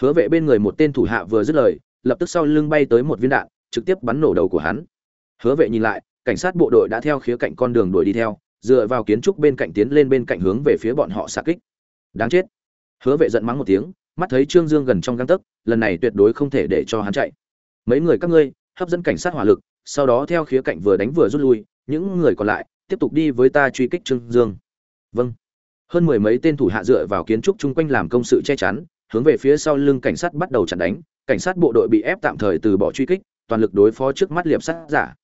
hứa vệ bên người một tên thủ hạ vừa dứt lời, lập tức sau lưng bay tới một viên đạn, trực tiếp bắn nổ đầu của hắn. Hứa vệ nhìn lại, cảnh sát bộ đội đã theo khía cạnh con đường đuổi đi theo, dựa vào kiến trúc bên cạnh tiến lên bên cạnh hướng về phía bọn họ xạ kích. Đáng chết. Hứa vệ giận mắng một tiếng, mắt thấy trương dương gần trong gang tấc, lần này tuyệt đối không thể để cho hắn chạy. Mấy người các ngươi, hấp dẫn cảnh sát hỏa lực, sau đó theo khía cạnh vừa đánh vừa rút lui, những người còn lại, tiếp tục đi với ta truy kích trương dương. Vâng. Hơn mười mấy tên thủ hạ dựa vào kiến trúc chung quanh làm công sự che chắn hướng về phía sau lưng cảnh sát bắt đầu chặn đánh, cảnh sát bộ đội bị ép tạm thời từ bỏ truy kích, toàn lực đối phó trước mắt liệp sát giả.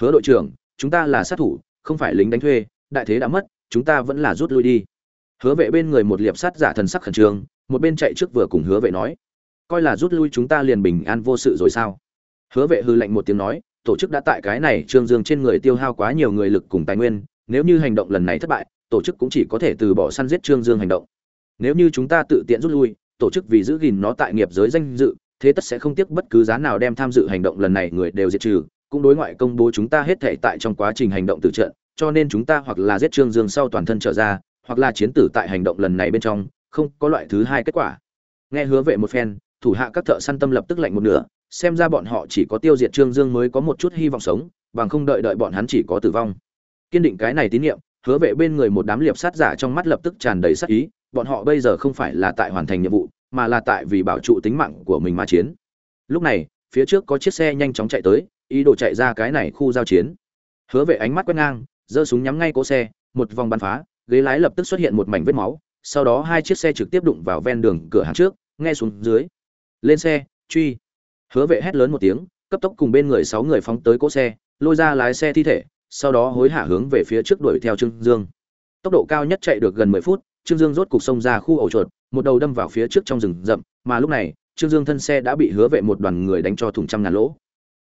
Hứa đội trưởng, chúng ta là sát thủ, không phải lính đánh thuê, đại thế đã mất, chúng ta vẫn là rút lui đi. Hứa vệ bên người một liệp sát giả thần sắc khẩn trương, một bên chạy trước vừa cùng hứa vệ nói, coi là rút lui chúng ta liền bình an vô sự rồi sao? Hứa vệ hư lạnh một tiếng nói, tổ chức đã tại cái này trương dương trên người tiêu hao quá nhiều người lực cùng tài nguyên, nếu như hành động lần này thất bại, tổ chức cũng chỉ có thể từ bỏ săn giết trương dương hành động. Nếu như chúng ta tự tiện rút lui tổ chức vì giữ gìn nó tại nghiệp giới danh dự, thế tất sẽ không tiếc bất cứ giá nào đem tham dự hành động lần này người đều diệt trừ, cũng đối ngoại công bố chúng ta hết thể tại trong quá trình hành động tử trận, cho nên chúng ta hoặc là giết trương dương sau toàn thân trở ra, hoặc là chiến tử tại hành động lần này bên trong, không có loại thứ hai kết quả. Nghe hứa vệ một phen, thủ hạ các thợ săn tâm lập tức lạnh một nửa, xem ra bọn họ chỉ có tiêu diệt trương dương mới có một chút hy vọng sống, bằng không đợi đợi bọn hắn chỉ có tử vong. Kiên định cái này tín nhiệm, hứa vệ bên người một đám liệp sát giả trong mắt lập tức tràn đầy sát ý bọn họ bây giờ không phải là tại hoàn thành nhiệm vụ, mà là tại vì bảo trụ tính mạng của mình mà chiến. Lúc này, phía trước có chiếc xe nhanh chóng chạy tới, ý đồ chạy ra cái này khu giao chiến. Hứa vệ ánh mắt quét ngang, giơ súng nhắm ngay cỗ xe, một vòng bắn phá, ghế lái lập tức xuất hiện một mảnh vết máu, sau đó hai chiếc xe trực tiếp đụng vào ven đường cửa hàng trước, nghe xuống dưới. Lên xe, truy. Hứa vệ hét lớn một tiếng, cấp tốc cùng bên người sáu người phóng tới cỗ xe, lôi ra lái xe thi thể, sau đó hối hả hướng về phía trước đuổi theo trương dương. Tốc độ cao nhất chạy được gần mười phút trương dương rốt cục xông ra khu ổ chuột, một đầu đâm vào phía trước trong rừng rậm, mà lúc này, trương dương thân xe đã bị hứa vệ một đoàn người đánh cho thủng trăm ngàn lỗ.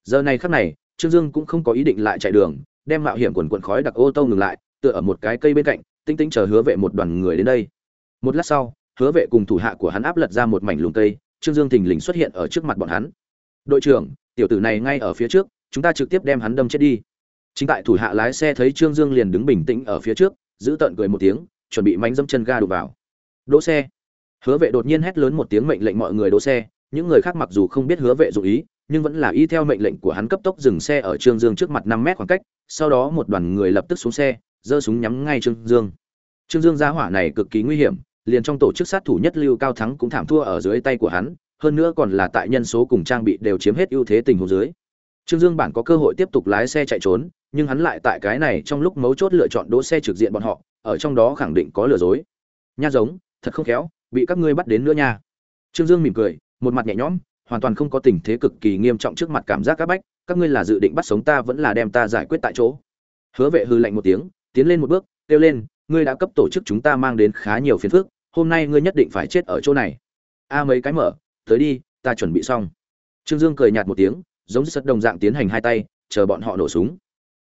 Giờ này khắc này, trương dương cũng không có ý định lại chạy đường, đem mạo hiểm quần quần khói đặc ô tô ngừng lại, tựa ở một cái cây bên cạnh, tinh tinh chờ hứa vệ một đoàn người đến đây. Một lát sau, hứa vệ cùng thủ hạ của hắn áp lật ra một mảnh lùm cây, trương dương thình lình xuất hiện ở trước mặt bọn hắn. Đội trưởng, tiểu tử này ngay ở phía trước, chúng ta trực tiếp đem hắn đâm chết đi. Chính tại thủ hạ lái xe thấy trương dương liền đứng bình tĩnh ở phía trước, giữ tận cười một tiếng chuẩn bị mánh dâm chân ga đục vào. Đỗ xe. Hứa vệ đột nhiên hét lớn một tiếng mệnh lệnh mọi người đỗ xe. Những người khác mặc dù không biết hứa vệ dụ ý, nhưng vẫn là y theo mệnh lệnh của hắn cấp tốc dừng xe ở trương dương trước mặt năm mét khoảng cách, sau đó một đoàn người lập tức xuống xe, giơ súng nhắm ngay trương dương. Trương dương giá hỏa này cực kỳ nguy hiểm, liền trong tổ chức sát thủ nhất lưu cao thắng cũng thảm thua ở dưới tay của hắn, hơn nữa còn là tại nhân số cùng trang bị đều chiếm hết ưu thế tình huống dưới. Trương dương bản có cơ hội tiếp tục lái xe chạy trốn, nhưng hắn lại tại cái này trong lúc mấu chốt lựa chọn đỗ xe trực diện bọn họ ở trong đó khẳng định có lừa dối. Nha giống, thật không khéo, bị các ngươi bắt đến nữa nha. Trương dương mỉm cười, một mặt nhẹ nhõm, hoàn toàn không có tình thế cực kỳ nghiêm trọng trước mặt cảm giác các bách, các ngươi là dự định bắt sống ta vẫn là đem ta giải quyết tại chỗ. Hứa vệ hư lạnh một tiếng, tiến lên một bước, kêu lên, ngươi đã cấp tổ chức chúng ta mang đến khá nhiều phiền phức, hôm nay ngươi nhất định phải chết ở chỗ này. A mấy cái mở, tới đi, ta chuẩn bị xong. Trương dương cười nhạt một tiếng, giống như sật đồng dạng tiến hành hai tay, chờ bọn họ nổ súng.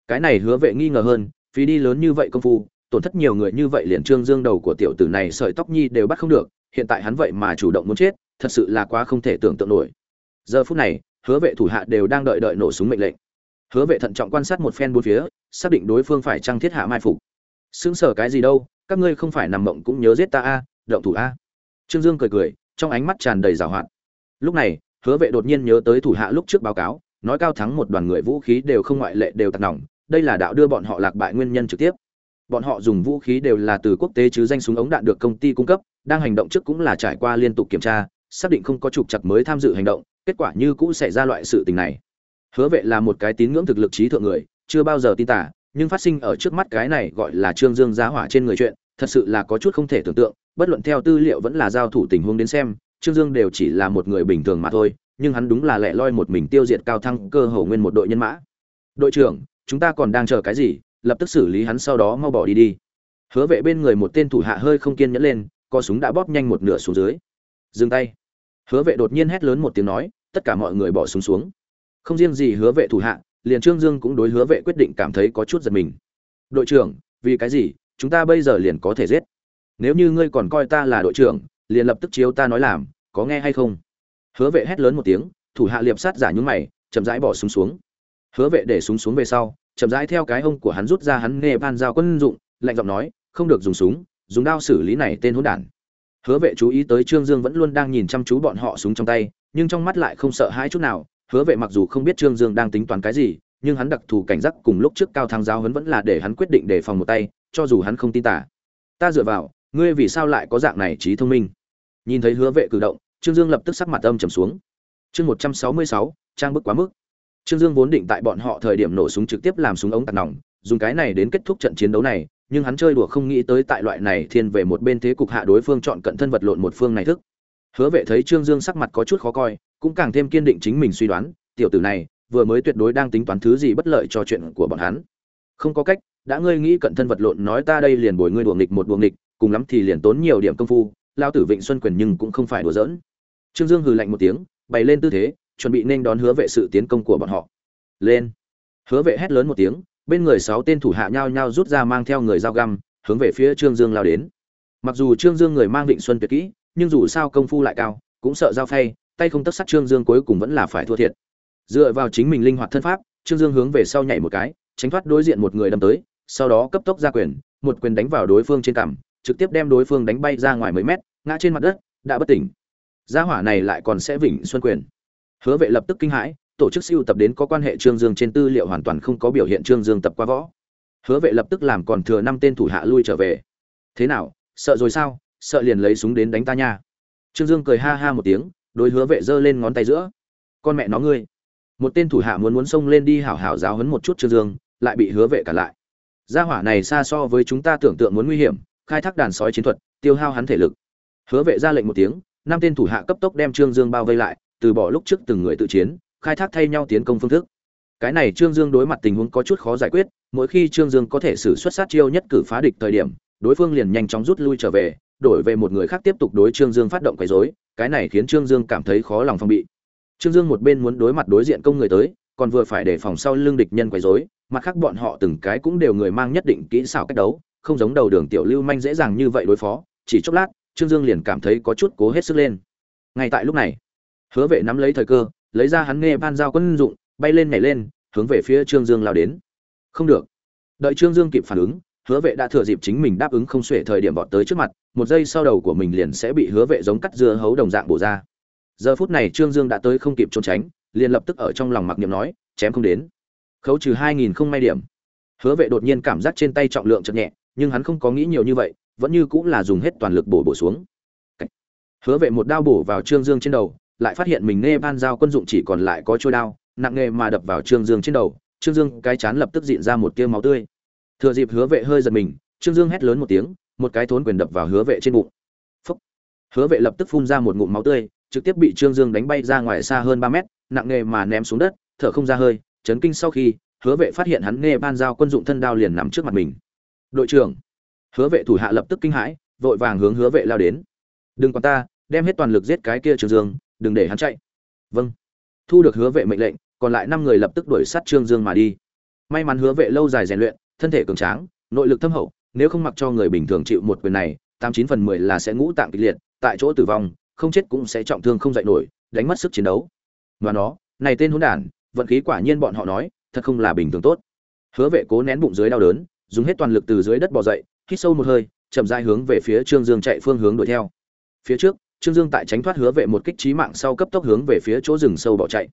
Cái này hứa vệ nghi ngờ hơn, phí đi lớn như vậy công phu tổn thất nhiều người như vậy liền trương dương đầu của tiểu tử này sợi tóc nhi đều bắt không được, hiện tại hắn vậy mà chủ động muốn chết, thật sự là quá không thể tưởng tượng nổi. Giờ phút này, hứa vệ thủ hạ đều đang đợi đợi nổ súng mệnh lệnh. Hứa vệ thận trọng quan sát một phen bốn phía, xác định đối phương phải trang thiết hạ mai phục. Xứng sở cái gì đâu, các ngươi không phải nằm mộng cũng nhớ giết ta a, động thủ a. Trương dương cười cười, trong ánh mắt tràn đầy giảo hoạt. Lúc này, hứa vệ đột nhiên nhớ tới thủ hạ lúc trước báo cáo, nói cao thắng một đoàn người vũ khí đều không ngoại lệ đều tạt nòng, đây là đạo đưa bọn họ lạc bại nguyên nhân trực tiếp bọn họ dùng vũ khí đều là từ quốc tế chứ danh súng ống đạn được công ty cung cấp, đang hành động trước cũng là trải qua liên tục kiểm tra, xác định không có trục chặt mới tham dự hành động, kết quả như cũ xảy ra loại sự tình này. Hứa vệ là một cái tín ngưỡng thực lực trí thượng người, chưa bao giờ tin tả, nhưng phát sinh ở trước mắt cái này gọi là trương dương giá hỏa trên người chuyện, thật sự là có chút không thể tưởng tượng, bất luận theo tư liệu vẫn là giao thủ tình huống đến xem, trương dương đều chỉ là một người bình thường mà thôi, nhưng hắn đúng là lẻ loi một mình tiêu diệt cao thăng cơ hồ nguyên một đội nhân mã. Đội trưởng, chúng ta còn đang chờ cái gì? Lập tức xử lý hắn sau đó mau bỏ đi đi. Hứa vệ bên người một tên thủ hạ hơi không kiên nhẫn lên, co súng đã bóp nhanh một nửa xuống dưới. Dừng tay. Hứa vệ đột nhiên hét lớn một tiếng nói, tất cả mọi người bỏ súng xuống. Không riêng gì hứa vệ thủ hạ, liền trương dương cũng đối hứa vệ quyết định cảm thấy có chút giật mình. Đội trưởng, vì cái gì? Chúng ta bây giờ liền có thể giết. Nếu như ngươi còn coi ta là đội trưởng, liền lập tức chiếu ta nói làm, có nghe hay không? Hứa vệ hét lớn một tiếng, thủ hạ liệp sát giả nhúng mày, chậm rãi bỏ súng xuống. Hứa vệ để súng xuống về sau chậm rãi theo cái hông của hắn rút ra hắn nghe ban dao quân dụng, lạnh giọng nói, không được dùng súng, dùng đao xử lý này tên hỗn đản. Hứa vệ chú ý tới trương dương vẫn luôn đang nhìn chăm chú bọn họ súng trong tay, nhưng trong mắt lại không sợ hãi chút nào. Hứa vệ mặc dù không biết trương dương đang tính toán cái gì, nhưng hắn đặc thù cảnh giác cùng lúc trước cao thang giáo huấn vẫn là để hắn quyết định đề phòng một tay, cho dù hắn không tin tả ta dựa vào, ngươi vì sao lại có dạng này trí thông minh? Nhìn thấy hứa vệ cử động, trương dương lập tức sắc mặt âm trầm xuống. Chương một trăm sáu mươi sáu, trang bức quá mức trương dương vốn định tại bọn họ thời điểm nổ súng trực tiếp làm súng ống tạt nòng, dùng cái này đến kết thúc trận chiến đấu này, nhưng hắn chơi đùa không nghĩ tới tại loại này thiên về một bên thế cục hạ đối phương chọn cận thân vật lộn một phương này thức. Hứa vệ thấy trương dương sắc mặt có chút khó coi, cũng càng thêm kiên định chính mình suy đoán, tiểu tử này, vừa mới tuyệt đối đang tính toán thứ gì bất lợi cho chuyện của bọn hắn. Không có cách, đã ngươi nghĩ cận thân vật lộn nói ta đây liền bồi ngươi đuổi nghịch một đuổi nghịch, cùng lắm thì liền tốn nhiều điểm công phu, lao tử vịnh xuân quyền nhưng cũng không phải đùa giỡn. Trương dương hừ lạnh một tiếng, bày lên tư thế chuẩn bị nên đón hứa vệ sự tiến công của bọn họ. Lên. Hứa vệ hét lớn một tiếng, bên người sáu tên thủ hạ nhao nhao rút ra mang theo người dao găm, hướng về phía trương dương lao đến. Mặc dù trương dương người mang vịnh xuân tuyệt kỹ, nhưng dù sao công phu lại cao, cũng sợ dao phay, tay không tất sắt trương dương cuối cùng vẫn là phải thua thiệt. Dựa vào chính mình linh hoạt thân pháp, trương dương hướng về sau nhảy một cái, tránh thoát đối diện một người đâm tới, sau đó cấp tốc ra quyền, một quyền đánh vào đối phương trên cằm, trực tiếp đem đối phương đánh bay ra ngoài mấy mét, ngã trên mặt đất, đã bất tỉnh. Gia hỏa này lại còn sẽ vịnh xuân quyền hứa vệ lập tức kinh hãi, tổ chức siêu tập đến có quan hệ trương dương trên tư liệu hoàn toàn không có biểu hiện trương dương tập qua võ. Hứa vệ lập tức làm còn thừa năm tên thủ hạ lui trở về. Thế nào, sợ rồi sao? Sợ liền lấy súng đến đánh ta nha. Trương dương cười ha ha một tiếng, đối hứa vệ giơ lên ngón tay giữa. Con mẹ nó ngươi. Một tên thủ hạ muốn muốn xông lên đi hảo hảo giáo hấn một chút trương dương, lại bị hứa vệ cản lại. Gia hỏa này xa so với chúng ta tưởng tượng muốn nguy hiểm, khai thác đàn sói chiến thuật, tiêu hao hắn thể lực. Hứa vệ ra lệnh một tiếng, năm tên thủ hạ cấp tốc đem trương dương bao vây lại từ bỏ lúc trước từng người tự chiến, khai thác thay nhau tiến công phương thức. Cái này trương dương đối mặt tình huống có chút khó giải quyết, mỗi khi trương dương có thể sử xuất sát chiêu nhất cử phá địch thời điểm, đối phương liền nhanh chóng rút lui trở về, đổi về một người khác tiếp tục đối trương dương phát động quấy rối, cái này khiến trương dương cảm thấy khó lòng phòng bị. Trương dương một bên muốn đối mặt đối diện công người tới, còn vừa phải để phòng sau lưng địch nhân quấy rối, mặt khác bọn họ từng cái cũng đều người mang nhất định kỹ xảo cách đấu, không giống đầu đường tiểu lưu manh dễ dàng như vậy đối phó, chỉ chốc lát, trương dương liền cảm thấy có chút cố hết sức lên. Ngay tại lúc này hứa vệ nắm lấy thời cơ, lấy ra hắn nghe ban giao quân dụng, bay lên nhảy lên, hướng về phía trương dương lao đến. Không được. Đợi trương dương kịp phản ứng, hứa vệ đã thừa dịp chính mình đáp ứng không xuể thời điểm vọt tới trước mặt, một giây sau đầu của mình liền sẽ bị hứa vệ giống cắt dưa hấu đồng dạng bổ ra. Giờ phút này trương dương đã tới không kịp trốn tránh, liền lập tức ở trong lòng mặc niệm nói, chém không đến. Khấu trừ hai nghìn không may điểm. Hứa vệ đột nhiên cảm giác trên tay trọng lượng chậm nhẹ, nhưng hắn không có nghĩ nhiều như vậy, vẫn như cũng là dùng hết toàn lực bổ bổ xuống. Hứa vệ một đao bổ vào trương dương trên đầu lại phát hiện mình nghe ban giao quân dụng chỉ còn lại có trôi đao, nặng nghề mà đập vào trương dương trên đầu, trương dương cái chán lập tức diện ra một tia máu tươi. Thừa dịp hứa vệ hơi giật mình, trương dương hét lớn một tiếng, một cái thốn quyền đập vào hứa vệ trên bụng. Phúc. hứa vệ lập tức phun ra một ngụm máu tươi, trực tiếp bị trương dương đánh bay ra ngoài xa hơn ba mét, nặng nghề mà ném xuống đất, thở không ra hơi. Chấn kinh sau khi, hứa vệ phát hiện hắn nghe ban giao quân dụng thân đao liền nằm trước mặt mình. Đội trưởng! Hứa vệ thủ hạ lập tức kinh hãi, vội vàng hướng hứa vệ lao đến. Đừng còn ta, đem hết toàn lực giết cái kia trương dương đừng để hắn chạy. Vâng. Thu được hứa vệ mệnh lệnh, còn lại năm người lập tức đuổi sát trương dương mà đi. May mắn hứa vệ lâu dài rèn luyện, thân thể cường tráng, nội lực thâm hậu, nếu không mặc cho người bình thường chịu một quyền này, tám chín phần mười là sẽ ngũ tạng kịch liệt, tại chỗ tử vong, không chết cũng sẽ trọng thương không dậy nổi, đánh mất sức chiến đấu. Và nó, này tên hỗn đản, vận khí quả nhiên bọn họ nói, thật không là bình thường tốt. Hứa vệ cố nén bụng dưới đau đớn, dùng hết toàn lực từ dưới đất bò dậy, hít sâu một hơi, chậm rãi hướng về phía trương dương chạy phương hướng đuổi theo. Phía trước trương dương tại tránh thoát hứa vệ một kích chí mạng sau cấp tốc hướng về phía chỗ rừng sâu bỏ chạy.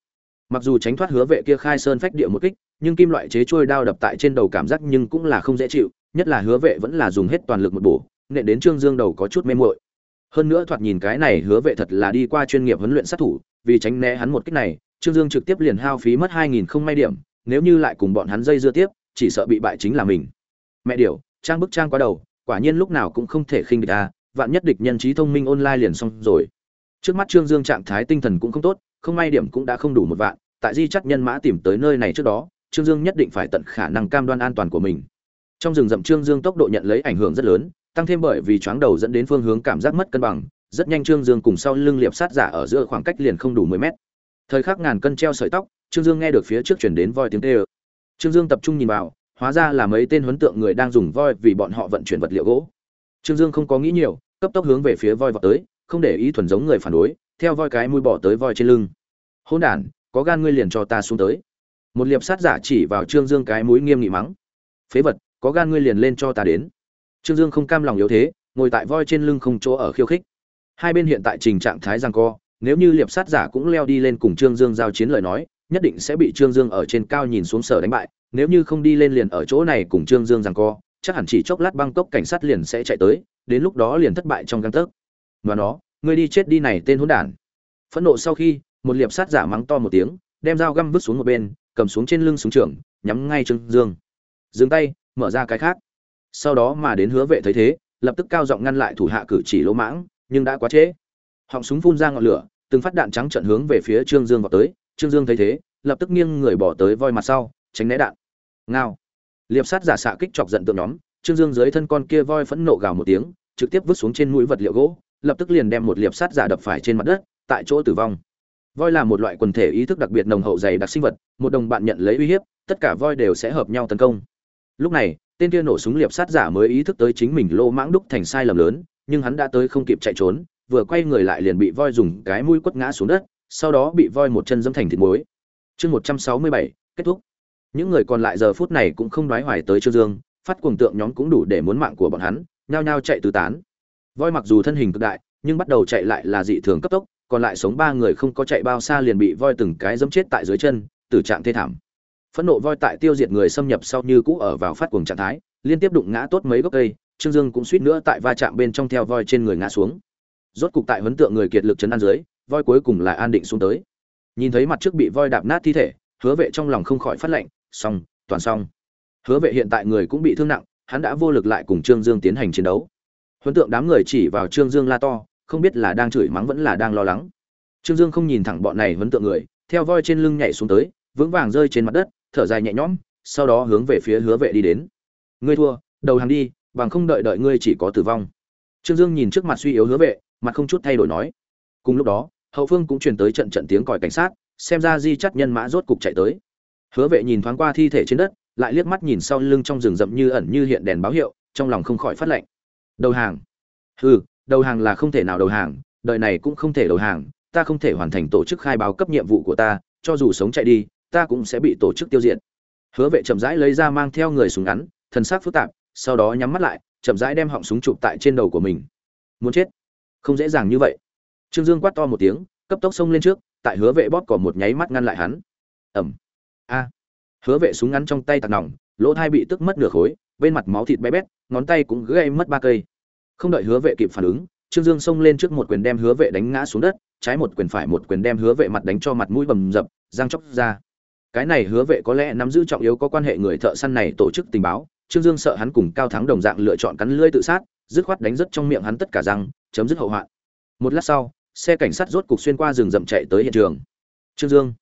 Mặc dù tránh thoát hứa vệ kia khai sơn phách địa một kích, nhưng kim loại chế chuôi đao đập tại trên đầu cảm giác nhưng cũng là không dễ chịu, nhất là hứa vệ vẫn là dùng hết toàn lực một bổ, nện đến trương dương đầu có chút mê muội. Hơn nữa thoạt nhìn cái này hứa vệ thật là đi qua chuyên nghiệp huấn luyện sát thủ, vì tránh né hắn một kích này, trương dương trực tiếp liền hao phí mất hai nghìn không may điểm, nếu như lại cùng bọn hắn dây dưa tiếp, chỉ sợ bị bại chính là mình. Mẹ điều trang bức trang quá đầu, quả nhiên lúc nào cũng không thể khinh địch a vạn nhất địch nhân trí thông minh online liền xong rồi. Trước mắt trương dương trạng thái tinh thần cũng không tốt, không may điểm cũng đã không đủ một vạn, tại di chắc nhân mã tìm tới nơi này trước đó, trương dương nhất định phải tận khả năng cam đoan an toàn của mình. Trong rừng rậm trương dương tốc độ nhận lấy ảnh hưởng rất lớn, tăng thêm bởi vì chóng đầu dẫn đến phương hướng cảm giác mất cân bằng, rất nhanh trương dương cùng sau lưng liệp sát giả ở giữa khoảng cách liền không đủ mười mét. Thời khắc ngàn cân treo sợi tóc, trương dương nghe được phía trước chuyển đến voi tiếng tê ơ trương dương tập trung nhìn vào, hóa ra là mấy tên huấn tượng người đang dùng voi vì bọn họ vận chuyển vật liệu gỗ trương dương không có nghĩ nhiều, cấp tốc hướng về phía voi vọt tới, không để ý thuần giống người phản đối, theo voi cái mũi bỏ tới voi trên lưng. Hỗn đản, có gan ngươi liền cho ta xuống tới. Một liệp sát giả chỉ vào trương dương cái mũi nghiêm nghị mắng. Phế vật, có gan ngươi liền lên cho ta đến. Trương dương không cam lòng yếu thế, ngồi tại voi trên lưng không chỗ ở khiêu khích. Hai bên hiện tại trình trạng thái giằng co, nếu như liệp sát giả cũng leo đi lên cùng trương dương giao chiến lời nói, nhất định sẽ bị trương dương ở trên cao nhìn xuống sở đánh bại, nếu như không đi lên liền ở chỗ này cùng trương dương giằng co chắc hẳn chỉ chốc lát băng cốc cảnh sát liền sẽ chạy tới, đến lúc đó liền thất bại trong găng tấc. Và nó, ngươi đi chết đi này tên hỗn đản. Phẫn nộ sau khi, một liệp sát giả mắng to một tiếng, đem dao găm vứt xuống một bên, cầm xuống trên lưng súng trường, nhắm ngay trương dương. Dừng tay, mở ra cái khác. Sau đó mà đến hứa vệ thấy thế, lập tức cao giọng ngăn lại thủ hạ cử chỉ lỗ mãng, nhưng đã quá trễ. Họng súng phun ra ngọn lửa, từng phát đạn trắng trận hướng về phía trương dương vào tới. Trương dương thấy thế, lập tức nghiêng người bỏ tới voi mặt sau, tránh né đạn. Ngao liệp sát giả xạ kích chọc giận tượng nhóm, trương dương dưới thân con kia voi phẫn nộ gào một tiếng, trực tiếp vứt xuống trên mũi vật liệu gỗ, lập tức liền đem một liệp sát giả đập phải trên mặt đất, tại chỗ tử vong. Voi là một loại quần thể ý thức đặc biệt nồng hậu dày đặc sinh vật, một đồng bạn nhận lấy uy hiếp, tất cả voi đều sẽ hợp nhau tấn công. Lúc này, tên kia nổ súng liệp sát giả mới ý thức tới chính mình lô mãng đúc thành sai lầm lớn, nhưng hắn đã tới không kịp chạy trốn, vừa quay người lại liền bị voi dùng cái mũi quất ngã xuống đất, sau đó bị voi một chân dẫm thành thịt muối. Chương một trăm sáu mươi bảy, kết thúc những người còn lại giờ phút này cũng không đoái hoài tới trương dương, phát cuồng tượng nhóm cũng đủ để muốn mạng của bọn hắn, nhao nhao chạy tứ tán. Voi mặc dù thân hình cực đại, nhưng bắt đầu chạy lại là dị thường cấp tốc, còn lại sống ba người không có chạy bao xa liền bị voi từng cái giẫm chết tại dưới chân, tử trạng thê thảm. Phẫn nộ voi tại tiêu diệt người xâm nhập sau như cũ ở vào phát cuồng trạng thái, liên tiếp đụng ngã tốt mấy gốc cây, trương dương cũng suýt nữa tại va chạm bên trong theo voi trên người ngã xuống. Rốt cục tại huấn tượng người kiệt lực chấn an dưới, voi cuối cùng là an định xuống tới. Nhìn thấy mặt trước bị voi đạp nát thi thể, hứa vệ trong lòng không khỏi phát lệnh xong, toàn xong. Hứa vệ hiện tại người cũng bị thương nặng, hắn đã vô lực lại cùng trương dương tiến hành chiến đấu. Huấn tượng đám người chỉ vào trương dương la to, không biết là đang chửi mắng vẫn là đang lo lắng. Trương dương không nhìn thẳng bọn này huấn tượng người, theo voi trên lưng nhảy xuống tới, vững vàng rơi trên mặt đất, thở dài nhẹ nhõm, sau đó hướng về phía hứa vệ đi đến. Ngươi thua, đầu hàng đi, bằng không đợi đợi ngươi chỉ có tử vong. Trương dương nhìn trước mặt suy yếu hứa vệ, mặt không chút thay đổi nói. Cùng lúc đó, hậu phương cũng truyền tới trận trận tiếng còi cảnh sát, xem ra di chắt nhân mã rốt cục chạy tới hứa vệ nhìn thoáng qua thi thể trên đất, lại liếc mắt nhìn sau lưng trong rừng rậm như ẩn như hiện đèn báo hiệu, trong lòng không khỏi phát lệnh. Đầu hàng. Hừ, đầu hàng là không thể nào đầu hàng, đời này cũng không thể đầu hàng, ta không thể hoàn thành tổ chức khai báo cấp nhiệm vụ của ta, cho dù sống chạy đi, ta cũng sẽ bị tổ chức tiêu diệt. Hứa vệ chậm rãi lấy ra mang theo người súng ngắn thần sắc phức tạp, sau đó nhắm mắt lại, chậm rãi đem họng súng chụp tại trên đầu của mình. Muốn chết? Không dễ dàng như vậy. Trương dương quát to một tiếng, cấp tốc xông lên trước, tại hứa vệ bóp cỏ một nháy mắt ngăn lại hắn. Ẩm a. Hứa vệ súng ngắn trong tay tạt nòng, lỗ thai bị tức mất nửa khối, bên mặt máu thịt bé bét, ngón tay cũng gây mất ba cây. Không đợi hứa vệ kịp phản ứng, trương dương xông lên trước một quyền đem hứa vệ đánh ngã xuống đất, trái một quyền phải một quyền đem hứa vệ mặt đánh cho mặt mũi bầm dập, giang chóc ra. Cái này hứa vệ có lẽ nắm giữ trọng yếu có quan hệ người thợ săn này tổ chức tình báo, trương dương sợ hắn cùng cao thắng đồng dạng lựa chọn cắn lưỡi tự sát, dứt khoát đánh rất trong miệng hắn tất cả răng, chấm dứt hậu hoạn. Một lát sau, xe cảnh sát rốt cục xuyên qua rừng rậm chạy tới hiện trường. Trương dương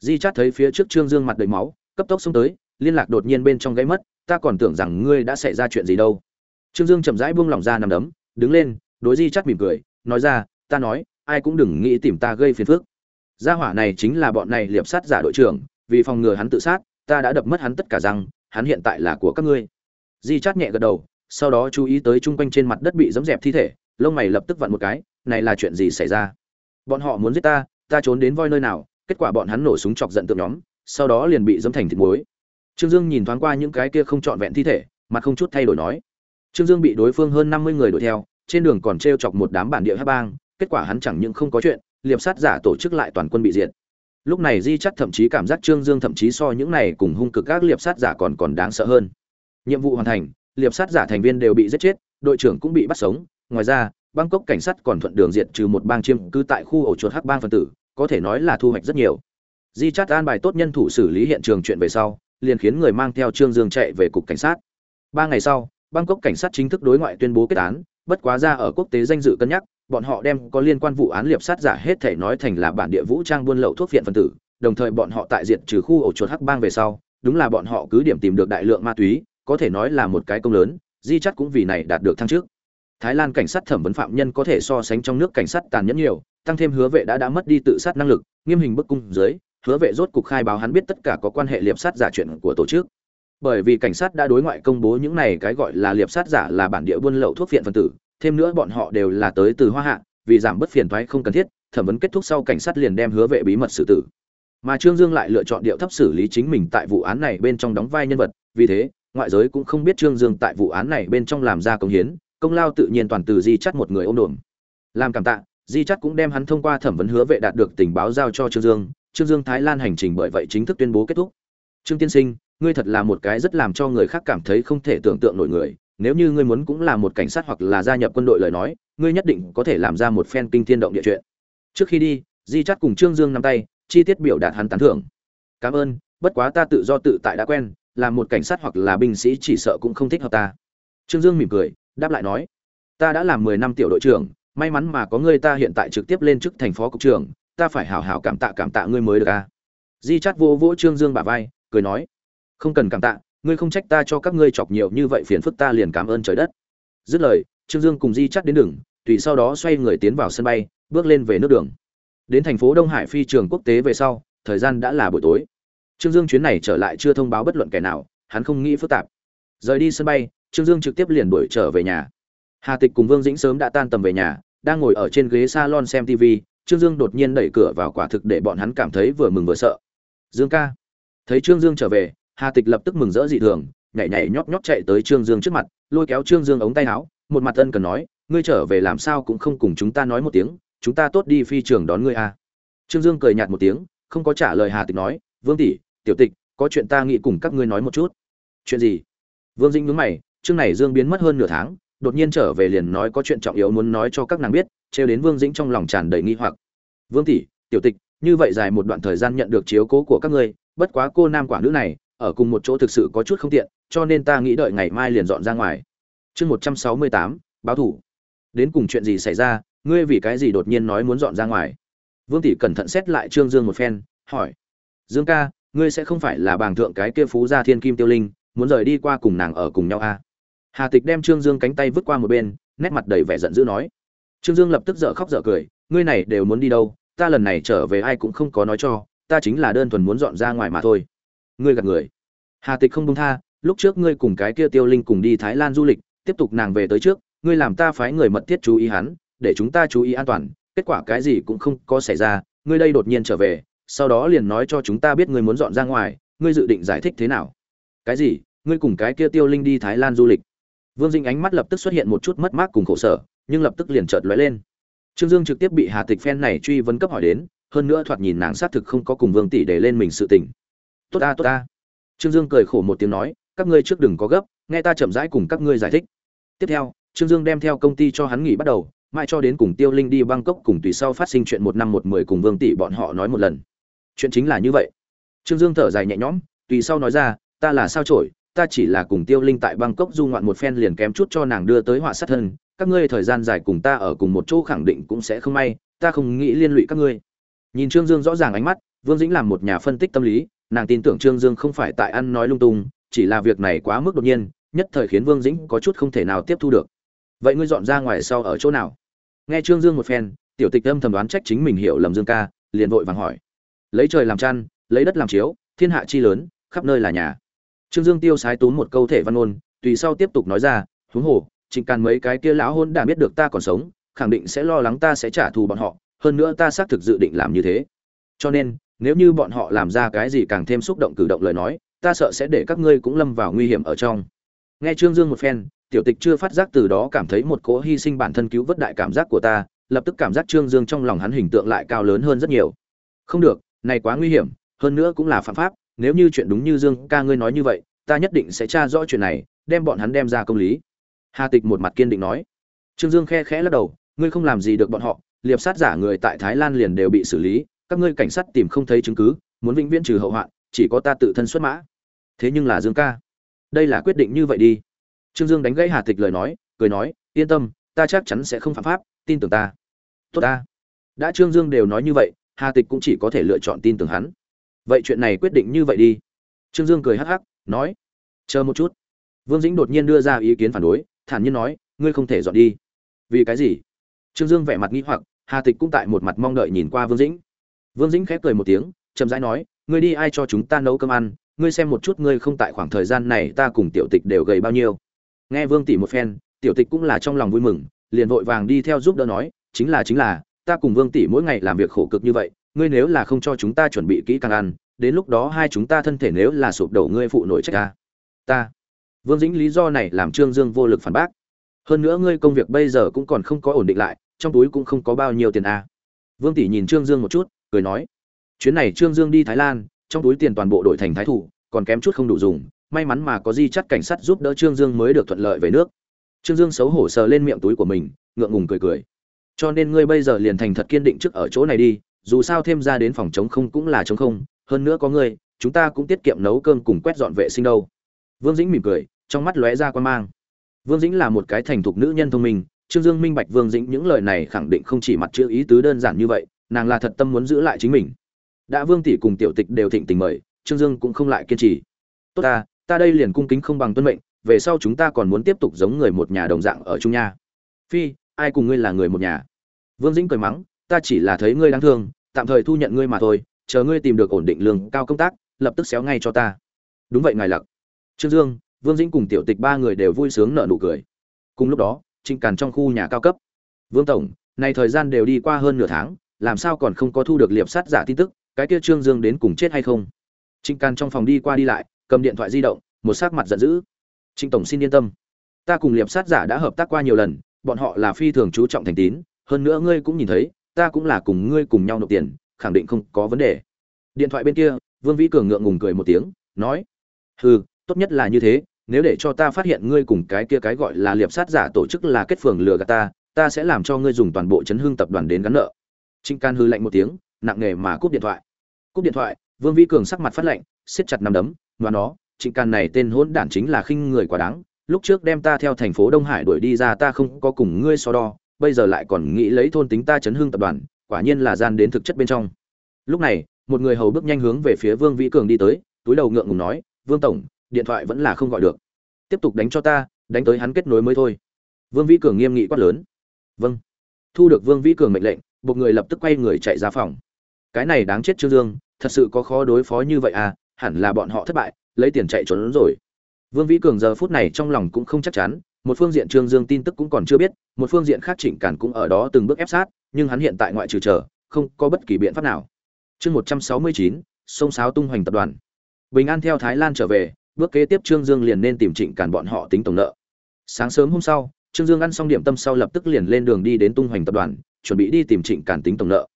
di chát thấy phía trước trương dương mặt đầy máu, cấp tốc xông tới, liên lạc đột nhiên bên trong gãy mất, ta còn tưởng rằng ngươi đã xảy ra chuyện gì đâu. Trương dương chậm rãi buông lỏng ra nằm đấm, đứng lên, đối di chát mỉm cười, nói ra, ta nói, ai cũng đừng nghĩ tìm ta gây phiền phức. Gia hỏa này chính là bọn này liệp sát giả đội trưởng, vì phòng ngừa hắn tự sát, ta đã đập mất hắn tất cả răng, hắn hiện tại là của các ngươi. Di chát nhẹ gật đầu, sau đó chú ý tới chung quanh trên mặt đất bị dẫm dẹp thi thể, lông mày lập tức vặn một cái, này là chuyện gì xảy ra? Bọn họ muốn giết ta ta trốn đến voi nơi nào kết quả bọn hắn nổ súng chọc giận tượng nhóm, sau đó liền bị dẫm thành thịt muối. Trương dương nhìn thoáng qua những cái kia không trọn vẹn thi thể, mặt không chút thay đổi nói. Trương dương bị đối phương hơn năm mươi người đuổi theo, trên đường còn t chọc một đám bản địa hát bang, kết quả hắn chẳng những không có chuyện, liệp sát giả tổ chức lại toàn quân bị diệt. Lúc này di chắc thậm chí cảm giác trương dương thậm chí so những này cùng hung cực các liệp sát giả còn còn đáng sợ hơn. Nhiệm vụ hoàn thành, liệp sát giả thành viên đều bị giết chết, đội trưởng cũng bị bắt sống. Ngoài ra, bangkok cảnh sát còn thuận đường diệt trừ một bang chiêm cư tại khu ổ chuột hắc bang phân tử có thể nói là thu hoạch rất nhiều. Di chát an bài tốt nhân thủ xử lý hiện trường chuyện về sau, liền khiến người mang theo trương dương chạy về cục cảnh sát. Ba ngày sau, bangkok cảnh sát chính thức đối ngoại tuyên bố kết án, bất quá ra ở quốc tế danh dự cân nhắc, bọn họ đem có liên quan vụ án liệp sát giả hết thể nói thành là bản địa vũ trang buôn lậu thuốc viện phân tử, đồng thời bọn họ tại diện trừ khu ổ chuột hắc bang về sau, đúng là bọn họ cứ điểm tìm được đại lượng ma túy, có thể nói là một cái công lớn, di chắt cũng vì này đạt được thăng trước thái lan cảnh sát thẩm vấn phạm nhân có thể so sánh trong nước cảnh sát tàn nhẫn nhiều tăng thêm hứa vệ đã đã mất đi tự sát năng lực, nghiêm hình bức cung dưới, hứa vệ rốt cục khai báo hắn biết tất cả có quan hệ liệp sát giả chuyện của tổ chức. Bởi vì cảnh sát đã đối ngoại công bố những này cái gọi là liệp sát giả là bản địa buôn lậu thuốc phiện phân tử, thêm nữa bọn họ đều là tới từ hoa hạ, vì giảm bớt phiền thoái không cần thiết, thẩm vấn kết thúc sau cảnh sát liền đem hứa vệ bí mật xử tử. Mà trương dương lại lựa chọn điệu thấp xử lý chính mình tại vụ án này bên trong đóng vai nhân vật, vì thế, ngoại giới cũng không biết trương dương tại vụ án này bên trong làm ra công hiến, công lao tự nhiên toàn từ di chắt một người ôm đồn làm cảm tạ di chắt cũng đem hắn thông qua thẩm vấn hứa vệ đạt được tình báo giao cho trương dương. Trương dương thái lan hành trình bởi vậy chính thức tuyên bố kết thúc. Trương tiên sinh, ngươi thật là một cái rất làm cho người khác cảm thấy không thể tưởng tượng nổi người. Nếu như ngươi muốn cũng là một cảnh sát hoặc là gia nhập quân đội lời nói, ngươi nhất định có thể làm ra một phen kinh thiên động địa chuyện. Trước khi đi, di chắt cùng trương dương nắm tay, chi tiết biểu đạt hắn tán thưởng. Cảm ơn, bất quá ta tự do tự tại đã quen, là một cảnh sát hoặc là binh sĩ chỉ sợ cũng không thích hợp ta. Trương dương mỉm cười, đáp lại nói, ta đã làm mười năm tiểu đội trưởng may mắn mà có ngươi ta hiện tại trực tiếp lên chức thành phó cục trưởng, ta phải hảo hảo cảm tạ cảm tạ ngươi mới được a à? di chát vô vỗ trương dương bả vai, cười nói, không cần cảm tạ, ngươi không trách ta cho các ngươi chọc nhiều như vậy phiền phức ta liền cảm ơn trời đất. Dứt lời, trương dương cùng di chát đến đường, tùy sau đó xoay người tiến vào sân bay, bước lên về nước đường. Đến thành phố đông hải phi trường quốc tế về sau, thời gian đã là buổi tối. Trương dương chuyến này trở lại chưa thông báo bất luận kẻ nào, hắn không nghĩ phức tạp. Rời đi sân bay, trương dương trực tiếp liền đuổi trở về nhà. Hà tịch cùng vương dĩnh sớm đã tan tầm về nhà đang ngồi ở trên ghế salon xem tv trương dương đột nhiên đẩy cửa vào quả thực để bọn hắn cảm thấy vừa mừng vừa sợ. Dương ca. Thấy trương dương trở về, hà tịch lập tức mừng rỡ dị thường, nhảy nhảy nhóp nhóp chạy tới trương dương trước mặt, lôi kéo trương dương ống tay áo, một mặt ân cần nói, ngươi trở về làm sao cũng không cùng chúng ta nói một tiếng, chúng ta tốt đi phi trường đón ngươi à. trương dương cười nhạt một tiếng, không có trả lời hà tịch nói, vương tỷ, tiểu tịch, có chuyện ta nghĩ cùng các ngươi nói một chút. Chuyện gì? Vương dĩnh nhướng mày, chương này dương biến mất hơn nửa tháng đột nhiên trở về liền nói có chuyện trọng yếu muốn nói cho các nàng biết, trêu đến vương dĩnh trong lòng tràn đầy nghi hoặc. Vương tỷ, tiểu tịch, như vậy dài một đoạn thời gian nhận được chiếu cố của các ngươi, bất quá cô nam quả nữ này, ở cùng một chỗ thực sự có chút không tiện, cho nên ta nghĩ đợi ngày mai liền dọn ra ngoài. Chương một trăm sáu mươi tám, báo thủ. Đến cùng chuyện gì xảy ra, ngươi vì cái gì đột nhiên nói muốn dọn ra ngoài? Vương tỷ cẩn thận xét lại trương dương một phen, hỏi. Dương ca, ngươi sẽ không phải là bàng thượng cái kia phú gia thiên kim tiêu linh, muốn rời đi qua cùng nàng ở cùng nhau à? Hà tịch đem trương dương cánh tay vứt qua một bên, nét mặt đầy vẻ giận dữ nói. Trương dương lập tức dở khóc dở cười, ngươi này đều muốn đi đâu, ta lần này trở về ai cũng không có nói cho, ta chính là đơn thuần muốn dọn ra ngoài mà thôi. Ngươi gạt người. Hà tịch không buông tha, lúc trước ngươi cùng cái kia tiêu linh cùng đi thái lan du lịch, tiếp tục nàng về tới trước, ngươi làm ta phái người mật thiết chú ý hắn, để chúng ta chú ý an toàn, kết quả cái gì cũng không có xảy ra, ngươi đây đột nhiên trở về, sau đó liền nói cho chúng ta biết ngươi muốn dọn ra ngoài, ngươi dự định giải thích thế nào? Cái gì? Ngươi cùng cái kia tiêu linh đi thái lan du lịch? Vương dinh ánh mắt lập tức xuất hiện một chút mất mát cùng khổ sở, nhưng lập tức liền chợt lóe lên. Trương dương trực tiếp bị hà tịch phen này truy vấn cấp hỏi đến, hơn nữa thoạt nhìn nàng xác thực không có cùng vương tỷ để lên mình sự tình. Tốt ta tốt ta. Trương dương cười khổ một tiếng nói, các ngươi trước đừng có gấp, nghe ta chậm rãi cùng các ngươi giải thích. Tiếp theo, trương dương đem theo công ty cho hắn nghỉ bắt đầu, mãi cho đến cùng tiêu linh đi bangkok cùng tùy sau phát sinh chuyện một năm một mười cùng vương tỷ bọn họ nói một lần. Chuyện chính là như vậy. Trương dương thở dài nhẹ nhõm, tùy sau nói ra, ta là sao chổi ta chỉ là cùng tiêu linh tại bangkok du ngoạn một phen liền kém chút cho nàng đưa tới họa sát thân, các ngươi thời gian dài cùng ta ở cùng một chỗ khẳng định cũng sẽ không may, ta không nghĩ liên lụy các ngươi. Nhìn trương dương rõ ràng ánh mắt, vương dĩnh làm một nhà phân tích tâm lý, nàng tin tưởng trương dương không phải tại ăn nói lung tung, chỉ là việc này quá mức đột nhiên, nhất thời khiến vương dĩnh có chút không thể nào tiếp thu được. Vậy ngươi dọn ra ngoài sau ở chỗ nào? Nghe trương dương một phen, tiểu tịch âm thầm đoán trách chính mình hiểu lầm dương ca, liền vội vàng hỏi. Lấy trời làm chăn lấy đất làm chiếu, thiên hạ chi lớn, khắp nơi là nhà trương dương tiêu sái tốn một câu thể văn ôn tùy sau tiếp tục nói ra, huống hồ, trịnh càn mấy cái kia lão hôn đã biết được ta còn sống, khẳng định sẽ lo lắng ta sẽ trả thù bọn họ, hơn nữa ta xác thực dự định làm như thế. Cho nên, nếu như bọn họ làm ra cái gì càng thêm xúc động cử động lời nói, ta sợ sẽ để các ngươi cũng lâm vào nguy hiểm ở trong. Nghe trương dương một phen, tiểu tịch chưa phát giác từ đó cảm thấy một cỗ hy sinh bản thân cứu vớt đại cảm giác của ta, lập tức cảm giác trương dương trong lòng hắn hình tượng lại cao lớn hơn rất nhiều. Không được, này quá nguy hiểm, hơn nữa cũng là phạm pháp nếu như chuyện đúng như dương ca ngươi nói như vậy, ta nhất định sẽ tra rõ chuyện này, đem bọn hắn đem ra công lý. Hà tịch một mặt kiên định nói. Trương dương khe khẽ lắc đầu, ngươi không làm gì được bọn họ, liệp sát giả người tại thái lan liền đều bị xử lý, các ngươi cảnh sát tìm không thấy chứng cứ, muốn vĩnh viễn trừ hậu hoạn, chỉ có ta tự thân xuất mã. Thế nhưng là dương ca, đây là quyết định như vậy đi. Trương dương đánh gãy hà tịch lời nói, cười nói, yên tâm, ta chắc chắn sẽ không phạm pháp, tin tưởng ta. Tốt ta. Đã trương dương đều nói như vậy, hà tịch cũng chỉ có thể lựa chọn tin tưởng hắn vậy chuyện này quyết định như vậy đi. Trương dương cười hắc hắc, nói, chờ một chút. Vương dĩnh đột nhiên đưa ra ý kiến phản đối, thản nhiên nói, ngươi không thể dọn đi. Vì cái gì? Trương dương vẻ mặt nghi hoặc, hà tịch cũng tại một mặt mong đợi nhìn qua vương dĩnh. Vương dĩnh khép cười một tiếng, chậm rãi nói, ngươi đi ai cho chúng ta nấu cơm ăn? Ngươi xem một chút ngươi không tại khoảng thời gian này ta cùng tiểu tịch đều gầy bao nhiêu. Nghe vương tỷ một phen, tiểu tịch cũng là trong lòng vui mừng, liền vội vàng đi theo giúp đỡ nói, chính là chính là, ta cùng vương tỷ mỗi ngày làm việc khổ cực như vậy ngươi nếu là không cho chúng ta chuẩn bị kỹ càng ăn, đến lúc đó hai chúng ta thân thể nếu là sụp đổ ngươi phụ nổi trách ta. Ta. Vương dĩnh lý do này làm trương dương vô lực phản bác. Hơn nữa ngươi công việc bây giờ cũng còn không có ổn định lại, trong túi cũng không có bao nhiêu tiền à. vương tỷ nhìn trương dương một chút, cười nói. Chuyến này trương dương đi thái lan, trong túi tiền toàn bộ đổi thành thái thủ, còn kém chút không đủ dùng, may mắn mà có di chắt cảnh sát giúp đỡ trương dương mới được thuận lợi về nước. Trương dương xấu hổ sờ lên miệng túi của mình, ngượng ngùng cười cười. Cho nên ngươi bây giờ liền thành thật kiên định trước ở chỗ này đi dù sao thêm ra đến phòng chống không cũng là chống không, hơn nữa có ngươi chúng ta cũng tiết kiệm nấu cơm cùng quét dọn vệ sinh đâu. Vương dĩnh mỉm cười, trong mắt lóe ra quan mang. Vương dĩnh là một cái thành thục nữ nhân thông minh, trương dương minh bạch vương dĩnh những lời này khẳng định không chỉ mặt chữ ý tứ đơn giản như vậy, nàng là thật tâm muốn giữ lại chính mình. Đã vương tỷ cùng tiểu tịch đều thịnh tình mời, trương dương cũng không lại kiên trì. Tốt ta ta đây liền cung kính không bằng tuân mệnh, về sau chúng ta còn muốn tiếp tục giống người một nhà đồng dạng ở chung nha. Phi, ai cùng ngươi là người một nhà? Vương dĩnh cười mắng ta chỉ là thấy ngươi đáng thương, tạm thời thu nhận ngươi mà thôi, chờ ngươi tìm được ổn định lương cao công tác, lập tức xéo ngay cho ta. Đúng vậy, ngài lặc. Trương dương, vương dĩnh cùng tiểu tịch ba người đều vui sướng nợ nụ cười. Cùng lúc đó, trịnh càn trong khu nhà cao cấp. Vương tổng, này thời gian đều đi qua hơn nửa tháng, làm sao còn không có thu được liệp sát giả tin tức, cái kia trương dương đến cùng chết hay không? Trịnh càn trong phòng đi qua đi lại, cầm điện thoại di động, một sắc mặt giận dữ. Trịnh tổng xin yên tâm. Ta cùng liệp sát giả đã hợp tác qua nhiều lần, bọn họ là phi thường chú trọng thành tín, hơn nữa ngươi cũng nhìn thấy ta cũng là cùng ngươi cùng nhau nộp tiền, khẳng định không có vấn đề. Điện thoại bên kia, vương vĩ cường ngượng ngùng cười một tiếng, nói, hừ, tốt nhất là như thế, nếu để cho ta phát hiện ngươi cùng cái kia cái gọi là liệp sát giả tổ chức là kết phường lừa gạt ta ta sẽ làm cho ngươi dùng toàn bộ chấn hương tập đoàn đến gắn nợ. Trinh can hư lạnh một tiếng, nặng nề mà cúp điện thoại. Cúp điện thoại, vương vĩ cường sắc mặt phát lạnh, siết chặt nằm đấm và nó, trịnh can này tên hỗn đản chính là khinh người quá đáng, lúc trước đem ta theo thành phố đông hải đuổi đi ra ta không có cùng ngươi so đo bây giờ lại còn nghĩ lấy thôn tính ta chấn hương tập đoàn, quả nhiên là gian đến thực chất bên trong. Lúc này, một người hầu bước nhanh hướng về phía vương vĩ cường đi tới, túi đầu ngượng ngùng nói, vương tổng, điện thoại vẫn là không gọi được. Tiếp tục đánh cho ta, đánh tới hắn kết nối mới thôi. Vương vĩ cường nghiêm nghị quát lớn. Vâng. Thu được vương vĩ cường mệnh lệnh một người lập tức quay người chạy ra phòng. Cái này đáng chết trương dương, thật sự có khó đối phó như vậy à hẳn là bọn họ thất bại, lấy tiền chạy trốn rồi. Vương vĩ cường giờ phút này trong lòng cũng không chắc chắn một phương diện trương dương tin tức cũng còn chưa biết, một phương diện khác trịnh cản cũng ở đó từng bước ép sát, nhưng hắn hiện tại ngoại trừ chờ, không có bất kỳ biện pháp nào. Chương một trăm sáu mươi chín, sông sáo tung hoành tập đoàn. Bình an theo thái lan trở về, bước kế tiếp trương dương liền nên tìm trịnh cản bọn họ tính tổng nợ. Sáng sớm hôm sau, trương dương ăn xong điểm tâm sau lập tức liền lên đường đi đến tung hoành tập đoàn, chuẩn bị đi tìm trịnh cản tính tổng nợ.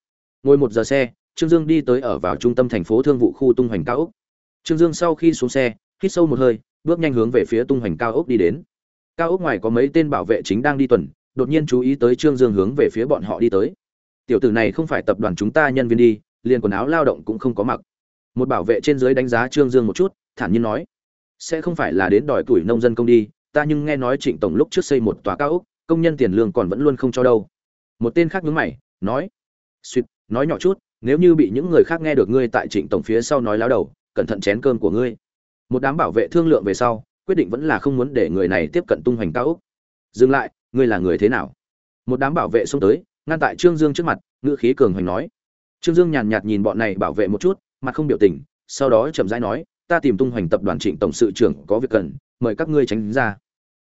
Ngồi một giờ xe, trương dương đi tới ở vào trung tâm thành phố thương vụ khu tung hoành cao ốc. Trương dương sau khi xuống xe, hít sâu một hơi, bước nhanh hướng về phía tung hoành cao ốc đi đến cao ốc ngoài có mấy tên bảo vệ chính đang đi tuần, đột nhiên chú ý tới trương dương hướng về phía bọn họ đi tới. Tiểu tử này không phải tập đoàn chúng ta nhân viên đi, liền quần áo lao động cũng không có mặc. Một bảo vệ trên dưới đánh giá trương dương một chút, thản nhiên nói, sẽ không phải là đến đòi tuổi nông dân công đi, ta nhưng nghe nói trịnh tổng lúc trước xây một tòa cao ốc, công nhân tiền lương còn vẫn luôn không cho đâu. Một tên khác nhướng mày, nói suýt nói nhỏ chút, nếu như bị những người khác nghe được ngươi tại trịnh tổng phía sau nói láo đầu, cẩn thận chén cơm của ngươi. Một đám bảo vệ thương lượng về sau quyết định vẫn là không muốn để người này tiếp cận tung hoành cao úc dừng lại, ngươi là người thế nào? Một đám bảo vệ xông tới, ngăn tại trương dương trước mặt, ngữ khí cường hoành nói. Trương dương nhàn nhạt nhìn bọn này bảo vệ một chút, mặt không biểu tình, sau đó chậm rãi nói, ta tìm tung hoành tập đoàn trịnh tổng sự trưởng có việc cần, mời các ngươi tránh ra.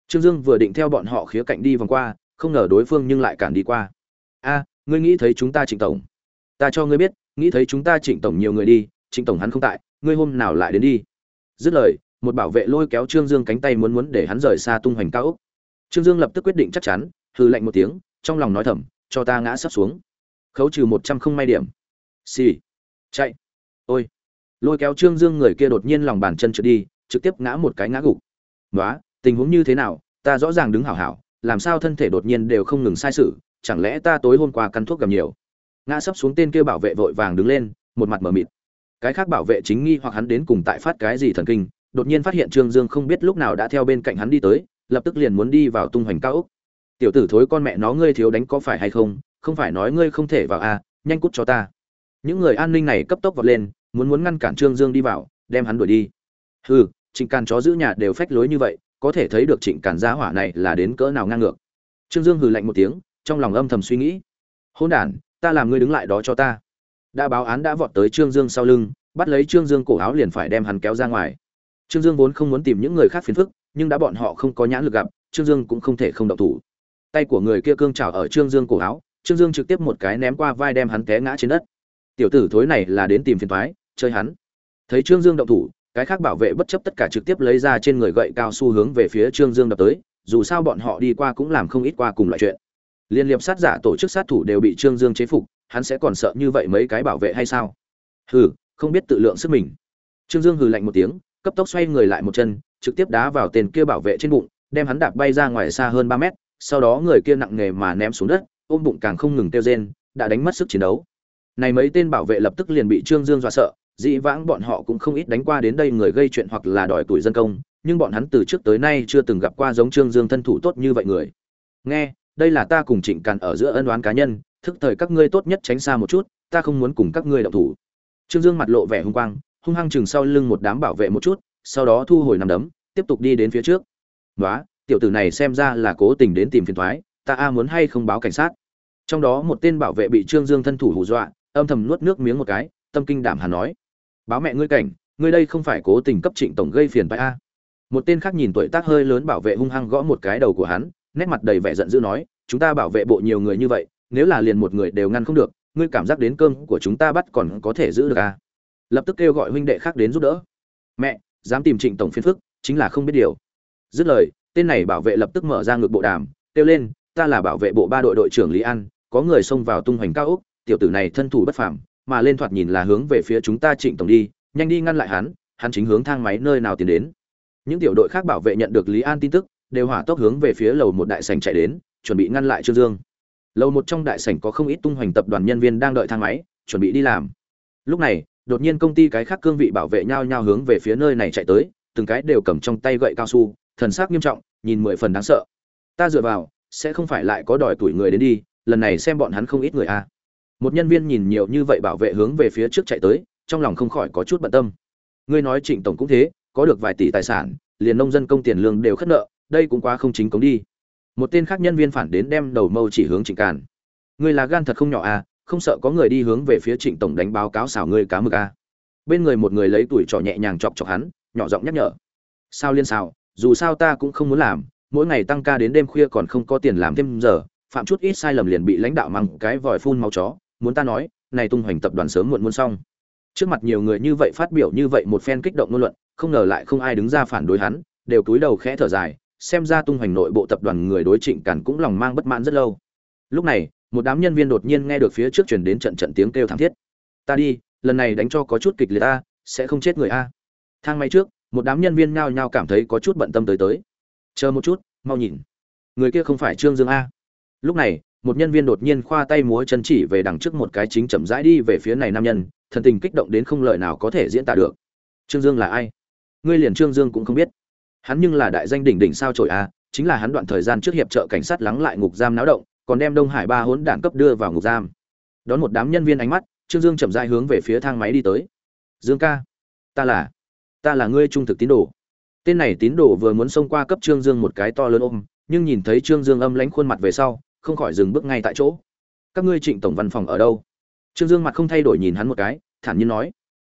Trương dương vừa định theo bọn họ khía cạnh đi vòng qua, không ngờ đối phương nhưng lại cản đi qua. A, ngươi nghĩ thấy chúng ta trịnh tổng? Ta cho ngươi biết, nghĩ thấy chúng ta trịnh tổng nhiều người đi, trịnh tổng hắn không tại, ngươi hôm nào lại đến đi? Dứt lời một bảo vệ lôi kéo trương dương cánh tay muốn muốn để hắn rời xa tung hoành cao ốc. Trương dương lập tức quyết định chắc chắn hư lạnh một tiếng, trong lòng nói thầm, cho ta ngã sắp xuống. Khấu trừ một trăm không may điểm. Xì、sì. chạy. Ôi. Lôi kéo trương dương người kia đột nhiên lòng bàn chân trượt đi, trực tiếp ngã một cái ngã gục. Nói tình huống như thế nào? Ta rõ ràng đứng hảo hảo, làm sao thân thể đột nhiên đều không ngừng sai sự, chẳng lẽ ta tối hôm qua căn thuốc gặp nhiều? Ngã sắp xuống tên kia bảo vệ vội vàng đứng lên, một mặt mờ mịt. Cái khác bảo vệ chính nghi hoặc hắn đến cùng tại phát cái gì thần kinh đột nhiên phát hiện trương dương không biết lúc nào đã theo bên cạnh hắn đi tới lập tức liền muốn đi vào tung hoành cao ốc. Tiểu tử thối con mẹ nó ngươi thiếu đánh có phải hay không? Không phải nói ngươi không thể vào à nhanh cút cho ta. Những người an ninh này cấp tốc vọt lên muốn muốn ngăn cản trương dương đi vào đem hắn đuổi đi. Hừ trịnh càn chó giữ nhà đều phách lối như vậy có thể thấy được trịnh càn giá hỏa này là đến cỡ nào ngang ngược. Trương dương hừ lạnh một tiếng trong lòng âm thầm suy nghĩ. "Hỗn đản, ta làm ngươi đứng lại đó cho ta. Đã báo án đã vọt tới trương dương sau lưng bắt lấy trương dương cổ áo liền phải đem hắn kéo ra ngoài trương dương vốn không muốn tìm những người khác phiền phức nhưng đã bọn họ không có nhãn lực gặp trương dương cũng không thể không động thủ. Tay của người kia cương trảo ở trương dương cổ áo trương dương trực tiếp một cái ném qua vai đem hắn té ngã trên đất. Tiểu tử thối này là đến tìm phiền toái, chơi hắn. Thấy trương dương động thủ cái khác bảo vệ bất chấp tất cả trực tiếp lấy ra trên người gậy cao su hướng về phía trương dương đập tới dù sao bọn họ đi qua cũng làm không ít qua cùng loại chuyện. Liên liệp sát giả tổ chức sát thủ đều bị trương dương chế phục hắn sẽ còn sợ như vậy mấy cái bảo vệ hay sao? Hừ không biết tự lượng sức mình. Trương dương hừ lạnh một tiếng cấp tốc xoay người lại một chân, trực tiếp đá vào tên kia bảo vệ trên bụng, đem hắn đạp bay ra ngoài xa hơn ba mét, sau đó người kia nặng nề mà ném xuống đất, ôm bụng càng không ngừng kêu rên, đã đánh mất sức chiến đấu. Này mấy tên bảo vệ lập tức liền bị trương dương dọa sợ, dĩ vãng bọn họ cũng không ít đánh qua đến đây người gây chuyện hoặc là đòi tuổi dân công, nhưng bọn hắn từ trước tới nay chưa từng gặp qua giống trương dương thân thủ tốt như vậy người. Nghe, đây là ta cùng trịnh càn ở giữa ân oán cá nhân, thức thời các ngươi tốt nhất tránh xa một chút, ta không muốn cùng các ngươi động thủ. Trương dương mặt lộ vẻ hung quang hung hăng chừng sau lưng một đám bảo vệ một chút, sau đó thu hồi nằm đấm, tiếp tục đi đến phía trước. Nói tiểu tử này xem ra là cố tình đến tìm phiền thoái, ta a muốn hay không báo cảnh sát? Trong đó một tên bảo vệ bị trương dương thân thủ hù dọa, âm thầm nuốt nước miếng một cái, tâm kinh đảm hà nói, báo mẹ ngươi cảnh, ngươi đây không phải cố tình cấp trịnh tổng gây phiền phải a? Một tên khác nhìn tuổi tác hơi lớn bảo vệ hung hăng gõ một cái đầu của hắn, nét mặt đầy vẻ giận dữ nói, chúng ta bảo vệ bộ nhiều người như vậy, nếu là liền một người đều ngăn không được, ngươi cảm giác đến cơm của chúng ta bắt còn có thể giữ được à? Lập tức kêu gọi huynh đệ khác đến giúp đỡ. Mẹ dám tìm trịnh tổng phiền phức chính là không biết điều. Dứt lời tên này bảo vệ lập tức mở ra ngực bộ đàm kêu lên ta là bảo vệ bộ ba đội đội trưởng lý an có người xông vào tung hoành cao úc, tiểu tử này thân thủ bất phàm mà lên thoạt nhìn là hướng về phía chúng ta trịnh tổng đi nhanh đi ngăn lại hắn hắn chính hướng thang máy nơi nào tiến đến. Những tiểu đội khác bảo vệ nhận được lý an tin tức đều hỏa tốc hướng về phía lầu một đại sảnh chạy đến chuẩn bị ngăn lại trương dương. Lầu một trong đại sảnh có không ít tung hoành tập đoàn nhân viên đang đợi thang máy chuẩn bị đi làm. Lúc này đột nhiên công ty cái khác cương vị bảo vệ nhau nhau hướng về phía nơi này chạy tới, từng cái đều cầm trong tay gậy cao su, thần sắc nghiêm trọng, nhìn mười phần đáng sợ. Ta dựa vào, sẽ không phải lại có đòi tuổi người đến đi, lần này xem bọn hắn không ít người a. À. một nhân viên nhìn nhiều như vậy bảo vệ hướng về phía trước chạy tới, trong lòng không khỏi có chút bận tâm. Ngươi nói trịnh tổng cũng thế, có được vài tỷ tài sản, liền nông dân công tiền lương đều khất nợ, đây cũng quá không chính cống đi. Một tên khác nhân viên phản đến đem đầu mâu chỉ hướng trịnh càn. Ngươi là gan thật không nhỏ à không sợ có người đi hướng về phía trịnh tổng đánh báo cáo xảo ngươi cá mực à. bên người một người lấy tuổi trò nhẹ nhàng chọc chọc hắn, nhỏ giọng nhắc nhở. Sao liên sao dù sao ta cũng không muốn làm, mỗi ngày tăng ca đến đêm khuya còn không có tiền làm thêm giờ, phạm chút ít sai lầm liền bị lãnh đạo mang cái vòi phun máu chó, muốn ta nói, này tung hoành tập đoàn sớm muộn muốn xong. Trước mặt nhiều người như vậy phát biểu như vậy một phen kích động ngôn luận, không ngờ lại không ai đứng ra phản đối hắn, đều cúi đầu khẽ thở dài, xem ra tung hoành nội bộ tập đoàn người đối trịnh càn cũng lòng mang bất mãn rất lâu. Lúc này một đám nhân viên đột nhiên nghe được phía trước truyền đến trận trận tiếng kêu thảm thiết. Ta đi, lần này đánh cho có chút kịch liệt ta sẽ không chết người a. Thang máy trước, một đám nhân viên nhao nhao cảm thấy có chút bận tâm tới tới. Chờ một chút, mau nhìn. Người kia không phải trương dương a? Lúc này, một nhân viên đột nhiên khoa tay múa chân chỉ về đằng trước một cái chính chậm rãi đi về phía này nam nhân, thần tình kích động đến không lời nào có thể diễn tả được. Trương dương là ai? Ngươi liền trương dương cũng không biết. Hắn nhưng là đại danh đỉnh đỉnh sao trổi a, chính là hắn đoạn thời gian trước hiệp trợ cảnh sát lắng lại ngục giam náo động còn đem đông hải ba hỗn đản cấp đưa vào ngục giam. Đón một đám nhân viên ánh mắt, trương dương chậm rãi hướng về phía thang máy đi tới. Dương ca, ta là ta là ngươi trung thực tín đồ. Tên này tín đồ vừa muốn xông qua cấp trương dương một cái to lớn ôm, nhưng nhìn thấy trương dương âm lãnh khuôn mặt về sau, không khỏi dừng bước ngay tại chỗ. Các ngươi trịnh tổng văn phòng ở đâu? Trương dương mặt không thay đổi nhìn hắn một cái, thản nhiên nói.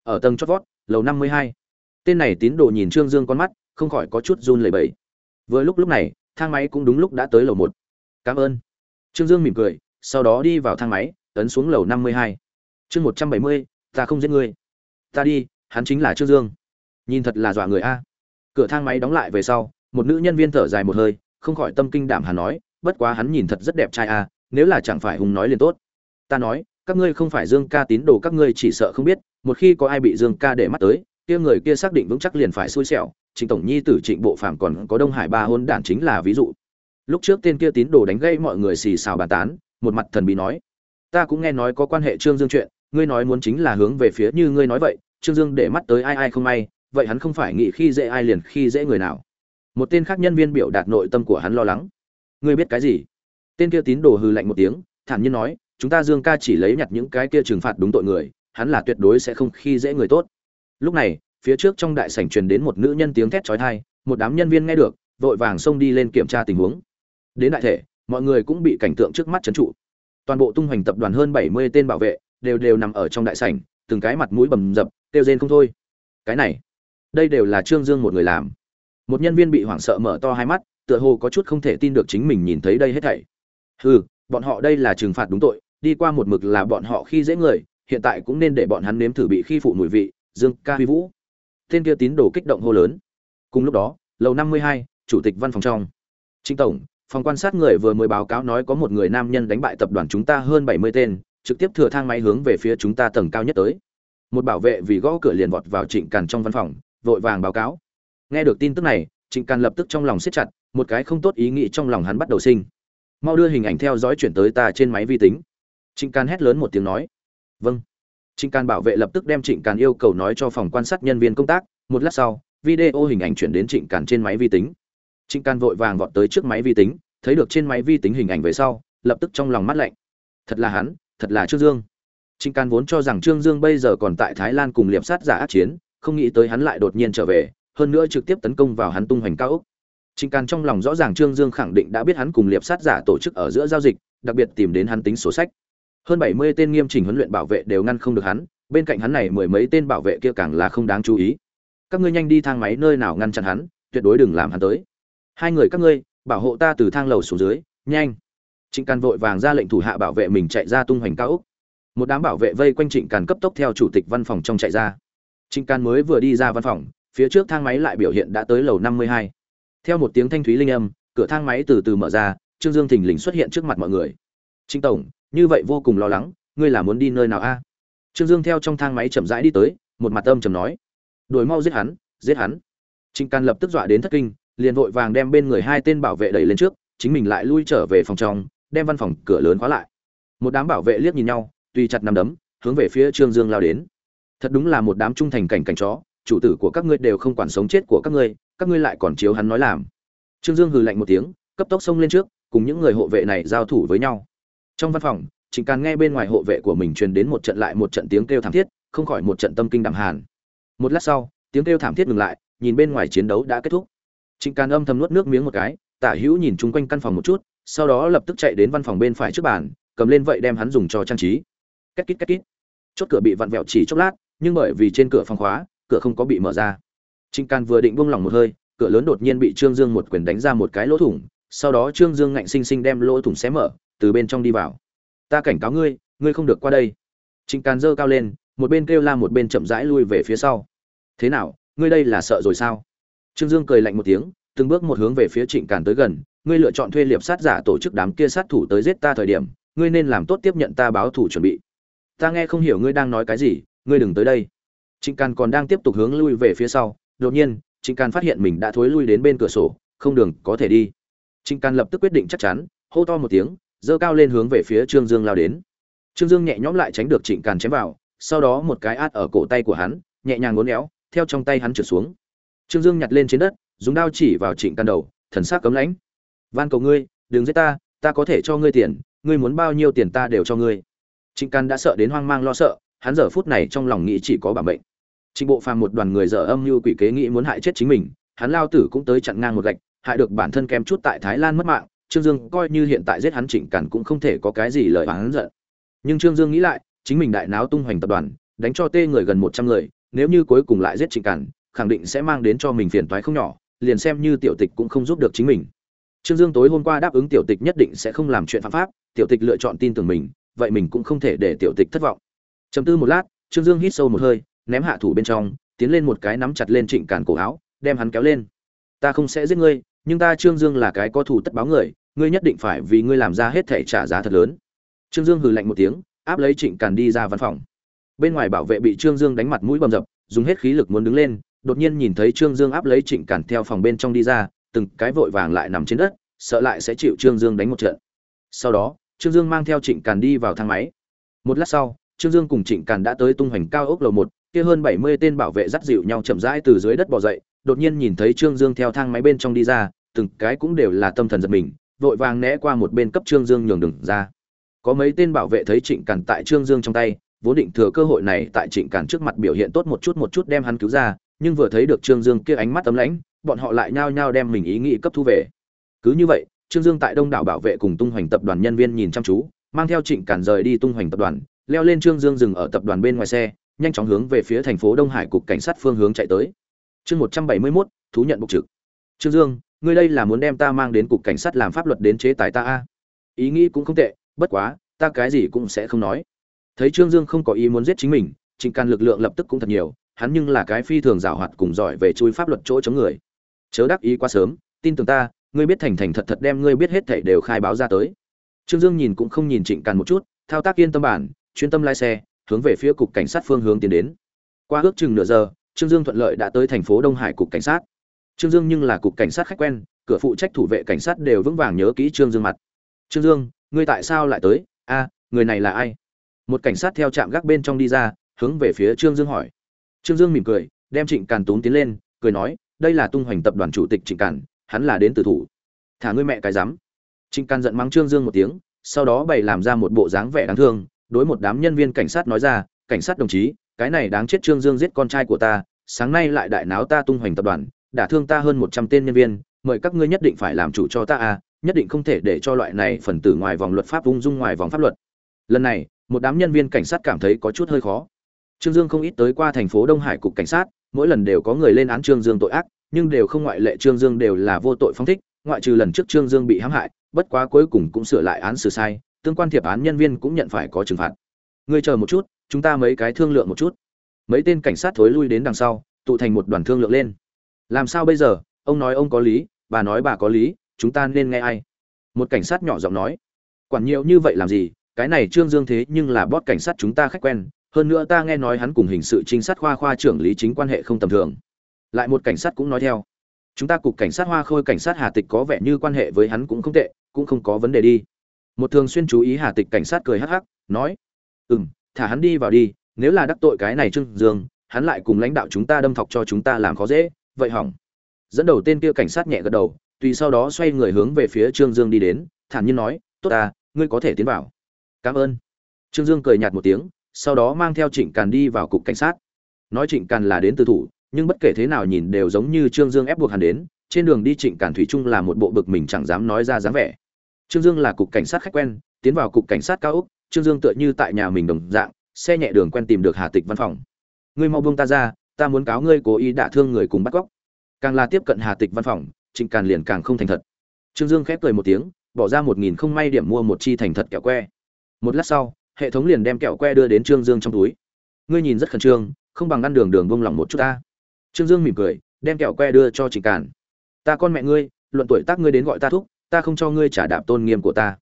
Ở tầng chót vót, lầu năm mươi hai. Tên này tín đồ nhìn trương dương con mắt, không khỏi có chút run lẩy bẩy. Vừa lúc lúc này, thang máy cũng đúng lúc đã tới lầu một. Cảm ơn trương dương mỉm cười, sau đó đi vào thang máy, ấn xuống lầu năm mươi hai. Chương một trăm bảy mươi, ta không giết ngươi. Ta đi, hắn chính là trương dương. Nhìn thật là dọa người a. Cửa thang máy đóng lại về sau, một nữ nhân viên thở dài một hơi, không khỏi tâm kinh đảm hà nói, bất quá hắn nhìn thật rất đẹp trai a, nếu là chẳng phải hùng nói liền tốt. Ta nói, các ngươi không phải dương ca tín đồ, các ngươi chỉ sợ không biết, một khi có ai bị dương ca để mắt tới, kia người kia xác định vững chắc liền phải xui xẻo. Trịnh tổng nhi tử trịnh bộ Phàm còn có đông hải ba hôn đản chính là ví dụ lúc trước tên kia tín đồ đánh gây mọi người xì xào bàn tán, một mặt thần bí nói, ta cũng nghe nói có quan hệ trương dương chuyện, ngươi nói muốn chính là hướng về phía như ngươi nói vậy, trương dương để mắt tới ai ai không may, vậy hắn không phải nghĩ khi dễ ai liền khi dễ người nào. Một tên khác nhân viên biểu đạt nội tâm của hắn lo lắng, ngươi biết cái gì? Tên kia tín đồ hư lạnh một tiếng, thản nhiên nói, chúng ta dương ca chỉ lấy nhặt những cái kia trừng phạt đúng tội người, hắn là tuyệt đối sẽ không khi dễ người tốt. Lúc này, phía trước trong đại sảnh truyền đến một nữ nhân tiếng thét chói tai, một đám nhân viên nghe được, vội vàng xông đi lên kiểm tra tình huống đến đại thể, mọi người cũng bị cảnh tượng trước mắt trấn trụ. Toàn bộ tung hoành tập đoàn hơn bảy mươi tên bảo vệ đều đều nằm ở trong đại sảnh, từng cái mặt mũi bầm dập, kêu rên không thôi. Cái này, đây đều là trương dương một người làm. Một nhân viên bị hoảng sợ mở to hai mắt, tựa hồ có chút không thể tin được chính mình nhìn thấy đây hết thảy. Hừ, bọn họ đây là trừng phạt đúng tội, đi qua một mực là bọn họ khi dễ người, hiện tại cũng nên để bọn hắn nếm thử bị khi phụ mùi vị, dương ca huy vũ. Tên kia tín đồ kích động hô lớn. Cùng lúc đó, lầu năm mươi hai, chủ tịch văn phòng trong. Trịnh tổng phòng quan sát người vừa mới báo cáo nói có một người nam nhân đánh bại tập đoàn chúng ta hơn bảy mươi tên, trực tiếp thừa thang máy hướng về phía chúng ta tầng cao nhất tới. Một bảo vệ vì gõ cửa liền vọt vào trịnh càn trong văn phòng, vội vàng báo cáo. Nghe được tin tức này, trịnh càn lập tức trong lòng siết chặt, một cái không tốt ý nghĩ trong lòng hắn bắt đầu sinh. Mau đưa hình ảnh theo dõi chuyển tới ta trên máy vi tính. Trịnh càn hét lớn một tiếng nói. Vâng. Trịnh càn bảo vệ lập tức đem trịnh càn yêu cầu nói cho phòng quan sát nhân viên công tác. Một lát sau, video hình ảnh chuyển đến trịnh càn trên máy vi tính trịnh Can vội vàng vọt tới trước máy vi tính, thấy được trên máy vi tính hình ảnh về sau, lập tức trong lòng mắt lạnh. Thật là hắn, thật là trương dương. Trịnh Can vốn cho rằng trương dương bây giờ còn tại thái lan cùng liệp sát giả ác chiến, không nghĩ tới hắn lại đột nhiên trở về, hơn nữa trực tiếp tấn công vào hắn tung hoành cao ốc. Trịnh Can trong lòng rõ ràng trương dương khẳng định đã biết hắn cùng liệp sát giả tổ chức ở giữa giao dịch, đặc biệt tìm đến hắn tính sổ sách. Hơn bảy mươi tên nghiêm chỉnh huấn luyện bảo vệ đều ngăn không được hắn, bên cạnh hắn này mười mấy tên bảo vệ kia càng là không đáng chú ý. Các ngươi nhanh đi thang máy nơi nào ngăn chặn hắn, tuyệt đối đừng làm hắn tới hai người các ngươi, bảo hộ ta từ thang lầu xuống dưới, nhanh. Trịnh càn vội vàng ra lệnh thủ hạ bảo vệ mình chạy ra tung hoành cao úc một đám bảo vệ vây quanh trịnh càn cấp tốc theo chủ tịch văn phòng trong chạy ra. Trịnh càn mới vừa đi ra văn phòng, phía trước thang máy lại biểu hiện đã tới lầu năm mươi hai. Theo một tiếng thanh thúy linh âm, cửa thang máy từ từ mở ra, trương dương thình lình xuất hiện trước mặt mọi người. Trịnh tổng, như vậy vô cùng lo lắng, ngươi là muốn đi nơi nào a? Trương dương theo trong thang máy chậm rãi đi tới, một mặt âm chầm nói. Đuổi mau giết hắn giết hắn. Trịnh càn lập tức dọa đến thất kinh liền vội vàng đem bên người hai tên bảo vệ đẩy lên trước, chính mình lại lui trở về phòng trong, đem văn phòng cửa lớn khóa lại. Một đám bảo vệ liếc nhìn nhau tuy chặt nằm đấm, hướng về phía trương dương lao đến. Thật đúng là một đám trung thành cảnh cảnh chó, chủ tử của các ngươi đều không quản sống chết của các ngươi các ngươi lại còn chiếu hắn nói làm. Trương dương hừ lạnh một tiếng, cấp tốc xông lên trước, cùng những người hộ vệ này giao thủ với nhau. Trong văn phòng, trịnh càn nghe bên ngoài hộ vệ của mình truyền đến một trận lại một trận tiếng kêu thảm thiết, không khỏi một trận tâm kinh đẳng hàn. Một lát sau, tiếng kêu thảm thiết ngừng lại, nhìn bên ngoài chiến đấu đã kết thúc trịnh càn âm thầm nuốt nước miếng một cái, tả hữu nhìn chung quanh căn phòng một chút, sau đó lập tức chạy đến văn phòng bên phải trước bàn, cầm lên vậy đem hắn dùng cho trang trí. Két kít két kít. Chốt cửa bị vặn vẹo chỉ chốc lát, nhưng bởi vì trên cửa phòng khóa, cửa không có bị mở ra. Trịnh càn vừa định buông lỏng một hơi, cửa lớn đột nhiên bị trương dương một quyền đánh ra một cái lỗ thủng, sau đó trương dương ngạnh sinh sinh đem lỗ thủng xé mở, từ bên trong đi vào. Ta cảnh cáo ngươi ngươi không được qua đây. Trịnh càn giơ cao lên, một bên kêu la một bên chậm rãi lui về phía sau. Thế nào, ngươi đây là sợ rồi sao? Trương dương cười lạnh một tiếng, từng bước một hướng về phía trịnh càn tới gần, ngươi lựa chọn thuê liệp sát giả tổ chức đám kia sát thủ tới giết ta thời điểm, ngươi nên làm tốt tiếp nhận ta báo thủ chuẩn bị. Ta nghe không hiểu ngươi đang nói cái gì, ngươi đừng tới đây. Trịnh càn còn đang tiếp tục hướng lui về phía sau, đột nhiên, trịnh càn phát hiện mình đã thối lui đến bên cửa sổ, không đường, có thể đi. Trịnh càn lập tức quyết định chắc chắn, hô to một tiếng, giơ cao lên hướng về phía trương dương lao đến. Trương dương nhẹ nhõm lại tránh được trịnh càn chém vào, sau đó một cái át ở cổ tay của hắn, nhẹ nhàng uốn éo, theo trong tay hắn trượt xuống trương dương nhặt lên trên đất, dùng đao chỉ vào trịnh Can đầu, thần sắc cấm lãnh. Van cầu ngươi, đừng giết ta ta có thể cho ngươi tiền, ngươi muốn bao nhiêu tiền ta đều cho ngươi. Trịnh Can đã sợ đến hoang mang lo sợ, hắn giờ phút này trong lòng nghĩ chỉ có bảo mệnh. Trịnh bộ phàm một đoàn người dở âm như quỷ kế nghĩ muốn hại chết chính mình, hắn lao tử cũng tới chặn ngang một gạch, hại được bản thân kém chút tại thái lan mất mạng, trương dương coi như hiện tại giết hắn trịnh càn cũng không thể có cái gì lời hắn giận. Nhưng trương dương nghĩ lại, chính mình đại náo tung hoành tập đoàn, đánh cho tê người gần một trăm người, nếu như cuối cùng lại giết trịnh càn khẳng định sẽ mang đến cho mình phiền toái không nhỏ, liền xem như tiểu tịch cũng không giúp được chính mình. Trương dương tối hôm qua đáp ứng tiểu tịch nhất định sẽ không làm chuyện phạm pháp, tiểu tịch lựa chọn tin tưởng mình, vậy mình cũng không thể để tiểu tịch thất vọng. Chầm tư một lát, trương dương hít sâu một hơi, ném hạ thủ bên trong, tiến lên một cái nắm chặt lên trịnh càn cổ áo, đem hắn kéo lên. Ta không sẽ giết ngươi, nhưng ta trương dương là cái có thù tất báo người, ngươi nhất định phải vì ngươi làm ra hết thể trả giá thật lớn. Trương dương hừ lạnh một tiếng, áp lấy trịnh càn đi ra văn phòng. Bên ngoài bảo vệ bị trương dương đánh mặt mũi bầm dập, dùng hết khí lực muốn đứng lên đột nhiên nhìn thấy trương dương áp lấy trịnh càn theo phòng bên trong đi ra, từng cái vội vàng lại nằm trên đất, sợ lại sẽ chịu trương dương đánh một trận. Sau đó, trương dương mang theo trịnh càn đi vào thang máy. Một lát sau, trương dương cùng trịnh càn đã tới tung hoành cao ốc lầu một, kia hơn bảy mươi tên bảo vệ dắt dịu nhau chậm rãi từ dưới đất bò dậy, đột nhiên nhìn thấy trương dương theo thang máy bên trong đi ra, từng cái cũng đều là tâm thần giật mình, vội vàng né qua một bên cấp trương dương nhường đường ra. Có mấy tên bảo vệ thấy trịnh càn tại trương dương trong tay, vốn định thừa cơ hội này tại trịnh càn trước mặt biểu hiện tốt một chút một chút đem hắn cứu ra nhưng vừa thấy được trương dương kia ánh mắt ấm lãnh, bọn họ lại nhao nhao đem mình ý nghĩ cấp thu về. Cứ như vậy, trương dương tại đông đảo bảo vệ cùng tung hoành tập đoàn nhân viên nhìn chăm chú, mang theo trịnh Cản rời đi tung hoành tập đoàn, leo lên trương dương dừng ở tập đoàn bên ngoài xe, nhanh chóng hướng về phía thành phố đông hải cục cảnh sát phương hướng chạy tới. Chương một trăm bảy mươi mốt, thú nhận bục trực. Trương dương, ngươi đây là muốn đem ta mang đến cục cảnh sát làm pháp luật đến chế tài ta a? Ý nghĩ cũng không tệ, bất quá, ta cái gì cũng sẽ không nói. Thấy trương dương không có ý muốn giết chính mình, trịnh càn lực lượng lập tức cũng thật nhiều hắn nhưng là cái phi thường giảo hoạt cùng giỏi về chui pháp luật chỗ chống người. Chớ đắc ý quá sớm, tin tưởng ta, ngươi biết thành thành thật thật đem ngươi biết hết thảy đều khai báo ra tới. Trương dương nhìn cũng không nhìn trịnh càn một chút, thao tác yên tâm bản, chuyên tâm lái xe, hướng về phía cục cảnh sát phương hướng tiến đến. Qua ước chừng nửa giờ, trương dương thuận lợi đã tới thành phố đông hải cục cảnh sát. Trương dương nhưng là cục cảnh sát khách quen, cửa phụ trách thủ vệ cảnh sát đều vững vàng nhớ kỹ trương dương mặt. Trương dương, ngươi tại sao lại tới? A, người này là ai? Một cảnh sát theo trạm gác bên trong đi ra, hướng về phía trương dương hỏi trương dương mỉm cười, đem trịnh càn túm tiến lên, cười nói, đây là tung hoành tập đoàn chủ tịch trịnh càn, hắn là đến từ thủ. Thả ngươi mẹ cái rắm. Trịnh càn giận mắng trương dương một tiếng, sau đó bày làm ra một bộ dáng vẻ đáng thương, đối một đám nhân viên cảnh sát nói ra, cảnh sát đồng chí, cái này đáng chết trương dương giết con trai của ta, sáng nay lại đại náo ta tung hoành tập đoàn đả thương ta hơn một trăm tên nhân viên, mời các ngươi nhất định phải làm chủ cho ta à nhất định không thể để cho loại này phần tử ngoài vòng luật pháp ung dung ngoài vòng pháp luật. Lần này, một đám nhân viên cảnh sát cảm thấy có chút hơi khó trương dương không ít tới qua thành phố đông hải cục cảnh sát, mỗi lần đều có người lên án trương dương tội ác, nhưng đều không ngoại lệ trương dương đều là vô tội phong thích, ngoại trừ lần trước trương dương bị hãm hại, bất quá cuối cùng cũng sửa lại án xử sai, tương quan thiệp án nhân viên cũng nhận phải có trừng phạt. Ngươi chờ một chút, chúng ta mấy cái thương lượng một chút. Mấy tên cảnh sát thối lui đến đằng sau, tụ thành một đoàn thương lượng lên. Làm sao bây giờ? Ông nói ông có lý, bà nói bà có lý, chúng ta nên nghe ai? Một cảnh sát nhỏ giọng nói. Quản nhiều như vậy làm gì? Cái này trương dương thế nhưng là bót cảnh sát chúng ta khách quen hơn nữa ta nghe nói hắn cùng hình sự trinh sát khoa khoa trưởng lý chính quan hệ không tầm thường. Lại một cảnh sát cũng nói theo. Chúng ta cục cảnh sát hoa khôi, cảnh sát hà tịch có vẻ như quan hệ với hắn cũng không tệ, cũng không có vấn đề đi. Một thường xuyên chú ý hà tịch cảnh sát cười hắc hắc, nói ừ m thả hắn đi vào đi, nếu là đắc tội cái này trương dương, hắn lại cùng lãnh đạo chúng ta đâm thọc cho chúng ta làm khó dễ, vậy hỏng. Dẫn đầu tên kia cảnh sát nhẹ gật đầu, tùy sau đó xoay người hướng về phía trương dương đi đến, thản nhiên nói, tốt ta, ngươi có thể tiến vào. Cảm ơn. Trương dương cười nhạt một tiếng sau đó mang theo trịnh càn đi vào cục cảnh sát. Nói trịnh càn là đến từ thủ nhưng bất kể thế nào nhìn đều giống như trương dương ép buộc hắn đến trên đường đi trịnh càn thủy trung là một bộ bực mình chẳng dám nói ra dáng vẻ. Trương dương là cục cảnh sát khách quen tiến vào cục cảnh sát cao ốc, trương dương tựa như tại nhà mình đồng dạng xe nhẹ đường quen tìm được hà tịch văn phòng. Ngươi mau buông ta ra ta muốn cáo ngươi cố ý đả thương người cùng bắt cóc. Càng là tiếp cận hà tịch văn phòng trịnh càn liền càng không thành thật. Trương dương khép cười một tiếng bỏ ra một nghìn không may điểm mua một chi thành thật kẹo que. Một lát sau hệ thống liền đem kẹo que đưa đến trương dương trong túi. Ngươi nhìn rất khẩn trương, không bằng ăn đường đường bông lỏng một chút ta. Trương dương mỉm cười, đem kẹo que đưa cho trịnh càn. Ta con mẹ ngươi, luận tuổi tác ngươi đến gọi ta thúc, ta không cho ngươi trả đạp tôn nghiêm của ta.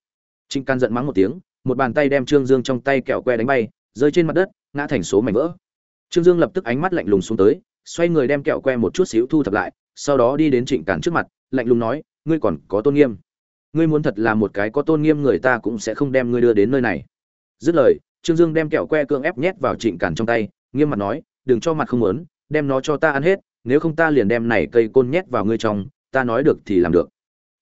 Trịnh càn giận mắng một tiếng, một bàn tay đem trương dương trong tay kẹo que đánh bay, rơi trên mặt đất, ngã thành số mảnh vỡ. Trương dương lập tức ánh mắt lạnh lùng xuống tới, xoay người đem kẹo que một chút xíu thu thập lại, sau đó đi đến trịnh càn trước mặt, lạnh lùng nói, ngươi còn có tôn nghiêm. Ngươi muốn thật là một cái có tôn nghiêm người ta cũng sẽ không đem ngươi đưa đến nơi này dứt lời trương dương đem kẹo que cưỡng ép nhét vào trịnh càn trong tay nghiêm mặt nói đừng cho mặt không muốn đem nó cho ta ăn hết nếu không ta liền đem này cây côn nhét vào ngươi trong ta nói được thì làm được.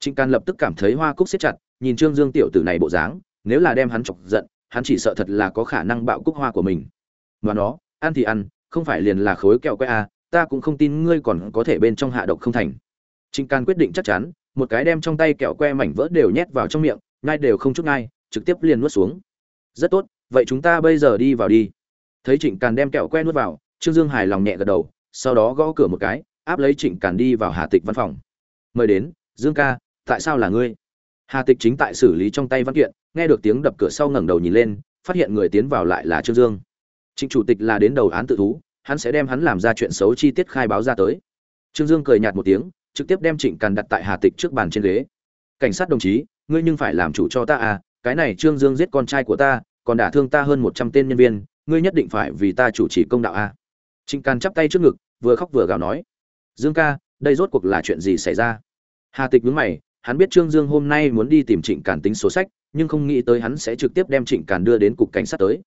Trịnh càn lập tức cảm thấy hoa cúc siết chặt nhìn trương dương tiểu tử này bộ dáng nếu là đem hắn chọc giận hắn chỉ sợ thật là có khả năng bạo cúc hoa của mình. Và nó ăn thì ăn không phải liền là khối kẹo que à, ta cũng không tin ngươi còn có thể bên trong hạ độc không thành. Trịnh càn quyết định chắc chắn một cái đem trong tay kẹo que mảnh vỡ đều nhét vào trong miệng ngay đều không chút ngay trực tiếp liền nuốt xuống rất tốt, vậy chúng ta bây giờ đi vào đi. Thấy trịnh càn đem kẹo que nuốt vào, trương dương hài lòng nhẹ gật đầu, sau đó gõ cửa một cái, áp lấy trịnh càn đi vào hà tịch văn phòng. Mời đến, dương ca, tại sao là ngươi? Hà tịch chính tại xử lý trong tay văn kiện, nghe được tiếng đập cửa sau ngẩng đầu nhìn lên, phát hiện người tiến vào lại là trương dương. Trịnh chủ tịch là đến đầu án tự thú, hắn sẽ đem hắn làm ra chuyện xấu chi tiết khai báo ra tới. Trương dương cười nhạt một tiếng, trực tiếp đem trịnh càn đặt tại hà tịch trước bàn trên ghế. Cảnh sát đồng chí, ngươi nhưng phải làm chủ cho ta à cái này trương dương giết con trai của ta còn đả thương ta hơn một trăm tên nhân viên, ngươi nhất định phải vì ta chủ trì công đạo a? trịnh càn chắp tay trước ngực, vừa khóc vừa gào nói. Dương ca, đây rốt cuộc là chuyện gì xảy ra? Hà tịch nhướng mày, hắn biết trương dương hôm nay muốn đi tìm trịnh càn tính số sách, nhưng không nghĩ tới hắn sẽ trực tiếp đem trịnh càn đưa đến cục cảnh sát tới.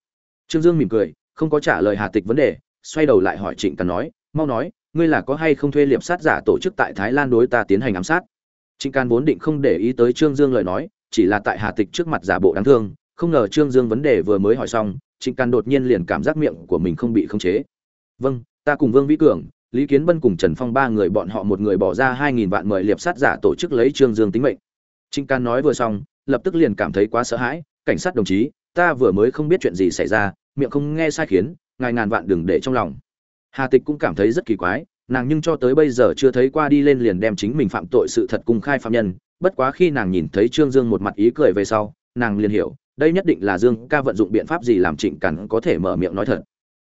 Trương dương mỉm cười, không có trả lời hà tịch vấn đề, xoay đầu lại hỏi trịnh càn nói, mau nói, ngươi là có hay không thuê liệp sát giả tổ chức tại thái lan đối ta tiến hành ám sát? Trịnh càn vốn định không để ý tới trương dương lời nói, chỉ là tại hà tịch trước mặt giả bộ đáng thương không ngờ trương dương vấn đề vừa mới hỏi xong, trịnh càn đột nhiên liền cảm giác miệng của mình không bị khống chế. Vâng ta cùng vương vĩ cường, lý kiến bân cùng trần phong ba người bọn họ một người bỏ ra hai nghìn vạn mời liệp sát giả tổ chức lấy trương dương tính mệnh. Trịnh càn nói vừa xong, lập tức liền cảm thấy quá sợ hãi, cảnh sát đồng chí, ta vừa mới không biết chuyện gì xảy ra, miệng không nghe sai khiến, ngài ngàn vạn đừng để trong lòng. Hà tịch cũng cảm thấy rất kỳ quái, nàng nhưng cho tới bây giờ chưa thấy qua đi lên liền đem chính mình phạm tội sự thật cung khai phạm nhân, bất quá khi nàng nhìn thấy trương dương một mặt ý cười về sau, nàng liền hiểu đây nhất định là dương ca vận dụng biện pháp gì làm trịnh càn có thể mở miệng nói thật?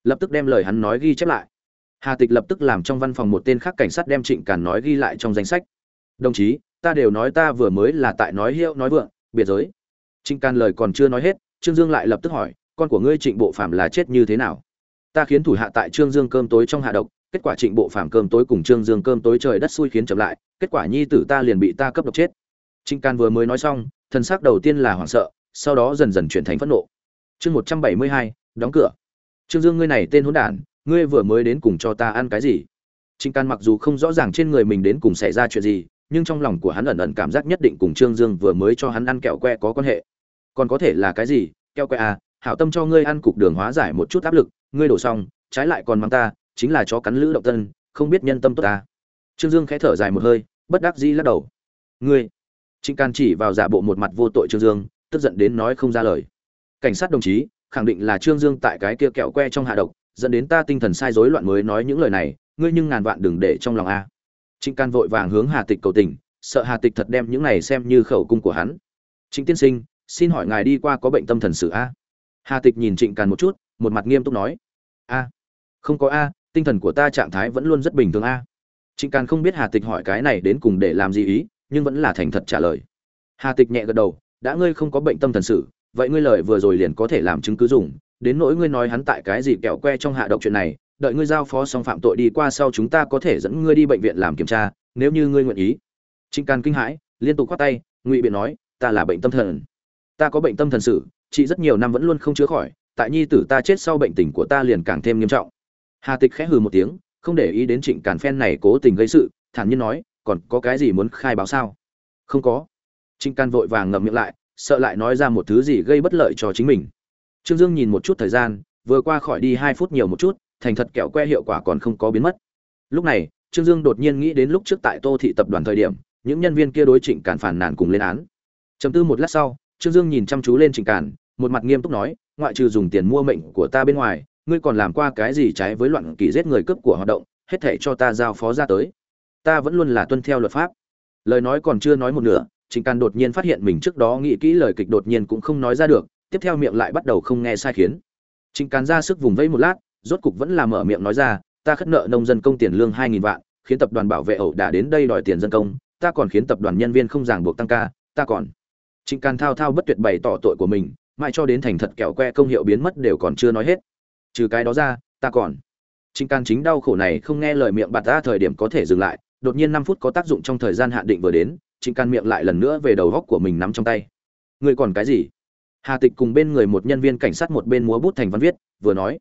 Lập tức đem lời hắn nói ghi chép lại. Hà tịch lập tức làm trong văn phòng một tên khác cảnh sát đem trịnh càn nói ghi lại trong danh sách. Đồng chí, ta đều nói ta vừa mới là tại nói hiệu nói vượng, biệt giới. Trịnh càn lời còn chưa nói hết, trương dương lại lập tức hỏi, con của ngươi trịnh bộ phạm là chết như thế nào? Ta khiến thủ hạ tại trương dương cơm tối trong hạ độc, kết quả trịnh bộ phạm cơm tối cùng trương dương cơm tối trời đất xui khiến chậm lại, kết quả nhi tử ta liền bị ta cấp độc chết. Trịnh càn vừa mới nói xong thân xác đầu tiên là hoảng sợ sau đó dần dần chuyển thành phẫn nộ. Chương một trăm bảy mươi hai, đóng cửa. Trương dương, ngươi này tên hỗn đản, ngươi vừa mới đến cùng cho ta ăn cái gì? Trịnh can mặc dù không rõ ràng trên người mình đến cùng xảy ra chuyện gì, nhưng trong lòng của hắn ẩn ẩn cảm giác nhất định cùng trương dương vừa mới cho hắn ăn kẹo que có quan hệ. Còn có thể là cái gì? Kẹo que à hảo tâm cho ngươi ăn cục đường hóa giải một chút áp lực, ngươi đổ xong, trái lại còn mang ta, chính là chó cắn lữ động tân, không biết nhân tâm tốt ta. Trương dương khẽ thở dài một hơi, bất đắc dĩ lắc đầu. Ngươi? Trịnh can chỉ vào giả bộ một mặt vô tội trương dương tức giận đến nói không ra lời. Cảnh sát đồng chí, khẳng định là trương dương tại cái kia kẹo que trong hạ độc, dẫn đến ta tinh thần sai rối loạn mới nói những lời này, ngươi nhưng ngàn vạn đừng để trong lòng a. Trịnh can vội vàng hướng hà tịch cầu tình, sợ hà tịch thật đem những này xem như khẩu cung của hắn. Trịnh tiên sinh, xin hỏi ngài đi qua có bệnh tâm thần sự a? Hà tịch nhìn trịnh càn một chút, một mặt nghiêm túc nói. A. Không có a, tinh thần của ta trạng thái vẫn luôn rất bình thường a. Trịnh càn không biết hà tịch hỏi cái này đến cùng để làm gì ý, nhưng vẫn là thành thật trả lời. Hà tịch nhẹ gật đầu đã ngươi không có bệnh tâm thần sử vậy ngươi lời vừa rồi liền có thể làm chứng cứ dùng, đến nỗi ngươi nói hắn tại cái gì kẹo que trong hạ độc chuyện này, đợi ngươi giao phó xong phạm tội đi qua sau chúng ta có thể dẫn ngươi đi bệnh viện làm kiểm tra, nếu như ngươi nguyện ý. Trịnh càn kinh hãi, liên tục khoát tay, ngụy biện nói, ta là bệnh tâm thần. Ta có bệnh tâm thần sử chị rất nhiều năm vẫn luôn không chữa khỏi, tại nhi tử ta chết sau bệnh tình của ta liền càng thêm nghiêm trọng. Hà tịch khẽ hừ một tiếng, không để ý đến trịnh càn phen này cố tình gây sự, thản nhiên nói, còn có cái gì muốn khai báo sao? Không có trịnh càn vội vàng ngậm miệng lại, sợ lại nói ra một thứ gì gây bất lợi cho chính mình. Trương dương nhìn một chút thời gian, vừa qua khỏi đi hai phút nhiều một chút, thành thật kẹo que hiệu quả còn không có biến mất. Lúc này, trương dương đột nhiên nghĩ đến lúc trước tại tô thị tập đoàn thời điểm, những nhân viên kia đối trịnh càn phản nàn cùng lên án. Chầm tư một lát sau, trương dương nhìn chăm chú lên trịnh càn, một mặt nghiêm túc nói, ngoại trừ dùng tiền mua mệnh của ta bên ngoài, ngươi còn làm qua cái gì trái với loạn kỳ giết người cướp của hoạt động, hết thể cho ta giao phó ra tới. Ta vẫn luôn là tuân theo luật pháp. Lời nói còn chưa nói một nửa Trình càn đột nhiên phát hiện mình trước đó nghĩ kỹ lời kịch đột nhiên cũng không nói ra được, tiếp theo miệng lại bắt đầu không nghe sai khiến. Trình càn ra sức vùng vẫy một lát, rốt cục vẫn là mở miệng nói ra, ta khất nợ nông dân công tiền lương hai nghìn vạn, khiến tập đoàn bảo vệ ẩu đả đến đây đòi tiền dân công, ta còn khiến tập đoàn nhân viên không ràng buộc tăng ca, ta còn. Trình càn thao thao bất tuyệt bày tỏ tội của mình, mãi cho đến thành thật kẹo que công hiệu biến mất đều còn chưa nói hết. Trừ cái đó ra, ta còn. Trình càn chính đau khổ này không nghe lời miệng bạt ra thời điểm có thể dừng lại, đột nhiên năm phút có tác dụng trong thời gian hạn định vừa đến trịnh Can miệng lại lần nữa về đầu góc của mình nắm trong tay. Ngươi còn cái gì? Hà tịch cùng bên người một nhân viên cảnh sát một bên múa bút thành văn viết, vừa nói,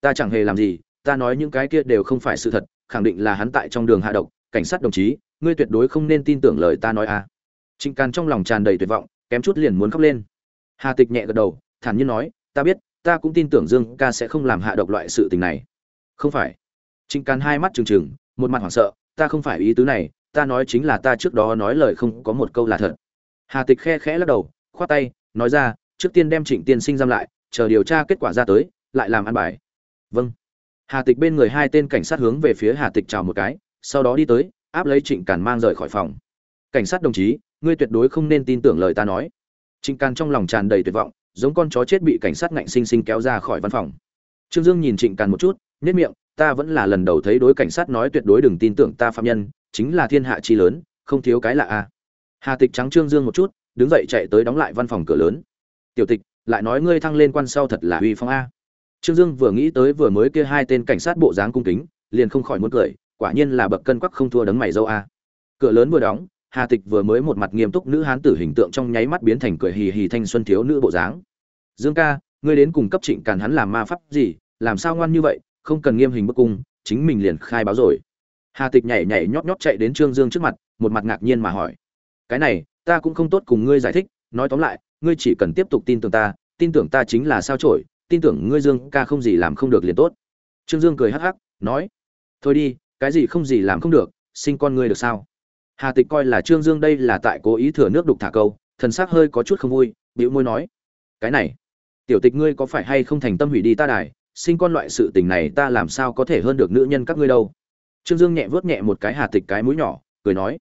ta chẳng hề làm gì, ta nói những cái kia đều không phải sự thật, khẳng định là hắn tại trong đường hạ độc, cảnh sát đồng chí, ngươi tuyệt đối không nên tin tưởng lời ta nói à trịnh Can trong lòng tràn đầy tuyệt vọng, kém chút liền muốn khóc lên. Hà tịch nhẹ gật đầu, thản nhiên nói, ta biết, ta cũng tin tưởng dương ca sẽ không làm hạ độc loại sự tình này. Không phải. Trịnh Can hai mắt trừng trừng, một mặt hoảng sợ, ta không phải ý tứ này ta nói chính là ta trước đó nói lời không có một câu là thật. Hà tịch khe khẽ lắc đầu, khoát tay, nói ra, trước tiên đem trịnh tiên sinh giam lại, chờ điều tra kết quả ra tới, lại làm ăn bài. Vâng. Hà tịch bên người hai tên cảnh sát hướng về phía hà tịch chào một cái, sau đó đi tới, áp lấy trịnh càn mang rời khỏi phòng. Cảnh sát đồng chí, ngươi tuyệt đối không nên tin tưởng lời ta nói. Trịnh càn trong lòng tràn đầy tuyệt vọng, giống con chó chết bị cảnh sát ngạnh sinh sinh kéo ra khỏi văn phòng. Trương dương nhìn trịnh càn một chút nhất miệng, ta vẫn là lần đầu thấy đối cảnh sát nói tuyệt đối đừng tin tưởng ta phạm nhân chính là thiên hạ chi lớn, không thiếu cái lạ a hà tịch trắng trương dương một chút, đứng dậy chạy tới đóng lại văn phòng cửa lớn. Tiểu tịch, lại nói ngươi thăng lên quan sau thật là uy phong a. Trương dương vừa nghĩ tới vừa mới kia hai tên cảnh sát bộ dáng cung kính, liền không khỏi muốn cười, quả nhiên là bậc cân quắc không thua đấng mày dâu a. Cửa lớn vừa đóng, hà tịch vừa mới một mặt nghiêm túc nữ hán tử hình tượng trong nháy mắt biến thành cười hì hì thanh xuân thiếu nữ bộ dáng. Dương ca, ngươi đến cùng cấp trịnh càn hắn làm ma pháp gì, làm sao ngoan như vậy, không cần nghiêm hình bức cung, chính mình liền khai báo rồi hà tịch nhảy nhảy nhót nhót chạy đến trương dương trước mặt, một mặt ngạc nhiên mà hỏi. Cái này, ta cũng không tốt cùng ngươi giải thích, nói tóm lại, ngươi chỉ cần tiếp tục tin tưởng ta, tin tưởng ta chính là sao trổi tin tưởng ngươi dương ca không gì làm không được liền tốt. Trương dương cười hắc hắc, nói. Thôi đi, cái gì không gì làm không được, sinh con ngươi được sao? Hà tịch coi là trương dương đây là tại cố ý thừa nước đục thả câu, thần s ắ c hơi có chút không vui, bĩu môi nói. Cái này, tiểu tịch ngươi có phải hay không thành tâm hủy đi ta đài, sinh con loại sự tình này ta làm sao có thể hơn được nữ nhân các ngươi đâu? Trương dương nhẹ vớt nhẹ một cái hà tịch cái mũi nhỏ, cười nói.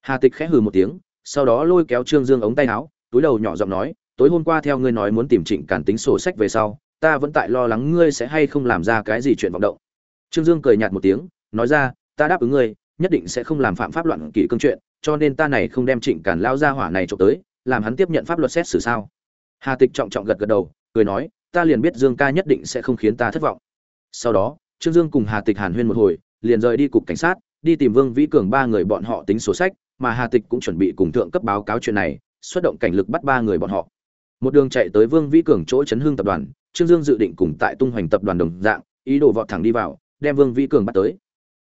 Hà tịch khẽ hừ một tiếng, sau đó lôi kéo trương dương ống tay áo, túi đầu nhỏ giọng nói, tối hôm qua theo ngươi nói muốn tìm trịnh cản tính sổ sách về sau, ta vẫn tại lo lắng ngươi sẽ hay không làm ra cái gì chuyện vọng động. Trương dương cười nhạt một tiếng, nói ra, ta đáp ứng ngươi, nhất định sẽ không làm phạm pháp loạn kỷ cương chuyện, cho nên ta này không đem trịnh cản lao ra hỏa này chụp tới, làm hắn tiếp nhận pháp luật xét xử sao? Hà tịch trọng trọng gật gật đầu, cười nói, ta liền biết dương ca nhất định sẽ không khiến ta thất vọng. Sau đó, trương dương cùng hà tịch hàn huyên một hồi liền rời đi cục cảnh sát, đi tìm vương vĩ cường ba người bọn họ tính sổ sách, mà hà tịch cũng chuẩn bị cùng thượng cấp báo cáo chuyện này, xuất động cảnh lực bắt ba người bọn họ. Một đường chạy tới vương vĩ cường chỗ Trấn hương tập đoàn, trương dương dự định cùng tại tung hoành tập đoàn đồng dạng, ý đồ vọt thẳng đi vào, đem vương vĩ cường bắt tới.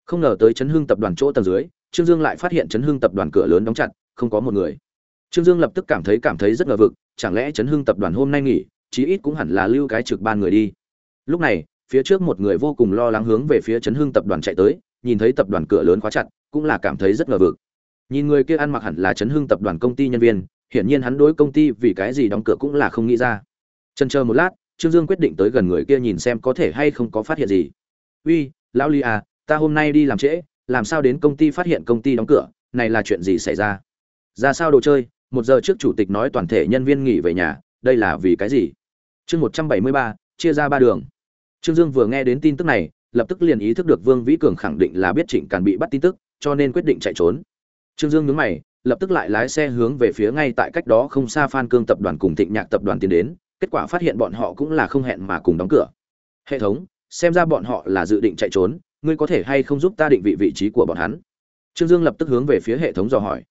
Không ngờ tới Trấn hương tập đoàn chỗ tầng dưới, trương dương lại phát hiện Trấn hương tập đoàn cửa lớn đóng chặt, không có một người. Trương dương lập tức cảm thấy cảm thấy rất ngờ vực, chẳng lẽ Trấn hương tập đoàn hôm nay nghỉ, chí ít cũng hẳn là lưu cái trực ban người đi. Lúc này phía trước một người vô cùng lo lắng hướng về phía chấn Hưng tập đoàn chạy tới, nhìn thấy tập đoàn cửa lớn khóa chặt, cũng là cảm thấy rất ngờ vực. Nhìn người kia ăn mặc hẳn là chấn hưng tập đoàn công ty nhân viên, hiển nhiên hắn đối công ty vì cái gì đóng cửa cũng là không nghĩ ra. Chân chờ một lát, trương dương quyết định tới gần người kia nhìn xem có thể hay không có phát hiện gì. Uy, lão ly à ta hôm nay đi làm trễ, làm sao đến công ty phát hiện công ty đóng cửa, này là chuyện gì xảy ra? Ra sao đồ chơi, một giờ trước chủ tịch nói toàn thể nhân viên nghỉ về nhà, đây là vì cái gì? Chương một trăm bảy mươi ba, chia ra ba đường trương dương vừa nghe đến tin tức này lập tức liền ý thức được vương vĩ cường khẳng định là biết trịnh càn bị bắt tin tức cho nên quyết định chạy trốn Trương Dương nhướng mày, lập tức lại lái xe hướng về phía ngay tại cách đó không xa Phan Cương tập đoàn cùng Thịnh Nhạc tập đoàn tiến đến, kết quả phát hiện bọn họ cũng là không hẹn mà cùng đóng cửa. Hệ thống, xem ra bọn họ là dự định chạy trốn, ngươi có thể hay không giúp ta định vị vị trí của bọn hắn? Trương Dương lập tức hướng về phía hệ thống dò hỏi.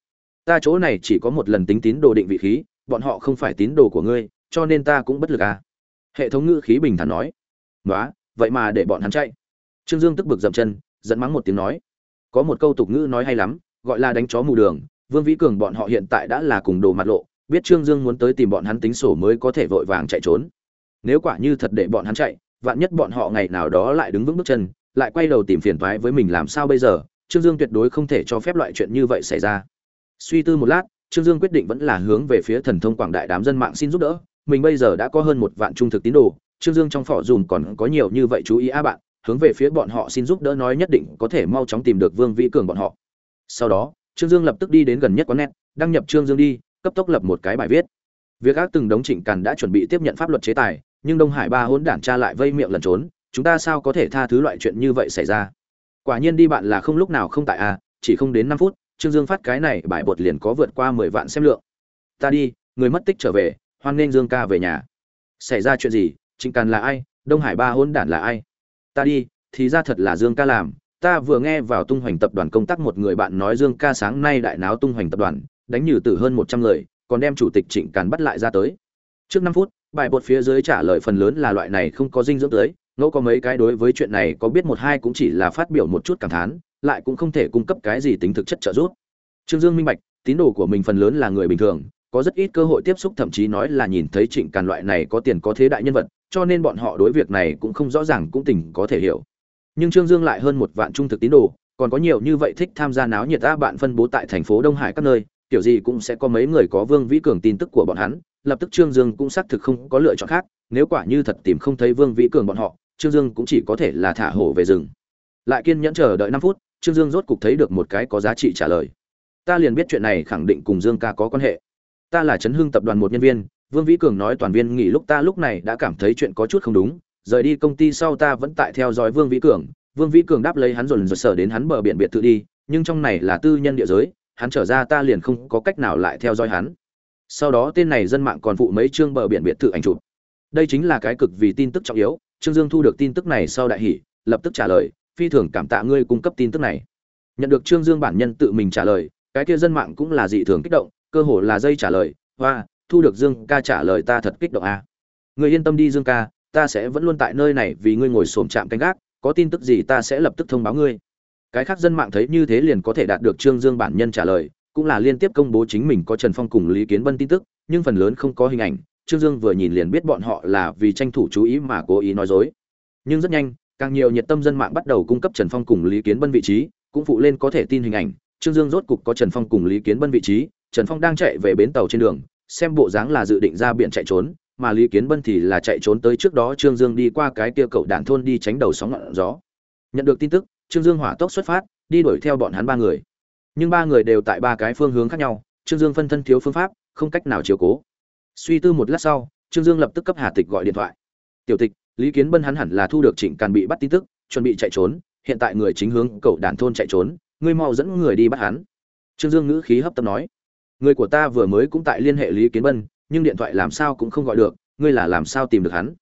Ta chỗ này chỉ có một lần tính tín đồ định vị khí, bọn họ không phải tín đồ của ngươi, cho nên ta cũng bất lực à? Hệ thống ngữ khí bình thản nói. "Nóa, vậy mà để bọn hắn chạy." Trương Dương tức bực dậm chân, giận mắng một tiếng nói. Có một câu tục ngữ nói hay lắm, gọi là đánh chó mù đường. Vương vĩ cường bọn họ hiện tại đã là cùng đồ mặt lộ biết trương dương muốn tới tìm bọn hắn tính sổ mới có thể vội vàng chạy trốn. Nếu quả như thật để bọn hắn chạy vạn nhất bọn họ ngày nào đó lại đứng vững bước chân lại quay đầu tìm phiền toái với mình làm sao bây giờ? Trương dương tuyệt đối không thể cho phép loại chuyện như vậy xảy ra. Suy tư một lát trương dương quyết định vẫn là hướng về phía thần thông quảng đại đám dân mạng xin giúp đỡ. Mình bây giờ đã có hơn một vạn trung thực tín đồ trương dương trong phỏ dùm còn có nhiều như vậy chú ý a bạn, hướng về phía bọn họ xin giúp đỡ nói nhất định có thể mau chóng tìm được vương vĩ cường bọn họ. Sau đó, trương dương lập tức đi đến gần nhất quán net, đăng nhập trương dương đi, cấp tốc lập một cái bài viết. Việc ác từng đống trịnh càn đã chuẩn bị tiếp nhận pháp luật chế tài, nhưng đông hải ba hỗn đản cha lại vây miệng lẩn trốn, chúng ta sao có thể tha thứ loại chuyện như vậy xảy ra? Quả nhiên đi bạn là không lúc nào không tại a chỉ không đến năm phút, trương dương phát cái này bài bột liền có vượt qua mười vạn xem lượng. Ta đi, người mất tích trở về, hoan nghênh dương ca về nhà. Xảy ra chuyện gì trịnh càn là ai? Đông hải ba hỗn đản là ai? Ta đi, thì ra thật là dương ca làm. Ta vừa nghe vào tung hoành tập đoàn công tác một người bạn nói dương ca sáng nay đại náo tung hoành tập đoàn, đánh nhử tử hơn một trăm người, còn đem chủ tịch trịnh càn bắt lại ra tới. Trước năm phút, bài bột phía dưới trả lời phần lớn là loại này không có dinh dưỡng tới. Ngẫu có mấy cái đối với chuyện này có biết một hai cũng chỉ là phát biểu một chút cảm thán, lại cũng không thể cung cấp cái gì tính thực chất trợ giúp. Trương dương minh bạch, tín đồ của mình phần lớn là người bình thường có rất ít cơ hội tiếp xúc, thậm chí nói là nhìn thấy trịnh càn loại này có tiền có thế đại nhân vật, cho nên bọn họ đối việc này cũng không rõ ràng, cũng tình có thể hiểu. Nhưng trương dương lại hơn một vạn trung thực tín đồ, còn có nhiều như vậy thích tham gia náo nhiệt ta bạn phân bố tại thành phố đông hải các nơi, kiểu gì cũng sẽ có mấy người có vương vĩ cường tin tức của bọn hắn, lập tức trương dương cũng xác thực không có lựa chọn khác, nếu quả như thật tìm không thấy vương vĩ cường bọn họ, trương dương cũng chỉ có thể là thả hổ về rừng. Lại kiên nhẫn chờ đợi năm phút, trương dương rốt cục thấy được một cái có giá trị trả lời. Ta liền biết chuyện này khẳng định cùng dương ca có quan hệ ta là chấn hưng tập đoàn một nhân viên vương vĩ cường nói toàn viên nghỉ lúc ta lúc này đã cảm thấy chuyện có chút không đúng rời đi công ty sau ta vẫn tại theo dõi Vương Vĩ Cường, Vương Vĩ Cường đáp lấy hắn dồn dồn sở đến hắn bờ biển biệt thự đi, nhưng trong này là tư nhân địa giới, hắn trở ra ta liền không có cách nào lại theo dõi hắn. Sau đó tên này dân mạng còn phụ mấy chương bờ biển biệt thự ảnh chụp. Đây chính là cái cực vì tin tức trọng yếu, Trương Dương thu được tin tức này sau đại hỉ, lập tức trả lời, phi thường cảm tạ ngươi cung cấp tin tức này. Nhận được Trương Dương bản nhân tự mình trả lời, cái kia dân mạng cũng là dị thường kích động, cơ hồ là dây trả lời, "Hoa, thu được Dương ca trả lời ta thật kích động a." À. người yên tâm đi Dương ca, ta sẽ vẫn luôn tại nơi này vì ngươi ngồi xổm chạm canh gác có tin tức gì ta sẽ lập tức thông báo ngươi cái khác dân mạng thấy như thế liền có thể đạt được trương dương bản nhân trả lời cũng là liên tiếp công bố chính mình có trần phong cùng lý kiến bân tin tức nhưng phần lớn không có hình ảnh trương dương vừa nhìn liền biết bọn họ là vì tranh thủ chú ý mà cố ý nói dối nhưng rất nhanh càng nhiều nhiệt tâm dân mạng bắt đầu cung cấp trần phong cùng lý kiến bân vị trí cũng phụ lên có thể tin hình ảnh trương dương rốt cục có trần phong cùng lý kiến bân vị trí trần phong đang chạy về bến tàu trên đường xem bộ dáng là dự định ra biển chạy trốn mà Lý Kiến Bân thì là chạy trốn tới trước đó Trương Dương đi qua cái kia cậu đàn thôn đi tránh đầu sóng ngọn gió. Nhận được tin tức, Trương Dương hỏa tốc xuất phát, đi đuổi theo bọn hắn ba người. Nhưng ba người đều tại ba cái phương hướng khác nhau, Trương Dương phân thân thiếu phương pháp, không cách nào chiếu cố. Suy tư một lát sau, Trương Dương lập tức cấp Hà Tịch gọi điện thoại. "Tiểu Tịch, Lý Kiến Bân hắn hẳn là thu được Trịnh Càn bị bắt tin tức, chuẩn bị chạy trốn, hiện tại người chính hướng cậu đàn thôn chạy trốn, ngươi mau dẫn người đi bắt hắn." trương dương ngữ khí hấp tấp nói người của ta vừa mới cũng tại liên hệ lý kiến bân, nhưng điện thoại làm sao cũng không gọi được, ngươi là làm sao tìm được hắn?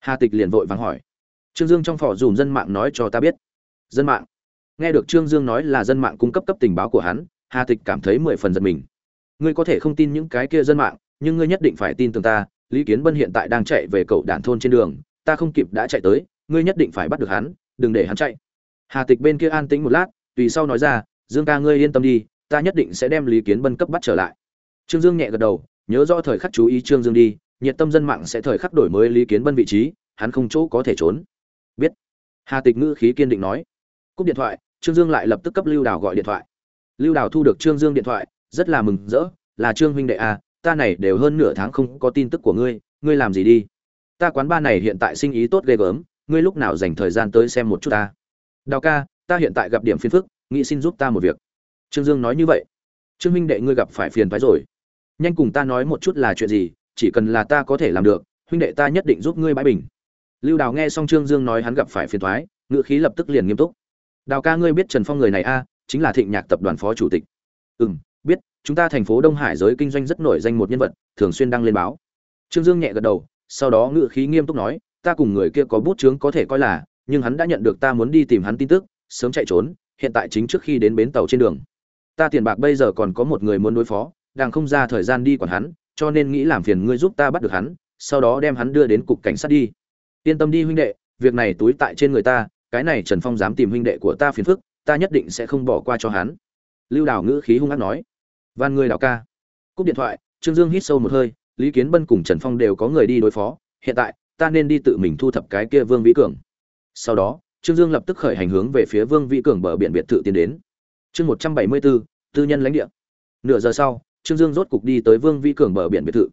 Hà tịch liền vội vắng hỏi. Trương dương trong phò dùm dân mạng nói cho ta biết. Dân mạng. Nghe được trương dương nói là dân mạng cung cấp cấp tình báo của hắn, hà tịch cảm thấy mười phần giật mình. Ngươi có thể không tin những cái kia dân mạng, nhưng ngươi nhất định phải tin tưởng ta, lý kiến bân hiện tại đang chạy về cậu đản thôn trên đường, ta không kịp đã chạy tới, ngươi nhất định phải bắt được hắn, đừng để hắn chạy. Hà tịch bên kia an tĩnh một lát, tùy sau nói ra, dương ca ngươi yên tâm đi ta nhất định sẽ đem lý kiến bân cấp bắt trở lại. Trương dương nhẹ gật đầu, nhớ rõ thời khắc chú ý trương dương đi, nhiệt tâm dân mạng sẽ thời khắc đổi mới lý kiến bân vị trí, hắn không chỗ có thể trốn. Biết. Hà tịch ngữ khí kiên định nói. Cúp điện thoại, trương dương lại lập tức cấp lưu đào gọi điện thoại. Lưu đào thu được trương dương điện thoại, rất là mừng rỡ, là trương huynh đệ à ta này đều hơn nửa tháng không có tin tức của ngươi ngươi làm gì đi? Ta quán ba này hiện tại sinh ý tốt ghê gớm, ngươi lúc nào dành thời gian tới xem một chút ta? Đào ca, ta hiện tại gặp điểm phiền phức, nghĩ xin giúp ta một việc trương dương nói như vậy. Trương huynh đệ ngươi gặp phải phiền phái rồi. Nhanh cùng ta nói một chút là chuyện gì, chỉ cần là ta có thể làm được, huynh đệ ta nhất định giúp ngươi bãi bình. Lưu đào nghe xong trương dương nói hắn gặp phải phiền thoái ngữ khí lập tức liền nghiêm túc. Đào ca ngươi biết trần phong người này a, chính là thịnh nhạc tập đoàn phó chủ tịch. Ừ m biết, chúng ta thành phố đông hải giới kinh doanh rất nổi danh một nhân vật, thường xuyên đăng lên báo. Trương dương nhẹ gật đầu, sau đó ngữ khí nghiêm túc nói, ta cùng người kia có bút chướng có thể coi là, nhưng hắn đã nhận được ta muốn đi tìm hắn tin tức, sớm chạy trốn, hiện tại chính trước khi đến bến tàu trên đường ta tiền bạc bây giờ còn có một người muốn đối phó, đang không ra thời gian đi quản hắn, cho nên nghĩ làm phiền ngươi giúp ta bắt được hắn, sau đó đem hắn đưa đến cục cảnh sát đi. Yên tâm đi huynh đệ, việc này túi tại trên người ta, cái này trần phong dám tìm huynh đệ của ta phiền phức, ta nhất định sẽ không bỏ qua cho hắn. Lưu đào ngữ khí hung ác nói. Van người đào ca. Cúp điện thoại, trương dương hít sâu một hơi, lý kiến bân cùng trần phong đều có người đi đối phó, hiện tại, ta nên đi tự mình thu thập cái kia vương vĩ cường. Sau đó, trương dương lập tức khởi hành hướng về phía vương vĩ cường bờ biển biệt thự tiến đến chương một trăm bảy mươi bốn, tư nhân lãnh địa. Nửa giờ sau, trương dương rốt cục đi tới vương vĩ cường bờ biển biệt thự.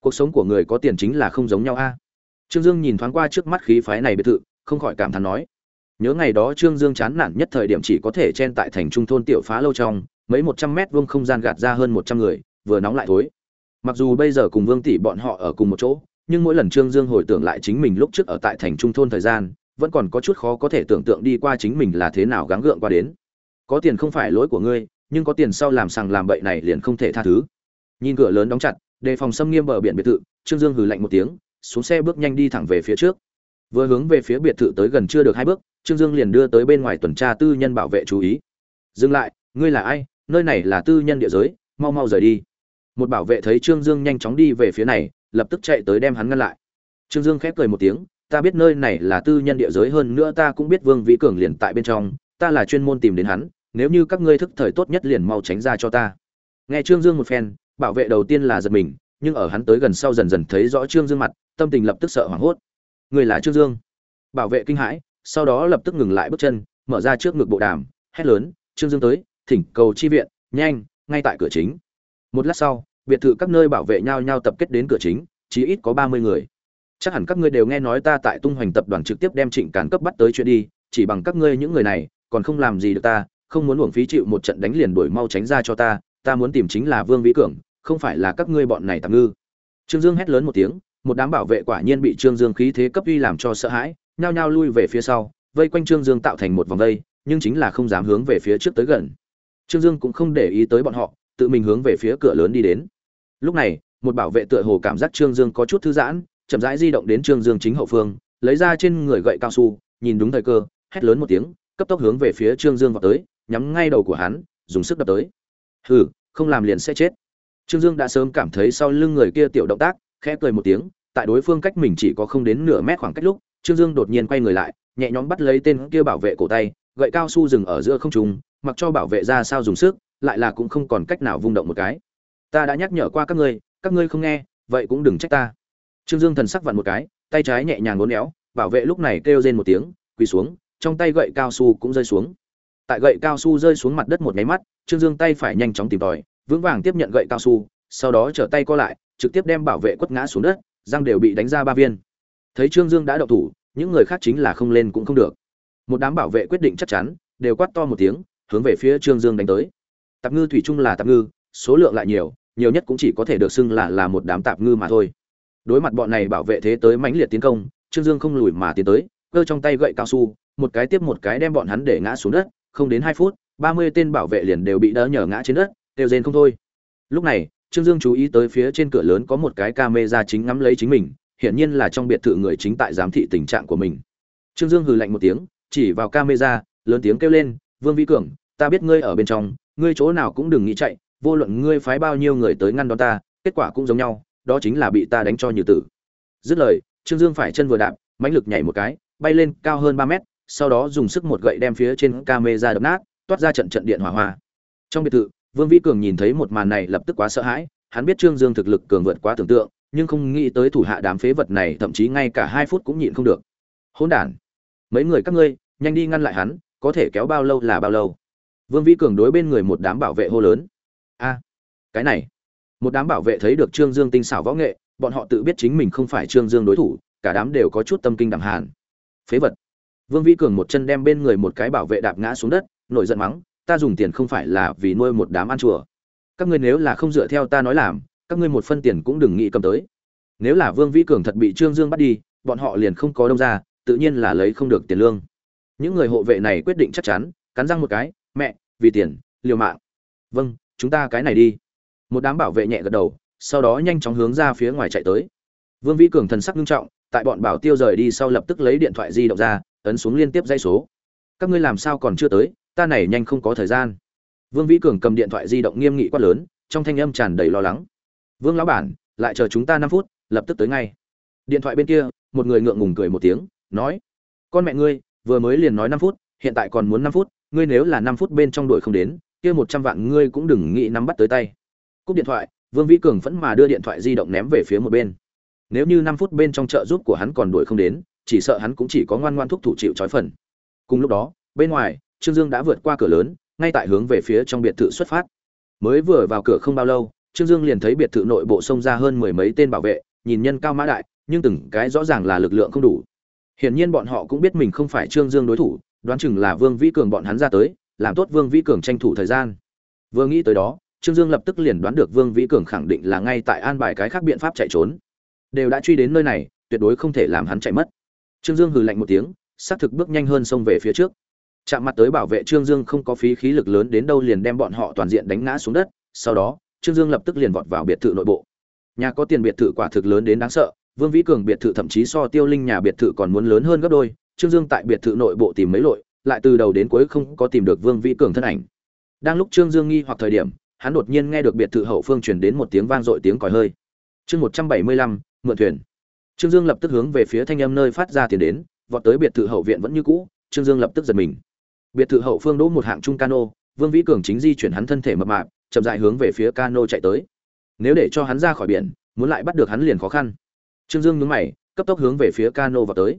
Cuộc sống của người có tiền chính là không giống nhau a. Trương dương nhìn thoáng qua trước mắt khí phái này biệt thự, không khỏi cảm thán nói, nhớ ngày đó trương dương chán nản nhất thời điểm chỉ có thể chen tại thành trung thôn tiểu phá lâu trong, mấy một trăm mét vuông không gian gạt ra hơn một trăm người, vừa nóng lại thối. Mặc dù bây giờ cùng vương tỷ bọn họ ở cùng một chỗ, nhưng mỗi lần trương dương hồi tưởng lại chính mình lúc trước ở tại thành trung thôn thời gian, vẫn còn có chút khó có thể tưởng tượng đi qua chính mình là thế nào gắng gượng qua đến có tiền không phải lỗi của ngươi, nhưng có tiền sau làm sằng làm bậy này liền không thể tha thứ. Nhìn cửa lớn đóng chặt, đề phòng xâm nghiêm bờ biển biệt thự, trương dương hừ lạnh một tiếng, xuống xe bước nhanh đi thẳng về phía trước. Vừa hướng về phía biệt thự tới gần chưa được hai bước, trương dương liền đưa tới bên ngoài tuần tra tư nhân bảo vệ chú ý. Dừng lại, ngươi là ai? Nơi này là tư nhân địa giới, mau mau rời đi. Một bảo vệ thấy trương dương nhanh chóng đi về phía này, lập tức chạy tới đem hắn ngăn lại. Trương dương khép cười một tiếng, ta biết nơi này là tư nhân địa giới hơn nữa ta cũng biết vương vĩ cường liền tại bên trong, ta là chuyên môn tìm đến hắn nếu như các ngươi thức thời tốt nhất liền mau tránh ra cho ta. Nghe trương dương một phen, bảo vệ đầu tiên là giật mình, nhưng ở hắn tới gần sau dần dần thấy rõ trương dương mặt, tâm tình lập tức sợ hoảng hốt. Người là trương dương. Bảo vệ kinh hãi, sau đó lập tức ngừng lại bước chân, mở ra trước ngực bộ đàm, hét lớn, trương dương tới, thỉnh cầu chi viện, nhanh, ngay tại cửa chính. Một lát sau, biệt thự các nơi bảo vệ nhau nhau tập kết đến cửa chính, chí ít có ba mươi người. Chắc hẳn các ngươi đều nghe nói ta tại tung hoành tập đoàn trực tiếp đem trịnh cán cấp bắt tới chuyện đi, chỉ bằng các ngươi những người này, còn không làm gì được ta không muốn uổng phí chịu một trận đánh liền đuổi mau tránh ra cho ta ta muốn tìm chính là vương vĩ cường, không phải là các ngươi bọn này tạm ngư. Trương dương hét lớn một tiếng, một đám bảo vệ quả nhiên bị trương dương khí thế cấp uy làm cho sợ hãi, nhao nhao lui về phía sau, vây quanh trương dương tạo thành một vòng vây, nhưng chính là không dám hướng về phía trước tới gần. Trương dương cũng không để ý tới bọn họ, tự mình hướng về phía cửa lớn đi đến. Lúc này, một bảo vệ tựa hồ cảm giác trương dương có chút thư giãn, chậm rãi di động đến trương dương chính hậu phương, lấy ra trên người gậy cao su, nhìn đúng thời cơ, hét lớn một tiếng, cấp tốc hướng về phía trương dương vào tới nhắm ngay đầu của hắn, dùng sức đập tới. Hừ, không làm liền sẽ chết. Trương dương đã sớm cảm thấy sau lưng người kia tiểu động tác, khẽ cười một tiếng, tại đối phương cách mình chỉ có không đến nửa mét khoảng cách lúc, trương dương đột nhiên quay người lại, nhẹ nhõm bắt lấy tên kia bảo vệ cổ tay, gậy cao su dừng ở giữa không trung, mặc cho bảo vệ ra sao dùng sức, lại là cũng không còn cách nào vung động một cái. Ta đã nhắc nhở qua các ngươi các ngươi không nghe, vậy cũng đừng trách ta. Trương dương thần sắc vặn một cái, tay trái nhẹ nhàng ngốn éo, bảo vệ lúc này kêu rên một tiếng, quỳ xuống, trong tay gậy cao su cũng rơi xuống tại gậy cao su rơi xuống mặt đất một nháy mắt, trương dương tay phải nhanh chóng tìm tòi, vững vàng tiếp nhận gậy cao su, sau đó trở tay co lại, trực tiếp đem bảo vệ quất ngã xuống đất, răng đều bị đánh ra ba viên. Thấy trương dương đã đậu thủ, những người khác chính là không lên cũng không được. Một đám bảo vệ quyết định chắc chắn, đều quát to một tiếng, hướng về phía trương dương đánh tới. Tạp ngư thủy chung là tạp ngư, số lượng lại nhiều nhiều nhất cũng chỉ có thể được xưng là là một đám tạp ngư mà thôi. Đối mặt bọn này bảo vệ thế tới mãnh liệt tiến công, trương dương không lùi mà tiến tới, cơ trong tay gậy cao su, một cái tiếp một cái đem bọn hắn để ngã xuống đất không đến hai phút, ba mươi tên bảo vệ liền đều bị đỡ nhở ngã trên đất đều rên không thôi. Lúc này, trương dương chú ý tới phía trên cửa lớn có một cái camera chính ngắm lấy chính mình, hiển nhiên là trong biệt thự người chính tại giám thị tình trạng của mình. Trương dương hừ lạnh một tiếng, chỉ vào camera, lớn tiếng kêu lên, vương vĩ cường, ta biết ngươi ở bên trong, ngươi chỗ nào cũng đừng nghĩ chạy, vô luận ngươi phái bao nhiêu người tới ngăn đón ta, kết quả cũng giống nhau, đó chính là bị ta đánh cho như tử. Dứt lời, trương dương phải chân vừa đạp, mãnh lực nhảy một cái, bay lên cao hơn ba mét sau đó dùng sức một gậy đem phía trên camera đập nát, toát ra trận trận điện hỏa hoa. Trong biệt thự, vương vĩ cường nhìn thấy một màn này lập tức quá sợ hãi, hắn biết trương dương thực lực cường vượt quá tưởng tượng, nhưng không nghĩ tới thủ hạ đám phế vật này thậm chí ngay cả hai phút cũng nhịn không được. Hỗn đản, mấy người các ngươi, nhanh đi ngăn lại hắn, có thể kéo bao lâu là bao lâu? Vương vĩ cường đối bên người một đám bảo vệ hô lớn. A, cái này. Một đám bảo vệ thấy được trương dương tinh xảo võ nghệ, bọn họ tự biết chính mình không phải trương dương đối thủ, cả đám đều có chút tâm kinh đẳng hàn. Phế vật vương vĩ cường một chân đem bên người một cái bảo vệ đạp ngã xuống đất, nổi giận mắng, ta dùng tiền không phải là vì nuôi một đám ăn chùa. Các ngươi nếu là không dựa theo ta nói làm, các ngươi một phân tiền cũng đừng nghĩ cầm tới. Nếu là vương vĩ cường thật bị trương dương bắt đi, bọn họ liền không có đông ra, tự nhiên là lấy không được tiền lương. Những người hộ vệ này quyết định chắc chắn, cắn răng một cái, mẹ, vì tiền, liều mạng. Vâng chúng ta cái này đi. Một đám bảo vệ nhẹ gật đầu, sau đó nhanh chóng hướng ra phía ngoài chạy tới. Vương vĩ cường thần sắc nghiêm trọng, tại bọn bảo tiêu rời đi sau lập tức lấy điện thoại di động ra ấn xuống liên tiếp dây số. Các ngươi làm sao còn chưa tới, ta này nhanh không có thời gian. Vương vĩ cường cầm điện thoại di động nghiêm nghị quát lớn, trong thanh âm tràn đầy lo lắng. Vương lão bản, lại chờ chúng ta năm phút, lập tức tới ngay. Điện thoại bên kia, một người ngượng ngùng cười một tiếng, nói, con mẹ ngươi, vừa mới liền nói năm phút, hiện tại còn muốn năm phút, ngươi nếu là năm phút bên trong đội không đến, kia một trăm vạn ngươi cũng đừng nghĩ nắm bắt tới tay. Cúp điện thoại, vương vĩ cường vẫn mà đưa điện thoại di động ném về phía một bên. Nếu như năm phút bên trong trợ giúp của hắn còn đuổi không đến chỉ sợ hắn cũng chỉ có ngoan ngoan thúc thủ chịu trói phần. Cùng lúc đó, bên ngoài, trương dương đã vượt qua cửa lớn, ngay tại hướng về phía trong biệt thự xuất phát. Mới vừa vào cửa không bao lâu, trương dương liền thấy biệt thự nội bộ xông ra hơn mười mấy tên bảo vệ, nhìn nhân cao mã đại, nhưng từng cái rõ ràng là lực lượng không đủ. Hiển nhiên bọn họ cũng biết mình không phải trương dương đối thủ, đoán chừng là vương vĩ cường bọn hắn ra tới, làm tốt vương vĩ cường tranh thủ thời gian. Vừa nghĩ tới đó, trương dương lập tức liền đoán được vương vĩ cường khẳng định là ngay tại an bài cái khác biện pháp chạy trốn. Đều đã truy đến nơi này, tuyệt đối không thể làm hắn chạy mất trương dương hừ lạnh một tiếng, sát thực bước nhanh hơn xông về phía trước. Chạm mặt tới bảo vệ trương dương không có phí khí lực lớn đến đâu liền đem bọn họ toàn diện đánh ngã xuống đất. Sau đó, trương dương lập tức liền vọt vào biệt thự nội bộ. Nhà có tiền biệt thự quả thực lớn đến đáng sợ, vương vĩ cường biệt thự thậm chí so tiêu linh nhà biệt thự còn muốn lớn hơn gấp đôi. Trương dương tại biệt thự nội bộ tìm mấy lội, lại từ đầu đến cuối không có tìm được vương vĩ cường thân ảnh. Đang lúc trương dương nghi hoặc thời điểm, hắn đột nhiên nghe được biệt thự hậu phương truyền đến một tiếng vang dội tiếng còi hơi. Chương một trăm bảy mươi lăm, mượn thuyền trương dương lập tức hướng về phía thanh âm nơi phát ra tiền đến, vọt tới biệt thự hậu viện vẫn như cũ, trương dương lập tức giật mình. Biệt thự hậu phương đỗ một hạng trung cano, vương vĩ cường chính di chuyển hắn thân thể mập mạp, chậm rãi hướng về phía cano chạy tới. Nếu để cho hắn ra khỏi biển, muốn lại bắt được hắn liền khó khăn. Trương dương nhướng mày, cấp tốc hướng về phía cano vào tới.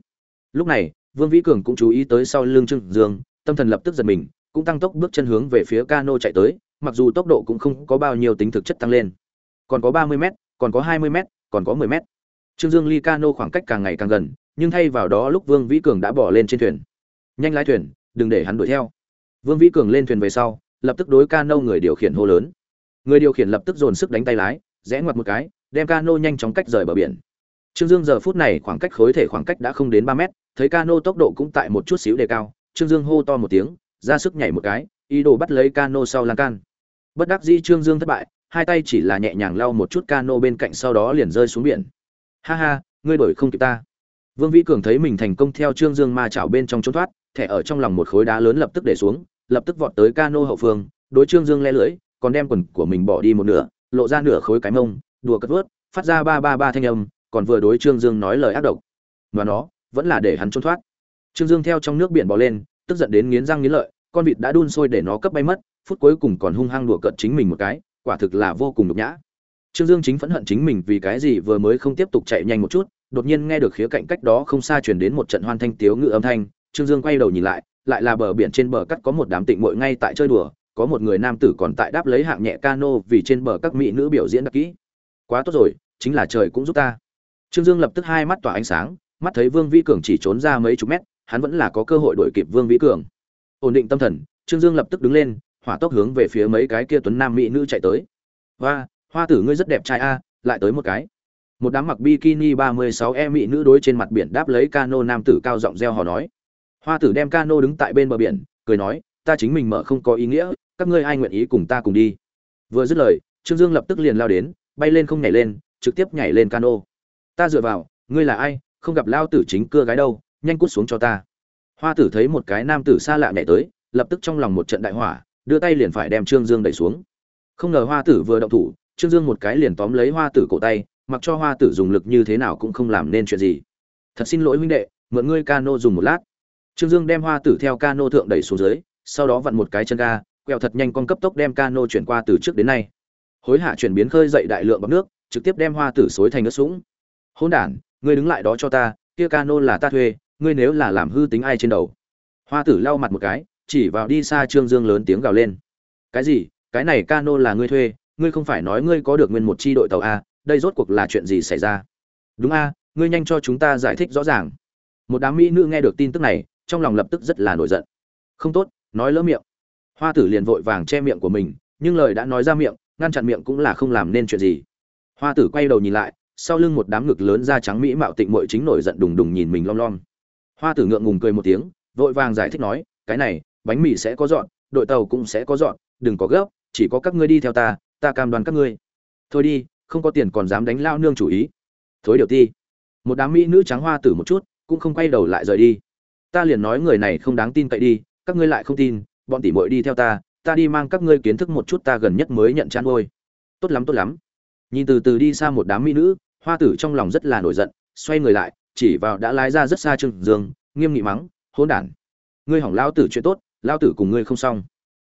Lúc này, vương vĩ cường cũng chú ý tới sau lưng trương dương, tâm thần lập tức giật mình, cũng tăng tốc bước chân hướng về phía cano chạy tới, mặc dù tốc độ cũng không có bao nhiêu tính thực chất tăng lên. Còn có ba mươi m còn có hai mươi m còn có mười m trương dương ly cano khoảng cách càng ngày càng gần, nhưng thay vào đó lúc vương vĩ cường đã bỏ lên trên thuyền. Nhanh lái thuyền, đừng để hắn đuổi theo. Vương vĩ cường lên thuyền về sau, lập tức đối cano người điều khiển hô lớn. Người điều khiển lập tức dồn sức đánh tay lái, rẽ ngoặt một cái, đem cano nhanh chóng cách rời bờ biển. Trương dương giờ phút này khoảng cách khối thể khoảng cách đã không đến ba mét, thấy cano tốc độ cũng tại một chút xíu đề cao, trương dương hô to một tiếng, ra sức nhảy một cái, ý đồ bắt lấy cano sau lan can. Bất đắc dĩ trương dương thất bại, hai tay chỉ là nhẹ nhàng lau một chút cano bên cạnh sau đó liền rơi xuống biển ha ha, ngươi đổi không kịp ta. Vương vĩ cường thấy mình thành công theo trương dương ma chảo bên trong trốn thoát, thẻ ở trong lòng một khối đá lớn lập tức để xuống, lập tức vọt tới ca nô hậu phương, đối trương dương le lưỡi, còn đem quần của mình bỏ đi một nửa, lộ ra nửa khối cái mông, đùa cất vớt, phát ra ba ba ba thanh âm, còn vừa đối trương dương nói lời ác độc. Và nó, vẫn là để hắn trốn thoát. Trương dương theo trong nước biển bò lên, tức giận đến nghiến răng nghiến lợi, con vịt đã đun sôi để nó cấp bay mất, phút cuối cùng còn hung hăng đùa cợt chính mình một cái, quả thực là vô cùng nhục nhã trương dương chính phẫn hận chính mình vì cái gì vừa mới không tiếp tục chạy nhanh một chút, đột nhiên nghe được khía cạnh cách đó không xa truyền đến một trận hoan thanh tiếu ngự âm thanh, trương dương quay đầu nhìn lại lại là bờ biển trên bờ cắt có một đám tịnh muội ngay tại chơi đùa, có một người nam tử còn tại đáp lấy hạng nhẹ cano vì trên bờ các mỹ nữ biểu diễn đặc kỹ. Quá tốt rồi, chính là trời cũng giúp ta. Trương dương lập tức hai mắt tỏa ánh sáng, mắt thấy vương vĩ cường chỉ trốn ra mấy chục mét, hắn vẫn là có cơ hội đuổi kịp vương vĩ cường. Ổn định tâm thần, trương dương lập tức đứng lên, hỏa tốc hướng về phía mấy cái kia tuấn nam mỹ nữ chạy tới. Hoa hoa tử ngươi rất đẹp trai a, lại tới một cái. Một đám mặc bikini ba mươi sáu e mỹ nữ đối trên mặt biển đáp lấy cano nam tử cao giọng reo hò nói. Hoa tử đem cano đứng tại bên bờ biển, cười nói, ta chính mình mở không có ý nghĩa, các ngươi ai nguyện ý cùng ta cùng đi? Vừa dứt lời, trương dương lập tức liền lao đến, bay lên không nhảy lên, trực tiếp nhảy lên cano. Ta dựa vào, ngươi là ai, không gặp lao tử chính cưa gái đâu, nhanh cút xuống cho ta. Hoa tử thấy một cái nam tử xa lạ nhảy tới, lập tức trong lòng một trận đại hỏa, đưa tay liền phải đem trương dương đẩy xuống. Không ngờ hoa tử vừa động thủ trương dương một cái liền tóm lấy hoa tử cổ tay, mặc cho hoa tử dùng lực như thế nào cũng không làm nên chuyện gì. Thật xin lỗi huynh đệ, mượn ngươi cano dùng một lát. Trương dương đem hoa tử theo cano thượng đẩy xuống dưới, sau đó vặn một cái chân ga, quẹo thật nhanh con cấp tốc đem cano chuyển qua từ trước đến nay. Hối hạ chuyển biến khơi dậy đại lượng bọc nước, trực tiếp đem hoa tử xối thành nước sũng. Hôn đản, ngươi đứng lại đó cho ta, kia cano là ta thuê, ngươi nếu là làm hư tính ai trên đầu. Hoa tử lau mặt một cái, chỉ vào đi xa trương dương lớn tiếng gào lên. Cái gì? Cái này cano là ngươi thuê ngươi không phải nói ngươi có được nguyên một chi đội tàu a, đây rốt cuộc là chuyện gì xảy ra? Đúng a, ngươi nhanh cho chúng ta giải thích rõ ràng. Một đám mỹ nữ nghe được tin tức này, trong lòng lập tức rất là nổi giận. Không tốt, nói lỡ miệng. Hoa tử liền vội vàng che miệng của mình, nhưng lời đã nói ra miệng, ngăn chặn miệng cũng là không làm nên chuyện gì. Hoa tử quay đầu nhìn lại, sau lưng một đám ngực lớn da trắng mỹ mạo tịnh mội chính nổi giận đùng đùng nhìn mình lom lom. Hoa tử ngượng ngùng cười một tiếng, vội vàng giải thích nói, cái này, bánh mì sẽ có dọn, đội tàu cũng sẽ có dọn, đừng có gấp, chỉ có các ngươi đi theo ta ta cam đoan các ngươi. Thôi đi, không có tiền còn dám đánh lao nương chủ ý. Thối điều ti. Một đám mỹ nữ trắng hoa tử một chút, cũng không quay đầu lại rời đi. Ta liền nói người này không đáng tin cậy đi, các ngươi lại không tin, bọn tỷ muội đi theo ta ta đi mang các ngươi kiến thức một chút ta gần nhất mới nhận chán ôi tốt lắm tốt lắm. Nhìn từ từ đi xa một đám mỹ nữ, hoa tử trong lòng rất là nổi giận, xoay người lại, chỉ vào đã lái ra rất xa trương dương, nghiêm nghị mắng, hỗn đản, ngươi hỏng lao tử chuyện tốt, lao tử cùng ngươi không xong.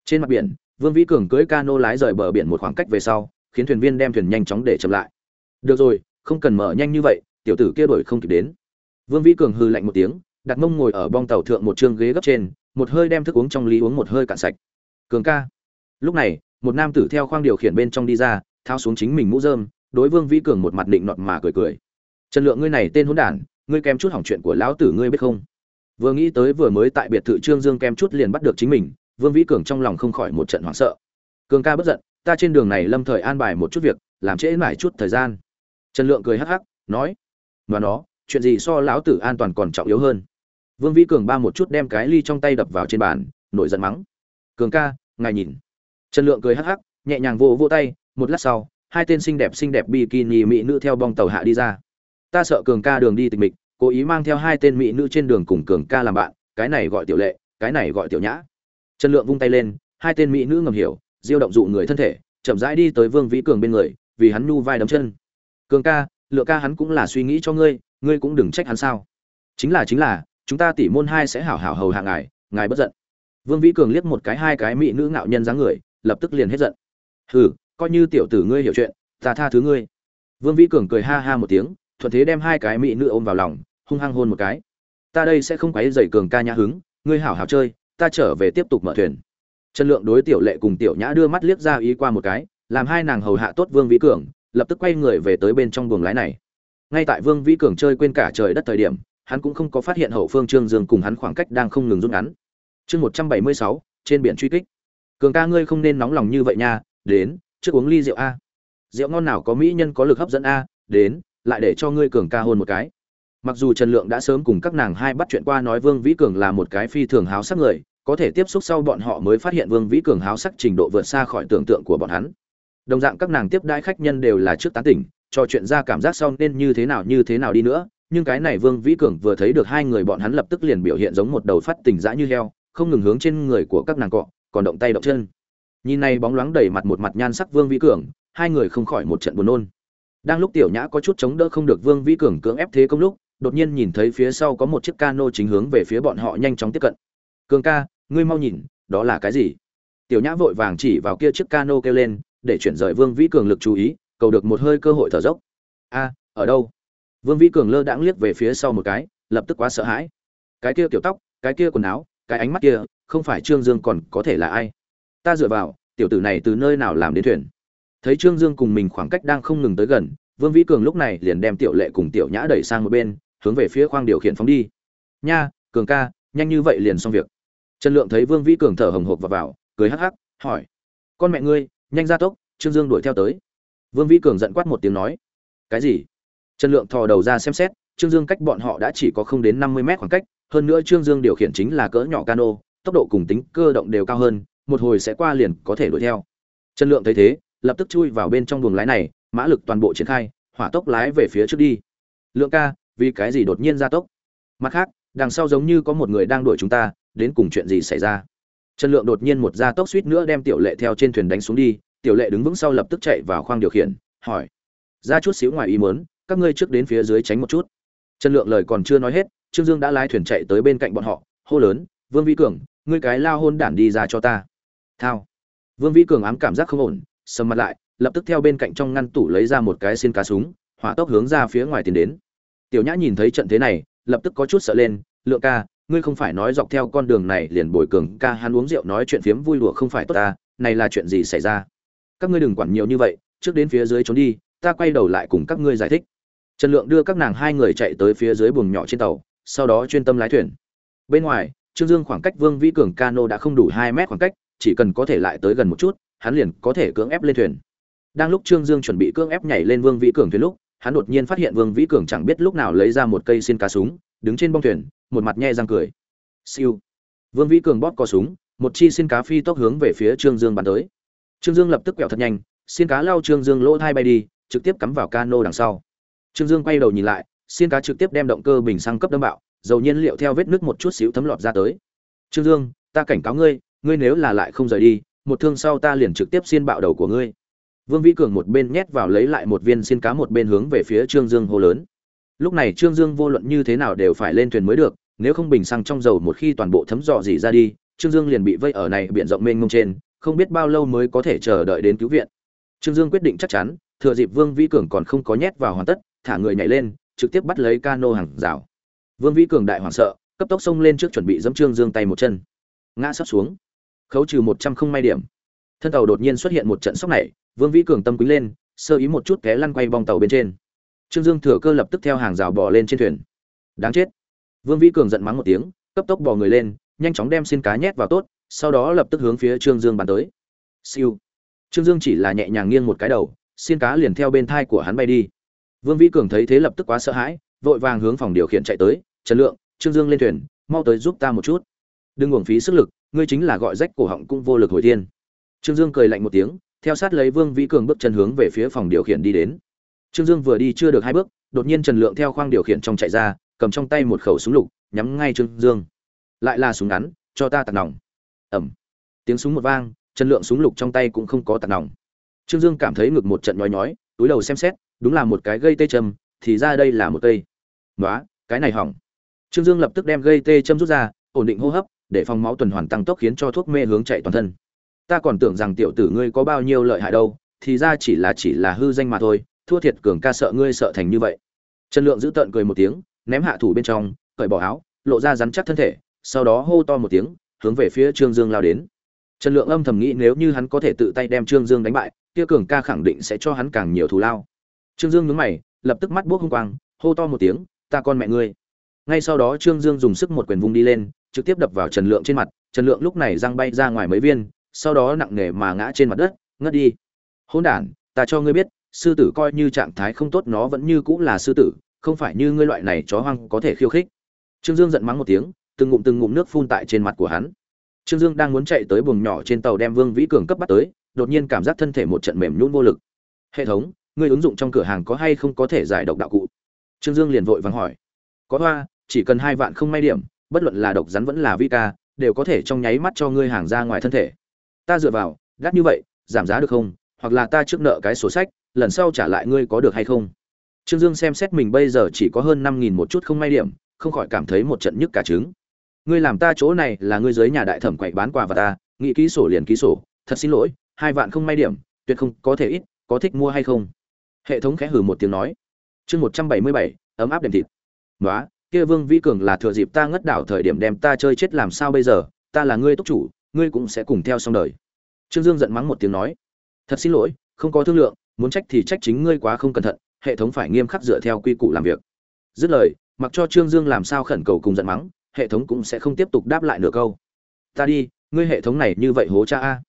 Trên mặt biển vương vĩ cường cưỡi cano lái rời bờ biển một khoảng cách về sau, khiến thuyền viên đem thuyền nhanh chóng để chậm lại. Được rồi, không cần mở nhanh như vậy, tiểu tử kia đổi không kịp đến. Vương vĩ cường hừ lạnh một tiếng, đặt mông ngồi ở bong tàu thượng một chương ghế gấp trên, một hơi đem thức uống trong ly uống một hơi cạn sạch. Cường ca. Lúc này, một nam tử theo khoang điều khiển bên trong đi ra tháo xuống chính mình mũ rơm, đối vương vĩ cường một mặt định nọt mà cười cười. Trần lượng ngươi này tên hỗn đản, ngươi kém chút hỏng chuyện của lão tử ngươi biết không? Vừa nghĩ tới vừa mới tại biệt thự trương dương kem chút liền bắt được chính mình vương vĩ cường trong lòng không khỏi một trận hoảng sợ. Cường ca bất giận, ta trên đường này lâm thời an bài một chút việc, làm trễ mãi chút thời gian. Trần lượng cười hắc hắc, nói, "Mà nó, chuyện gì so lão tử an toàn còn trọng yếu hơn? Vương vĩ cường ba một chút đem cái ly trong tay đập vào trên bàn, nổi giận mắng, cường ca, ngài nhìn. Trần lượng cười hắc hắc, nhẹ nhàng vỗ vỗ tay, một lát sau, hai tên xinh đẹp xinh đẹp bikini mỹ nữ theo bong tàu hạ đi ra. Ta sợ cường ca đường đi tịch mịch, cố ý mang theo hai tên mỹ nữ trên đường cùng cường ca làm bạn, cái này gọi tiểu lệ, cái này gọi tiểu nhã trần lượng vung tay lên, hai tên mỹ nữ ngầm hiểu, diêu động dụ người thân thể, chậm rãi đi tới vương vĩ cường bên người, vì hắn nhu vai đấm chân. Cường ca lựa ca hắn cũng là suy nghĩ cho ngươi ngươi cũng đừng trách hắn sao. Chính là chính là, chúng ta tỷ môn hai sẽ hảo hảo hầu hạ ngài ngài bất giận. Vương vĩ cường liếc một cái hai cái mỹ nữ ngạo nhân dáng người, lập tức liền hết giận. Hừ, coi như tiểu tử ngươi hiểu chuyện, ta tha thứ ngươi. Vương vĩ cường cười ha ha một tiếng, thuận thế đem hai cái mỹ nữ ôm vào lòng, hung hăng hôn một cái. Ta đây sẽ không quấy rầy cường ca nhã hứng, ngươi hảo hảo chơi ta trở về tiếp tục mở thuyền. Trần lượng đối tiểu lệ cùng tiểu nhã đưa mắt liếc ra ý qua một cái, làm hai nàng hầu hạ tốt vương vĩ cường, lập tức quay người về tới bên trong buồng lái này. Ngay tại vương vĩ cường chơi quên cả trời đất thời điểm, hắn cũng không có phát hiện hậu phương trương dương cùng hắn khoảng cách đang không ngừng rút ngắn. Chương một trăm bảy mươi sáu, trên biển truy kích. Cường ca ngươi không nên nóng lòng như vậy nha, đến, trước uống ly rượu a. Rượu ngon nào có mỹ nhân có lực hấp dẫn a, đến, lại để cho ngươi cường ca hôn một cái mặc dù trần lượng đã sớm cùng các nàng hai bắt chuyện qua nói vương vĩ cường là một cái phi thường háo sắc người, có thể tiếp xúc sau bọn họ mới phát hiện vương vĩ cường háo sắc trình độ vượt xa khỏi tưởng tượng của bọn hắn. Đồng dạng các nàng tiếp đãi khách nhân đều là trước tán tỉnh trò chuyện ra cảm giác sau nên như thế nào như thế nào đi nữa, nhưng cái này vương vĩ cường vừa thấy được hai người bọn hắn lập tức liền biểu hiện giống một đầu phát tình dã như heo, không ngừng hướng trên người của các nàng cọ, còn động tay động chân. Nhìn này bóng loáng đầy mặt một mặt nhan sắc vương vĩ cường, hai người không khỏi một trận buồn nôn. Đang lúc tiểu nhã có chút chống đỡ không được vương vĩ cường cưỡng ép thế công lúc đột nhiên nhìn thấy phía sau có một chiếc cano chính hướng về phía bọn họ nhanh chóng tiếp cận. Cường ca, ngươi mau nhìn, đó là cái gì? Tiểu nhã vội vàng chỉ vào kia chiếc cano kêu lên, để chuyển rời vương vĩ cường lực chú ý, cầu được một hơi cơ hội thở dốc. A, ở đâu? Vương vĩ cường lơ đãng liếc về phía sau một cái, lập tức quá sợ hãi. Cái kia kiểu tóc, cái kia quần áo, cái ánh mắt kia, không phải trương dương còn có thể là ai? Ta dựa vào, tiểu tử này từ nơi nào làm đến thuyền? Thấy trương dương cùng mình khoảng cách đang không ngừng tới gần, vương vĩ cường lúc này liền đem tiểu lệ cùng tiểu nhã đẩy sang một bên hướng về phía khoang điều khiển phóng đi. Nha, cường ca, nhanh như vậy liền xong việc. Trần lượng thấy vương vĩ cường thở hồng hộc và vào, cười hắc hắc, hỏi. Con mẹ ngươi, nhanh ra tốc, trương dương đuổi theo tới. Vương vĩ cường giận quát một tiếng nói. Cái gì? Trần lượng thò đầu ra xem xét, trương dương cách bọn họ đã chỉ có không đến năm mươi mét khoảng cách, hơn nữa trương dương điều khiển chính là cỡ nhỏ cano, tốc độ cùng tính cơ động đều cao hơn, một hồi sẽ qua liền có thể đuổi theo. Trần lượng thấy thế, lập tức chui vào bên trong buồng lái này, mã lực toàn bộ triển khai, hỏa tốc lái về phía trước đi. Lượng ca vì cái gì đột nhiên gia tốc? Mặt khác, đằng sau giống như có một người đang đuổi chúng ta, đến cùng chuyện gì xảy ra? Trần lượng đột nhiên một gia tốc suýt nữa đem tiểu lệ theo trên thuyền đánh xuống đi, tiểu lệ đứng vững sau lập tức chạy vào khoang điều khiển, hỏi, ra chút xíu ngoài ý muốn, các ngươi trước đến phía dưới tránh một chút. Trần lượng lời còn chưa nói hết, trương dương đã lái thuyền chạy tới bên cạnh bọn họ, hô lớn, vương vĩ cường, ngươi cái lao hôn đản đi ra cho ta. Thao. Vương vĩ cường ám cảm giác không ổn, sầm mặt lại, lập tức theo bên cạnh trong ngăn tủ lấy ra một cái xin cá súng, hỏa tốc hướng ra phía ngoài tiến đến tiểu nhã nhìn thấy trận thế này, lập tức có chút sợ lên, lượng ca, ngươi không phải nói dọc theo con đường này liền bồi cường ca hắn uống rượu nói chuyện phiếm vui lụa không phải tốt ta, này là chuyện gì xảy ra? Các ngươi đừng quản nhiều như vậy, trước đến phía dưới trốn đi, ta quay đầu lại cùng các ngươi giải thích. Trần lượng đưa các nàng hai người chạy tới phía dưới buồng nhỏ trên tàu, sau đó chuyên tâm lái thuyền. Bên ngoài, trương dương khoảng cách vương vĩ cường cano đã không đủ hai mét khoảng cách, chỉ cần có thể lại tới gần một chút, hắn liền có thể cưỡng ép lên thuyền. Đang lúc trương dương chuẩn bị cưỡng ép nhảy lên vương vĩ cường thuyền lúc hắn đột nhiên phát hiện vương vĩ cường chẳng biết lúc nào lấy ra một cây xin cá súng, đứng trên bong thuyền, một mặt nhe răng cười. Siêu. Vương vĩ cường bóp cò súng, một chi xin cá phi tốc hướng về phía trương dương bắn tới. Trương dương lập tức quẹo thật nhanh xin cá lao trương dương lỗ thai bay đi, trực tiếp cắm vào cano đằng sau. Trương dương quay đầu nhìn lại xin cá trực tiếp đem động cơ bình xăng cấp đâm bạo, dầu nhiên liệu theo vết nước một chút xíu thấm lọt ra tới. Trương dương, ta cảnh cáo ngươi ngươi nếu là lại không rời đi, một thương sau ta liền trực tiếp xiên bạo đầu của ngươi vương vĩ cường một bên nhét vào lấy lại một viên xiên cá một bên hướng về phía trương dương hô lớn. Lúc này trương dương vô luận như thế nào đều phải lên thuyền mới được, nếu không bình xăng trong dầu một khi toàn bộ thấm dò dỉ ra đi, trương dương liền bị vây ở này biển rộng mênh mông trên, không biết bao lâu mới có thể chờ đợi đến cứu viện. Trương dương quyết định chắc chắn, thừa dịp vương vĩ cường còn không có nhét vào hoàn tất, thả người nhảy lên, trực tiếp bắt lấy cano hàng rào. Vương vĩ cường đại hoảng sợ, cấp tốc xông lên trước chuẩn bị dẫm trương dương tay một chân. Ngã sắp xuống. Khấu trừ một trăm không may điểm thân tàu đột nhiên xuất hiện một trận sốc này, vương vĩ cường tâm quý lên, sơ ý một chút té lăn quay bong tàu bên trên. Trương dương thừa cơ lập tức theo hàng rào bò lên trên thuyền. Đáng chết. Vương vĩ cường giận mắng một tiếng, cấp tốc bò người lên, nhanh chóng đem xin cá nhét vào tốt, sau đó lập tức hướng phía trương dương bắn tới. Siêu. Trương dương chỉ là nhẹ nhàng nghiêng một cái đầu, xin cá liền theo bên thai của hắn bay đi. Vương vĩ cường thấy thế lập tức quá sợ hãi, vội vàng hướng phòng điều khiển chạy tới, trần lượng, trương dương lên thuyền, mau tới giúp ta một chút. Đừng uổng phí sức lực, ngươi chính là gọi rách cổ họng cũng vô lực hồi thiên trương dương cười lạnh một tiếng theo sát lấy vương vĩ cường bước chân hướng về phía phòng điều khiển đi đến. Trương dương vừa đi chưa được hai bước đột nhiên trần lượng theo khoang điều khiển trong chạy ra cầm trong tay một khẩu súng lục nhắm ngay trương dương. Lại là súng ngắn cho ta tạt nòng. Ẩm. Tiếng súng một vang trần lượng súng lục trong tay cũng không có tạt nòng. Trương dương cảm thấy ngực một trận nhói nhói túi đầu xem xét đúng là một cái gây tê châm thì ra đây là một cây. Ngoá, cái này hỏng. Trương dương lập tức đem gây tê châm rút ra ổn định hô hấp để phòng máu tuần hoàn tăng tốc khiến cho thuốc mê hướng chạy toàn thân ta còn tưởng rằng tiểu tử ngươi có bao nhiêu lợi hại đâu, thì ra chỉ là chỉ là hư danh mà thôi, thua thiệt cường ca sợ ngươi sợ thành như vậy. Trần lượng giữ tợn cười một tiếng, ném hạ thủ bên trong, cởi bỏ áo, lộ ra rắn chắc thân thể, sau đó hô to một tiếng, hướng về phía trương dương lao đến. Trần lượng âm thầm nghĩ nếu như hắn có thể tự tay đem trương dương đánh bại, kia cường ca khẳng định sẽ cho hắn càng nhiều thù lao. Trương dương nhướng mày, lập tức mắt buốc hung quang, hô to một tiếng, ta con mẹ ngươi. Ngay sau đó trương dương dùng sức một quyền vung đi lên, trực tiếp đập vào trần lượng trên mặt, trần lượng lúc này răng bay ra ngoài mấy viên sau đó nặng nề mà ngã trên mặt đất, ngất đi. Hôn đản, ta cho ngươi biết, sư tử coi như trạng thái không tốt nó vẫn như cũng là sư tử, không phải như ngươi loại này chó hoang có thể khiêu khích. Trương dương giận mắng một tiếng, từng ngụm từng ngụm nước phun tại trên mặt của hắn. Trương dương đang muốn chạy tới buồng nhỏ trên tàu đem vương vĩ cường cấp bắt tới, đột nhiên cảm giác thân thể một trận mềm nhũn vô lực. Hệ thống, ngươi ứng dụng trong cửa hàng có hay không có thể giải độc đạo cụ? Trương dương liền vội vàng hỏi. Có hoa, chỉ cần hai vạn không may điểm, bất luận là độc rắn vẫn là vi ca, đều có thể trong nháy mắt cho ngươi hàng ra ngoài thân thể ta dựa vào, đắt như vậy, giảm giá được không? Hoặc là ta trước nợ cái sổ sách, lần sau trả lại ngươi có được hay không? Trương dương xem xét mình bây giờ chỉ có hơn năm nghìn một chút không may điểm, không khỏi cảm thấy một trận nhức cả trứng. Ngươi làm ta chỗ này là ngươi dưới nhà đại thẩm quậy bán quà và ta, nghĩ ký sổ liền ký sổ, thật xin lỗi, hai vạn không may điểm, tuyệt không, có thể ít, có thích mua hay không? Hệ thống khẽ hử một tiếng nói. Chương một trăm bảy mươi bảy, ấm áp đèn thịt. Nói kia vương vĩ cường là thừa dịp ta ngất đảo thời điểm đem ta chơi chết làm sao bây giờ? Ta là ngươi túc chủ ngươi cũng sẽ cùng theo xong đời. Trương dương giận mắng một tiếng nói, thật xin lỗi, không có thương lượng, muốn trách thì trách chính ngươi quá không cẩn thận, hệ thống phải nghiêm khắc dựa theo quy củ làm việc. Dứt lời, mặc cho trương dương làm sao khẩn cầu cùng giận mắng, hệ thống cũng sẽ không tiếp tục đáp lại nửa câu. Ta đi, ngươi hệ thống này như vậy hố cha a.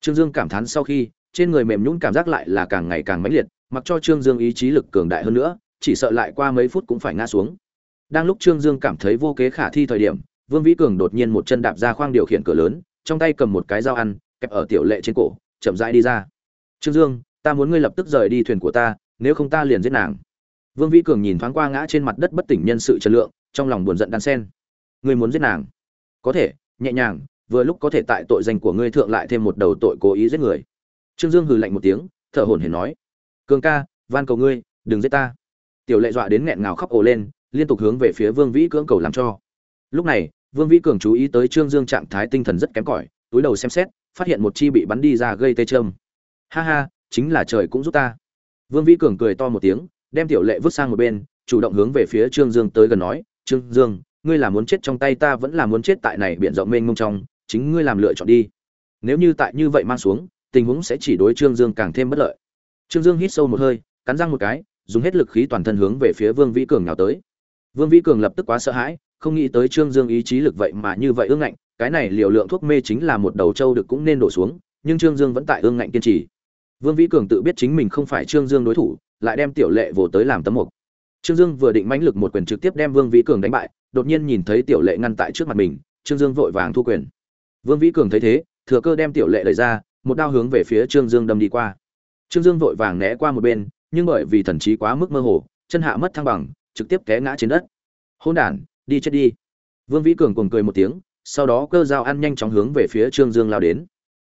Trương dương cảm thán sau khi, trên người mềm nhũn cảm giác lại là càng ngày càng mãnh liệt, mặc cho trương dương ý chí lực cường đại hơn nữa, chỉ sợ lại qua mấy phút cũng phải ngã xuống. Đang lúc trương dương cảm thấy vô kế khả thi thời điểm, vương vĩ cường đột nhiên một chân đạp ra khoang điều khiển cửa lớn trong tay cầm một cái dao ăn, kẹp ở tiểu lệ trên cổ, chậm rãi đi ra. Trương dương, ta muốn ngươi lập tức rời đi thuyền của ta, nếu không ta liền giết nàng. Vương vĩ cường nhìn thoáng qua ngã trên mặt đất bất tỉnh nhân sự trần lượng, trong lòng buồn giận đan sen. Ngươi muốn giết nàng? Có thể, nhẹ nhàng, vừa lúc có thể tại tội danh của ngươi thượng lại thêm một đầu tội cố ý giết người. Trương dương hừ lạnh một tiếng, thở hổn hển nói, cường ca, van cầu ngươi, đừng giết ta. Tiểu lệ dọa đến nghẹn ngào khóc ồ lên, liên tục hướng về phía vương vĩ cưỡng cầu làm cho. Lúc này vương vĩ cường chú ý tới trương dương trạng thái tinh thần rất kém cỏi, túi đầu xem xét, phát hiện một chi bị bắn đi ra gây tê châm. ha ha, chính là trời cũng giúp ta. Vương vĩ cường cười to một tiếng, đem tiểu lệ vứt sang một bên, chủ động hướng về phía trương dương tới gần nói, trương dương, ngươi là muốn chết trong tay ta vẫn là muốn chết tại này biển rộng mênh mông trong, chính ngươi làm lựa chọn đi. Nếu như tại như vậy mang xuống, tình huống sẽ chỉ đối trương dương càng thêm bất lợi. Trương dương hít sâu một hơi, cắn răng một cái, dùng hết lực khí toàn thân hướng về phía vương vĩ cường nào tới. Vương vĩ cường lập tức quá sợ hãi không nghĩ tới trương dương ý chí lực vậy mà như vậy ương ngạnh, cái này liều lượng thuốc mê chính là một đầu trâu được cũng nên đổ xuống, nhưng trương dương vẫn tại ương ngạnh kiên trì. Vương vĩ cường tự biết chính mình không phải trương dương đối thủ, lại đem tiểu lệ vồ tới làm tấm mục. Trương dương vừa định mãnh lực một quyền trực tiếp đem vương vĩ cường đánh bại, đột nhiên nhìn thấy tiểu lệ ngăn tại trước mặt mình, trương dương vội vàng thu quyền. Vương vĩ cường thấy thế, thừa cơ đem tiểu lệ đẩy ra, một đao hướng về phía trương dương đâm đi qua. Trương dương vội vàng né qua một bên, nhưng bởi vì thần trí quá mức mơ hồ, chân hạ mất thăng bằng, trực tiếp té ngã trên đất. Hỗn đản đi chết đi. Vương vĩ cường cuồng cười một tiếng, sau đó cơ dao ăn nhanh chóng hướng về phía trương dương lao đến.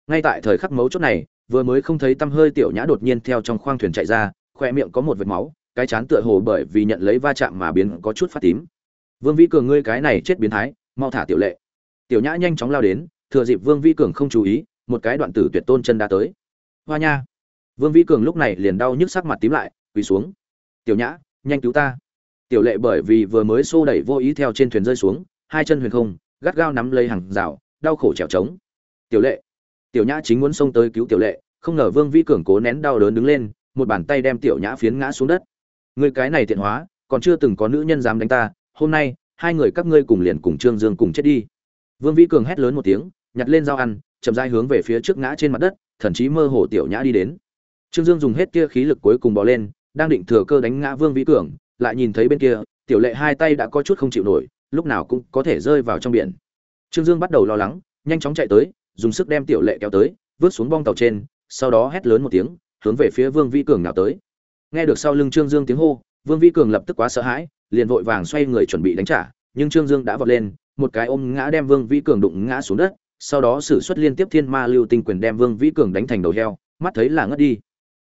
Ngay tại thời khắc mấu chốt này, vừa mới không thấy tăm hơi tiểu nhã đột nhiên theo trong khoang thuyền chạy ra khoe miệng có một vệt máu, cái chán tựa hồ bởi vì nhận lấy va chạm mà biến có chút phát tím. Vương vĩ cường ngươi cái này chết biến thái, mau thả tiểu lệ. Tiểu nhã nhanh chóng lao đến, thừa dịp vương vĩ cường không chú ý, một cái đoạn tử tuyệt tôn chân đã tới. Hoa nha. Vương vĩ cường lúc này liền đau nhức sắc mặt tím lại, quỳ xuống. Tiểu nhã, nhanh cứu ta tiểu lệ bởi vì vừa mới xô đẩy vô ý theo trên thuyền rơi xuống, hai chân huyền không, gắt gao nắm lấy hàng rào, đau khổ trèo trống. Tiểu lệ, tiểu nhã chính muốn xông tới cứu tiểu lệ, không ngờ vương vĩ cường cố nén đau đớn đứng lên, một bàn tay đem tiểu nhã phiến ngã xuống đất. Người cái này tiện hóa, còn chưa từng có nữ nhân dám đánh ta, hôm nay, hai người các ngươi cùng liền cùng trương dương cùng chết đi. Vương vĩ cường hét lớn một tiếng, nhặt lên dao ăn, chậm rãi hướng về phía trước ngã trên mặt đất thần chí mơ hồ tiểu nhã đi đến. Trương dương dùng hết kia khí lực cuối cùng bò lên, đang định thừa cơ đánh ngã vương vĩ cường lại nhìn thấy bên kia, tiểu lệ hai tay đã có chút không chịu nổi, lúc nào cũng có thể rơi vào trong biển. Trương dương bắt đầu lo lắng, nhanh chóng chạy tới, dùng sức đem tiểu lệ kéo tới vớt xuống bong tàu trên, sau đó hét lớn một tiếng, hướng về phía vương vi cường nào tới. Nghe được sau lưng trương dương tiếng hô, vương vi cường lập tức quá sợ hãi, liền vội vàng xoay người chuẩn bị đánh trả, nhưng trương dương đã vọt lên, một cái ôm ngã đem vương vi cường đụng ngã xuống đất, sau đó sử xuất liên tiếp thiên ma lưu tinh quyền đem vương vi cường đánh thành đầu heo, mắt thấy là ngất đi.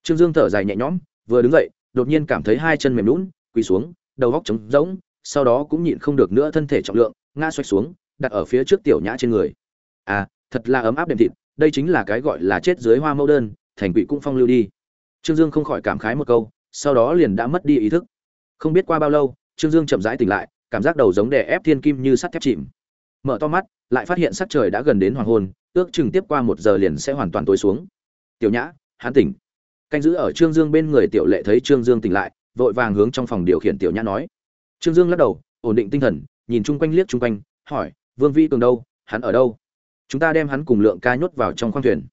Trương dương thở dài nhẹ nhõm, vừa đứng dậy, đột nhiên cảm thấy hai chân mềm lún quỳ xuống, đầu góc trống rỗng, sau đó cũng nhịn không được nữa thân thể trọng lượng, ngã xoay xuống, đặt ở phía trước tiểu nhã trên người. À thật là ấm áp đệm thịt, đây chính là cái gọi là chết dưới hoa mẫu đơn, thành quỷ cũng phong lưu đi. Trương dương không khỏi cảm khái một câu, sau đó liền đã mất đi ý thức. Không biết qua bao lâu, trương dương chậm rãi tỉnh lại, cảm giác đầu giống đè ép thiên kim như sắt thép chìm. Mở to mắt, lại phát hiện sắc trời đã gần đến hoàng hôn, ước chừng tiếp qua một giờ liền sẽ hoàn toàn tối xuống. Tiểu nhã hán tỉnh. Canh giữ ở trương dương bên người tiểu lệ thấy trương dương tỉnh lại vội vàng hướng trong phòng điều khiển tiểu nhã nói. Trương dương lắc đầu, ổn định tinh thần, nhìn chung quanh liếc chung quanh, hỏi, vương vi cường đâu? Hắn ở đâu? Chúng ta đem hắn cùng lượng ca nhốt vào trong khoang thuyền.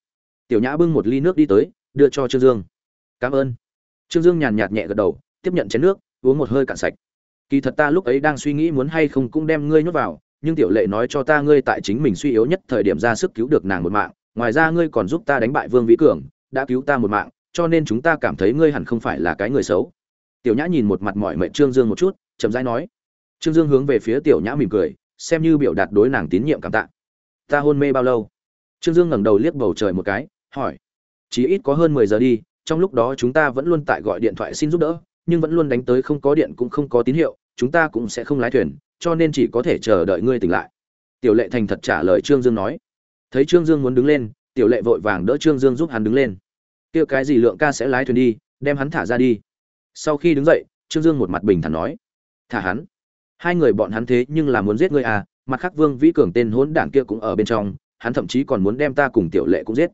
Tiểu nhã bưng một ly nước đi tới, đưa cho trương dương. Cảm ơn. Trương dương nhàn nhạt nhẹ gật đầu, tiếp nhận chén nước, uống một hơi cạn sạch. Kỳ thật ta lúc ấy đang suy nghĩ muốn hay không cũng đem ngươi nhốt vào, nhưng tiểu lệ nói cho ta ngươi tại chính mình suy yếu nhất thời điểm ra sức cứu được nàng một mạng, ngoài ra ngươi còn giúp ta đánh bại vương vĩ cường, đã cứu ta một mạng, cho nên chúng ta cảm thấy ngươi hẳn không phải là cái người xấu tiểu nhã nhìn một mặt mọi mệnh trương dương một chút, chậm rãi nói, trương dương hướng về phía tiểu nhã mỉm cười, xem như biểu đạt đối nàng tín nhiệm cảm tạ. Ta hôn mê bao lâu? Trương dương ngẩng đầu liếc bầu trời một cái, hỏi, chỉ ít có hơn mười giờ đi, trong lúc đó chúng ta vẫn luôn tại gọi điện thoại xin giúp đỡ, nhưng vẫn luôn đánh tới không có điện cũng không có tín hiệu, chúng ta cũng sẽ không lái thuyền, cho nên chỉ có thể chờ đợi ngươi tỉnh lại. Tiểu lệ thành thật trả lời trương dương nói. Thấy trương dương muốn đứng lên, tiểu lệ vội vàng đỡ trương dương giúp hắn đứng lên. Kia cái gì lượng ca sẽ lái thuyền đi, đem hắn thả ra đi sau khi đứng dậy, trương dương một mặt bình thản nói, thả hắn. Hai người bọn hắn thế nhưng là muốn giết ngươi à mặt khác vương vĩ cường tên hỗn đảng kia cũng ở bên trong, hắn thậm chí còn muốn đem ta cùng tiểu lệ cũng giết.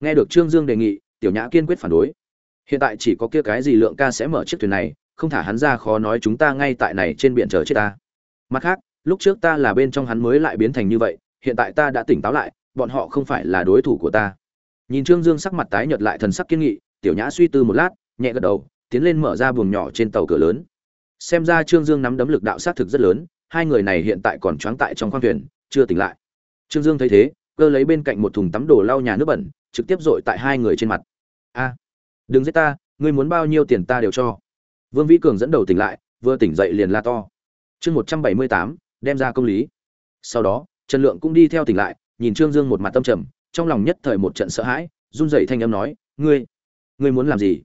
Nghe được trương dương đề nghị, tiểu nhã kiên quyết phản đối. Hiện tại chỉ có kia cái gì lượng ca sẽ mở chiếc thuyền này, không thả hắn ra khó nói chúng ta ngay tại này trên biển chờ chết ta. Mặt khác, lúc trước ta là bên trong hắn mới lại biến thành như vậy, hiện tại ta đã tỉnh táo lại, bọn họ không phải là đối thủ của ta. Nhìn trương dương sắc mặt tái nhợt lại thần sắc kiên nghị, tiểu nhã suy tư một lát, nhẹ gật đầu tiến lên mở ra buồng nhỏ trên tàu cửa lớn. Xem ra trương dương nắm đấm lực đạo sát thực rất lớn, hai người này hiện tại còn choáng tại trong khoang thuyền, chưa tỉnh lại. Trương dương thấy thế, cơ lấy bên cạnh một thùng tắm đồ lau nhà nước bẩn, trực tiếp dội tại hai người trên mặt. A, đừng giết ta, ngươi muốn bao nhiêu tiền ta đều cho. Vương vĩ cường dẫn đầu tỉnh lại, vừa tỉnh dậy liền la to. Chương một trăm bảy mươi tám, đem ra công lý. Sau đó, trần lượng cũng đi theo tỉnh lại, nhìn trương dương một mặt tâm trầm, trong lòng nhất thời một trận sợ hãi, run rẩy thanh âm nói, ngươi ngươi muốn làm gì?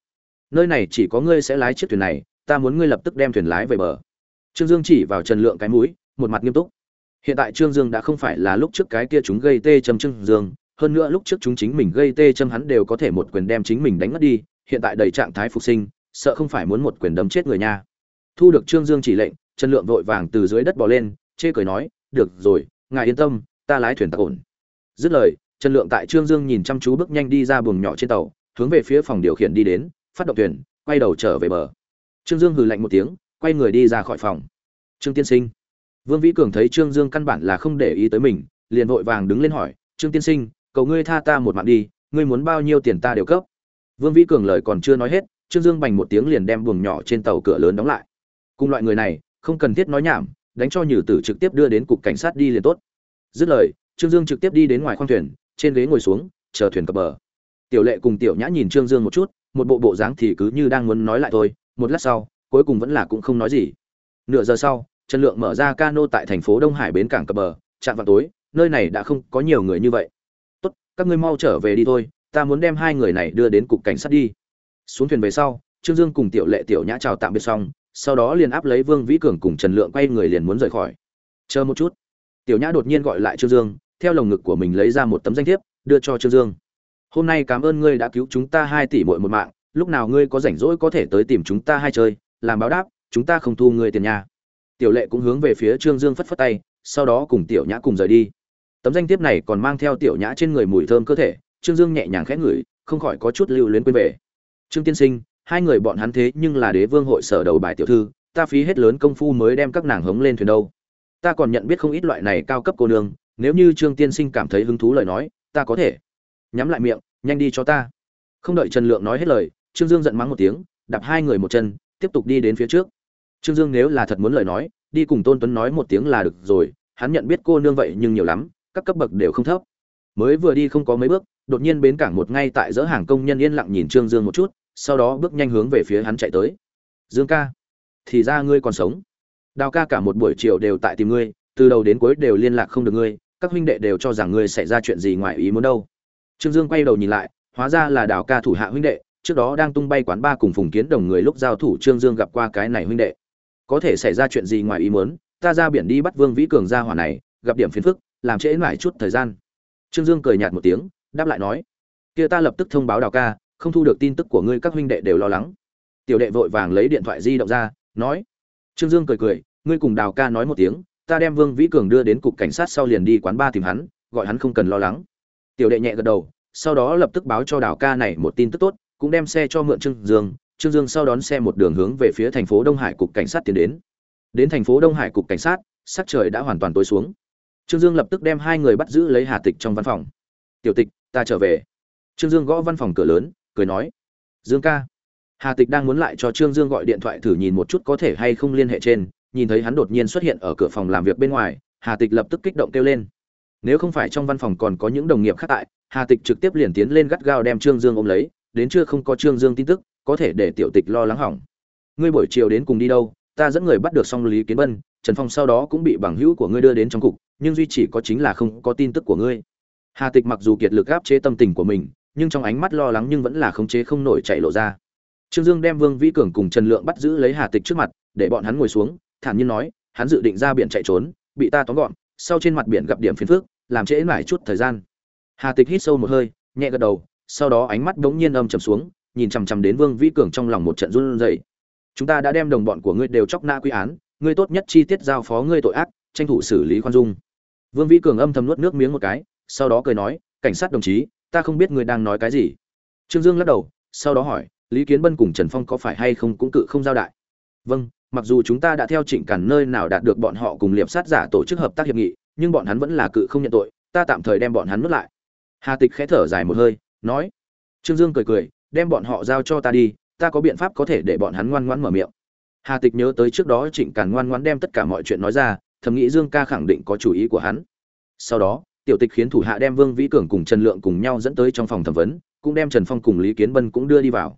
Nơi này chỉ có ngươi sẽ lái chiếc thuyền này, ta muốn ngươi lập tức đem thuyền lái về bờ. Trương dương chỉ vào trần lượng cái mũi, một mặt nghiêm túc. Hiện tại trương dương đã không phải là lúc trước cái kia chúng gây tê châm trương dương, hơn nữa lúc trước chúng chính mình gây tê châm hắn đều có thể một quyền đem chính mình đánh mất đi, hiện tại đầy trạng thái phục sinh, sợ không phải muốn một quyền đấm chết người nha. Thu được trương dương chỉ lệnh, trần lượng vội vàng từ dưới đất bò lên, chê cười nói, được rồi, ngài yên tâm, ta lái thuyền tặc ổn. Dứt lời, trần lượng tại trương dương nhìn chăm chú bước nhanh đi ra buồng nhỏ trên tàu, hướng về phía phòng điều khiển đi đến phát động thuyền, quay đầu trở về bờ. Trương dương hừ lạnh một tiếng, quay người đi ra khỏi phòng. Trương tiên sinh. Vương vĩ cường thấy trương dương căn bản là không để ý tới mình, liền vội vàng đứng lên hỏi, trương tiên sinh, cầu ngươi tha ta một mạng đi, ngươi muốn bao nhiêu tiền ta đều cấp? Vương vĩ cường lời còn chưa nói hết, trương dương bành một tiếng liền đem buồng nhỏ trên tàu cửa lớn đóng lại. Cùng loại người này, không cần thiết nói nhảm, đánh cho nhử tử trực tiếp đưa đến cục cảnh sát đi liền tốt. Dứt lời, trương dương trực tiếp đi đến ngoài khoang thuyền, trên ghế ngồi xuống, chờ thuyền cập bờ. Tiểu lệ cùng tiểu nhã nhìn trương dương một chút một bộ bộ dáng thì cứ như đang muốn nói lại thôi, một lát sau, cuối cùng vẫn là cũng không nói gì. Nửa giờ sau, trần lượng mở ra cano tại thành phố đông hải bến cảng cập bờ, chạm vào tối, nơi này đã không có nhiều người như vậy. Tốt, các ngươi mau trở về đi thôi, ta muốn đem hai người này đưa đến cục cảnh sát đi. Xuống thuyền về sau, trương dương cùng tiểu lệ, tiểu nhã chào tạm biệt xong, sau đó liền áp lấy vương vĩ cường cùng trần lượng quay người liền muốn rời khỏi. Chờ một chút. Tiểu nhã đột nhiên gọi lại trương dương, theo lồng ngực của mình lấy ra một tấm danh thiếp, đưa cho trương dương hôm nay cảm ơn ngươi đã cứu chúng ta hai tỷ muội một mạng, lúc nào ngươi có rảnh rỗi có thể tới tìm chúng ta hai chơi, làm báo đáp, chúng ta không thu ngươi tiền nhà tiểu lệ cũng hướng về phía trương dương phất phất tay, sau đó cùng tiểu nhã cùng rời đi. Tấm danh thiếp này còn mang theo tiểu nhã trên người mùi thơm cơ thể, trương dương nhẹ nhàng khẽ ngửi, không khỏi có chút lưu luyến quên về. Trương tiên sinh, hai người bọn hắn thế nhưng là đế vương hội sở đầu bài tiểu thư, ta phí hết lớn công phu mới đem các nàng hống lên thuyền đâu. Ta còn nhận biết không ít loại này cao cấp cô nương, nếu như trương tiên sinh cảm thấy hứng thú lời nói, ta có thể nhắm lại miệng, nhanh đi cho ta. Không đợi trần lượng nói hết lời, trương dương giận mắng một tiếng, đạp hai người một chân, tiếp tục đi đến phía trước. Trương dương nếu là thật muốn lời nói, đi cùng tôn tuấn nói một tiếng là được rồi, hắn nhận biết cô nương vậy nhưng nhiều lắm, các cấp bậc đều không thấp. Mới vừa đi không có mấy bước, đột nhiên bến cảng một ngay tại giữa hàng công nhân yên lặng nhìn trương dương một chút, sau đó bước nhanh hướng về phía hắn chạy tới. Dương ca, thì ra ngươi còn sống. Đào ca cả một buổi chiều đều tại tìm ngươi, từ đầu đến cuối đều liên lạc không được ngươi, các huynh đệ đều cho rằng ngươi xảy ra chuyện gì ngoài ý muốn đâu trương dương quay đầu nhìn lại, hóa ra là đào ca thủ hạ huynh đệ, trước đó đang tung bay quán ba cùng phùng kiến đồng người lúc giao thủ trương dương gặp qua cái này huynh đệ. Có thể xảy ra chuyện gì ngoài ý muốn, ta ra biển đi bắt vương vĩ cường ra hỏa này, gặp điểm phiền phức, làm trễ nải chút thời gian. Trương dương cười nhạt một tiếng, đáp lại nói, kia ta lập tức thông báo đào ca, không thu được tin tức của ngươi các huynh đệ đều lo lắng. Tiểu đệ vội vàng lấy điện thoại di động ra, nói, trương dương cười cười, ngươi cùng đào ca nói một tiếng, ta đem vương vĩ cường đưa đến cục cảnh sát sau liền đi quán ba tìm hắn, gọi hắn không cần lo lắng tiểu đệ nhẹ gật đầu, sau đó lập tức báo cho đào ca này một tin tức tốt, cũng đem xe cho mượn trương dương. Trương dương sau đón xe một đường hướng về phía thành phố đông hải cục cảnh sát tiến đến. Đến thành phố đông hải cục cảnh sát, sắc trời đã hoàn toàn tối xuống. Trương dương lập tức đem hai người bắt giữ lấy hà tịch trong văn phòng. Tiểu tịch, ta trở về. Trương dương gõ văn phòng cửa lớn, cười nói, dương ca. Hà tịch đang muốn lại cho trương dương gọi điện thoại thử nhìn một chút có thể hay không liên hệ trên, nhìn thấy hắn đột nhiên xuất hiện ở cửa phòng làm việc bên ngoài, hà tịch lập tức kích động kêu lên nếu không phải trong văn phòng còn có những đồng nghiệp khác tại, hà tịch trực tiếp liền tiến lên gắt gao đem trương dương ôm lấy, đến chưa không có trương dương tin tức, có thể để tiểu tịch lo lắng hỏng. Ngươi buổi chiều đến cùng đi đâu, ta dẫn người bắt được xong lý kiến bân, trần phong sau đó cũng bị bằng hữu của ngươi đưa đến trong cục, nhưng duy chỉ có chính là không có tin tức của ngươi. Hà tịch mặc dù kiệt lực áp chế tâm tình của mình, nhưng trong ánh mắt lo lắng nhưng vẫn là khống chế không nổi chạy lộ ra. Trương dương đem vương vĩ cường cùng trần lượng bắt giữ lấy hà tịch trước mặt, để bọn hắn ngồi xuống, thản nhiên nói, hắn dự định ra biển chạy trốn, bị ta tóm gọn sau trên mặt biển gặp điểm phiền phức, làm trễ nải chút thời gian. Hà tịch hít sâu một hơi, nhẹ gật đầu, sau đó ánh mắt đống nhiên âm trầm xuống, nhìn chằm chằm đến vương vĩ cường trong lòng một trận run rẩy. Chúng ta đã đem đồng bọn của ngươi đều chọc na quy án, ngươi tốt nhất chi tiết giao phó ngươi tội ác, tranh thủ xử lý khoan dung. Vương vĩ cường âm thầm nuốt nước miếng một cái, sau đó cười nói, cảnh sát đồng chí, ta không biết ngươi đang nói cái gì. Trương dương lắc đầu, sau đó hỏi, lý kiến bân cùng trần phong có phải hay không cũng cự không giao đại? Vâng mặc dù chúng ta đã theo trịnh cản nơi nào đạt được bọn họ cùng liệp sát giả tổ chức hợp tác hiệp nghị, nhưng bọn hắn vẫn là cự không nhận tội, ta tạm thời đem bọn hắn nuốt lại. Hà tịch khẽ thở dài một hơi, nói. Trương dương cười cười, đem bọn họ giao cho ta đi, ta có biện pháp có thể để bọn hắn ngoan ngoãn mở miệng. Hà tịch nhớ tới trước đó trịnh càn ngoan ngoãn đem tất cả mọi chuyện nói ra, thầm nghĩ dương ca khẳng định có chủ ý của hắn. Sau đó, tiểu tịch khiến thủ hạ đem vương vĩ cường cùng trần lượng cùng nhau dẫn tới trong phòng thẩm vấn, cũng đem trần phong cùng lý kiến bân cũng đưa đi vào.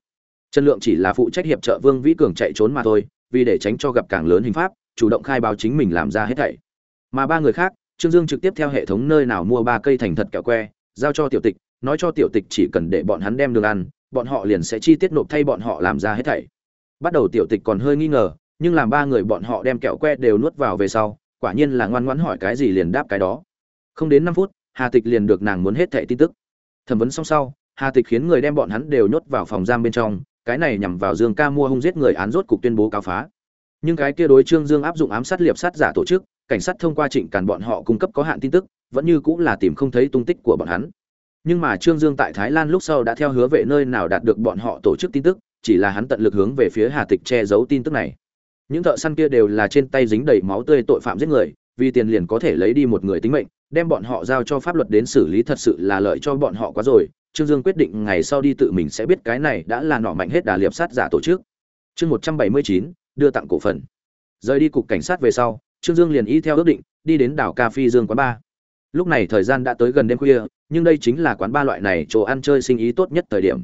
Trần lượng chỉ là phụ trách hiệp trợ vương vĩ cường chạy trốn mà thôi vì để tránh cho gặp càng lớn hình pháp, chủ động khai báo chính mình làm ra hết thảy. Mà ba người khác, trương dương trực tiếp theo hệ thống nơi nào mua ba cây thành thật kẹo que, giao cho tiểu tịch, nói cho tiểu tịch chỉ cần để bọn hắn đem đường ăn, bọn họ liền sẽ chi tiết nộp thay bọn họ làm ra hết thảy. Bắt đầu tiểu tịch còn hơi nghi ngờ, nhưng làm ba người bọn họ đem kẹo que đều nuốt vào về sau, quả nhiên là ngoan ngoãn hỏi cái gì liền đáp cái đó. Không đến năm phút, hà tịch liền được nàng muốn hết thảy tin tức. Thẩm vấn xong sau, hà tịch khiến người đem bọn hắn đều nhốt vào phòng giam bên trong cái này nhằm vào dương ca mua hung giết người án rốt cục tuyên bố cáo phá. Nhưng cái kia đối trương dương áp dụng ám sát liệp sát giả tổ chức, cảnh sát thông qua trịnh càn bọn họ cung cấp có hạn tin tức, vẫn như cũng là tìm không thấy tung tích của bọn hắn. Nhưng mà trương dương tại thái lan lúc sau đã theo hứa vệ nơi nào đạt được bọn họ tổ chức tin tức, chỉ là hắn tận lực hướng về phía hà tịch che giấu tin tức này. Những thợ săn kia đều là trên tay dính đầy máu tươi tội phạm giết người, vì tiền liền có thể lấy đi một người tính mệnh đem bọn họ giao cho pháp luật đến xử lý thật sự là lợi cho bọn họ quá rồi. Trương dương quyết định ngày sau đi tự mình sẽ biết cái này đã là nọ mạnh hết đà liệp sát giả tổ chức. Chương một trăm bảy mươi chín, đưa tặng cổ phần. Rời đi cục cảnh sát về sau, trương dương liền y theo ước định, đi đến đảo ca phi dương quán ba lúc này thời gian đã tới gần đêm khuya, nhưng đây chính là quán ba loại này chỗ ăn chơi sinh ý tốt nhất thời điểm.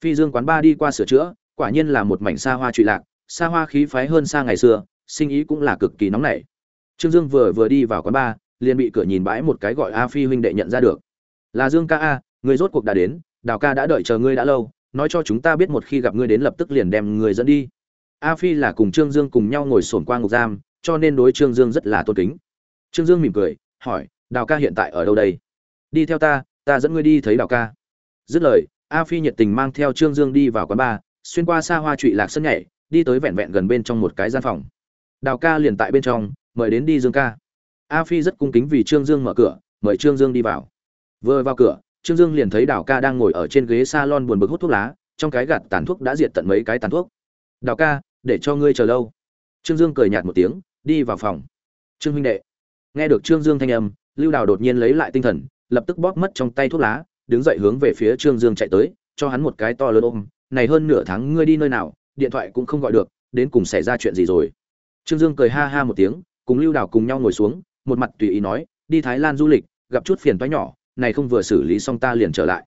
Phi dương quán ba đi qua sửa chữa, quả nhiên là một mảnh xa hoa trụy lạc, xa hoa khí phái hơn xa ngày xưa, sinh ý cũng là cực kỳ nóng nảy. Trương dương vừa vừa đi vào quán ba liền bị cửa nhìn bãi một cái gọi a phi huynh đệ nhận ra được. Là dương ca a, người rốt cuộc đã đến, đào ca đã đợi chờ ngươi đã lâu, nói cho chúng ta biết một khi gặp ngươi đến lập tức liền đem người dẫn đi. A phi là cùng trương dương cùng nhau ngồi sổn qua ngục giam, cho nên đối trương dương rất là tôn kính. Trương dương mỉm cười, hỏi, đào ca hiện tại ở đâu đây? Đi theo ta ta dẫn ngươi đi thấy đào ca. Dứt lời, a phi nhiệt tình mang theo trương dương đi vào quán bar, xuyên qua xa hoa trụy lạc sân nhảy, đi tới vẹn vẹn gần bên trong một cái gian phòng. Đào ca liền tại bên trong, mời đến đi dương ca a phi rất cung kính vì trương dương mở cửa, mời trương dương đi vào. Vừa vào cửa, trương dương liền thấy đào ca đang ngồi ở trên ghế s a lon buồn bực hút thuốc lá, trong cái gạt tàn thuốc đã diệt tận mấy cái tàn thuốc. Đào ca, để cho ngươi chờ lâu. Trương dương cười nhạt một tiếng, đi vào phòng. Trương huynh đệ. Nghe được trương dương thanh âm, lưu đào đột nhiên lấy lại tinh thần, lập tức bóp mất trong tay thuốc lá, đứng dậy hướng về phía trương dương chạy tới, cho hắn một cái to lớn ôm, này hơn nửa tháng ngươi đi nơi nào, điện thoại cũng không gọi được, đến cùng xảy ra chuyện gì rồi? Trương dương cười ha ha một tiếng, cùng lưu đào cùng nhau ngồi xuống một mặt tùy ý nói, đi thái lan du lịch, gặp chút phiền toái nhỏ, này không vừa xử lý xong ta liền trở lại.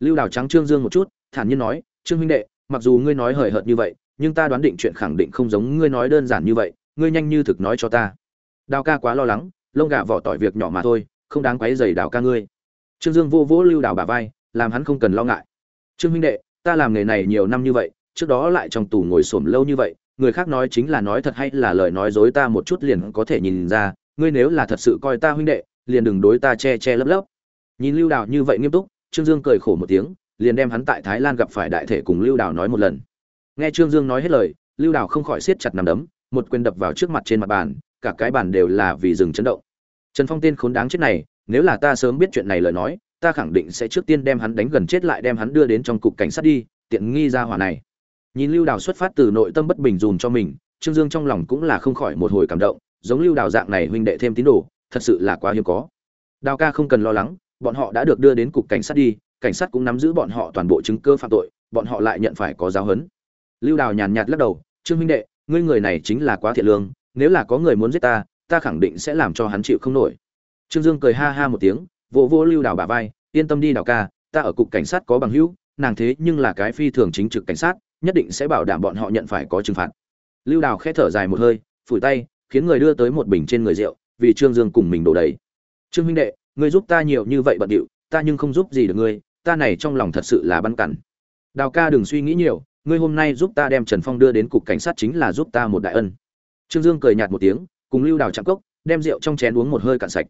Lưu đào trắng trương dương một chút, thản nhiên nói, trương huynh đệ, mặc dù ngươi nói hời hợt như vậy, nhưng ta đoán định chuyện khẳng định không giống ngươi nói đơn giản như vậy, ngươi nhanh như thực nói cho ta. Đào ca quá lo lắng, lông gà vỏ tỏi việc nhỏ mà thôi, không đáng quấy dày đào ca ngươi. Trương dương vô vỗ lưu đào bà vai, làm hắn không cần lo ngại. Trương huynh đệ, ta làm nghề này nhiều năm như vậy, trước đó lại trong tù ngồi xổm lâu như vậy, người khác nói chính là nói thật hay là lời nói dối ta một chút liền có thể nhìn ra ngươi nếu là thật sự coi ta huynh đệ, liền đừng đối ta che che lấp lấp. Nhìn lưu đào như vậy nghiêm túc, trương dương cười khổ một tiếng, liền đem hắn tại thái lan gặp phải đại thể cùng lưu đào nói một lần. Nghe trương dương nói hết lời, lưu đào không khỏi siết chặt nằm đấm, một quyền đập vào trước mặt trên mặt bàn, cả cái bàn đều là vì dừng chấn động. Trần phong tên khốn đáng chết này, nếu là ta sớm biết chuyện này lời nói, ta khẳng định sẽ trước tiên đem hắn đánh gần chết lại đem hắn đưa đến trong cục cảnh sát đi, tiện nghi ra hỏa này. Nhìn lưu đào xuất phát từ nội tâm bất bình dùm cho mình, trương dương trong lòng cũng là không khỏi một hồi cảm động giống lưu đào dạng này huynh đệ thêm tín đồ, thật sự là quá hiếm có. Đào ca không cần lo lắng, bọn họ đã được đưa đến cục cảnh sát đi, cảnh sát cũng nắm giữ bọn họ toàn bộ chứng cơ phạm tội, bọn họ lại nhận phải có giáo huấn. Lưu đào nhàn nhạt lắc đầu, trương huynh đệ, ngươi người này chính là quá thiện lương, nếu là có người muốn giết ta ta khẳng định sẽ làm cho hắn chịu không nổi. Trương dương cười ha ha một tiếng, vỗ vỗ lưu đào bà vai, yên tâm đi đào ca, ta ở cục cảnh sát có bằng hữu, nàng thế nhưng là cái phi thường chính trực cảnh sát, nhất định sẽ bảo đảm bọn họ nhận phải có trừng phạt. Lưu đào khẽ thở dài một hơi, phủi tay khiến người đưa tới một bình trên người rượu, vì trương dương cùng mình đổ đầy. Trương huynh đệ, ngươi giúp ta nhiều như vậy bận điệu, ta nhưng không giúp gì được ngươi, ta này trong lòng thật sự là băn cằn đào ca đừng suy nghĩ nhiều, ngươi hôm nay giúp ta đem trần phong đưa đến cục cảnh sát chính là giúp ta một đại ân. Trương dương cười nhạt một tiếng, cùng lưu đào chạm cốc, đem rượu trong chén uống một hơi cạn sạch.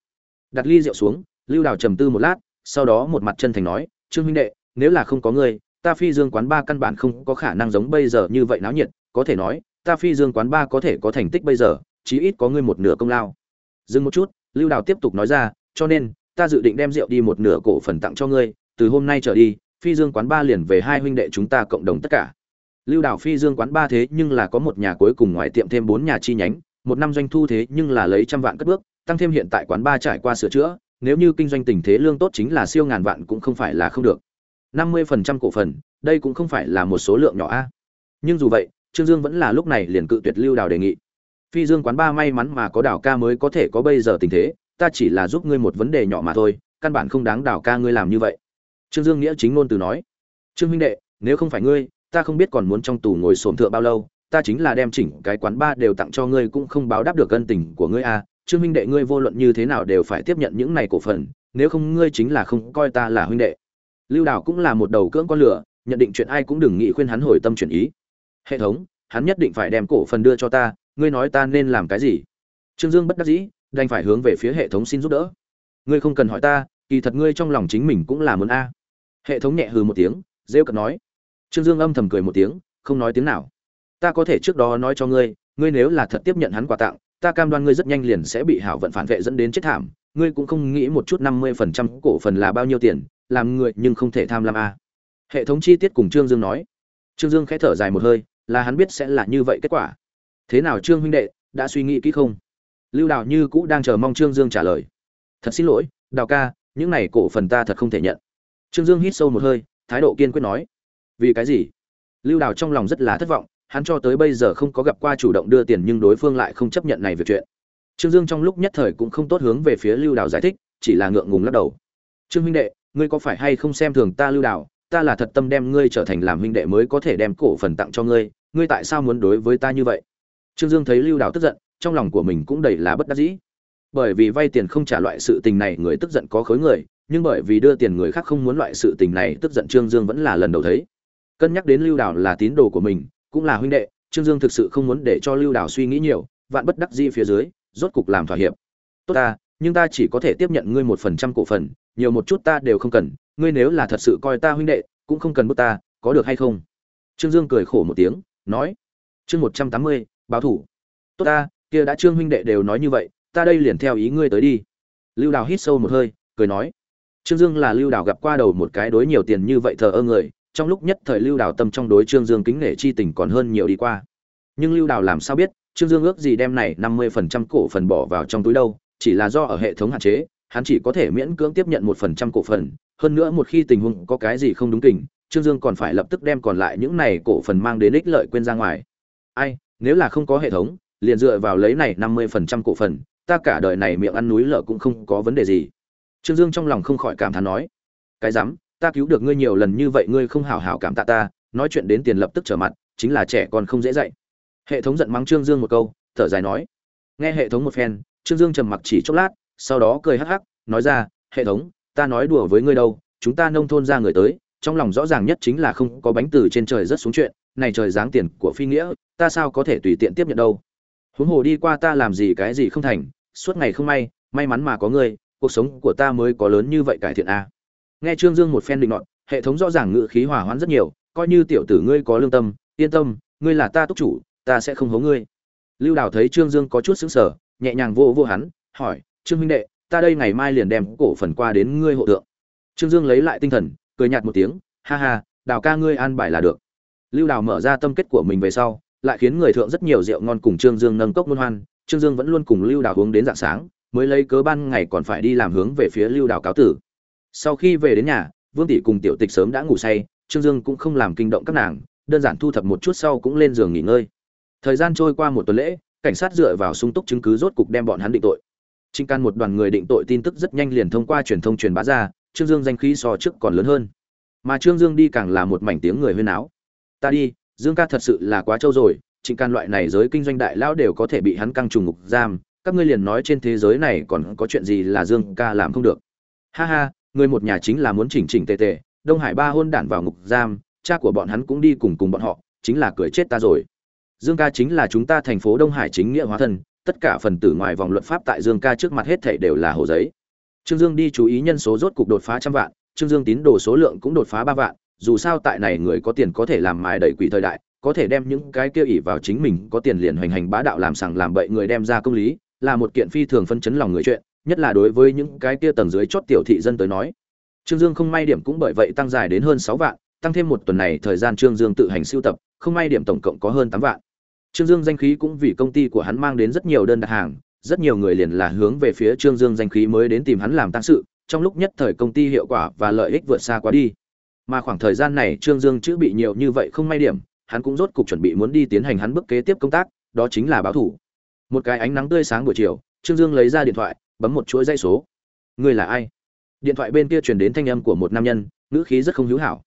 Đặt ly rượu xuống, lưu đào trầm tư một lát, sau đó một mặt chân thành nói, trương huynh đệ, nếu là không có ngươi, ta phi dương quán ba căn bản không có khả năng giống bây giờ như vậy náo nhiệt, có thể nói, ta phi dương quán ba có thể có thành tích bây giờ chí ít có ngươi một nửa công lao. Dừng một chút, lưu đào tiếp tục nói ra, cho nên, ta dự định đem rượu đi một nửa cổ phần tặng cho ngươi, từ hôm nay trở đi, phi dương quán ba liền về hai huynh đệ chúng ta cộng đồng tất cả. Lưu đào phi dương quán ba thế nhưng là có một nhà cuối cùng ngoài tiệm thêm bốn nhà chi nhánh, một năm doanh thu thế nhưng là lấy trăm vạn cất bước, tăng thêm hiện tại quán ba trải qua sửa chữa, nếu như kinh doanh tình thế lương tốt chính là siêu ngàn vạn cũng không phải là không được. Năm mươi phần trăm cổ phần, đây cũng không phải là một số lượng nhỏ a. Nhưng dù vậy, trương dương vẫn là lúc này liền cự tuyệt lưu đào đề nghị phi dương quán ba may mắn mà có đào ca mới có thể có bây giờ tình thế, ta chỉ là giúp ngươi một vấn đề nhỏ mà thôi, căn bản không đáng đào ca ngươi làm như vậy. Trương dương nghĩa chính ngôn từ nói. Trương huynh đệ, nếu không phải ngươi, ta không biết còn muốn trong tù ngồi xổm thượng bao lâu, ta chính là đem chỉnh cái quán ba đều tặng cho ngươi cũng không báo đáp được ân tình của ngươi à. Trương huynh đệ, ngươi vô luận như thế nào đều phải tiếp nhận những này cổ phần, nếu không ngươi chính là không coi ta là huynh đệ. Lưu đào cũng là một đầu cưỡng con lửa, nhận định chuyện ai cũng đừng nghĩ khuyên hắn hồi tâm chuyển ý. Hệ thống, hắn nhất định phải đem cổ phần đưa cho ta ngươi nói ta nên làm cái gì? Trương dương bất đắc dĩ, đành phải hướng về phía hệ thống xin giúp đỡ. Ngươi không cần hỏi ta, kỳ thật ngươi trong lòng chính mình cũng là muốn a. Hệ thống nhẹ hừ một tiếng, rêu cận nói. Trương dương âm thầm cười một tiếng, không nói tiếng nào. Ta có thể trước đó nói cho ngươi ngươi nếu là thật tiếp nhận hắn quà tặng, ta cam đoan ngươi rất nhanh liền sẽ bị hảo vận phản vệ dẫn đến chết thảm. Ngươi cũng không nghĩ một chút năm mươi phần trăm cổ phần là bao nhiêu tiền, làm người nhưng không thể tham lam a. Hệ thống chi tiết cùng trương dương nói. Trương dương khẽ thở dài một hơi, là hắn biết sẽ là như vậy kết quả thế nào trương huynh đệ, đã suy nghĩ kỹ không? Lưu đào như cũ đang chờ mong trương dương trả lời. Thật xin lỗi, đào ca, những này cổ phần ta thật không thể nhận. Trương dương hít sâu một hơi, thái độ kiên quyết nói. Vì cái gì? Lưu đào trong lòng rất là thất vọng, hắn cho tới bây giờ không có gặp qua chủ động đưa tiền nhưng đối phương lại không chấp nhận này việc chuyện. Trương dương trong lúc nhất thời cũng không tốt hướng về phía lưu đào giải thích, chỉ là ngượng ngùng lắc đầu. Trương huynh đệ, ngươi có phải hay không xem thường ta lưu đào? Ta là thật tâm đem ngươi trở thành làm huynh đệ mới có thể đem cổ phần tặng cho ngươi ngươi tại sao muốn đối với ta như vậy? Trương dương thấy lưu đào tức giận, trong lòng của mình cũng đầy là bất đắc dĩ. Bởi vì vay tiền không trả loại sự tình này, người tức giận có khối người, nhưng bởi vì đưa tiền người khác không muốn loại sự tình này, tức giận trương dương vẫn là lần đầu thấy. Cân nhắc đến lưu đào là tín đồ của mình, cũng là huynh đệ, trương dương thực sự không muốn để cho lưu đào suy nghĩ nhiều, vạn bất đắc dĩ phía dưới, rốt cục làm thỏa hiệp. Tốt ta, nhưng ta chỉ có thể tiếp nhận ngươi một phần trăm cổ phần, nhiều một chút ta đều không cần, ngươi nếu là thật sự coi ta huynh đệ, cũng không cần bức ta, có được hay không? Trương dương cười khổ một tiếng, nói, chương một trăm tám mươi báo thủ. Tốt ta, kia đã trương huynh đệ đều nói như vậy, ta đây liền theo ý ngươi tới đi. Lưu đào hít sâu một hơi, cười nói. Trương dương là lưu đào gặp qua đầu một cái đối nhiều tiền như vậy thờ ơ người, trong lúc nhất thời lưu đào tâm trong đối trương dương kính nể chi tình còn hơn nhiều đi qua. Nhưng lưu đào làm sao biết, trương dương ước gì đem này năm mươi phần trăm cổ phần bỏ vào trong túi đâu, chỉ là do ở hệ thống hạn chế, hắn chỉ có thể miễn cưỡng tiếp nhận một phần trăm cổ phần, hơn nữa một khi tình huống có cái gì không đúng tình trương dương còn phải lập tức đem còn lại những này cổ phần mang đến ích lợi quên ra ngoài. Ai nếu là không có hệ thống, liền dựa vào lấy này năm mươi phần trăm cổ phần, ta cả đời này miệng ăn núi lở cũng không có vấn đề gì. Trương dương trong lòng không khỏi cảm thán nói, cái dám ta cứu được ngươi nhiều lần như vậy ngươi không hảo hảo cảm tạ ta, nói chuyện đến tiền lập tức trở mặt, chính là trẻ còn không dễ dạy. Hệ thống giận mắng trương dương một câu, thở dài nói, nghe hệ thống một phen, trương dương trầm mặc chỉ chốc lát, sau đó cười hắc hắc, nói ra, hệ thống, ta nói đùa với ngươi đâu, chúng ta nông thôn ra người tới, trong lòng rõ ràng nhất chính là không có bánh từ trên trời rất xuống chuyện này trời giáng tiền của phi nghĩa, ta sao có thể tùy tiện tiếp nhận đâu? Huống hồ đi qua ta làm gì cái gì không thành, suốt ngày không may may mắn mà có ngươi, cuộc sống của ta mới có lớn như vậy cải thiện a à. nghe trương dương một phen định nọt, hệ thống rõ ràng ngự khí hỏa hoãn rất nhiều, coi như tiểu tử ngươi có lương tâm, yên tâm, ngươi là ta túc chủ, ta sẽ không hố ngươi. Lưu đào thấy trương dương có chút xứng sở nhẹ nhàng vô vô hắn, hỏi, trương huynh đệ, ta đây ngày mai liền đem cổ phần qua đến ngươi hộ tượng trương dương lấy lại tinh thần, cười nhạt một tiếng, ha ha, đào ca ngươi an bài là được lưu đào mở ra tâm kết của mình về sau, lại khiến người thượng rất nhiều rượu ngon cùng trương dương nâng cốc luân hoan. Trương dương vẫn luôn cùng lưu đào hướng đến dạng sáng, mới lấy cớ ban ngày còn phải đi làm hướng về phía lưu đào cáo tử. Sau khi về đến nhà, vương tỷ cùng tiểu tịch sớm đã ngủ say, trương dương cũng không làm kinh động các nàng, đơn giản thu thập một chút sau cũng lên giường nghỉ ngơi. Thời gian trôi qua một tuần lễ, cảnh sát dựa vào sung túc chứng cứ rốt cục đem bọn hắn định tội. Trinh can một đoàn người định tội tin tức rất nhanh liền thông qua truyền thông truyền bá ra, trương dương danh khí so trước còn lớn hơn. Mà trương dương đi càng là một mảnh tiếng người huyên áo ta đi, dương ca thật sự là quá trâu rồi, trịnh can loại này giới kinh doanh đại lão đều có thể bị hắn căng trùng ngục giam, các ngươi liền nói trên thế giới này còn có chuyện gì là dương ca làm không được. Ha ha, người một nhà chính là muốn chỉnh chỉnh tề tề, đông hải ba hôn đản vào ngục giam, cha của bọn hắn cũng đi cùng cùng bọn họ, chính là cười chết ta rồi. Dương ca chính là chúng ta thành phố đông hải chính nghĩa hóa thân, tất cả phần tử ngoài vòng luật pháp tại dương ca trước mặt hết thảy đều là hồ giấy. Trương dương đi chú ý nhân số rốt cục đột phá trăm vạn, trương dương tín đồ số lượng cũng đột phá ba vạn dù sao tại này người có tiền có thể làm mài đẩy quỷ thời đại, có thể đem những cái kia ỉ vào chính mình, có tiền liền hoành hành bá đạo làm sằng làm bậy người đem ra công lý, là một kiện phi thường phân chấn lòng người chuyện, nhất là đối với những cái kia tầng dưới chót tiểu thị dân tới nói. Trương dương không may điểm cũng bởi vậy tăng dài đến hơn sáu vạn, tăng thêm một tuần này thời gian trương dương tự hành siêu tập, không may điểm tổng cộng có hơn tám vạn. Trương dương danh khí cũng vì công ty của hắn mang đến rất nhiều đơn đặt hàng, rất nhiều người liền là hướng về phía trương dương danh khí mới đến tìm hắn làm tăng sự, trong lúc nhất thời công ty hiệu quả và lợi ích vượt xa quá đi mà khoảng thời gian này trương dương chữ bị nhiều như vậy không may điểm hắn cũng rốt cục chuẩn bị muốn đi tiến hành hắn bước kế tiếp công tác đó chính là báo thủ. Một cái ánh nắng tươi sáng buổi chiều trương dương lấy ra điện thoại bấm một chuỗi dây số. Ngươi là ai? Điện thoại bên kia truyền đến thanh âm của một nam nhân ngữ khí rất không hữu hảo.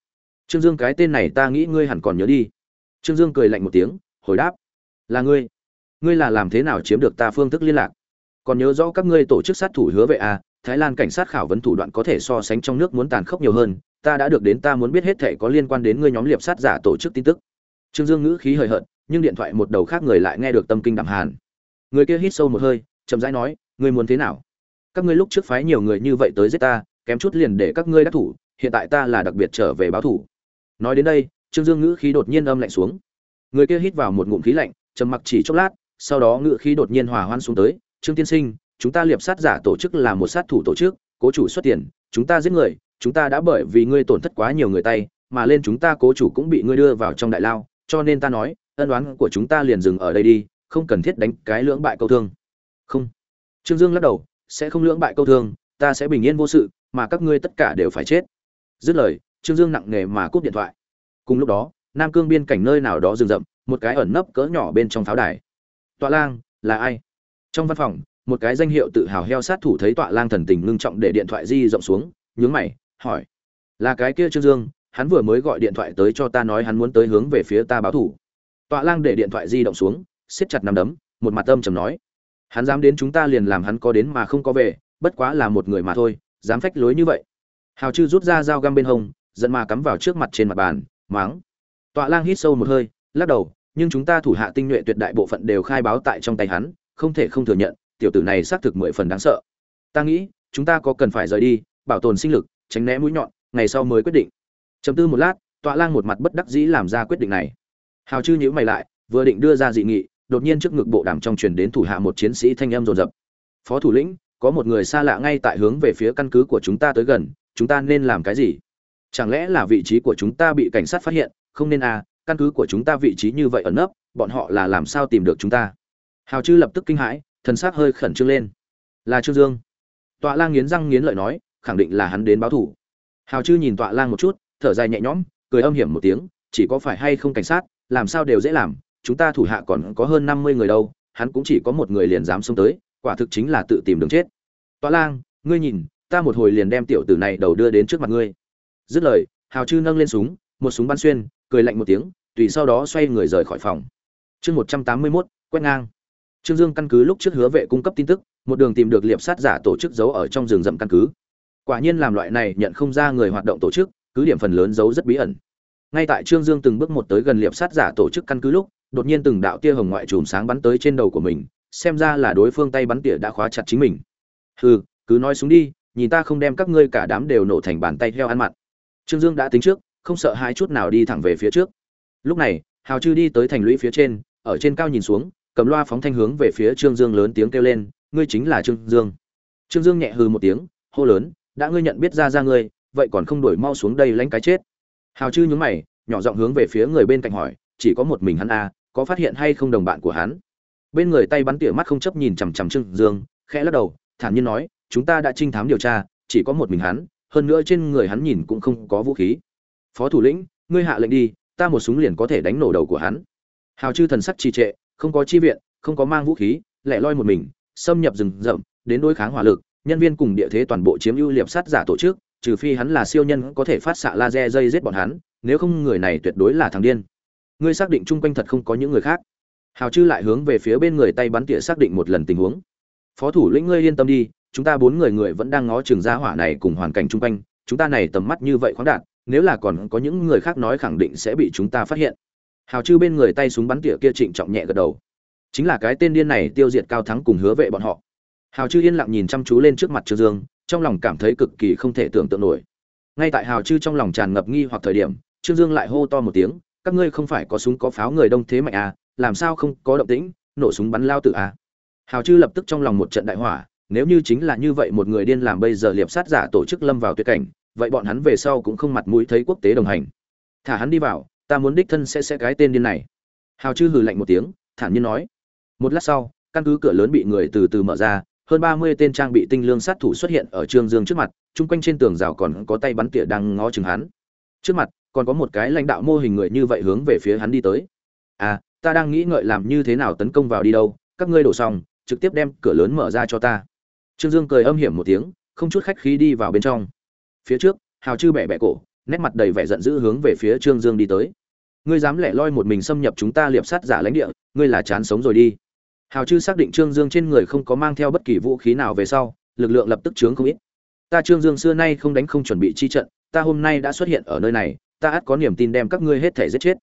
Trương dương cái tên này ta nghĩ ngươi hẳn còn nhớ đi. Trương dương cười lạnh một tiếng hồi đáp. Là ngươi. Ngươi là làm thế nào chiếm được ta phương thức liên lạc? Còn nhớ rõ các ngươi tổ chức sát thủ hứa vệ à, thái lan cảnh sát khảo vấn thủ đoạn có thể so sánh trong nước muốn tàn khốc nhiều hơn ta đã được đến, ta muốn biết hết thảy có liên quan đến ngươi nhóm liệp sát giả tổ chức tin tức. Trương dương ngữ khí hời hợt, nhưng điện thoại một đầu khác người lại nghe được tâm kinh đạm hàn. Người kia hít sâu một hơi, chậm rãi nói, ngươi muốn thế nào? Các ngươi lúc trước phái nhiều người như vậy tới giết ta, kém chút liền để các ngươi đắc thủ, hiện tại ta là đặc biệt trở về báo thủ. Nói đến đây, trương dương ngữ khí đột nhiên âm lạnh xuống. Người kia hít vào một ngụm khí lạnh, trầm mặc chỉ chốc lát, sau đó ngữ khí đột nhiên hòa hoan xuống tới, trương tiên sinh, chúng ta liệp sát giả tổ chức là một sát thủ tổ chức, cố chủ xuất tiền, chúng ta giết người chúng ta đã bởi vì ngươi tổn thất quá nhiều người tay, mà lên chúng ta cố chủ cũng bị ngươi đưa vào trong đại lao, cho nên ta nói, ân đoán của chúng ta liền dừng ở đây đi, không cần thiết đánh cái lưỡng bại câu thương. Không. Trương dương lắc đầu, sẽ không lưỡng bại câu thương, ta sẽ bình yên vô sự, mà các ngươi tất cả đều phải chết. Dứt lời, trương dương nặng nề mà cúp điện thoại. Cùng lúc đó, nam cương biên cảnh nơi nào đó rừng rậm, một cái ẩn nấp cỡ nhỏ bên trong pháo đài. Tọa lang, là ai? Trong văn phòng, một cái danh hiệu tự hào heo sát thủ thấy tọa lang thần tình ngưng trọng để điện thoại di rộng xuống, nhướng mày hỏi. Là cái kia trương dương, hắn vừa mới gọi điện thoại tới cho ta nói hắn muốn tới hướng về phía ta báo thủ. Tọa lang để điện thoại di động xuống, siết chặt nắm đấm, một mặt âm trầm nói. Hắn dám đến chúng ta liền làm hắn có đến mà không có về, bất quá là một người mà thôi, dám phách lối như vậy. Hào chư rút ra dao găm bên hông, giận mà cắm vào trước mặt trên mặt bàn máng tọa lang hít sâu một hơi, lắc đầu, nhưng chúng ta thủ hạ tinh nhuệ tuyệt đại bộ phận đều khai báo tại trong tay hắn, không thể không thừa nhận, tiểu tử này xác thực mười phần đáng sợ. Ta nghĩ, chúng ta có cần phải rời đi, bảo tồn sinh lực tránh né mũi nhọn, ngày sau mới quyết định. Chấm tư một lát, tọa lang một mặt bất đắc dĩ làm ra quyết định này. Hào chư nhữ mày lại, vừa định đưa ra dị nghị, đột nhiên trước ngực bộ đàm trong truyền đến thủ hạ một chiến sĩ thanh âm rồn rập phó thủ lĩnh, có một người xa lạ ngay tại hướng về phía căn cứ của chúng ta tới gần, chúng ta nên làm cái gì? Chẳng lẽ là vị trí của chúng ta bị cảnh sát phát hiện? Không nên à căn cứ của chúng ta vị trí như vậy ẩn nấp, bọn họ là làm sao tìm được chúng ta? Hào chư lập tức kinh hãi, thần xác hơi khẩn trương lên. Là trương dương. Tọa lang nghiến răng nghiến lợi nói khẳng định là hắn đến báo thủ hào chư nhìn tọa lang một chút, thở dài nhẹ nhõm, cười âm hiểm một tiếng, chỉ có phải hay không cảnh sát, làm sao đều dễ làm, chúng ta thủ hạ còn có hơn năm mươi người đâu, hắn cũng chỉ có một người liền dám xông tới, quả thực chính là tự tìm đường chết. Tọa lang, ngươi nhìn, ta một hồi liền đem tiểu tử này đầu đưa đến trước mặt ngươi. Dứt lời, hào chư nâng lên súng, một súng bắn xuyên, cười lạnh một tiếng, tùy sau đó xoay người rời khỏi phòng. Chương một trăm tám mươi mốt, quét ngang. Trương dương căn cứ lúc trước hứa vệ cung cấp tin tức, một đường tìm được liệp sát giả tổ chức giấu ở trong rừng rậm căn cứ quả nhiên làm loại này nhận không ra người hoạt động tổ chức, cứ điểm phần lớn giấu rất bí ẩn. Ngay tại trương dương từng bước một tới gần liệp sát giả tổ chức căn cứ lúc, đột nhiên từng đạo tia hồng ngoại chùm sáng bắn tới trên đầu của mình, xem ra là đối phương tay bắn tỉa đã khóa chặt chính mình. Hừ, cứ nói xuống đi, nhìn ta không đem các ngươi cả đám đều nổ thành bàn tay theo ăn mặn. Trương dương đã tính trước, không sợ hai chút nào đi thẳng về phía trước. Lúc này, hào chư đi tới thành lũy phía trên, ở trên cao nhìn xuống, cầm loa phóng thanh hướng về phía trương dương lớn tiếng kêu lên, ngươi chính là trương dương. Trương dương nhẹ hừ một tiếng, hô lớn đã ngươi nhận biết ra ra ngươi vậy còn không đổi mau xuống đây lánh cái chết. Hào chư nhúng mày nhỏ giọng hướng về phía người bên cạnh hỏi chỉ có một mình hắn à, có phát hiện hay không đồng bạn của hắn? Bên người tay bắn tỉa mắt không chấp nhìn chằm chằm trương dương khẽ lắc đầu thản nhiên nói chúng ta đã trinh thám điều tra chỉ có một mình hắn hơn nữa trên người hắn nhìn cũng không có vũ khí. Phó thủ lĩnh ngươi hạ lệnh đi ta một súng liền có thể đánh nổ đầu của hắn. Hào chư thần sắc trì trệ không có chi viện không có mang vũ khí lẻ loi một mình xâm nhập rừng rậm đến đối kháng hỏa lực nhân viên cùng địa thế toàn bộ chiếm ưu liệp sát giả tổ chức, trừ phi hắn là siêu nhân có thể phát xạ laser dây giết bọn hắn, nếu không người này tuyệt đối là thằng điên. Ngươi xác định chung quanh thật không có những người khác. Hào chư lại hướng về phía bên người tay bắn tỉa xác định một lần tình huống. Phó thủ lĩnh ngươi yên tâm đi, chúng ta bốn người người vẫn đang ngó trường gia hỏa này cùng hoàn cảnh chung quanh, chúng ta này tầm mắt như vậy khoáng đạt, nếu là còn có những người khác nói khẳng định sẽ bị chúng ta phát hiện. Hào chư bên người tay súng bắn tỉa kia trịnh trọng nhẹ gật đầu. Chính là cái tên điên này tiêu diệt cao thắng cùng hứa vệ bọn họ hào chư yên lặng nhìn chăm chú lên trước mặt trương dương, trong lòng cảm thấy cực kỳ không thể tưởng tượng nổi. Ngay tại hào chư trong lòng tràn ngập nghi hoặc thời điểm, trương dương lại hô to một tiếng, các ngươi không phải có súng có pháo người đông thế mạnh à làm sao không có động tĩnh, nổ súng bắn lao tự à? Hào chư lập tức trong lòng một trận đại hỏa, nếu như chính là như vậy một người điên làm bây giờ liệp sát giả tổ chức lâm vào tuyệt cảnh, vậy bọn hắn về sau cũng không mặt mũi thấy quốc tế đồng hành. Thả hắn đi vào, ta muốn đích thân sẽ sẽ cái tên điên này. Hào chư hừ lạnh một tiếng, thản nhiên nói. Một lát sau, căn cứ cửa lớn bị người từ từ mở ra hơn ba mươi tên trang bị tinh lương sát thủ xuất hiện ở trương dương trước mặt, chung quanh trên tường rào còn có tay bắn tỉa đang ngó chừng hắn. Trước mặt, còn có một cái lãnh đạo mô hình người như vậy hướng về phía hắn đi tới. À ta đang nghĩ ngợi làm như thế nào tấn công vào đi đâu, các ngươi đổ xong, trực tiếp đem cửa lớn mở ra cho ta. Trương dương cười âm hiểm một tiếng, không chút khách khí đi vào bên trong. Phía trước, hào Trư bẻ bẻ cổ, nét mặt đầy vẻ giận dữ hướng về phía trương dương đi tới. Ngươi dám lẻ loi một mình xâm nhập chúng ta liệp sát giả lãnh địa, ngươi là chán sống rồi đi hào chư xác định trương dương trên người không có mang theo bất kỳ vũ khí nào về sau, lực lượng lập tức chướng không ít. Ta trương dương xưa nay không đánh không chuẩn bị chi trận, ta hôm nay đã xuất hiện ở nơi này, ta ắt có niềm tin đem các ngươi hết thể giết chết.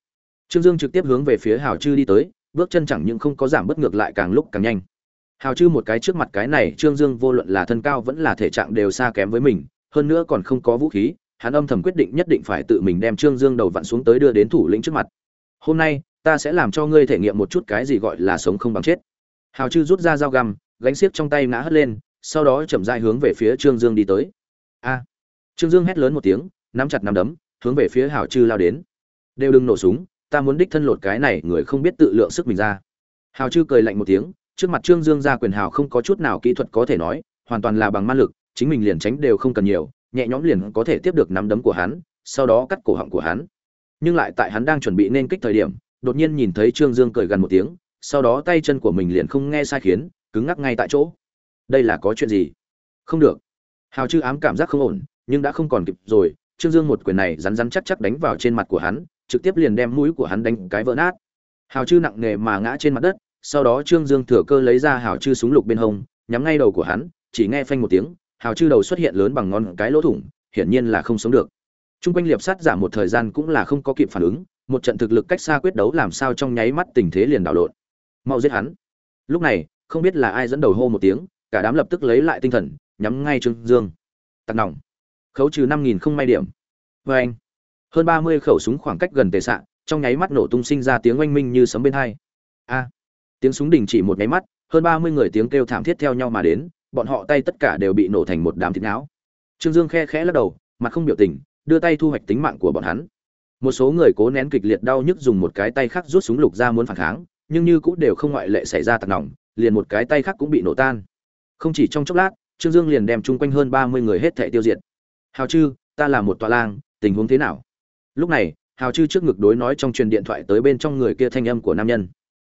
Trương dương trực tiếp hướng về phía hào chư đi tới, bước chân chẳng những không có giảm bất ngược lại càng lúc càng nhanh. Hào chư một cái trước mặt cái này, trương dương vô luận là thân cao vẫn là thể trạng đều xa kém với mình, hơn nữa còn không có vũ khí, hắn âm thầm quyết định nhất định phải tự mình đem trương dương đầu vặn xuống tới đưa đến thủ lĩnh trước mặt. Hôm nay, ta sẽ làm cho ngươi thể nghiệm một chút cái gì gọi là sống không bằng chết hào chư rút ra dao găm, gánh xiếc trong tay ngã hất lên, sau đó chậm dại hướng về phía trương dương đi tới. A! Trương dương hét lớn một tiếng, nắm chặt nắm đấm, hướng về phía hào chư lao đến. Đều đừng nổ súng, ta muốn đích thân lột cái này, người không biết tự lượng sức mình ra. Hào chư cười lạnh một tiếng, trước mặt trương dương ra quyền hào không có chút nào kỹ thuật có thể nói, hoàn toàn là bằng man lực, chính mình liền tránh đều không cần nhiều, nhẹ nhõm liền có thể tiếp được nắm đấm của hắn, sau đó cắt cổ họng của hắn. Nhưng lại tại hắn đang chuẩn bị nên kích thời điểm, đột nhiên nhìn thấy trương dương cười gần một tiếng sau đó tay chân của mình liền không nghe sai khiến cứng ngắc ngay tại chỗ. Đây là có chuyện gì? Không được. Hào chư ám cảm giác không ổn nhưng đã không còn kịp rồi trương dương một quyền này rắn rắn chắc chắc đánh vào trên mặt của hắn trực tiếp liền đem mũi của hắn đánh cái vỡ nát. Hào chư nặng nề mà ngã trên mặt đất sau đó trương dương thừa cơ lấy ra hào chư súng lục bên hông nhắm ngay đầu của hắn chỉ nghe phanh một tiếng hào chư đầu xuất hiện lớn bằng ngón cái lỗ thủng hiển nhiên là không sống được. Trung quanh liệp sát giảm một thời gian cũng là không có kịp phản ứng, một trận thực lực cách xa quyết đấu làm sao trong nháy mắt tình thế liền đảo lộn. Mau giết hắn. Lúc này, không biết là ai dẫn đầu hô một tiếng, cả đám lập tức lấy lại tinh thần, nhắm ngay Trương Dương. Tặc nòng. Khấu trừ năm nghìn không may điểm. vê anh. Hơn ba mươi khẩu súng khoảng cách gần tề xạ, trong nháy mắt nổ tung sinh ra tiếng oanh minh như sấm bên hai. A. Tiếng súng đình chỉ một nháy mắt, hơn ba mươi người tiếng kêu thảm thiết theo nhau mà đến, bọn họ tay tất cả đều bị nổ thành một đám thịt não. Trương Dương khe khẽ lắc đầu, mặt không biểu tình, đưa tay thu hoạch tính mạng của bọn hắn một số người cố nén kịch liệt đau nhức dùng một cái tay khác rút súng lục ra muốn phản kháng nhưng như cũng đều không ngoại lệ xảy ra tạc nòng, liền một cái tay khác cũng bị nổ tan. Không chỉ trong chốc lát, trương dương liền đem chung quanh hơn ba mươi người hết thảy tiêu diệt. Hào chư, ta là một tòa lang, tình huống thế nào? Lúc này, hào chư trước ngực đối nói trong truyền điện thoại tới bên trong người kia thanh âm của nam nhân.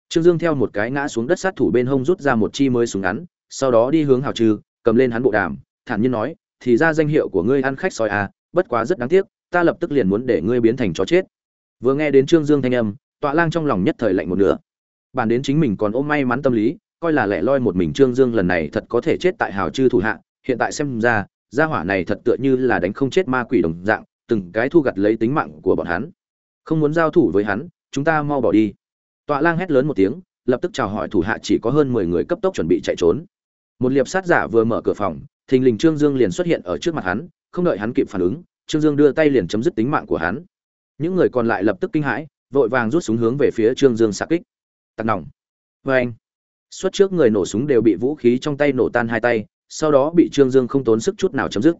Trương dương theo một cái ngã xuống đất sát thủ bên hông rút ra một chi mới súng ngắn, sau đó đi hướng hào chư, cầm lên hắn bộ đàm, thản nhiên nói, thì ra danh hiệu của ngươi ăn khách soi à bất quá rất đáng tiếc, ta lập tức liền muốn để ngươi biến thành chó chết. Vừa nghe đến trương dương thanh âm, tọa lang trong lòng nhất thời lạnh một nửa bản đến chính mình còn ôm may mắn tâm lý, coi là lẻ loi một mình trương dương lần này thật có thể chết tại hào chư thủ hạ, hiện tại xem ra, gia hỏa này thật tựa như là đánh không chết ma quỷ đồng dạng, từng cái thu gặt lấy tính mạng của bọn hắn. Không muốn giao thủ với hắn, chúng ta mau bỏ đi. Tọa lang hét lớn một tiếng, lập tức chào hỏi thủ hạ chỉ có hơn mười người cấp tốc chuẩn bị chạy trốn. Một liệp sát giả vừa mở cửa phòng, thình lình trương dương liền xuất hiện ở trước mặt hắn, không đợi hắn kịp phản ứng, trương dương đưa tay liền chấm dứt tính mạng của hắn. Những người còn lại lập tức kinh hãi, vội vàng rút súng hướng về phía trương dương xạ kích tặc nòng. Vê anh. Xuất trước người nổ súng đều bị vũ khí trong tay nổ tan hai tay, sau đó bị trương dương không tốn sức chút nào chấm dứt.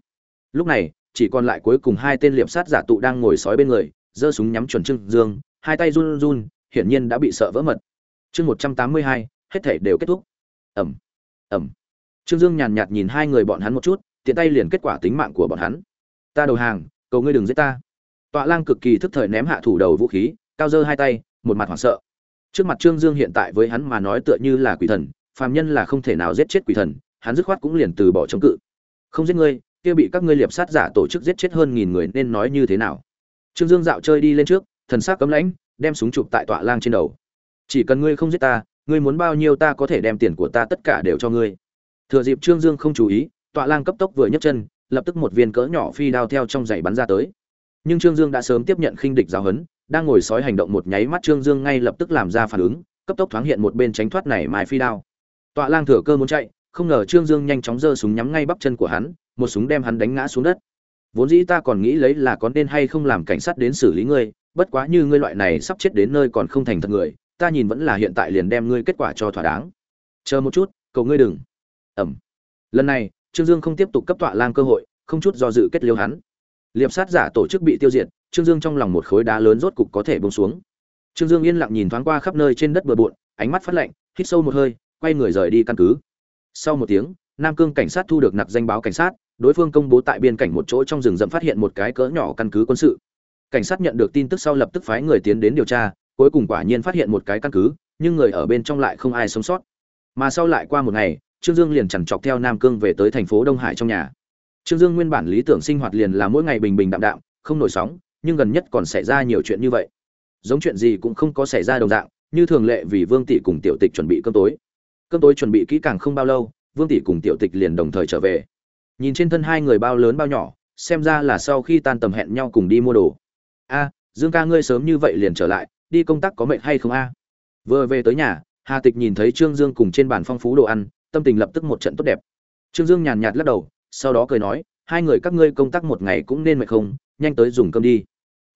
Lúc này, chỉ còn lại cuối cùng hai tên liệp sát giả tụ đang ngồi sói bên người, giơ súng nhắm chuẩn trương dương, hai tay run run, hiển nhiên đã bị sợ vỡ mật. Chương một trăm tám mươi hai, hết thể đều kết thúc. Ẩm ẩm trương dương nhàn nhạt nhìn hai người bọn hắn một chút, tiện tay liền kết quả tính mạng của bọn hắn. Ta đầu hàng, cầu ngươi đừng giết ta. Tọa lang cực kỳ thức thời ném hạ thủ đầu vũ khí, cao dơ hai tay, một mặt hoảng sợ trước mặt trương dương hiện tại với hắn mà nói tựa như là quỷ thần, phàm nhân là không thể nào giết chết quỷ thần, hắn dứt khoát cũng liền từ bỏ chống cự. Không giết ngươi, kia bị các ngươi liệp sát giả tổ chức giết chết hơn nghìn người nên nói như thế nào? Trương dương dạo chơi đi lên trước, thần sắc cấm lãnh, đem súng chụp tại tọa lang trên đầu. Chỉ cần ngươi không giết ta, ngươi muốn bao nhiêu ta có thể đem tiền của ta tất cả đều cho ngươi. Thừa dịp trương dương không chú ý, tọa lang cấp tốc vừa nhấc chân, lập tức một viên cỡ nhỏ phi đao theo trong giày bắn ra tới. Nhưng trương dương đã sớm tiếp nhận khinh địch giáo hấn đang ngồi sói hành động một nháy mắt trương dương ngay lập tức làm ra phản ứng cấp tốc thoáng hiện một bên tránh thoát này mài phi đao. Tọa lang thừa cơ muốn chạy không ngờ trương dương nhanh chóng giơ súng nhắm ngay bắp chân của hắn một súng đem hắn đánh ngã xuống đất. Vốn dĩ ta còn nghĩ lấy là có nên hay không làm cảnh sát đến xử lý ngươi bất quá như ngươi loại này sắp chết đến nơi còn không thành thật người ta nhìn vẫn là hiện tại liền đem ngươi kết quả cho thỏa đáng. Chờ một chút cầu ngươi đừng. Ẩm. Lần này Trương Dương không tiếp tục cấp tọa lang cơ hội, không chút do dự kết liêu hắn. Liệp sát giả tổ chức bị tiêu diệt, Trương Dương trong lòng một khối đá lớn rốt cục có thể buông xuống. Trương Dương yên lặng nhìn thoáng qua khắp nơi trên đất bừa bộn, ánh mắt phát lạnh, hít sâu một hơi, quay người rời đi căn cứ. Sau một tiếng, Nam Cương cảnh sát thu được nặc danh báo cảnh sát, đối phương công bố tại biên cảnh một chỗ trong rừng rậm phát hiện một cái cỡ nhỏ căn cứ quân sự. Cảnh sát nhận được tin tức sau lập tức phái người tiến đến điều tra, cuối cùng quả nhiên phát hiện một cái căn cứ, nhưng người ở bên trong lại không ai sống sót. Mà sau lại qua một ngày, Trương Dương liền chằn chọc theo Nam Cương về tới thành phố Đông Hải trong nhà. Trương Dương nguyên bản lý tưởng sinh hoạt liền là mỗi ngày bình bình đạm đạm, không nổi sóng nhưng gần nhất còn xảy ra nhiều chuyện như vậy. Giống chuyện gì cũng không có xảy ra đồng dạng, như thường lệ vì vương tỷ cùng tiểu tịch chuẩn bị cơm tối. Cơm tối chuẩn bị kỹ càng không bao lâu, vương tỷ cùng tiểu tịch liền đồng thời trở về. Nhìn trên thân hai người bao lớn bao nhỏ, xem ra là sau khi tan tầm hẹn nhau cùng đi mua đồ. A, dương ca ngươi sớm như vậy liền trở lại, đi công tác có mệt hay không a? Vừa về tới nhà, hà tịch nhìn thấy trương dương cùng trên bàn phong phú đồ ăn, tâm tình lập tức một trận tốt đẹp. Trương dương nhàn nhạt lắc đầu, sau đó cười nói, hai người các ngươi công tác một ngày cũng nên mệt không, nhanh tới dùng cơm đi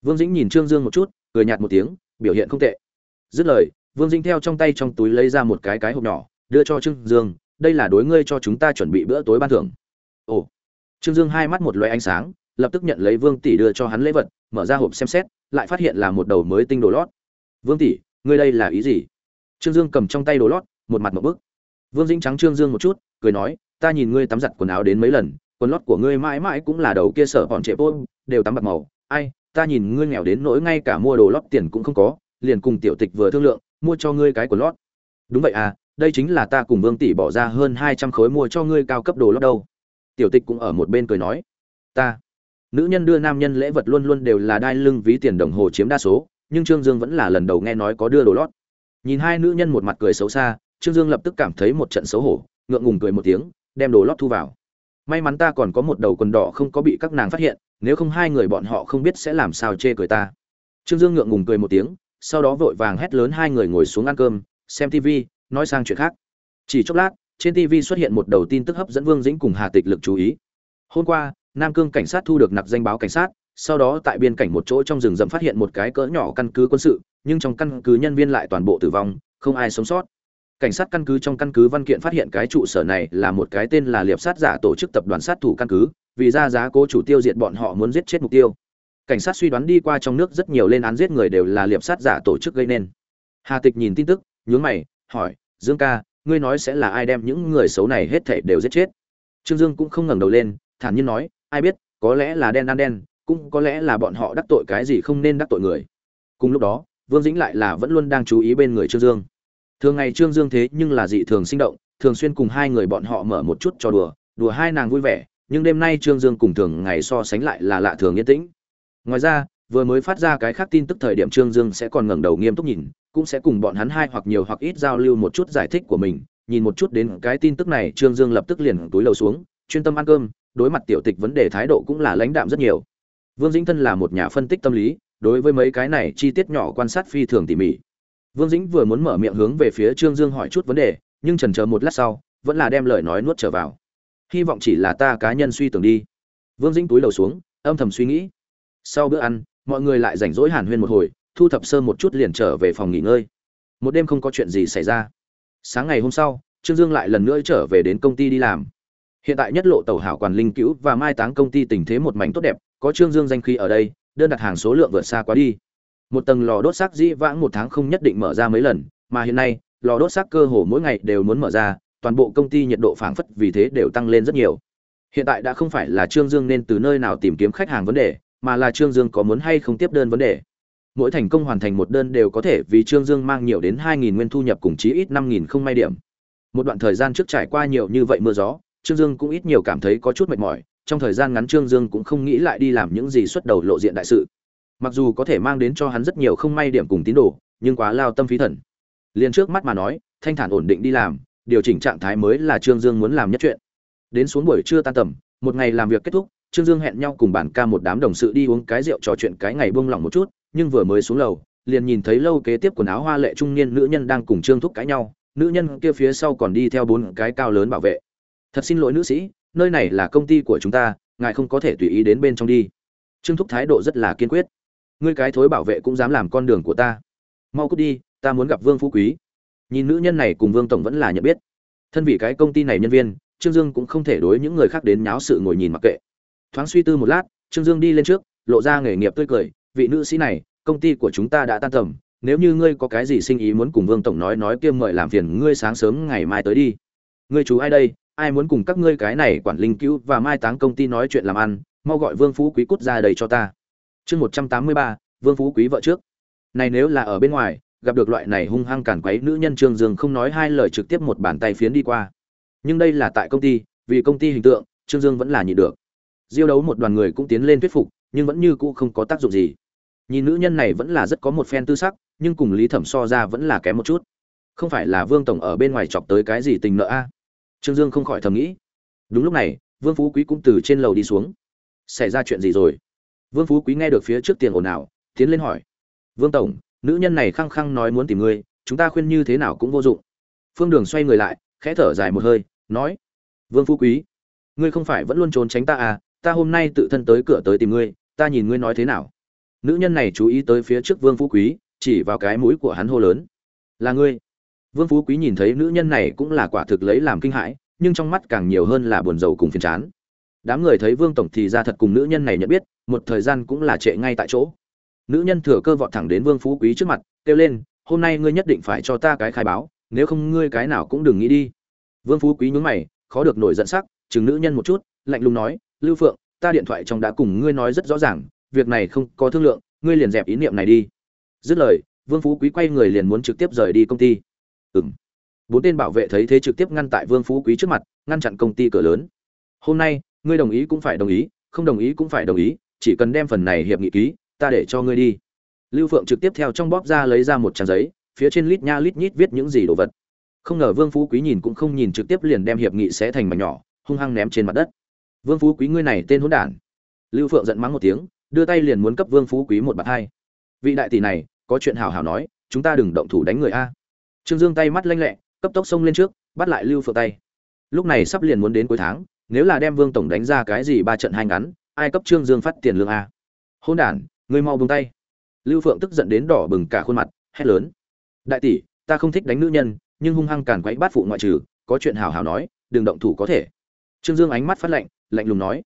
vương dĩnh nhìn trương dương một chút, cười nhạt một tiếng, biểu hiện không tệ. Dứt lời, vương dĩnh theo trong tay trong túi lấy ra một cái cái hộp nhỏ, đưa cho trương dương, đây là đối ngươi cho chúng ta chuẩn bị bữa tối ban thưởng. Ồ. Trương dương hai mắt một loại ánh sáng, lập tức nhận lấy vương tỷ đưa cho hắn lễ vật, mở ra hộp xem xét, lại phát hiện là một đầu mới tinh đồ lót. Vương tỷ, ngươi đây là ý gì? Trương dương cầm trong tay đồ lót, một mặt một bức. Vương dĩnh trắng trương dương một chút, cười nói, ta nhìn ngươi tắm giặt quần áo đến mấy lần, quần lót của ngươi mãi mãi cũng là đầu kia sở bọn trẻ bôn đều tắm bạc màu. Ai ta nhìn ngươi nghèo đến nỗi ngay cả mua đồ lót tiền cũng không có, liền cùng tiểu tịch vừa thương lượng, mua cho ngươi cái của lót. Đúng vậy à đây chính là ta cùng vương tỷ bỏ ra hơn hai trăm khối mua cho ngươi cao cấp đồ lót đâu. Tiểu tịch cũng ở một bên cười nói, ta, nữ nhân đưa nam nhân lễ vật luôn luôn đều là đai lưng ví tiền đồng hồ chiếm đa số, nhưng trương dương vẫn là lần đầu nghe nói có đưa đồ lót. Nhìn hai nữ nhân một mặt cười xấu xa, trương dương lập tức cảm thấy một trận xấu hổ, ngượng ngùng cười một tiếng, đem đồ lót thu vào. May mắn ta còn có một đầu quần đỏ không có bị các nàng phát hiện nếu không hai người bọn họ không biết sẽ làm sao chê cười ta. Trương dương ngượng ngùng cười một tiếng, sau đó vội vàng hét lớn hai người ngồi xuống ăn cơm, xem tv nói sang chuyện khác. Chỉ chốc lát, trên tv xuất hiện một đầu tin tức hấp dẫn vương dĩnh cùng hà tịch lực chú ý. Hôm qua, nam cương cảnh sát thu được nặc danh báo cảnh sát, sau đó tại biên cảnh một chỗ trong rừng rậm phát hiện một cái cỡ nhỏ căn cứ quân sự, nhưng trong căn cứ nhân viên lại toàn bộ tử vong, không ai sống sót. Cảnh sát căn cứ trong căn cứ văn kiện phát hiện cái trụ sở này là một cái tên là liệp sát giả tổ chức tập đoàn sát thủ căn cứ vì ra giá cố chủ tiêu diệt bọn họ muốn giết chết mục tiêu. Cảnh sát suy đoán đi qua trong nước rất nhiều lên án giết người đều là liệp sát giả tổ chức gây nên. Hà tịch nhìn tin tức, nhướng mày, hỏi, dương ca, ngươi nói sẽ là ai đem những người xấu này hết thảy đều giết chết? Trương dương cũng không ngẩng đầu lên, thản nhiên nói, ai biết, có lẽ là đen ăn đen, cũng có lẽ là bọn họ đắc tội cái gì không nên đắc tội người. Cùng lúc đó, vương dĩnh lại là vẫn luôn đang chú ý bên người trương dương. Thường ngày trương dương thế nhưng là dị thường sinh động, thường xuyên cùng hai người bọn họ mở một chút trò đùa đùa hai nàng vui vẻ nhưng đêm nay trương dương cùng thường ngày so sánh lại là lạ thường yên tĩnh. Ngoài ra, vừa mới phát ra cái khác tin tức thời điểm trương dương sẽ còn ngẩng đầu nghiêm túc nhìn, cũng sẽ cùng bọn hắn hai hoặc nhiều hoặc ít giao lưu một chút giải thích của mình. Nhìn một chút đến cái tin tức này, trương dương lập tức liền túi lầu xuống, chuyên tâm ăn cơm, đối mặt tiểu tịch vấn đề thái độ cũng là lãnh đạm rất nhiều. Vương dĩnh thân là một nhà phân tích tâm lý, đối với mấy cái này chi tiết nhỏ quan sát phi thường tỉ mỉ. Vương dĩnh vừa muốn mở miệng hướng về phía trương dương hỏi chút vấn đề, nhưng trần chờ một lát sau, vẫn là đem lời nói nuốt trở vào hy vọng chỉ là ta cá nhân suy tưởng đi. Vương dĩnh túi đầu xuống, âm thầm suy nghĩ. Sau bữa ăn, mọi người lại rảnh rỗi hàn huyên một hồi, thu thập sơ một chút liền trở về phòng nghỉ ngơi. Một đêm không có chuyện gì xảy ra. Sáng ngày hôm sau, trương dương lại lần nữa trở về đến công ty đi làm. Hiện tại nhất lộ tàu hảo quản linh cứu và mai táng công ty tình thế một mảnh tốt đẹp, có trương dương danh khí ở đây, đơn đặt hàng số lượng vượt xa quá đi. Một tầng lò đốt xác dĩ vãng một tháng không nhất định mở ra mấy lần, mà hiện nay, lò đốt xác cơ hồ mỗi ngày đều muốn mở ra toàn bộ công ty nhiệt độ phảng phất vì thế đều tăng lên rất nhiều. Hiện tại đã không phải là trương dương nên từ nơi nào tìm kiếm khách hàng vấn đề, mà là trương dương có muốn hay không tiếp đơn vấn đề. Mỗi thành công hoàn thành một đơn đều có thể vì trương dương mang nhiều đến hai nghìn nguyên thu nhập cùng chí ít năm nghìn không may điểm. Một đoạn thời gian trước trải qua nhiều như vậy mưa gió, trương dương cũng ít nhiều cảm thấy có chút mệt mỏi, trong thời gian ngắn trương dương cũng không nghĩ lại đi làm những gì xuất đầu lộ diện đại sự. Mặc dù có thể mang đến cho hắn rất nhiều không may điểm cùng tín đồ, nhưng quá lao tâm phí thần. Liền trước mắt mà nói, thanh thản ổn định đi làm điều chỉnh trạng thái mới là trương dương muốn làm nhất chuyện. Đến xuống buổi trưa tan tầm, một ngày làm việc kết thúc, trương dương hẹn nhau cùng bản ca một đám đồng sự đi uống cái rượu trò chuyện cái ngày buông lỏng một chút, nhưng vừa mới xuống lầu, liền nhìn thấy lâu kế tiếp quần áo hoa lệ trung niên nữ nhân đang cùng trương thúc cãi nhau, nữ nhân kia phía sau còn đi theo bốn cái cao lớn bảo vệ. Thật xin lỗi nữ sĩ, nơi này là công ty của chúng ta, ngài không có thể tùy ý đến bên trong đi. Trương thúc thái độ rất là kiên quyết. Ngươi cái thối bảo vệ cũng dám làm con đường của ta. Mau cút đi, ta muốn gặp vương phú quý nhìn nữ nhân này cùng vương tổng vẫn là nhận biết. Thân vì cái công ty này nhân viên, trương dương cũng không thể đối những người khác đến nháo sự ngồi nhìn mặc kệ. Thoáng suy tư một lát, trương dương đi lên trước, lộ ra nghề nghiệp tươi cười, vị nữ sĩ này, công ty của chúng ta đã tan tầm, nếu như ngươi có cái gì sinh ý muốn cùng vương tổng nói nói kiêm mời làm phiền ngươi sáng sớm ngày mai tới đi. Ngươi chú ai đây? Ai muốn cùng các ngươi cái này quản linh cứu và mai táng công ty nói chuyện làm ăn, mau gọi vương phú quý cút ra đây cho ta. Chương một trăm tám mươi ba, vương phú quý vợ trước. Này nếu là ở bên ngoài gặp được loại này hung hăng cản quấy nữ nhân trương dương không nói hai lời trực tiếp một bàn tay phiến đi qua. Nhưng đây là tại công ty, vì công ty hình tượng, trương dương vẫn là nhịn được. Diêu đấu một đoàn người cũng tiến lên thuyết phục, nhưng vẫn như cũ không có tác dụng gì. Nhìn nữ nhân này vẫn là rất có một phen tư sắc, nhưng cùng lý thẩm so ra vẫn là kém một chút. Không phải là vương tổng ở bên ngoài chọc tới cái gì tình nợ a? Trương dương không khỏi thầm nghĩ. Đúng lúc này, vương phú quý cũng từ trên lầu đi xuống. Xảy ra chuyện gì rồi? Vương phú quý nghe được phía trước tiền ồn ào, tiến lên hỏi. Vương tổng nữ nhân này khăng khăng nói muốn tìm ngươi, chúng ta khuyên như thế nào cũng vô dụng. Phương đường xoay người lại, khẽ thở dài một hơi, nói, vương phú quý, ngươi không phải vẫn luôn trốn tránh ta à? Ta hôm nay tự thân tới cửa tới tìm ngươi, ta nhìn ngươi nói thế nào. Nữ nhân này chú ý tới phía trước vương phú quý, chỉ vào cái mũi của hắn hô lớn, là ngươi. Vương phú quý nhìn thấy nữ nhân này cũng là quả thực lấy làm kinh hãi, nhưng trong mắt càng nhiều hơn là buồn rầu cùng phiền chán. Đám người thấy vương tổng thì ra thật cùng nữ nhân này nhận biết, một thời gian cũng là trệ ngay tại chỗ nữ nhân thừa cơ vọt thẳng đến vương phú quý trước mặt, kêu lên, hôm nay ngươi nhất định phải cho ta cái khai báo, nếu không ngươi cái nào cũng đừng nghĩ đi. Vương phú quý nhướng mày, khó được nổi giận sắc, chừng nữ nhân một chút, lạnh lùng nói, lưu phượng, ta điện thoại trong đã cùng ngươi nói rất rõ ràng, việc này không có thương lượng, ngươi liền dẹp ý niệm này đi. Dứt lời, vương phú quý quay người liền muốn trực tiếp rời đi công ty. Ừng bốn tên bảo vệ thấy thế trực tiếp ngăn tại vương phú quý trước mặt, ngăn chặn công ty cửa lớn. Hôm nay, ngươi đồng ý cũng phải đồng ý, không đồng ý cũng phải đồng ý, chỉ cần đem phần này hiệp nghị ký ta để cho ngươi đi. Lưu phượng trực tiếp theo trong bóp ra lấy ra một trang giấy, phía trên lít nha lít nhít viết những gì đồ vật. Không ngờ vương phú quý nhìn cũng không nhìn trực tiếp liền đem hiệp nghị xé thành mảnh nhỏ, hung hăng ném trên mặt đất. Vương phú quý ngươi này tên hỗn đản. Lưu phượng giận mắng một tiếng, đưa tay liền muốn cấp vương phú quý một bạt hai. Vị đại tỷ này, có chuyện hào hào nói, chúng ta đừng động thủ đánh người a. Trương dương tay mắt lanh lẹ, cấp tốc xông lên trước, bắt lại lưu phượng tay. Lúc này sắp liền muốn đến cuối tháng, nếu là đem vương tổng đánh ra cái gì ba trận hai ngắn, ai cấp trương dương phát tiền lương a? Hôn đản ngươi mau buông tay. Lưu phượng tức giận đến đỏ bừng cả khuôn mặt, hét lớn. Đại tỷ, ta không thích đánh nữ nhân, nhưng hung hăng càn quấy bát phụ ngoại trừ, có chuyện hào hào nói, đừng động thủ có thể. Trương dương ánh mắt phát lạnh lạnh lùng nói.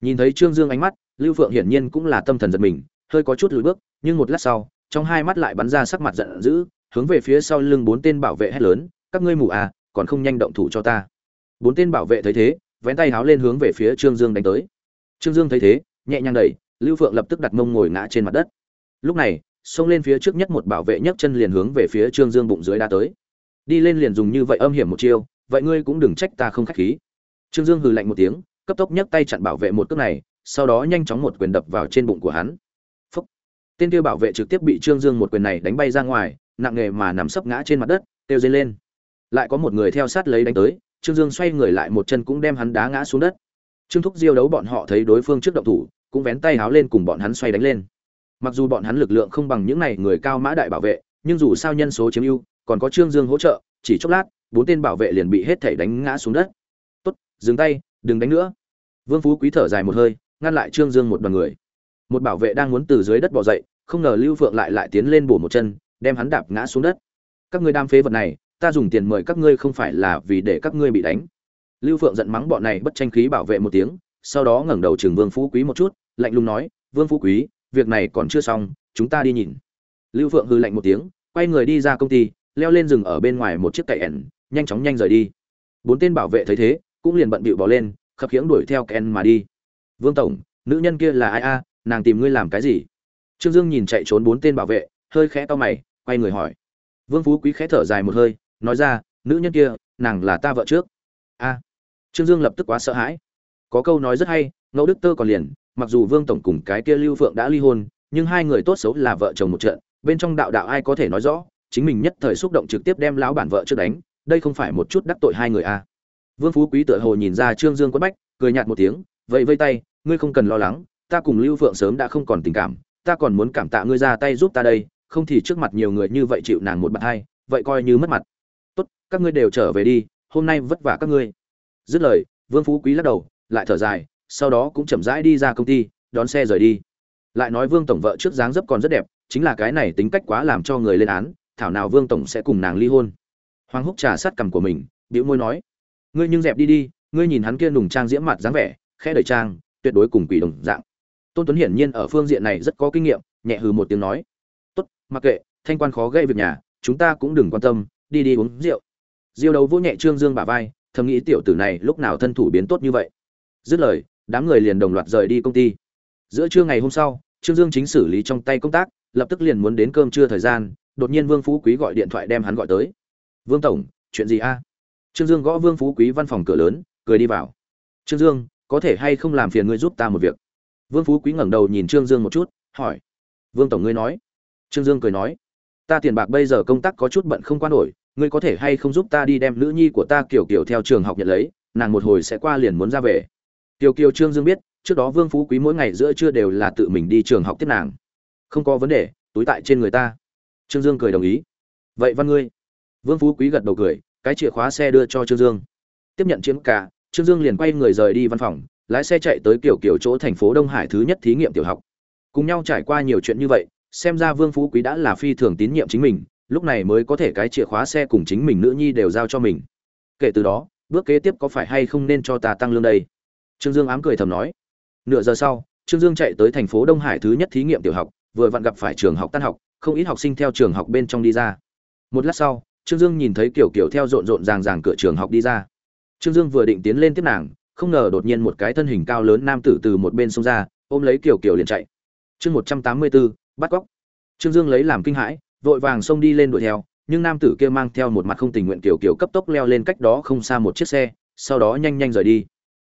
Nhìn thấy trương dương ánh mắt, lưu phượng hiển nhiên cũng là tâm thần giật mình, hơi có chút lùi bước, nhưng một lát sau, trong hai mắt lại bắn ra sắc mặt giận dữ, hướng về phía sau lưng bốn tên bảo vệ hét lớn, các ngươi mù à còn không nhanh động thủ cho ta. Bốn tên bảo vệ thấy thế, vén tay háo lên hướng về phía trương dương đánh tới. Trương dương thấy thế, nhẹ nhàng đẩy lưu phượng lập tức đặt mông ngồi ngã trên mặt đất. Lúc này, xông lên phía trước nhất một bảo vệ nhấc chân liền hướng về phía trương dương bụng dưới đã tới. Đi lên liền dùng như vậy âm hiểm một chiêu, vậy ngươi cũng đừng trách ta không khách khí. Trương dương hừ lạnh một tiếng, cấp tốc nhấc tay chặn bảo vệ một cước này, sau đó nhanh chóng một quyền đập vào trên bụng của hắn. Phúc. tên kia bảo vệ trực tiếp bị trương dương một quyền này đánh bay ra ngoài, nặng nghề mà nằm sấp ngã trên mặt đất, kêu dây lên. Lại có một người theo sát lấy đánh tới, trương dương xoay người lại một chân cũng đem hắn đá ngã xuống đất. Trương thúc diêu đấu bọn họ thấy đối phương trước động thủ cũng vén tay háo lên cùng bọn hắn xoay đánh lên. Mặc dù bọn hắn lực lượng không bằng những này người cao mã đại bảo vệ, nhưng dù sao nhân số chiếm ưu, còn có trương dương hỗ trợ, chỉ chốc lát, bốn tên bảo vệ liền bị hết thảy đánh ngã xuống đất. Tốt, dừng tay, đừng đánh nữa. Vương phú quý thở dài một hơi, ngăn lại trương dương một đoàn người. Một bảo vệ đang muốn từ dưới đất bỏ dậy, không ngờ lưu phượng lại lại tiến lên bổ một chân, đem hắn đạp ngã xuống đất. Các ngươi đam phế vật này, ta dùng tiền mời các ngươi không phải là vì để các ngươi bị đánh. Lưu phượng giận mắng bọn này bất tranh khí bảo vệ một tiếng sau đó ngẩng đầu chừng vương phú quý một chút, lạnh lùng nói, vương phú quý, việc này còn chưa xong, chúng ta đi nhìn. Lưu phượng hừ lạnh một tiếng, quay người đi ra công ty, leo lên rừng ở bên ngoài một chiếc cậy ẻn nhanh chóng nhanh rời đi. Bốn tên bảo vệ thấy thế, cũng liền bận bịu bỏ lên, khập khiễng đuổi theo ken mà đi. Vương tổng, nữ nhân kia là ai a? Nàng tìm ngươi làm cái gì? Trương dương nhìn chạy trốn bốn tên bảo vệ, hơi khẽ to mày, quay người hỏi. Vương phú quý khẽ thở dài một hơi, nói ra, nữ nhân kia, nàng là ta vợ trước. A. Trương dương lập tức quá sợ hãi có câu nói rất hay, ngẫu đức tơ còn liền, mặc dù vương tổng cùng cái kia lưu phượng đã ly hôn, nhưng hai người tốt xấu là vợ chồng một trận, bên trong đạo đạo ai có thể nói rõ, chính mình nhất thời xúc động trực tiếp đem lão bản vợ trước đánh, đây không phải một chút đắc tội hai người a vương phú quý tựa hồ nhìn ra trương dương quất bách, cười nhạt một tiếng vậy vây tay, ngươi không cần lo lắng, ta cùng lưu phượng sớm đã không còn tình cảm, ta còn muốn cảm tạ ngươi ra tay giúp ta đây, không thì trước mặt nhiều người như vậy chịu nàng một bạn hai, vậy coi như mất mặt. Tốt, các ngươi đều trở về đi, hôm nay vất vả các ngươi. Dứt lời, vương phú quý lắc đầu lại thở dài, sau đó cũng chậm rãi đi ra công ty, đón xe rời đi. Lại nói vương tổng vợ trước dáng dấp còn rất đẹp, chính là cái này tính cách quá làm cho người lên án, thảo nào vương tổng sẽ cùng nàng ly hôn. Hoàng húc trà sát cằm của mình, bĩu môi nói, ngươi nhưng dẹp đi đi, ngươi nhìn hắn kia nùng trang diễm mặt dáng vẻ, khẽ đời trang, tuyệt đối cùng quỷ đồng dạng. Tôn tuấn hiển nhiên ở phương diện này rất có kinh nghiệm, nhẹ hừ một tiếng nói, tốt, mặc kệ, thanh quan khó gây việc nhà, chúng ta cũng đừng quan tâm, đi đi uống rượu. Diêu đấu vỗ nhẹ trương dương bả vai, thầm nghĩ tiểu tử này lúc nào thân thủ biến tốt như vậy dứt lời, đám người liền đồng loạt rời đi công ty. Giữa trưa ngày hôm sau, trương dương chính xử lý trong tay công tác, lập tức liền muốn đến cơm trưa thời gian, đột nhiên vương phú quý gọi điện thoại đem hắn gọi tới. Vương tổng, chuyện gì a? Trương dương gõ vương phú quý văn phòng cửa lớn, cười đi vào. Trương dương, có thể hay không làm phiền ngươi giúp ta một việc? Vương phú quý ngẩng đầu nhìn trương dương một chút, hỏi. Vương tổng ngươi nói. Trương dương cười nói. Ta tiền bạc bây giờ công tác có chút bận không qua nổi, ngươi có thể hay không giúp ta đi đem nữ nhi của ta kiểu kiểu theo trường học nhận lấy, nàng một hồi sẽ qua liền muốn ra về. Tiêu kiều trương dương biết, trước đó vương phú quý mỗi ngày giữa trưa đều là tự mình đi trường học tiếp nàng. Không có vấn đề, túi tại trên người ta. Trương dương cười đồng ý. Vậy văn ngươi? Vương phú quý gật đầu cười, cái chìa khóa xe đưa cho trương dương. Tiếp nhận chiếc cả trương dương liền quay người rời đi văn phòng, lái xe chạy tới kiểu kiểu chỗ thành phố đông hải thứ nhất thí nghiệm tiểu học. Cùng nhau trải qua nhiều chuyện như vậy, xem ra vương phú quý đã là phi thường tín nhiệm chính mình, lúc này mới có thể cái chìa khóa xe cùng chính mình nữ nhi đều giao cho mình. Kể từ đó, bước kế tiếp có phải hay không nên cho ta tăng lương đây? Trương dương ám cười thầm nói. Nửa giờ sau, trương dương chạy tới thành phố đông hải thứ nhất thí nghiệm tiểu học, vừa vặn gặp phải trường học tan học, không ít học sinh theo trường học bên trong đi ra. Một lát sau, trương dương nhìn thấy kiểu kiểu theo rộn rộn ràng ràng cửa trường học đi ra. Trương dương vừa định tiến lên tiếp nàng, không ngờ đột nhiên một cái thân hình cao lớn nam tử từ một bên xông ra, ôm lấy kiểu kiểu liền chạy. Chương một trăm tám mươi bốn bắt cóc. Trương dương lấy làm kinh hãi, vội vàng xông đi lên đuổi theo, nhưng nam tử kia mang theo một mặt không tình nguyện kiểu kiểu cấp tốc leo lên cách đó không xa một chiếc xe, sau đó nhanh nhanh rời đi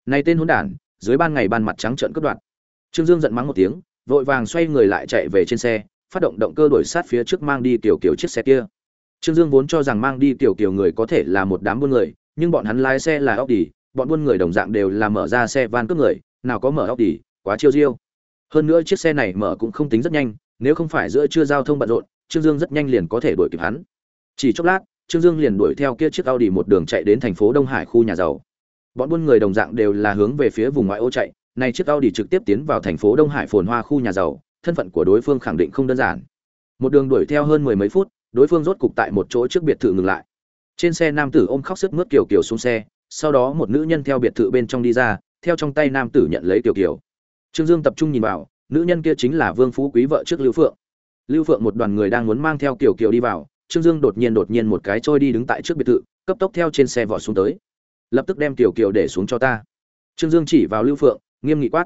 này tên hỗn đản, dưới ban ngày ban mặt trắng trợn cướp đoạn trương dương giận mắng một tiếng, vội vàng xoay người lại chạy về trên xe, phát động động cơ đuổi sát phía trước mang đi tiểu kiểu chiếc xe kia. Trương dương vốn cho rằng mang đi tiểu kiểu người có thể là một đám buôn người, nhưng bọn hắn lái xe là audi, bọn buôn người đồng dạng đều là mở ra xe van cướp người, nào có mở audi, quá chiêu diêu. Hơn nữa chiếc xe này mở cũng không tính rất nhanh, nếu không phải giữa trưa giao thông bận rộn, trương dương rất nhanh liền có thể đuổi kịp hắn. Chỉ chốc lát, trương dương liền đuổi theo kia chiếc audi một đường chạy đến thành phố đông hải khu nhà giàu bọn buôn người đồng dạng đều là hướng về phía vùng ngoại ô chạy. Này chiếc audi trực tiếp tiến vào thành phố đông hải phồn hoa khu nhà giàu, thân phận của đối phương khẳng định không đơn giản. Một đường đuổi theo hơn mười mấy phút, đối phương rốt cục tại một chỗ trước biệt thự ngừng lại. Trên xe nam tử ôm khóc sức mướt kiều kiều xuống xe, sau đó một nữ nhân theo biệt thự bên trong đi ra, theo trong tay nam tử nhận lấy kiều kiều. Trương dương tập trung nhìn vào, nữ nhân kia chính là vương phú quý vợ trước lưu phượng. Lưu phượng một đoàn người đang muốn mang theo kiều kiều đi vào, trương dương đột nhiên đột nhiên một cái trôi đi đứng tại trước biệt thự, cấp tốc theo trên xe vọt xuống tới lập tức đem tiểu kiều để xuống cho ta. Trương dương chỉ vào lưu phượng, nghiêm nghị quát.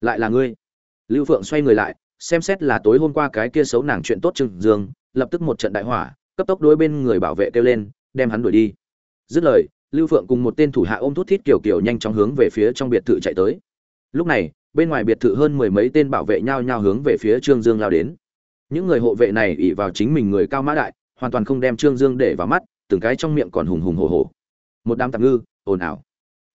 Lại là ngươi. Lưu phượng xoay người lại, xem xét là tối hôm qua cái kia xấu nàng chuyện tốt trương dương, lập tức một trận đại hỏa, cấp tốc đối bên người bảo vệ kêu lên, đem hắn đuổi đi. Dứt lời, lưu phượng cùng một tên thủ hạ ôm thút thít kiểu kiểu nhanh chóng hướng về phía trong biệt thự chạy tới. Lúc này, bên ngoài biệt thự hơn mười mấy tên bảo vệ nhao nhao hướng về phía trương dương lao đến. Những người hộ vệ này ỉ vào chính mình người cao mã đại, hoàn toàn không đem trương dương để vào mắt, từng cái trong miệng còn hùng hùng hồ hồ một đám tạm ngư ồn ào.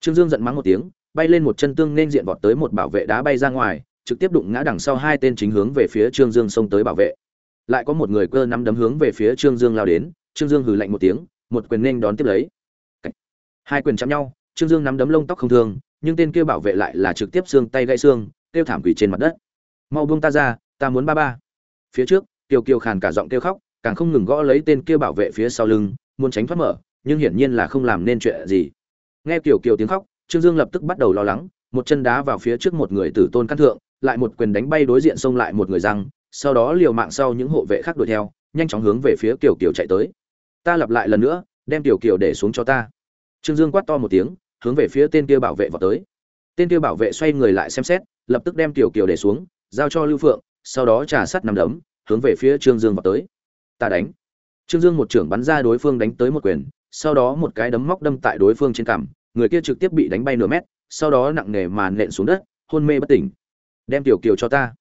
Trương dương giận mắng một tiếng, bay lên một chân tương nên diện vọt tới một bảo vệ đá bay ra ngoài, trực tiếp đụng ngã đằng sau hai tên chính hướng về phía trương dương xông tới bảo vệ. Lại có một người cơ nắm đấm hướng về phía trương dương lao đến, trương dương hừ lạnh một tiếng, một quyền nên đón tiếp lấy. Hai quyền chạm nhau, trương dương nắm đấm lông tóc không thương, nhưng tên kia bảo vệ lại là trực tiếp xương tay gãy xương, kêu thảm quỷ trên mặt đất. Mau buông ta ra, ta muốn ba ba. Phía trước, kiều kiều khàn cả giọng kêu khóc, càng không ngừng gõ lấy tên kia bảo vệ phía sau lưng, muốn tránh thoát mở, nhưng hiển nhiên là không làm nên chuyện gì nghe kiểu kiều tiếng khóc, trương dương lập tức bắt đầu lo lắng, một chân đá vào phía trước một người tử tôn căn thượng, lại một quyền đánh bay đối diện xông lại một người răng, sau đó liều mạng sau những hộ vệ khác đuổi theo, nhanh chóng hướng về phía kiểu kiều chạy tới. Ta lặp lại lần nữa, đem tiểu kiều để xuống cho ta. Trương dương quát to một tiếng, hướng về phía tên kia bảo vệ vào tới. Tên kia bảo vệ xoay người lại xem xét, lập tức đem tiểu kiều để xuống, giao cho lưu phượng, sau đó trà sắt nằm đấm, hướng về phía trương dương vào tới. Ta đánh. Trương dương một trưởng bắn ra đối phương đánh tới một quyền sau đó một cái đấm móc đâm tại đối phương trên cằm, người kia trực tiếp bị đánh bay nửa mét, sau đó nặng nề mà nện xuống đất, hôn mê bất tỉnh. Đem tiểu kiều cho ta.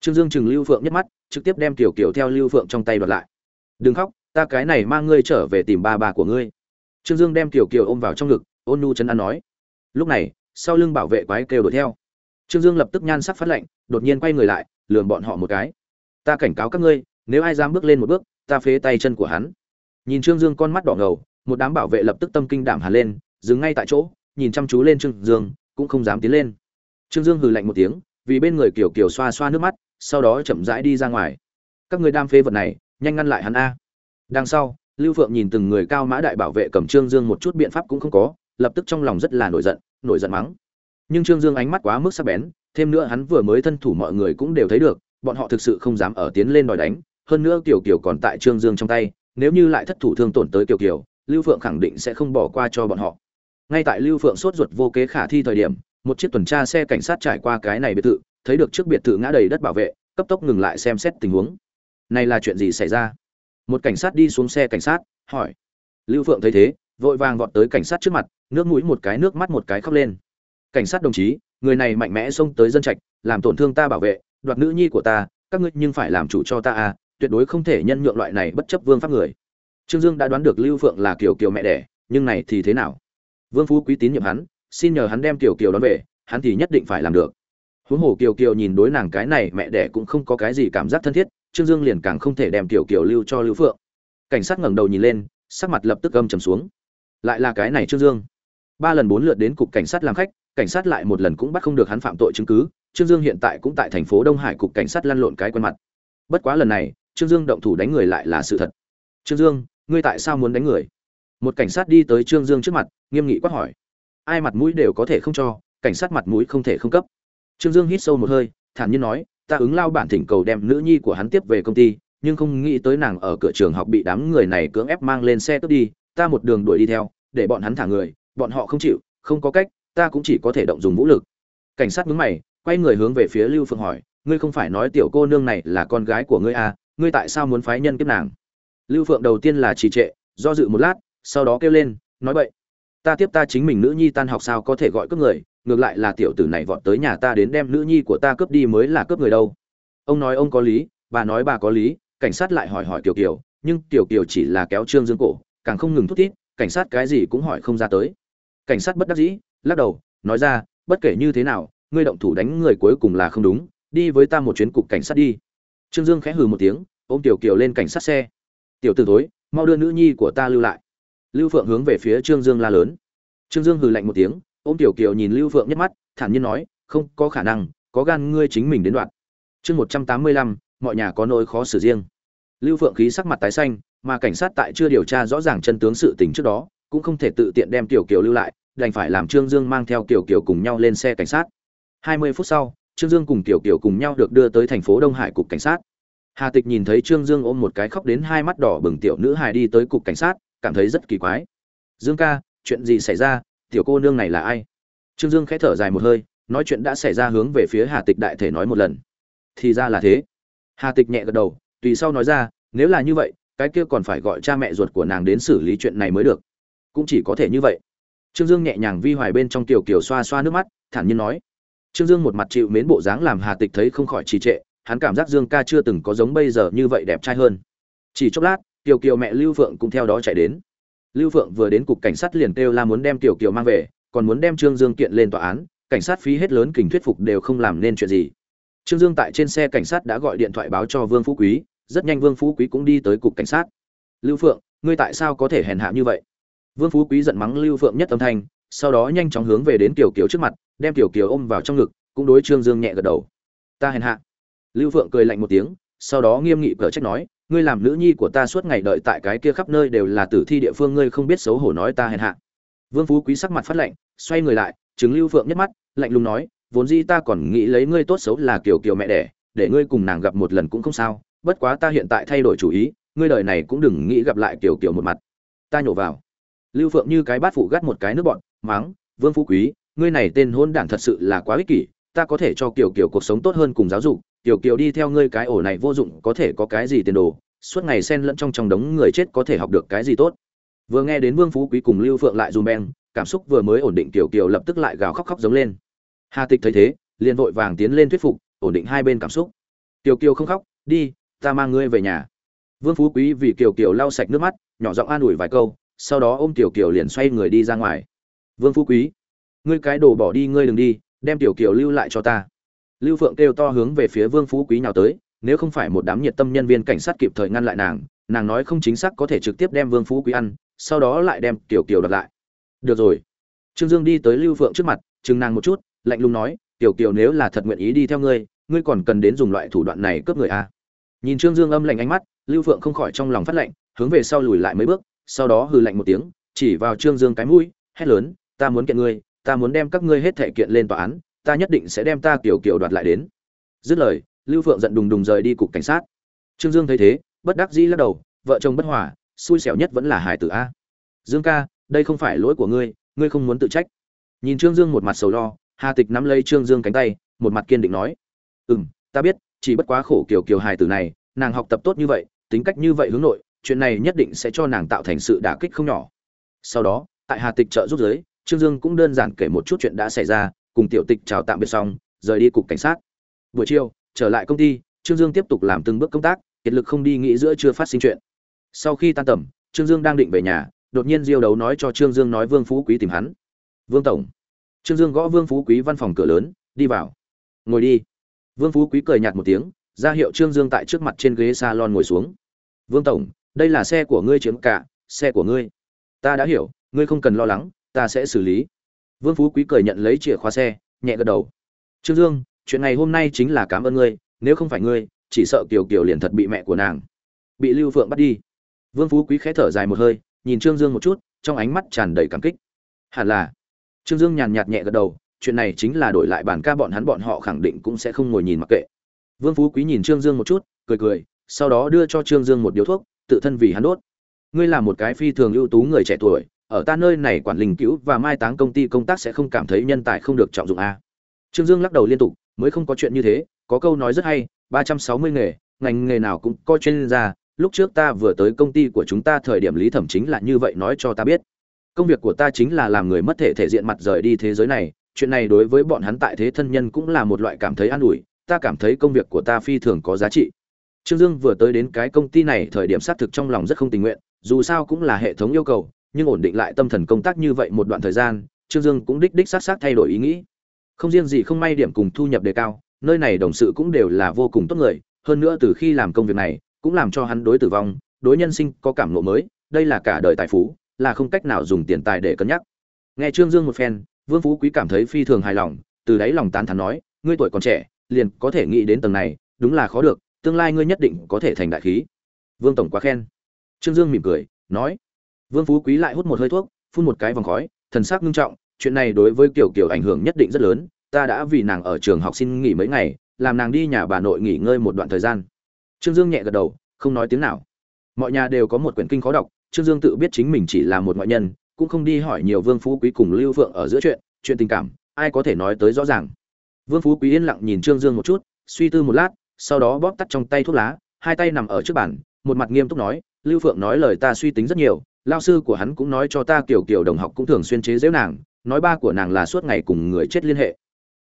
Trương dương chừng lưu phượng nhất mắt, trực tiếp đem tiểu kiều theo lưu phượng trong tay đoạt lại. Đừng khóc, ta cái này mang ngươi trở về tìm ba bà của ngươi. Trương dương đem tiểu kiều ôm vào trong ngực, ôn nu chân ăn nói. Lúc này, sau lưng bảo vệ quái kêu đuổi theo. Trương dương lập tức nhan sắc phát lệnh đột nhiên quay người lại, lườm bọn họ một cái. Ta cảnh cáo các ngươi, nếu ai dám bước lên một bước, ta phế tay chân của hắn. Nhìn trương dương con mắt đỏ ngầu một đám bảo vệ lập tức tâm kinh đảm hà lên, dừng ngay tại chỗ, nhìn chăm chú lên trương dương, cũng không dám tiến lên. Trương dương hừ lạnh một tiếng, vì bên người kiểu kiểu xoa xoa nước mắt, sau đó chậm rãi đi ra ngoài. Các người đam phê vật này, nhanh ngăn lại hắn a. Đằng sau, lưu phượng nhìn từng người cao mã đại bảo vệ cầm trương dương một chút biện pháp cũng không có, lập tức trong lòng rất là nổi giận nổi giận mắng. Nhưng trương dương ánh mắt quá mức sắc bén, thêm nữa hắn vừa mới thân thủ mọi người cũng đều thấy được, bọn họ thực sự không dám ở tiến lên đòi đánh, hơn nữa kiểu kiểu còn tại trương dương trong tay, nếu như lại thất thủ thương tổn tới kiểu kiểu lưu phượng khẳng định sẽ không bỏ qua cho bọn họ. Ngay tại lưu phượng sốt ruột vô kế khả thi thời điểm, một chiếc tuần tra xe cảnh sát trải qua cái này biệt thự, thấy được trước biệt thự ngã đầy đất bảo vệ, cấp tốc ngừng lại xem xét tình huống. Này là chuyện gì xảy ra? Một cảnh sát đi xuống xe cảnh sát, hỏi. Lưu phượng thấy thế, vội vàng vọt tới cảnh sát trước mặt, nước mũi một cái, nước mắt một cái khóc lên. Cảnh sát đồng chí, người này mạnh mẽ xông tới dân trạch, làm tổn thương ta bảo vệ, đoạt nữ nhi của ta, các ngươi nhưng phải làm chủ cho ta à tuyệt đối không thể nhân nhượng loại này bất chấp vương pháp người trương dương đã đoán được lưu phượng là kiểu kiểu mẹ đẻ, nhưng này thì thế nào? Vương phú quý tín nhiệm hắn, xin nhờ hắn đem tiểu kiều đón về, hắn thì nhất định phải làm được. Huống hồ kiều kiều nhìn đối nàng cái này mẹ đẻ cũng không có cái gì cảm giác thân thiết, trương dương liền càng không thể đem tiểu kiều lưu cho lưu phượng. Cảnh sát ngẩng đầu nhìn lên, sắc mặt lập tức âm trầm xuống. Lại là cái này trương dương. Ba lần bốn lượt đến cục cảnh sát làm khách, cảnh sát lại một lần cũng bắt không được hắn phạm tội chứng cứ, trương dương hiện tại cũng tại thành phố đông hải cục cảnh sát lăn lộn cái quen mặt. Bất quá lần này, trương dương động thủ đánh người lại là sự thật. Trương dương ngươi tại sao muốn đánh người? Một cảnh sát đi tới trương dương trước mặt, nghiêm nghị quát hỏi. Ai mặt mũi đều có thể không cho, cảnh sát mặt mũi không thể không cấp. Trương dương hít sâu một hơi, thản nhiên nói, ta ứng lao bản thỉnh cầu đem nữ nhi của hắn tiếp về công ty, nhưng không nghĩ tới nàng ở cửa trường học bị đám người này cưỡng ép mang lên xe cướp đi, ta một đường đuổi đi theo, để bọn hắn thả người, bọn họ không chịu, không có cách, ta cũng chỉ có thể động dùng vũ lực. Cảnh sát mướn mày, quay người hướng về phía lưu phượng hỏi, ngươi không phải nói tiểu cô nương này là con gái của ngươi à ngươi tại sao muốn phái nhân kiếp nàng? Lưu phượng đầu tiên là trì trệ, do dự một lát, sau đó kêu lên, nói vậy ta tiếp ta chính mình nữ nhi tan học sao có thể gọi cướp người, ngược lại là tiểu tử này vọt tới nhà ta đến đem nữ nhi của ta cướp đi mới là cướp người đâu. Ông nói ông có lý, bà nói bà có lý, cảnh sát lại hỏi hỏi tiểu kiều, nhưng tiểu kiều chỉ là kéo trương dương cổ, càng không ngừng thút thít, cảnh sát cái gì cũng hỏi không ra tới. Cảnh sát bất đắc dĩ, lắc đầu, nói ra, bất kể như thế nào, ngươi động thủ đánh người cuối cùng là không đúng, đi với ta một chuyến cục cảnh sát đi. Trương dương khẽ hừ một tiếng, ôm tiểu kiều lên cảnh sát xe tiểu t ử tối mau đưa nữ nhi của ta lưu lại. Lưu phượng hướng về phía trương dương la lớn. Trương dương hừ lạnh một tiếng, ôm tiểu kiều nhìn lưu phượng nhắc mắt, thản nhiên nói, không có khả năng, có gan ngươi chính mình đến đoạn. Chương một trăm tám mươi lăm, mọi nhà có nỗi khó xử riêng. Lưu phượng khí sắc mặt tái xanh, mà cảnh sát tại chưa điều tra rõ ràng chân tướng sự tình trước đó, cũng không thể tự tiện đem tiểu kiều lưu lại, đành phải làm trương dương mang theo tiểu kiều cùng nhau lên xe cảnh sát. Hai mươi phút sau, trương dương cùng tiểu kiều cùng nhau được đưa tới thành phố đông hải cục cảnh sát hà tịch nhìn thấy trương dương ôm một cái khóc đến hai mắt đỏ bừng tiểu nữ hài đi tới cục cảnh sát, cảm thấy rất kỳ quái. Dương ca, chuyện gì xảy ra? Tiểu cô nương này là ai? Trương dương khẽ thở dài một hơi, nói chuyện đã xảy ra hướng về phía hà tịch đại thể nói một lần. Thì ra là thế. Hà tịch nhẹ gật đầu, tùy sau nói ra, nếu là như vậy, cái kia còn phải gọi cha mẹ ruột của nàng đến xử lý chuyện này mới được. Cũng chỉ có thể như vậy. Trương dương nhẹ nhàng vi hoài bên trong tiểu kiều xoa xoa nước mắt, thản nhiên nói. Trương dương một mặt chịu mến bộ dáng làm hà tịch thấy không khỏi trì trệ hắn cảm giác dương ca chưa từng có giống bây giờ như vậy đẹp trai hơn. Chỉ chốc lát, tiểu kiều mẹ lưu phượng cũng theo đó chạy đến. Lưu phượng vừa đến cục cảnh sát liền kêu la muốn đem tiểu kiều mang về, còn muốn đem trương dương kiện lên tòa án, cảnh sát phí hết lớn kình thuyết phục đều không làm nên chuyện gì. Trương dương tại trên xe cảnh sát đã gọi điện thoại báo cho vương phú quý, rất nhanh vương phú quý cũng đi tới cục cảnh sát. Lưu phượng, ngươi tại sao có thể hèn hạ như vậy? Vương phú quý giận mắng lưu phượng nhất âm thanh, sau đó nhanh chóng hướng về đến tiểu kiều trước mặt, đem tiểu kiều ôm vào trong ngực, cũng đối trương dương nhẹ gật đầu. Ta hèn hạ lưu phượng cười lạnh một tiếng, sau đó nghiêm nghị cở trách nói, ngươi làm nữ nhi của ta suốt ngày đợi tại cái kia khắp nơi đều là tử thi địa phương, ngươi không biết xấu hổ nói ta hèn hạ. Vương phú quý sắc mặt phát lạnh, xoay người lại chứng lưu phượng nhất mắt, lạnh lùng nói, vốn dĩ ta còn nghĩ lấy ngươi tốt xấu là kiểu kiểu mẹ đẻ, để ngươi cùng nàng gặp một lần cũng không sao, bất quá ta hiện tại thay đổi chủ ý, ngươi đời này cũng đừng nghĩ gặp lại kiểu kiểu một mặt. Ta nhổ vào. Lưu phượng như cái bát phụ gắt một cái nước bọn máng vương phú quý, ngươi này tên hôn đản thật sự là quá ích kỷ, ta có thể cho kiểu kiểu cuộc sống tốt hơn cùng giáo dục tiểu kiều đi theo ngươi cái ổ này vô dụng, có thể có cái gì tiền đồ, suốt ngày xen lẫn trong trong đống người chết có thể học được cái gì tốt. Vừa nghe đến vương phú quý cùng lưu phượng lại dùm beng, cảm xúc vừa mới ổn định tiểu kiều lập tức lại gào khóc khóc giống lên. Hà tịch thấy thế, liền vội vàng tiến lên thuyết phục, ổn định hai bên cảm xúc. Tiểu kiều không khóc, đi, ta mang ngươi về nhà. Vương phú quý vì kiều kiều lau sạch nước mắt, nhỏ giọng an ủi vài câu, sau đó ôm tiểu kiều liền xoay người đi ra ngoài. Vương phú quý, ngươi cái đồ bỏ đi, ngươi đừng đi, đem tiểu kiều lưu lại cho ta lưu phượng kêu to hướng về phía vương phú quý nào tới, nếu không phải một đám nhiệt tâm nhân viên cảnh sát kịp thời ngăn lại nàng nàng nói không chính xác có thể trực tiếp đem vương phú quý ăn, sau đó lại đem tiểu kiều đặt lại được rồi trương dương đi tới lưu phượng trước mặt, chừng nàng một chút, lạnh lùng nói, tiểu kiều nếu là thật nguyện ý đi theo ngươi ngươi còn cần đến dùng loại thủ đoạn này cướp người à. nhìn trương dương âm lạnh ánh mắt, lưu phượng không khỏi trong lòng phát lạnh hướng về sau lùi lại mấy bước, sau đó hừ lạnh một tiếng, chỉ vào trương dương cái mũi, hét lớn, ta muốn kiện ngươi, ta muốn đem các ngươi hết thể kiện lên tòa án ta nhất định sẽ đem ta kiểu kiểu đoạt lại đến. Dứt lời, lưu phượng giận đùng đùng rời đi cục cảnh sát. Trương dương thấy thế, bất đắc dĩ lắc đầu, vợ chồng bất hòa, xui xẻo nhất vẫn là hải tử a. Dương ca, đây không phải lỗi của ngươi ngươi không muốn tự trách. Nhìn trương dương một mặt sầu lo, hà tịch nắm lấy trương dương cánh tay, một mặt kiên định nói. Ừ m ta biết, chỉ bất quá khổ kiểu kiểu hài tử này, nàng học tập tốt như vậy, tính cách như vậy hướng nội, chuyện này nhất định sẽ cho nàng tạo thành sự đả kích không nhỏ. Sau đó, tại hà tịch trợ giúp giới, trương dương cũng đơn giản kể một chút chuyện đã xảy ra cùng tiểu tịch chào tạm biệt xong, rời đi cục cảnh sát. Buổi chiều, trở lại công ty, trương dương tiếp tục làm từng bước công tác, kiệt lực không đi nghĩ giữa chưa phát sinh chuyện. Sau khi tan tầm, trương dương đang định về nhà, đột nhiên diêu đấu nói cho trương dương nói vương phú quý tìm hắn. Vương tổng. Trương dương gõ vương phú quý văn phòng cửa lớn, đi vào. Ngồi đi. Vương phú quý cười nhạt một tiếng, ra hiệu trương dương tại trước mặt trên ghế salon ngồi xuống. Vương tổng, đây là xe của ngươi chiếm cả, xe của ngươi. Ta đã hiểu, ngươi không cần lo lắng, ta sẽ xử lý vương phú quý cười nhận lấy chìa khóa xe, nhẹ gật đầu. Trương dương, chuyện này hôm nay chính là cảm ơn ngươi, nếu không phải ngươi, chỉ sợ kiều kiều liền thật bị mẹ của nàng, bị lưu phượng bắt đi. Vương phú quý khẽ thở dài một hơi, nhìn trương dương một chút, trong ánh mắt tràn đầy cảm kích. Hẳn là. Trương dương nhàn nhạt nhẹ gật đầu, chuyện này chính là đổi lại bản ca bọn hắn bọn họ khẳng định cũng sẽ không ngồi nhìn mặc kệ. Vương phú quý nhìn trương dương một chút, cười cười, sau đó đưa cho trương dương một điếu thuốc, tự thân vì hắn đốt. Ngươi là một cái phi thường ưu tú người trẻ tuổi ở ta nơi này quản linh cứu và mai táng công ty công tác sẽ không cảm thấy nhân tài không được trọng dụng a. Trương dương lắc đầu liên tục, mới không có chuyện như thế, có câu nói rất hay, ba trăm sáu mươi nghề, ngành nghề nào cũng có chuyên gia, lúc trước ta vừa tới công ty của chúng ta thời điểm lý thẩm chính là như vậy nói cho ta biết. Công việc của ta chính là làm người mất thể thể diện mặt rời đi thế giới này, chuyện này đối với bọn hắn tại thế thân nhân cũng là một loại cảm thấy an ủi, ta cảm thấy công việc của ta phi thường có giá trị. Trương dương vừa tới đến cái công ty này thời điểm xác thực trong lòng rất không tình nguyện, dù sao cũng là hệ thống yêu cầu nhưng ổn định lại tâm thần công tác như vậy một đoạn thời gian, trương dương cũng đích đích s á t s á t thay đổi ý nghĩ. Không riêng gì không may điểm cùng thu nhập đề cao, nơi này đồng sự cũng đều là vô cùng tốt người, hơn nữa từ khi làm công việc này, cũng làm cho hắn đối tử vong, đối nhân sinh có cảm ngộ mới, đây là cả đời tài phú, là không cách nào dùng tiền tài để cân nhắc. Nghe trương dương một phen, vương phú quý cảm thấy phi thường hài lòng, từ đáy lòng tán thắn nói, ngươi tuổi còn trẻ, liền có thể nghĩ đến tầng này, đúng là khó được, tương lai ngươi nhất định có thể thành đại khí. Vương tổng quá khen. Trương dương mỉm cười, nói vương phú quý lại hút một hơi thuốc, phun một cái vòng khói, thần sắc nghiêm trọng, chuyện này đối với Kiều Kiều ảnh hưởng nhất định rất lớn, ta đã vì nàng ở trường học xin nghỉ mấy ngày, làm nàng đi nhà bà nội nghỉ ngơi một đoạn thời gian. Trương dương nhẹ gật đầu, không nói tiếng nào. Mọi nhà đều có một quyển kinh khó đọc, trương dương tự biết chính mình chỉ là một ngoại nhân, cũng không đi hỏi nhiều vương phú quý cùng lưu Vượng ở giữa chuyện chuyện tình cảm, ai có thể nói tới rõ ràng. Vương phú quý yên lặng nhìn trương dương một chút, suy tư một lát, sau đó bóp tắt trong tay thuốc lá, hai tay nằm ở trước bàn, một mặt nghiêm túc nói, lưu phượng nói lời ta suy tính rất nhiều lao sư của hắn cũng nói cho ta kiểu kiểu đồng học cũng thường xuyên chế giễu nàng, nói ba của nàng là suốt ngày cùng người chết liên hệ.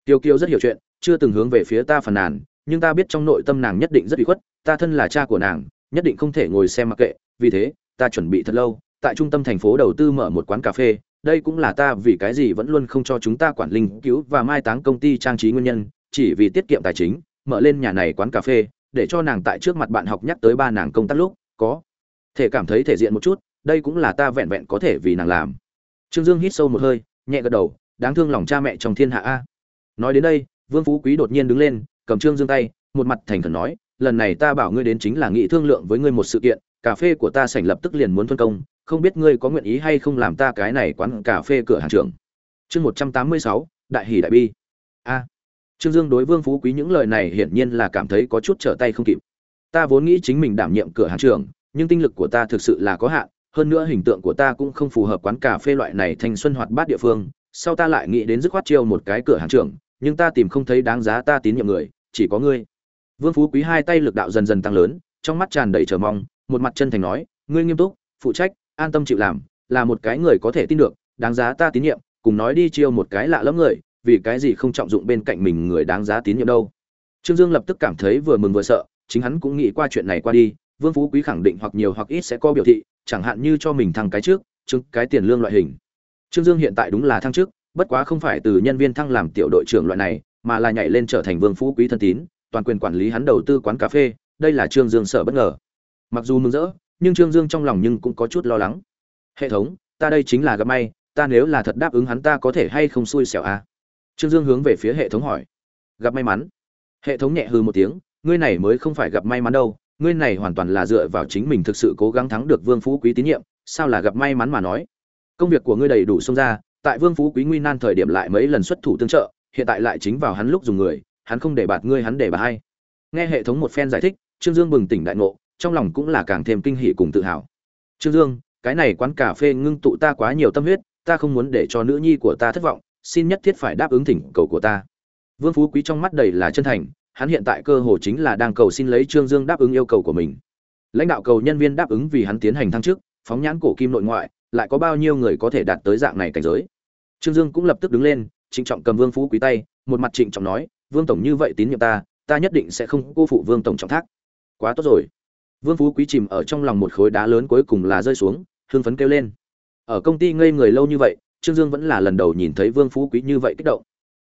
Tiêu kiều rất hiểu chuyện, chưa từng hướng về phía ta phàn nàn, nhưng ta biết trong nội tâm nàng nhất định rất bị khuất, ta thân là cha của nàng, nhất định không thể ngồi xem mặc kệ, vì thế, ta chuẩn bị thật lâu, tại trung tâm thành phố đầu tư mở một quán cà phê, đây cũng là ta vì cái gì vẫn luôn không cho chúng ta quản linh cứu và mai táng công ty trang trí nguyên nhân, chỉ vì tiết kiệm tài chính, mở lên nhà này quán cà phê, để cho nàng tại trước mặt bạn học nhắc tới ba nàng công tác lúc, có thể cảm thấy thể diện một chút đây cũng là ta vẹn vẹn có thể vì nàng làm. Trương dương hít sâu một hơi, nhẹ gật đầu, đáng thương lòng cha mẹ trong thiên hạ a. Nói đến đây, vương phú quý đột nhiên đứng lên, cầm trương dương tay, một mặt thành khẩn nói, lần này ta bảo ngươi đến chính là nghị thương lượng với ngươi một sự kiện, cà phê của ta sảnh lập tức liền muốn phân công, không biết ngươi có nguyện ý hay không làm ta cái này quán cà phê cửa hàng trưởng. Chương một trăm tám mươi sáu, đại hỷ đại bi. A. Trương dương đối vương phú quý những lời này hiển nhiên là cảm thấy có chút trở tay không kịp. Ta vốn nghĩ chính mình đảm nhiệm cửa hàng trưởng, nhưng tinh lực của ta thực sự là có hạn hơn nữa hình tượng của ta cũng không phù hợp quán cà phê loại này thành xuân hoạt bát địa phương, sau ta lại nghĩ đến dứt khoát chiêu một cái cửa hàng trưởng, nhưng ta tìm không thấy đáng giá ta tín nhiệm người, chỉ có ngươi. Vương phú quý hai tay lực đạo dần dần tăng lớn, trong mắt tràn đầy chờ mong, một mặt chân thành nói, ngươi nghiêm túc, phụ trách, an tâm chịu làm, là một cái người có thể tin được, đáng giá ta tín nhiệm, cùng nói đi chiêu một cái lạ lẫm người, vì cái gì không trọng dụng bên cạnh mình người đáng giá tín nhiệm đâu. Trương dương lập tức cảm thấy vừa mừng vừa sợ, chính hắn cũng nghĩ qua chuyện này qua đi vương phú quý khẳng định hoặc nhiều hoặc ít sẽ có biểu thị chẳng hạn như cho mình thăng cái trước chứng cái tiền lương loại hình. Trương dương hiện tại đúng là thăng trước, bất quá không phải từ nhân viên thăng làm tiểu đội trưởng loại này mà là nhảy lên trở thành vương phú quý thân tín toàn quyền quản lý hắn đầu tư quán cà phê đây là trương dương sợ bất ngờ. Mặc dù mừng rỡ nhưng trương dương trong lòng nhưng cũng có chút lo lắng. Hệ thống ta đây chính là gặp may ta nếu là thật đáp ứng hắn ta có thể hay không xui xẻo à? trương dương hướng về phía hệ thống hỏi. Gặp may mắn. Hệ thống nhẹ hư một tiếng ngươi này mới không phải gặp may mắn đâu ngươi này hoàn toàn là dựa vào chính mình thực sự cố gắng thắng được vương phú quý tín nhiệm, sao là gặp may mắn mà nói? Công việc của ngươi đầy đủ xông ra, tại vương phú quý nguy nan thời điểm lại mấy lần xuất thủ tương trợ, hiện tại lại chính vào hắn lúc dùng người, hắn không để bạt ngươi, hắn để bà hay nghe hệ thống một phen giải thích, trương dương bừng tỉnh đại ngộ, trong lòng cũng là càng thêm kinh hỉ cùng tự hào. Trương dương, cái này quán cà phê ngưng tụ ta quá nhiều tâm huyết, ta không muốn để cho nữ nhi của ta thất vọng, xin nhất thiết phải đáp ứng thỉnh cầu của ta. Vương phú quý trong mắt đầy là chân thành hắn hiện tại cơ hồ chính là đang cầu xin lấy trương dương đáp ứng yêu cầu của mình. Lãnh đạo cầu nhân viên đáp ứng vì hắn tiến hành thăng chức, phóng nhãn cổ kim nội ngoại, lại có bao nhiêu người có thể đạt tới dạng này cảnh giới? Trương dương cũng lập tức đứng lên, trịnh trọng cầm vương phú quý tay, một mặt trịnh trọng nói, vương tổng như vậy tín nhiệm ta ta nhất định sẽ không cô phụ vương tổng trọng thác. Quá tốt rồi. Vương phú quý chìm ở trong lòng một khối đá lớn cuối cùng là rơi xuống, hưng phấn kêu lên. Ở công ty ngây người lâu như vậy, trương dương vẫn là lần đầu nhìn thấy vương phú quý như vậy kích động.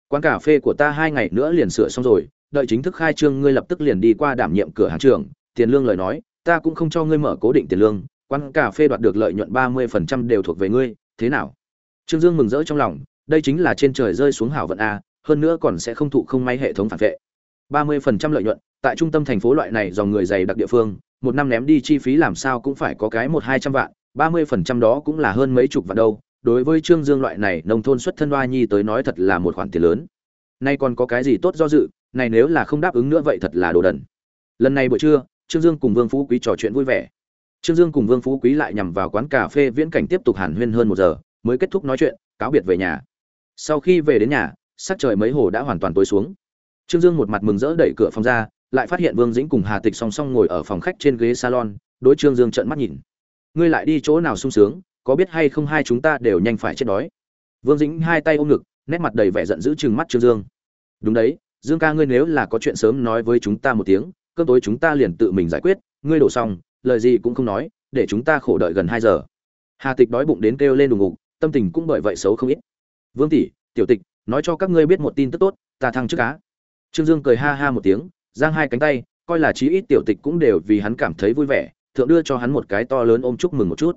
Quán cà phê của ta hai ngày nữa liền sửa xong rồi đợi chính thức khai trương ngươi lập tức liền đi qua đảm nhiệm cửa hàng trưởng, tiền lương lời nói, ta cũng không cho ngươi mở cố định tiền lương, quán cà phê đoạt được lợi nhuận ba mươi phần trăm đều thuộc về ngươi, thế nào? Trương dương mừng rỡ trong lòng, đây chính là trên trời rơi xuống hảo vận a, hơn nữa còn sẽ không thụ không may hệ thống phản vệ. ba mươi phần trăm lợi nhuận, tại trung tâm thành phố loại này dòng người dày đặc địa phương, một năm ném đi chi phí làm sao cũng phải có cái một hai trăm vạn, ba mươi phần trăm đó cũng là hơn mấy chục vạn đâu, đối với trương dương loại này nông thôn xuất thân oa nhi tới nói thật là một khoản tiền lớn. Nay còn có cái gì tốt do dự này nếu là không đáp ứng nữa vậy thật là đồ đần. Lần này buổi trưa, trương dương cùng vương phú quý trò chuyện vui vẻ. Trương dương cùng vương phú quý lại nhằm vào quán cà phê viễn cảnh tiếp tục hàn huyên hơn một giờ, mới kết thúc nói chuyện, cáo biệt về nhà. Sau khi về đến nhà, sắc trời mấy hồ đã hoàn toàn tối xuống. Trương dương một mặt mừng rỡ đẩy cửa phòng ra, lại phát hiện vương dĩnh cùng hà tịch song song ngồi ở phòng khách trên ghế salon, đối trương dương trợn mắt nhìn. Ngươi lại đi chỗ nào sung sướng, có biết hay không hai chúng ta đều nhanh phải chết đói. Vương dĩnh hai tay ôm ngực, nét mặt đầy vẻ giận dữ chừng mắt trương dương. Đúng đấy dương ca ngươi nếu là có chuyện sớm nói với chúng ta một tiếng, cơm tối chúng ta liền tự mình giải quyết, ngươi đổ xong, lời gì cũng không nói, để chúng ta khổ đợi gần hai giờ. Hà tịch đói bụng đến kêu lên đùng ngục, tâm tình cũng bởi vậy xấu không ít. Vương tỷ, tiểu tịch, nói cho các ngươi biết một tin tức tốt, ta thăng trước cá trương dương cười ha ha một tiếng, giang hai cánh tay, coi là chí ít tiểu tịch cũng đều vì hắn cảm thấy vui vẻ, thượng đưa cho hắn một cái to lớn ôm chúc mừng một chút.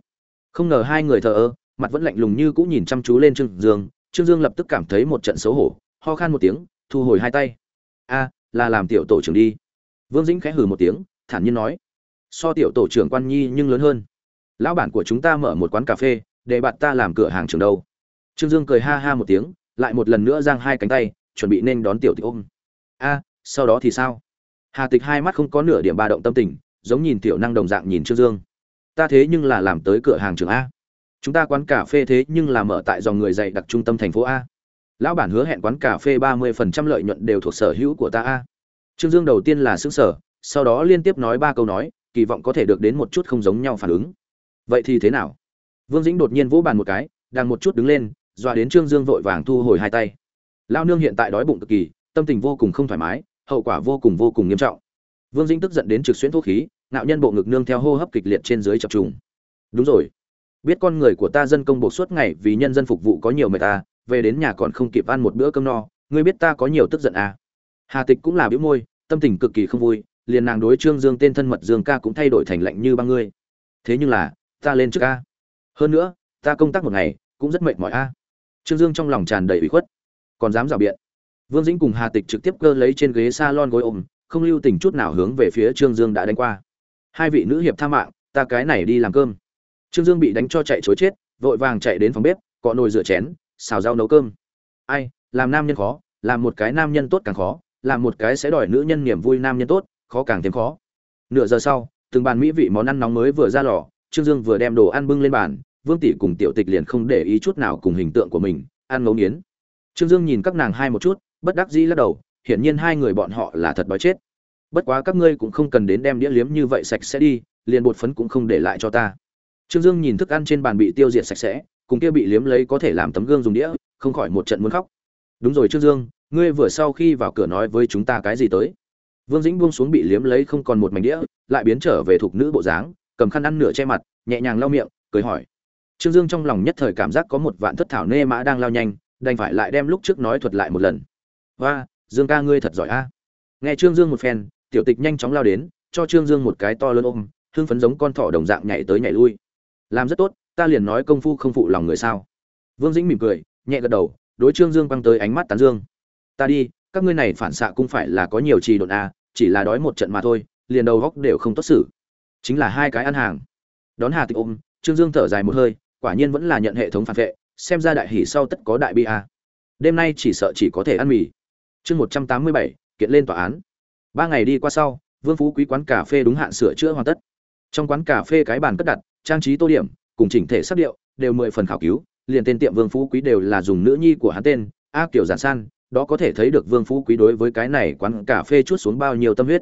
Không ngờ hai người thờ ơ, mặt vẫn lạnh lùng như cũng nhìn chăm chú lên trương dương trương dương lập tức cảm thấy một trận xấu hổ, ho khan một tiếng thu hồi hai tay. A, là làm tiểu tổ trưởng đi. Vương dĩnh khẽ hừ một tiếng, thản nhiên nói. So tiểu tổ trưởng quan nhi nhưng lớn hơn. Lão bản của chúng ta mở một quán cà phê, để bạn ta làm cửa hàng trường đâu trương dương cười ha ha một tiếng, lại một lần nữa giang hai cánh tay, chuẩn bị nên đón tiểu tịch ôm. A, sau đó thì sao? Hà tịch hai mắt không có nửa điểm ba động tâm tình, giống nhìn tiểu năng đồng dạng nhìn trương dương. Ta thế nhưng là làm tới cửa hàng trường a. Chúng ta quán cà phê thế nhưng là mở tại dòng người dạy đặc trung tâm thành phố a lão bản hứa hẹn quán cà phê ba mươi phần trăm lợi nhuận đều thuộc sở hữu của ta a. Trương dương đầu tiên là xứng sở sau đó liên tiếp nói ba câu nói, kỳ vọng có thể được đến một chút không giống nhau phản ứng. Vậy thì thế nào? Vương dĩnh đột nhiên vỗ bàn một cái, đang một chút đứng lên, dọa đến trương dương vội vàng thu hồi hai tay. Lao nương hiện tại đói bụng cực kỳ, tâm tình vô cùng không thoải mái, hậu quả vô cùng vô cùng nghiêm trọng. Vương dĩnh tức giận đến trực xuyên thổ khí nạo nhân bộ ngực nương theo hô hấp kịch liệt trên dưới chập trùng. Đúng rồi. Biết con người của ta dân công bộ suốt ngày vì nhân dân phục vụ có nhiều mệt ta về đến nhà còn không kịp ăn một bữa cơm no, ngươi biết ta có nhiều tức giận à. hà tịch cũng là biếu môi, tâm tình cực kỳ không vui, liền nàng đối trương dương tên thân mật dương ca cũng thay đổi thành lạnh như băng ngươi. Thế nhưng là, ta lên trước ca. Hơn nữa, ta công tác một ngày, cũng rất mệt mỏi a. Trương dương trong lòng tràn đầy ủy khuất, còn dám rào biện. Vương dĩnh cùng hà tịch trực tiếp cơ lấy trên ghế s a lon gối ôm, không lưu tình chút nào hướng về phía trương dương đã đánh qua. Hai vị nữ hiệp tha mạng, ta cái này đi làm cơm. Trương dương bị đánh cho chạy chối chết, vội vàng chạy đến phòng bếp, cọ nồi rửa chén xào rau nấu cơm. Ai, làm nam nhân khó, làm một cái nam nhân tốt càng khó, làm một cái sẽ đòi nữ nhân niềm vui nam nhân tốt, khó càng thêm khó. Nửa giờ sau, từng bàn mỹ vị món ăn nóng mới vừa ra lò, trương dương vừa đem đồ ăn bưng lên bàn, vương tỷ cùng tiểu tịch liền không để ý chút nào cùng hình tượng của mình, ăn ngấu nghiến. Trương dương nhìn các nàng hai một chút, bất đắc dĩ lắc đầu, hiển nhiên hai người bọn họ là thật đói chết. Bất quá các ngươi cũng không cần đến đem đĩa liếm như vậy sạch sẽ đi, liền bột phấn cũng không để lại cho ta. Trương dương nhìn thức ăn trên bàn bị tiêu diệt sạch sẽ cùng kia bị liếm lấy có thể làm tấm gương dùng đĩa, không khỏi một trận muốn khóc. Đúng rồi trương dương, ngươi vừa sau khi vào cửa nói với chúng ta cái gì tới? Vương dĩnh buông xuống bị liếm lấy không còn một mảnh đĩa, lại biến trở về thục nữ bộ dáng, cầm khăn ăn nửa che mặt, nhẹ nhàng lau miệng, cười hỏi. Trương dương trong lòng nhất thời cảm giác có một vạn thất thảo nê mã đang lao nhanh, đành phải lại đem lúc trước nói thuật lại một lần. Và dương ca ngươi thật giỏi a. Nghe trương dương một phen, tiểu tịch nhanh chóng lao đến, cho trương dương một cái to lớn ôm, hưng phấn giống con thỏ đồng dạng nhảy tới nhảy lui. Làm rất tốt ta liền nói công phu không phụ lòng người sao? Vương dĩnh mỉm cười, nhẹ gật đầu, đối trương dương quăng tới ánh mắt tán dương. Ta đi, các ngươi này phản xạ cũng phải là có nhiều trì độn a chỉ là đói một trận mà thôi, liền đầu góc đều không tốt xử. Chính là hai cái ăn hàng. Đón hà tịch ôm, trương dương thở dài một hơi, quả nhiên vẫn là nhận hệ thống phản vệ, xem ra đại hỷ sau tất có đại bi a đêm nay chỉ sợ chỉ có thể ăn mì. Chương một trăm tám mươi bảy, kiện lên tòa án. Ba ngày đi qua sau, vương phú quý quán cà phê đúng hạn sửa chữa hoàn tất. Trong quán cà phê cái bàn cất đặt, trang trí tô điểm cùng chỉnh thể sắc điệu, đều mười phần khảo cứu, liền tên tiệm vương phú quý đều là dùng nữ nhi của hắn tên, a kiểu giản san, đó có thể thấy được vương phú quý đối với cái này quán cà phê chút xuống bao nhiêu tâm huyết.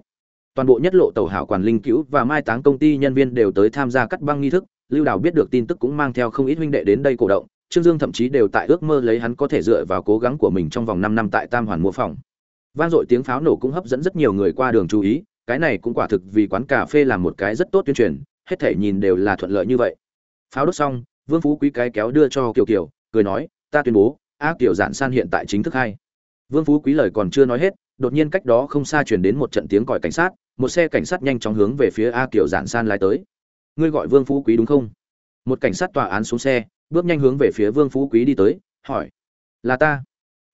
Toàn bộ nhất lộ tàu hảo quản linh cứu và mai táng công ty nhân viên đều tới tham gia cắt băng nghi thức, lưu đào biết được tin tức cũng mang theo không ít huynh đệ đến đây cổ động, trương dương thậm chí đều tại ước mơ lấy hắn có thể dựa vào cố gắng của mình trong vòng năm năm tại tam hoàn mua phòng. Vang dội tiếng pháo nổ cũng hấp dẫn rất nhiều người qua đường chú ý, cái này cũng quả thực vì quán cà phê là một cái rất tốt tuyên truyền, hết thể nhìn đều là thuận lợi như vậy pháo đốt xong, vương phú quý cái kéo đưa cho kiều kiều, cười nói, ta tuyên bố, a kiều giản san hiện tại chính thức hai. Vương phú quý lời còn chưa nói hết, đột nhiên cách đó không xa truyền đến một trận tiếng còi cảnh sát, một xe cảnh sát nhanh chóng hướng về phía a kiều giản san lái tới. Ngươi gọi vương phú quý đúng không? Một cảnh sát tòa án xuống xe, bước nhanh hướng về phía vương phú quý đi tới, hỏi, là ta.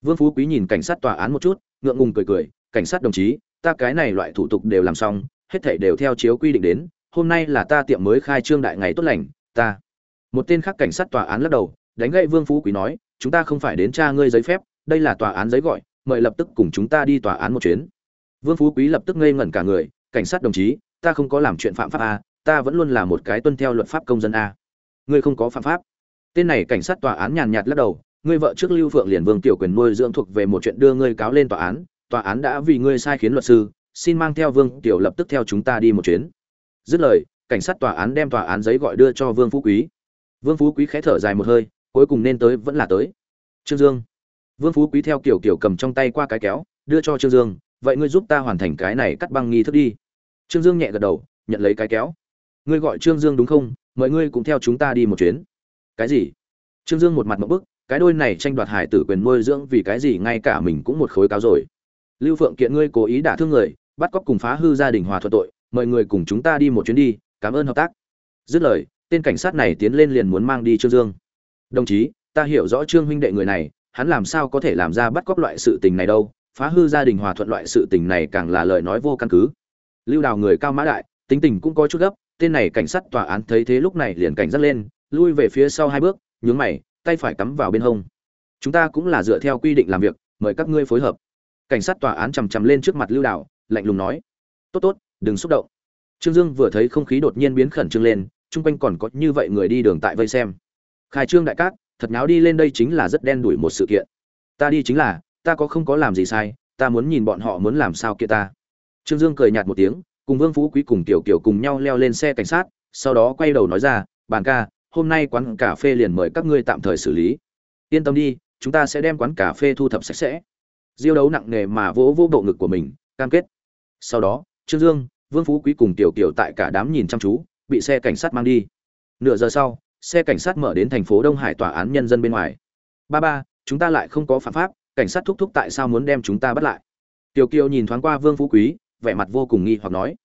Vương phú quý nhìn cảnh sát tòa án một chút, ngượng ngùng cười cười, cảnh sát đồng chí, ta cái này loại thủ tục đều làm xong, hết thảy đều theo chiếu quy định đến, hôm nay là ta tiệm mới khai trương đại ngày tốt lành, ta một tên khác cảnh sát tòa án lắc đầu, đánh gậy vương phú quý nói, chúng ta không phải đến tra ngươi giấy phép, đây là tòa án giấy gọi, mời lập tức cùng chúng ta đi tòa án một chuyến. Vương phú quý lập tức ngây ngẩn cả người, cảnh sát đồng chí, ta không có làm chuyện phạm pháp a ta vẫn luôn là một cái tuân theo luật pháp công dân a ngươi không có phạm pháp. Tên này cảnh sát tòa án nhàn nhạt lắc đầu, ngươi vợ trước lưu phượng liền vương tiểu quyền nuôi dưỡng thuộc về một chuyện đưa ngươi cáo lên tòa án tòa án đã vì ngươi sai khiến luật sư, xin mang theo vương tiểu lập tức theo chúng ta đi một chuyến. Dứt lời, cảnh sát tòa án đem tòa án giấy gọi đưa cho vương phú quý vương phú quý khẽ thở dài một hơi, cuối cùng nên tới vẫn là tới. Trương dương. Vương phú quý theo kiểu kiểu cầm trong tay qua cái kéo, đưa cho trương dương, vậy ngươi giúp ta hoàn thành cái này cắt băng nghi thức đi. Trương dương nhẹ gật đầu, nhận lấy cái kéo. Ngươi gọi trương dương đúng không? Mời ngươi cũng theo chúng ta đi một chuyến. Cái gì? Trương dương một mặt ngộp bức, cái đôi này tranh đoạt hải tử quyền nuôi dưỡng vì cái gì ngay cả mình cũng một khối cáo rồi. Lưu phượng kiện ngươi cố ý đả thương người, bắt cóc cùng phá hư gia đình hòa thuận tội, mời người cùng chúng ta đi một chuyến đi, cảm ơn hợp tác. Dứt lời tên cảnh sát này tiến lên liền muốn mang đi trương dương. Đồng chí, ta hiểu rõ trương huynh đệ người này, hắn làm sao có thể làm ra bắt cóc loại sự tình này đâu, phá hư gia đình hòa thuận loại sự tình này càng là lời nói vô căn cứ. Lưu đào người cao mã đại, tính tình cũng có chút gấp, tên này cảnh sát tòa án thấy thế lúc này liền cảnh giác lên, lui về phía sau hai bước, nhướng mày, tay phải cắm vào bên hông. Chúng ta cũng là dựa theo quy định làm việc, mời các ngươi phối hợp. Cảnh sát tòa án chằm chằm lên trước mặt lưu đào, lạnh lùng nói. Tốt tốt, đừng xúc động. Trương dương vừa thấy không khí đột nhiên biến khẩn trương lên chung quanh còn có như vậy người đi đường tại vây xem. Khai trương đại cát, thật nháo đi lên đây chính là rất đen đủi một sự kiện. Ta đi chính là, ta có không có làm gì sai, ta muốn nhìn bọn họ muốn làm sao kia ta. Trương dương cười nhạt một tiếng, cùng vương phú quý cùng tiểu kiểu cùng nhau leo lên xe cảnh sát, sau đó quay đầu nói ra bàn ca, hôm nay quán cà phê liền mời các ngươi tạm thời xử lý. Yên tâm đi, chúng ta sẽ đem quán cà phê thu thập sạch sẽ. Diêu đấu nặng nề mà vỗ vỗ bộ ngực của mình, cam kết. Sau đó, trương dương, vương phú quý cùng tiểu kiểu tại cả đám nhìn chăm chú bị xe cảnh sát mang đi. Nửa giờ sau, xe cảnh sát mở đến thành phố đông hải tòa án nhân dân bên ngoài. Ba ba, chúng ta lại không có phạm pháp, cảnh sát thúc thúc tại sao muốn đem chúng ta bắt lại? Tiểu kiều nhìn thoáng qua vương phú quý, vẻ mặt vô cùng nghi hoặc nói.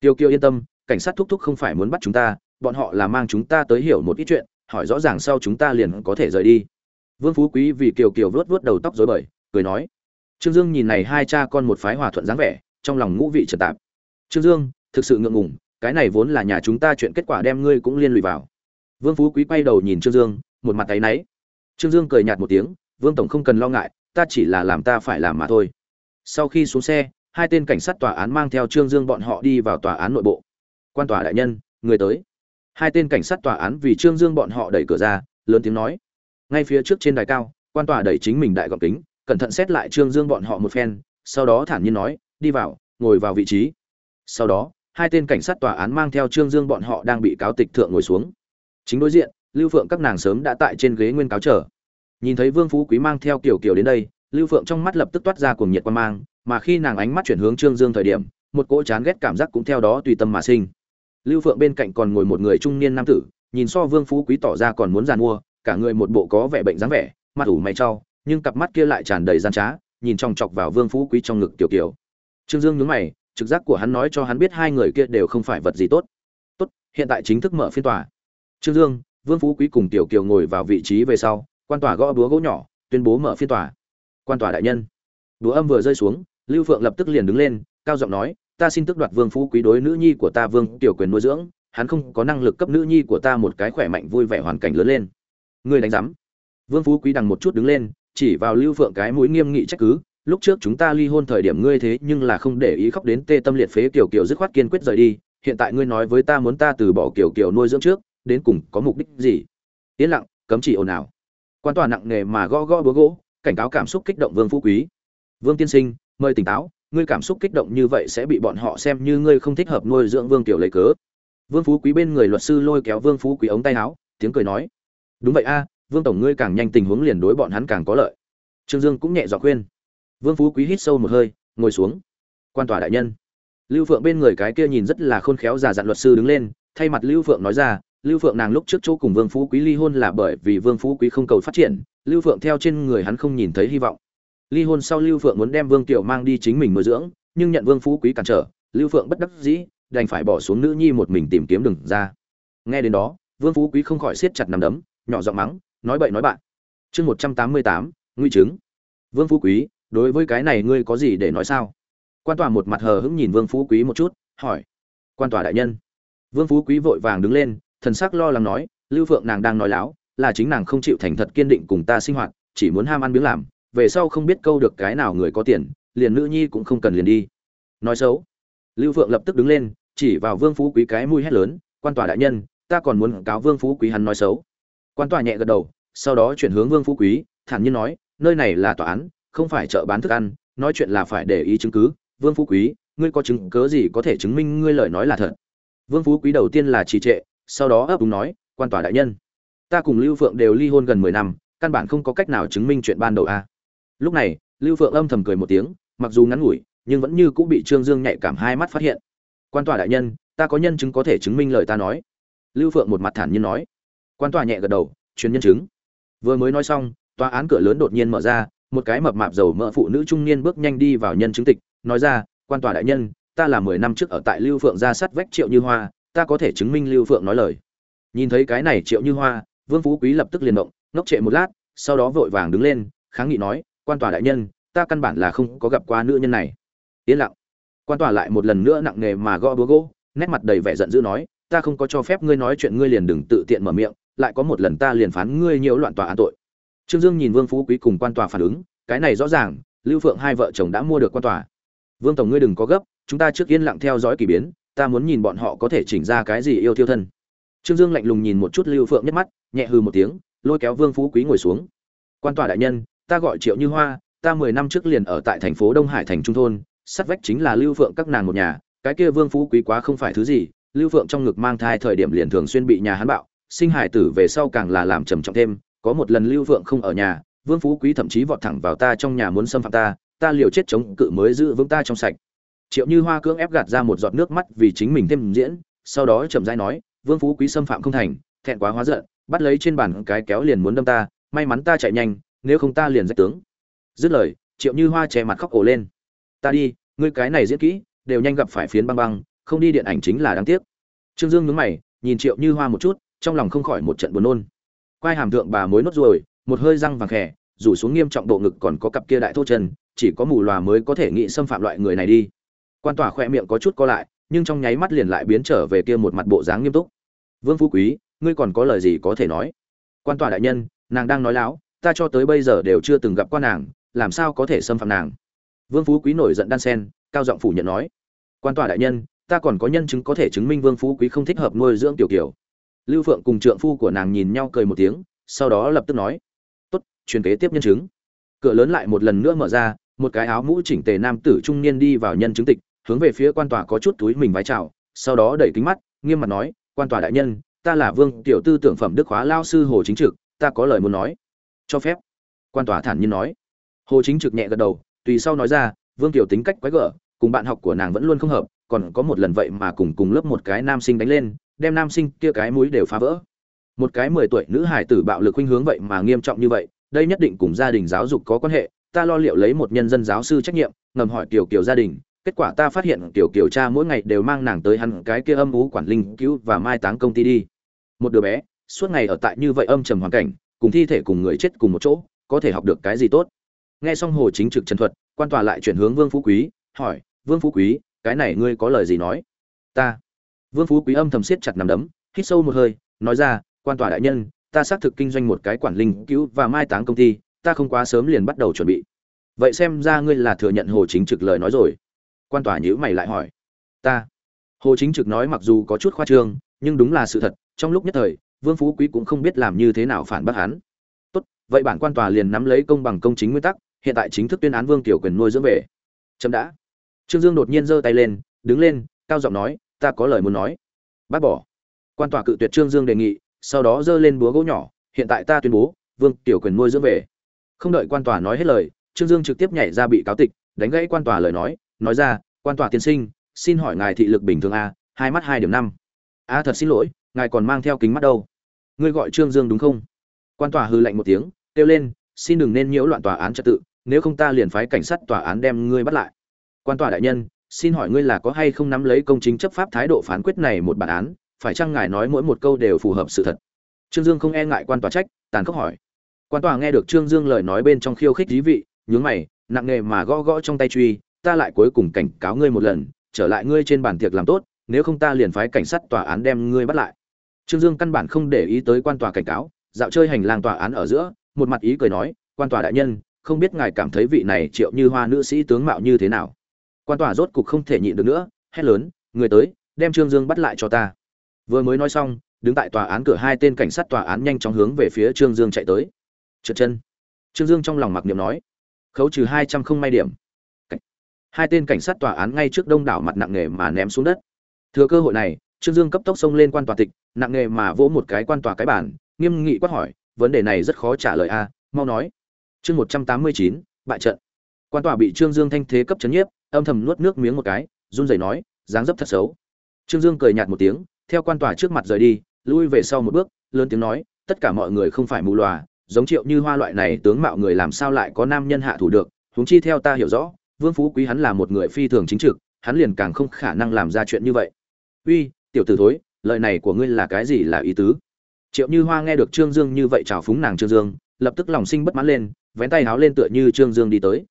Tiểu kiều yên tâm, cảnh sát thúc thúc không phải muốn bắt chúng ta, bọn họ là mang chúng ta tới hiểu một ít chuyện, hỏi rõ ràng sau chúng ta liền có thể rời đi. Vương phú quý vì kiều kiều vớt vớt đầu tóc rối bời, cười nói. Trương dương nhìn này hai cha con một phái hòa thuận dáng vẻ, trong lòng ngũ vị trật tạp. Trương dương, thực sự ngượng ngùng cái này vốn là nhà chúng ta chuyện kết quả đem ngươi cũng liên lụy vào. Vương phú quý quay đầu nhìn trương dương, một mặt tay náy. Trương dương cười nhạt một tiếng, vương tổng không cần lo ngại, ta chỉ là làm ta phải làm mà thôi. Sau khi xuống xe, hai tên cảnh sát tòa án mang theo trương dương bọn họ đi vào tòa án nội bộ. Quan tòa đại nhân, người tới. Hai tên cảnh sát tòa án vì trương dương bọn họ đẩy cửa ra, lớn tiếng nói. Ngay phía trước trên đài cao, quan tòa đẩy chính mình đại gọng kính, cẩn thận xét lại trương dương bọn họ một phen, sau đó thản nhiên nói, đi vào, ngồi vào vị trí. Sau đó hai tên cảnh sát tòa án mang theo trương dương bọn họ đang bị cáo tịch thượng ngồi xuống. Chính đối diện lưu phượng các nàng sớm đã tại trên ghế nguyên cáo chờ. Nhìn thấy vương phú quý mang theo Kiều Kiều đến đây lưu phượng trong mắt lập tức toát ra cuồng nhiệt quan mang mà khi nàng ánh mắt chuyển hướng trương dương thời điểm một cỗ chán ghét cảm giác cũng theo đó tùy tâm mà sinh. Lưu phượng bên cạnh còn ngồi một người trung niên nam tử nhìn so vương phú quý tỏ ra còn muốn giàn mua cả người một bộ có vẻ bệnh dáng vẻ mặt ủ mày chau, nhưng cặp mắt kia lại tràn đầy gian trá nhìn chòng chọc vào vương phú quý trong ngực tiểu kiểu trương dương nhướng mày trực giác của hắn nói cho hắn biết hai người kia đều không phải vật gì tốt. Tốt, hiện tại chính thức mở phiên tòa. Trương dương, vương phú quý cùng tiểu kiều ngồi vào vị trí về sau, quan tòa gõ búa gỗ nhỏ, tuyên bố mở phiên tòa. Quan tòa đại nhân. Búa âm vừa rơi xuống, lưu phượng lập tức liền đứng lên, cao giọng nói, ta xin tức đoạt vương phú quý đối nữ nhi của ta vương tiểu quyền nuôi dưỡng, hắn không có năng lực cấp nữ nhi của ta một cái khỏe mạnh vui vẻ hoàn cảnh lớn lên. Ngươi đánh giám. Vương phú quý đằng một chút đứng lên, chỉ vào lưu phượng cái mũi nghiêm nghị trách cứ lúc trước chúng ta ly hôn thời điểm ngươi thế nhưng là không để ý khóc đến tê tâm liệt phế kiểu kiểu dứt khoát kiên quyết rời đi. Hiện tại ngươi nói với ta muốn ta từ bỏ kiểu kiểu nuôi dưỡng trước, đến cùng có mục đích gì? Yên lặng, cấm chỉ ồn ào. Quan tòa nặng nề mà gõ gõ búa gỗ, cảnh cáo cảm xúc kích động vương phú quý. Vương tiên sinh, mời tỉnh táo, ngươi cảm xúc kích động như vậy sẽ bị bọn họ xem như ngươi không thích hợp nuôi dưỡng vương tiểu lấy cớ. Vương phú quý bên người luật sư lôi kéo vương phú quý ống tay áo, tiếng cười nói, đúng vậy a, vương tổng ngươi càng nhanh tình huống liền đối bọn hắn càng có lợi. Trương dương cũng nhẹ dọa khuyên vương phú quý hít sâu một hơi, ngồi xuống. Quan tòa đại nhân. Lưu phượng bên người cái kia nhìn rất là khôn khéo già dặn luật sư đứng lên, thay mặt lưu phượng nói ra, lưu phượng nàng lúc trước chỗ cùng vương phú quý ly hôn là bởi vì vương phú quý không cầu phát triển, lưu phượng theo trên người hắn không nhìn thấy hy vọng. Ly hôn sau lưu phượng muốn đem vương tiểu mang đi chính mình nuôi dưỡng, nhưng nhận vương phú quý cản trở, lưu phượng bất đắc dĩ, đành phải bỏ xuống nữ nhi một mình tìm kiếm đường ra. Nghe đến đó, vương phú quý không khỏi siết chặt nằm đấm, nhỏ giọng mắng, nói bậy nói bạn. Chương một trăm tám mươi tám, nguy chứng. Vương phú quý đối với cái này ngươi có gì để nói sao? Quan tòa một mặt hờ hững nhìn vương phú quý một chút, hỏi. Quan tòa đại nhân. Vương phú quý vội vàng đứng lên, thần sắc lo lắng nói, lưu phượng nàng đang nói láo, là chính nàng không chịu thành thật kiên định cùng ta sinh hoạt, chỉ muốn ham ăn miếng làm, về sau không biết câu được cái nào người có tiền, liền nữ nhi cũng không cần liền đi. Nói xấu. Lưu phượng lập tức đứng lên, chỉ vào vương phú quý cái mũi hét lớn, quan tòa đại nhân, ta còn muốn cáo vương phú quý hắn nói xấu. Quan tòa nhẹ gật đầu, sau đó chuyển hướng vương phú quý, thản nhiên nói, nơi này là tòa án không phải chợ bán thức ăn, nói chuyện là phải để ý chứng cứ. Vương phú quý, ngươi có chứng cớ gì có thể chứng minh ngươi lời nói là thật? Vương phú quý đầu tiên là trì trệ, sau đó ấp úng nói, quan tòa đại nhân, ta cùng lưu phượng đều ly hôn gần mười năm, căn bản không có cách nào chứng minh chuyện ban đầu a. Lúc này, lưu phượng âm thầm cười một tiếng, mặc dù ngắn ngủi, nhưng vẫn như cũng bị trương dương nhạy cảm hai mắt phát hiện. Quan tòa đại nhân, ta có nhân chứng có thể chứng minh lời ta nói. Lưu phượng một mặt thản nhiên nói. Quan tòa nhẹ gật đầu truyền nhân chứng. Vừa mới nói xong, tòa án cửa lớn đột nhiên mở ra một cái mập mạp dầu mỡ phụ nữ trung niên bước nhanh đi vào nhân chứng tịch, nói ra, quan tòa đại nhân, ta là mười năm trước ở tại lưu phượng ra sắt vách triệu như hoa, ta có thể chứng minh lưu phượng nói lời. Nhìn thấy cái này triệu như hoa, vương phú quý lập tức liền động, ngốc trệ một lát, sau đó vội vàng đứng lên, kháng nghị nói, quan tòa đại nhân, ta căn bản là không có gặp qua nữ nhân này. Yên lặng. Quan tòa lại một lần nữa nặng nề mà gõ búa gỗ, nét mặt đầy vẻ giận dữ nói, ta không có cho phép ngươi nói chuyện, ngươi liền đừng tự tiện mở miệng, lại có một lần ta liền phán ngươi nhiễu loạn tòa án tội trương dương nhìn vương phú quý cùng quan tòa phản ứng, cái này rõ ràng, lưu phượng hai vợ chồng đã mua được quan tòa. Vương tổng ngươi đừng có gấp, chúng ta trước yên lặng theo dõi kỳ biến, ta muốn nhìn bọn họ có thể chỉnh ra cái gì yêu thiêu thân. Trương dương lạnh lùng nhìn một chút lưu phượng nhất mắt, nhẹ hư một tiếng, lôi kéo vương phú quý ngồi xuống. Quan tòa đại nhân, ta gọi triệu như hoa, ta mười năm trước liền ở tại thành phố đông hải thành trung thôn sát vách chính là lưu phượng các nàng một nhà, cái kia vương phú quý quá không phải thứ gì, lưu phượng trong ngực mang thai thời điểm liền thường xuyên bị nhà hắn bạo, sinh hải tử về sau càng là làm trầm trọng thêm có một lần lưu vượng không ở nhà, vương phú quý thậm chí vọt thẳng vào ta trong nhà muốn xâm phạm ta ta liều chết chống cự mới giữ vững ta trong sạch. Triệu như hoa cưỡng ép gạt ra một giọt nước mắt vì chính mình thêm diễn, sau đó chậm rãi nói, vương phú quý xâm phạm không thành, thẹn quá hóa giận, bắt lấy trên bàn cái kéo liền muốn đâm ta, may mắn ta chạy nhanh, nếu không ta liền rách tướng. Dứt lời, triệu như hoa che mặt khóc ổ lên. Ta đi, ngươi cái này diễn kỹ, đều nhanh gặp phải phiến băng băng, không đi điện ảnh chính là đáng tiếc. Trương dương nhướng mày, nhìn triệu như hoa một chút, trong lòng không khỏi một trận buồn nôn quai hàm thượng bà mối nốt ruồi, một hơi răng vàng khẽ rủ xuống nghiêm trọng độ ngực còn có cặp kia đại thô chân, chỉ có mù lòa mới có thể nghĩ xâm phạm loại người này đi. Quan tòa khoe miệng có chút co lại, nhưng trong nháy mắt liền lại biến trở về kia một mặt bộ dáng nghiêm túc. Vương phú quý, ngươi còn có lời gì có thể nói? Quan tòa đại nhân, nàng đang nói láo, ta cho tới bây giờ đều chưa từng gặp qua nàng, làm sao có thể xâm phạm nàng? Vương phú quý nổi giận đan sen, cao giọng phủ nhận nói. Quan tòa đại nhân, ta còn có nhân chứng có thể chứng minh vương phú quý không thích hợp nuôi dưỡng tiểu kiều lưu phượng cùng trượng phu của nàng nhìn nhau cười một tiếng, sau đó lập tức nói, tốt, truyền kế tiếp nhân chứng. Cửa lớn lại một lần nữa mở ra, một cái áo mũ chỉnh tề nam tử trung niên đi vào nhân chứng tịch, hướng về phía quan tòa có chút túi mình vái chào, sau đó đẩy kính mắt, nghiêm mặt nói, quan tòa đại nhân, ta là vương tiểu tư tưởng phẩm đức hóa lao sư hồ chính trực, ta có lời muốn nói. Cho phép. Quan tòa thản nhiên nói. Hồ chính trực nhẹ gật đầu, tùy sau nói ra, vương tiểu tính cách quái gở, cùng bạn học của nàng vẫn luôn không hợp còn có một lần vậy mà cùng cùng lớp một cái nam sinh đánh lên, đem nam sinh kia cái mũi đều phá vỡ. Một cái mười tuổi nữ hải tử bạo lực khuynh hướng vậy mà nghiêm trọng như vậy, đây nhất định cùng gia đình giáo dục có quan hệ, ta lo liệu lấy một nhân dân giáo sư trách nhiệm, ngầm hỏi tiểu kiều gia đình, kết quả ta phát hiện tiểu kiều cha mỗi ngày đều mang nàng tới hắn cái kia âm ú quản linh cứu và mai táng công ty đi. Một đứa bé, suốt ngày ở tại như vậy âm trầm hoàn cảnh, cùng thi thể cùng người chết cùng một chỗ, có thể học được cái gì tốt? Nghe xong hồ chính trực trần thuật, quan tòa lại chuyển hướng vương phú quý, hỏi, vương phú quý cái này ngươi có lời gì nói? Ta. Vương phú quý âm thầm siết chặt nằm đấm, hít sâu một hơi, nói ra, quan tòa đại nhân, ta xác thực kinh doanh một cái quản linh cứu và mai táng công ty, ta không quá sớm liền bắt đầu chuẩn bị. Vậy xem ra ngươi là thừa nhận hồ chính trực lời nói rồi. Quan tòa nhữ mày lại hỏi. Ta. Hồ chính trực nói mặc dù có chút khoa trương, nhưng đúng là sự thật, trong lúc nhất thời, vương phú quý cũng không biết làm như thế nào phản bác hắn. Tốt, vậy bản quan tòa liền nắm lấy công bằng công chính nguyên tắc, hiện tại chính thức tuyên án vương tiểu quyền nuôi dưỡng về. Chậm đã trương dương đột nhiên giơ tay lên, đứng lên, cao giọng nói, ta có lời muốn nói. Bác bỏ. Quan tòa cự tuyệt trương dương đề nghị, sau đó giơ lên búa gỗ nhỏ, hiện tại ta tuyên bố, vương tiểu quyền nuôi dưỡng về. Không đợi quan tòa nói hết lời, trương dương trực tiếp nhảy ra bị cáo tịch, đánh gãy quan tòa lời nói nói ra, quan tòa tiên sinh, xin hỏi ngài thị lực bình thường a, hai mắt hai điểm năm. A, thật xin lỗi, ngài còn mang theo kính mắt đâu. Ngươi gọi trương dương đúng không? Quan tòa hư lạnh một tiếng, kêu lên, xin đừng nên nhiễu loạn tòa án trật tự, nếu không ta liền phái cảnh sát tòa án đem ngươi bắt lại quan tòa đại nhân, xin hỏi ngươi là có hay không nắm lấy công chính chấp pháp thái độ phán quyết này một bản án, phải chăng ngài nói mỗi một câu đều phù hợp sự thật? Trương dương không e ngại quan tòa trách, tàn khốc hỏi. Quan tòa nghe được trương dương lời nói bên trong khiêu khích dí vị, nhướng mày, nặng nề mà gõ gõ trong tay truy, ta lại cuối cùng cảnh cáo ngươi một lần, trở lại ngươi trên bàn tiệc làm tốt, nếu không ta liền phái cảnh sát tòa án đem ngươi bắt lại. Trương dương căn bản không để ý tới quan tòa cảnh cáo, dạo chơi hành lang tòa án ở giữa, một mặt ý cười nói, quan tòa đại nhân, không biết ngài cảm thấy vị này triệu như hoa nữ sĩ tướng mạo như thế nào? Quan tòa rốt cục không thể nhịn được nữa, hét lớn, người tới, đem trương dương bắt lại cho ta. Vừa mới nói xong, đứng tại tòa án cửa hai tên cảnh sát tòa án nhanh chóng hướng về phía trương dương chạy tới. Trượt chân. Trương dương trong lòng mặc niệm nói. Khấu trừ hai trăm không may điểm. Hai tên cảnh sát tòa án ngay trước đông đảo mặt nặng nề mà ném xuống đất. Thừa cơ hội này, trương dương cấp tốc xông lên quan tòa tịch, nặng nề mà vỗ một cái quan tòa cái bản nghiêm nghị quát hỏi, vấn đề này rất khó trả lời a, mau nói. Chương một trăm tám mươi chín, bại trận. Quan tòa bị trương dương thanh thế cấp chấn nhiếp âm thầm nuốt nước miếng một cái, run rẩy nói, dáng dấp thật xấu. Trương dương cười nhạt một tiếng, theo quan tòa trước mặt rời đi, lui về sau một bước, lớn tiếng nói, tất cả mọi người không phải mù lòa giống triệu như hoa loại này tướng mạo người làm sao lại có nam nhân hạ thủ được, huống chi theo ta hiểu rõ, vương phú quý hắn là một người phi thường chính trực, hắn liền càng không khả năng làm ra chuyện như vậy. Uy, tiểu tử thối, lời này của ngươi là cái gì là ý tứ? Triệu như hoa nghe được trương dương như vậy chào phúng nàng trương dương, lập tức lòng sinh bất mãn lên, vén tay háo lên tựa như trương dương đi tới.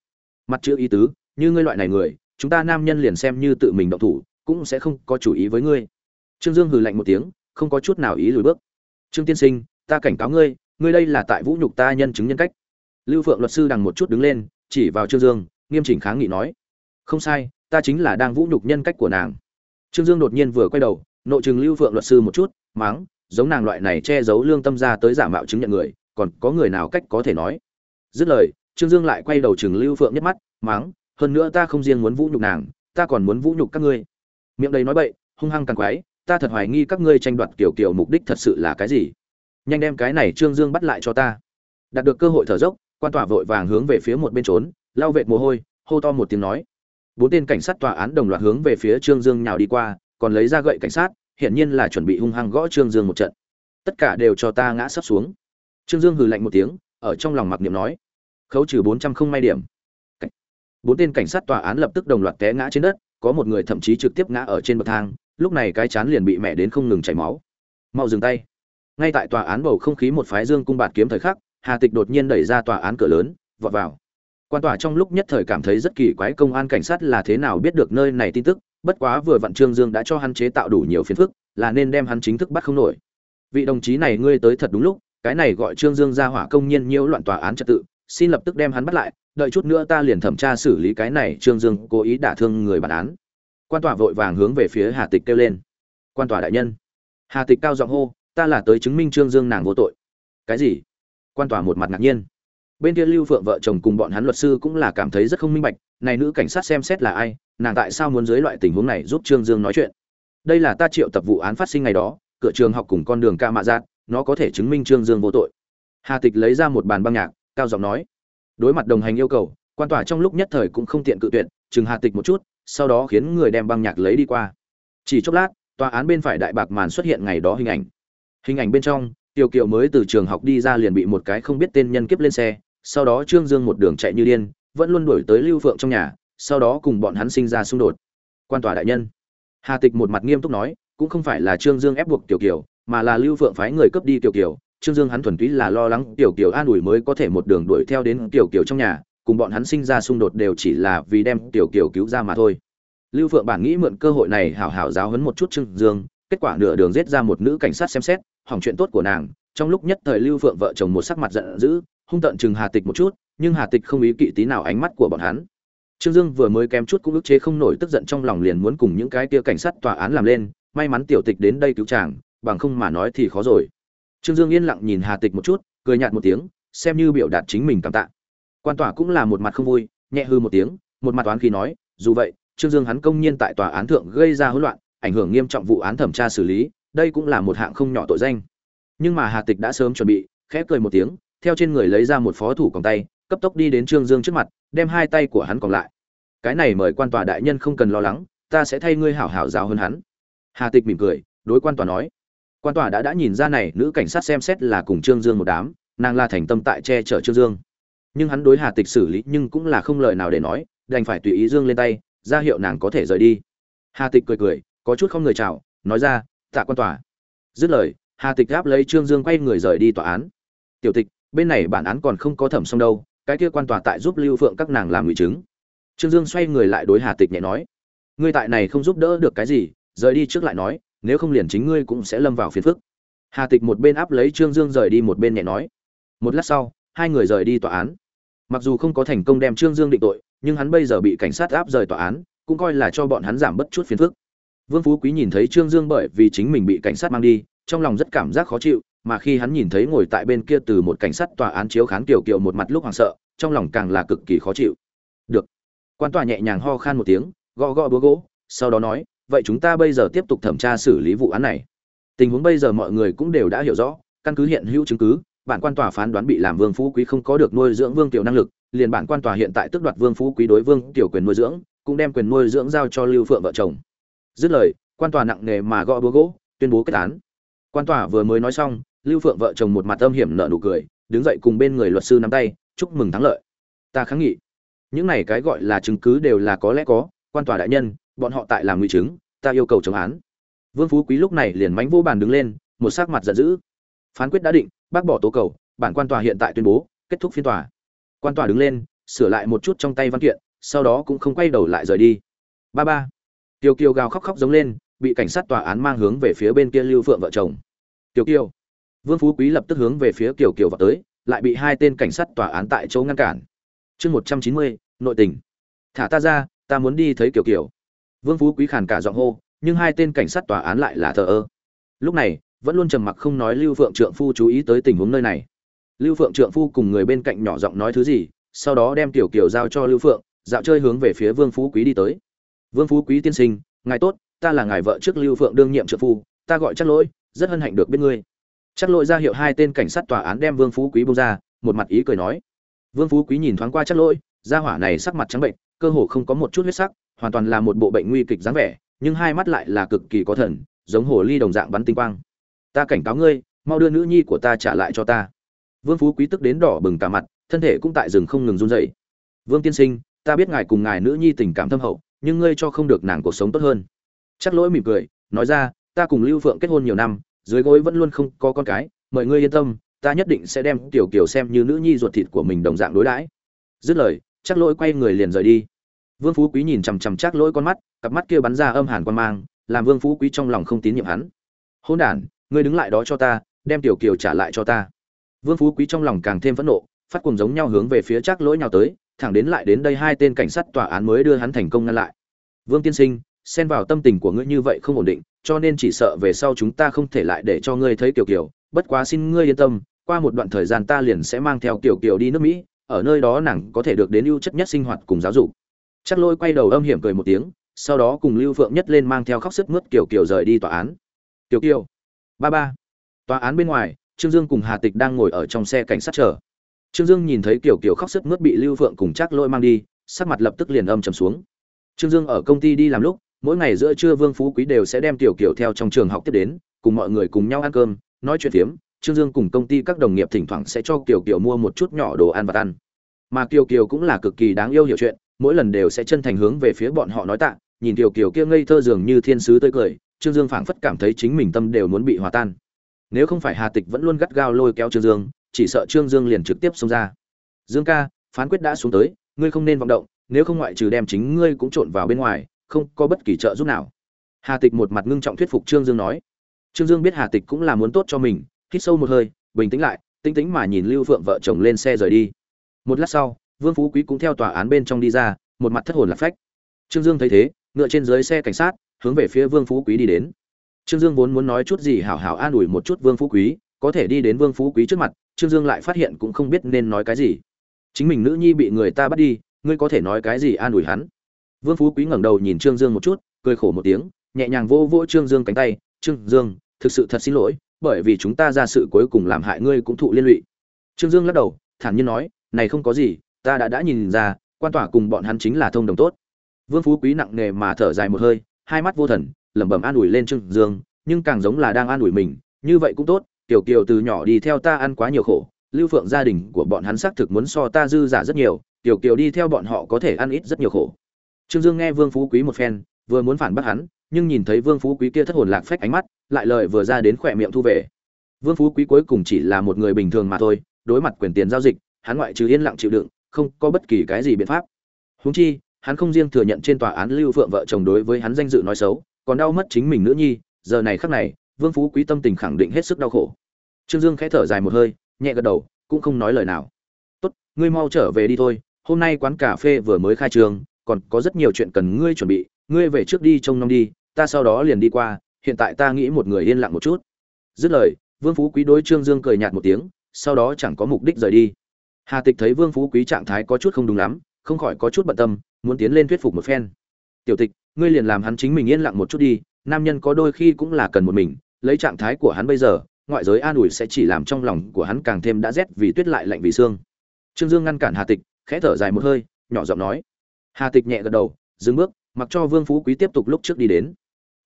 Mặt chữ ý tứ như ngươi loại này người, chúng ta nam nhân liền xem như tự mình động thủ, cũng sẽ không có chủ ý với ngươi. Trương dương hừ lạnh một tiếng, không có chút nào ý lùi bước. Trương tiên sinh, ta cảnh cáo ngươi ngươi đây là tại vũ nhục ta nhân chứng nhân cách. Lưu phượng luật sư đằng một chút đứng lên, chỉ vào trương dương, nghiêm chỉnh kháng nghị nói, không sai, ta chính là đang vũ nhục nhân cách của nàng. Trương dương đột nhiên vừa quay đầu, nội chừng lưu phượng luật sư một chút máng giống nàng loại này che giấu lương tâm ra tới giả mạo chứng nhận người, còn có người nào cách có thể nói? Dứt lời, trương dương lại quay đầu chừng lưu phượng nhất mắt máng hơn nữa ta không riêng muốn vũ nhục nàng, ta còn muốn vũ nhục các ngươi. Miệng đầy nói bậy, hung hăng càng quái, ta thật hoài nghi các ngươi tranh đoạt kiểu kiểu mục đích thật sự là cái gì. Nhanh đem cái này trương dương bắt lại cho ta. Đạt được cơ hội thở dốc, quan tòa vội vàng hướng về phía một bên trốn, lau vệt mồ hôi, hô to một tiếng nói. Bốn tên cảnh sát tòa án đồng loạt hướng về phía trương dương nhào đi qua, còn lấy ra gậy cảnh sát, hiển nhiên là chuẩn bị hung hăng gõ trương dương một trận. Tất cả đều cho ta ngã sắp xuống. Trương dương hừ lạnh một tiếng, ở trong lòng mặc niệm nói. Khấu trừ bốn trăm không may điểm bốn tên cảnh sát tòa án lập tức đồng loạt té ngã trên đất, có một người thậm chí trực tiếp ngã ở trên bậc thang, lúc này cái chán liền bị mẹ đến không ngừng chảy máu. Mau dừng tay. Ngay tại tòa án bầu không khí một phái dương cung bạt kiếm thời khắc, hà tịch đột nhiên đẩy ra tòa án cửa lớn, vọt vào. Quan tòa trong lúc nhất thời cảm thấy rất kỳ quái công an cảnh sát là thế nào biết được nơi này tin tức, bất quá vừa vặn trương dương đã cho hắn chế tạo đủ nhiều phiền phức, là nên đem hắn chính thức bắt không nổi. Vị đồng chí này ngươi tới thật đúng lúc, cái này gọi trương dương ra hỏa công nhiên nhiễu loạn tòa án trật tự, xin lập tức đem hắn bắt lại đợi chút nữa ta liền thẩm tra xử lý cái này, trương dương cố ý đả thương người bản án. Quan tòa vội vàng hướng về phía hà tịch kêu lên. Quan tòa đại nhân. Hà tịch cao giọng hô, ta là tới chứng minh trương dương nàng vô tội. Cái gì? Quan tòa một mặt ngạc nhiên. Bên kia lưu phượng vợ chồng cùng bọn hắn luật sư cũng là cảm thấy rất không minh bạch, này nữ cảnh sát xem xét là ai, nàng tại sao muốn dưới loại tình huống này giúp trương dương nói chuyện? Đây là ta triệu tập vụ án phát sinh ngày đó, cửa trường học cùng con đường ca mạ giác, nó có thể chứng minh trương dương vô tội. Hà tịch lấy ra một bàn băng nhạc, cao giọng nói đối mặt đồng hành yêu cầu, quan tòa trong lúc nhất thời cũng không tiện cự tuyệt chừng hà tịch một chút, sau đó khiến người đem băng nhạc lấy đi qua. Chỉ chốc lát, tòa án bên phải đại bạc màn xuất hiện ngày đó hình ảnh. Hình ảnh bên trong, tiểu kiều mới từ trường học đi ra liền bị một cái không biết tên nhân kiếp lên xe, sau đó trương dương một đường chạy như điên, vẫn luôn đuổi tới lưu phượng trong nhà, sau đó cùng bọn hắn sinh ra xung đột. Quan tòa đại nhân. Hà tịch một mặt nghiêm túc nói, cũng không phải là trương dương ép buộc tiểu kiều, mà là lưu phượng phái người cướp đi tiểu kiều trương dương hắn thuần túy là lo lắng tiểu kiều an ủi mới có thể một đường đuổi theo đến tiểu kiều trong nhà, cùng bọn hắn sinh ra xung đột đều chỉ là vì đem tiểu kiều cứu ra mà thôi. Lưu phượng bản nghĩ mượn cơ hội này hảo hảo giáo hấn một chút trương dương, kết quả nửa đường giết ra một nữ cảnh sát xem xét, hỏng chuyện tốt của nàng. Trong lúc nhất thời lưu phượng vợ chồng một sắc mặt giận dữ, hung tận chừng hà tịch một chút, nhưng hà tịch không ý kỵ tí nào ánh mắt của bọn hắn. Trương dương vừa mới kém chút cũng ức chế không nổi tức giận trong lòng liền muốn cùng những cái kia cảnh sát tòa án làm lên, may mắn tiểu tịch đến đây cứu chàng, bằng không mà nói thì khó rồi trương dương yên lặng nhìn hà tịch một chút, cười nhạt một tiếng, xem như biểu đạt chính mình cảm tạ. Quan tòa cũng là một mặt không vui, nhẹ hư một tiếng, một mặt toán khi nói, dù vậy, trương dương hắn công nhiên tại tòa án thượng gây ra hỗn loạn, ảnh hưởng nghiêm trọng vụ án thẩm tra xử lý, đây cũng là một hạng không nhỏ tội danh. Nhưng mà hà tịch đã sớm chuẩn bị, khẽ cười một tiếng, theo trên người lấy ra một phó thủ còng tay, cấp tốc đi đến trương dương trước mặt, đem hai tay của hắn còn lại. Cái này mời quan tòa đại nhân không cần lo lắng, ta sẽ thay ngươi hảo hảo giáo hơn hắn. Hà tịch mỉm cười, đối quan tòa nói quan tòa đã đã nhìn ra này nữ cảnh sát xem xét là cùng trương dương một đám, nàng la thành tâm tại che chở trương dương. Nhưng hắn đối hà tịch xử lý nhưng cũng là không lời nào để nói, đành phải tùy ý dương lên tay, ra hiệu nàng có thể rời đi. Hà tịch cười cười, có chút không người chào, nói ra, tạ quan tòa. Dứt lời, hà tịch gáp lấy trương dương quay người rời đi tòa án. Tiểu tịch, bên này bản án còn không có thẩm xong đâu, cái kia quan tòa tại giúp lưu phượng các nàng làm ngụy chứng. Trương dương xoay người lại đối hà tịch nhẹ nói, ngươi tại này không giúp đỡ được cái gì, rời đi trước lại nói nếu không liền chính ngươi cũng sẽ lâm vào phiền phức. Hà tịch một bên áp lấy trương dương rời đi một bên nhẹ nói. Một lát sau, hai người rời đi tòa án. Mặc dù không có thành công đem trương dương định tội, nhưng hắn bây giờ bị cảnh sát áp rời tòa án, cũng coi là cho bọn hắn giảm bất chút phiền phức. Vương phú quý nhìn thấy trương dương bởi vì chính mình bị cảnh sát mang đi, trong lòng rất cảm giác khó chịu, mà khi hắn nhìn thấy ngồi tại bên kia từ một cảnh sát tòa án chiếu khán kiểu kiểu một mặt lúc hoảng sợ, trong lòng càng là cực kỳ khó chịu. Được. Quan tòa nhẹ nhàng ho khan một tiếng, gõ gõ búa gỗ, sau đó nói vậy chúng ta bây giờ tiếp tục thẩm tra xử lý vụ án này. Tình huống bây giờ mọi người cũng đều đã hiểu rõ, căn cứ hiện hữu chứng cứ, bản quan tòa phán đoán bị làm vương phú quý không có được nuôi dưỡng vương tiểu năng lực, liền bản quan tòa hiện tại tước đoạt vương phú quý đối vương tiểu quyền nuôi dưỡng, cũng đem quyền nuôi dưỡng giao cho lưu phượng vợ chồng. Dứt lời, quan tòa nặng nề mà gõ búa gỗ, tuyên bố kết án. Quan tòa vừa mới nói xong, lưu phượng vợ chồng một mặt âm hiểm nợ nụ cười, đứng dậy cùng bên người luật sư nắm tay, chúc mừng thắng lợi. Ta kháng nghị. Những này cái gọi là chứng cứ đều là có lẽ có, quan tòa đại nhân bọn họ tại làm nguy chứng, ta yêu cầu chống án. Vương phú quý lúc này liền mánh vô bàn đứng lên, một sắc mặt giận dữ. Phán quyết đã định, bác bỏ tố cầu, bản quan tòa hiện tại tuyên bố, kết thúc phiên tòa. Quan tòa đứng lên, sửa lại một chút trong tay văn kiện, sau đó cũng không quay đầu lại rời đi. Ba ba. Tiêu kiều gào khóc khóc giống lên, bị cảnh sát tòa án mang hướng về phía bên kia lưu phượng vợ chồng. Tiêu kiều. Vương phú quý lập tức hướng về phía kiều kiều vào tới, lại bị hai tên cảnh sát tòa án tại chỗ ngăn cản. Chương một trăm chín mươi, nội tình. Thả ta ra, ta muốn đi thấy kiều kiều vương phú quý khàn cả giọng hô, nhưng hai tên cảnh sát tòa án lại là thờ ơ. Lúc này, vẫn luôn trầm mặc không nói lưu phượng trượng phu chú ý tới tình huống nơi này. Lưu phượng trượng phu cùng người bên cạnh nhỏ giọng nói thứ gì, sau đó đem tiểu kiều giao cho lưu phượng, dạo chơi hướng về phía vương phú quý đi tới. Vương phú quý tiên sinh, ngài tốt, ta là ngài vợ trước lưu phượng đương nhiệm trượng phu, ta gọi chắc lỗi, rất hân hạnh được biết ngươi. Chắc lỗi ra hiệu hai tên cảnh sát tòa án đem vương phú quý bông ra, một mặt ý cười nói. Vương phú quý nhìn thoáng qua chắc lỗi, gia hỏa này sắc mặt trắng bệnh, cơ hồ không có một chút huyết sắc hoàn toàn là một bộ bệnh nguy kịch dáng vẻ, nhưng hai mắt lại là cực kỳ có thần, giống hồ ly đồng dạng bắn tinh quang. Ta cảnh cáo ngươi, mau đưa nữ nhi của ta trả lại cho ta. Vương phú quý tức đến đỏ bừng cả mặt, thân thể cũng tại rừng không ngừng run dậy vương tiên sinh, ta biết ngài cùng ngài nữ nhi tình cảm thâm hậu, nhưng ngươi cho không được nàng cuộc sống tốt hơn. Chắc lỗi mỉm cười, nói ra, ta cùng lưu phượng kết hôn nhiều năm, dưới gối vẫn luôn không có con cái, mời ngươi yên tâm, ta nhất định sẽ đem tiểu kiều xem như nữ nhi ruột thịt của mình đồng dạng đối đãi. Dứt lời, chắc lỗi quay người liền rời đi vương phú quý nhìn chằm chằm chắc lỗi con mắt, cặp mắt kia bắn ra âm hàn quan mang, làm vương phú quý trong lòng không tín nhiệm hắn. Hôn đản, ngươi đứng lại đó cho ta, đem tiểu kiều trả lại cho ta. Vương phú quý trong lòng càng thêm phẫn nộ, phát cuồng giống nhau hướng về phía chắc lỗi nhào tới, thẳng đến lại đến đây hai tên cảnh sát tòa án mới đưa hắn thành công ngăn lại. Vương tiên sinh, xen vào tâm tình của ngươi như vậy không ổn định, cho nên chỉ sợ về sau chúng ta không thể lại để cho ngươi thấy kiều kiều, bất quá xin ngươi yên tâm, qua một đoạn thời gian ta liền sẽ mang theo kiều kiều đi nước mỹ, ở nơi đó nàng có thể được đến ưu chất nhất sinh hoạt cùng giáo dục chắc lôi quay đầu âm hiểm cười một tiếng, sau đó cùng lưu phượng nhất lên mang theo khóc sức mướt kiểu kiểu rời đi tòa án. Kiểu kiểu ba ba. Tòa án bên ngoài, trương dương cùng hà tịch đang ngồi ở trong xe cảnh sát chờ. Trương dương nhìn thấy kiểu kiểu khóc sức mướt bị lưu phượng cùng chắc lôi mang đi, sắc mặt lập tức liền âm trầm xuống. Trương dương ở công ty đi làm lúc, mỗi ngày giữa trưa vương phú quý đều sẽ đem tiểu kiểu theo trong trường học tiếp đến, cùng mọi người cùng nhau ăn cơm, nói chuyện phiếm. Trương dương cùng công ty các đồng nghiệp thỉnh thoảng sẽ cho kiểu kiểu mua một chút nhỏ đồ ăn và ăn. Mà kiều kiều cũng là cực kỳ đáng yêu hiểu chuyện mỗi lần đều sẽ chân thành hướng về phía bọn họ nói tạ, nhìn kiều kiều kia ngây thơ dường như thiên sứ tươi cười, trương dương phảng phất cảm thấy chính mình tâm đều muốn bị hòa tan. Nếu không phải hà tịch vẫn luôn gắt gao lôi kéo trương dương, chỉ sợ trương dương liền trực tiếp xông ra. Dương ca, phán quyết đã xuống tới, ngươi không nên vọng động, nếu không ngoại trừ đem chính ngươi cũng trộn vào bên ngoài, không có bất kỳ trợ giúp nào. Hà tịch một mặt ngưng trọng thuyết phục trương dương nói. Trương dương biết hà tịch cũng là muốn tốt cho mình, hít sâu một hơi, bình tĩnh lại, tinh tĩnh mà nhìn lưu phượng vợ chồng lên xe rời đi. Một lát sau vương phú quý cũng theo tòa án bên trong đi ra, một mặt thất hồn lạc phách. Trương dương thấy thế, ngựa trên dưới xe cảnh sát, hướng về phía vương phú quý đi đến. Trương dương vốn muốn nói chút gì hảo hảo an ủi một chút vương phú quý, có thể đi đến vương phú quý trước mặt, trương dương lại phát hiện cũng không biết nên nói cái gì. Chính mình nữ nhi bị người ta bắt đi, ngươi có thể nói cái gì an ủi hắn? Vương phú quý ngẩng đầu nhìn trương dương một chút, cười khổ một tiếng, nhẹ nhàng vô vỗ trương dương cánh tay. Trương dương, thực sự thật xin lỗi, bởi vì chúng ta ra sự cuối cùng làm hại ngươi cũng thụ liên lụy. Trương dương lắc đầu, thản nhiên nói, này không có gì ta đã đã nhìn ra, quan tỏa cùng bọn hắn chính là thông đồng tốt. Vương phú quý nặng nề mà thở dài một hơi, hai mắt vô thần, lẩm bẩm an ủi lên trương dương, nhưng càng giống là đang an ủi mình, như vậy cũng tốt, tiểu kiều từ nhỏ đi theo ta ăn quá nhiều khổ, lưu phượng gia đình của bọn hắn xác thực muốn so ta dư giả rất nhiều, tiểu kiều đi theo bọn họ có thể ăn ít rất nhiều khổ. Trương dương nghe vương phú quý một phen, vừa muốn phản bác hắn, nhưng nhìn thấy vương phú quý kia thất hồn lạc phách ánh mắt, lại lời vừa ra đến khỏe miệng thu về. Vương phú quý cuối cùng chỉ là một người bình thường mà thôi, đối mặt quyền tiền giao dịch, hắn ngoại trừ yên lặng chịu đựng không có bất kỳ cái gì biện pháp. Huống chi, hắn không riêng thừa nhận trên tòa án lưu phượng vợ chồng đối với hắn danh dự nói xấu, còn đau mất chính mình nữ nhi, giờ này khắc này, vương phú quý tâm tình khẳng định hết sức đau khổ. Trương dương khẽ thở dài một hơi, nhẹ gật đầu, cũng không nói lời nào. Tốt, ngươi mau trở về đi thôi, hôm nay quán cà phê vừa mới khai trương, còn có rất nhiều chuyện cần ngươi chuẩn bị, ngươi về trước đi trông nom đi, ta sau đó liền đi qua, hiện tại ta nghĩ một người yên lặng một chút. Dứt lời, vương phú quý đối trương dương cười nhạt một tiếng, sau đó chẳng có mục đích rời đi hà tịch thấy vương phú quý trạng thái có chút không đúng lắm, không khỏi có chút bận tâm, muốn tiến lên thuyết phục một phen. Tiểu tịch, ngươi liền làm hắn chính mình yên lặng một chút đi, nam nhân có đôi khi cũng là cần một mình, lấy trạng thái của hắn bây giờ, ngoại giới an ủi sẽ chỉ làm trong lòng của hắn càng thêm đã rét vì tuyết lại lạnh vì xương. Trương dương ngăn cản hà tịch, khẽ thở dài một hơi, nhỏ giọng nói. Hà tịch nhẹ gật đầu, dừng bước, mặc cho vương phú quý tiếp tục lúc trước đi đến.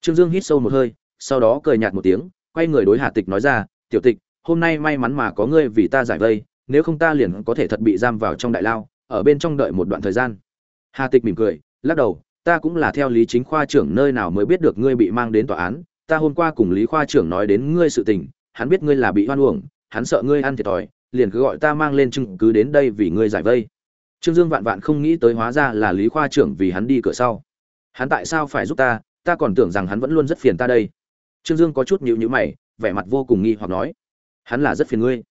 Trương dương hít sâu một hơi, sau đó cười nhạt một tiếng, quay người đối hà tịch nói ra, tiểu tịch, hôm nay may mắn mà có ngươi vì ta giải vây nếu không ta liền có thể thật bị giam vào trong đại lao, ở bên trong đợi một đoạn thời gian. Hà tịch mỉm cười, lắc đầu, ta cũng là theo lý chính khoa trưởng nơi nào mới biết được ngươi bị mang đến tòa án, ta hôm qua cùng lý khoa trưởng nói đến ngươi sự tình, hắn biết ngươi là bị hoan uổng, hắn sợ ngươi ăn thiệt thòi, liền cứ gọi ta mang lên chứng cứ đến đây vì ngươi giải vây. Trương dương vạn vạn không nghĩ tới hóa ra là lý khoa trưởng vì hắn đi cửa sau. Hắn tại sao phải giúp ta ta còn tưởng rằng hắn vẫn luôn rất phiền ta đây. Trương dương có chút nhịu nhữ mày, vẻ mặt vô cùng nghi hoặc nói, hắn là rất phiền ngươi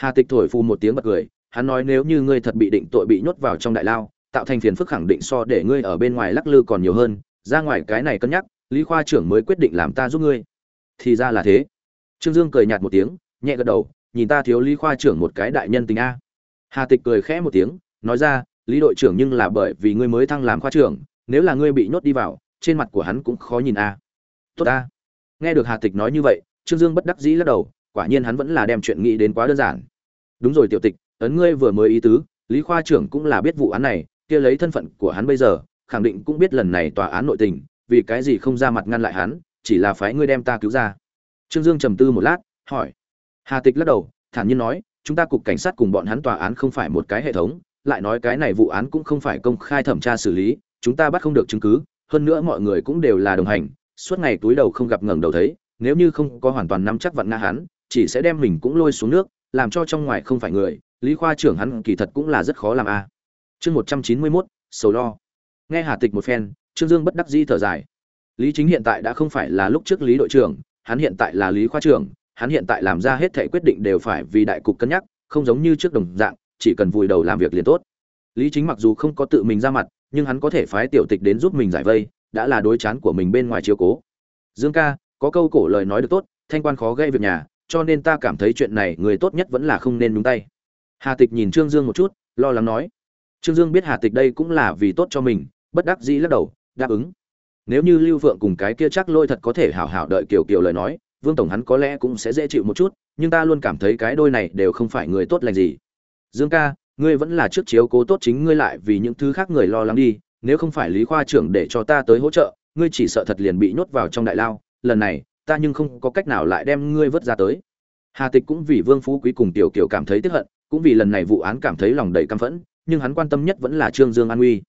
hà tịch thổi phù một tiếng bật cười, hắn nói nếu như ngươi thật bị định tội bị nhốt vào trong đại lao, tạo thành phiền phức khẳng định so để ngươi ở bên ngoài lắc lư còn nhiều hơn, ra ngoài cái này cân nhắc, lý khoa trưởng mới quyết định làm ta giúp ngươi. Thì ra là thế. Trương dương cười nhạt một tiếng, nhẹ gật đầu, nhìn ta thiếu lý khoa trưởng một cái đại nhân tình a. Hà tịch cười khẽ một tiếng, nói ra, lý đội trưởng nhưng là bởi vì ngươi mới thăng làm khoa trưởng, nếu là ngươi bị nhốt đi vào, trên mặt của hắn cũng khó nhìn a. Tốt a. Nghe được hà tịch nói như vậy, trương dương bất đắc dĩ lắc đầu, quả nhiên hắn vẫn là đem chuyện nghĩ đến quá đơn giản đúng rồi tiểu tịch, ấn ngươi vừa mới ý tứ, lý khoa trưởng cũng là biết vụ án này, kia lấy thân phận của hắn bây giờ, khẳng định cũng biết lần này tòa án nội tình, vì cái gì không ra mặt ngăn lại hắn, chỉ là phái ngươi đem ta cứu ra. Trương dương trầm tư một lát, hỏi. Hà tịch lắc đầu, thản nhiên nói, chúng ta cục cảnh sát cùng bọn hắn tòa án không phải một cái hệ thống, lại nói cái này vụ án cũng không phải công khai thẩm tra xử lý, chúng ta bắt không được chứng cứ, hơn nữa mọi người cũng đều là đồng hành, suốt ngày túi đầu không gặp ngẩng đầu thấy, nếu như không có hoàn toàn nắm chắc vặn ngã hắn, chỉ sẽ đem mình cũng lôi xuống nước làm cho trong ngoài không phải người, lý khoa trưởng hắn kỳ thật cũng là rất khó làm a. Chương một trăm chín mươi mốt, sầu lo. Nghe hà tịch một phen, trương dương bất đắc dĩ thở dài. Lý chính hiện tại đã không phải là lúc trước lý đội trưởng, hắn hiện tại là lý khoa trưởng, hắn hiện tại làm ra hết thể quyết định đều phải vì đại cục cân nhắc, không giống như trước đồng dạng, chỉ cần vùi đầu làm việc liền tốt. Lý chính mặc dù không có tự mình ra mặt, nhưng hắn có thể phái tiểu tịch đến giúp mình giải vây, đã là đối chán của mình bên ngoài chiếu cố. Dương ca, có câu cổ lời nói được tốt, thanh quan khó gây việc nhà cho nên ta cảm thấy chuyện này người tốt nhất vẫn là không nên nhúng tay. Hà tịch nhìn trương dương một chút, lo lắng nói. Trương dương biết hà tịch đây cũng là vì tốt cho mình, bất đắc dĩ lắc đầu, đáp ứng. Nếu như lưu vượng cùng cái kia chắc lôi thật có thể hảo hảo đợi kiểu kiểu lời nói, vương tổng hắn có lẽ cũng sẽ dễ chịu một chút, nhưng ta luôn cảm thấy cái đôi này đều không phải người tốt lành gì. Dương ca, ngươi vẫn là trước chiếu cố tốt chính ngươi lại vì những thứ khác người lo lắng đi, nếu không phải lý khoa trưởng để cho ta tới hỗ trợ, ngươi chỉ sợ thật liền bị nhốt vào trong đại lao, lần này ta nhưng không có cách nào lại đem ngươi vớt ra tới. Hà tịch cũng vì vương phú quý cùng tiểu kiều cảm thấy tiếc hận, cũng vì lần này vụ án cảm thấy lòng đầy căm phẫn, nhưng hắn quan tâm nhất vẫn là trương dương an uy.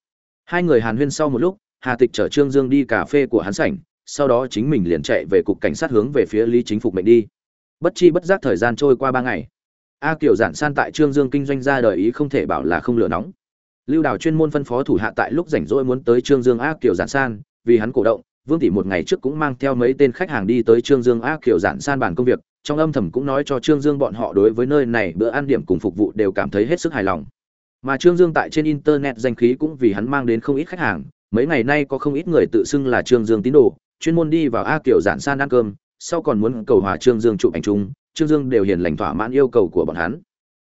Hai người hàn huyên sau một lúc, hà tịch chở trương dương đi cà phê của hắn sảnh, sau đó chính mình liền chạy về cục cảnh sát hướng về phía lý chính phục mệnh đi. Bất chi bất giác thời gian trôi qua ba ngày. A kiều giản san tại trương dương kinh doanh ra đời ý không thể bảo là không lửa nóng. Lưu đào chuyên môn phân phó thủ hạ tại lúc rảnh rỗi muốn tới trương dương a kiều giản san, vì hắn cổ động vương tỷ một ngày trước cũng mang theo mấy tên khách hàng đi tới trương dương a kiều giản san bàn công việc, trong âm thầm cũng nói cho trương dương bọn họ đối với nơi này bữa ăn điểm cùng phục vụ đều cảm thấy hết sức hài lòng. Mà trương dương tại trên internet danh khí cũng vì hắn mang đến không ít khách hàng, mấy ngày nay có không ít người tự xưng là trương dương tín đồ, chuyên môn đi vào a kiều giản san ăn cơm, sau còn muốn cầu hòa trương dương chụp ảnh chung, trương dương đều hiền lành thỏa mãn yêu cầu của bọn hắn.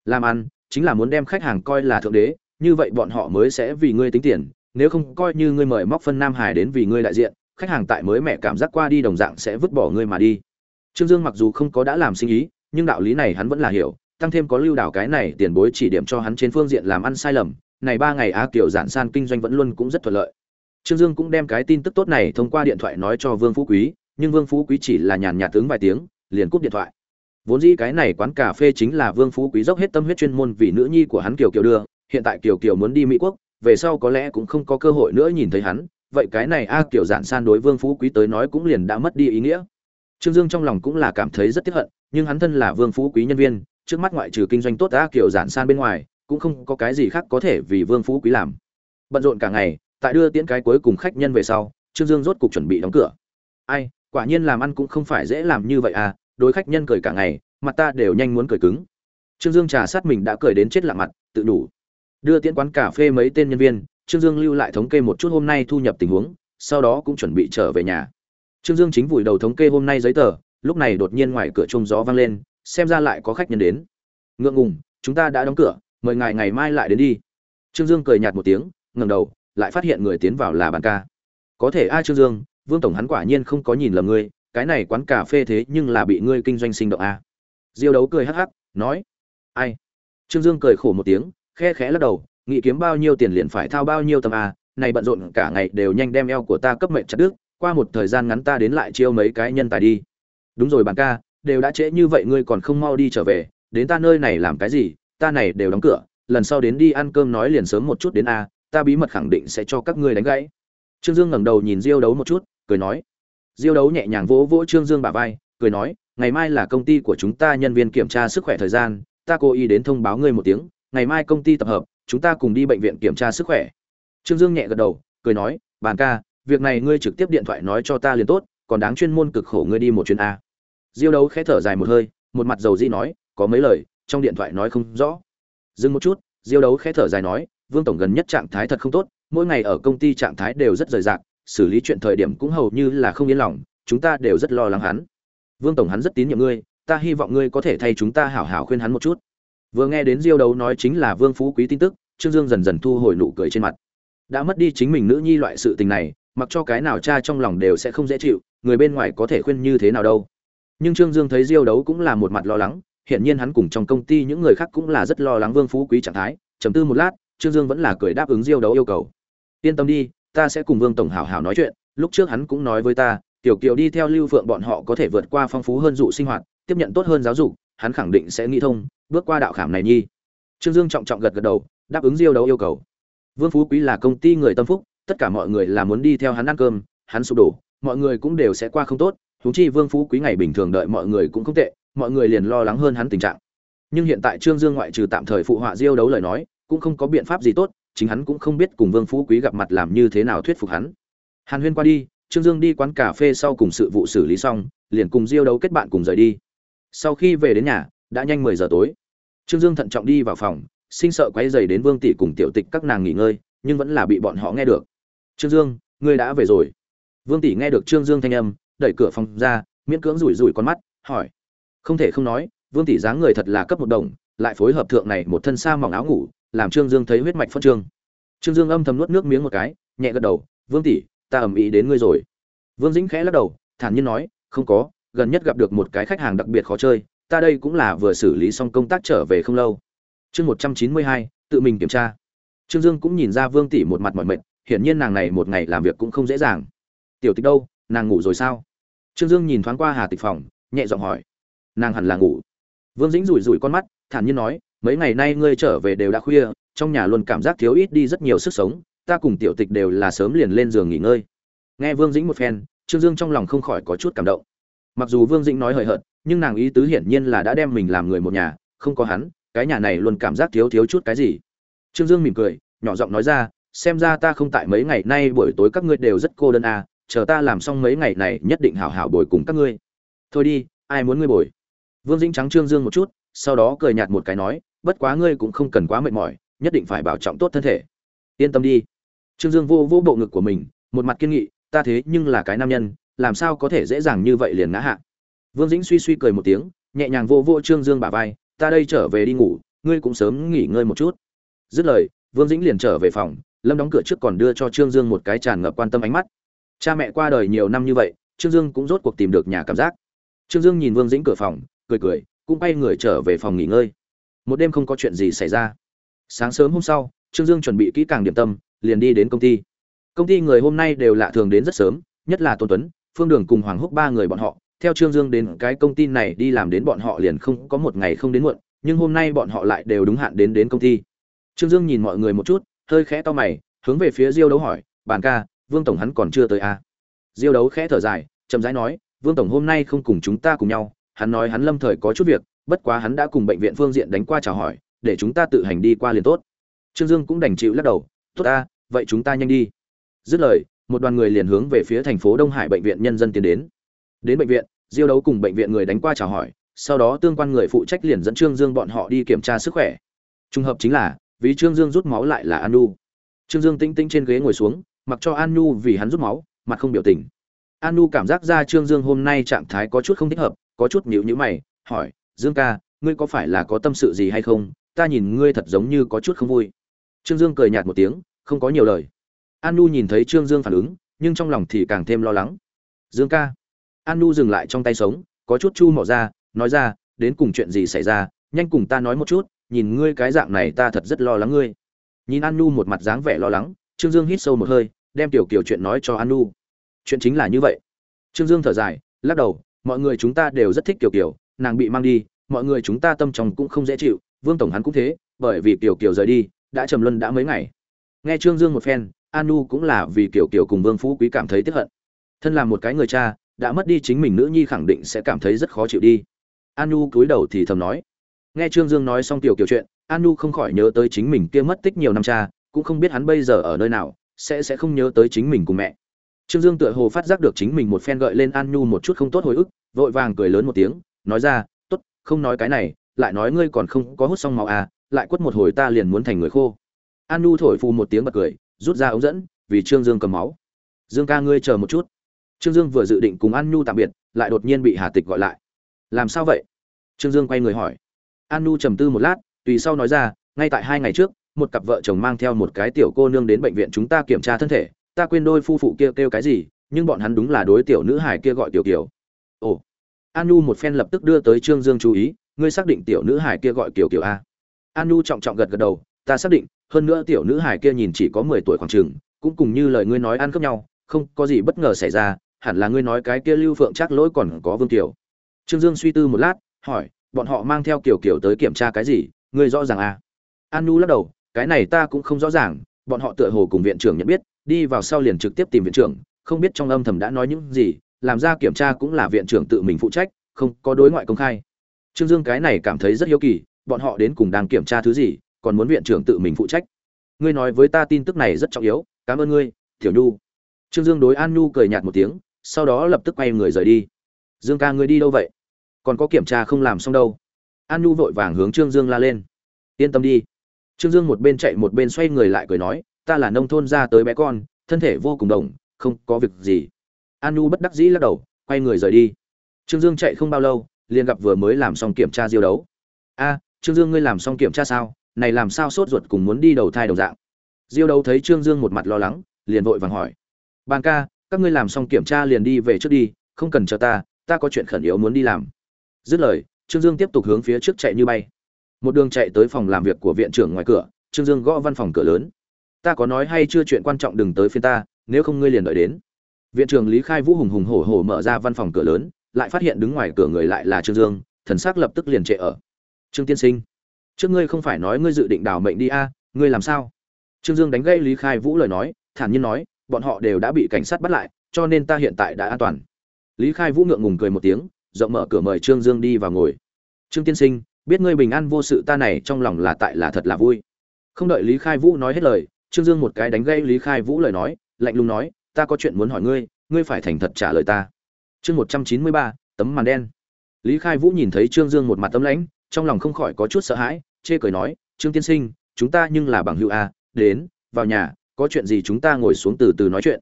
Làm ăn, chính là muốn đem khách hàng coi là thượng đế, như vậy bọn họ mới sẽ vì ngươi tính tiền, nếu không coi như ngươi mời móc phân nam hải đến vì ngươi đại diện khách hàng tại mới mẹ cảm giác qua đi đồng dạng sẽ vứt bỏ ngươi mà đi. Trương dương mặc dù không có đã làm sinh ý, nhưng đạo lý này hắn vẫn là hiểu, tăng thêm có lưu đảo cái này tiền bối chỉ điểm cho hắn trên phương diện làm ăn sai lầm, này ba ngày a kiểu giản san kinh doanh vẫn luôn cũng rất thuận lợi. Trương dương cũng đem cái tin tức tốt này thông qua điện thoại nói cho vương phú quý, nhưng vương phú quý chỉ là nhàn nhạt tướng vài tiếng, liền cúp điện thoại. Vốn dĩ cái này quán cà phê chính là vương phú quý dốc hết tâm huyết chuyên môn vì nữ nhi của hắn kiều kiều đưa, hiện tại kiều kiều muốn đi mỹ quốc, về sau có lẽ cũng không có cơ hội nữa nhìn thấy hắn vậy cái này a kiểu giản san đối vương phú quý tới nói cũng liền đã mất đi ý nghĩa. Trương dương trong lòng cũng là cảm thấy rất tiếc hận, nhưng hắn thân là vương phú quý nhân viên, trước mắt ngoại trừ kinh doanh tốt a kiểu giản san bên ngoài, cũng không có cái gì khác có thể vì vương phú quý làm. Bận rộn cả ngày, tại đưa tiễn cái cuối cùng khách nhân về sau, trương dương rốt cục chuẩn bị đóng cửa. Ai, quả nhiên làm ăn cũng không phải dễ làm như vậy à đối khách nhân cười cả ngày, mặt ta đều nhanh muốn cười cứng. Trương dương trà sát mình đã cười đến chết lạ mặt, tự đủ. Đưa tiễn quán cà phê mấy tên nhân viên trương dương lưu lại thống kê một chút hôm nay thu nhập tình huống, sau đó cũng chuẩn bị trở về nhà. Trương dương chính vùi đầu thống kê hôm nay giấy tờ, lúc này đột nhiên ngoài cửa trông gió vang lên, xem ra lại có khách nhân đến. Ngượng ngùng, chúng ta đã đóng cửa, mời ngài ngày mai lại đến đi. Trương dương cười nhạt một tiếng, ngẩng đầu, lại phát hiện người tiến vào là bàn ca. Có thể ai trương dương, vương tổng hắn quả nhiên không có nhìn lầm ngươi, cái này quán cà phê thế nhưng là bị ngươi kinh doanh sinh động a. À. diêu đấu cười hắc hắc, nói, ai? Trương dương cười khổ một tiếng khẽ khẽ lắc đầu nghĩ kiếm bao nhiêu tiền liền phải thao bao nhiêu tầm a, này bận rộn cả ngày đều nhanh đem eo của ta cấp mệnh chặt đứt, qua một thời gian ngắn ta đến lại chiêu mấy cái nhân tài đi. Đúng rồi bạn ca, đều đã trễ như vậy ngươi còn không mau đi trở về, đến ta nơi này làm cái gì, ta này đều đóng cửa, lần sau đến đi ăn cơm nói liền sớm một chút đến a, ta bí mật khẳng định sẽ cho các ngươi đánh gãy. Trương dương ngẩng đầu nhìn diêu đấu một chút, cười nói. Diêu đấu nhẹ nhàng vỗ vỗ trương dương bả vai, cười nói, ngày mai là công ty của chúng ta nhân viên kiểm tra sức khỏe thời gian, ta cố ý đến thông báo ngươi một tiếng, ngày mai công ty tập hợp chúng ta cùng đi bệnh viện kiểm tra sức khỏe. Trương dương nhẹ gật đầu, cười nói, bàn ca, việc này ngươi trực tiếp điện thoại nói cho ta liền tốt, còn đáng chuyên môn cực khổ ngươi đi một chuyến a. Diêu đấu khẽ thở dài một hơi, một mặt dầu dĩ nói, có mấy lời, trong điện thoại nói không rõ. Dừng một chút, diêu đấu khẽ thở dài nói, vương tổng gần nhất trạng thái thật không tốt, mỗi ngày ở công ty trạng thái đều rất rời rạc, xử lý chuyện thời điểm cũng hầu như là không yên lòng, chúng ta đều rất lo lắng hắn. Vương tổng hắn rất tín nhiệm ngươi, ta hy vọng ngươi có thể thay chúng ta hảo hảo khuyên hắn một chút. Vừa nghe đến diêu đấu nói chính là vương phú quý tin tức trương dương dần dần thu hồi nụ cười trên mặt. Đã mất đi chính mình nữ nhi loại sự tình này, mặc cho cái nào cha trong lòng đều sẽ không dễ chịu, người bên ngoài có thể khuyên như thế nào đâu. Nhưng trương dương thấy diêu đấu cũng là một mặt lo lắng hiện nhiên hắn cùng trong công ty những người khác cũng là rất lo lắng vương phú quý trạng thái, trầm tư một lát, trương dương vẫn là cười đáp ứng diêu đấu yêu cầu. Yên tâm đi, ta sẽ cùng vương tổng hảo hảo nói chuyện, lúc trước hắn cũng nói với ta, tiểu kiều đi theo lưu phượng bọn họ có thể vượt qua phong phú hơn dụ sinh hoạt, tiếp nhận tốt hơn giáo dục, hắn khẳng định sẽ nghĩ thông, bước qua đạo khảm này nhi. Trương dương trọng trọng gật gật đầu đáp ứng diêu đấu yêu cầu. Vương phú quý là công ty người tâm phúc, tất cả mọi người là muốn đi theo hắn ăn cơm, hắn sụp đổ, mọi người cũng đều sẽ qua không tốt thú chi vương phú quý ngày bình thường đợi mọi người cũng không tệ, mọi người liền lo lắng hơn hắn tình trạng. Nhưng hiện tại trương dương ngoại trừ tạm thời phụ họa diêu đấu lời nói, cũng không có biện pháp gì tốt, chính hắn cũng không biết cùng vương phú quý gặp mặt làm như thế nào thuyết phục hắn. Hàn huyên qua đi, trương dương đi quán cà phê sau cùng sự vụ xử lý xong, liền cùng diêu đấu kết bạn cùng rời đi. Sau khi về đến nhà, đã nhanh mười giờ tối. Trương dương thận trọng đi vào phòng sinh sợ quấy dày đến vương tỷ cùng tiểu tịch các nàng nghỉ ngơi, nhưng vẫn là bị bọn họ nghe được. Trương dương, ngươi đã về rồi. Vương tỷ nghe được trương dương thanh âm, đẩy cửa phòng ra, miễn cưỡng rủi rủi con mắt, hỏi. Không thể không nói, vương tỷ dáng người thật là cấp một đồng, lại phối hợp thượng này một thân sa mỏng áo ngủ, làm trương dương thấy huyết mạch phân trương. Trương dương âm thầm nuốt nước miếng một cái, nhẹ gật đầu, vương tỷ, ta ầm ĩ đến ngươi rồi. Vương dĩnh khẽ lắc đầu, thản nhiên nói, không có, gần nhất gặp được một cái khách hàng đặc biệt khó chơi, ta đây cũng là vừa xử lý xong công tác trở về không lâu chương một trăm chín mươi hai, tự mình kiểm tra. Trương dương cũng nhìn ra vương tỷ một mặt mỏi mệt, hiển nhiên nàng này một ngày làm việc cũng không dễ dàng. Tiểu tịch đâu, nàng ngủ rồi sao? Trương dương nhìn thoáng qua hà tịch phòng, nhẹ giọng hỏi. Nàng hẳn là ngủ. Vương dĩnh rủi rủi con mắt, thản nhiên nói, mấy ngày nay ngươi trở về đều đã khuya, trong nhà luôn cảm giác thiếu ít đi rất nhiều sức sống, ta cùng tiểu tịch đều là sớm liền lên giường nghỉ ngơi. Nghe vương dĩnh một phen, trương dương trong lòng không khỏi có chút cảm động. Mặc dù vương dĩnh nói hời hợt, nhưng nàng ý tứ hiển nhiên là đã đem mình làm người một nhà, không có hắn cái nhà này luôn cảm giác thiếu thiếu chút cái gì. Trương dương mỉm cười, nhỏ giọng nói ra, xem ra ta không tại mấy ngày nay buổi tối các ngươi đều rất cô đơn à chờ ta làm xong mấy ngày này nhất định hảo hảo bồi cùng các ngươi. Thôi đi, ai muốn ngươi bồi? Vương dĩnh trắng trương dương một chút, sau đó cười nhạt một cái nói, bất quá ngươi cũng không cần quá mệt mỏi, nhất định phải bảo trọng tốt thân thể. Yên tâm đi. Trương dương vô vô bộ ngực của mình, một mặt kiên nghị, ta thế nhưng là cái nam nhân, làm sao có thể dễ dàng như vậy liền ngã hạ? Vương dĩnh suy suy cười một tiếng, nhẹ nhàng vô vô trương dương bả vai ta đây trở về đi ngủ, ngươi cũng sớm nghỉ ngơi một chút. Dứt lời, vương dĩnh liền trở về phòng, lâm đóng cửa trước còn đưa cho trương dương một cái tràn ngập quan tâm ánh mắt. Cha mẹ qua đời nhiều năm như vậy, trương dương cũng rốt cuộc tìm được nhà cảm giác. Trương dương nhìn vương dĩnh cửa phòng, cười cười, cũng bay người trở về phòng nghỉ ngơi. Một đêm không có chuyện gì xảy ra. Sáng sớm hôm sau, trương dương chuẩn bị kỹ càng điểm tâm, liền đi đến công ty. Công ty người hôm nay đều lạ thường đến rất sớm, nhất là tôn tuấn, phương đường cùng hoàng húc ba người bọn họ theo trương dương đến cái công ty này đi làm đến bọn họ liền không có một ngày không đến muộn, nhưng hôm nay bọn họ lại đều đúng hạn đến đến công ty. Trương dương nhìn mọi người một chút, hơi khẽ to mày, hướng về phía diêu đấu hỏi bàn ca, vương tổng hắn còn chưa tới à? diêu đấu khẽ thở dài, chậm rãi nói, vương tổng hôm nay không cùng chúng ta cùng nhau, hắn nói hắn lâm thời có chút việc, bất quá hắn đã cùng bệnh viện phương diện đánh qua chào hỏi, để chúng ta tự hành đi qua liền tốt. Trương dương cũng đành chịu lắc đầu, tốt a vậy chúng ta nhanh đi. Dứt lời, một đoàn người liền hướng về phía thành phố đông hải bệnh viện nhân dân tiến đến đến bệnh viện, diêu đấu cùng bệnh viện người đánh qua chào hỏi, sau đó tương quan người phụ trách liền dẫn trương dương bọn họ đi kiểm tra sức khỏe. Trùng hợp chính là, vì trương dương rút máu lại là an nu. Trương dương tĩnh tĩnh trên ghế ngồi xuống, mặc cho an nu vì hắn rút máu, mặt không biểu tình. An nu cảm giác ra trương dương hôm nay trạng thái có chút không thích hợp, có chút nhịu nhữ mày, hỏi, dương ca, ngươi có phải là có tâm sự gì hay không? Ta nhìn ngươi thật giống như có chút không vui. Trương dương cười nhạt một tiếng, không có nhiều lời. An nu nhìn thấy trương dương phản ứng, nhưng trong lòng thì càng thêm lo lắng. Dương ca an nu dừng lại trong tay sống, có chút chu mỏ ra, nói ra, đến cùng chuyện gì xảy ra? Nhanh cùng ta nói một chút, nhìn ngươi cái dạng này ta thật rất lo lắng ngươi. Nhìn an nu một mặt dáng vẻ lo lắng, trương dương hít sâu một hơi, đem tiểu kiều chuyện nói cho an nu. Chuyện chính là như vậy. Trương dương thở dài, lắc đầu, mọi người chúng ta đều rất thích tiểu kiều, nàng bị mang đi, mọi người chúng ta tâm trong cũng không dễ chịu, vương tổng hắn cũng thế, bởi vì tiểu kiều rời đi, đã trầm luân đã mấy ngày. Nghe trương dương một phen, an nu cũng là vì tiểu kiều cùng vương phú quý cảm thấy tiếc hận. Thân là một cái người cha đã mất đi chính mình nữ nhi khẳng định sẽ cảm thấy rất khó chịu đi. An nhu cúi đầu thì thầm nói. Nghe trương dương nói xong tiểu kiểu chuyện an nhu không khỏi nhớ tới chính mình kia mất tích nhiều năm cha, cũng không biết hắn bây giờ ở nơi nào, sẽ sẽ không nhớ tới chính mình cùng mẹ. Trương dương tựa hồ phát giác được chính mình một phen gợi lên an nhu một chút không tốt hồi ức, vội vàng cười lớn một tiếng, nói ra t ố t không nói cái này, lại nói ngươi còn không có hút xong máu à lại quất một hồi ta liền muốn thành người khô. An nhu thổi phù một tiếng bật cười, rút ra ống dẫn, vì trương dương cầm máu. Dương ca ngươi chờ một chút trương dương vừa dự định cùng an nu tạm biệt lại đột nhiên bị hà tịch gọi lại. Làm sao vậy? Trương dương quay người hỏi. An nu trầm tư một lát tùy sau nói ra ngay tại hai ngày trước một cặp vợ chồng mang theo một cái tiểu cô nương đến bệnh viện chúng ta kiểm tra thân thể ta quên đôi phu phụ kia kêu, kêu cái gì nhưng bọn hắn đúng là đối tiểu nữ hải kia gọi tiểu kiều. Ồ. An nu một phen lập tức đưa tới trương dương chú ý ngươi xác định tiểu nữ hải kia gọi tiểu kiều a à? an nu trọng trọng gật gật đầu ta xác định hơn nữa tiểu nữ hải kia nhìn chỉ có mười tuổi khoảng chừng cũng cùng như lời ngươi nói ăn khớp nhau không có gì bất ngờ xảy ra hẳn là ngươi nói cái kia lưu phượng chắc lỗi còn có vương tiểu trương dương suy tư một lát, hỏi, bọn họ mang theo kiểu kiểu tới kiểm tra cái gì? Ngươi rõ ràng à? An nu lắc đầu, cái này ta cũng không rõ ràng, bọn họ tựa hồ cùng viện trưởng nhận biết, đi vào sau liền trực tiếp tìm viện trưởng, không biết trong âm thầm đã nói những gì, làm ra kiểm tra cũng là viện trưởng tự mình phụ trách, không có đối ngoại công khai. Trương dương cái này cảm thấy rất hiếu kỳ, bọn họ đến cùng đang kiểm tra thứ gì, còn muốn viện trưởng tự mình phụ trách. Ngươi nói với ta tin tức này rất trọng yếu, cảm ơn ngươi, tiểu nhu. Trương dương đối an nhu cười nhạt một tiếng sau đó lập tức quay người rời đi. Dương ca ngươi đi đâu vậy? Còn có kiểm tra không làm xong đâu. An nhu vội vàng hướng trương dương la lên. Yên tâm đi. Trương dương một bên chạy một bên xoay người lại cười nói, ta là nông thôn ra tới bé con, thân thể vô cùng đồng, không có việc gì. An nhu bất đắc dĩ lắc đầu, quay người rời đi. Trương dương chạy không bao lâu, liền gặp vừa mới làm xong kiểm tra diêu đấu. A, trương dương ngươi làm xong kiểm tra sao? Này làm sao sốt ruột cùng muốn đi đầu thai đồng dạng? Diêu đấu thấy trương dương một mặt lo lắng, liền vội vàng hỏi. Bàn ca các ngươi làm xong kiểm tra liền đi về trước đi không cần chờ ta ta có chuyện khẩn yếu muốn đi làm. Dứt lời trương dương tiếp tục hướng phía trước chạy như bay. Một đường chạy tới phòng làm việc của viện trưởng ngoài cửa trương dương gõ văn phòng cửa lớn. Ta có nói hay chưa chuyện quan trọng đừng tới phiên ta nếu không ngươi liền đợi đến. Viện trưởng lý khai vũ hùng hùng hổ hổ mở ra văn phòng cửa lớn lại phát hiện đứng ngoài cửa người lại là trương dương thần s ắ c lập tức liền trệ ở. Trương tiên sinh trước ngươi không phải nói ngươi dự định đảo mệnh đi a à, ngươi làm sao? Trương dương đánh gây lý khai vũ lời nói thản nhiên nói bọn họ đều đã bị cảnh sát bắt lại, cho nên ta hiện tại đã an toàn. Lý khai vũ ngượng ngùng cười một tiếng, rộng mở cửa mời trương dương đi vào ngồi. Trương tiên sinh, biết ngươi bình an vô sự ta này trong lòng là tại là thật là vui. Không đợi lý khai vũ nói hết lời, trương dương một cái đánh gây lý khai vũ lời nói, lạnh lùng nói, ta có chuyện muốn hỏi ngươi ngươi phải thành thật trả lời ta. Chương một trăm chín mươi ba, tấm màn đen. Lý khai vũ nhìn thấy trương dương một mặt tấm lãnh, trong lòng không khỏi có chút sợ hãi, chê cười nói, trương tiên sinh, chúng ta nhưng là bằng hữu a, đến, vào nhà có chuyện gì chúng ta ngồi xuống từ từ nói chuyện.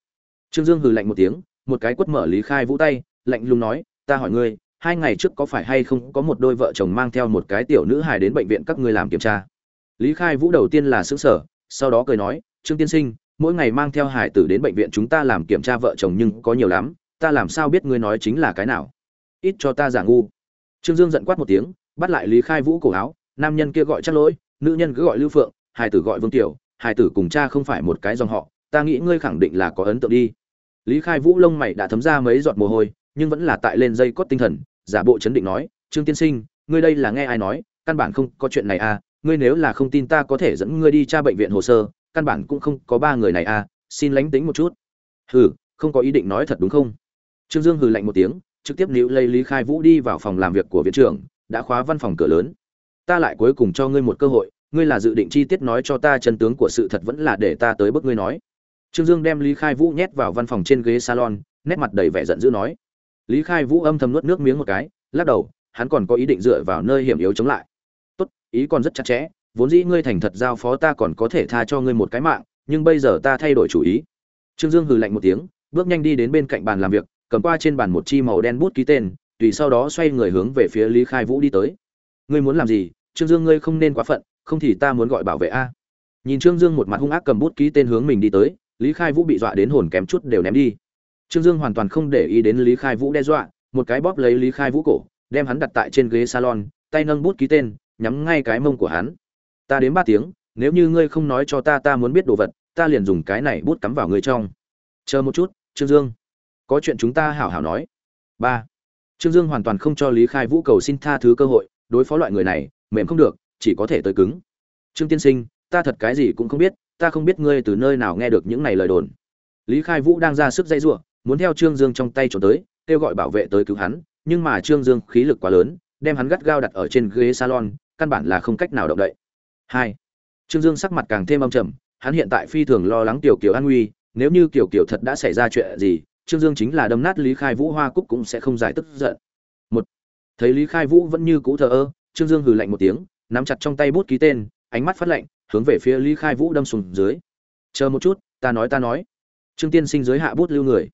Trương dương hừ lạnh một tiếng, một cái quất mở lý khai vũ tay, lạnh lùng nói, ta hỏi ngươi, hai ngày trước có phải hay không có một đôi vợ chồng mang theo một cái tiểu nữ hài đến bệnh viện các ngươi làm kiểm tra? Lý khai vũ đầu tiên là xứng sở sau đó cười nói, trương tiên sinh, mỗi ngày mang theo hải tử đến bệnh viện chúng ta làm kiểm tra vợ chồng nhưng có nhiều lắm, ta làm sao biết ngươi nói chính là cái nào? Ít cho ta giả ngu. Trương dương giận quát một tiếng, bắt lại lý khai vũ cổ áo, nam nhân kia gọi chắc lỗi, nữ nhân cứ gọi lưu phượng hải tử gọi vương tiểu hải tử cùng cha không phải một cái dòng họ, ta nghĩ ngươi khẳng định là có ấn tượng đi. Lý khai vũ lông mày đã thấm ra mấy giọt mồ hôi, nhưng vẫn là tại lên dây cót tinh thần, giả bộ chấn định nói, trương tiên sinh, ngươi đây là nghe ai nói, căn bản không có chuyện này à ngươi nếu là không tin ta có thể dẫn ngươi đi tra bệnh viện hồ sơ, căn bản cũng không có ba người này à xin lánh tính một chút. Hừ, không có ý định nói thật đúng không? Trương dương hừ lạnh một tiếng, trực tiếp níu lấy lý khai vũ đi vào phòng làm việc của viện trưởng, đã khóa văn phòng cửa lớn. Ta lại cuối cùng cho ngươi một cơ hội ngươi là dự định chi tiết nói cho ta chân tướng của sự thật vẫn là để ta tới bức ngươi nói. Trương dương đem lý khai vũ nhét vào văn phòng trên ghế salon, nét mặt đầy vẻ giận dữ nói. Lý khai vũ âm thầm nuốt nước miếng một cái, lắc đầu, hắn còn có ý định dựa vào nơi hiểm yếu chống lại. Tốt, ý còn rất chặt chẽ, vốn dĩ ngươi thành thật giao phó ta còn có thể tha cho ngươi một cái mạng, nhưng bây giờ ta thay đổi chủ ý. Trương dương hừ lạnh một tiếng, bước nhanh đi đến bên cạnh bàn làm việc, cầm qua trên bàn một chi màu đen bút ký tên, tùy sau đó xoay người hướng về phía lý khai vũ đi tới. Ngươi muốn làm gì? Trương dương, ngươi không nên quá phận không thì ta muốn gọi bảo vệ a. Nhìn trương dương một mặt hung ác cầm bút ký tên hướng mình đi tới, lý khai vũ bị dọa đến hồn kém chút đều ném đi. Trương dương hoàn toàn không để ý đến lý khai vũ đe dọa, một cái bóp lấy lý khai vũ cổ, đem hắn đặt tại trên ghế salon, tay nâng bút ký tên, nhắm ngay cái mông của hắn. Ta đến ba tiếng, nếu như ngươi không nói cho ta ta muốn biết đồ vật, ta liền dùng cái này bút cắm vào ngươi trong. Chờ một chút, trương dương. Có chuyện chúng ta hảo hảo nói. Ba. Trương dương hoàn toàn không cho lý khai vũ cầu xin tha thứ cơ hội, đối phó loại người này, mềm không được chỉ có thể tới cứng. Trương tiên sinh, ta thật cái gì cũng không biết, ta không biết ngươi từ nơi nào nghe được những này lời đồn. Lý khai vũ đang ra sức dây giụa muốn theo trương dương trong tay trốn tới, kêu gọi bảo vệ tới cứu hắn, nhưng mà trương dương khí lực quá lớn, đem hắn gắt gao đặt ở trên ghế salon, căn bản là không cách nào động đậy. Hai, trương dương sắc mặt càng thêm âm trầm, hắn hiện tại phi thường lo lắng tiểu kiều an nguy, nếu như kiểu kiểu thật đã xảy ra chuyện gì, trương dương chính là đâm nát lý khai vũ hoa cúc cũng sẽ không giải tức giận. Một, thấy lý khai vũ vẫn như cũ thờ ơ, trương dương hừ lạnh một tiếng nắm chặt trong tay bút ký tên, ánh mắt phát lạnh, hướng về phía lý khai vũ đâm xuống dưới. Chờ một chút, ta nói ta nói. Trương tiên sinh dưới hạ bút lưu người.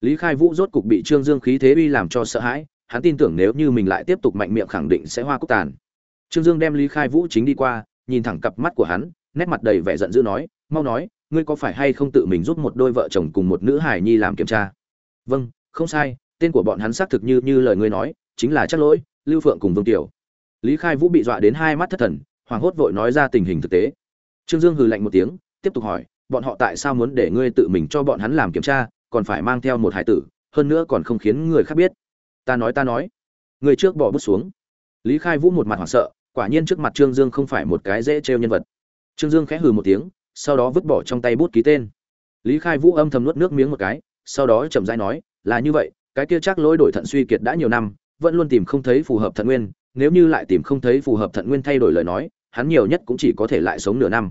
Lý khai vũ rốt cục bị trương dương khí thế uy làm cho sợ hãi, hắn tin tưởng nếu như mình lại tiếp tục mạnh miệng khẳng định sẽ hoa cúc tàn. Trương dương đem lý khai vũ chính đi qua, nhìn thẳng cặp mắt của hắn, nét mặt đầy vẻ giận dữ nói, mau nói, ngươi có phải hay không tự mình giúp một đôi vợ chồng cùng một nữ hài nhi làm kiểm tra? Vâng không sai, tên của bọn hắn xác thực như như lời ngươi nói, chính là chắc lỗi, lưu phượng cùng vương tiểu lý khai vũ bị dọa đến hai mắt thất thần, hoảng hốt vội nói ra tình hình thực tế. Trương dương hừ lạnh một tiếng, tiếp tục hỏi, bọn họ tại sao muốn để ngươi tự mình cho bọn hắn làm kiểm tra, còn phải mang theo một hải tử, hơn nữa còn không khiến người khác biết? Ta nói ta nói. Người trước bỏ bút xuống. Lý khai vũ một mặt hoảng sợ, quả nhiên trước mặt trương dương không phải một cái dễ trêu nhân vật. Trương dương khẽ hừ một tiếng, sau đó vứt bỏ trong tay bút ký tên. Lý khai vũ âm thầm nuốt nước miếng một cái, sau đó chậm rãi nói, là như vậy, cái kia chắc lỗi đổi thận suy kiệt đã nhiều năm, vẫn luôn tìm không thấy phù hợp thận nguyên nếu như lại tìm không thấy phù hợp thận nguyên thay đổi lời nói, hắn nhiều nhất cũng chỉ có thể lại sống nửa năm.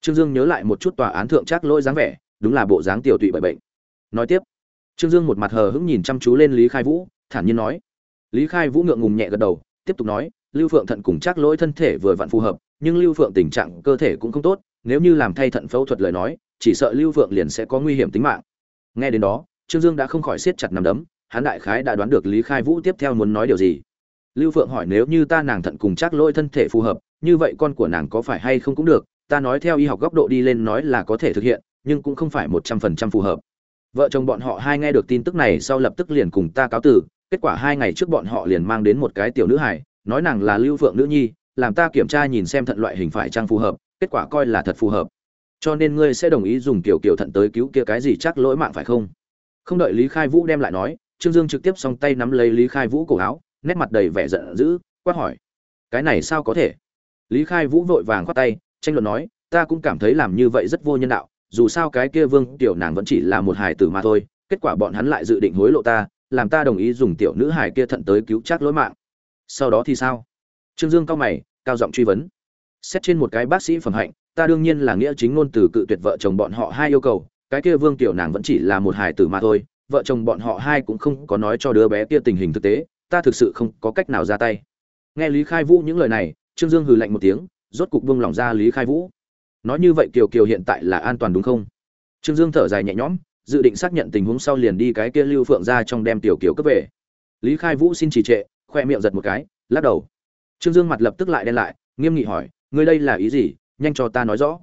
Trương dương nhớ lại một chút tòa án thượng chắc lỗi dáng vẻ, đúng là bộ dáng tiểu tụy bởi bệnh. Nói tiếp, trương dương một mặt hờ hững nhìn chăm chú lên lý khai vũ, thản nhiên nói. Lý khai vũ ngượng ngùng nhẹ gật đầu, tiếp tục nói, lưu phượng thận cùng chắc lỗi thân thể vừa vặn phù hợp, nhưng lưu phượng tình trạng cơ thể cũng không tốt, nếu như làm thay thận phẫu thuật lời nói, chỉ sợ lưu phượng liền sẽ có nguy hiểm tính mạng. Nghe đến đó, trương dương đã không khỏi siết chặt nằm đấm, hắn đại khái đã đoán được lý khai vũ tiếp theo muốn nói điều gì lưu phượng hỏi nếu như ta nàng thận cùng chắc lỗi thân thể phù hợp, như vậy con của nàng có phải hay không cũng được, ta nói theo y học góc độ đi lên nói là có thể thực hiện, nhưng cũng không phải một trăm phần trăm phù hợp. Vợ chồng bọn họ hai nghe được tin tức này sau lập tức liền cùng ta cáo từ, kết quả hai ngày trước bọn họ liền mang đến một cái tiểu nữ hải nói nàng là lưu phượng nữ nhi, làm ta kiểm tra nhìn xem thận loại hình phải trang phù hợp, kết quả coi là thật phù hợp. Cho nên ngươi sẽ đồng ý dùng kiểu kiểu thận tới cứu kia cái gì chắc lỗi mạng phải không? Không đợi lý khai vũ đem lại nói, trương dương trực tiếp s tay nắm lấy lý khai vũ cổ áo nét mặt đầy vẻ giận dữ, quát hỏi, cái này sao có thể? Lý khai vũ vội vàng khoát tay, tranh luận nói, ta cũng cảm thấy làm như vậy rất vô nhân đạo, dù sao cái kia vương tiểu nàng vẫn chỉ là một hài tử mà thôi, kết quả bọn hắn lại dự định hối lộ ta, làm ta đồng ý dùng tiểu nữ hài kia thận tới cứu chắc lỗi mạng. Sau đó thì sao? Trương dương cao mày, cao giọng truy vấn, xét trên một cái bác sĩ phẩm hạnh, ta đương nhiên là nghĩa chính ngôn từ cự tuyệt vợ chồng bọn họ hai yêu cầu, cái kia vương tiểu nàng vẫn chỉ là một hài tử mà thôi, vợ chồng bọn họ hai cũng không có nói cho đứa bé kia tình hình thực tế ta thực sự không có cách nào ra tay. Nghe lý khai vũ những lời này, trương dương hừ lạnh một tiếng, rốt cục buông lỏng ra lý khai vũ. Nói như vậy kiều kiều hiện tại là an toàn đúng không? Trương dương thở dài nhẹ nhõm, dự định xác nhận tình huống sau liền đi cái kia lưu phượng ra trong đem tiểu kiều cấp về. Lý khai vũ xin trì trệ, khoe miệng giật một cái, lắc đầu. Trương dương mặt lập tức lại đen lại, nghiêm nghị hỏi, ngươi đây là ý gì? Nhanh cho ta nói rõ.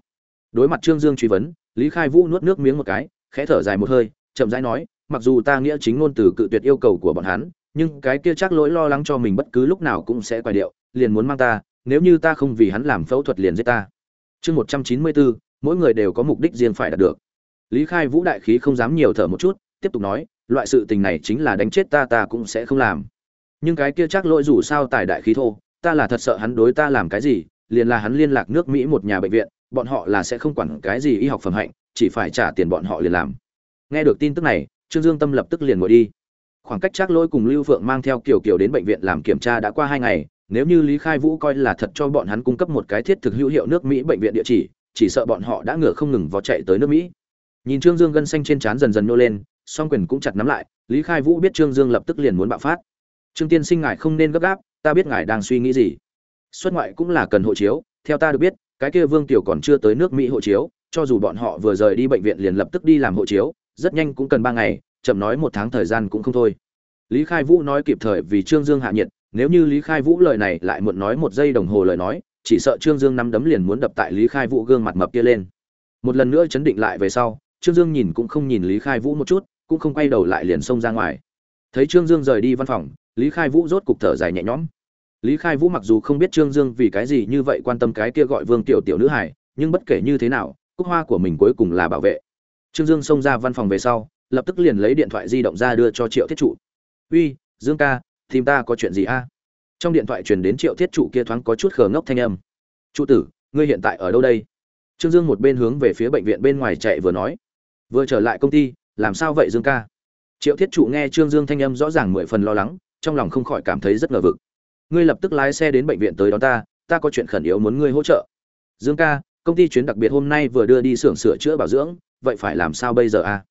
Đối mặt trương dương truy vấn, lý khai vũ nuốt nước miếng một cái, khẽ thở dài một hơi, chậm rãi nói, mặc dù ta nghĩa chính ngôn từ cự tuyệt yêu cầu của bọn hắn nhưng cái kia chắc lỗi lo lắng cho mình bất cứ lúc nào cũng sẽ quay điệu, liền muốn mang ta, nếu như ta không vì hắn làm phẫu thuật liền giết ta. Chương một trăm chín mươi bốn, mỗi người đều có mục đích riêng phải đạt được. Lý khai vũ đại khí không dám nhiều thở một chút, tiếp tục nói, loại sự tình này chính là đánh chết ta ta cũng sẽ không làm. Nhưng cái kia chắc lỗi dù sao tài đại khí thô, ta là thật sợ hắn đối ta làm cái gì, liền là hắn liên lạc nước mỹ một nhà bệnh viện, bọn họ là sẽ không quản cái gì y học phẩm hạnh, chỉ phải trả tiền bọn họ liền làm. Nghe được tin tức này, trương dương tâm lập tức liền ngồi đi khoảng cách chắc lỗi cùng lưu phượng mang theo kiểu kiểu đến bệnh viện làm kiểm tra đã qua hai ngày, nếu như lý khai vũ coi là thật cho bọn hắn cung cấp một cái thiết thực hữu hiệu nước mỹ bệnh viện địa chỉ chỉ sợ bọn họ đã ngựa không ngừng vó chạy tới nước mỹ. Nhìn trương dương gân xanh trên trán dần dần nô lên, song quyền cũng chặt nắm lại, lý khai vũ biết trương dương lập tức liền muốn bạo phát. Trương tiên sinh ngài không nên gấp gáp, ta biết ngài đang suy nghĩ gì. Xuất ngoại cũng là cần hộ chiếu, theo ta được biết, cái kia vương tiểu còn chưa tới nước mỹ hộ chiếu, cho dù bọn họ vừa rời đi bệnh viện liền lập tức đi làm hộ chiếu, rất nhanh cũng cần ba ngày chậm nói một tháng thời gian cũng không thôi. Lý khai vũ nói kịp thời vì trương dương hạ nhiệt, nếu như lý khai vũ lời này lại muộn nói một giây đồng hồ lời nói, chỉ sợ trương dương nắm đấm liền muốn đập tại lý khai vũ gương mặt mập kia lên. Một lần nữa chấn định lại về sau, trương dương nhìn cũng không nhìn lý khai vũ một chút, cũng không quay đầu lại liền xông ra ngoài. Thấy trương dương rời đi văn phòng, lý khai vũ rốt cục thở dài nhẹ nhõm. Lý khai vũ mặc dù không biết trương dương vì cái gì như vậy quan tâm cái kia gọi vương tiểu tiểu nữ hải nhưng bất kể như thế nào, cúc hoa của mình cuối cùng là bảo vệ. Trương dương xông ra văn phòng về sau lập tức liền lấy điện thoại di động ra đưa cho triệu thiết trụ. Uy, dương ca, tìm ta có chuyện gì a? Trong điện thoại truyền đến triệu thiết trụ kia thoáng có chút khờ ngốc thanh âm. Trụ tử, ngươi hiện tại ở đâu đây? Trương dương một bên hướng về phía bệnh viện bên ngoài chạy vừa nói. Vừa trở lại công ty, làm sao vậy dương ca? Triệu thiết trụ nghe trương dương thanh âm rõ ràng mười phần lo lắng, trong lòng không khỏi cảm thấy rất ngờ vực. Ngươi lập tức lái xe đến bệnh viện tới đón ta ta có chuyện khẩn yếu muốn ngươi hỗ trợ. Dương ca, công ty chuyến đặc biệt hôm nay vừa đưa đi xưởng sửa chữa bảo dưỡng, vậy phải làm sao bây giờ a?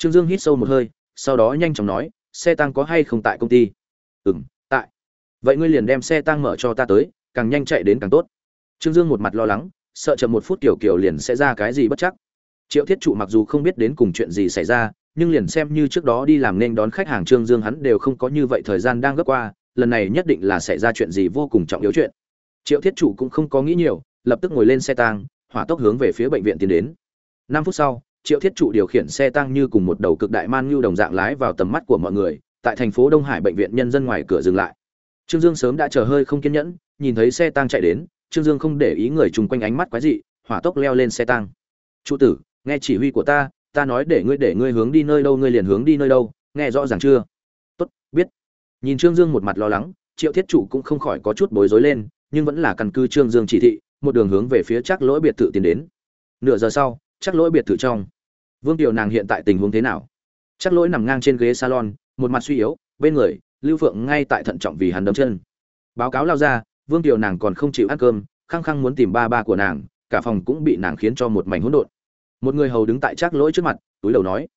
Trương dương hít sâu một hơi, sau đó nhanh chóng nói, xe tăng có hay không tại công ty? Ừ tại. Vậy ngươi liền đem xe tăng mở cho ta tới, càng nhanh chạy đến càng tốt. Trương dương một mặt lo lắng, sợ chậm một phút kiểu kiểu liền sẽ ra cái gì bất chắc. Triệu thiết trụ mặc dù không biết đến cùng chuyện gì xảy ra, nhưng liền xem như trước đó đi làm nên đón khách hàng trương dương hắn đều không có như vậy thời gian đang gấp qua, lần này nhất định là xảy ra chuyện gì vô cùng trọng yếu chuyện. Triệu thiết trụ cũng không có nghĩ nhiều, lập tức ngồi lên xe tang, hỏa tốc hướng về phía bệnh viện tiến đến. Năm phút sau triệu thiết trụ điều khiển xe tăng như cùng một đầu cực đại man như đồng dạng lái vào tầm mắt của mọi người, tại thành phố đông hải bệnh viện nhân dân ngoài cửa dừng lại. Trương dương sớm đã chờ hơi không kiên nhẫn, nhìn thấy xe tăng chạy đến, trương dương không để ý người chung quanh ánh mắt quái dị, hỏa tốc leo lên xe tăng. Trụ tử, nghe chỉ huy của ta ta nói để ngươi để ngươi hướng đi nơi đâu, ngươi liền hướng đi nơi đâu, nghe rõ ràng chưa? Tốt, biết. Nhìn trương dương một mặt lo lắng, triệu thiết trụ cũng không khỏi có chút bối rối lên, nhưng vẫn là căn cứ trương dương chỉ thị, một đường hướng về phía chắc lỗi biệt thự tiến đến. Nửa giờ sau chắc lỗi biệt thự trong. Vương tiểu nàng hiện tại tình huống thế nào? Chắc lỗi nằm ngang trên ghế salon, một mặt suy yếu, bên người, lưu phượng ngay tại thận trọng vì hắn đấm chân. Báo cáo lao ra, vương tiểu nàng còn không chịu ăn cơm, khăng khăng muốn tìm ba ba của nàng, cả phòng cũng bị nàng khiến cho một mảnh hỗn độn. Một người hầu đứng tại chắc lỗi trước mặt, túi đầu nói.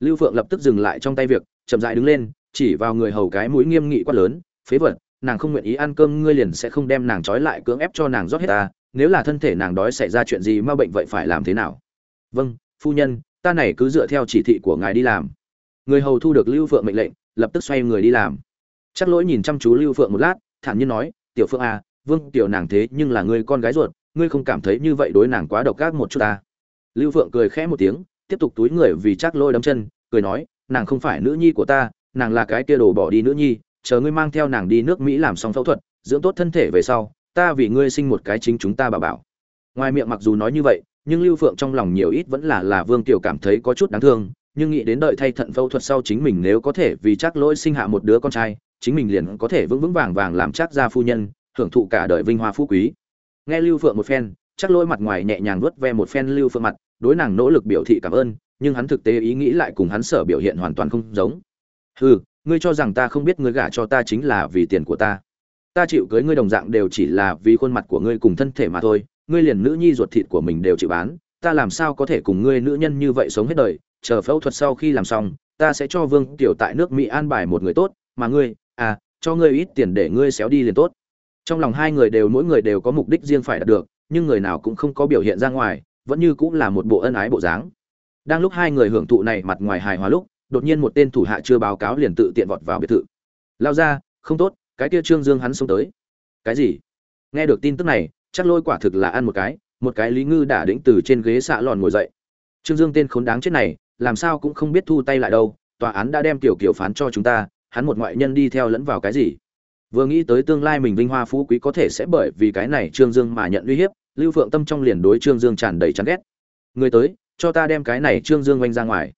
Lưu phượng lập tức dừng lại trong tay việc, chậm dại đứng lên, chỉ vào người hầu cái mũi nghiêm nghị quát lớn, phế vật, nàng không nguyện ý ăn cơm, ngươi liền sẽ không đem nàng trói lại cưỡng ép cho nàng rót hết ta, nếu là thân thể nàng đói xảy ra chuyện gì mà bệnh vậy phải làm thế nào? Vâng phu nhân, ta này cứ dựa theo chỉ thị của ngài đi làm. Người hầu thu được lưu phượng mệnh lệnh, lập tức xoay người đi làm. Chắc lỗi nhìn chăm chú lưu phượng một lát, thản nhiên nói, tiểu phượng à vương tiểu nàng thế nhưng là người con gái ruột, ngươi không cảm thấy như vậy đối nàng quá độc ác một chút ta lưu phượng cười khẽ một tiếng, tiếp tục túi người vì chắc lỗi đấm chân, cười nói, nàng không phải nữ nhi của ta, nàng là cái kia đồ bỏ đi nữ nhi, chờ ngươi mang theo nàng đi nước mỹ làm xong phẫu thuật, dưỡng tốt thân thể về sau, ta vì ngươi sinh một cái chính chúng ta bảo bảo. Ngoài miệng mặc dù nói như vậy nhưng lưu phượng trong lòng nhiều ít vẫn là là vương tiểu cảm thấy có chút đáng thương, nhưng nghĩ đến đợi thay thận phẫu thuật sau chính mình nếu có thể vì chắc lỗi sinh hạ một đứa con trai, chính mình liền có thể vững vững vàng vàng làm chắc gia phu nhân, hưởng thụ cả đời vinh hoa phú quý. Nghe lưu phượng một phen, chắc lỗi mặt ngoài nhẹ nhàng vuốt ve một phen lưu phượng mặt, đối nàng nỗ lực biểu thị cảm ơn, nhưng hắn thực tế ý nghĩ lại cùng hắn sở biểu hiện hoàn toàn không giống. Hừ, ngươi cho rằng ta không biết ngươi gả cho ta chính là vì tiền của ta. Ta chịu cưới ngươi đồng dạng đều chỉ là vì khuôn mặt của ngươi cùng thân thể mà thôi ngươi liền nữ nhi ruột thịt của mình đều chịu bán, ta làm sao có thể cùng ngươi nữ nhân như vậy sống hết đời? Chờ phẫu thuật sau khi làm xong, ta sẽ cho vương tiểu tại nước mỹ an bài một người tốt, mà ngươi à cho ngươi ít tiền để ngươi xéo đi liền tốt. Trong lòng hai người đều, mỗi người đều có mục đích riêng phải đạt được, nhưng người nào cũng không có biểu hiện ra ngoài, vẫn như cũng là một bộ ân ái bộ dáng. Đang lúc hai người hưởng thụ này mặt ngoài hài hòa lúc, đột nhiên một tên thủ hạ chưa báo cáo liền tự tiện vọt vào biệt thự. Lao ra, không tốt, cái kia trương dương hắn xông tới. Cái gì? Nghe được tin tức này chắc lôi quả thực là ăn một cái một cái lý ngư đã đĩnh từ trên ghế xạ lòn ngồi dậy. Trương dương tên khốn đáng chết này, làm sao cũng không biết thu tay lại đâu, tòa án đã đem tiểu kiểu phán cho chúng ta, hắn một ngoại nhân đi theo lẫn vào cái gì? Vừa nghĩ tới tương lai mình vinh hoa phú quý có thể sẽ bởi vì cái này trương dương mà nhận uy hiếp, lưu phượng tâm trong liền đối trương dương tràn đầy chán ghét. Người tới, cho ta đem cái này trương dương oanh ra ngoài.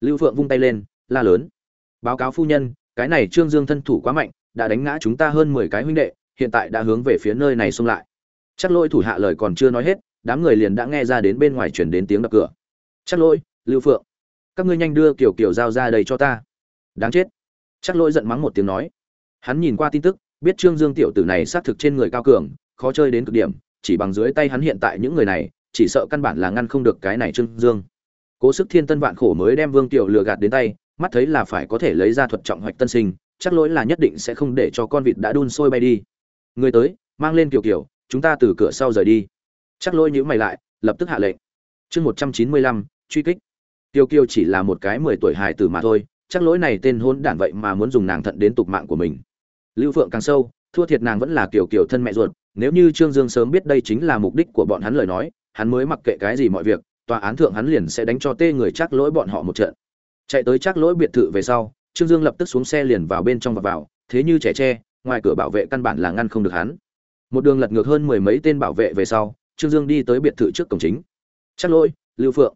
Lưu phượng vung tay lên, la lớn. Báo cáo phu nhân, cái này trương dương thân thủ quá mạnh, đã đánh ngã chúng ta hơn mười cái huynh đệ, hiện tại đã hướng về phía nơi này xông lại chắc lôi thủ hạ lời còn chưa nói hết, đám người liền đã nghe ra đến bên ngoài chuyển đến tiếng đập cửa. Chắc lỗi, lưu phượng, các ngươi nhanh đưa kiểu kiểu dao ra đây cho ta. Đáng chết. Chắc lỗi giận mắng một tiếng nói. Hắn nhìn qua tin tức, biết trương dương tiểu tử này xác thực trên người cao cường, khó chơi đến cực điểm, chỉ bằng dưới tay hắn hiện tại những người này, chỉ sợ căn bản là ngăn không được cái này trương dương. Cố sức thiên tân vạn khổ mới đem vương tiểu lừa gạt đến tay, mắt thấy là phải có thể lấy ra thuật trọng hoạch tân sinh, chắc lỗi là nhất định sẽ không để cho con vịt đã đun sôi bay đi. Người tới, mang lên kiểu kiểu chúng ta từ cửa sau rời đi. Chắc lỗi nhữ mày lại, lập tức hạ lệnh. Chương một trăm chín mươi lăm, truy kích. Tiêu kiêu chỉ là một cái mười tuổi hài tử mà thôi, chắc lỗi này tên hôn đản vậy mà muốn dùng nàng thận đến tục mạng của mình. Lưu phượng càng sâu, thua thiệt nàng vẫn là kiểu kiểu thân mẹ ruột, nếu như trương dương sớm biết đây chính là mục đích của bọn hắn lời nói, hắn mới mặc kệ cái gì mọi việc, tòa án thượng hắn liền sẽ đánh cho tê người chắc lỗi bọn họ một trận. Chạy tới chắc lỗi biệt thự về sau, trương dương lập tức xuống xe liền vào bên trong và vào, thế như trẻ tre, ngoài cửa bảo vệ căn bản là ngăn không được hắn một đường lật ngược hơn mười mấy tên bảo vệ về sau, trương dương đi tới biệt thự trước cổng chính. Chắc lỗi, lưu phượng,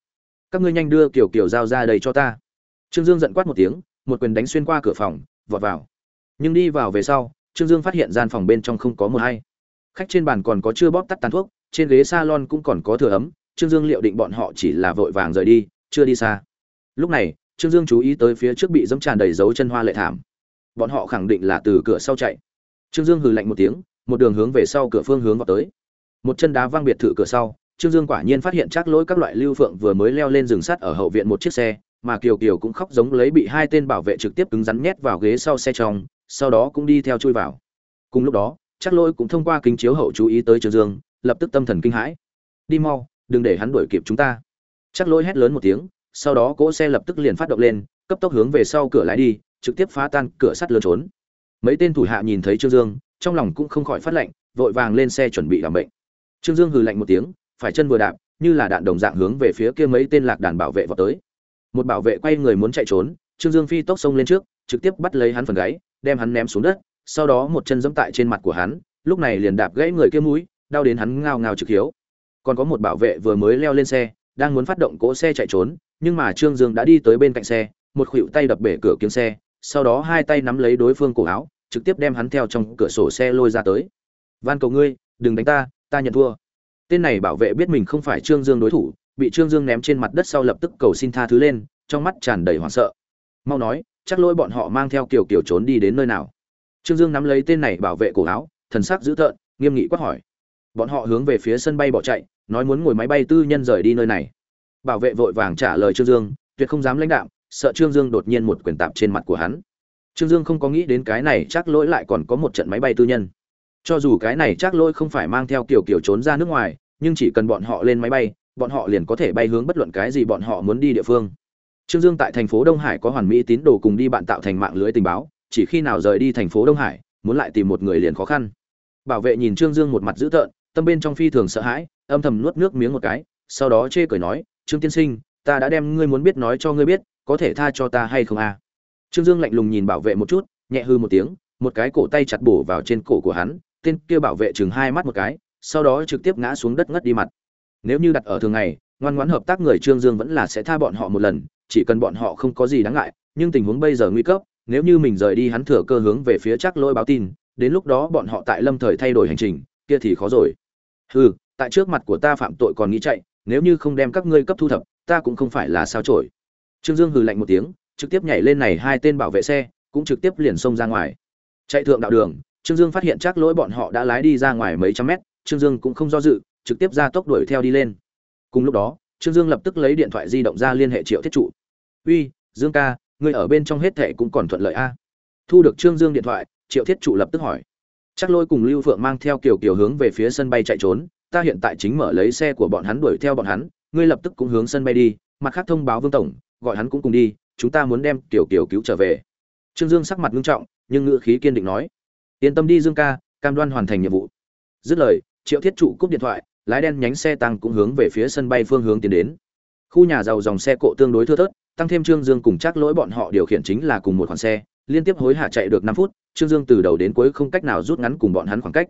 các ngươi nhanh đưa kiểu kiểu dao ra đây cho ta. Trương dương giận quát một tiếng, một quyền đánh xuyên qua cửa phòng, vọt vào. Nhưng đi vào về sau, trương dương phát hiện gian phòng bên trong không có một hay. Khách trên bàn còn có chưa bóp tắt tàn thuốc, trên ghế salon cũng còn có thừa ấm, trương dương liệu định bọn họ chỉ là vội vàng rời đi, chưa đi xa. Lúc này, trương dương chú ý tới phía trước bị dẫm tràn đầy dấu chân hoa lệ thảm. Bọn họ khẳng định là từ cửa sau chạy. Trương dương hừ lạnh một tiếng một đường hướng về sau cửa phương hướng vào tới. Một chân đá văng biệt thự cửa sau, trương dương quả nhiên phát hiện chắc lỗi các loại lưu phượng vừa mới leo lên rừng sắt ở hậu viện một chiếc xe, mà kiều kiều cũng khóc giống lấy bị hai tên bảo vệ trực tiếp cứng rắn nhét vào ghế sau xe trong, sau đó cũng đi theo chui vào. Cùng lúc đó, chắc lỗi cũng thông qua kính chiếu hậu chú ý tới trương dương, lập tức tâm thần kinh hãi. Đi mau, đừng để hắn đuổi kịp chúng ta. Chắc lỗi hét lớn một tiếng, sau đó cỗ xe lập tức liền phát động lên, cấp tốc hướng về sau cửa lái đi, trực tiếp phá tan cửa sắt lớn trốn. Mấy tên thủ hạ nhìn thấy trương dương trong lòng cũng không khỏi phát lệnh vội vàng lên xe chuẩn bị làm bệnh. Trương dương hừ lạnh một tiếng, phải chân vừa đạp, như là đạn đồng dạng hướng về phía kia mấy tên lạc đàn bảo vệ vào tới. Một bảo vệ quay người muốn chạy trốn, trương dương phi tốc xông lên trước, trực tiếp bắt lấy hắn phần gáy, đem hắn ném xuống đất, sau đó một chân giẫm tại trên mặt của hắn, lúc này liền đạp gãy người kia mũi, đau đến hắn ngao ngao trực hiếu. Còn có một bảo vệ vừa mới leo lên xe, đang muốn phát động cỗ xe chạy trốn, nhưng mà trương dương đã đi tới bên cạnh xe, một khuỷu tay đập bể cửa kiếm xe, sau đó hai tay nắm lấy đối phương cổ áo trực tiếp đem hắn theo trong cửa sổ xe lôi ra tới. Van cầu ngươi, đừng đánh ta ta nhận thua. Tên này bảo vệ biết mình không phải trương dương đối thủ, bị trương dương ném trên mặt đất sau lập tức cầu xin tha thứ lên, trong mắt tràn đầy hoảng sợ. Mau nói, chắc lỗi bọn họ mang theo kiểu kiểu trốn đi đến nơi nào? Trương dương nắm lấy tên này bảo vệ cổ áo, thần sắc dữ tợn, nghiêm nghị quát hỏi. Bọn họ hướng về phía sân bay bỏ chạy, nói muốn ngồi máy bay tư nhân rời đi nơi này. Bảo vệ vội vàng trả lời trương dương, tuyệt không dám lãnh đạo sợ trương dương đột nhiên một quyền tạp trên mặt của hắn trương dương không có nghĩ đến cái này chắc lỗi lại còn có một trận máy bay tư nhân. Cho dù cái này chắc lỗi không phải mang theo kiểu kiểu trốn ra nước ngoài, nhưng chỉ cần bọn họ lên máy bay, bọn họ liền có thể bay hướng bất luận cái gì bọn họ muốn đi địa phương. Trương dương tại thành phố đông hải có hoàn mỹ tín đồ cùng đi bạn tạo thành mạng lưới tình báo, chỉ khi nào rời đi thành phố đông hải, muốn lại tìm một người liền khó khăn. Bảo vệ nhìn trương dương một mặt dữ tợn, tâm bên trong phi thường sợ hãi, âm thầm nuốt nước miếng một cái, sau đó chê cười nói, trương tiên sinh, ta đã đem ngươi muốn biết nói cho ngươi biết, có thể tha cho ta hay không a? à? Trương dương lạnh lùng nhìn bảo vệ một chút, nhẹ hư một tiếng, một cái cổ tay chặt bổ vào trên cổ của hắn, tên kia bảo vệ chừng hai mắt một cái, sau đó trực tiếp ngã xuống đất ngất đi mặt nếu như đặt ở thường ngày, ngoan ngoãn hợp tác người trương dương vẫn là sẽ tha bọn họ một lần, chỉ cần bọn họ không có gì đáng ngại, nhưng tình huống bây giờ nguy cấp, nếu như mình rời đi hắn thừa cơ hướng về phía chắc lôi báo tin, đến lúc đó bọn họ tại lâm thời thay đổi hành trình, kia thì khó rồi hừ, tại trước mặt của ta phạm tội còn nghĩ chạy, nếu như không đem các ngươi cấp thu thập, ta cũng không phải là sao chổi. trương dương hừ lạnh một tiếng trực tiếp nhảy lên này hai tên bảo vệ xe, cũng trực tiếp liền xông ra ngoài. Chạy thượng đạo đường, trương dương phát hiện chắc lỗi bọn họ đã lái đi ra ngoài mấy trăm mét, trương dương cũng không do dự, trực tiếp ra tốc đuổi theo đi lên. Cùng lúc đó, trương dương lập tức lấy điện thoại di động ra liên hệ triệu thiết trụ. Uy, dương ca, ngươi ở bên trong hết thệ cũng còn thuận lợi a? Thu được trương dương điện thoại, triệu thiết trụ lập tức hỏi. Chắc lôi cùng lưu phượng mang theo kiều kiều hướng về phía sân bay chạy trốn, ta hiện tại chính mở lấy xe của bọn hắn đuổi theo bọn hắn, ngươi lập tức cũng hướng sân bay đi, mặt khác thông báo vương tổng, gọi hắn cũng cùng đi chúng ta muốn đem tiểu kiều cứu trở về. Trương dương sắc mặt nghiêm trọng, nhưng ngữ khí kiên định nói, yên tâm đi dương ca, cam đoan hoàn thành nhiệm vụ. Dứt lời, triệu thiết trụ cúp điện thoại, lái đen nhánh xe tăng cũng hướng về phía sân bay phương hướng tiến đến. Khu nhà giàu dòng xe cộ tương đối thưa thớt, tăng thêm trương dương cùng chắc lỗi bọn họ điều khiển chính là cùng một khoản xe, liên tiếp hối hả chạy được năm phút, trương dương từ đầu đến cuối không cách nào rút ngắn cùng bọn hắn khoảng cách.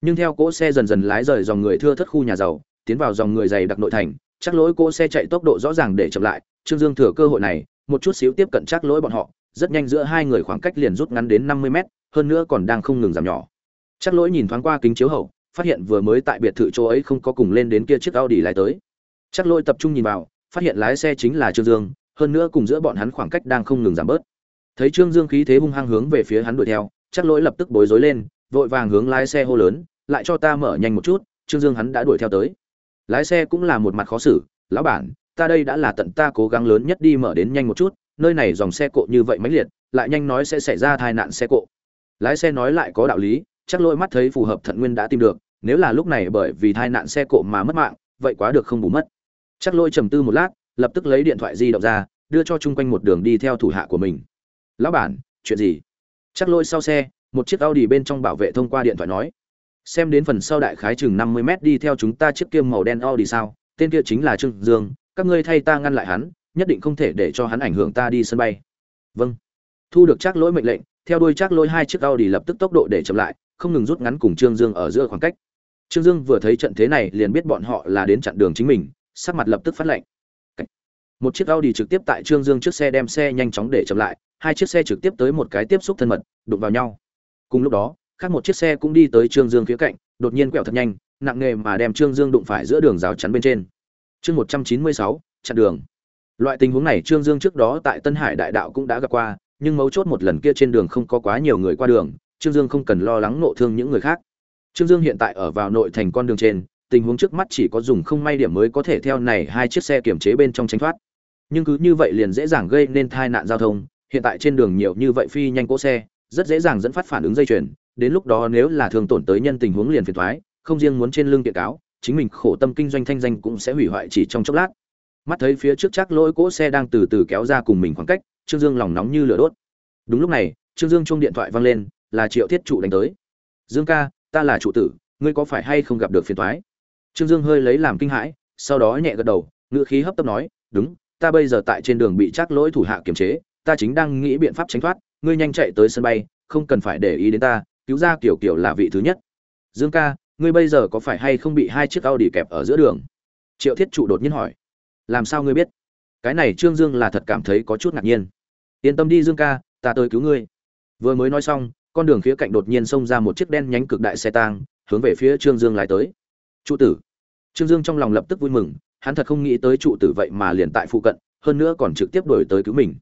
Nhưng theo cỗ xe dần dần lái rời dòng người thưa thớt khu nhà giàu, tiến vào dòng người dày đặc nội thành, chắc lỗi cỗ xe chạy tốc độ rõ ràng để chậm lại, trương dương thừa cơ hội này một chút xíu tiếp cận chắc lỗi bọn họ rất nhanh giữa hai người khoảng cách liền rút ngắn đến năm mươi mét hơn nữa còn đang không ngừng giảm nhỏ chắc lỗi nhìn thoáng qua kính chiếu hậu phát hiện vừa mới tại biệt thự chỗ ấy không có cùng lên đến kia chiếc Audi lái tới. Chắc lỗi tập trung nhìn vào, phát hiện lái xe chính là Trương Dương, hơn nữa cùng giữa bọn hắn khoảng cách đang không ngừng giảm bớt. Thấy Trương Dương khí thế hung hăng hướng về phía hắn đuổi theo, chắc lỗi lập tức bối rối lên, vội vàng hướng lái xe hô lớn, lại cho ta mở nhanh một chút, Trương Dương hắn đã đuổi theo tới. Lái xe cũng là một mặt khó xử, lão bản, ta đây đã là tận ta cố gắng lớn nhất đi mở đến nhanh một chút, nơi này dòng xe cộ như vậy mãnh liệt, lại nhanh nói sẽ xảy ra tai nạn xe cộ. Lái xe nói lại có đạo lý, chắc lỗi mắt thấy phù hợp thận nguyên đã tìm được, nếu là lúc này bởi vì tai nạn xe cộ mà mất mạng, vậy quá được không bù mất. Chắc lỗi trầm tư một lát, lập tức lấy điện thoại di động ra, đưa cho chung quanh một đường đi theo thủ hạ của mình. "Lão bản, chuyện gì?" Chắc lỗi sau xe, một chiếc Audi bên trong bảo vệ thông qua điện thoại nói. Xem đến phần sau đại khái chừng 50 mét đi theo chúng ta chiếc kiêm màu đen Audi sao? Tên kia chính là Trương Dương, các ngươi thay ta ngăn lại hắn, nhất định không thể để cho hắn ảnh hưởng ta đi sân bay. Vâng. Thu được chắc lỗi mệnh lệnh, theo đuôi chắc lỗi hai chiếc Audi lập tức tốc độ để chậm lại, không ngừng rút ngắn cùng Trương Dương ở giữa khoảng cách. Trương Dương vừa thấy trận thế này liền biết bọn họ là đến chặn đường chính mình, sắc mặt lập tức phát lệnh. Một chiếc Audi trực tiếp tại Trương Dương trước xe đem xe nhanh chóng để chậm lại, hai chiếc xe trực tiếp tới một cái tiếp xúc thân mật, đụng vào nhau. Cùng lúc đó, khác một chiếc xe cũng đi tới Trương Dương phía cạnh, đột nhiên quẹo thật nhanh, nặng nề mà đem Trương Dương đụng phải giữa đường rào chắn bên trên. Chương 196, chặn đường. Loại tình huống này Trương Dương trước đó tại Tân Hải đại đạo cũng đã gặp qua, nhưng mấu chốt một lần kia trên đường không có quá nhiều người qua đường, Trương Dương không cần lo lắng nộ thương những người khác. Trương Dương hiện tại ở vào nội thành con đường trên, tình huống trước mắt chỉ có dùng không may điểm mới có thể theo này hai chiếc xe kiểm chế bên trong tránh thoát. Nhưng cứ như vậy liền dễ dàng gây nên tai nạn giao thông, hiện tại trên đường nhiều như vậy phi nhanh cỗ xe, rất dễ dàng dẫn phát phản ứng dây chuyền, đến lúc đó nếu là thường tổn tới nhân tình huống liền phiền thoái không riêng muốn trên lưng kiện cáo, chính mình khổ tâm kinh doanh thanh danh cũng sẽ hủy hoại chỉ trong chốc lát. Mắt thấy phía trước chắc lỗi cỗ xe đang từ từ kéo ra cùng mình khoảng cách, Trương Dương lòng nóng như lửa đốt. Đúng lúc này, Trương Dương chung điện thoại vang lên, là Triệu Thiết trụ đánh tới. "Dương ca, ta là trụ tử, ngươi có phải hay không gặp được phiền toái?" Trương Dương hơi lấy làm kinh hãi, sau đó nhẹ gật đầu, ngựa khí hấp tấp nói, "Đúng, ta bây giờ tại trên đường bị chắc lỗi thủ hạ kiềm chế, ta chính đang nghĩ biện pháp tránh thoát, ngươi nhanh chạy tới sân bay, không cần phải để ý đến ta, cứu ra kiểu kiểu là vị thứ nhất." Dương ca, ngươi bây giờ có phải hay không bị hai chiếc Audi kẹp ở giữa đường? Triệu Thiết trụ đột nhiên hỏi. Làm sao ngươi biết? Cái này Trương Dương là thật cảm thấy có chút ngạc nhiên. Yên tâm đi Dương ca, ta tới cứu ngươi vừa mới nói xong con đường phía cạnh đột nhiên xông ra một chiếc đen nhánh cực đại xe tang hướng về phía trương dương lái tới trụ tử trương dương trong lòng lập tức vui mừng hắn thật không nghĩ tới trụ tử vậy mà liền tại phụ cận hơn nữa còn trực tiếp đuổi tới cứu mình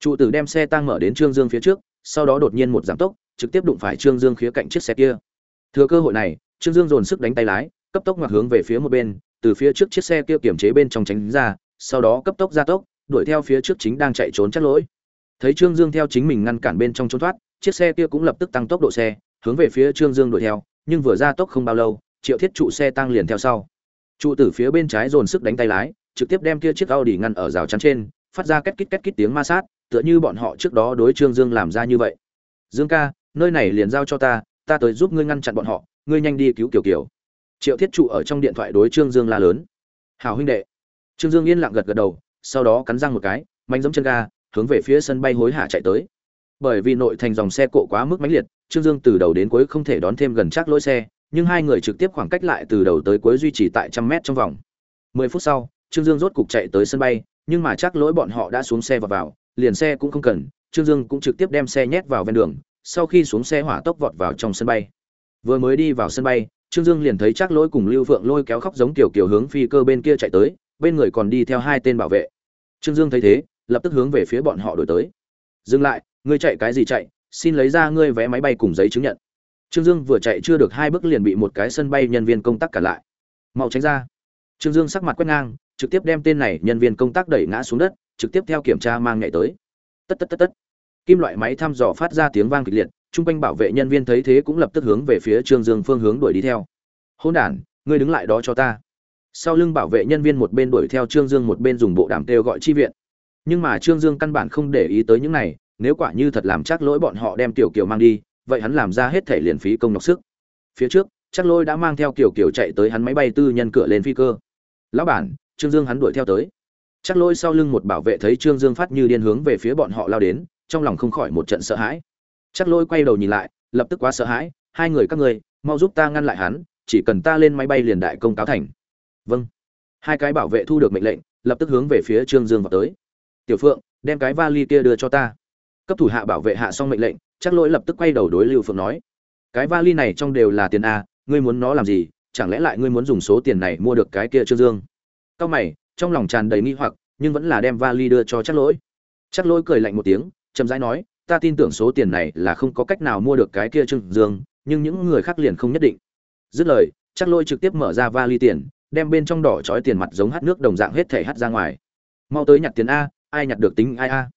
trụ tử đem xe tang mở đến trương dương phía trước sau đó đột nhiên một giảm tốc trực tiếp đụng phải trương dương khía cạnh chiếc xe kia thừa cơ hội này trương dương dồn sức đánh tay lái, cấp tốc ngoặt hướng về phía một bên, từ phía trước chiếc xe kia kiểm chế bên trong tránh ra, sau đó cấp tốc ra tốc, đuổi theo phía trước chính đang chạy trốn chắc lỗi. Thấy trương dương theo chính mình ngăn cản bên trong trốn thoát, chiếc xe kia cũng lập tức tăng tốc độ xe, hướng về phía trương dương đuổi theo, nhưng vừa ra tốc không bao lâu, triệu thiết trụ xe tăng liền theo sau. Trụ tử phía bên trái dồn sức đánh tay lái, trực tiếp đem kia chiếc Audi ngăn ở rào chắn trên, phát ra két kít két kít tiếng ma sát, tựa như bọn họ trước đó đối trương dương làm ra như vậy. Dương ca, nơi này liền giao cho ta ta tới giúp ngươi ngăn chặn bọn họ ngươi nhanh đi cứu kiểu kiểu triệu thiết trụ ở trong điện thoại đối trương dương la lớn. Hào huynh đệ. Trương dương yên lặng gật gật đầu, sau đó cắn răng một cái mạnh dẫm chân ga, hướng về phía sân bay hối hả chạy tới. Bởi vì nội thành dòng xe cộ quá mức mãnh liệt, trương dương từ đầu đến cuối không thể đón thêm gần chắc lỗi xe, nhưng hai người trực tiếp khoảng cách lại từ đầu tới cuối duy trì tại trăm mét trong vòng. Mười phút sau, trương dương rốt cục chạy tới sân bay, nhưng mà chắc lỗi bọn họ đã xuống xe và vào, liền xe cũng không cần, trương dương cũng trực tiếp đem xe nhét vào ven đường, sau khi xuống xe hỏa tốc vọt vào trong sân bay vừa mới đi vào sân bay, trương dương liền thấy chắc lỗi cùng lưu phượng lôi kéo khóc giống kiểu kiểu hướng phi cơ bên kia chạy tới, bên người còn đi theo hai tên bảo vệ. Trương dương thấy thế, lập tức hướng về phía bọn họ đổi tới. Dừng lại, ngươi chạy cái gì chạy? Xin lấy ra ngươi vé máy bay cùng giấy chứng nhận. Trương dương vừa chạy chưa được hai bước liền bị một cái sân bay nhân viên công tác cả lại. Mau tránh ra. Trương dương sắc mặt quét ngang, trực tiếp đem tên này nhân viên công tác đẩy ngã xuống đất, trực tiếp theo kiểm tra mang nhảy tới. Tất tất tất tất. Kim loại máy thăm dò phát ra tiếng vang kịch liệt chung quanh bảo vệ nhân viên thấy thế cũng lập tức hướng về phía trương dương phương hướng đuổi đi theo. Hôn đ ngươi đứng lại đó cho ta. Sau lưng bảo vệ nhân viên một bên đuổi theo trương dương một bên dùng bộ đàm kêu gọi chi viện. Nhưng mà trương dương căn bản không để ý tới những này, nếu quả như thật làm chắc lỗi bọn họ đem tiểu kiều mang đi, vậy hắn làm ra hết thể liền phí công nhọc sức. Phía trước, chắc lỗi đã mang theo kiều kiều chạy tới hắn máy bay tư nhân cửa lên phi cơ. Lão bản, trương dương hắn đuổi theo tới. Chắc lỗi sau lưng một bảo vệ thấy trương dương phát như điên hướng về phía bọn họ lao đến, trong lòng không khỏi một trận sợ hãi chắc lỗi quay đầu nhìn lại, lập tức quá sợ hãi, hai người các ngươi, mau giúp ta ngăn lại hắn, chỉ cần ta lên máy bay liền đại công cáo thành. Vâng. Hai cái bảo vệ thu được mệnh lệnh, lập tức hướng về phía trương dương vào tới. Tiểu phượng, đem cái vali kia đưa cho ta. Cấp thủ hạ bảo vệ hạ xong mệnh lệnh, chắc lỗi lập tức quay đầu đối lưu phượng nói, cái vali này trong đều là tiền a, ngươi muốn nó làm gì? Chẳng lẽ lại ngươi muốn dùng số tiền này mua được cái kia trương dương? Cao mày, trong lòng tràn đầy nghi hoặc, nhưng vẫn là đem vali đưa cho chắc lỗi chắc lỗi cười lạnh một tiếng, chậm rãi nói ta tin tưởng số tiền này là không có cách nào mua được cái kia trương dương, nhưng những người khác liền không nhất định. Dứt lời, chắc lỗi trực tiếp mở ra vali tiền, đem bên trong đỏ trói tiền mặt giống hát nước đồng dạng hết thể hát ra ngoài. Mau tới nhặt tiền a, ai nhặt được tính ai a.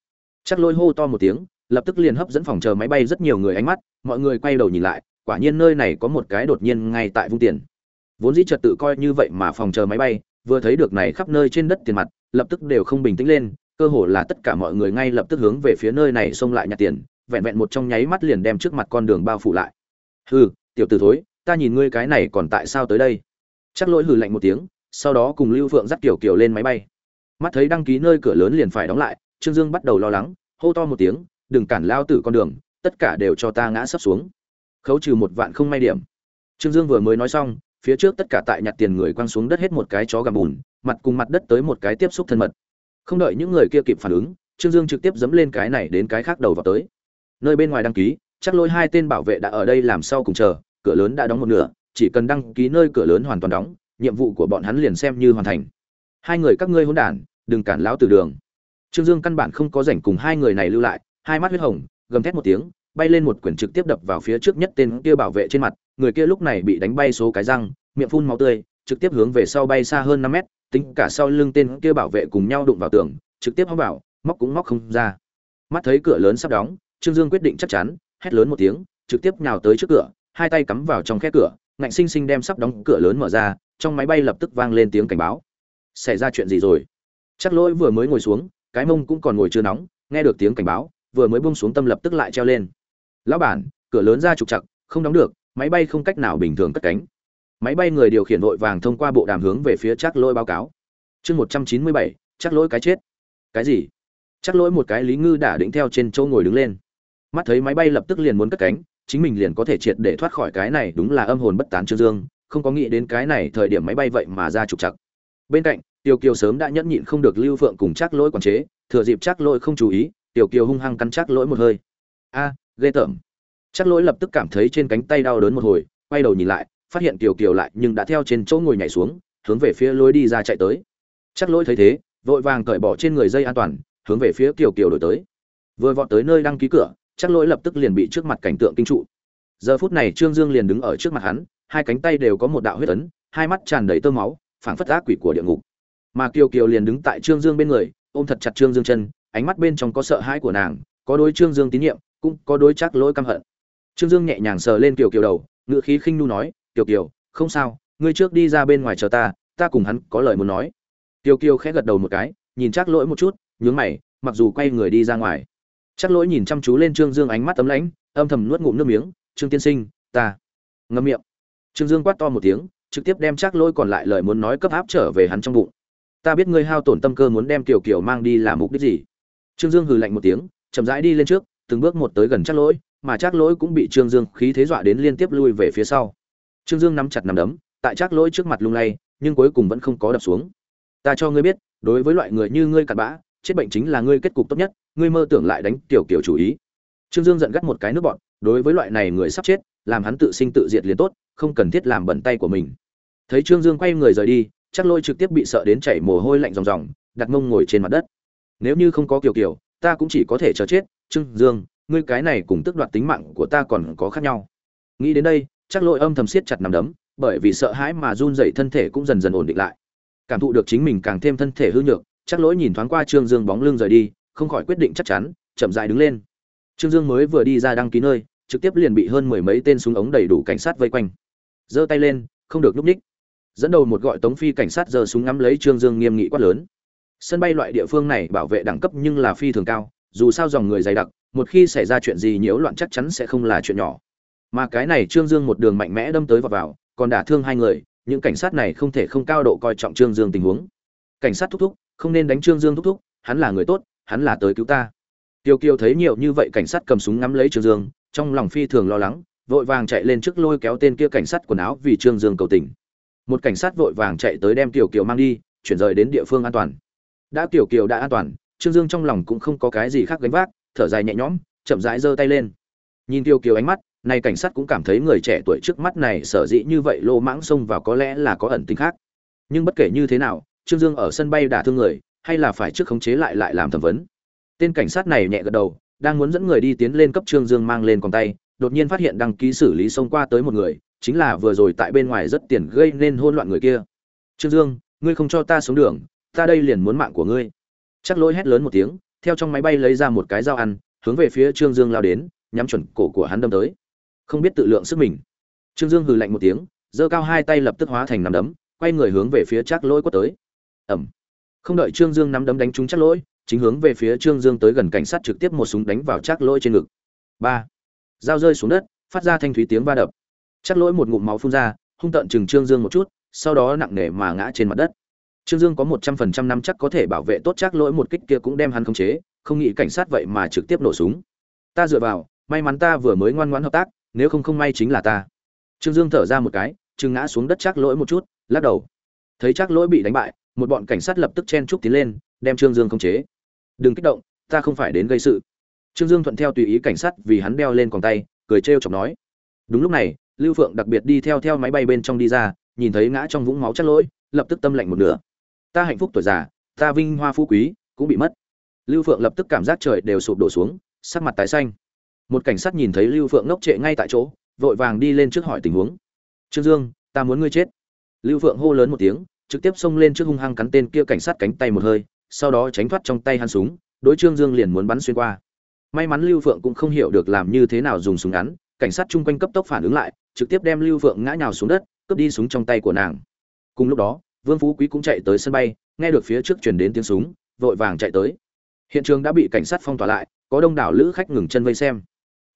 Chắc lỗi hô to một tiếng, lập tức liền hấp dẫn phòng chờ máy bay rất nhiều người ánh mắt, mọi người quay đầu nhìn lại, quả nhiên nơi này có một cái đột nhiên ngay tại vung tiền. Vốn dĩ trật tự coi như vậy mà phòng chờ máy bay, vừa thấy được này khắp nơi trên đất tiền mặt, lập tức đều không bình tĩnh lên cơ hồ là tất cả mọi người ngay lập tức hướng về phía nơi này xông lại nhặt tiền, vẹn vẹn một trong nháy mắt liền đem trước mặt con đường bao phủ lại. Hừ, tiểu tử thối, ta nhìn ngươi cái này còn tại sao tới đây? Chắc lỗi hừ lạnh một tiếng, sau đó cùng lưu phượng dắt kiểu kiểu lên máy bay. Mắt thấy đăng ký nơi cửa lớn liền phải đóng lại, trương dương bắt đầu lo lắng, hô to một tiếng, đừng cản lao tử con đường, tất cả đều cho ta ngã sấp xuống. Khấu trừ một vạn không may điểm. Trương dương vừa mới nói xong, phía trước tất cả tại nhặt tiền người quăng xuống đất hết một cái chó gầm bùn, mặt cùng mặt đất tới một cái tiếp xúc thân mật không đợi những người kia kịp phản ứng, trương dương trực tiếp dẫm lên cái này đến cái khác đầu vào tới. Nơi bên ngoài đăng ký, chắc lôi hai tên bảo vệ đã ở đây làm sau cùng chờ, cửa lớn đã đóng một nửa, chỉ cần đăng ký nơi cửa lớn hoàn toàn đóng, nhiệm vụ của bọn hắn liền xem như hoàn thành. Hai người các ngươi hỗn đản, đừng cản lão từ đường. Trương dương căn bản không có rảnh cùng hai người này lưu lại, hai mắt huyết hồng, gầm thét một tiếng, bay lên một quyển trực tiếp đập vào phía trước nhất tên kia bảo vệ trên mặt, người kia lúc này bị đánh bay số cái răng, miệng phun máu tươi, trực tiếp hướng về sau bay xa hơn năm mét tính cả sau lưng tên kia bảo vệ cùng nhau đụng vào tường, trực tiếp hóng vào, móc cũng móc không ra. Mắt thấy cửa lớn sắp đóng, trương dương quyết định chắc chắn, hét lớn một tiếng, trực tiếp nhào tới trước cửa, hai tay cắm vào trong khe cửa, ngạnh sinh sinh đem sắp đóng cửa lớn mở ra, trong máy bay lập tức vang lên tiếng cảnh báo. Xảy ra chuyện gì rồi? Chắc lỗi vừa mới ngồi xuống, cái mông cũng còn ngồi chưa nóng, nghe được tiếng cảnh báo, vừa mới buông xuống tâm lập tức lại treo lên. Lão bản, cửa lớn ra trục chặt không đóng được, máy bay không cách nào bình thường cất cánh máy bay người điều khiển vội vàng thông qua bộ đàm hướng về phía chắc lỗi báo cáo. Chương một trăm chín mươi bảy, chắc lỗi cái chết. Cái gì? Chắc lỗi một cái lý ngư đã định theo trên chỗ ngồi đứng lên. Mắt thấy máy bay lập tức liền muốn cất cánh, chính mình liền có thể triệt để thoát khỏi cái này đúng là âm hồn bất tán trương dương, không có nghĩ đến cái này thời điểm máy bay vậy mà ra trục chặt bên cạnh, tiểu kiều sớm đã nhẫn nhịn không được lưu phượng cùng chắc lỗi quản chế, thừa dịp chắc lỗi không chú ý, tiểu kiều hung hăng cắn chắc lỗi một hơi. A, ghê tởm. Chắc lỗi lập tức cảm thấy trên cánh tay đau đớn một hồi, quay đầu nhìn lại phát hiện kiều kiều lại nhưng đã theo trên chỗ ngồi nhảy xuống, hướng về phía lối đi ra chạy tới. Chắc lỗi thấy thế, vội vàng cởi bỏ trên người dây an toàn, hướng về phía kiều kiều đổi tới. Vừa vọt tới nơi đăng ký cửa, chắc lỗi lập tức liền bị trước mặt cảnh tượng kinh trụ. Giờ phút này trương dương liền đứng ở trước mặt hắn, hai cánh tay đều có một đạo huyết ấn, hai mắt tràn đầy tơ máu, phảng phất ác quỷ của địa ngục. Mà kiều kiều liền đứng tại trương dương bên người, ôm thật chặt trương dương chân, ánh mắt bên trong có sợ hãi của nàng, có đối trương dương tín nhiệm, cũng có đối chắc lỗi căm hận. Trương dương nhẹ nhàng sờ lên kiều kiều đầu, ngữ khí khinh nu nói kiều kiều, không sao, ngươi trước đi ra bên ngoài chờ ta ta cùng hắn có lời muốn nói. Kiều kiều khẽ gật đầu một cái, nhìn chắc lỗi một chút, nhướng mày, mặc dù quay người đi ra ngoài. Chắc lỗi nhìn chăm chú lên trương dương ánh mắt tấm lãnh, âm thầm nuốt ngụm nước miếng, trương tiên sinh, ta ngâm miệng. Trương dương quát to một tiếng, trực tiếp đem chắc lỗi còn lại lời muốn nói cấp áp trở về hắn trong bụng. Ta biết ngươi hao tổn tâm cơ muốn đem kiều kiều mang đi làm mục đích gì? Trương dương hừ lạnh một tiếng, chậm rãi đi lên trước, từng bước một tới gần chắc lỗi, mà chắc lỗi cũng bị trương dương khí thế dọa đến liên tiếp lui về phía sau trương dương nắm chặt nắm đấm tại chắc lỗi trước mặt lung lay nhưng cuối cùng vẫn không có đập xuống. Ta cho ngươi biết đối với loại người như ngươi cặn bã chết bệnh chính là ngươi kết cục tốt nhất ngươi mơ tưởng lại đánh tiểu kiểu chủ ý. Trương dương giận gắt một cái nước bọn đối với loại này người sắp chết làm hắn tự sinh tự diệt liền tốt không cần thiết làm bẩn tay của mình. Thấy trương dương quay người rời đi chắc lôi trực tiếp bị sợ đến chảy mồ hôi lạnh ròng ròng đặt mông ngồi trên mặt đất. Nếu như không có kiểu kiểu, ta cũng chỉ có thể chờ chết. Trương dương ngươi cái này cùng tức đoạt tính mạng của ta còn có khác nhau. Nghĩ đến đây chắc lỗi âm thầm siết chặt nằm đấm, bởi vì sợ hãi mà run dậy thân thể cũng dần dần ổn định lại. Cảm thụ được chính mình càng thêm thân thể hư nhược, chắc lỗi nhìn thoáng qua trương dương bóng lưng rời đi, không khỏi quyết định chắc chắn, chậm dại đứng lên. Trương dương mới vừa đi ra đăng ký nơi, trực tiếp liền bị hơn mười mấy tên súng ống đầy đủ cảnh sát vây quanh. Giơ tay lên, không được núp ních dẫn đầu một gọi tống phi cảnh sát giơ súng ngắm lấy trương dương nghiêm nghị quát lớn. Sân bay loại địa phương này bảo vệ đẳng cấp nhưng là phi thường cao, dù sao dòng người dày đặc, một khi xảy ra chuyện gì nhiễu loạn chắc chắn sẽ không là chuyện nhỏ mà cái này trương dương một đường mạnh mẽ đâm tới và vào, còn đả thương hai người, những cảnh sát này không thể không cao độ coi trọng trương dương tình huống. Cảnh sát thúc thúc, không nên đánh trương dương thúc thúc, hắn là người tốt, hắn là tới cứu ta. Tiêu kiều thấy nhiều như vậy cảnh sát cầm súng ngắm lấy trương dương, trong lòng phi thường lo lắng, vội vàng chạy lên trước lôi kéo tên kia cảnh sát quần áo vì trương dương cầu tình. Một cảnh sát vội vàng chạy tới đem tiểu kiều mang đi, chuyển rời đến địa phương an toàn. Đã tiểu kiều đã an toàn, trương dương trong lòng cũng không có cái gì khác gánh vác, thở dài nhẹ nhõm, chậm rãi giơ tay lên. Nhìn kiều kiều ánh mắt nay cảnh sát cũng cảm thấy người trẻ tuổi trước mắt này sở dĩ như vậy lô mãng xông vào có lẽ là có ẩn tính khác. Nhưng bất kể như thế nào, trương dương ở sân bay đả thương người, hay là phải trước khống chế lại lại làm thẩm vấn. Tên cảnh sát này nhẹ gật đầu, đang muốn dẫn người đi tiến lên cấp trương dương mang lên con tay, đột nhiên phát hiện đăng ký xử lý xông qua tới một người, chính là vừa rồi tại bên ngoài rất tiền gây nên hôn loạn người kia. Trương dương, ngươi không cho ta xuống đường, ta đây liền muốn mạng của ngươi. Chắc lỗi hét lớn một tiếng, theo trong máy bay lấy ra một cái dao ăn, hướng về phía trương dương lao đến, nhắm chuẩn cổ của hắn đâm tới không biết tự lượng sức mình. Trương dương hừ lạnh một tiếng, giơ cao hai tay lập tức hóa thành nắm đấm, quay người hướng về phía chắc lỗi quất tới. Ẩm không đợi trương dương nắm đấm đánh trúng chắc lỗi, chính hướng về phía trương dương tới gần cảnh sát trực tiếp một súng đánh vào chắc lỗi trên ngực. Ba. Dao rơi xuống đất, phát ra thanh thúy tiếng va đập. Chắc lỗi một ngụm máu phun ra, hung tợn chừng trương dương một chút, sau đó nặng nề mà ngã trên mặt đất. Trương dương có một trăm phần trăm năm chắc có thể bảo vệ tốt chắc lỗi một kích kia cũng đem hắn khống chế, không nghĩ cảnh sát vậy mà trực tiếp nổ súng. Ta dựa vào, may mắn ta vừa mới ngoan ngoãn hợp tác nếu không không may chính là ta. Trương dương thở ra một cái, chừng ngã xuống đất chắc lỗi một chút, lắc đầu. Thấy chắc lỗi bị đánh bại, một bọn cảnh sát lập tức chen trúc tiến lên, đem trương dương khống chế. Đừng kích động, ta không phải đến gây sự. Trương dương thuận theo tùy ý cảnh sát vì hắn đeo lên còn tay, cười trêu chọc nói. Đúng lúc này, lưu phượng đặc biệt đi theo theo máy bay bên trong đi ra, nhìn thấy ngã trong vũng máu chắc lỗi, lập tức tâm lạnh một nửa. Ta hạnh phúc tuổi già, ta vinh hoa phú quý, cũng bị mất. Lưu phượng lập tức cảm giác trời đều sụp đổ xuống, sắc mặt tái xanh một cảnh sát nhìn thấy lưu phượng ngốc trệ ngay tại chỗ, vội vàng đi lên trước hỏi tình huống. Trương dương, ta muốn ngươi chết. Lưu phượng hô lớn một tiếng, trực tiếp xông lên trước hung hăng cắn tên kia cảnh sát cánh tay một hơi, sau đó tránh thoát trong tay hắn súng, đối trương dương liền muốn bắn xuyên qua. May mắn lưu phượng cũng không hiểu được làm như thế nào dùng súng ngắn, cảnh sát chung quanh cấp tốc phản ứng lại, trực tiếp đem lưu phượng ngã nhào xuống đất, cướp đi súng trong tay của nàng. Cùng lúc đó, vương phú quý cũng chạy tới sân bay, nghe được phía trước truyền đến tiếng súng, vội vàng chạy tới. Hiện trường đã bị cảnh sát phong tỏa lại, có đông đảo lữ khách ngừng chân vây xem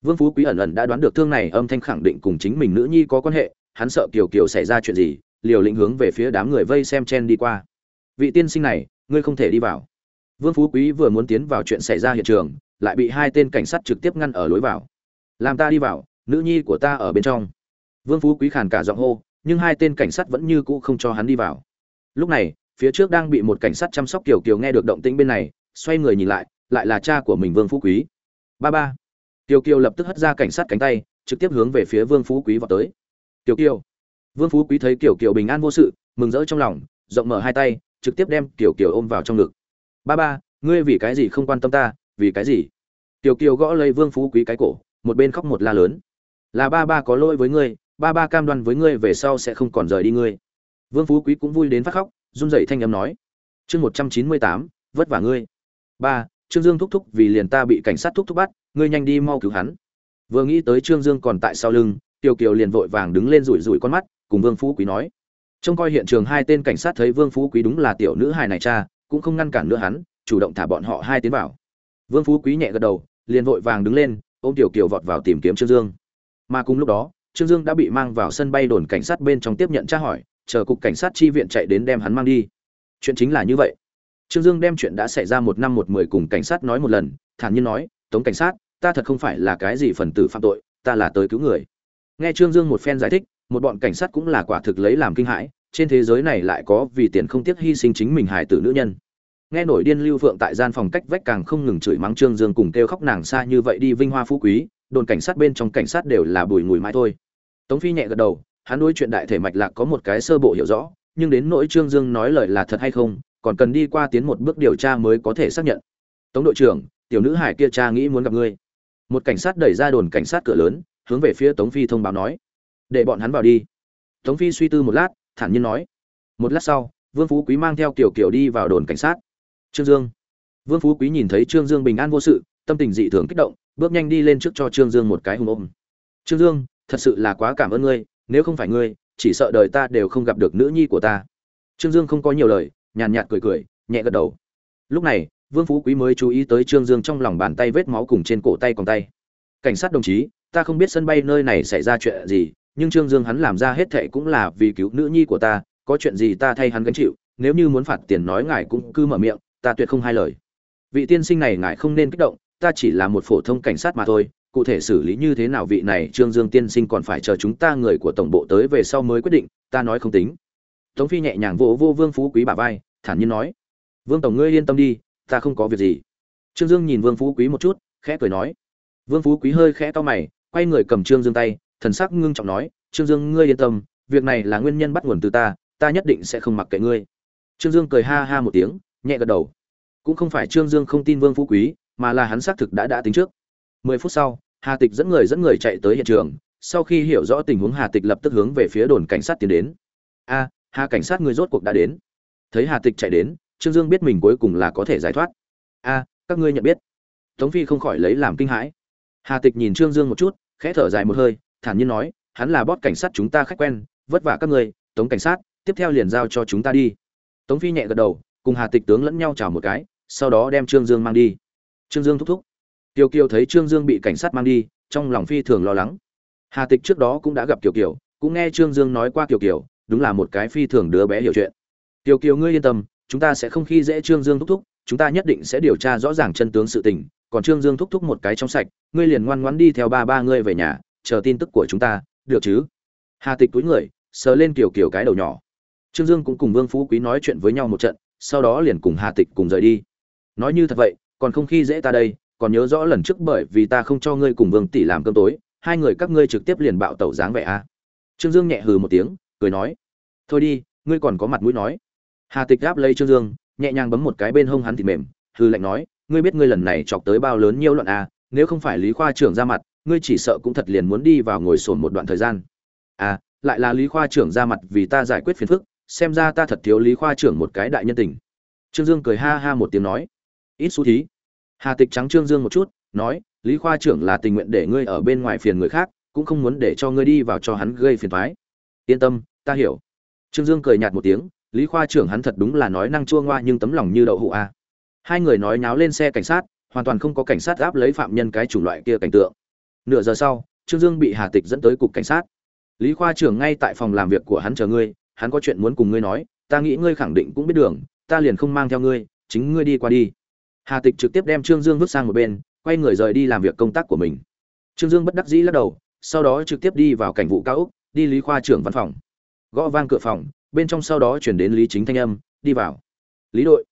vương phú quý ẩn ẩn đã đoán được thương này, âm thanh khẳng định cùng chính mình nữ nhi có quan hệ, hắn sợ kiều kiều xảy ra chuyện gì, liều lĩnh hướng về phía đám người vây xem chen đi qua. Vị tiên sinh này, ngươi không thể đi vào. Vương phú quý vừa muốn tiến vào chuyện xảy ra hiện trường, lại bị hai tên cảnh sát trực tiếp ngăn ở lối vào. Làm ta đi vào, nữ nhi của ta ở bên trong. Vương phú quý khàn cả giọng hô, nhưng hai tên cảnh sát vẫn như cũ không cho hắn đi vào. Lúc này, phía trước đang bị một cảnh sát chăm sóc kiều kiều nghe được động tĩnh bên này, xoay người nhìn lại lại là cha của mình vương phú quý. Ba ba. Tiêu kiều lập tức hất ra cảnh sát cánh tay, trực tiếp hướng về phía vương phú quý vọt tới. Tiểu kiều. Vương phú quý thấy kiều kiều bình an vô sự, mừng rỡ trong lòng, rộng mở hai tay, trực tiếp đem kiều kiều ôm vào trong ngực. Ba ba, ngươi vì cái gì không quan tâm ta, vì cái gì? Kiều kiều gõ lấy vương phú quý cái cổ, một bên khóc một la lớn. Là ba ba có lỗi với ngươi, ba ba cam đoan với ngươi về sau sẽ không còn rời đi ngươi. Vương phú quý cũng vui đến phát khóc, run rẩy thanh âm nói. Chương một trăm chín mươi tám, vất vả ngươi. Ba, trương dương thúc thúc vì liền ta bị cảnh sát thúc thúc bắt ngươi nhanh đi mau cứu hắn. Vừa nghĩ tới trương dương còn tại sau lưng, tiêu kiều liền vội vàng đứng lên rủi rủi con mắt, cùng vương phú quý nói. Trông coi hiện trường hai tên cảnh sát thấy vương phú quý đúng là tiểu nữ hài này cha, cũng không ngăn cản nữa hắn, chủ động thả bọn họ hai tiến vào. Vương phú quý nhẹ gật đầu, liền vội vàng đứng lên, ôm tiểu kiều vọt vào tìm kiếm trương dương. Mà cùng lúc đó, trương dương đã bị mang vào sân bay đồn cảnh sát bên trong tiếp nhận tra hỏi, chờ cục cảnh sát chi viện chạy đến đem hắn mang đi. Chuyện chính là như vậy. Trương dương đem chuyện đã xảy ra một năm một mười cùng cảnh sát nói một lần, thản nhiên nói, tống cảnh sát ta thật không phải là cái gì phần tử phạm tội, ta là tới cứu người. Nghe trương dương một phen giải thích, một bọn cảnh sát cũng là quả thực lấy làm kinh hãi, trên thế giới này lại có vì tiền không tiếc hy sinh chính mình hài tử nữ nhân. Nghe nổi điên lưu phượng tại gian phòng cách vách càng không ngừng chửi mắng trương dương cùng kêu khóc nàng xa như vậy đi vinh hoa phú quý, đồn cảnh sát bên trong cảnh sát đều là bùi ngùi mãi thôi. Tống phi nhẹ gật đầu, hắn đối chuyện đại thể mạch lạc có một cái sơ bộ hiểu rõ, nhưng đến nỗi trương dương nói lời là thật hay không, còn cần đi qua tiến một bước điều tra mới có thể xác nhận. Tống đội trưởng, tiểu nữ hải kia cha nghĩ muốn gặp ngươi một cảnh sát đẩy ra đồn cảnh sát cửa lớn, hướng về phía tống phi thông báo nói, để bọn hắn vào đi. Tống phi suy tư một lát, thản nhiên nói, một lát sau, vương phú quý mang theo kiểu kiểu đi vào đồn cảnh sát. Trương dương. Vương phú quý nhìn thấy trương dương bình an vô sự, tâm tình dị thường kích động, bước nhanh đi lên trước cho trương dương một cái hùng ôm. Trương dương, thật sự là quá cảm ơn ngươi, nếu không phải ngươi, chỉ sợ đời ta đều không gặp được nữ nhi của ta. Trương dương không có nhiều lời, nhàn nhạt cười cười, nhẹ gật đầu. Lúc này vương phú quý mới chú ý tới trương dương trong lòng bàn tay vết máu cùng trên cổ tay còn tay. Cảnh sát đồng chí, ta không biết sân bay nơi này xảy ra chuyện gì, nhưng trương dương hắn làm ra hết thệ cũng là vì cứu nữ nhi của ta, có chuyện gì ta thay hắn gánh chịu, nếu như muốn phạt tiền nói ngài cũng cứ mở miệng, ta tuyệt không hai lời. Vị tiên sinh này ngài không nên kích động, ta chỉ là một phổ thông cảnh sát mà thôi, cụ thể xử lý như thế nào vị này trương dương tiên sinh còn phải chờ chúng ta người của tổng bộ tới về sau mới quyết định, ta nói không tính. Tống phi nhẹ nhàng vỗ vô vương phú quý bả vai, thản nhiên nói. Vương tổng ngươi yên tâm đi ta không có việc gì. Trương dương nhìn vương phú quý một chút, khẽ cười nói. Vương phú quý hơi khẽ to mày, quay người cầm trương dương tay, thần sắc ngưng trọng nói, trương dương, ngươi yên tâm, việc này là nguyên nhân bắt nguồn từ ta ta nhất định sẽ không mặc kệ ngươi. Trương dương cười ha ha một tiếng, nhẹ gật đầu. Cũng không phải trương dương không tin vương phú quý, mà là hắn xác thực đã đã tính trước. Mười phút sau, hà tịch dẫn người dẫn người chạy tới hiện trường, sau khi hiểu rõ tình huống hà tịch lập tức hướng về phía đồn cảnh sát tiến đến. A, hà cảnh sát người rốt cuộc đã đến. Thấy hà tịch chạy đến trương dương biết mình cuối cùng là có thể giải thoát. A các ngươi nhận biết. Tống phi không khỏi lấy làm kinh hãi. Hà tịch nhìn trương dương một chút khẽ thở dài một hơi thản nhiên nói hắn là bót cảnh sát chúng ta khách quen vất vả các ngươi tống cảnh sát tiếp theo liền giao cho chúng ta đi. Tống phi nhẹ gật đầu cùng hà tịch tướng lẫn nhau chào một cái sau đó đem trương dương mang đi. Trương dương thúc thúc. Tiêu Kiều thấy Trương Dương bị cảnh sát mang đi, trong lòng phi thường lo lắng. Hà Tịch trước đó cũng đã gặp Kiều Kiều, cũng nghe Trương Dương nói qua Kiều Kiều, đúng là một cái phi thường đứa bé hiểu chuyện. Tiêu Kiều ngươi yên tâm, chúng ta sẽ không khi dễ Trương Dương thúc thúc, chúng ta nhất định sẽ điều tra rõ ràng chân tướng sự tình, còn Trương Dương thúc thúc một cái trong sạch, ngươi liền ngoan ngoãn đi theo ba ba ngươi về nhà, chờ tin tức của chúng ta, được chứ? Hà Tịch túi người, sờ lên Kiều Kiều cái đầu nhỏ. Trương Dương cũng cùng Vương Phú Quý nói chuyện với nhau một trận, sau đó liền cùng Hà Tịch cùng rời đi. Nói như thật vậy, còn không khi dễ ta đây, còn nhớ rõ lần trước bởi vì ta không cho ngươi cùng Vương tỷ làm cơm tối, hai người các ngươi trực tiếp liền bạo tẩu dáng vẻ a. À? Trương Dương nhẹ hừ một tiếng, cười nói: "Thôi đi, ngươi còn có mặt mũi nói." Hà Tịch gáp lấy Trương Dương, nhẹ nhàng bấm một cái bên hông hắn thịt mềm, Hư lạnh nói: "Ngươi biết ngươi lần này chọc tới bao lớn nhiêu loạn a, à? nếu không phải Lý khoa trưởng ra mặt, ngươi chỉ sợ cũng thật liền muốn đi vào ngồi sồn một đoạn thời gian." "À, lại là Lý khoa trưởng ra mặt vì ta giải quyết phiền phức, xem ra ta thật thiếu Lý khoa trưởng một cái đại nhân tình." Trương Dương cười ha ha một tiếng nói: "Ít xú thí." Hà Tịch trắng Trương Dương một chút, nói, Lý khoa trưởng là tình nguyện để ngươi ở bên ngoài phiền người khác, cũng không muốn để cho ngươi đi vào cho hắn gây phiền toái. Yên tâm, ta hiểu. Trương Dương cười nhạt một tiếng, Lý khoa trưởng hắn thật đúng là nói năng chua ngoa nhưng tấm lòng như đậu hũ a. Hai người nói nháo lên xe cảnh sát, hoàn toàn không có cảnh sát áp lấy phạm nhân cái chủng loại kia cảnh tượng. Nửa giờ sau, Trương Dương bị Hà Tịch dẫn tới cục cảnh sát. Lý khoa trưởng ngay tại phòng làm việc của hắn chờ ngươi, hắn có chuyện muốn cùng ngươi nói, ta nghĩ ngươi khẳng định cũng biết đường, ta liền không mang theo ngươi, chính ngươi đi qua đi. Hà Tịch trực tiếp đem Trương Dương vứt sang một bên, quay người rời đi làm việc công tác của mình. Trương Dương bất đắc dĩ lắc đầu, sau đó trực tiếp đi vào cảnh vụ cao úc đi Lý khoa trưởng văn phòng. Gõ vang cửa phòng, bên trong sau đó chuyển đến Lý Chính thanh âm, đi vào. Lý đội,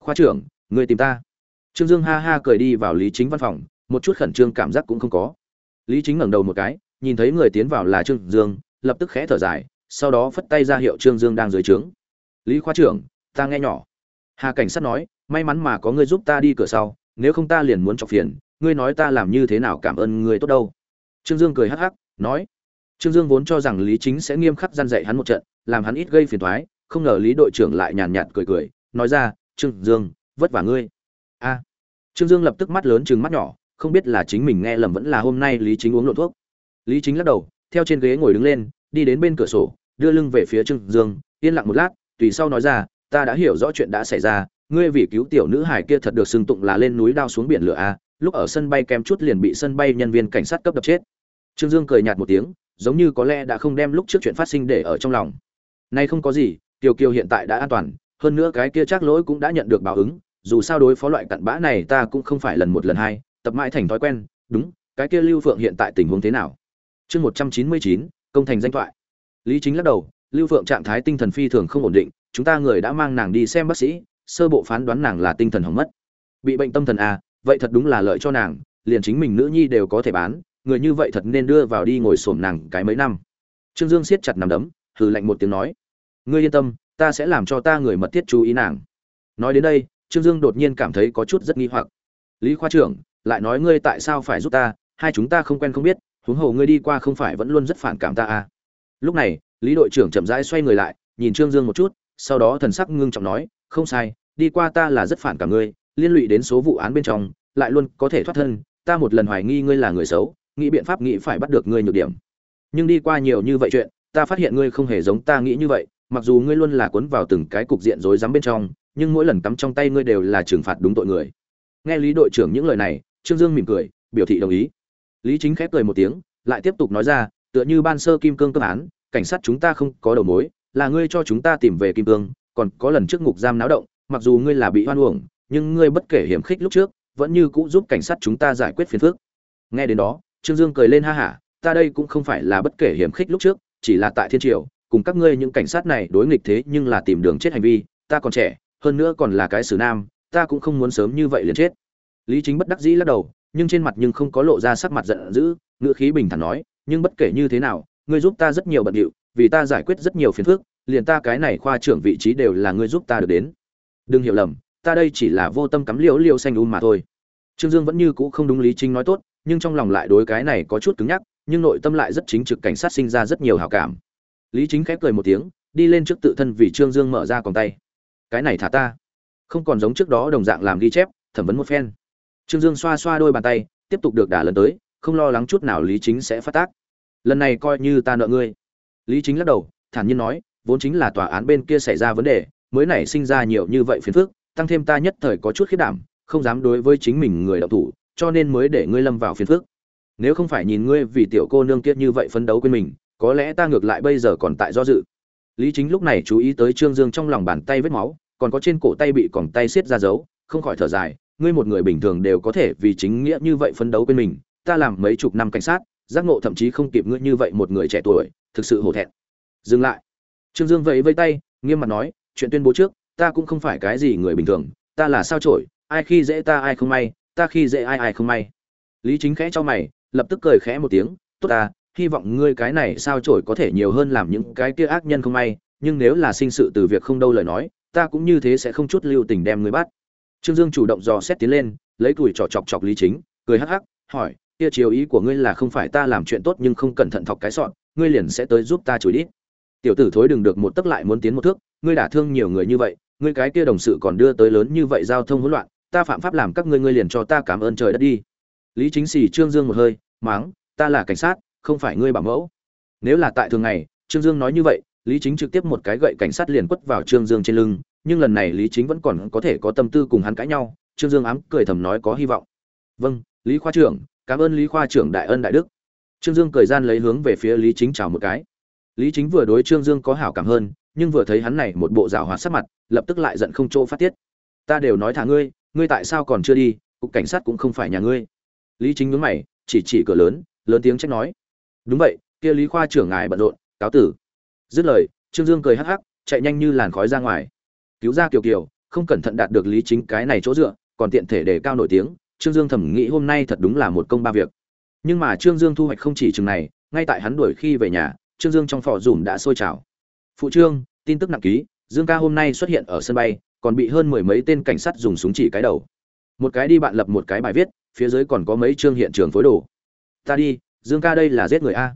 khoa trưởng, người tìm ta. Trương Dương ha ha cười đi vào Lý Chính văn phòng, một chút khẩn trương cảm giác cũng không có. Lý Chính ngẩng đầu một cái, nhìn thấy người tiến vào là Trương Dương, lập tức khẽ thở dài, sau đó phất tay ra hiệu Trương Dương đang dưới trướng. Lý khoa trưởng, ta nghe nhỏ. Hà cảnh sát nói, may mắn mà có người giúp ta đi cửa sau nếu không ta liền muốn chọc phiền ngươi nói ta làm như thế nào cảm ơn ngươi tốt đâu trương dương cười hắc hắc nói trương dương vốn cho rằng lý chính sẽ nghiêm khắc gian dạy hắn một trận, làm hắn ít gây phiền thoái không ngờ lý đội trưởng lại nhàn nhạt cười cười, nói ra, trương dương, vất vả ngươi. A. Trương dương lập tức mắt lớn chừng mắt nhỏ, không biết là chính mình nghe lầm vẫn là hôm nay lý chính uống lộn thuốc. Lý chính lắc đầu, theo trên ghế ngồi đứng lên, đi đến bên cửa sổ, đưa lưng về phía trương dương, yên lặng một lát, tùy sau nói ra, ta đã hiểu rõ chuyện đã xảy ra, ngươi vì cứu tiểu nữ hải kia thật được xưng tụng là lên núi đao xuống biển lửa a, lúc ở sân bay kém chút liền bị sân bay nhân viên cảnh sát cấp đập chết. Trương dương cười nhạt một tiếng giống như có lẽ đã không đem lúc trước chuyện phát sinh để ở trong lòng. Nay không có gì tiểu kiều hiện tại đã an toàn, hơn nữa cái kia chắc lỗi cũng đã nhận được báo ứng, dù sao đối phó loại cặn bã này ta cũng không phải lần một lần hai, tập mãi thành thói quen, đúng, cái kia lưu phượng hiện tại tình huống thế nào? Chương một trăm chín mươi chín, công thành danh thoại. Lý chính lắc đầu, lưu phượng trạng thái tinh thần phi thường không ổn định, chúng ta người đã mang nàng đi xem bác sĩ, sơ bộ phán đoán nàng là tinh thần hỏng mất. Bị bệnh tâm thần à vậy thật đúng là lợi cho nàng, liền chính mình nữ nhi đều có thể bán người như vậy thật nên đưa vào đi ngồi xổm nàng cái mấy năm. Trương dương siết chặt nằm đấm, hừ lạnh một tiếng nói, ngươi yên tâm, ta sẽ làm cho ta người mật thiết chú ý nàng. Nói đến đây, trương dương đột nhiên cảm thấy có chút rất nghi hoặc. Lý khoa trưởng, lại nói ngươi tại sao phải giúp ta, hai chúng ta không quen không biết, huống hồ ngươi đi qua không phải vẫn luôn rất phản cảm ta à? Lúc này, lý đội trưởng chậm rãi xoay người lại, nhìn trương dương một chút, sau đó thần sắc ngưng trọng nói, không sai, đi qua ta là rất phản cảm ngươi, liên lụy đến số vụ án bên trong, lại luôn có thể thoát thân, ta một lần hoài nghi ngươi là người xấu nghĩ biện pháp nghĩ phải bắt được ngươi nhược điểm. Nhưng đi qua nhiều như vậy chuyện, ta phát hiện ngươi không hề giống ta nghĩ như vậy, mặc dù ngươi luôn là cuốn vào từng cái cục diện rối rắm bên trong, nhưng mỗi lần tắm trong tay ngươi đều là trừng phạt đúng tội người. Nghe lý đội trưởng những lời này, trương dương mỉm cười, biểu thị đồng ý. Lý chính khép cười một tiếng, lại tiếp tục nói ra, tựa như ban sơ kim cương cơ án cảnh sát chúng ta không có đầu mối, là ngươi cho chúng ta tìm về kim cương, còn có lần trước ngục giam náo động, mặc dù ngươi là bị hoan uổng, nhưng ngươi bất kể hiểm khích lúc trước, vẫn như cũ giúp cảnh sát chúng ta giải quyết phiền phức. Nghe đến đó trương dương cười lên ha hả, ta đây cũng không phải là bất kể hiểm khích lúc trước, chỉ là tại thiên triều, cùng các ngươi những cảnh sát này đối nghịch thế nhưng là tìm đường chết hành vi, ta còn trẻ, hơn nữa còn là cái xử nam, ta cũng không muốn sớm như vậy liền chết. Lý chính bất đắc dĩ lắc đầu, nhưng trên mặt nhưng không có lộ ra sắc mặt giận dữ, ngữ khí bình thản nói, nhưng bất kể như thế nào, ngươi giúp ta rất nhiều bận điệu, vì ta giải quyết rất nhiều phiền phức, liền ta cái này khoa trưởng vị trí đều là ngươi giúp ta được đến. Đừng hiểu lầm, ta đây chỉ là vô tâm cắm liễu liễu xanh um mà thôi. Trương dương vẫn như cũ không đúng lý chính nói tốt nhưng trong lòng lại đối cái này có chút cứng nhắc, nhưng nội tâm lại rất chính trực cảnh sát sinh ra rất nhiều hảo cảm. Lý chính khép cười một tiếng, đi lên trước tự thân vì trương dương mở ra còn tay. Cái này thả ta. Không còn giống trước đó đồng dạng làm ghi chép, thẩm vấn một phen. Trương dương xoa xoa đôi bàn tay, tiếp tục được đả lần tới, không lo lắng chút nào lý chính sẽ phát tác. Lần này coi như ta nợ ngươi. Lý chính lắc đầu, thản nhiên nói, vốn chính là tòa án bên kia xảy ra vấn đề, mới nảy sinh ra nhiều như vậy phiền phức, tăng thêm ta nhất thời có chút khiết đảm, không dám đối với chính mình người đạo thủ cho nên mới để ngươi lâm vào phiền phức. Nếu không phải nhìn ngươi vì tiểu cô nương kia như vậy phấn đấu quên mình có lẽ ta ngược lại bây giờ còn tại do dự. Lý chính lúc này chú ý tới trương dương trong lòng bàn tay vết máu còn có trên cổ tay bị còng tay siết ra dấu không khỏi thở dài ngươi một người bình thường đều có thể vì chính nghĩa như vậy phấn đấu quên mình ta làm mấy chục năm cảnh sát giác ngộ thậm chí không kịp ngươi như vậy một người trẻ tuổi thực sự hổ thẹn. Dừng lại. Trương dương vẫy vây tay nghiêm mặt nói chuyện tuyên bố trước ta cũng không phải cái gì người bình thường ta là sao chổi, ai khi dễ ta ai không may ta khi dễ ai ai không may. Lý chính khẽ cho mày, lập tức cười khẽ một tiếng, tốt ta, hy vọng ngươi cái này sao trổi có thể nhiều hơn làm những cái kia ác nhân không may, nhưng nếu là sinh sự từ việc không đâu lời nói, ta cũng như thế sẽ không chút lưu tình đem ngươi bắt. Trương dương chủ động dò xét tiến lên, lấy tuổi trỏ chọc chọc lý chính, cười hắc hắc, hỏi, kia chiều ý của ngươi là không phải ta làm chuyện tốt nhưng không cẩn thận thọc cái sọn, ngươi liền sẽ tới giúp ta chửi đít tiểu tử thối đừng được một tấc lại muốn tiến một thước, ngươi đả thương nhiều người như vậy, ngươi cái kia đồng sự còn đưa tới lớn như vậy giao thông hỗn loạn ta phạm pháp làm các ngươi ngươi liền cho ta cảm ơn trời đất đi. Lý chính xì trương dương một hơi, máng, ta là cảnh sát, không phải ngươi bảo mẫu. Nếu là tại thường ngày, trương dương nói như vậy, lý chính trực tiếp một cái gậy cảnh sát liền quất vào trương dương trên lưng, nhưng lần này lý chính vẫn còn có thể có tâm tư cùng hắn cãi nhau, trương dương ám cười thầm nói có hy vọng. Vâng lý khoa trưởng, cảm ơn lý khoa trưởng đại ân đại đức. Trương dương cười gian lấy hướng về phía lý chính chào một cái. Lý chính vừa đối trương dương có hảo cảm hơn, nhưng vừa thấy hắn này một bộ rào hoạt sắc mặt, lập tức lại giận không chỗ phát tiết. Ta đều nói thả ngươi ngươi tại sao còn chưa đi, cục cảnh sát cũng không phải nhà ngươi. Lý chính nhướng mày, chỉ chỉ cửa lớn lớn tiếng trách nói. Đúng vậy, kia lý khoa trưởng ngài bận rộn, cáo tử. Dứt lời, trương dương cười hắc hắc, chạy nhanh như làn khói ra ngoài. Cứu ra kiều kiều, không cẩn thận đạt được lý chính cái này chỗ dựa, còn tiện thể để cao nổi tiếng, trương dương thẩm nghĩ hôm nay thật đúng là một công ba việc. Nhưng mà trương dương thu hoạch không chỉ chừng này, ngay tại hắn đuổi khi về nhà, trương dương trong phò dùm đã sôi trào. Phụ trương, tin tức nặng ký, dương ca hôm nay xuất hiện ở sân bay còn bị hơn mười mấy tên cảnh sát dùng súng chỉ cái đầu. Một cái đi bạn lập một cái bài viết, phía dưới còn có mấy chương hiện trường phối đồ. Ta đi, dương ca đây là giết người a.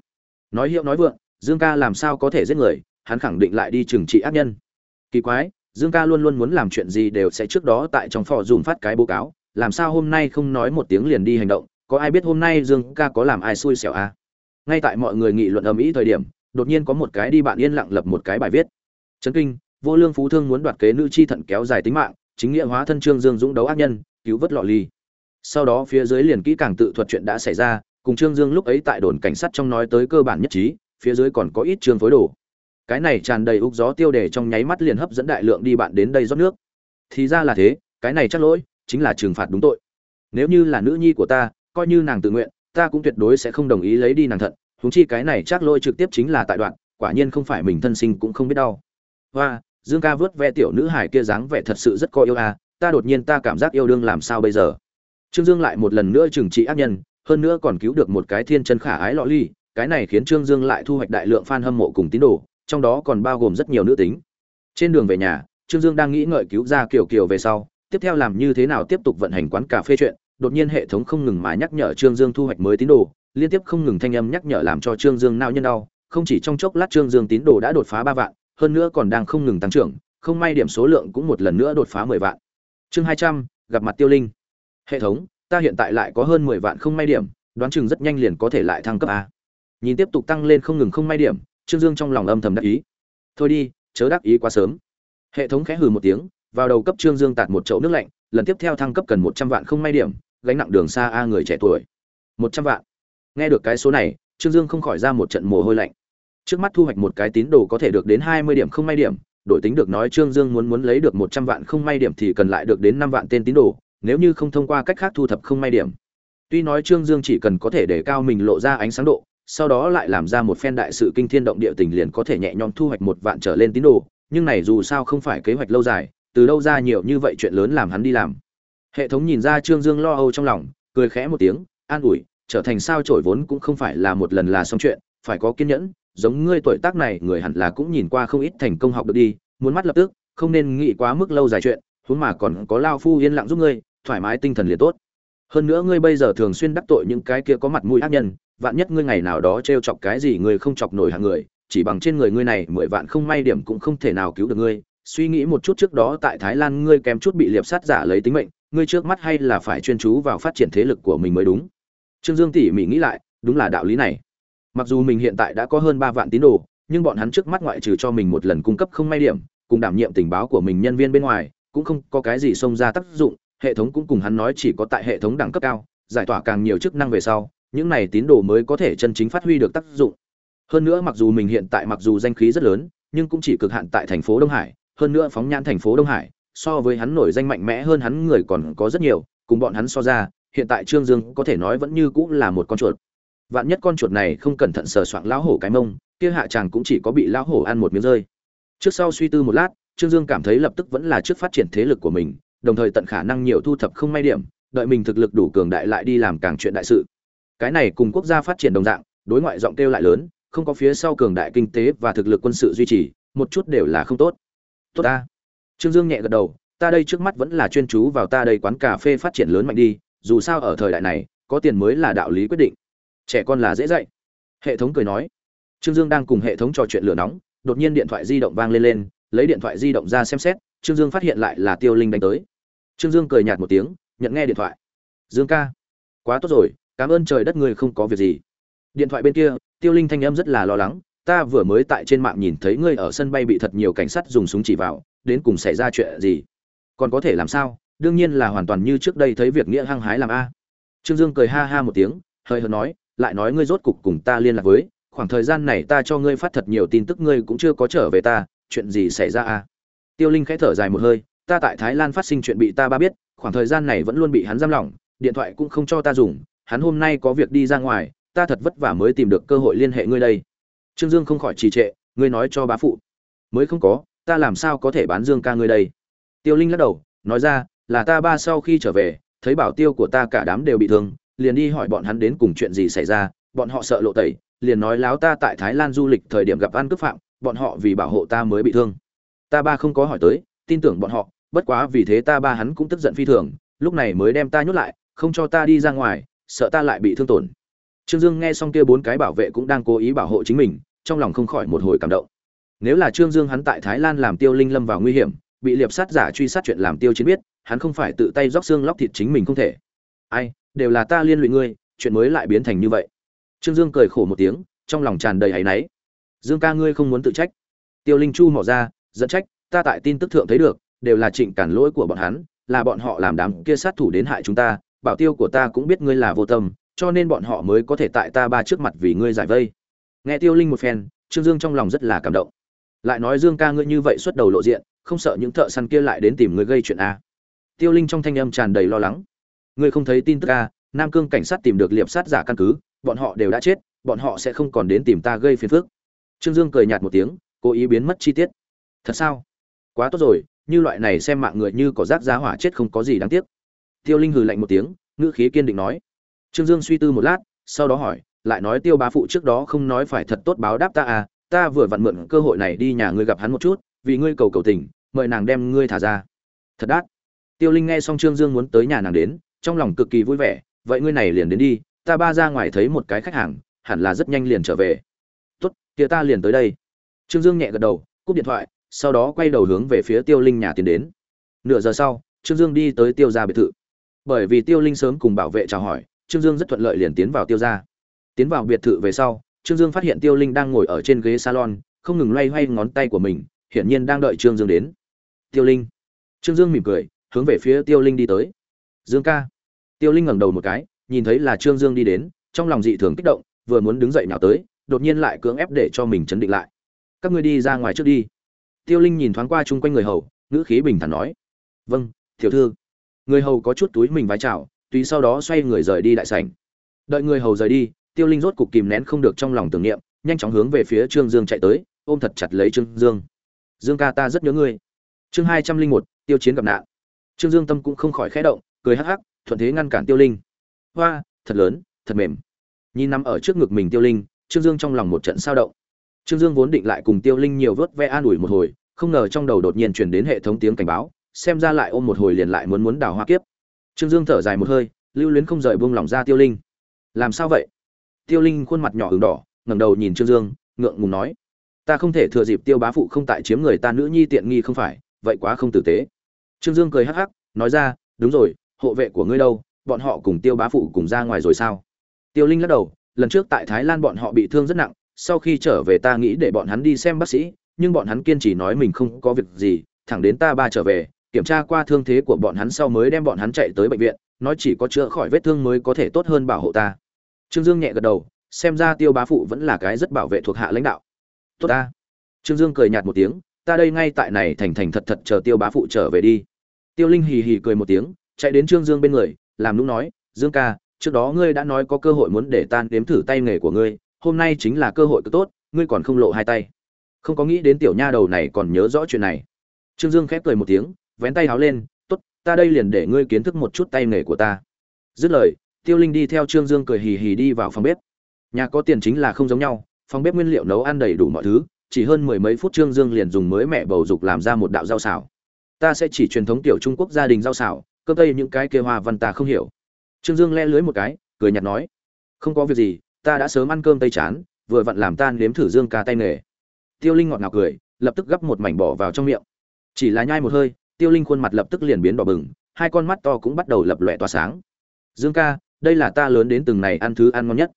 Nói hiệu nói vượng, dương ca làm sao có thể giết người, hắn khẳng định lại đi trừng trị ác nhân. Kỳ quái, dương ca luôn luôn muốn làm chuyện gì đều sẽ trước đó tại trong phò dùng phát cái báo cáo, làm sao hôm nay không nói một tiếng liền đi hành động, có ai biết hôm nay dương ca có làm ai xui xẻo a. Ngay tại mọi người nghị luận ầm ĩ thời điểm, đột nhiên có một cái đi bạn yên lặng lập một cái bài viết. Chấn kinh vô lương phú thương muốn đoạt kế nữ chi thận kéo dài tính mạng, chính nghĩa hóa thân trương dương dũng đấu ác nhân, cứu vớt lọ ly sau đó phía dưới liền kỹ càng tự thuật chuyện đã xảy ra, cùng trương dương lúc ấy tại đồn cảnh sát trong nói tới cơ bản nhất trí, phía dưới còn có ít trương phối đồ. Cái này tràn đầy úc gió tiêu đề trong nháy mắt liền hấp dẫn đại lượng đi bạn đến đây rót nước. Thì ra là thế, cái này chắc lỗi, chính là trừng phạt đúng tội. Nếu như là nữ nhi của ta, coi như nàng tự nguyện, ta cũng tuyệt đối sẽ không đồng ý lấy đi nàng thận. Huống chi cái này chắc lỗi trực tiếp chính là tại đoạn, quả nhiên không phải mình thân sinh cũng không biết đau. Hoa dương ca vớt ve tiểu nữ hải kia dáng vẻ thật sự rất có yêu à ta đột nhiên ta cảm giác yêu đương làm sao bây giờ? Trương dương lại một lần nữa trừng trị ác nhân, hơn nữa còn cứu được một cái thiên chân khả ái lọ ly, cái này khiến trương dương lại thu hoạch đại lượng fan hâm mộ cùng tín đồ, trong đó còn bao gồm rất nhiều nữ tính. Trên đường về nhà, trương dương đang nghĩ ngợi cứu ra kiều kiều về sau, tiếp theo làm như thế nào tiếp tục vận hành quán cà phê chuyện, đột nhiên hệ thống không ngừng mà nhắc nhở trương dương thu hoạch mới tín đồ, liên tiếp không ngừng thanh âm nhắc nhở làm cho trương dương nao nhân đau, không chỉ trong chốc lát trương dương tín đồ đã đột phá ba vạn hơn nữa còn đang không ngừng tăng trưởng, không may điểm số lượng cũng một lần nữa đột phá mười vạn. Chương hai trăm, gặp mặt tiêu linh. Hệ thống, ta hiện tại lại có hơn mười vạn không may điểm, đoán chừng rất nhanh liền có thể lại thăng cấp a. Nhìn tiếp tục tăng lên không ngừng không may điểm, trương dương trong lòng âm thầm đắc ý. Thôi đi, chớ đắc ý quá sớm. Hệ thống khẽ hừ một tiếng, vào đầu cấp trương dương tạt một chậu nước lạnh, lần tiếp theo thăng cấp cần một trăm vạn không may điểm, gánh nặng đường xa a người trẻ tuổi. Một trăm vạn. Nghe được cái số này, trương dương không khỏi ra một trận mồ hôi lạnh trước mắt thu hoạch một cái tín đồ có thể được đến hai mươi điểm không may điểm, đổi tính được nói trương dương muốn muốn lấy được một trăm vạn không may điểm thì cần lại được đến năm vạn tên tín đồ, nếu như không thông qua cách khác thu thập không may điểm. Tuy nói trương dương chỉ cần có thể để cao mình lộ ra ánh sáng độ, sau đó lại làm ra một phen đại sự kinh thiên động địa tình liền có thể nhẹ nhõm thu hoạch một vạn trở lên tín đồ, nhưng này dù sao không phải kế hoạch lâu dài, từ đâu ra nhiều như vậy chuyện lớn làm hắn đi làm. Hệ thống nhìn ra trương dương lo âu trong lòng, cười khẽ một tiếng, an ủi, trở thành sao chổi vốn cũng không phải là một lần là xong chuyện, phải có kiên nhẫn giống ngươi tuổi tác này, người hẳn là cũng nhìn qua không ít thành công học được đi, muốn mắt lập tức, không nên nghĩ quá mức lâu dài chuyện, huống mà còn có lao phu yên lặng giúp ngươi, thoải mái tinh thần liền tốt. Hơn nữa ngươi bây giờ thường xuyên đắc tội những cái kia có mặt mũi ác nhân, vạn nhất ngươi ngày nào đó t chọc cái gì ngươi không chọc nổi hàng người, chỉ bằng trên người ngươi này mười vạn không may điểm cũng không thể nào cứu được ngươi. Suy nghĩ một chút trước đó tại thái lan ngươi kém chút bị liệp sát giả lấy tính mệnh, ngươi trước mắt hay là phải chuyên chú vào phát triển thế lực của mình mới đúng. Trương dương tỉ mỉ nghĩ lại, đúng là đạo lý này mặc dù mình hiện tại đã có hơn ba vạn tín đồ, nhưng bọn hắn trước mắt ngoại trừ cho mình một lần cung cấp không may điểm, cùng đảm nhiệm tình báo của mình nhân viên bên ngoài, cũng không có cái gì xông ra tác dụng, hệ thống cũng cùng hắn nói chỉ có tại hệ thống đẳng cấp cao, giải tỏa càng nhiều chức năng về sau, những này tín đồ mới có thể chân chính phát huy được tác dụng. Hơn nữa mặc dù mình hiện tại mặc dù danh khí rất lớn, nhưng cũng chỉ cực hạn tại thành phố đông hải, hơn nữa phóng nhãn thành phố đông hải, so với hắn nổi danh mạnh mẽ hơn hắn người còn có rất nhiều, cùng bọn hắn so ra, hiện tại trương dương có thể nói vẫn như cũng là một con chuột vạn nhất con chuột này không cẩn thận sờ soạng lão hổ cái mông, kia hạ chàng cũng chỉ có bị lão hổ ăn một miếng rơi. Trước sau suy tư một lát, trương dương cảm thấy lập tức vẫn là trước phát triển thế lực của mình, đồng thời tận khả năng nhiều thu thập không may điểm, đợi mình thực lực đủ cường đại lại đi làm càng chuyện đại sự. Cái này cùng quốc gia phát triển đồng dạng, đối ngoại giọng kêu lại lớn, không có phía sau cường đại kinh tế và thực lực quân sự duy trì, một chút đều là không tốt. Tốt ta. Trương dương nhẹ gật đầu, ta đây trước mắt vẫn là chuyên chú vào ta đây quán cà phê phát triển lớn mạnh đi, dù sao ở thời đại này, có tiền mới là đạo lý quyết định trẻ con là dễ dạy. Hệ thống cười nói. Trương dương đang cùng hệ thống trò chuyện lửa nóng, đột nhiên điện thoại di động vang lên lên, lấy điện thoại di động ra xem xét, trương dương phát hiện lại là tiêu linh đánh tới. Trương dương cười nhạt một tiếng, nhận nghe điện thoại. Dương ca. Quá tốt rồi, cảm ơn trời đất người không có việc gì. Điện thoại bên kia, tiêu linh thanh âm rất là lo lắng, ta vừa mới tại trên mạng nhìn thấy ngươi ở sân bay bị thật nhiều cảnh sát dùng súng chỉ vào, đến cùng xảy ra chuyện gì? Còn có thể làm sao? Đương nhiên là hoàn toàn như trước đây thấy việc nghĩa hăng hái làm a. Trương dương cười ha ha một tiếng hơi hợt nói lại nói ngươi rốt cục cùng ta liên lạc với, khoảng thời gian này ta cho ngươi phát thật nhiều tin tức ngươi cũng chưa có trở về ta, chuyện gì xảy ra à? tiêu linh khẽ thở dài một hơi, ta tại thái lan phát sinh chuyện bị ta ba biết, khoảng thời gian này vẫn luôn bị hắn giam lỏng, điện thoại cũng không cho ta dùng, hắn hôm nay có việc đi ra ngoài, ta thật vất vả mới tìm được cơ hội liên hệ ngươi đây. Trương dương không khỏi trì trệ, ngươi nói cho bá phụ. Mới không có, ta làm sao có thể bán dương ca ngươi đây? Tiêu linh lắc đầu, nói ra, là ta ba sau khi trở về, thấy bảo tiêu của ta cả đám đều bị thương liền đi hỏi bọn hắn đến cùng chuyện gì xảy ra, bọn họ sợ lộ tẩy, liền nói láo ta tại thái lan du lịch thời điểm gặp ăn cướp phạm, bọn họ vì bảo hộ ta mới bị thương. Ta ba không có hỏi tới, tin tưởng bọn họ, bất quá vì thế ta ba hắn cũng tức giận phi thường, lúc này mới đem ta nhốt lại, không cho ta đi ra ngoài, sợ ta lại bị thương tổn. Trương dương nghe xong kia bốn cái bảo vệ cũng đang cố ý bảo hộ chính mình, trong lòng không khỏi một hồi cảm động. Nếu là trương dương hắn tại thái lan làm tiêu linh lâm vào nguy hiểm, bị liệp sát giả truy sát chuyện làm tiêu chiến biết, hắn không phải tự tay róc xương lóc thịt chính mình không thể. Ai đều là ta liên lụy ngươi, chuyện mới lại biến thành như vậy. Trương dương cười khổ một tiếng, trong lòng tràn đầy áy náy. Dương ca ngươi không muốn tự trách. Tiêu linh chu mỏ ra dẫn trách, ta tại tin tức thượng thấy được, đều là trịnh cản lỗi của bọn hắn, là bọn họ làm đám kia sát thủ đến hại chúng ta, bảo tiêu của ta cũng biết ngươi là vô tâm, cho nên bọn họ mới có thể tại ta ba trước mặt vì ngươi giải vây. Nghe tiêu linh một phen, trương dương trong lòng rất là cảm động. Lại nói dương ca ngươi như vậy xuất đầu lộ diện, không sợ những thợ săn kia lại đến tìm ngươi gây chuyện a tiêu linh trong thanh âm tràn đầy lo lắng ngươi không thấy tin tức a, nam cương cảnh sát tìm được liệp sát giả căn cứ, bọn họ đều đã chết, bọn họ sẽ không còn đến tìm ta gây phiền phức. Trương dương cười nhạt một tiếng, cố ý biến mất chi tiết. Thật sao? Quá tốt rồi, như loại này xem mạng người như có rác giá hỏa chết không có gì đáng tiếc. Tiêu linh hừ lạnh một tiếng, ngữ khí kiên định nói. Trương dương suy tư một lát, sau đó hỏi, lại nói tiêu bá phụ trước đó không nói phải thật tốt báo đáp ta à ta vừa vặn mượn cơ hội này đi nhà ngươi gặp hắn một chút, vì ngươi cầu cầu tình, mời nàng đem ngươi thả ra. Thật đắt. Tiêu linh nghe xong trương dương muốn tới nhà nàng đến trong lòng cực kỳ vui vẻ, vậy ngươi này liền đến đi, ta ba ra ngoài thấy một cái khách hàng, hẳn là rất nhanh liền trở về. Tốt, kia ta liền tới đây. Trương dương nhẹ gật đầu, cúp điện thoại, sau đó quay đầu hướng về phía tiêu linh nhà tiến đến. Nửa giờ sau, trương dương đi tới tiêu gia biệt thự. Bởi vì tiêu linh sớm cùng bảo vệ chào hỏi, trương dương rất thuận lợi liền tiến vào tiêu gia. Tiến vào biệt thự về sau, trương dương phát hiện tiêu linh đang ngồi ở trên ghế salon, không ngừng loay hoay ngón tay của mình, hiển nhiên đang đợi trương dương đến. Tiêu linh. Trương dương mỉm cười, hướng về phía tiêu linh đi tới dương ca. Tiêu linh ngẩng đầu một cái, nhìn thấy là trương dương đi đến, trong lòng dị thường kích động, vừa muốn đứng dậy nào tới, đột nhiên lại cưỡng ép để cho mình chấn định lại. Các ngươi đi ra ngoài trước đi. Tiêu linh nhìn thoáng qua chung quanh người hầu, ngữ khí bình thản nói. Vâng tiểu thư. Người hầu có chút túi mình vái chào tùy sau đó xoay người rời đi đại sảnh. Đợi người hầu rời đi, tiêu linh rốt cục kìm nén không được trong lòng tưởng niệm, nhanh chóng hướng về phía trương dương chạy tới, ôm thật chặt lấy trương dương. Dương ca ta rất nhớ ngươi. Chương hai trăm linh một, tiêu chiến gặp nạn. Trương dương tâm cũng không khỏi khẽ động cười hắc hắc, thuận thế ngăn cản tiêu linh. Hoa, thật lớn, thật mềm. Nhìn nằm ở trước ngực mình tiêu linh, trương dương trong lòng một trận sao động. Trương dương vốn định lại cùng tiêu linh nhiều vớt ve an ủi một hồi, không ngờ trong đầu đột nhiên chuyển đến hệ thống tiếng cảnh báo, xem ra lại ôm một hồi liền lại muốn muốn đào hoa kiếp. Trương dương thở dài một hơi, lưu luyến không rời buông lỏng ra tiêu linh. Làm sao vậy? Tiêu linh khuôn mặt nhỏ h đỏ, ngẩng đầu nhìn trương dương, ngượng ngùng nói. Ta không thể thừa dịp tiêu bá phụ không tại chiếm người ta nữ nhi tiện nghi không phải, vậy quá không tử tế. Trương dương cười hắc hắc, nói ra, đúng rồi hộ vệ của ngươi đâu? Bọn họ cùng tiêu bá phụ cùng ra ngoài rồi sao? Tiêu linh lắc đầu, lần trước tại thái lan bọn họ bị thương rất nặng, sau khi trở về ta nghĩ để bọn hắn đi xem bác sĩ, nhưng bọn hắn kiên trì nói mình không có việc gì, thẳng đến ta ba trở về, kiểm tra qua thương thế của bọn hắn sau mới đem bọn hắn chạy tới bệnh viện, nói chỉ có chữa khỏi vết thương mới có thể tốt hơn bảo hộ ta. Trương dương nhẹ gật đầu, xem ra tiêu bá phụ vẫn là cái rất bảo vệ thuộc hạ lãnh đạo. Tốt ta. Trương dương cười nhạt một tiếng, ta đây ngay tại này thành thành thật thật chờ tiêu bá phụ trở về đi. Tiêu linh hì hì cười một tiếng chạy đến trương dương bên người, làm nũng nói, dương ca, trước đó ngươi đã nói có cơ hội muốn để tan đếm thử tay nghề của ngươi, hôm nay chính là cơ hội cứ tốt, ngươi còn không lộ hai tay. Không có nghĩ đến tiểu nha đầu này còn nhớ rõ chuyện này. Trương dương khép cười một tiếng, vén tay háo lên, tốt, ta đây liền để ngươi kiến thức một chút tay nghề của ta. Dứt lời, tiêu linh đi theo trương dương cười hì hì đi vào phòng bếp. Nhà có tiền chính là không giống nhau, phòng bếp nguyên liệu nấu ăn đầy đủ mọi thứ, chỉ hơn mười mấy phút trương dương liền dùng mới mẹ bầu dục làm ra một đạo rau xào. Ta sẽ chỉ truyền thống tiểu trung quốc gia đình rau xào cơm tây những cái kia hoa văn ta không hiểu. Trương dương le lưới một cái, cười nhạt nói, không có việc gì, ta đã sớm ăn cơm tây chán, vừa vặn làm tan nếm thử dương ca tay nghề. Tiêu linh ngọt ngào cười, lập tức gắp một mảnh bỏ vào trong miệng. Chỉ là nhai một hơi, tiêu linh khuôn mặt lập tức liền biến đỏ bừng, hai con mắt to cũng bắt đầu lập lòe tỏa sáng. Dương ca, đây là ta lớn đến từng này ăn thứ ăn ngon nhất.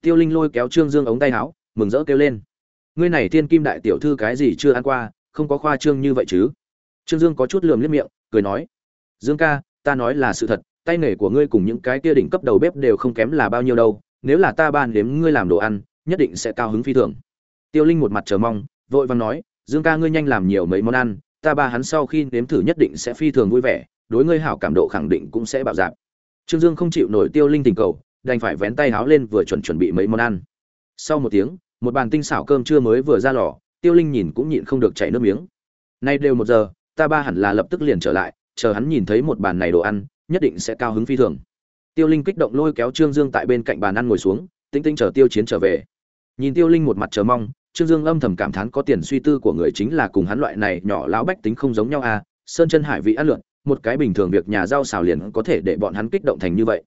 Tiêu linh lôi kéo trương dương ống tay áo, mừng rỡ kêu lên, ngươi này thiên kim đại tiểu thư cái gì chưa ăn qua, không có khoa trương như vậy chứ? Trương dương có chút lườm liếc miệng, cười nói, dương ca ta nói là sự thật, tay nghề của ngươi cùng những cái kia đỉnh cấp đầu bếp đều không kém là bao nhiêu đâu, nếu là ta ban đếm ngươi làm đồ ăn, nhất định sẽ cao hứng phi thường. Tiêu linh một mặt chờ mong, vội vàng nói, dương ca ngươi nhanh làm nhiều mấy món ăn, ta ba hắn sau khi nếm thử nhất định sẽ phi thường vui vẻ, đối ngươi hảo cảm độ khẳng định cũng sẽ bạo dạp trương dương không chịu nổi tiêu linh tình cầu, đành phải vén tay háo lên vừa chuẩn chuẩn bị mấy món ăn. Sau một tiếng, một bàn tinh xảo cơm trưa mới vừa ra lò, tiêu linh nhìn cũng nhịn không được chảy nước miếng. Nay đều một giờ, ta ba hẳn là lập tức liền trở lại chờ hắn nhìn thấy một bàn này đồ ăn, nhất định sẽ cao hứng phi thường. Tiêu linh kích động lôi kéo trương dương tại bên cạnh bàn ăn ngồi xuống, tĩnh tĩnh chờ tiêu chiến trở về. Nhìn tiêu linh một mặt chờ mong, trương dương âm thầm cảm thán có tiền suy tư của người chính là cùng hắn loại này nhỏ lão bách tính không giống nhau à sơn chân hải vị ăn lượn, một cái bình thường việc nhà rau xào liền có thể để bọn hắn kích động thành như vậy.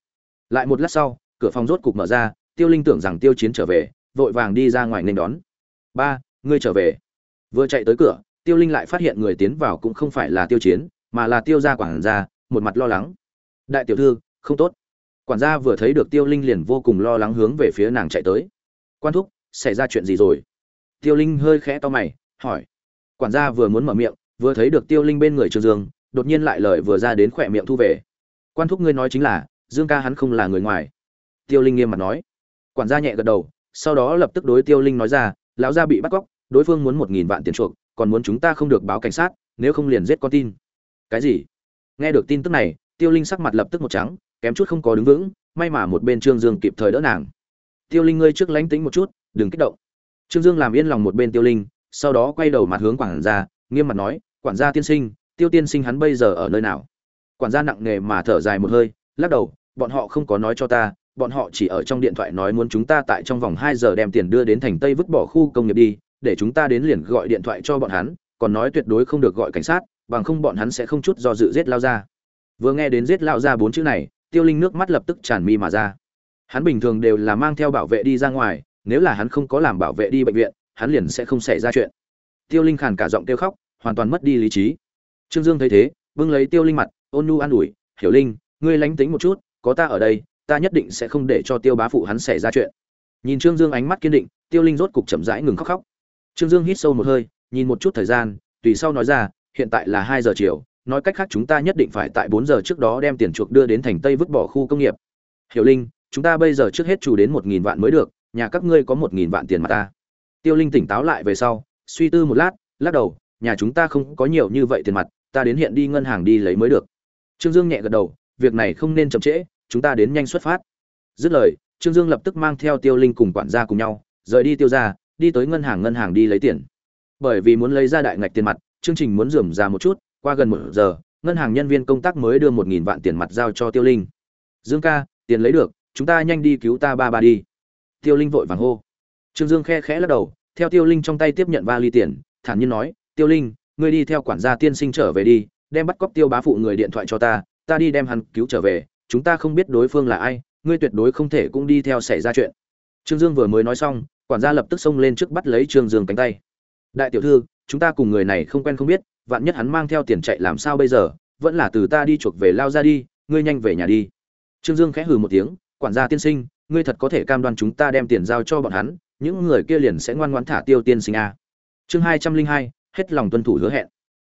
Lại một lát sau, cửa phòng rốt cục mở ra, tiêu linh tưởng rằng tiêu chiến trở về, vội vàng đi ra ngoài nên đón. Ba, ngươi trở về. Vừa chạy tới cửa, tiêu linh lại phát hiện người tiến vào cũng không phải là tiêu chiến mà là tiêu gia quản gia, một mặt lo lắng. Đại tiểu thư, không tốt. Quản gia vừa thấy được tiêu linh liền vô cùng lo lắng hướng về phía nàng chạy tới. Quan thúc, xảy ra chuyện gì rồi? Tiêu linh hơi khẽ to mày, hỏi. Quản gia vừa muốn mở miệng, vừa thấy được tiêu linh bên người trương dương, đột nhiên lại lời vừa ra đến khỏe miệng thu về. Quan thúc ngươi nói chính là, dương ca hắn không là người ngoài. Tiêu linh nghiêm mặt nói. Quản gia nhẹ gật đầu, sau đó lập tức đối tiêu linh nói ra, lão gia bị bắt cóc, đối phương muốn một nghìn vạn tiền chuộc, còn muốn chúng ta không được báo cảnh sát, nếu không liền giết con tin cái gì? Nghe được tin tức này, tiêu linh sắc mặt lập tức một trắng, kém chút không có đứng vững, may mà một bên trương dương kịp thời đỡ nàng. Tiêu linh ngươi trước lánh tính một chút, đừng kích động. Trương dương làm yên lòng một bên tiêu linh, sau đó quay đầu mặt hướng quản gia, nghiêm mặt nói, quản gia tiên sinh, tiêu tiên sinh hắn bây giờ ở nơi nào? Quản gia nặng nề mà thở dài một hơi, lắc đầu, bọn họ không có nói cho ta, bọn họ chỉ ở trong điện thoại nói muốn chúng ta tại trong vòng hai giờ đem tiền đưa đến thành tây vứt bỏ khu công nghiệp đi, để chúng ta đến liền gọi điện thoại cho bọn hắn, còn nói tuyệt đối không được gọi cảnh sát bằng không bọn hắn sẽ không chút do dự giết lao ra vừa nghe đến giết lao ra bốn chữ này, tiêu linh nước mắt lập tức tràn mi mà ra. Hắn bình thường đều là mang theo bảo vệ đi ra ngoài, nếu là hắn không có làm bảo vệ đi bệnh viện, hắn liền sẽ không xảy ra chuyện. Tiêu linh khàn cả giọng kêu khóc, hoàn toàn mất đi lý trí. Trương dương thấy thế, bưng lấy tiêu linh mặt, ôn nu an ủi, hiểu linh, ngươi lánh tính một chút, có ta ở đây, ta nhất định sẽ không để cho tiêu bá phụ hắn xảy ra chuyện. Nhìn trương dương ánh mắt kiên định, tiêu linh rốt cục chậm rãi ngừng khóc khóc. Trương dương hít sâu một hơi, nhìn một chút thời gian, tùy sau nói ra hiện tại là hai giờ chiều, nói cách khác chúng ta nhất định phải tại bốn giờ trước đó đem tiền chuộc đưa đến thành tây vứt bỏ khu công nghiệp. Hiểu linh, chúng ta bây giờ trước hết chủ đến một nghìn vạn mới được, nhà các ngươi có một nghìn vạn tiền mà ta. Tiêu linh tỉnh táo lại về sau, suy tư một lát, lắc đầu, nhà chúng ta không có nhiều như vậy tiền mặt, ta đến hiện đi ngân hàng đi lấy mới được. Trương dương nhẹ gật đầu, việc này không nên chậm trễ, chúng ta đến nhanh xuất phát. Dứt lời, trương dương lập tức mang theo tiêu linh cùng quản gia cùng nhau, rời đi tiêu ra đi tới ngân hàng ngân hàng đi lấy tiền. Bởi vì muốn lấy ra đại ngạch tiền mặt chương trình muốn dườm ra một chút, qua gần một giờ, ngân hàng nhân viên công tác mới đưa một nghìn vạn tiền mặt giao cho tiêu linh. Dương ca, tiền lấy được, chúng ta nhanh đi cứu ta ba ba đi. Tiêu linh vội vàng hô. Trương dương khe khẽ lắc đầu, theo tiêu linh trong tay tiếp nhận ba ly tiền, thản nhiên nói, tiêu linh, ngươi đi theo quản gia tiên sinh trở về đi, đem bắt cóc tiêu bá phụ người điện thoại cho ta ta đi đem hắn cứu trở về, chúng ta không biết đối phương là ai, ngươi tuyệt đối không thể cũng đi theo xảy ra chuyện. Trương dương vừa mới nói xong, quản gia lập tức xông lên trước bắt lấy trương dương cánh tay. Đại tiểu thư chúng ta cùng người này không quen không biết, vạn nhất hắn mang theo tiền chạy làm sao bây giờ, vẫn là từ ta đi chuộc về lao ra đi, ngươi nhanh về nhà đi. Trương dương khẽ hừ một tiếng, quản gia tiên sinh, ngươi thật có thể cam đoan chúng ta đem tiền giao cho bọn hắn, những người kia liền sẽ ngoan ngoãn thả tiêu tiên sinh a. Chương hai trăm linh hai, hết lòng tuân thủ hứa hẹn.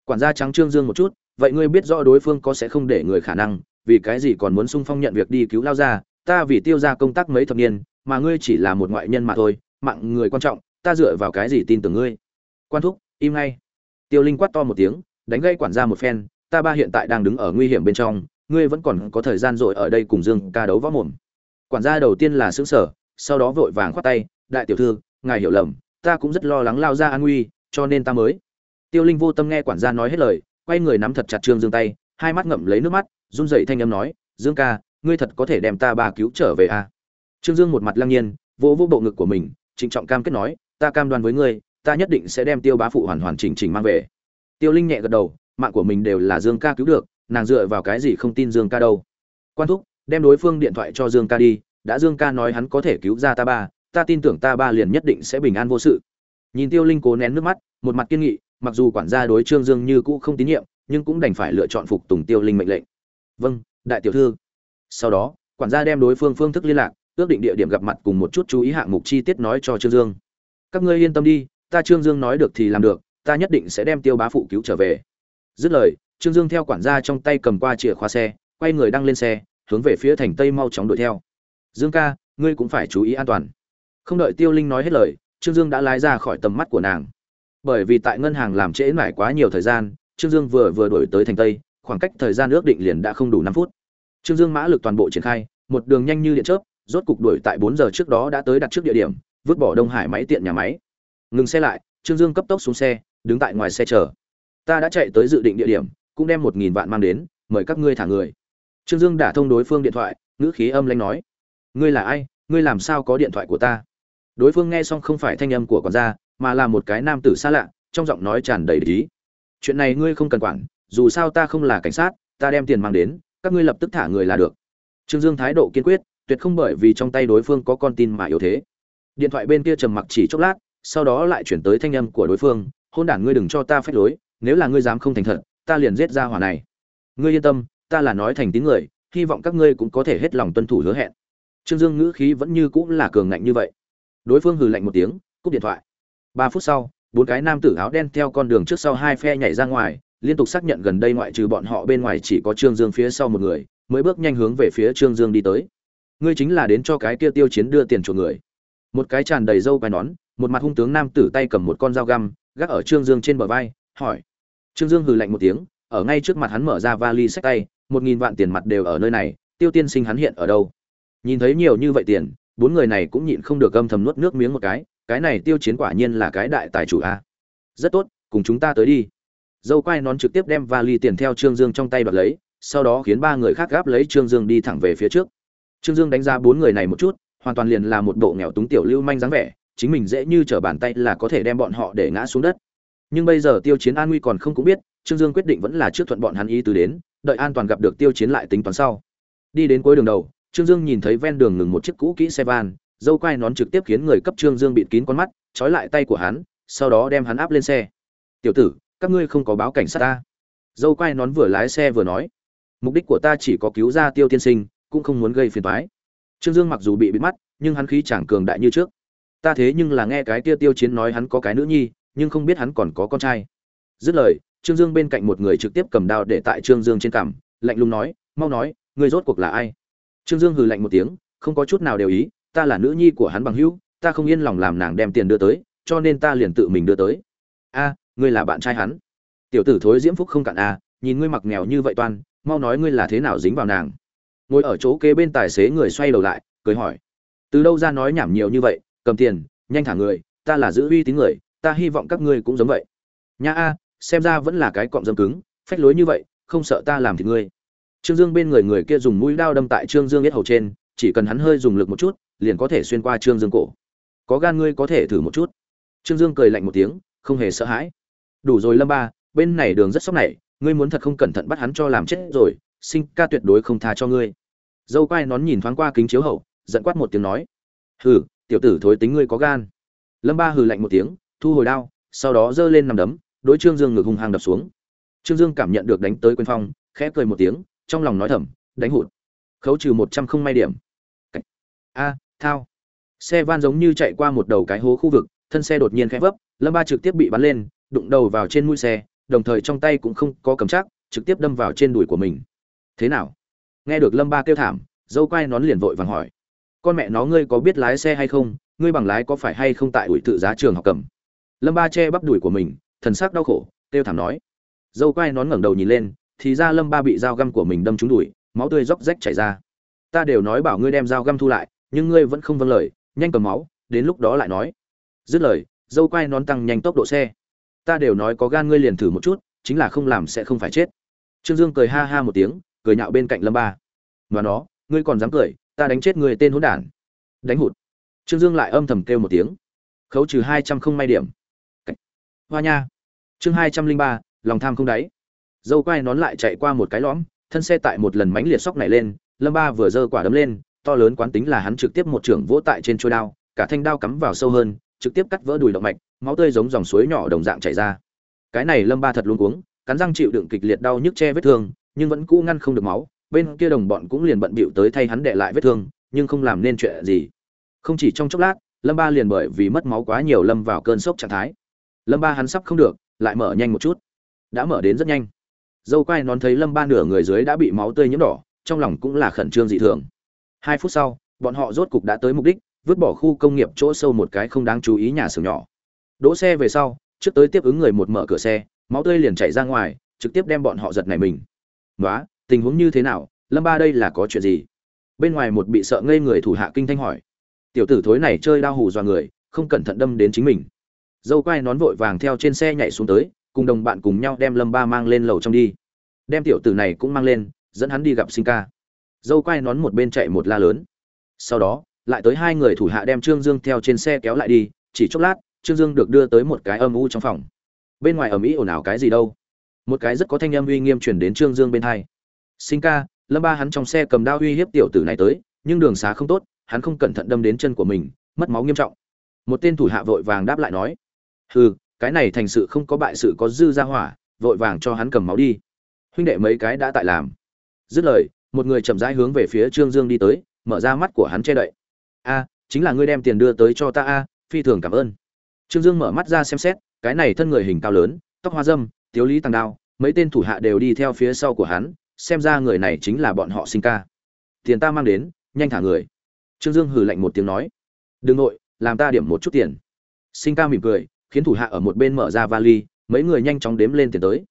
Quản gia trắng trương dương một chút, vậy ngươi biết rõ đối phương có sẽ không để người khả năng, vì cái gì còn muốn sung phong nhận việc đi cứu lao ra, ta vì tiêu ra công tác mấy thập niên, mà ngươi chỉ là một ngoại nhân mà thôi, mạng người quan trọng, ta dựa vào cái gì tin tưởng ngươi? Quan thúc im ngay. Tiêu linh quát to một tiếng, đánh gây quản gia một phen, ta ba hiện tại đang đứng ở nguy hiểm bên trong, ngươi vẫn còn có thời gian rồi ở đây cùng dương ca đấu võ mồm. Quản gia đầu tiên là xứng sở sau đó vội vàng khoát tay, đại tiểu thư, ngài hiểu lầm, ta cũng rất lo lắng lao ra an nguy, cho nên ta mới. Tiêu linh vô tâm nghe quản gia nói hết lời, quay người nắm thật chặt trương dương tay, hai mắt ngậm lấy nước mắt, run rẩy thanh âm nói, dương ca, ngươi thật có thể đem ta ba cứu trở về à? trương dương một mặt lăng nhiên, vỗ vỗ bộ ngực của mình, trịnh trọng cam kết nói, ta cam đoan với ngươi ta nhất định sẽ đem tiêu bá phụ hoàn hoàn chỉnh chỉnh mang về. Tiêu linh nhẹ gật đầu, mạng của mình đều là dương ca cứu được, nàng dựa vào cái gì không tin dương ca đâu. Quan thúc, đem đối phương điện thoại cho dương ca đi, đã dương ca nói hắn có thể cứu ra ta ba, ta tin tưởng ta ba liền nhất định sẽ bình an vô sự. Nhìn tiêu linh cố nén nước mắt, một mặt kiên nghị, mặc dù quản gia đối trương dương như cũ không tín nhiệm, nhưng cũng đành phải lựa chọn phục tùng tiêu linh mệnh lệnh. Vâng đại tiểu thư. Sau đó, quản gia đem đối phương phương thức liên lạc, ước định địa điểm gặp mặt cùng một chút chú ý hạng mục chi tiết nói cho trương dương. Các ngươi yên tâm đi ta trương dương nói được thì làm được, ta nhất định sẽ đem tiêu bá phụ cứu trở về. Dứt lời, trương dương theo quản gia trong tay cầm qua chìa khóa xe, quay người đăng lên xe, hướng về phía thành tây mau chóng đuổi theo. Dương ca, ngươi cũng phải chú ý an toàn. Không đợi tiêu linh nói hết lời, trương dương đã lái ra khỏi tầm mắt của nàng. Bởi vì tại ngân hàng làm trễ nải quá nhiều thời gian, trương dương vừa vừa đuổi tới thành tây, khoảng cách thời gian ước định liền đã không đủ năm phút. Trương dương mã lực toàn bộ triển khai, một đường nhanh như điện chớp, rốt cục đuổi tại bốn giờ trước đó đã tới đặt trước địa điểm, vứt bỏ đông hải máy tiện nhà máy ngừng xe lại, trương dương cấp tốc xuống xe, đứng tại ngoài xe chờ. Ta đã chạy tới dự định địa điểm, cũng đem một nghìn vạn mang đến, mời các ngươi thả người. Trương dương đã thông đối phương điện thoại, ngữ khí âm lanh nói. Ngươi là ai, ngươi làm sao có điện thoại của ta? Đối phương nghe xong không phải thanh âm của con gia, mà là một cái nam tử xa lạ, trong giọng nói tràn đầy lý chuyện này ngươi không cần quản, dù sao ta không là cảnh sát, ta đem tiền mang đến, các ngươi lập tức thả người là được. Trương dương thái độ kiên quyết, tuyệt không bởi vì trong tay đối phương có con tin mà yếu thế. Điện thoại bên kia trầm mặc chỉ chốc lát sau đó lại chuyển tới thanh âm của đối phương, hôn đản ngươi đừng cho ta phép lối, nếu là ngươi dám không thành thật, ta liền giết ra hỏa này. Ngươi yên tâm, ta là nói thành tín người, hy vọng các ngươi cũng có thể hết lòng tuân thủ hứa hẹn. Trương dương ngữ khí vẫn như cũng là cường ngạnh như vậy. Đối phương hừ lạnh một tiếng, cúp điện thoại. Ba phút sau, bốn cái nam tử áo đen theo con đường trước sau hai phe nhảy ra ngoài, liên tục xác nhận gần đây ngoại trừ bọn họ bên ngoài chỉ có trương dương phía sau một người, mới bước nhanh hướng về phía trương dương đi tới. Ngươi chính là đến cho cái kia tiêu chiến đưa tiền chuộc người một cái tràn đầy râu quai nón, một mặt hung tướng nam tử tay cầm một con dao găm, gác ở trương dương trên bờ vai, hỏi. Trương dương hừ lạnh một tiếng, ở ngay trước mặt hắn mở ra vali sách tay, một nghìn vạn tiền mặt đều ở nơi này, tiêu tiên sinh hắn hiện ở đâu? Nhìn thấy nhiều như vậy tiền, bốn người này cũng nhịn không được gâm thầm nuốt nước miếng một cái cái này tiêu chiến quả nhiên là cái đại tài chủ a. Rất tốt, cùng chúng ta tới đi. Dâu quai nón trực tiếp đem vali tiền theo trương dương trong tay đoạt lấy, sau đó khiến ba người khác gáp lấy trương dương đi thẳng về phía trước. Trương dương đánh ra bốn người này một chút hoàn toàn liền là một bộ nghèo túng tiểu lưu manh dáng vẻ, chính mình dễ như trở bàn tay là có thể đem bọn họ để ngã xuống đất. Nhưng bây giờ tiêu chiến an nguy còn không cũng biết, trương dương quyết định vẫn là trước thuận bọn hắn ý tứ đến, đợi an toàn gặp được tiêu chiến lại tính toán sau. Đi đến cuối đường đầu, trương dương nhìn thấy ven đường ngừng một chiếc cũ kỹ xe van, dâu quai nón trực tiếp khiến người cấp trương dương bịt kín con mắt, trói lại tay của hắn, sau đó đem hắn áp lên xe. Tiểu tử, các ngươi không có báo cảnh sát ta. Dâu quai nón vừa lái xe vừa nói. Mục đích của ta chỉ có cứu ra tiêu tiên sinh, cũng không muốn gây phiền toái trương dương mặc dù bị bịt mắt, nhưng hắn khí chẳng cường đại như trước. Ta thế nhưng là nghe cái kia tiêu chiến nói hắn có cái nữ nhi, nhưng không biết hắn còn có con trai. Dứt lời, trương dương bên cạnh một người trực tiếp cầm đao để tại trương dương trên cằm, lạnh lùng nói, mau nói người rốt cuộc là ai? Trương dương hừ lạnh một tiếng, không có chút nào đều ý, ta là nữ nhi của hắn bằng hữu, ta không yên lòng làm nàng đem tiền đưa tới, cho nên ta liền tự mình đưa tới. A, ngươi là bạn trai hắn. Tiểu tử thối diễm phúc không cạn a nhìn ngươi mặc nghèo như vậy toan, mau nói ngươi là thế nào dính vào nàng ngồi ở chỗ kế bên tài xế người xoay đầu lại, cười hỏi. Từ đâu ra nói nhảm nhiều như vậy, cầm tiền, nhanh thả người, ta là giữ uy tín người, ta hy vọng các ngươi cũng giống vậy. Nha a, xem ra vẫn là cái cọng dâm cứng, phách lối như vậy, không sợ ta làm thì ngươi. Trương dương bên người người kia dùng mũi đao đâm tại trương dương biết hầu trên, chỉ cần hắn hơi dùng lực một chút, liền có thể xuyên qua trương dương cổ. Có gan ngươi có thể thử một chút. Trương dương cười lạnh một tiếng, không hề sợ hãi. Đủ rồi lâm ba, bên này đường rất sốc này, ngươi muốn thật không cẩn thận bắt hắn cho làm chết rồi sinh ca tuyệt đối không tha cho ngươi. Dâu quai nón nhìn thoáng qua kính chiếu hậu, giận quát một tiếng nói, hừ, tiểu tử thối tính ngươi có gan. Lâm ba hừ lạnh một tiếng, thu hồi đao, sau đó giơ lên nằm đấm, đối trương dương ngực hung hăng đập xuống. Trương dương cảm nhận được đánh tới quyền phong, khẽ cười một tiếng, trong lòng nói thầm, đánh hụt, khấu trừ một trăm không may điểm. A, thao. Xe van giống như chạy qua một đầu cái hố khu vực, thân xe đột nhiên khẽ vấp, lâm ba trực tiếp bị bắn lên, đụng đầu vào trên mũi xe, đồng thời trong tay cũng không có cầm chắc, trực tiếp đâm vào trên đùi của mình thế nào? Nghe được lâm ba kêu thảm, dâu quai nón liền vội vàng hỏi. Con mẹ nó ngươi có biết lái xe hay không? Ngươi bằng lái có phải hay không tại ủi tự giá trường học cầm? Lâm ba che bắp đùi của mình, thần sắc đau khổ, kêu thảm nói. Dâu quai nón ngẩng đầu nhìn lên, thì ra lâm ba bị dao găm của mình đâm trúng đùi, máu tươi róc rách chảy ra. Ta đều nói bảo ngươi đem dao găm thu lại, nhưng ngươi vẫn không vâng lời, nhanh cầm máu, đến lúc đó lại nói. Dứt lời, dâu quai nón tăng nhanh tốc độ xe. Ta đều nói có gan ngươi liền thử một chút, chính là không làm sẽ không phải chết. Trương dương cười ha ha một tiếng cười nhạo bên cạnh lâm ba. Và nó, ngươi còn dám cười, ta đánh chết người tên hỗn đản. Đánh hụt. Trương dương lại âm thầm kêu một tiếng. Khấu trừ hai trăm không may điểm. Hoa nha. Chương hai trăm linh ba, lòng tham không đáy. Dâu quai nón lại chạy qua một cái lõm, thân xe tại một lần mánh liệt sóc này lên, lâm ba vừa giơ quả đấm lên, to lớn quán tính là hắn trực tiếp một trưởng vỗ tại trên trôi đao, cả thanh đao cắm vào sâu hơn, trực tiếp cắt vỡ đùi động mạch, máu tươi giống dòng suối nhỏ đồng dạng chảy ra. Cái này lâm ba thật luôn cuống, cắn răng chịu đựng kịch liệt đau nhức che vết thương nhưng vẫn cũ ngăn không được máu, bên kia đồng bọn cũng liền bận bịu tới thay hắn đệ lại vết thương, nhưng không làm nên chuyện gì. Không chỉ trong chốc lát, lâm ba liền bởi vì mất máu quá nhiều lâm vào cơn sốc trạng thái. Lâm ba hắn sắp không được, lại mở nhanh một chút. Đã mở đến rất nhanh. Dâu quai nón thấy lâm ba nửa người dưới đã bị máu tươi nhiễm đỏ, trong lòng cũng là khẩn trương dị thường. Hai phút sau, bọn họ rốt cục đã tới mục đích, vứt bỏ khu công nghiệp chỗ sâu một cái không đáng chú ý nhà xưởng nhỏ. Đỗ xe về sau, trước tới tiếp ứng người một mở cửa xe, máu tươi liền chảy ra ngoài, trực tiếp đem bọn họ giật này mình. "Nóa, tình huống như thế nào? Lâm ba đây là có chuyện gì? Bên ngoài một bị sợ ngây người thủ hạ kinh thanh hỏi. Tiểu tử thối này chơi đau hù dọa người không cẩn thận đâm đến chính mình. Dâu quai nón vội vàng theo trên xe nhảy xuống tới cùng đồng bạn cùng nhau đem lâm ba mang lên lầu trong đi. Đem tiểu tử này cũng mang lên dẫn hắn đi gặp sinh ca. Dâu quai nón một bên chạy một la lớn. Sau đó lại tới hai người thủ hạ đem trương dương theo trên xe kéo lại đi chỉ chốc lát trương dương được đưa tới một cái âm u trong phòng. Bên ngoài ở mỹ ồn ào cái gì đâu một cái rất có thanh âm uy nghiêm chuyển đến trương dương bên hai. Sinh ca, lâm ba hắn trong xe cầm đao uy hiếp tiểu tử này tới, nhưng đường xá không tốt, hắn không cẩn thận đâm đến chân của mình, mất máu nghiêm trọng. Một tên thủ hạ vội vàng đáp lại nói, hừ, cái này thành sự không có bại sự có dư ra hỏa, vội vàng cho hắn cầm máu đi. Huynh đệ mấy cái đã tại làm. Dứt lời, một người chậm rãi hướng về phía trương dương đi tới, mở ra mắt của hắn che đậy. A, chính là ngươi đem tiền đưa tới cho ta a, phi thường cảm ơn. Trương dương mở mắt ra xem xét, cái này thân người hình cao lớn, tóc hoa dâm, tiếu lý tàng đao mấy tên thủ hạ đều đi theo phía sau của hắn, xem ra người này chính là bọn họ sinh ca. Tiền ta mang đến, nhanh thả người. Trương dương hừ lạnh một tiếng nói. Đừng nội, làm ta điểm một chút tiền. Sinh ca mỉm cười, khiến thủ hạ ở một bên mở ra vali, mấy người nhanh chóng đếm lên tiền tới.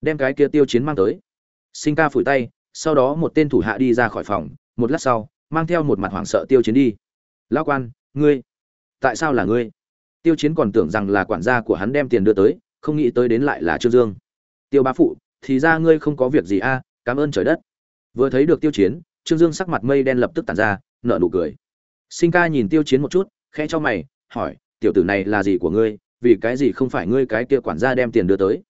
Đem cái kia tiêu chiến mang tới. Sinh ca phủi tay, sau đó một tên thủ hạ đi ra khỏi phòng, một lát sau, mang theo một mặt hoảng sợ tiêu chiến đi. Lão quan, ngươi, tại sao là ngươi? Tiêu chiến còn tưởng rằng là quản gia của hắn đem tiền đưa tới, không nghĩ tới đến lại là trương dương tiêu bá phụ, thì ra ngươi không có việc gì a, cảm ơn trời đất. Vừa thấy được tiêu chiến, trương dương sắc mặt mây đen lập tức tàn ra, nở nụ cười. Sinh ca nhìn tiêu chiến một chút, khẽ cho mày, hỏi, tiểu tử này là gì của ngươi? Vì cái gì không phải ngươi cái kia quản gia đem tiền đưa tới?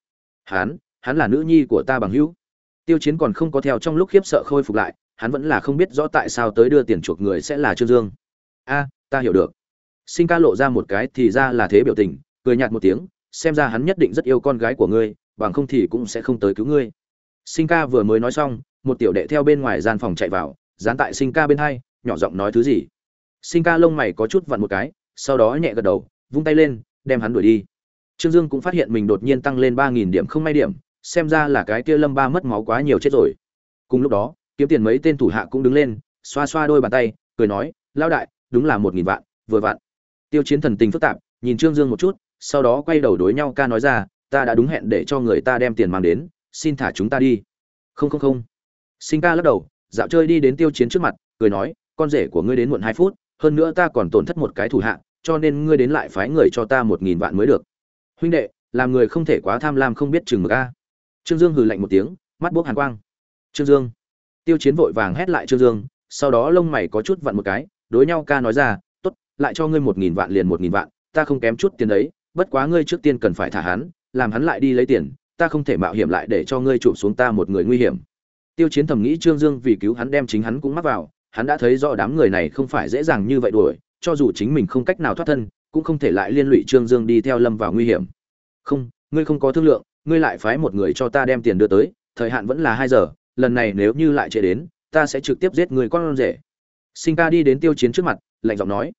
Hắn hắn là nữ nhi của ta bằng hữu. Tiêu chiến còn không có theo trong lúc khiếp sợ khôi phục lại, hắn vẫn là không biết rõ tại sao tới đưa tiền chuộc người sẽ là trương dương. A, ta hiểu được. Sinh ca lộ ra một cái thì ra là thế biểu tình, cười nhạt một tiếng, xem ra hắn nhất định rất yêu con gái của ngươi bằng không thì cũng sẽ không tới cứu ngươi. Sinh ca vừa mới nói xong, một tiểu đệ theo bên ngoài gian phòng chạy vào, dán tại sinh ca bên hai, nhỏ giọng nói thứ gì. Sinh ca lông mày có chút vặn một cái, sau đó nhẹ gật đầu, vung tay lên, đem hắn đuổi đi. Trương dương cũng phát hiện mình đột nhiên tăng lên ba nghìn điểm không may điểm, xem ra là cái kia lâm ba mất máu quá nhiều chết rồi. Cùng lúc đó, kiếm tiền mấy tên thủ hạ cũng đứng lên, xoa xoa đôi bàn tay, cười nói lao đại, đúng là một nghìn vạn, vừa vạn. Tiêu chiến thần tình phức tạp, nhìn trương dương một chút, sau đó quay đầu đối nhau ca nói ra ta đã đúng hẹn để cho người ta đem tiền mang đến, xin thả chúng ta đi. Không không không. Sinh ca lắc đầu, dạo chơi đi đến tiêu chiến trước mặt, cười nói, con rể của ngươi đến muộn hai phút, hơn nữa ta còn tổn thất một cái thủ hạ, cho nên ngươi đến lại phái người cho ta một nghìn vạn mới được. Huynh đệ, làm người không thể quá tham lam không biết chừng mực a. Trương dương hừ lạnh một tiếng, mắt buốc hàn quang. Trương dương. Tiêu chiến vội vàng hét lại trương dương, sau đó lông mày có chút vặn một cái, đối nhau ca nói ra, tốt, lại cho ngươi một nghìn vạn liền một nghìn vạn, ta không kém chút tiền đấy, bất quá ngươi trước tiên cần phải thả hắn làm hắn lại đi lấy tiền, ta không thể mạo hiểm lại để cho ngươi chụp xuống ta một người nguy hiểm. Tiêu chiến thầm nghĩ trương dương vì cứu hắn đem chính hắn cũng mắc vào, hắn đã thấy rõ đám người này không phải dễ dàng như vậy đuổi, cho dù chính mình không cách nào thoát thân, cũng không thể lại liên lụy trương dương đi theo lâm vào nguy hiểm. Không, ngươi không có thương lượng, ngươi lại phái một người cho ta đem tiền đưa tới, thời hạn vẫn là hai giờ, lần này nếu như lại trễ đến, ta sẽ trực tiếp giết người con rể. Sinh ca đi đến tiêu chiến trước mặt, lạnh giọng nói.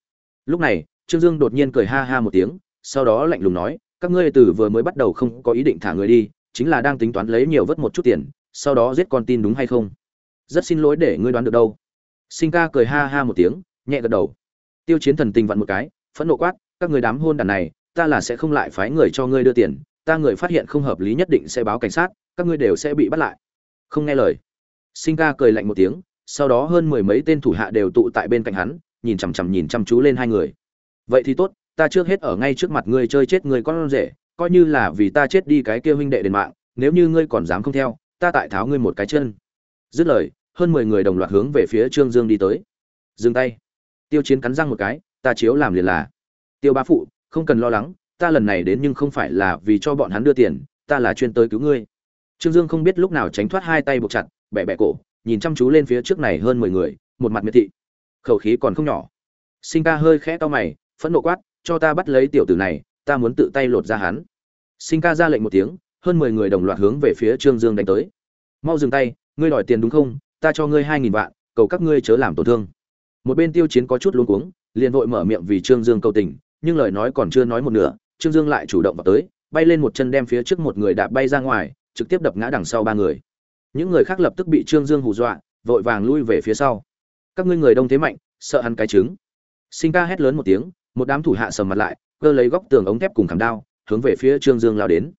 Lúc này, trương dương đột nhiên cười ha ha một tiếng, sau đó lạnh lùng nói các ngươi từ vừa mới bắt đầu không có ý định thả người đi, chính là đang tính toán lấy nhiều vớt một chút tiền, sau đó giết con tin đúng hay không? Rất xin lỗi để ngươi đoán được đâu. Sinh ca cười ha ha một tiếng, nhẹ gật đầu. Tiêu chiến thần tình vặn một cái, phẫn nộ quát, các người đám hôn đàn này, ta là sẽ không lại phái người cho ngươi đưa tiền, ta người phát hiện không hợp lý nhất định sẽ báo cảnh sát, các ngươi đều sẽ bị bắt lại. Không nghe lời. Sinh ca cười lạnh một tiếng, sau đó hơn mười mấy tên thủ hạ đều tụ tại bên cạnh hắn, nhìn chằm chằm nhìn chăm chú lên hai người. Vậy thì tốt ta trước hết ở ngay trước mặt ngươi chơi chết người con rể, coi như là vì ta chết đi cái kia huynh đệ đền mạng, nếu như ngươi còn dám không theo, ta tại tháo ngươi một cái chân. Dứt lời, hơn mười người đồng loạt hướng về phía trương dương đi tới. Dừng tay. Tiêu chiến cắn răng một cái, ta chiếu làm liền là. Tiêu bá phụ, không cần lo lắng, ta lần này đến nhưng không phải là vì cho bọn hắn đưa tiền, ta là chuyên tới cứu ngươi. Trương dương không biết lúc nào tránh thoát hai tay buộc chặt, bẻ bẻ cổ, nhìn chăm chú lên phía trước này hơn mười người, một mặt miệt thị. Khẩu khí còn không nhỏ. Sinh ca hơi khẽ to mày, phẫn nộ quát cho ta bắt lấy tiểu tử này, ta muốn tự tay lột ra hắn. Sinh ca ra lệnh một tiếng, hơn mười người đồng loạt hướng về phía trương dương đánh tới. Mau dừng tay, ngươi đòi tiền đúng không? Ta cho ngươi hai nghìn vạn, cầu các ngươi chớ làm tổn thương. Một bên tiêu chiến có chút luống cuống, liền vội mở miệng vì trương dương cầu tình, nhưng lời nói còn chưa nói một nửa, trương dương lại chủ động vào tới, bay lên một chân đem phía trước một người đạp bay ra ngoài, trực tiếp đập ngã đằng sau ba người. Những người khác lập tức bị trương dương hù dọa, vội vàng lui về phía sau. Các ngươi người đông thế mạnh, sợ hắn cái trứng. Sinh ca hét lớn một tiếng một đám thủ hạ sầm mặt lại, cơ lấy góc tường ống thép cùng khảm đao, hướng về phía trương dương lao đến.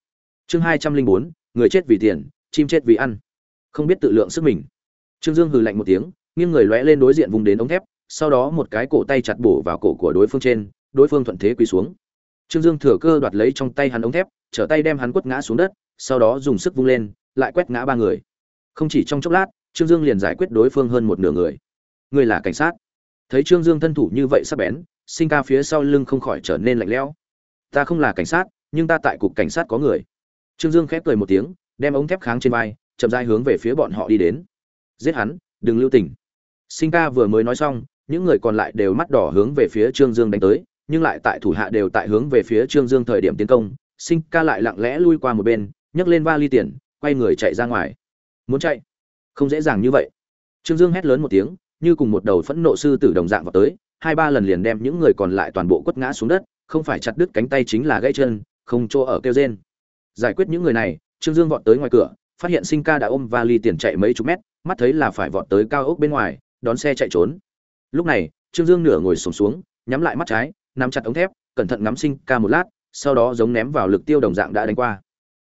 Chương hai trăm linh bốn, người chết vì tiền, chim chết vì ăn. Không biết tự lượng sức mình. Trương dương hừ lạnh một tiếng, nghiêng người lóe lên đối diện vùng đến ống thép, sau đó một cái cổ tay chặt bổ vào cổ của đối phương trên, đối phương thuận thế quỳ xuống. Trương dương thừa cơ đoạt lấy trong tay hắn ống thép, trở tay đem hắn quất ngã xuống đất, sau đó dùng sức vung lên, lại quét ngã ba người. Không chỉ trong chốc lát, trương dương liền giải quyết đối phương hơn một nửa người. Người là cảnh sát. Thấy trương dương thân thủ như vậy sắp bén sinh ca phía sau lưng không khỏi trở nên lạnh lẽo. Ta không là cảnh sát, nhưng ta tại cục cảnh sát có người. Trương dương khép cười một tiếng, đem ống thép kháng trên vai, chậm rãi hướng về phía bọn họ đi đến. Giết hắn, đừng lưu tình. Sinh ca vừa mới nói xong, những người còn lại đều mắt đỏ hướng về phía trương dương đánh tới, nhưng lại tại thủ hạ đều tại hướng về phía trương dương thời điểm tiến công. Sinh ca lại lặng lẽ lui qua một bên, nhấc lên vali tiền, quay người chạy ra ngoài. Muốn chạy? Không dễ dàng như vậy. Trương dương hét lớn một tiếng như cùng một đầu phẫn nộ sư tử đồng dạng vào tới hai ba lần liền đem những người còn lại toàn bộ quất ngã xuống đất không phải chặt đứt cánh tay chính là gãy chân không chỗ ở kêu rên. Giải quyết những người này trương dương vọt tới ngoài cửa phát hiện sinh ca đã ôm vali tiền chạy mấy chục mét mắt thấy là phải vọt tới cao ốc bên ngoài đón xe chạy trốn. Lúc này trương dương nửa ngồi sổm xuống, nhắm lại mắt trái nắm chặt ống thép cẩn thận ngắm sinh ca một lát sau đó giống ném vào lực tiêu đồng dạng đã đánh qua.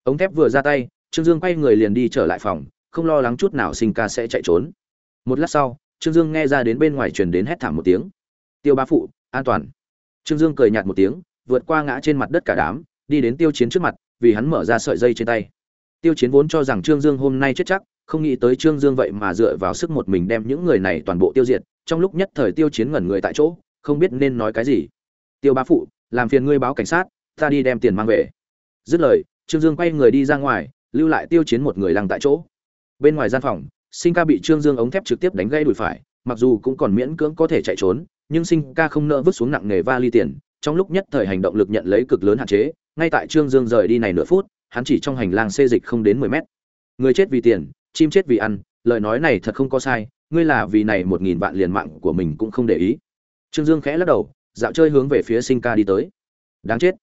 Ống thép vừa ra tay trương dương quay người liền đi trở lại phòng không lo lắng chút nào sinh ca sẽ chạy trốn. Một lát sau trương dương nghe ra đến bên ngoài truyền đến hét thảm một tiếng. Tiêu bá phụ, an toàn. Trương dương cười nhạt một tiếng, vượt qua ngã trên mặt đất cả đám, đi đến tiêu chiến trước mặt, vì hắn mở ra sợi dây trên tay. Tiêu chiến vốn cho rằng trương dương hôm nay chết chắc, không nghĩ tới trương dương vậy mà dựa vào sức một mình đem những người này toàn bộ tiêu diệt, trong lúc nhất thời tiêu chiến ngẩn người tại chỗ, không biết nên nói cái gì. Tiêu bá phụ, làm phiền ngươi báo cảnh sát, ta đi đem tiền mang về. Dứt lời, trương dương quay người đi ra ngoài, lưu lại tiêu chiến một người lăng tại chỗ. Bên ngoài gian phòng sinh ca bị trương dương ống thép trực tiếp đánh gây đùi phải, mặc dù cũng còn miễn cưỡng có thể chạy trốn, nhưng sinh ca không nỡ vứt xuống nặng nghề va ly tiền, trong lúc nhất thời hành động lực nhận lấy cực lớn hạn chế, ngay tại trương dương rời đi này nửa phút, hắn chỉ trong hành lang xê dịch không đến mười mét. Người chết vì tiền, chim chết vì ăn, lời nói này thật không có sai, ngươi là vì này một nghìn vạn liền mạng của mình cũng không để ý. Trương dương khẽ lắc đầu, dạo chơi hướng về phía sinh ca đi tới. Đáng chết.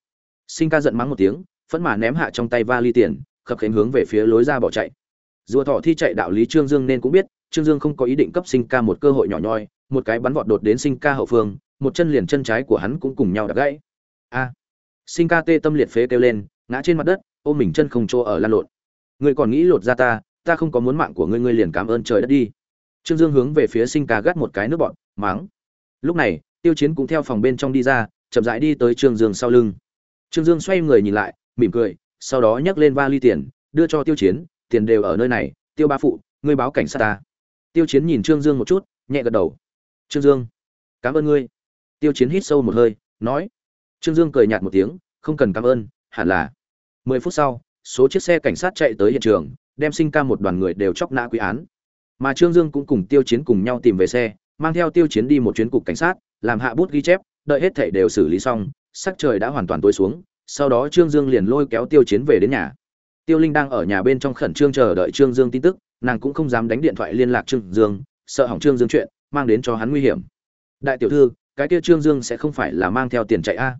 Sinh ca giận mắng một tiếng, phẫn mà ném hạ trong tay va ly tiền, khập khánh hướng về phía lối ra bỏ chạy rùa thỏ thi chạy đạo lý trương dương nên cũng biết, trương dương không có ý định cấp sinh ca một cơ hội nhỏ nhoi, một cái bắn vọt đột đến sinh ca hậu phương, một chân liền chân trái của hắn cũng cùng nhau đập gãy. A! Sinh ca tê tâm liệt phế kêu lên, ngã trên mặt đất, ôm mình chân không chỗ ở lan lộn. Ngươi còn nghĩ lột ra ta ta không có muốn mạng của ngươi ngươi liền cảm ơn trời đất đi. Trương dương hướng về phía sinh ca gắt một cái nước bọn, máng. Lúc này, tiêu chiến cũng theo phòng bên trong đi ra, chậm rãi đi tới trương dương sau lưng. Trương dương xoay người nhìn lại, mỉm cười, sau đó nhấc lên va ly tiền, đưa cho tiêu chiến tiền đều ở nơi này, tiêu ba phụ, ngươi báo cảnh sát ta. Tiêu chiến nhìn trương dương một chút, nhẹ gật đầu. Trương dương, cảm ơn ngươi. Tiêu chiến hít sâu một hơi, nói. Trương dương cười nhạt một tiếng, không cần cảm ơn, hẳn là. Mười phút sau, số chiếc xe cảnh sát chạy tới hiện trường, đem sinh ca một đoàn người đều chóc nã quy án. Mà trương dương cũng cùng tiêu chiến cùng nhau tìm về xe, mang theo tiêu chiến đi một chuyến cục cảnh sát, làm hạ bút ghi chép, đợi hết thảy đều xử lý xong, sắc trời đã hoàn toàn tối xuống, sau đó trương dương liền lôi kéo tiêu chiến về đến nhà tiêu linh đang ở nhà bên trong khẩn trương chờ đợi trương dương tin tức, nàng cũng không dám đánh điện thoại liên lạc trương dương, sợ hỏng trương dương chuyện, mang đến cho hắn nguy hiểm. Đại tiểu thư, cái kia trương dương sẽ không phải là mang theo tiền chạy a?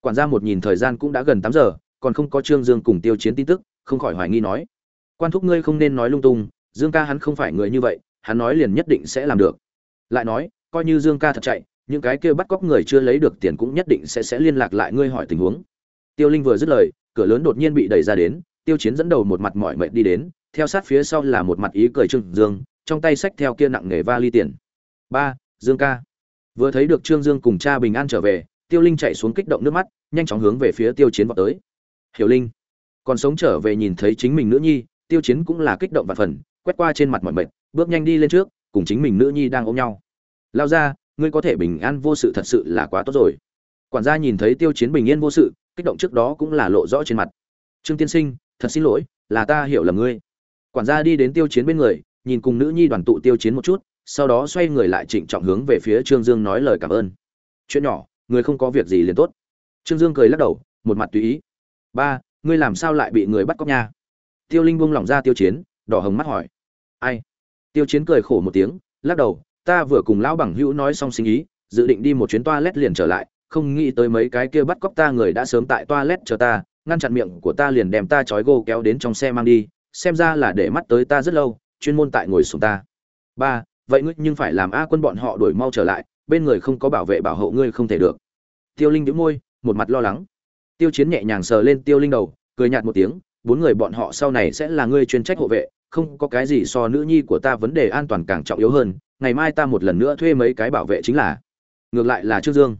Quản gia một nhìn thời gian cũng đã gần tám giờ, còn không có trương dương cùng tiêu chiến tin tức, không khỏi hoài nghi nói, quan thúc ngươi không nên nói lung tung, dương ca hắn không phải người như vậy, hắn nói liền nhất định sẽ làm được. Lại nói, coi như dương ca thật chạy, những cái kia bắt cóc người chưa lấy được tiền cũng nhất định sẽ sẽ liên lạc lại ngươi hỏi tình huống. Tiêu linh vừa dứt lời, cửa lớn đột nhiên bị đẩy ra đến tiêu chiến dẫn đầu một mặt mỏi mệt đi đến, theo sát phía sau là một mặt ý cười trương dương, trong tay xách theo kia nặng nghề vali tiền. Ba, dương ca. Vừa thấy được trương dương cùng cha bình an trở về, tiêu linh chạy xuống kích động nước mắt, nhanh chóng hướng về phía tiêu chiến vào tới. Hiểu linh. Còn sống trở về nhìn thấy chính mình nữ nhi, tiêu chiến cũng là kích động và phần, quét qua trên mặt mọi mệt, bước nhanh đi lên trước, cùng chính mình nữ nhi đang ôm nhau. Lao ra, ngươi có thể bình an vô sự thật sự là quá tốt rồi. Quản gia nhìn thấy tiêu chiến bình yên vô sự, kích động trước đó cũng là lộ rõ trên mặt. Trương tiên sinh thật xin lỗi, là ta hiểu lầm ngươi. Quản gia đi đến tiêu chiến bên người, nhìn cùng nữ nhi đoàn tụ tiêu chiến một chút, sau đó xoay người lại trịnh trọng hướng về phía trương dương nói lời cảm ơn. Chuyện nhỏ, người không có việc gì liền tốt. Trương dương cười lắc đầu, một mặt tùy ý. Ba, ngươi làm sao lại bị người bắt cóc nha? Tiêu linh buông lỏng ra tiêu chiến, đỏ hồng mắt hỏi. Ai? Tiêu chiến cười khổ một tiếng, lắc đầu, ta vừa cùng lão bằng hữu nói xong sinh ý, dự định đi một chuyến toilet liền trở lại, không nghĩ tới mấy cái kia bắt cóc ta người đã sớm tại toilet chờ ta ngăn chặn miệng của ta liền đem ta trói gô kéo đến trong xe mang đi, xem ra là để mắt tới ta rất lâu, chuyên môn tại ngồi xuống ta. Ba, vậy ngươi nhưng phải làm a quân bọn họ đuổi mau trở lại, bên người không có bảo vệ bảo hộ ngươi không thể được. Tiêu linh đĩu môi, một mặt lo lắng. Tiêu chiến nhẹ nhàng sờ lên tiêu linh đầu, cười nhạt một tiếng, bốn người bọn họ sau này sẽ là ngươi chuyên trách hộ vệ, không có cái gì so nữ nhi của ta vấn đề an toàn càng trọng yếu hơn, ngày mai ta một lần nữa thuê mấy cái bảo vệ chính là. Ngược lại là trương dương.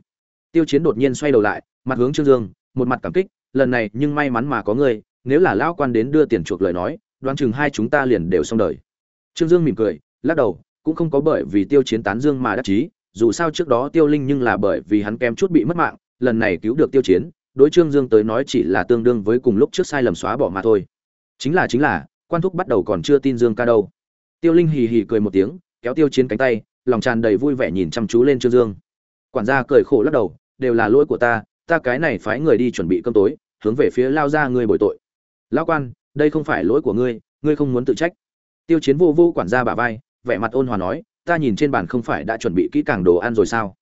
Tiêu chiến đột nhiên xoay đầu lại, mặt hướng trương dương, một mặt cảm kích lần này nhưng may mắn mà có ngươi, nếu là lão quan đến đưa tiền chuộc lời nói, đoán chừng hai chúng ta liền đều xong đời. Trương dương mỉm cười, lắc đầu, cũng không có bởi vì tiêu chiến tán dương mà đắc chí, dù sao trước đó tiêu linh nhưng là bởi vì hắn kém chút bị mất mạng, lần này cứu được tiêu chiến, đối trương dương tới nói chỉ là tương đương với cùng lúc trước sai lầm xóa bỏ mà thôi. Chính là chính là, quan thúc bắt đầu còn chưa tin dương ca đâu. Tiêu linh hì hì cười một tiếng, kéo tiêu chiến cánh tay, lòng tràn đầy vui vẻ nhìn chăm chú lên trương dương. Quản gia cười khổ lắc đầu, đều là lỗi của ta ta cái này phái người đi chuẩn bị cơm tối hướng về phía lao ra ngươi bồi tội. Lão quan, đây không phải lỗi của ngươi ngươi không muốn tự trách. Tiêu chiến vô vô quản gia bả vai, vẻ mặt ôn hòa nói, ta nhìn trên bàn không phải đã chuẩn bị kỹ càng đồ ăn rồi sao?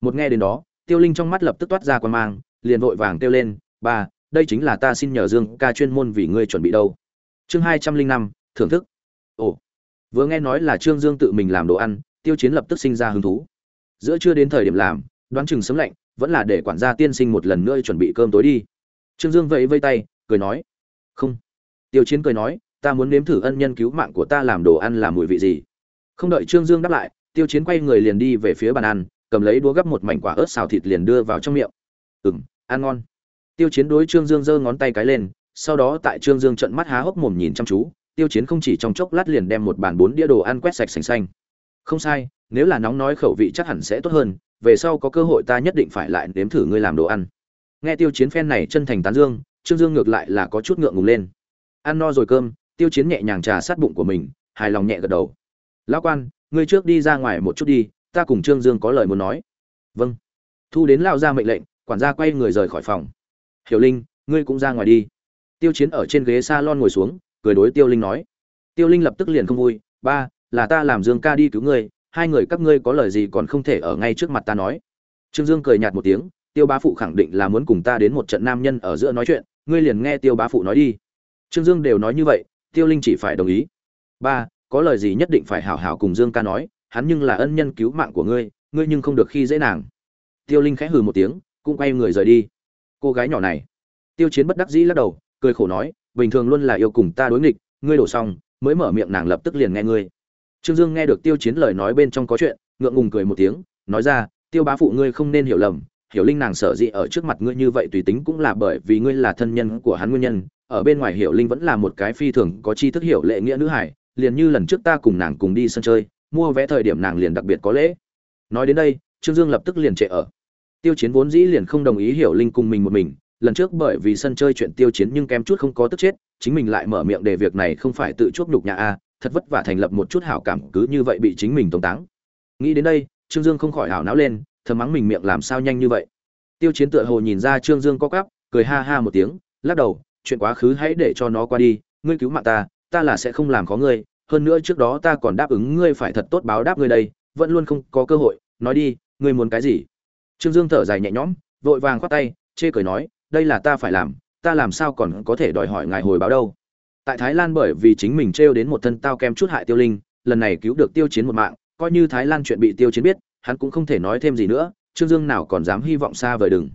Một nghe đến đó, tiêu linh trong mắt lập tức toát ra quan mang, liền vội vàng kêu lên ba đây chính là ta xin nhờ dương ca chuyên môn vì ngươi chuẩn bị đâu. Chương hai trăm linh năm, thưởng thức. Ồ. Vừa nghe nói là trương dương tự mình làm đồ ăn, tiêu chiến lập tức sinh ra hứng thú. Giữa chưa đến thời điểm làm, đoán chừng sớm lạnh, vẫn là để quản gia tiên sinh một lần nữa chuẩn bị cơm tối đi trương dương vẫy vây tay, cười nói, không. Tiêu chiến cười nói, ta muốn nếm thử ân nhân cứu mạng của ta làm đồ ăn làm mùi vị gì? Không đợi trương dương đáp lại, tiêu chiến quay người liền đi về phía bàn ăn, cầm lấy đũa gấp một mảnh quả ớt xào thịt liền đưa vào trong miệng. Ừ m ăn ngon. Tiêu chiến đối trương dương giơ ngón tay cái lên, sau đó tại trương dương trận mắt há hốc mồm nhìn chăm chú, tiêu chiến không chỉ trong chốc lát liền đem một bàn bốn đĩa đồ ăn quét sạch sành xanh. Không sai, nếu là nóng nói khẩu vị chắc hẳn sẽ tốt hơn, về sau có cơ hội ta nhất định phải lại nếm thử ngươi làm đồ ăn nghe tiêu chiến phen này chân thành tán dương, trương dương ngược lại là có chút ngượng ngùng lên. Ăn no rồi cơm, tiêu chiến nhẹ nhàng trà sát bụng của mình, hài lòng nhẹ gật đầu. Lão quan, ngươi trước đi ra ngoài một chút đi, ta cùng trương dương có lời muốn nói. Vâng. Thu đến lao ra mệnh lệnh, quản gia quay người rời khỏi phòng. Hiểu linh, ngươi cũng ra ngoài đi. Tiêu chiến ở trên ghế s a lon ngồi xuống, cười đối tiêu linh nói. Tiêu linh lập tức liền không vui. Ba, là ta làm dương ca đi cứu ngươi, hai người các ngươi có lời gì còn không thể ở ngay trước mặt ta nói. Trương dương cười nhạt một tiếng tiêu bá phụ khẳng định là muốn cùng ta đến một trận nam nhân ở giữa nói chuyện, ngươi liền nghe tiêu bá phụ nói đi. Trương dương đều nói như vậy, tiêu linh chỉ phải đồng ý. Ba, có lời gì nhất định phải hảo hảo cùng dương ca nói, hắn nhưng là ân nhân cứu mạng của ngươi ngươi nhưng không được khi dễ nàng. Tiêu linh khẽ hừ một tiếng, cũng quay người rời đi. Cô gái nhỏ này. Tiêu chiến bất đắc dĩ lắc đầu, cười khổ nói, bình thường luôn là yêu cùng ta đối nghịch, ngươi đổ xong, mới mở miệng nàng lập tức liền nghe ngươi. Trương dương nghe được tiêu chiến lời nói bên trong có chuyện, ngượng ngùng cười một tiếng, nói ra, tiêu bá phụ ngươi không nên hiểu lầm hiểu linh nàng sở dĩ ở trước mặt ngươi như vậy tùy tính cũng là bởi vì ngươi là thân nhân của hắn nguyên nhân. Ở bên ngoài hiểu linh vẫn là một cái phi thường có chi thức hiểu lệ nghĩa nữ hải liền như lần trước ta cùng nàng cùng đi sân chơi, mua vé thời điểm nàng liền đặc biệt có lễ. Nói đến đây, trương dương lập tức liền trệ ở. Tiêu chiến vốn dĩ liền không đồng ý hiểu linh cùng mình một mình, lần trước bởi vì sân chơi chuyện tiêu chiến nhưng kém chút không có tức chết, chính mình lại mở miệng để việc này không phải tự chuốc nhục nhà a, thật vất vả thành lập một chút hảo cảm cứ như vậy bị chính mình tống táng. Nghĩ đến đây, trương dương không khỏi hảo não lên thầm mắng mình miệng làm sao nhanh như vậy. Tiêu chiến tựa hồ nhìn ra trương dương có cắp cười ha ha một tiếng, lắc đầu, chuyện quá khứ hãy để cho nó qua đi, ngươi cứu mạng ta ta là sẽ không làm khó ngươi, hơn nữa trước đó ta còn đáp ứng ngươi phải thật tốt báo đáp ngươi đây, vẫn luôn không có cơ hội, nói đi, ngươi muốn cái gì? Trương dương thở dài nhẹ nhõm, vội vàng khoát tay, chê cười nói, đây là ta phải làm, ta làm sao còn có thể đòi hỏi ngài hồi báo đâu. Tại thái lan bởi vì chính mình trêu đến một thân tao kem chút hại tiêu linh, lần này cứu được tiêu chiến một mạng, coi như thái lan chuyện bị tiêu chiến biết hắn cũng không thể nói thêm gì nữa, trương dương nào còn dám hy vọng xa vời đừng.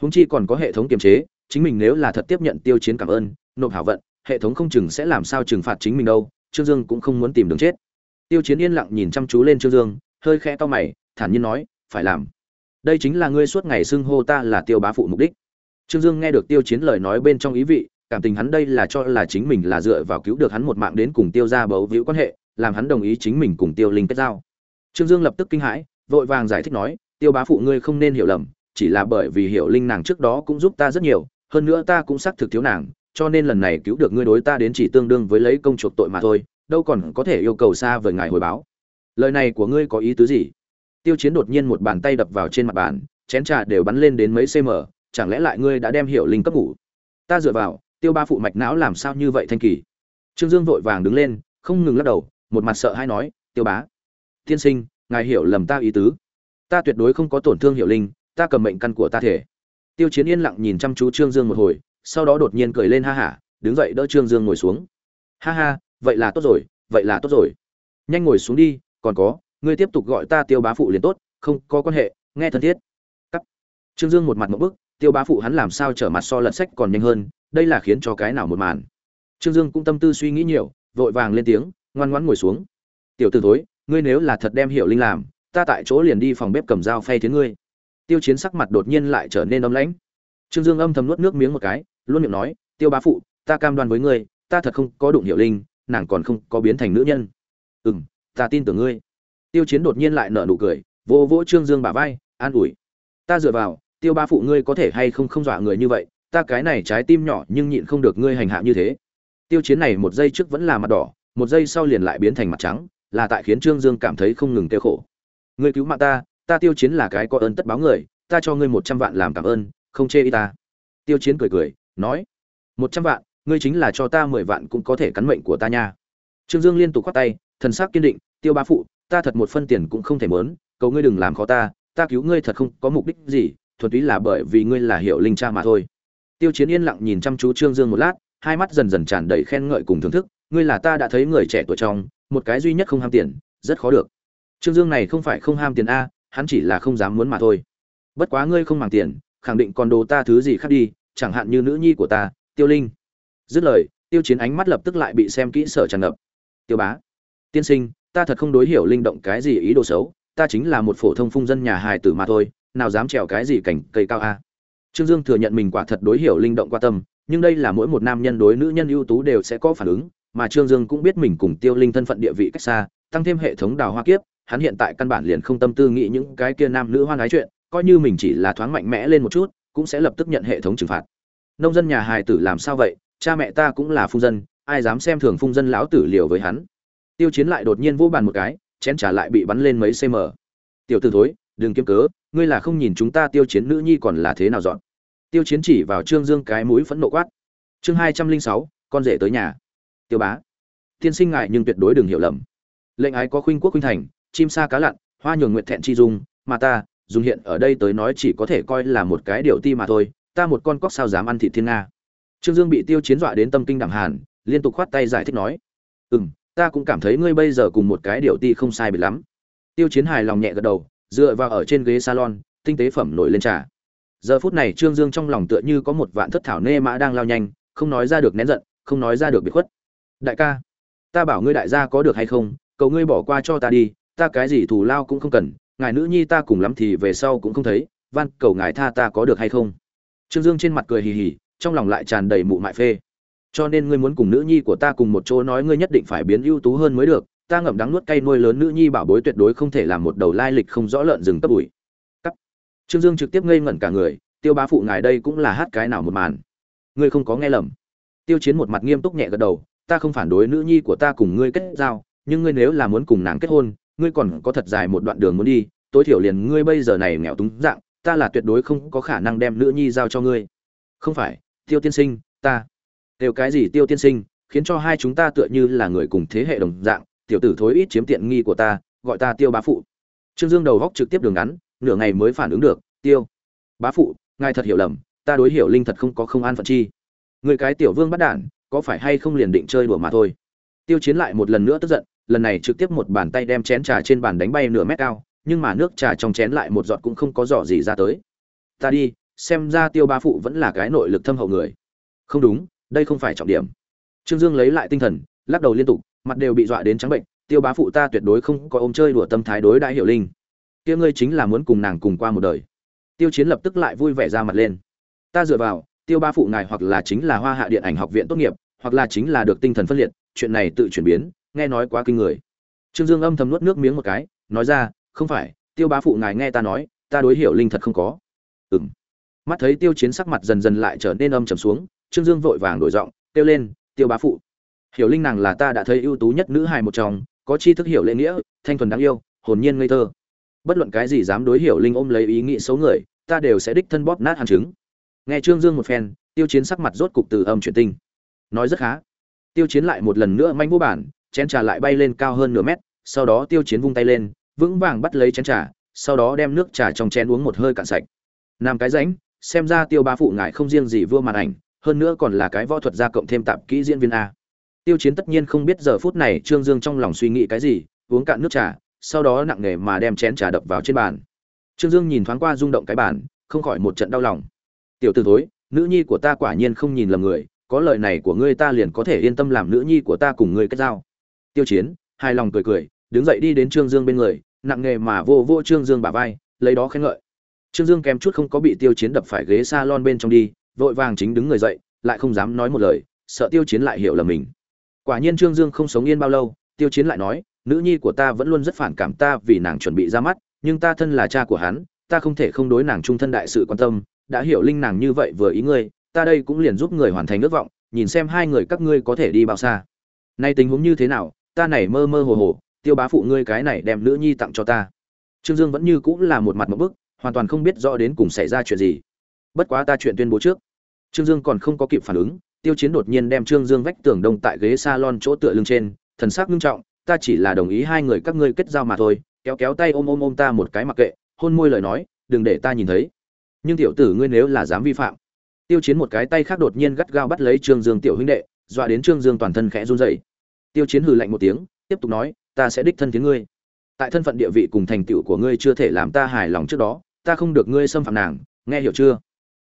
Húng chi còn có hệ thống kiềm chế, chính mình nếu là thật tiếp nhận tiêu chiến cảm ơn, nộp hảo vận, hệ thống không chừng sẽ làm sao trừng phạt chính mình đâu, trương dương cũng không muốn tìm đường chết. Tiêu chiến yên lặng nhìn chăm chú lên trương dương, hơi khẽ to mày, thản nhiên nói, phải làm. Đây chính là ngươi suốt ngày xưng hô ta là tiêu bá phụ mục đích. Trương dương nghe được tiêu chiến lời nói bên trong ý vị, cảm tình hắn đây là cho là chính mình là dựa vào cứu được hắn một mạng đến cùng tiêu ra bấu víu quan hệ, làm hắn đồng ý chính mình cùng tiêu linh kết giao. Trương dương lập tức kinh hãi vội vàng giải thích nói, tiêu bá phụ ngươi không nên hiểu lầm, chỉ là bởi vì hiểu linh nàng trước đó cũng giúp ta rất nhiều, hơn nữa ta cũng xác thực thiếu nàng, cho nên lần này cứu được ngươi đối ta đến chỉ tương đương với lấy công chuộc tội mà thôi, đâu còn có thể yêu cầu xa vời ngài hồi báo. Lời này của ngươi có ý tứ gì? Tiêu chiến đột nhiên một bàn tay đập vào trên mặt bàn, chén trà đều bắn lên đến mấy cm chẳng lẽ lại ngươi đã đem hiểu linh cấp ngủ? Ta dựa vào, tiêu ba phụ mạch não làm sao như vậy thanh kỳ? Trương dương vội vàng đứng lên, không ngừng lắc đầu, một mặt sợ hay nói, tiêu bá, tiên sinh ngài hiểu lầm ta ý tứ. Ta tuyệt đối không có tổn thương hiểu linh, ta cầm mệnh căn của ta thể. Tiêu chiến yên lặng nhìn chăm chú trương dương một hồi, sau đó đột nhiên cười lên ha hả, đứng dậy đỡ trương dương ngồi xuống. Ha ha, vậy là tốt rồi, vậy là tốt rồi. Nhanh ngồi xuống đi, còn có, ngươi tiếp tục gọi ta tiêu bá phụ liền tốt, không có quan hệ, nghe thân thiết. Cắt. Trương dương một mặt một bức, tiêu bá phụ hắn làm sao trở mặt so lật sách còn nhanh hơn, đây là khiến cho cái nào một màn. Trương dương cũng tâm tư suy nghĩ nhiều, vội vàng lên tiếng, ngoan ngoãn ngồi xuống. Tiểu t ử thối ngươi nếu là thật đem hiệu linh làm, ta tại chỗ liền đi phòng bếp cầm dao phay thế ngươi. Tiêu chiến sắc mặt đột nhiên lại trở nên âm lãnh. Trương dương âm thầm nuốt nước miếng một cái, luôn miệng nói, tiêu bá phụ, ta cam đoan với ngươi, ta thật không có đụng hiệu linh, nàng còn không có biến thành nữ nhân. Ừ m ta tin tưởng ngươi. Tiêu chiến đột nhiên lại nở nụ cười, vỗ vỗ trương dương bả vai, an ủi, ta dựa vào, tiêu ba phụ ngươi có thể hay không không dọa người như vậy, ta cái này trái tim nhỏ nhưng nhịn không được ngươi hành hạ như thế. Tiêu chiến này một giây trước vẫn là mặt đỏ, một giây sau liền lại biến thành mặt trắng là tại khiến trương dương cảm thấy không ngừng tiêu khổ. Ngươi cứu mạng ta ta tiêu chiến là cái có ơn tất báo người, ta cho ngươi một trăm vạn làm cảm ơn, không chê ý ta. Tiêu chiến cười cười, nói, một trăm vạn, ngươi chính là cho ta mười vạn cũng có thể cắn mệnh của ta nha. Trương dương liên tục khoát tay, thần sắc kiên định, tiêu ba phụ, ta thật một phân tiền cũng không thể mớn cầu ngươi đừng làm khó ta ta cứu ngươi thật không có mục đích gì, thuần túy là bởi vì ngươi là hiệu linh cha mà thôi. Tiêu chiến yên lặng nhìn chăm chú trương dương một lát, hai mắt dần dần tràn đầy khen ngợi cùng thưởng thức, ngươi là ta đã thấy người trẻ tuổi trong một cái duy nhất không ham tiền, rất khó được. Trương dương này không phải không ham tiền a, hắn chỉ là không dám muốn mà thôi. Bất quá ngươi không màng tiền, khẳng định còn đồ ta thứ gì khác đi, chẳng hạn như nữ nhi của ta, tiêu linh. Dứt lời, tiêu chiến ánh mắt lập tức lại bị xem kỹ sở tràn ngập. Tiêu bá, tiên sinh, ta thật không đối hiểu linh động cái gì ý đồ xấu, ta chính là một phổ thông phung dân nhà hài tử mà thôi, nào dám trèo cái gì cảnh cây cao a. Trương dương thừa nhận mình quả thật đối hiểu linh động qua tâm, nhưng đây là mỗi một nam nhân đối nữ nhân ưu tú đều sẽ có phản ứng mà trương dương cũng biết mình cùng tiêu linh thân phận địa vị cách xa, tăng thêm hệ thống đào hoa kiếp, hắn hiện tại căn bản liền không tâm tư nghĩ những cái kia nam nữ hoan ái chuyện, coi như mình chỉ là thoáng mạnh mẽ lên một chút, cũng sẽ lập tức nhận hệ thống trừng phạt. Nông dân nhà hài tử làm sao vậy? Cha mẹ ta cũng là phung dân, ai dám xem thường phung dân lão tử liều với hắn? Tiêu chiến lại đột nhiên vô bàn một cái, chén trà lại bị bắn lên mấy cm tiểu tử thối, đừng kiếm cớ, ngươi là không nhìn chúng ta tiêu chiến nữ nhi còn là thế nào dọn? Tiêu chiến chỉ vào trương dương cái mũi phẫn nộ quát. Chương hai trăm linh sáu, con rể tới nhà tiêu bá. Tiên sinh ngại nhưng tuyệt đối đừng hiểu lầm. Lệnh ái có khuynh quốc khuynh thành, chim sa cá lặn, hoa nhường nguyện thẹn chi dung, mà ta, dùng hiện ở đây tới nói chỉ có thể coi là một cái điều ti mà thôi, ta một con cóc sao dám ăn thịt thiên nga. Trương dương bị tiêu chiến dọa đến tâm kinh đẳng hàn, liên tục khoát tay giải thích nói ừ m ta cũng cảm thấy ngươi bây giờ cùng một cái điều ti không sai biệt lắm. Tiêu chiến hài lòng nhẹ gật đầu, dựa vào ở trên ghế salon, tinh tế phẩm nổi lên trà. Giờ phút này trương dương trong lòng tựa như có một vạn thất thảo nê mã đang lao nhanh, không nói ra được nén giận, không nói ra được bị khuất đại ca, ta bảo ngươi đại gia có được hay không, cầu ngươi bỏ qua cho ta đi, ta cái gì thù lao cũng không cần, ngài nữ nhi ta cùng lắm thì về sau cũng không thấy, van, cầu ngài tha ta có được hay không? Trương dương trên mặt cười hì hì, trong lòng lại tràn đầy mụ mại phê. Cho nên ngươi muốn cùng nữ nhi của ta cùng một chỗ nói ngươi nhất định phải biến ưu tú hơn mới được, ta ngậm đắng nuốt cay nuôi lớn nữ nhi bảo bối tuyệt đối không thể làm một đầu lai lịch không rõ lợn rừng tấp ủi cắt. Trương dương trực tiếp ngây ngẩn cả người, tiêu bá phụ ngài đây cũng là hát cái nào một màn. Ngươi không có nghe lầm. Tiêu chiến một mặt nghiêm túc nhẹ gật đầu ta không phản đối nữ nhi của ta cùng ngươi kết giao, nhưng ngươi nếu là muốn cùng nàng kết hôn, ngươi còn có thật dài một đoạn đường muốn đi, tối thiểu liền ngươi bây giờ này nghèo túng dạng, ta là tuyệt đối không có khả năng đem nữ nhi giao cho ngươi. Không phải, tiêu tiên sinh, ta. Đều cái gì tiêu tiên sinh, khiến cho hai chúng ta tựa như là người cùng thế hệ đồng dạng, tiểu tử thối ít chiếm tiện nghi của ta, gọi ta tiêu bá phụ. Trương dương đầu góc trực tiếp đường ngắn, nửa ngày mới phản ứng được, tiêu bá phụ, ngài thật hiểu lầm, ta đối hiểu linh thật không có không an phận chi. Người cái tiểu vương bắt đản có phải hay không liền định chơi đùa mà thôi. Tiêu chiến lại một lần nữa tức giận, lần này trực tiếp một bàn tay đem chén trà trên bàn đánh bay nửa mét cao, nhưng mà nước trà trong chén lại một giọt cũng không có giỏ gì ra tới. Ta đi, xem ra tiêu bá phụ vẫn là cái nội lực thâm hậu người. Không đúng, đây không phải trọng điểm. Trương dương lấy lại tinh thần, lắc đầu liên tục, mặt đều bị dọa đến trắng bệnh, tiêu bá phụ ta tuyệt đối không có ôm chơi đùa tâm thái đối đại hiểu linh. Kia ngươi chính là muốn cùng nàng cùng qua một đời. Tiêu chiến lập tức lại vui vẻ ra mặt lên. Ta dựa vào tiêu ba phụ ngài hoặc là chính là hoa hạ điện ảnh học viện tốt nghiệp, hoặc là chính là được tinh thần phân liệt, chuyện này tự chuyển biến, nghe nói quá kinh người. Trương dương âm thầm nuốt nước miếng một cái, nói ra, không phải, tiêu ba phụ ngài nghe ta nói, ta đối hiểu linh thật không có. Ừng mắt thấy tiêu chiến sắc mặt dần dần lại trở nên âm trầm xuống, trương dương vội vàng đổi giọng, kêu lên, tiêu bá phụ, hiểu linh nàng là ta đã thấy ưu tú nhất nữ hài một chồng có chi thức hiểu lễ nghĩa, thanh thuần đáng yêu, hồn nhiên ngây thơ. Bất luận cái gì dám đối hiểu linh ôm lấy ý nghĩ xấu người, ta đều sẽ đích thân bóp nát hàn chứng nghe trương dương một phen, tiêu chiến sắc mặt rốt cục từ âm chuyển tinh. Nói rất khá. Tiêu chiến lại một lần nữa manh vô bản, chén trà lại bay lên cao hơn nửa mét, sau đó tiêu chiến vung tay lên, vững vàng bắt lấy chén trà, sau đó đem nước trà trong chén uống một hơi cạn sạch. Nam cái rãnh, xem ra tiêu ba phụ ngại không riêng gì vua màn ảnh, hơn nữa còn là cái võ thuật gia cộng thêm tạp kỹ diễn viên a. Tiêu chiến tất nhiên không biết giờ phút này trương dương trong lòng suy nghĩ cái gì, uống cạn nước trà, sau đó nặng nề mà đem chén trà đập vào trên bàn. Trương dương nhìn thoáng qua rung động cái bàn, không khỏi một trận đau lòng tiểu t ử thối, nữ nhi của ta quả nhiên không nhìn lầm người, có lời này của ngươi ta liền có thể yên tâm làm nữ nhi của ta cùng ngươi kết giao. Tiêu chiến, hài lòng cười cười, đứng dậy đi đến trương dương bên người, nặng nề mà vô vô trương dương bả vai, lấy đó khen ngợi. Trương dương kèm chút không có bị tiêu chiến đập phải ghế s a lon bên trong đi, vội vàng chính đứng người dậy, lại không dám nói một lời, sợ tiêu chiến lại hiểu là mình. Quả nhiên trương dương không sống yên bao lâu, tiêu chiến lại nói, nữ nhi của ta vẫn luôn rất phản cảm ta vì nàng chuẩn bị ra mắt, nhưng ta thân là cha của hắn, ta không thể không đối nàng trung thân đại sự quan tâm đã hiểu linh nàng như vậy vừa ý ngươi, ta đây cũng liền giúp người hoàn thành ước vọng, nhìn xem hai người các ngươi có thể đi bao xa. Nay tình huống như thế nào, ta này mơ mơ hồ hồ, tiêu bá phụ ngươi cái này đem nữ nhi tặng cho ta. Trương dương vẫn như cũng là một mặt một bức, hoàn toàn không biết rõ đến cùng xảy ra chuyện gì. Bất quá ta chuyện tuyên bố trước. Trương dương còn không có kịp phản ứng, tiêu chiến đột nhiên đem trương dương vách tường đông tại ghế salon chỗ tựa lưng trên, thần sắc nghiêm trọng, ta chỉ là đồng ý hai người các ngươi kết giao mà thôi, kéo kéo tay ôm ôm ôm ta một cái mặc kệ, hôn môi lời nói, đừng để ta nhìn thấy nhưng tiểu tử ngươi nếu là dám vi phạm, tiêu chiến một cái tay khác đột nhiên gắt gao bắt lấy trương dương tiểu huynh đệ, dọa đến trương dương toàn thân khẽ run rẩy. Tiêu chiến hừ lạnh một tiếng, tiếp tục nói, ta sẽ đích thân tiếng ngươi. Tại thân phận địa vị cùng thành tựu của ngươi chưa thể làm ta hài lòng trước đó, ta không được ngươi xâm phạm nàng, nghe hiểu chưa?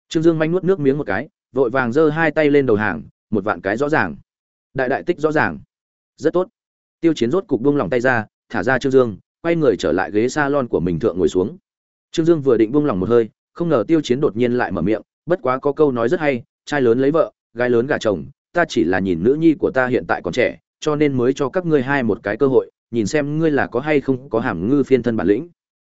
Trương dương manh nuốt nước miếng một cái, vội vàng giơ hai tay lên đầu hàng, một vạn cái rõ ràng. Đại đại tích rõ ràng. Rất tốt. Tiêu chiến rốt cục buông lòng tay ra, thả ra trương dương, quay người trở lại ghế salon của mình thượng ngồi xuống. Trương dương vừa định buông lòng một hơi không ngờ tiêu chiến đột nhiên lại mở miệng, bất quá có câu nói rất hay, trai lớn lấy vợ, gái lớn gả chồng, ta chỉ là nhìn nữ nhi của ta hiện tại còn trẻ, cho nên mới cho các ngươi hai một cái cơ hội, nhìn xem ngươi là có hay không có hàm ngư phiên thân bản lĩnh.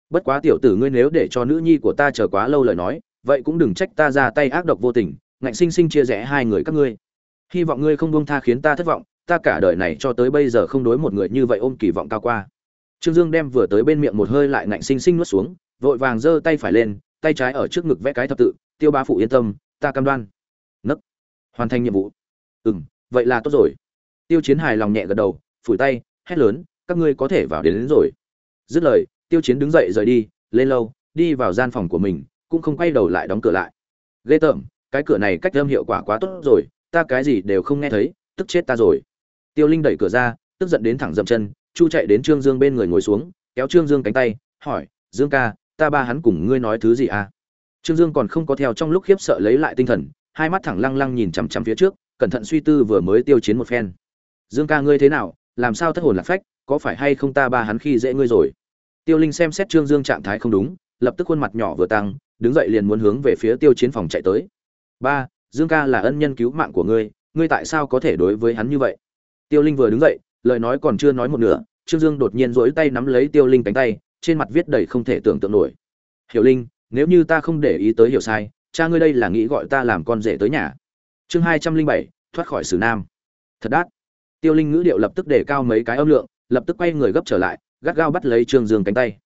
Bất quá tiểu tử ngươi nếu để cho nữ nhi của ta chờ quá lâu lời nói, vậy cũng đừng trách ta ra tay ác độc vô tình, ngạnh sinh sinh chia rẽ hai người các ngươi. Hy vọng ngươi không buông tha khiến ta thất vọng, ta cả đời này cho tới bây giờ không đối một người như vậy ôm kỳ vọng cao qua. Trương dương đem vừa tới bên miệng một hơi lại ngạnh sinh sinh nuốt xuống, vội vàng giơ tay phải lên tay trái ở trước ngực vẽ cái thập tự tiêu ba phụ yên tâm ta cam đoan. Nấc. Hoàn thành nhiệm vụ. Ừ m vậy là tốt rồi. Tiêu chiến hài lòng nhẹ gật đầu phủi tay hét lớn các ngươi có thể vào đến, đến rồi. Dứt lời tiêu chiến đứng dậy rời đi lên lâu đi vào gian phòng của mình cũng không quay đầu lại đóng cửa lại. Ghê tởm cái cửa này cách âm hiệu quả quá tốt rồi ta cái gì đều không nghe thấy tức chết ta rồi. Tiêu linh đẩy cửa ra tức giận đến thẳng dậm chân chu chạy đến trương dương bên người ngồi xuống kéo trương dương cánh tay hỏi dương ca ta ba hắn cùng ngươi nói thứ gì à? Trương dương còn không có theo trong lúc khiếp sợ lấy lại tinh thần, hai mắt thẳng lăng lăng nhìn chằm chằm phía trước, cẩn thận suy tư vừa mới tiêu chiến một phen. Dương ca ngươi thế nào, làm sao thất hồn lạc phách, có phải hay không ta ba hắn khi dễ ngươi rồi? Tiêu linh xem xét trương dương trạng thái không đúng, lập tức khuôn mặt nhỏ vừa tăng, đứng dậy liền muốn hướng về phía tiêu chiến phòng chạy tới. Ba, dương ca là ân nhân cứu mạng của ngươi ngươi tại sao có thể đối với hắn như vậy? Tiêu linh vừa đứng dậy, lời nói còn chưa nói một nửa, trương dương đột nhiên rỗi tay nắm lấy tiêu linh cánh tay trên mặt viết đầy không thể tưởng tượng nổi. Hiểu linh, nếu như ta không để ý tới hiểu sai, cha ngươi đây là nghĩ gọi ta làm con rể tới nhà. Chương hai trăm linh bảy, thoát khỏi sử nam. Thật đắt tiêu linh ngữ điệu lập tức để cao mấy cái âm lượng, lập tức quay người gấp trở lại, gắt gao bắt lấy trương dương cánh tay.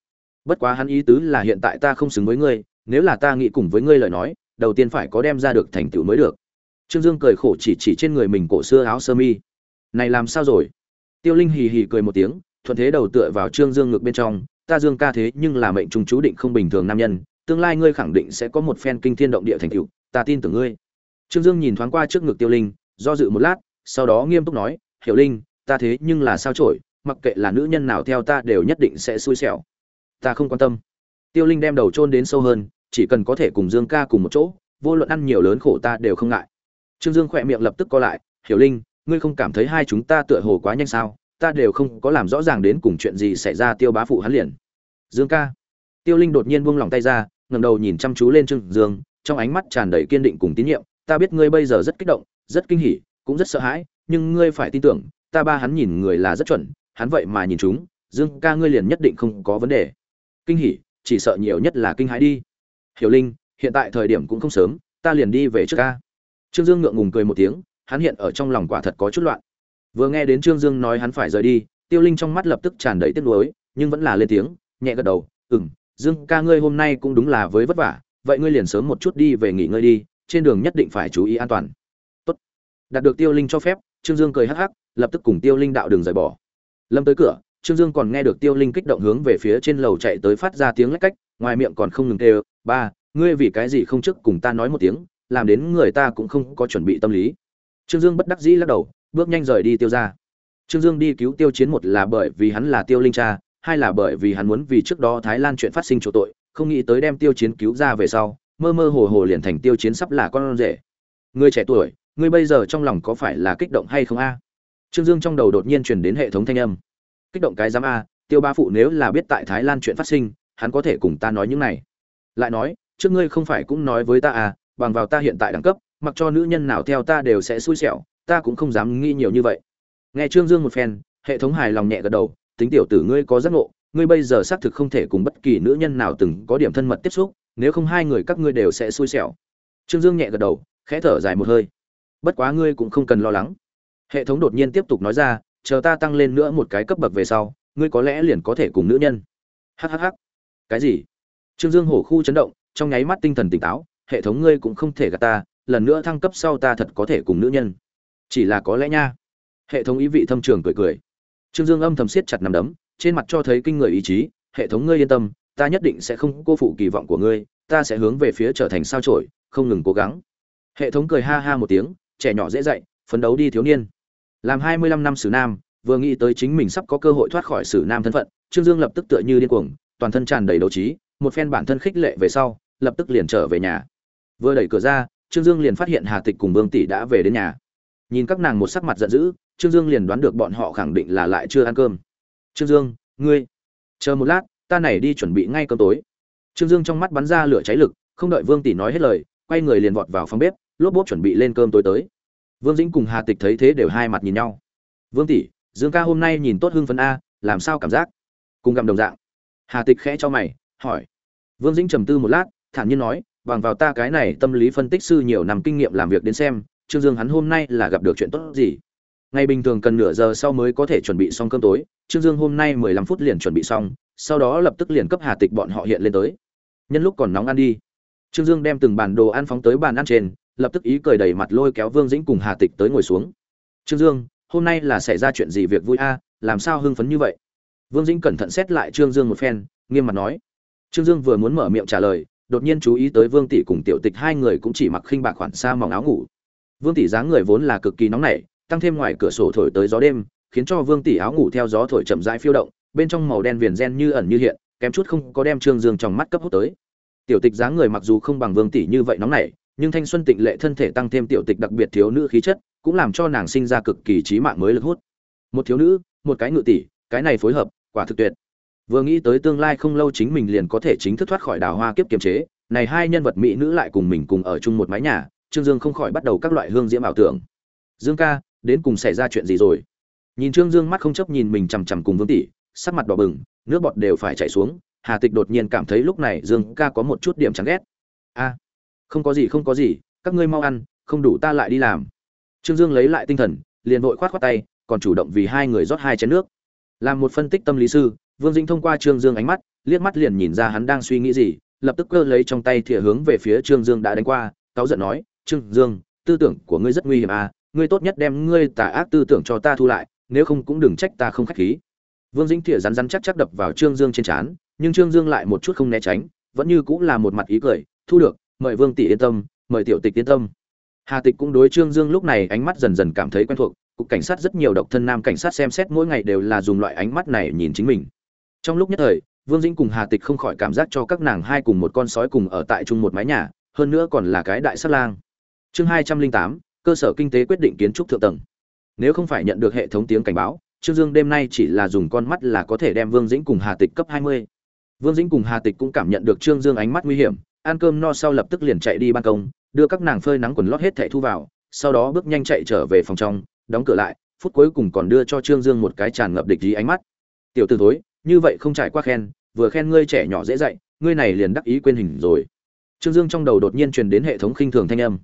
Bất quá hắn ý tứ là hiện tại ta không xứng với ngươi, nếu là ta nghĩ cùng với ngươi lời nói, đầu tiên phải có đem ra được thành tựu mới được. Trương dương cười khổ chỉ chỉ trên người mình cổ xưa áo sơ mi. Này làm sao rồi? Tiêu linh hì hì cười một tiếng, thuận thế đầu tựa vào trương dương ngực bên trong ta dương ca thế nhưng là mệnh trùng chú định không bình thường nam nhân tương lai ngươi khẳng định sẽ có một phen kinh thiên động địa thành tựu ta tin tưởng ngươi. Trương dương nhìn thoáng qua trước ngực tiêu linh do dự một lát sau đó nghiêm túc nói hiểu linh ta thế nhưng là sao chổi, mặc kệ là nữ nhân nào theo ta đều nhất định sẽ xui xẻo. Ta không quan tâm. Tiêu linh đem đầu chôn đến sâu hơn chỉ cần có thể cùng dương ca cùng một chỗ vô luận ăn nhiều lớn khổ ta đều không ngại. Trương dương khỏe miệng lập tức co lại hiểu linh ngươi không cảm thấy hai chúng ta tựa hồ quá nhanh sao? Ta đều không có làm rõ ràng đến cùng chuyện gì xảy ra, tiêu bá phụ hắn liền. Dương ca. Tiêu linh đột nhiên buông lỏng tay ra, ngẩng đầu nhìn chăm chú lên trương dương, trong ánh mắt tràn đầy kiên định cùng tín nhiệm. Ta biết ngươi bây giờ rất kích động, rất kinh hỉ, cũng rất sợ hãi, nhưng ngươi phải tin tưởng, ta ba hắn nhìn người là rất chuẩn, hắn vậy mà nhìn chúng. Dương ca ngươi liền nhất định không có vấn đề. Kinh hỉ, chỉ sợ nhiều nhất là kinh hãi đi. Hiểu linh, hiện tại thời điểm cũng không sớm, ta liền đi về trước ca. Trương dương ngượng ngùng cười một tiếng, hắn hiện ở trong lòng quả thật có chút loạn vừa nghe đến trương dương nói hắn phải rời đi, tiêu linh trong mắt lập tức tràn đầy tiếc nuối, nhưng vẫn là lên tiếng, nhẹ gật đầu, ừm, dương ca ngươi hôm nay cũng đúng là với vất vả, vậy ngươi liền sớm một chút đi về nghỉ ngơi đi, trên đường nhất định phải chú ý an toàn. Tốt. đạt được tiêu linh cho phép, trương dương cười hắc hắc, lập tức cùng tiêu linh đạo đường rời bỏ. Lâm tới cửa, trương dương còn nghe được tiêu linh kích động hướng về phía trên lầu chạy tới phát ra tiếng lách cách, ngoài miệng còn không ngừng kêu, ba, ngươi vì cái gì không trước cùng ta nói một tiếng, làm đến người ta cũng không có chuẩn bị tâm lý. Trương dương bất đắc dĩ lắc đầu bước nhanh rời đi tiêu ra trương dương đi cứu tiêu chiến một là bởi vì hắn là tiêu linh cha, hai là bởi vì hắn muốn vì trước đó thái lan chuyện phát sinh chỗ tội, không nghĩ tới đem tiêu chiến cứu ra về sau, mơ mơ hồ hồ liền thành tiêu chiến sắp là con rể. Người trẻ tuổi ngươi bây giờ trong lòng có phải là kích động hay không a? Trương dương trong đầu đột nhiên truyền đến hệ thống thanh âm. Kích động cái giám a, tiêu ba phụ nếu là biết tại thái lan chuyện phát sinh, hắn có thể cùng ta nói những này. Lại nói, trước ngươi không phải cũng nói với ta à bằng vào ta hiện tại đẳng cấp, mặc cho nữ nhân nào theo ta đều sẽ xui xẻo ta cũng không dám nghĩ nhiều như vậy. Nghe trương dương một phen, hệ thống hài lòng nhẹ gật đầu, tính tiểu tử ngươi có giác ngộ, ngươi bây giờ xác thực không thể cùng bất kỳ nữ nhân nào từng có điểm thân mật tiếp xúc, nếu không hai người các ngươi đều sẽ xui xẻo. Trương dương nhẹ gật đầu, khẽ thở dài một hơi. Bất quá ngươi cũng không cần lo lắng. Hệ thống đột nhiên tiếp tục nói ra, chờ ta tăng lên nữa một cái cấp bậc về sau, ngươi có lẽ liền có thể cùng nữ nhân. Hhh cái gì? Trương dương hổ khu chấn động, trong nháy mắt tinh thần tỉnh táo, hệ thống ngươi cũng không thể gạt ta, lần nữa thăng cấp sau ta thật có thể cùng nữ nhân chỉ là có lẽ nha. Hệ thống ý vị thâm trường cười cười. Trương dương âm thầm siết chặt nằm đấm, trên mặt cho thấy kinh người ý chí, hệ thống ngươi yên tâm, ta nhất định sẽ không cô phụ kỳ vọng của ngươi, ta sẽ hướng về phía trở thành sao trổi không ngừng cố gắng. Hệ thống cười ha ha một tiếng, trẻ nhỏ dễ dạy, phấn đấu đi thiếu niên. Làm hai mươi lăm năm sử nam, vừa nghĩ tới chính mình sắp có cơ hội thoát khỏi sử nam thân phận, trương dương lập tức tựa như điên cuồng, toàn thân tràn đầy đấu trí, một phen bản thân khích lệ về sau, lập tức liền trở về nhà. Vừa đẩy cửa ra, trương dương liền phát hiện hà tịch cùng vương tỷ đã về đến nhà nhìn các nàng một sắc mặt giận dữ, trương dương liền đoán được bọn họ khẳng định là lại chưa ăn cơm. Trương dương, ngươi, chờ một lát, ta này đi chuẩn bị ngay cơm tối. Trương dương trong mắt bắn ra lửa cháy lực, không đợi vương tỷ nói hết lời, quay người liền vọt vào phòng bếp, lốp bốp chuẩn bị lên cơm tối tới. Vương dĩnh cùng hà tịch thấy thế đều hai mặt nhìn nhau. Vương tỷ, dương ca hôm nay nhìn tốt hưng phấn a, làm sao cảm giác? Cùng gặm đồng dạng. Hà tịch khẽ cho mày, hỏi. Vương dĩnh trầm tư một lát, thản nhiên nói, bằng vào ta cái này tâm lý phân tích sư nhiều năm kinh nghiệm làm việc đến xem trương dương hắn hôm nay là gặp được chuyện tốt gì? Ngày bình thường cần nửa giờ sau mới có thể chuẩn bị xong cơm tối, trương dương hôm nay mười lăm phút liền chuẩn bị xong, sau đó lập tức liền cấp hà tịch bọn họ hiện lên tới. Nhân lúc còn nóng ăn đi, trương dương đem từng bản đồ ăn phóng tới bàn ăn trên, lập tức ý cười đầy mặt lôi kéo vương dĩnh cùng hà tịch tới ngồi xuống. Trương dương, hôm nay là xảy ra chuyện gì việc vui a? Làm sao hưng phấn như vậy? Vương dĩnh cẩn thận xét lại trương dương một phen, nghiêm mặt nói. Trương dương vừa muốn mở miệng trả lời, đột nhiên chú ý tới vương tỷ cùng tiểu tịch hai người cũng chỉ mặc khinh bạc khoản xa mỏng áo ngủ vương tỷ dáng người vốn là cực kỳ nóng nảy, tăng thêm ngoài cửa sổ thổi tới gió đêm, khiến cho vương tỷ áo ngủ theo gió thổi chậm rãi phiêu động, bên trong màu đen viền gen như ẩn như hiện, kém chút không có đem trương dương trong mắt cấp hút tới. Tiểu tịch dáng người mặc dù không bằng vương tỷ như vậy nóng nảy, nhưng thanh xuân tịnh lệ thân thể tăng thêm tiểu tịch đặc biệt thiếu nữ khí chất, cũng làm cho nàng sinh ra cực kỳ trí mạng mới lực hút. Một thiếu nữ, một cái ngự tỷ, cái này phối hợp, quả thực tuyệt. Vừa nghĩ tới tương lai không lâu chính mình liền có thể chính thức thoát khỏi đào hoa kiếp kiềm chế, này hai nhân vật mỹ nữ lại cùng mình cùng ở chung một mái nhà trương dương không khỏi bắt đầu các loại hương diễm ảo tưởng. Dương ca, đến cùng xảy ra chuyện gì rồi? Nhìn trương dương mắt không chấp nhìn mình chằm chằm cùng vương tỷ, sắc mặt đỏ bừng, nước bọt đều phải chảy xuống, hà tịch đột nhiên cảm thấy lúc này dương ca có một chút điểm chán ghét. A, không có gì, không có gì, các ngươi mau ăn, không đủ ta lại đi làm. Trương dương lấy lại tinh thần, liền vội khoát khoát tay, còn chủ động vì hai người rót hai chén nước. Làm một phân tích tâm lý sư, vương dĩnh thông qua trương dương ánh mắt, liếc mắt liền nhìn ra hắn đang suy nghĩ gì, lập tức cơ lấy trong tay thìa hướng về phía trương dương đã đánh qua, cáu giận nói trương dương, tư tưởng của ngươi rất nguy hiểm à ngươi tốt nhất đem ngươi tà ác tư tưởng cho ta thu lại, nếu không cũng đừng trách ta không khách khí. Vương dĩnh thìa rắn rắn chắc chắc đập vào trương dương trên trán, nhưng trương dương lại một chút không né tránh, vẫn như cũng là một mặt ý cười, thu được, mời vương tỷ yên tâm, mời tiểu tịch yên tâm. Hà tịch cũng đối trương dương lúc này ánh mắt dần dần cảm thấy quen thuộc, cục cảnh sát rất nhiều độc thân nam cảnh sát xem xét mỗi ngày đều là dùng loại ánh mắt này nhìn chính mình. Trong lúc nhất thời, vương dĩnh cùng hà tịch không khỏi cảm giác cho các nàng hai cùng một con sói cùng ở tại chung một mái nhà, hơn nữa còn là cái đại sát lang chương hai trăm linh tám, cơ sở kinh tế quyết định kiến trúc thượng tầng. Nếu không phải nhận được hệ thống tiếng cảnh báo, trương dương đêm nay chỉ là dùng con mắt là có thể đem vương dĩnh cùng hà tịch cấp hai mươi. Vương dĩnh cùng hà tịch cũng cảm nhận được trương dương ánh mắt nguy hiểm, ăn cơm no sau lập tức liền chạy đi ban công, đưa các nàng phơi nắng quần lót hết thảy thu vào, sau đó bước nhanh chạy trở về phòng trong, đóng cửa lại, phút cuối cùng còn đưa cho trương dương một cái tràn ngập địch ý ánh mắt. Tiểu t ử thối, như vậy không trải qua khen, vừa khen ngươi trẻ nhỏ dễ dạy, ngươi này liền đắc ý quên hình rồi. Trương dương trong đầu đột nhiên truyền đến hệ thống khinh thường thanh âm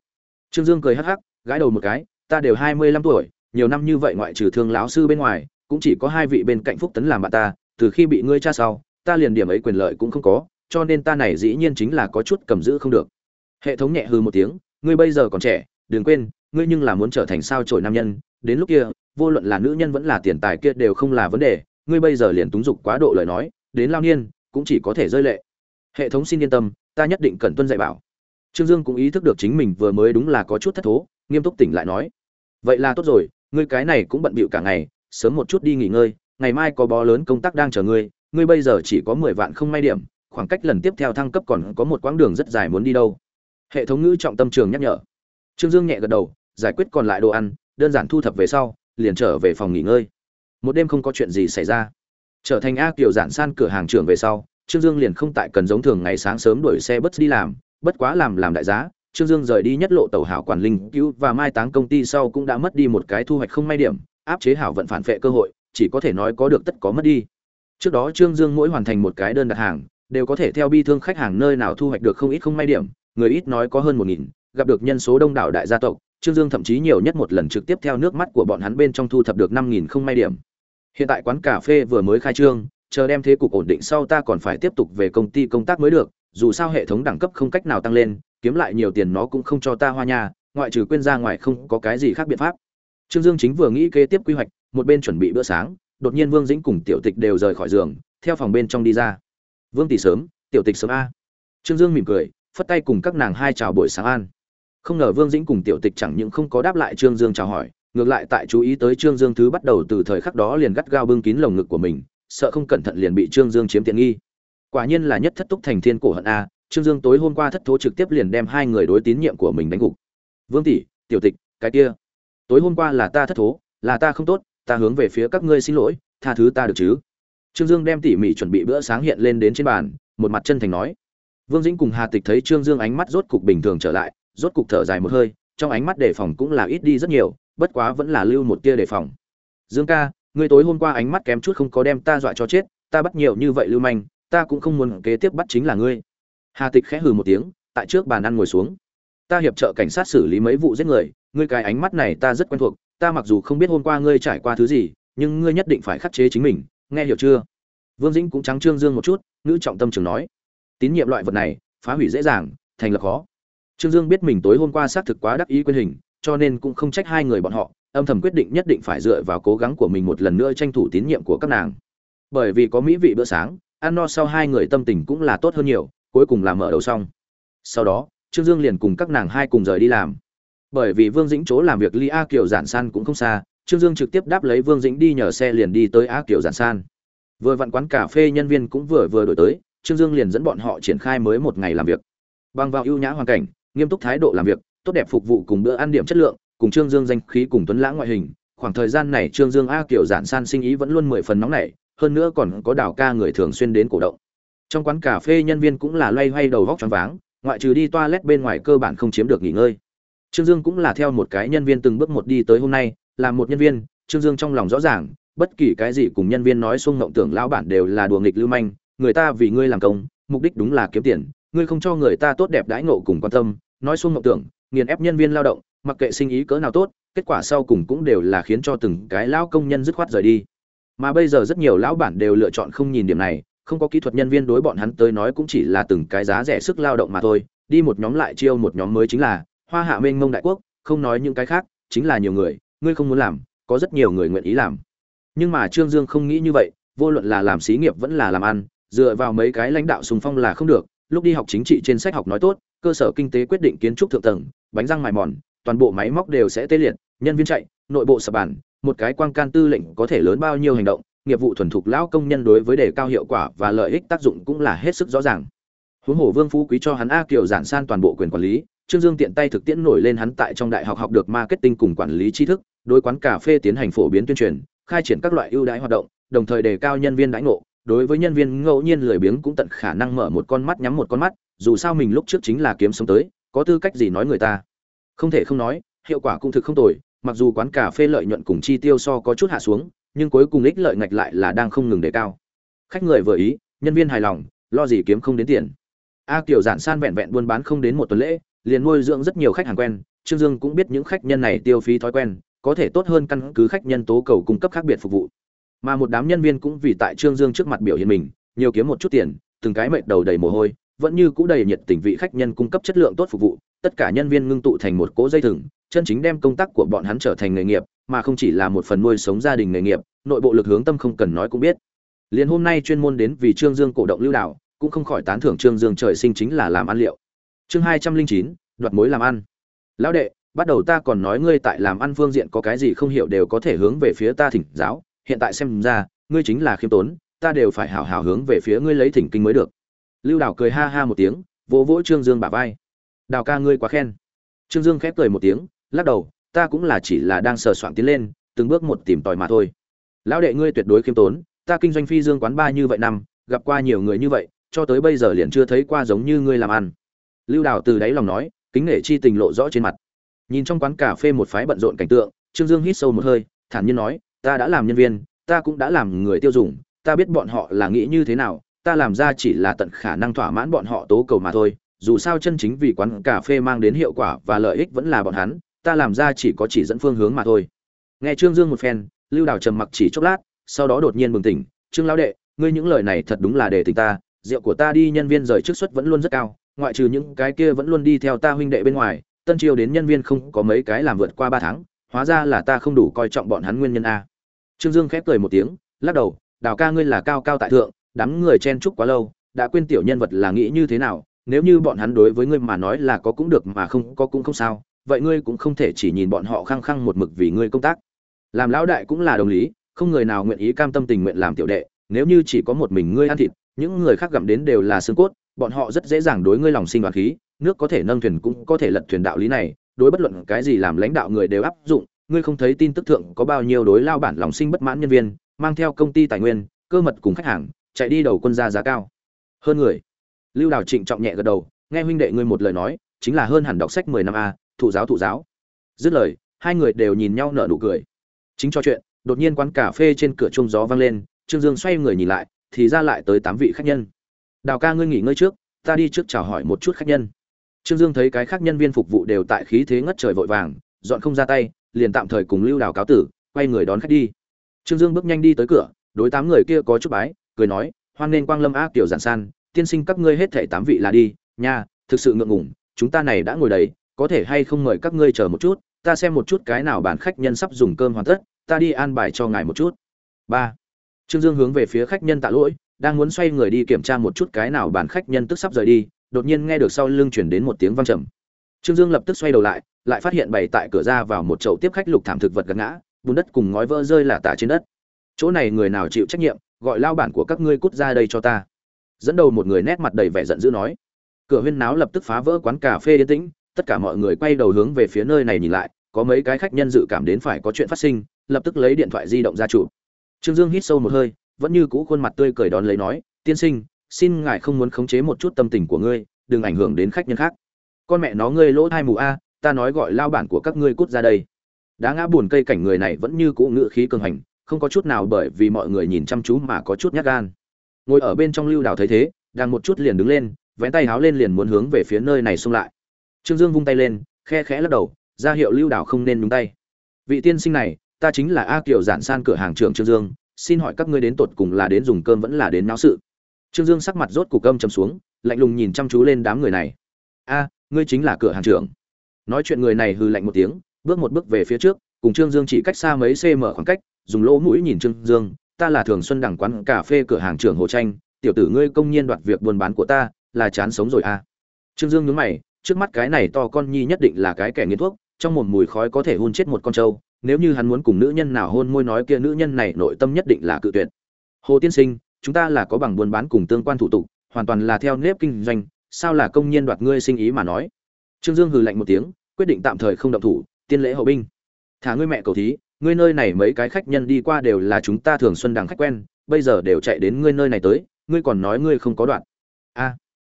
trương dương cười hắc hắc, gãi đầu một cái, ta đều hai mươi lăm tuổi, nhiều năm như vậy ngoại trừ thương lão sư bên ngoài, cũng chỉ có hai vị bên cạnh phúc tấn làm bạn ta, từ khi bị ngươi cha sau, ta liền điểm ấy quyền lợi cũng không có, cho nên ta này dĩ nhiên chính là có chút cầm giữ không được. Hệ thống nhẹ hư một tiếng, ngươi bây giờ còn trẻ, đừng quên, ngươi nhưng là muốn trở thành sao chổi nam nhân, đến lúc kia, vô luận là nữ nhân vẫn là tiền tài kia đều không là vấn đề, ngươi bây giờ liền túng dục quá độ lời nói, đến lao niên, cũng chỉ có thể rơi lệ. Hệ thống xin yên tâm, ta nhất định cần tuân dạy bảo trương dương cũng ý thức được chính mình vừa mới đúng là có chút thất thố, nghiêm túc tỉnh lại nói, vậy là tốt rồi, ngươi cái này cũng bận bịu cả ngày, sớm một chút đi nghỉ ngơi, ngày mai có bó lớn công tác đang chờ ngươi ngươi bây giờ chỉ có mười vạn không may điểm, khoảng cách lần tiếp theo thăng cấp còn có một quãng đường rất dài muốn đi đâu. Hệ thống ngữ trọng tâm trường nhắc nhở. Trương dương nhẹ gật đầu, giải quyết còn lại đồ ăn, đơn giản thu thập về sau, liền trở về phòng nghỉ ngơi. Một đêm không có chuyện gì xảy ra. Trở thành a kiều giản san cửa hàng trưởng về sau, trương dương liền không tại cần giống thường ngày sáng sớm đuổi xe bus đi làm bất quá làm làm đại giá, trương dương rời đi nhất lộ tàu hảo quản linh cứu và mai táng công ty sau cũng đã mất đi một cái thu hoạch không may điểm, áp chế hảo vận phản vệ cơ hội, chỉ có thể nói có được tất có mất đi. Trước đó trương dương mỗi hoàn thành một cái đơn đặt hàng, đều có thể theo bi thương khách hàng nơi nào thu hoạch được không ít không may điểm, người ít nói có hơn một nghìn, gặp được nhân số đông đảo đại gia tộc, trương dương thậm chí nhiều nhất một lần trực tiếp theo nước mắt của bọn hắn bên trong thu thập được năm nghìn không may điểm. Hiện tại quán cà phê vừa mới khai trương, chờ đem thế cục ổn định sau ta còn phải tiếp tục về công ty công tác mới được dù sao hệ thống đẳng cấp không cách nào tăng lên, kiếm lại nhiều tiền nó cũng không cho ta hoa nha, ngoại trừ quên ra ngoài không có cái gì khác biện pháp. Trương dương chính vừa nghĩ kế tiếp quy hoạch, một bên chuẩn bị bữa sáng, đột nhiên vương dĩnh cùng tiểu tịch đều rời khỏi giường, theo phòng bên trong đi ra. Vương tỷ sớm, tiểu tịch sớm a. Trương dương mỉm cười, phất tay cùng các nàng hai chào buổi sáng an. Không ngờ vương dĩnh cùng tiểu tịch chẳng những không có đáp lại trương dương chào hỏi, ngược lại tại chú ý tới trương dương thứ bắt đầu từ thời khắc đó liền gắt gao bưng kín lồng ngực của mình, sợ không cẩn thận liền bị trương dương chiếm tiện nghi quả nhiên là nhất thất túc thành thiên cổ hận a, trương dương tối hôm qua thất thố trực tiếp liền đem hai người đối tín nhiệm của mình đánh gục. Vương tỷ, tiểu tịch, cái kia. Tối hôm qua là ta thất thố, là ta không tốt, ta hướng về phía các ngươi xin lỗi, tha thứ ta được chứ? Trương dương đem tỉ mỉ chuẩn bị bữa sáng hiện lên đến trên bàn, một mặt chân thành nói. Vương dĩnh cùng hà tịch thấy trương dương ánh mắt rốt cục bình thường trở lại, rốt cục thở dài một hơi, trong ánh mắt đề phòng cũng là ít đi rất nhiều, bất quá vẫn là lưu một tia đề phòng. Dương ca, ngươi tối hôm qua ánh mắt kém chút không có đem ta dọa cho chết, ta bắt nhiều như vậy lưu manh ta cũng không muốn kế tiếp bắt chính là ngươi. Hà tịch khẽ hừ một tiếng, tại trước bàn ăn ngồi xuống. Ta hiệp trợ cảnh sát xử lý mấy vụ giết người, ngươi cái ánh mắt này ta rất quen thuộc, ta mặc dù không biết hôm qua ngươi trải qua thứ gì, nhưng ngươi nhất định phải khắc chế chính mình, nghe hiểu chưa? Vương dĩnh cũng trắng trương dương một chút, ngữ trọng tâm trường nói. Tín nhiệm loại vật này, phá hủy dễ dàng, thành lập khó. Trương dương biết mình tối hôm qua xác thực quá đắc ý quyền hình, cho nên cũng không trách hai người bọn họ, âm thầm quyết định nhất định phải dựa vào cố gắng của mình một lần nữa tranh thủ tín nhiệm của các nàng. Bởi vì có mỹ vị bữa sáng ăn no sau hai người tâm tình cũng là tốt hơn nhiều, cuối cùng là mở đầu xong. Sau đó, trương dương liền cùng các nàng hai cùng rời đi làm. Bởi vì vương dĩnh chỗ làm việc ly a kiều giản san cũng không xa, trương dương trực tiếp đáp lấy vương dĩnh đi nhờ xe liền đi tới a kiều giản san. Vừa vặn quán cà phê nhân viên cũng vừa vừa đổi tới, trương dương liền dẫn bọn họ triển khai mới một ngày làm việc. Bằng vào ưu nhã hoàn cảnh, nghiêm túc thái độ làm việc, tốt đẹp phục vụ cùng bữa ăn điểm chất lượng, cùng trương dương danh khí cùng tuấn lãng ngoại hình, khoảng thời gian này trương dương a Kiều giản san sinh ý vẫn luôn mười phần nóng nảy hơn nữa còn có đào ca người thường xuyên đến cổ động trong quán cà phê nhân viên cũng là loay hoay đầu vóc choáng váng ngoại trừ đi toilet bên ngoài cơ bản không chiếm được nghỉ ngơi Trương Dương cũng là theo một cái nhân viên từng bước một đi tới hôm nay, làm một nhân viên, Trương Dương trong lòng rõ ràng, bất kỳ cái gì cùng nhân viên nói xung ngộng tưởng lão bản đều là đùa nghịch lưu manh, người ta vì ngươi làm công, mục đích đúng là kiếm tiền, ngươi không cho người ta tốt đẹp đãi ngộ cùng quan tâm, nói xung ngộng tưởng, nghiền ép nhân viên lao động, mặc kệ sinh ý cỡ nào tốt, kết quả sau cùng cũng đều là khiến cho từng cái lão công nhân dứt khoát rời đi. Mà bây giờ rất nhiều lão bản đều lựa chọn không nhìn điểm này, không có kỹ thuật nhân viên đối bọn hắn tới nói cũng chỉ là từng cái giá rẻ sức lao động mà thôi, đi một nhóm lại chiêu một nhóm mới chính là Hoa Hạ Mênh Mông đại quốc, không nói những cái khác, chính là nhiều người, ngươi không muốn làm, có rất nhiều người nguyện ý làm. Nhưng mà Trương Dương không nghĩ như vậy, vô luận là làm xí nghiệp vẫn là làm ăn, dựa vào mấy cái lãnh đạo sùng phong là không được, lúc đi học chính trị trên sách học nói tốt, cơ sở kinh tế quyết định kiến trúc thượng tầng, bánh răng mài mòn, toàn bộ máy móc đều sẽ tê liệt, nhân viên chạy, nội bộ sập bàn, một cái quang can tư lệnh có thể lớn bao nhiêu hành động, nghiệp vụ thuần thục lão công nhân đối với đề cao hiệu quả và lợi ích tác dụng cũng là hết sức rõ ràng. Huống hồ Vương Phú Quý cho hắn A Kiều giản san toàn bộ quyền quản lý, Trương Dương tiện tay thực tiễn nổi lên hắn tại trong đại học học được marketing cùng quản lý tri thức, đối quán cà phê tiến hành phổ biến tuyên truyền, khai triển các loại ưu đãi hoạt động, đồng thời đề cao nhân viên đãi ngộ, đối với nhân viên ngẫu nhiên lười biếng cũng tận khả năng mở một con mắt nhắm một con mắt, dù sao mình lúc trước chính là kiếm sống tới, có tư cách gì nói người ta. Không thể không nói, hiệu quả cũng thực không tồi, mặc dù quán cà phê lợi nhuận cùng chi tiêu so có chút hạ xuống, nhưng cuối cùng ích lợi ngạch lại là đang không ngừng đề cao. Khách người vừa ý, nhân viên hài lòng, lo gì kiếm không đến tiền. A Kiều giản san vẹn vẹn buôn bán không đến một tuần lễ, liền nuôi dưỡng rất nhiều khách hàng quen, Trương Dương cũng biết những khách nhân này tiêu phí thói quen, có thể tốt hơn căn cứ khách nhân tố cầu cung cấp khác biệt phục vụ. Mà một đám nhân viên cũng vì tại Trương Dương trước mặt biểu hiện mình, nhiều kiếm một chút tiền, từng cái mệt đầu đầy mồ hôi, vẫn như cũ đầy nhiệt tình vị khách nhân cung cấp chất lượng tốt phục vụ, tất cả nhân viên ngưng tụ thành một cỗ dây thừng, chân chính đem công tác của bọn hắn trở thành nghề nghiệp, mà không chỉ là một phần nuôi sống gia đình nghề nghiệp, nội bộ lực hướng tâm không cần nói cũng biết. Liên hôm nay chuyên môn đến vì Trương Dương cổ động lưu đạo, cũng không khỏi tán thưởng Trương Dương trời sinh chính là làm ăn liệu. Chương hai trăm linh chín đoạt mối làm ăn. Lão đệ, bắt đầu ta còn nói ngươi tại làm ăn phương diện có cái gì không hiểu đều có thể hướng về phía ta thỉnh giáo, hiện tại xem ra, ngươi chính là khiêm tốn, ta đều phải hảo hảo hướng về phía ngươi lấy thỉnh kinh mới được. Lưu Đào cười ha ha một tiếng, vỗ vỗ Trương Dương bả vai. Đào ca ngươi quá khen. Trương Dương khép cười một tiếng, lắc đầu, ta cũng là chỉ là đang sờ soạn tiến lên, từng bước một tìm tòi mà thôi. Lão đệ ngươi tuyệt đối khiêm tốn, ta kinh doanh phi dương quán ba như vậy năm, gặp qua nhiều người như vậy, cho tới bây giờ liền chưa thấy qua giống như ngươi làm ăn lưu đào từ đáy lòng nói kính nể chi tình lộ rõ trên mặt nhìn trong quán cà phê một phái bận rộn cảnh tượng trương dương hít sâu một hơi thản nhiên nói ta đã làm nhân viên ta cũng đã làm người tiêu dùng ta biết bọn họ là nghĩ như thế nào ta làm ra chỉ là tận khả năng thỏa mãn bọn họ tố cầu mà thôi dù sao chân chính vì quán cà phê mang đến hiệu quả và lợi ích vẫn là bọn hắn, ta làm ra chỉ có chỉ dẫn phương hướng mà thôi. Nghe trương dương một phen, lưu đào trầm mặc chỉ chốc lát, sau đó đột nhiên bừng tỉnh. Trương lão đệ, ngươi những lời này thật đúng là để tình ta, rượu của ta đi nhân viên rời trước suất vẫn luôn rất cao, ngoại trừ những cái kia vẫn luôn đi theo ta huynh đệ bên ngoài, tân triều đến nhân viên không có mấy cái làm vượt qua ba tháng, hóa ra là ta không đủ coi trọng bọn hắn nguyên nhân a. Trương dương khép cười một tiếng, lắc đầu, đào ca ngươi là cao cao tại thượng, đám người chen chúc quá lâu, đã quên tiểu nhân vật là nghĩ như thế nào nếu như bọn hắn đối với ngươi mà nói là có cũng được mà không có cũng không sao, vậy ngươi cũng không thể chỉ nhìn bọn họ khăng khăng một mực vì ngươi công tác. Làm lão đại cũng là đồng lý, không người nào nguyện ý cam tâm tình nguyện làm tiểu đệ, nếu như chỉ có một mình ngươi ăn thịt, những người khác gặm đến đều là xương cốt, bọn họ rất dễ dàng đối ngươi lòng sinh đoàn khí, nước có thể nâng thuyền cũng có thể lật thuyền đạo lý này, đối bất luận cái gì làm lãnh đạo người đều áp dụng, ngươi không thấy tin tức thượng có bao nhiêu đối lao bản lòng sinh bất mãn nhân viên, mang theo công ty tài nguyên, cơ mật cùng khách hàng, chạy đi đầu quân gia giá cao. Hơn người lưu đào trịnh trọng nhẹ gật đầu, nghe huynh đệ ngươi một lời nói, chính là hơn hẳn đọc sách mười năm a, thụ giáo thụ giáo. Dứt lời, hai người đều nhìn nhau nở nụ cười. Chính cho chuyện, đột nhiên quán cà phê trên cửa trung gió vang lên, trương dương xoay người nhìn lại, thì ra lại tới tám vị khách nhân. Đào ca ngươi nghỉ ngơi trước, ta đi trước chào hỏi một chút khách nhân. Trương dương thấy cái khác nhân viên phục vụ đều tại khí thế ngất trời vội vàng, dọn không ra tay, liền tạm thời cùng lưu đào cáo tử, quay người đón khách đi. Trương dương bước nhanh đi tới cửa, đối tám người kia có chút bái, cười nói, hoan nên quang lâm ác tiểu giản san tiên sinh các ngươi hết thảy tám vị là đi, nha, thực sự ngượng ngùng, chúng ta này đã ngồi đấy có thể hay không mời các ngươi chờ một chút, ta xem một chút cái nào bản khách nhân sắp dùng cơm hoàn tất, ta đi an bài cho ngài một chút. Ba. Trương dương hướng về phía khách nhân tạ lỗi, đang muốn xoay người đi kiểm tra một chút cái nào bản khách nhân tức sắp rời đi, đột nhiên nghe được sau lưng chuyển đến một tiếng vang trầm. Trương dương lập tức xoay đầu lại lại phát hiện bày tại cửa ra vào một chậu tiếp khách lục thảm thực vật gật ngã, bùn đất cùng ngói vỡ rơi là tả trên đất. Chỗ này người nào chịu trách nhiệm, gọi lao bản của các ngươi cút ra đây cho ta dẫn đầu một người nét mặt đầy vẻ giận dữ nói, cửa huyên náo lập tức phá vỡ quán cà phê yên tĩnh, tất cả mọi người quay đầu hướng về phía nơi này nhìn lại, có mấy cái khách nhân dự cảm đến phải có chuyện phát sinh, lập tức lấy điện thoại di động ra chụp. Trương dương hít sâu một hơi, vẫn như cũ khuôn mặt tươi cười đón lấy nói, tiên sinh, xin ngài không muốn khống chế một chút tâm tình của ngươi, đừng ảnh hưởng đến khách nhân khác. Con mẹ nó ngươi lỗ thai mù a, ta nói gọi lao bản của các ngươi cút ra đây. Đá ngã buồn cây cảnh người này vẫn như cũ ngự khí cường hành, không có chút nào bởi vì mọi người nhìn chăm chú mà có chút nhát gan ngồi ở bên trong lưu đào thấy thế, đang một chút liền đứng lên, vén tay háo lên liền muốn hướng về phía nơi này xông lại. Trương dương vung tay lên, khe khẽ lắc đầu, ra hiệu lưu đào không nên nhúng tay. Vị tiên sinh này, ta chính là a kiều giản san cửa hàng trưởng trương dương, xin hỏi các ngươi đến tột cùng là đến dùng cơm vẫn là đến náo sự? Trương dương sắc mặt rốt cục cơm chầm xuống, lạnh lùng nhìn chăm chú lên đám người này. A, ngươi chính là cửa hàng trưởng. Nói chuyện người này hư lạnh một tiếng, bước một bước về phía trước, cùng trương dương chỉ cách xa mấy cm khoảng cách, dùng lỗ mũi nhìn trương dương ta là thường xuân đẳng quán cà phê cửa hàng trưởng hồ tranh tiểu tử ngươi công nhiên đoạt việc buôn bán của ta, là chán sống rồi à. Trương dương nhớ mày, trước mắt cái này to con nhi nhất định là cái kẻ nghiện thuốc, trong một mùi khói có thể hôn chết một con trâu, nếu như hắn muốn cùng nữ nhân nào hôn môi nói kia nữ nhân này nội tâm nhất định là cự tuyệt. Hồ tiên sinh, chúng ta là có bằng buôn bán cùng tương quan thủ tục, hoàn toàn là theo nếp kinh doanh, sao là công nhân đoạt ngươi sinh ý mà nói? Trương dương hừ lạnh một tiếng, quyết định tạm thời không động thủ, tiên lễ hậu binh. Thả ngươi mẹ cầu thí ngươi nơi này mấy cái khách nhân đi qua đều là chúng ta thường xuân đằng khách quen, bây giờ đều chạy đến ngươi nơi này tới, ngươi còn nói ngươi không có đoạn. A.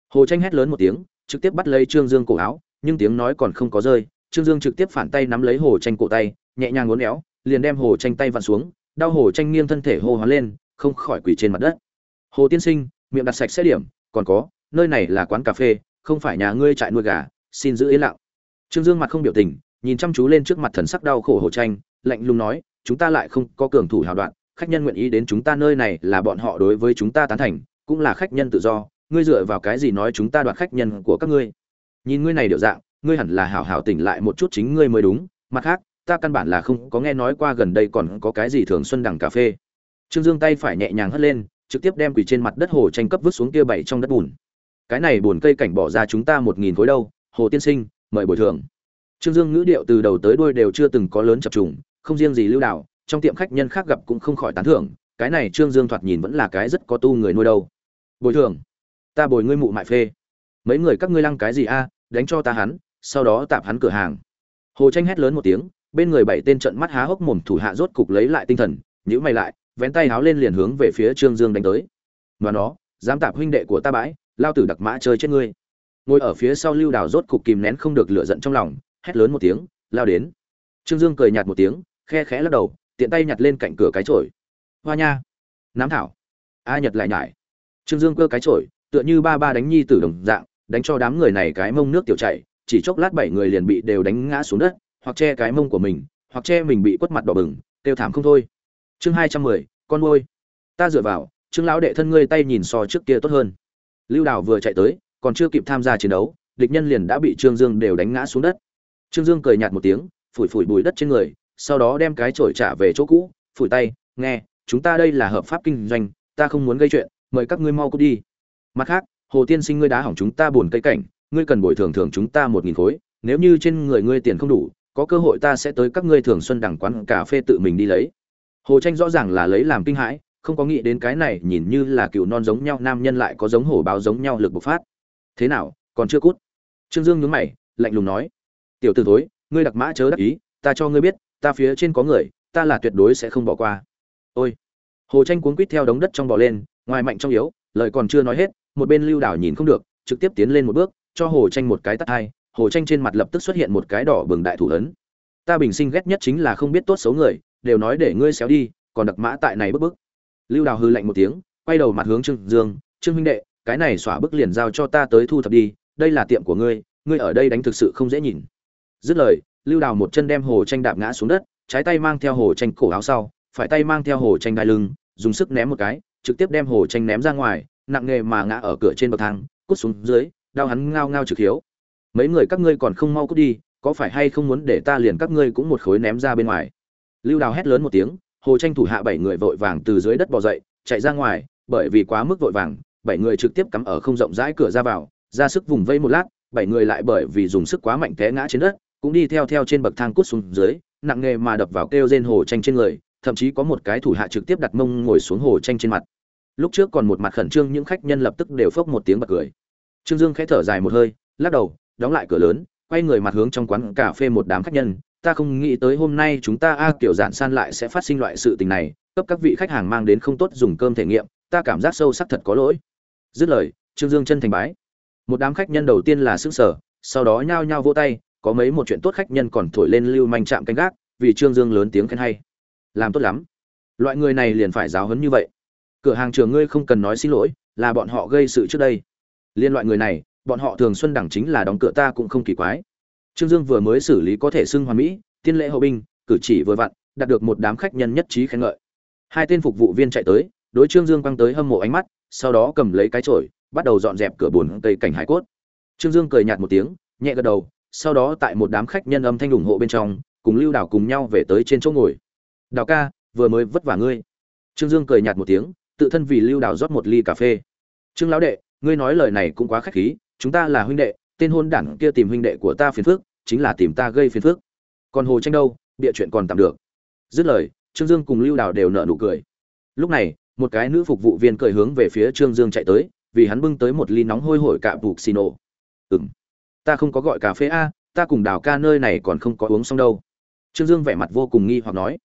Hồ tranh hét lớn một tiếng, trực tiếp bắt lấy trương dương cổ áo, nhưng tiếng nói còn không có rơi, trương dương trực tiếp phản tay nắm lấy hồ tranh cổ tay, nhẹ nhàng uốn éo, liền đem hồ tranh tay vặn xuống, đau hồ tranh nghiêng thân thể hô hoán lên, không khỏi quỳ trên mặt đất. Hồ tiên sinh, miệng đặt sạch xét điểm, còn có, nơi này là quán cà phê, không phải nhà ngươi trại nuôi gà, xin giữ ý lặng. Trương dương mặt không biểu tình, nhìn chăm chú lên trước mặt thần sắc đau khổ hồ tranh lạnh lùng nói, chúng ta lại không có cường thủ hào đoạn, khách nhân nguyện ý đến chúng ta nơi này là bọn họ đối với chúng ta tán thành, cũng là khách nhân tự do, ngươi dựa vào cái gì nói chúng ta đoạt khách nhân của các ngươi? Nhìn ngươi này điệu dạng, ngươi hẳn là hảo hảo tỉnh lại một chút chính ngươi mới đúng, mặt khác, ta căn bản là không có nghe nói qua gần đây còn có cái gì thường xuân đằng cà phê. Trương dương tay phải nhẹ nhàng hất lên, trực tiếp đem quỳ trên mặt đất hồ tranh cấp vứt xuống kia bảy trong đất bùn. Cái này buồn cây cảnh bỏ ra chúng ta một nghìn khối đâu, hồ tiên sinh, mời bồi thường. Trương dương ngữ điệu từ đầu tới đuôi đều chưa từng có lớn chập trùng không riêng gì lưu Đào, trong tiệm khách nhân khác gặp cũng không khỏi tán thưởng cái này trương dương thoạt nhìn vẫn là cái rất có tu người nuôi đâu. Bồi thường. Ta bồi ngươi mụ mại phê. Mấy người các ngươi lăng cái gì a đánh cho ta hắn sau đó tạp hắn cửa hàng. Hồ tranh hét lớn một tiếng bên người bảy tên trận mắt há hốc mồm thủ hạ rốt cục lấy lại tinh thần nhữ mày lại vén tay háo lên liền hướng về phía trương dương đánh tới. Và nó dám tạp huynh đệ của ta bãi lao tử đặc mã chơi chết ngươi. Ngồi ở phía sau lưu đào rốt cục kìm nén không được lửa giận trong lòng hét lớn một tiếng lao đến. Trương dương cười nhạt một tiếng khe khẽ lắc đầu, tiện tay nhặt lên cạnh cửa cái chổi. Hoa nha. Nám thảo. A nhật lại nhải. Trương dương cơ cái chổi, tựa như ba ba đánh nhi tử đồng dạng, đánh cho đám người này cái mông nước tiểu chảy, chỉ chốc lát bảy người liền bị đều đánh ngã xuống đất, hoặc che cái mông của mình, hoặc che mình bị quất mặt đỏ bừng tiêu thảm không thôi. Chương hai trăm mười, con môi ta dựa vào, trương lão đệ thân ngươi tay nhìn so trước kia tốt hơn. Lưu đào vừa chạy tới, còn chưa kịp tham gia chiến đấu, địch nhân liền đã bị trương dương đều đánh ngã xuống đất. Trương dương cười nhạt một tiếng, phủi phủi bùi đất trên người sau đó đem cái chổi trả về chỗ cũ, phủi tay, nghe, chúng ta đây là hợp pháp kinh doanh, ta không muốn gây chuyện, mời các ngươi mau cút đi. Mặt khác, hồ tiên sinh ngươi đá hỏng chúng ta buồn cây cảnh, ngươi cần bồi thường thường chúng ta một nghìn khối, nếu như trên người ngươi tiền không đủ, có cơ hội ta sẽ tới các ngươi thường xuân đẳng quán cà phê tự mình đi lấy. Hồ tranh rõ ràng là lấy làm kinh hãi, không có nghĩ đến cái này nhìn như là cựu non giống nhau, nam nhân lại có giống hổ báo giống nhau lực bộc phát. Thế nào, còn chưa cút? Trương dương nhướng mày, lạnh lùng nói, tiểu t ử thối, ngươi đặc mã chớ đắc ý, ta cho ngươi biết ta phía trên có người, ta là tuyệt đối sẽ không bỏ qua. Ôi. Hồ tranh cuốn quýt theo đống đất trong bò lên, ngoài mạnh trong yếu, lời còn chưa nói hết, một bên lưu đảo nhìn không được, trực tiếp tiến lên một bước, cho hồ tranh một cái tắt hai, hồ tranh trên mặt lập tức xuất hiện một cái đỏ bừng đại thủ ấn. Ta bình sinh ghét nhất chính là không biết tốt xấu người, đều nói để ngươi xéo đi, còn đặc mã tại này bức bức. Lưu đào hư lạnh một tiếng, quay đầu mặt hướng trương dương, trương huynh đệ, cái này xỏa bức liền giao cho ta tới thu thập đi, đây là tiệm của ngươi ngươi ở đây đánh thực sự không dễ nhìn. Dứt lời lưu đào một chân đem hồ tranh đạp ngã xuống đất, trái tay mang theo hồ tranh cổ áo sau, phải tay mang theo hồ tranh đai lưng, dùng sức ném một cái, trực tiếp đem hồ tranh ném ra ngoài, nặng nghề mà ngã ở cửa trên bậc thang, cút xuống dưới, đau hắn ngao ngao trực hiếu. Mấy người các ngươi còn không mau cút đi, có phải hay không muốn để ta liền các ngươi cũng một khối ném ra bên ngoài? Lưu đào hét lớn một tiếng, hồ tranh thủ hạ bảy người vội vàng từ dưới đất bò dậy, chạy ra ngoài, bởi vì quá mức vội vàng, bảy người trực tiếp cắm ở không rộng rãi cửa ra vào, ra sức vùng vây một lát, bảy người lại bởi vì dùng sức quá mạnh té ngã trên đất cũng đi theo theo trên bậc thang cút xuống dưới, nặng nghề mà đập vào kêu trên hồ tranh trên người, thậm chí có một cái thủ hạ trực tiếp đặt mông ngồi xuống hồ tranh trên mặt. Lúc trước còn một mặt khẩn trương, những khách nhân lập tức đều phốc một tiếng bật cười. Trương dương khẽ thở dài một hơi, lắc đầu, đóng lại cửa lớn, quay người mặt hướng trong quán cà phê một đám khách nhân. Ta không nghĩ tới hôm nay chúng ta, a, kiểu giản san lại sẽ phát sinh loại sự tình này, cấp các vị khách hàng mang đến không tốt dùng cơm thể nghiệm, ta cảm giác sâu sắc thật có lỗi. Dứt lời, trương dương chân thành bái. Một đám khách nhân đầu tiên là sức sở sau đó nhao nhao vỗ tay có mấy một chuyện tốt khách nhân còn thổi lên lưu manh chạm canh gác, vì trương dương lớn tiếng khen hay. Làm tốt lắm. Loại người này liền phải giáo huấn như vậy. Cửa hàng trường ngươi không cần nói xin lỗi, là bọn họ gây sự trước đây. Liên loại người này, bọn họ thường xuân đẳng chính là đóng cửa ta cũng không kỳ quái. Trương dương vừa mới xử lý có thể xưng hoàn mỹ, tiên lễ hậu binh, cử chỉ vừa vặn, đạt được một đám khách nhân nhất trí khen ngợi. Hai tên phục vụ viên chạy tới, đối trương dương quăng tới hâm mộ ánh mắt, sau đó cầm lấy cái chổi, bắt đầu dọn dẹp cửa bùn cây cảnh hải cốt. Trương dương cười nhạt một tiếng, nhẹ gật đầu sau đó tại một đám khách nhân âm thanh ủng hộ bên trong, cùng lưu đảo cùng nhau về tới trên chỗ ngồi. Đào ca, vừa mới vất vả ngươi. Trương dương cười nhạt một tiếng, tự thân vì lưu đảo rót một ly cà phê. Trương lão đệ, ngươi nói lời này cũng quá khách khí, chúng ta là huynh đệ, tên hôn đảng kia tìm huynh đệ của ta phiền phức, chính là tìm ta gây phiền phức. Còn hồ tranh đâu, bịa chuyện còn tạm được. Dứt lời, trương dương cùng lưu đào đều nở nụ cười. Lúc này, một cái nữ phục vụ viên cười hướng về phía trương dương chạy tới, vì hắn bưng tới một ly nóng hôi hổi cạ bục xì nổ ừng ta không có gọi cà phê a, ta cùng đào ca nơi này còn không có uống xong đâu. Trương dương vẻ mặt vô cùng nghi hoặc nói.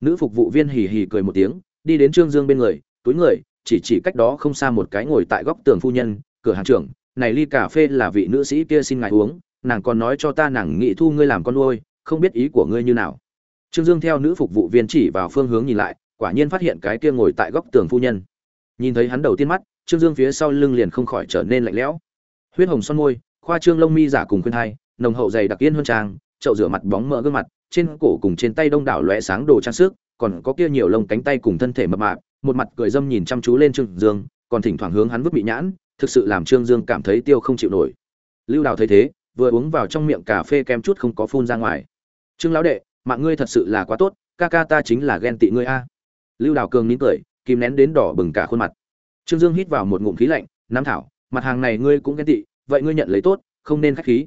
Nữ phục vụ viên hì hì cười một tiếng, đi đến trương dương bên người, túi người, chỉ chỉ cách đó không xa một cái ngồi tại góc tường phu nhân, cửa hàng trưởng, này ly cà phê là vị nữ sĩ kia xin ngài uống, nàng còn nói cho ta nàng nghĩ thu ngươi làm con nuôi, không biết ý của ngươi như nào. Trương dương theo nữ phục vụ viên chỉ vào phương hướng nhìn lại, quả nhiên phát hiện cái kia ngồi tại góc tường phu nhân. Nhìn thấy hắn đầu tiên mắt, trương dương phía sau lưng liền không khỏi trở nên lạnh lẽo. Huyết hồng son môi khoa trương lông mi giả cùng khuyên hai nồng hậu dày đặc yên hơn trang, chậu rửa mặt bóng mỡ gương mặt, trên cổ cùng trên tay đông đảo lóe sáng đồ trang sức, còn có kia nhiều lông cánh tay cùng thân thể mập mạp, một mặt cười dâm nhìn chăm chú lên trương dương, còn thỉnh thoảng hướng hắn vứt bị nhãn, thực sự làm trương dương cảm thấy tiêu không chịu nổi. Lưu đào thấy thế, vừa uống vào trong miệng cà phê kem chút không có phun ra ngoài. Trương lão đệ, mạng ngươi thật sự là quá tốt, ca ca ta chính là ghen tị ngươi a. Lưu đào cường nín cười, kìm nén đến đỏ bừng cả khuôn mặt. Trương dương hít vào một ngụm khí lạnh, nam thảo, mặt hàng này ngươi cũng ghen tị vậy ngươi nhận lấy tốt, không nên khách khí.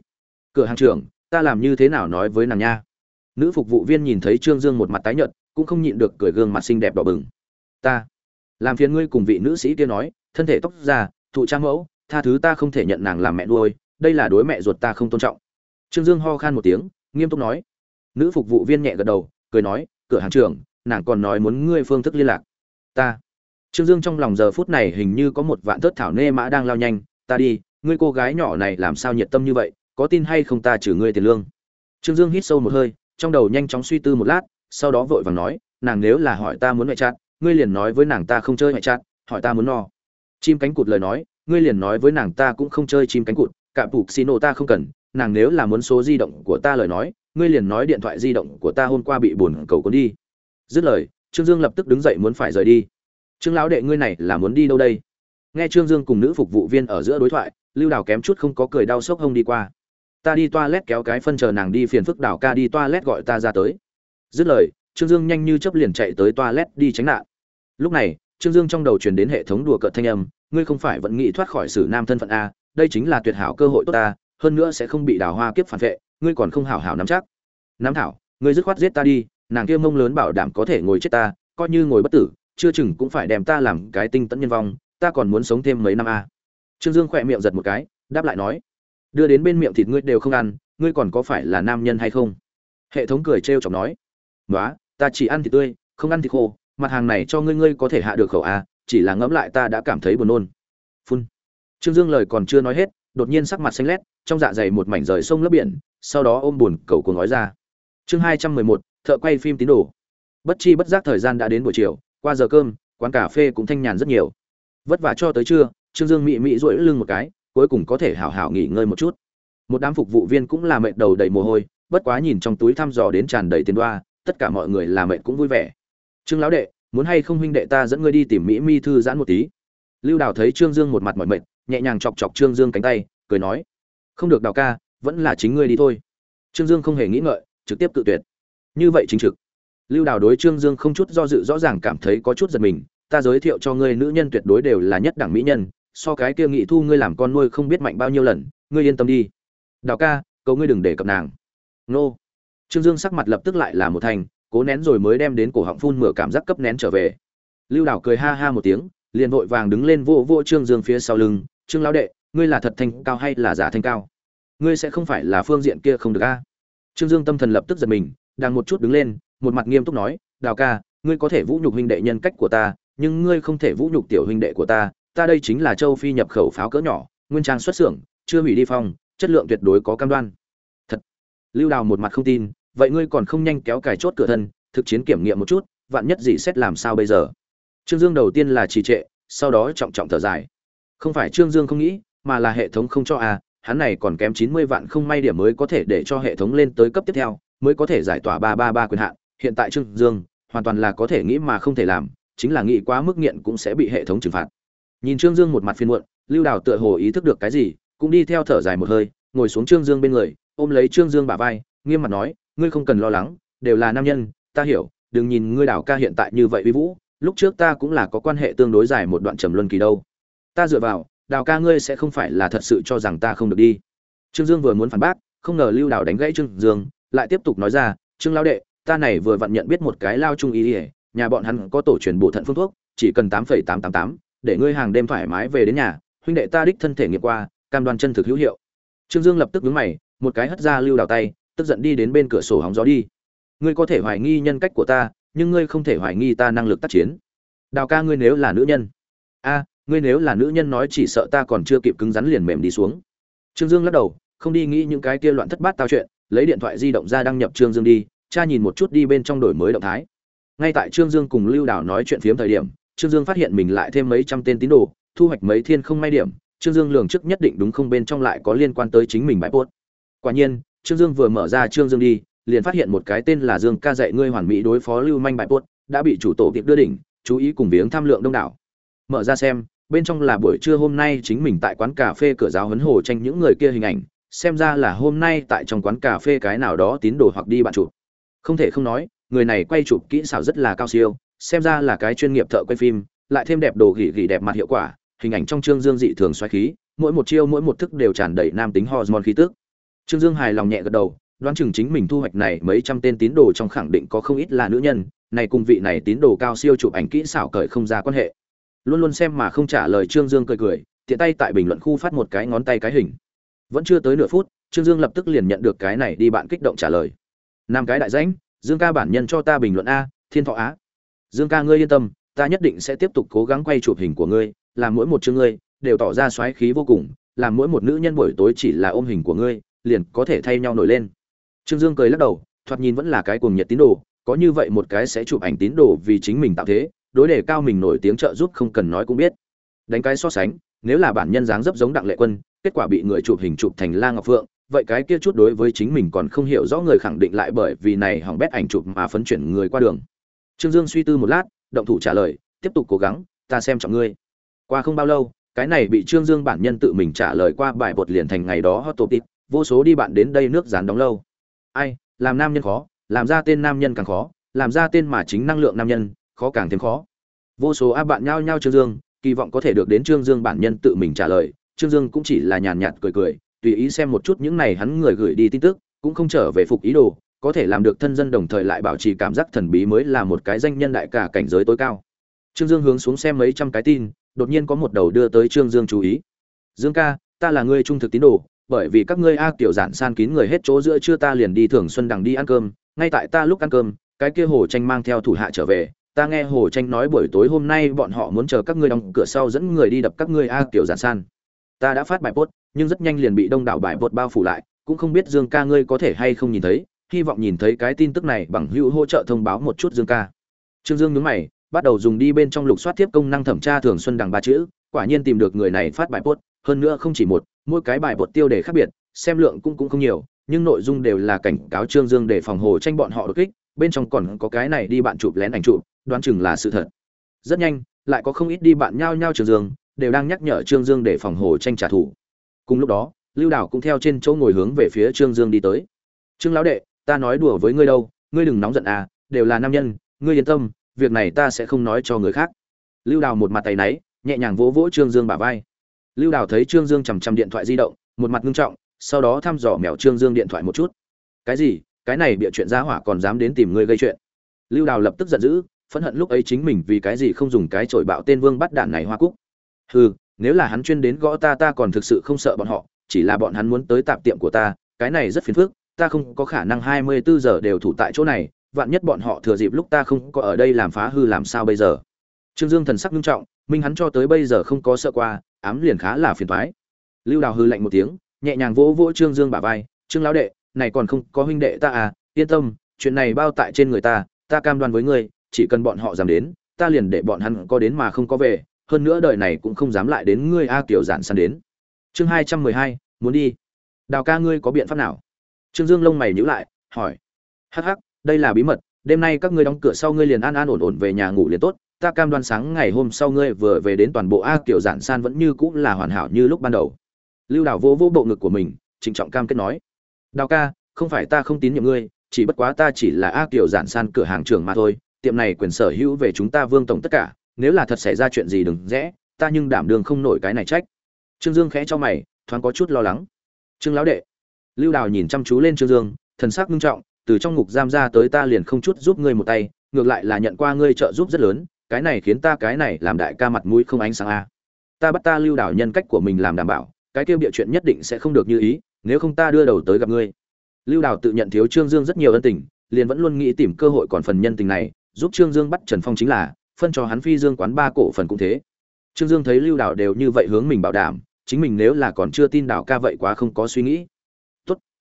Cửa hàng trưởng, ta làm như thế nào nói với nàng nha? Nữ phục vụ viên nhìn thấy trương dương một mặt tái nhợt, cũng không nhịn được cười gương mặt xinh đẹp đỏ bừng. Ta, làm phiền ngươi cùng vị nữ sĩ kia nói, thân thể tóc già, thụ trang mẫu, tha thứ ta không thể nhận nàng làm mẹ nuôi, đây là đối mẹ ruột ta không tôn trọng. Trương dương ho khan một tiếng, nghiêm túc nói. Nữ phục vụ viên nhẹ gật đầu, cười nói, cửa hàng trưởng, nàng còn nói muốn ngươi phương thức liên lạc. Ta. Trương dương trong lòng giờ phút này hình như có một vạn thớt thảo nê mã đang lao nhanh, ta đi ngươi cô gái nhỏ này làm sao nhiệt tâm như vậy, có tin hay không ta trừ ngươi tiền lương? Trương dương hít sâu một hơi, trong đầu nhanh chóng suy tư một lát, sau đó vội vàng nói, nàng nếu là hỏi ta muốn mẹ chặt ngươi liền nói với nàng ta không chơi mẹ chặt hỏi ta muốn no. Chim cánh cụt lời nói, ngươi liền nói với nàng ta cũng không chơi chim cánh cụt, cả phục xì nổ ta không cần, nàng nếu là muốn số di động của ta lời nói, ngươi liền nói điện thoại di động của ta hôm qua bị buồn cầu cuốn đi. Dứt lời, trương dương lập tức đứng dậy muốn phải rời đi. Trương lão đệ ngươi này là muốn đi đâu đây? Nghe trương dương cùng nữ phục vụ viên ở giữa đối thoại lưu đào kém chút không có cười đau sốc hông đi qua. Ta đi toilet kéo cái phân chờ nàng đi phiền phức đào ca đi toilet gọi ta ra tới. Dứt lời, trương dương nhanh như chấp liền chạy tới toilet đi tránh nạn. Lúc này, trương dương trong đầu truyền đến hệ thống đùa cợt thanh âm, ngươi không phải vẫn nghĩ thoát khỏi xử nam thân phận a, đây chính là tuyệt hảo cơ hội tốt ta, hơn nữa sẽ không bị đào hoa kiếp phản vệ, ngươi còn không hảo hảo nắm chắc. Nắm thảo, ngươi dứt khoát giết ta đi, nàng kia mông lớn bảo đảm có thể ngồi chết ta, coi như ngồi bất tử, chưa chừng cũng phải đem ta làm cái tinh tẫn nhân vong, ta còn muốn sống thêm mấy năm a trương dương khỏe miệng giật một cái đáp lại nói đưa đến bên miệng thịt ngươi đều không ăn ngươi còn có phải là nam nhân hay không? Hệ thống cười trêu chọc nói "Nóa, ta chỉ ăn thịt tươi không ăn thịt khô mặt hàng này cho ngươi ngươi có thể hạ được khẩu a chỉ là ngẫm lại ta đã cảm thấy buồn nôn. Phun. Trương dương lời còn chưa nói hết đột nhiên sắc mặt xanh lét trong dạ dày một mảnh rời sông lấp biển sau đó ôm buồn cầu cuồng nói ra chương hai trăm mười một thợ quay phim tín đồ. Bất chi bất giác thời gian đã đến buổi chiều qua giờ cơm quán cà phê cũng thanh nhàn rất nhiều. Vất vả cho tới trưa trương dương mị mị duỗi lưng một cái, cuối cùng có thể hảo hảo nghỉ ngơi một chút. Một đám phục vụ viên cũng là mệt đầu đầy mồ hôi, bất quá nhìn trong túi thăm dò đến tràn đầy tiền đoa, tất cả mọi người là mệt cũng vui vẻ. Trương lão đệ, muốn hay không huynh đệ ta dẫn ngươi đi tìm mỹ mi thư giãn một tí? Lưu đào thấy trương dương một mặt mỏi mệt, nhẹ nhàng chọc chọc trương dương cánh tay, cười nói, không được đào ca, vẫn là chính ngươi đi thôi. Trương dương không hề nghĩ ngợi, trực tiếp tự tuyệt. Như vậy chính trực. Lưu đào đối trương dương không chút do dự rõ ràng cảm thấy có chút giật mình, ta giới thiệu cho ngươi nữ nhân tuyệt đối đều là nhất đẳng mỹ nhân so cái kia nghị thu ngươi làm con nuôi không biết mạnh bao nhiêu lần, ngươi yên tâm đi. Đào ca, cầu ngươi đừng để cập nàng. Nô. Trương dương sắc mặt lập tức lại là một thành, cố nén rồi mới đem đến cổ họng phun mửa cảm giác cấp nén trở về. Lưu đào cười ha ha một tiếng, liền vội vàng đứng lên vô vô trương dương phía sau lưng, trương lão đệ, ngươi là thật thanh cao hay là giả thanh cao? Ngươi sẽ không phải là phương diện kia không được a? Trương dương tâm thần lập tức giật mình, đang một chút đứng lên, một mặt nghiêm túc nói, đào ca, ngươi có thể vũ nhục huynh đệ nhân cách của ta, nhưng ngươi không thể vũ nhục tiểu huynh đệ của ta ta đây chính là châu phi nhập khẩu pháo cỡ nhỏ, nguyên trang xuất xưởng, chưa hủy đi phong, chất lượng tuyệt đối có cam đoan. Thật. Lưu đào một mặt không tin, vậy ngươi còn không nhanh kéo cài chốt cửa thân, thực chiến kiểm nghiệm một chút, vạn nhất gì xét làm sao bây giờ? Trương dương đầu tiên là trì trệ, sau đó trọng trọng thở dài. Không phải trương dương không nghĩ, mà là hệ thống không cho à? hắn này còn kém chín mươi vạn không may điểm mới có thể để cho hệ thống lên tới cấp tiếp theo, mới có thể giải tỏa ba ba ba quyền hạn. Hiện tại trương dương, hoàn toàn là có thể nghĩ mà không thể làm, chính là nghĩ quá mức nghiện cũng sẽ bị hệ thống trừng phạt nhìn trương dương một mặt phiền muộn, lưu đào tựa hồ ý thức được cái gì, cũng đi theo thở dài một hơi, ngồi xuống trương dương bên người, ôm lấy trương dương bả vai, nghiêm mặt nói, ngươi không cần lo lắng, đều là nam nhân, ta hiểu, đừng nhìn ngươi đào ca hiện tại như vậy uy vũ, lúc trước ta cũng là có quan hệ tương đối dài một đoạn trầm luân kỳ đâu. Ta dựa vào, đào ca ngươi sẽ không phải là thật sự cho rằng ta không được đi. Trương dương vừa muốn phản bác, không ngờ lưu đào đánh gãy trương dương, lại tiếp tục nói ra, trương lao đệ, ta này vừa vặn nhận biết một cái lao trung ý ỉa nhà bọn hắn có tổ truyền bộ thận phương thuốc, chỉ cần tám phẩy tám tám tám để ngươi hàng đêm thoải mái về đến nhà, huynh đệ ta đích thân thể nghiệm qua, cam đoan chân thực hữu hiệu. Trương dương lập tức vướng mày, một cái hất ra lưu đào tay, tức giận đi đến bên cửa sổ hóng gió đi. Ngươi có thể hoài nghi nhân cách của ta, nhưng ngươi không thể hoài nghi ta năng lực tác chiến. Đào ca ngươi nếu là nữ nhân. A, ngươi nếu là nữ nhân nói chỉ sợ ta còn chưa kịp cứng rắn liền mềm đi xuống. Trương dương lắc đầu, không đi nghĩ những cái kia loạn thất bát tao chuyện, lấy điện thoại di động ra đăng nhập trương dương đi, cha nhìn một chút đi bên trong đổi mới động thái. Ngay tại trương dương cùng lưu Đào nói chuyện phiếm thời điểm trương dương phát hiện mình lại thêm mấy trăm tên tín đồ, thu hoạch mấy thiên không may điểm, trương dương lường trước nhất định đúng không bên trong lại có liên quan tới chính mình bãi bốt quả nhiên, trương dương vừa mở ra trương dương đi, liền phát hiện một cái tên là dương ca dạy ngươi hoàn mỹ đối phó lưu manh bãi bốt đã bị chủ tổ việc đưa đỉnh, chú ý cùng viếng tham lượng đông đảo. Mở ra xem, bên trong là buổi trưa hôm nay chính mình tại quán cà phê cửa giáo huấn hồ tranh những người kia hình ảnh, xem ra là hôm nay tại trong quán cà phê cái nào đó tín đồ hoặc đi bạn chụp. Không thể không nói, người này quay chụp kỹ xảo rất là cao siêu xem ra là cái chuyên nghiệp thợ quay phim, lại thêm đẹp đồ gỉ gỉ đẹp mặt hiệu quả, hình ảnh trong trương dương dị thường xoáy khí, mỗi một chiêu mỗi một thức đều tràn đầy nam tính hormone khí tức. Trương dương hài lòng nhẹ gật đầu, đoán chừng chính mình thu hoạch này mấy trăm tên tín đồ trong khẳng định có không ít là nữ nhân, này cùng vị này tín đồ cao siêu chụp ảnh kỹ xảo cởi không ra quan hệ. Luôn luôn xem mà không trả lời trương dương cười cười, tiện tay tại bình luận khu phát một cái ngón tay cái hình. Vẫn chưa tới nửa phút, trương dương lập tức liền nhận được cái này đi bạn kích động trả lời. Nam cái đại danh, dương ca bản nhân cho ta bình luận a, thiên thọ á dương ca ngươi yên tâm, ta nhất định sẽ tiếp tục cố gắng quay chụp hình của ngươi, làm mỗi một chương ngươi, đều tỏ ra xoáy khí vô cùng, làm mỗi một nữ nhân buổi tối chỉ là ôm hình của ngươi, liền có thể thay nhau nổi lên. Trương dương cười lắc đầu, thoạt nhìn vẫn là cái cuồng nhiệt tín đồ, có như vậy một cái sẽ chụp ảnh tín đồ vì chính mình tạo thế, đối đề cao mình nổi tiếng trợ giúp không cần nói cũng biết. Đánh cái so sánh, nếu là bản nhân dáng dấp giống đặng lệ quân, kết quả bị người chụp hình chụp thành la ngọc phượng, vậy cái kia chút đối với chính mình còn không hiểu rõ người khẳng định lại bởi vì này hỏng bét ảnh chụp mà phấn chuyển người qua đường trương dương suy tư một lát, động thủ trả lời, tiếp tục cố gắng, ta xem trọng ngươi. Qua không bao lâu, cái này bị trương dương bản nhân tự mình trả lời qua bài bột liền thành ngày đó hot topic, vô số đi bạn đến đây nước dán đóng lâu. Ai, làm nam nhân khó, làm ra tên nam nhân càng khó, làm ra tên mà chính năng lượng nam nhân, khó càng thêm khó. Vô số a bạn nhao nhao trương dương, kỳ vọng có thể được đến trương dương bản nhân tự mình trả lời. Trương dương cũng chỉ là nhàn nhạt cười cười, tùy ý xem một chút những này hắn người gửi đi tin tức, cũng không trở về phục ý đồ có thể làm được thân dân đồng thời lại bảo trì cảm giác thần bí mới là một cái danh nhân đại cả cảnh giới tối cao. Trương dương hướng xuống xem mấy trăm cái tin, đột nhiên có một đầu đưa tới trương dương chú ý. Dương ca, ta là người trung thực tín đồ, bởi vì các ngươi a tiểu giản san kín người hết chỗ giữa trưa ta liền đi thường xuân đằng đi ăn cơm, ngay tại ta lúc ăn cơm, cái kia hồ tranh mang theo thủ hạ trở về, ta nghe hồ tranh nói buổi tối hôm nay bọn họ muốn chờ các ngươi đóng cửa sau dẫn người đi đập các ngươi a tiểu giản san. Ta đã phát bài post, nhưng rất nhanh liền bị đông đảo bài post bao phủ lại, cũng không biết dương ca ngươi có thể hay không nhìn thấy hy vọng nhìn thấy cái tin tức này bằng hữu hỗ trợ thông báo một chút dương ca. Trương dương nhướng mày, bắt đầu dùng đi bên trong lục soát tiếp công năng thẩm tra thường xuân đằng ba chữ, quả nhiên tìm được người này phát bài post, hơn nữa không chỉ một, mỗi cái bài bột tiêu đề khác biệt, xem lượng cũng cũng không nhiều, nhưng nội dung đều là cảnh cáo trương dương để phòng hồ tranh bọn họ đột kích, bên trong còn có cái này đi bạn chụp lén ảnh chụp, đoán chừng là sự thật. Rất nhanh, lại có không ít đi bạn nhao nhao trương dương, đều đang nhắc nhở trương dương để phòng hồ tranh trả thù. Cùng lúc đó, lưu đảo cũng theo trên chỗ ngồi hướng về phía trương dương đi tới. Trương lão đệ ta nói đùa với ngươi đâu, ngươi đừng nóng giận à đều là nam nhân, ngươi yên tâm, việc này ta sẽ không nói cho người khác. Lưu đào một mặt tay náy, nhẹ nhàng vỗ vỗ trương dương bả vai. Lưu đào thấy trương dương chằm chằm điện thoại di động, một mặt ngưng trọng, sau đó thăm dò mèo trương dương điện thoại một chút. Cái gì? Cái này bịa chuyện giá hỏa còn dám đến tìm ngươi gây chuyện? Lưu đào lập tức giận dữ, phẫn hận lúc ấy chính mình vì cái gì không dùng cái chổi bạo tên vương bắt đạn này hoa cúc. Hừ, nếu là hắn chuyên đến gõ ta ta còn thực sự không sợ bọn họ, chỉ là bọn hắn muốn tới tạp tiệm của ta, cái này rất phiền phức ta không có khả năng hai mươi bốn giờ đều thủ tại chỗ này, vạn nhất bọn họ thừa dịp lúc ta không có ở đây làm phá hư làm sao bây giờ? Trương dương thần sắc nghiêm trọng, minh hắn cho tới bây giờ không có sợ qua, ám liền khá là phiền toái. Lưu đào hư lạnh một tiếng, nhẹ nhàng vỗ vỗ trương dương bả vai, trương lão đệ, này còn không có huynh đệ ta à yên tâm, chuyện này bao tại trên người ta ta cam đoan với ngươi, chỉ cần bọn họ dám đến, ta liền để bọn hắn có đến mà không có về, hơn nữa đời này cũng không dám lại đến ngươi a, kiểu giản săn đến. Chương hai trăm mười hai, muốn đi. Đào ca ngươi có biện pháp nào? Trương dương lông mày nhíu lại, hỏi, hắc hắc, đây là bí mật, đêm nay các ngươi đóng cửa sau ngươi liền an an ổn ổn về nhà ngủ liền tốt, ta cam đoan sáng ngày hôm sau ngươi vừa về đến toàn bộ a Kiều giản san vẫn như cũng là hoàn hảo như lúc ban đầu. Lưu đào vô vô bộ ngực của mình, trịnh trọng cam kết nói, đào ca, không phải ta không tín nhiệm ngươi, chỉ bất quá ta chỉ là a Kiều giản san cửa hàng trưởng mà thôi, tiệm này quyền sở hữu về chúng ta vương tổng tất cả, nếu là thật xảy ra chuyện gì đừng rẽ, ta nhưng đảm đường không nổi cái này trách. Trương dương khẽ cho mày, thoáng có chút lo lắng. Trương lão đệ lưu đào nhìn chăm chú lên trương dương, thần sắc nghiêm trọng, từ trong ngục giam ra tới ta liền không chút giúp ngươi một tay, ngược lại là nhận qua ngươi trợ giúp rất lớn, cái này khiến ta cái này làm đại ca mặt mũi không ánh sáng a. Ta bắt ta lưu đảo nhân cách của mình làm đảm bảo, cái kia bịa chuyện nhất định sẽ không được như ý, nếu không ta đưa đầu tới gặp ngươi. Lưu đảo tự nhận thiếu trương dương rất nhiều ân tình, liền vẫn luôn nghĩ tìm cơ hội còn phần nhân tình này, giúp trương dương bắt trần phong chính là, phân cho hắn phi dương quán ba cổ phần cũng thế. Trương dương thấy lưu đảo đều như vậy hướng mình bảo đảm, chính mình nếu là còn chưa tin đảo ca vậy quá không có suy nghĩ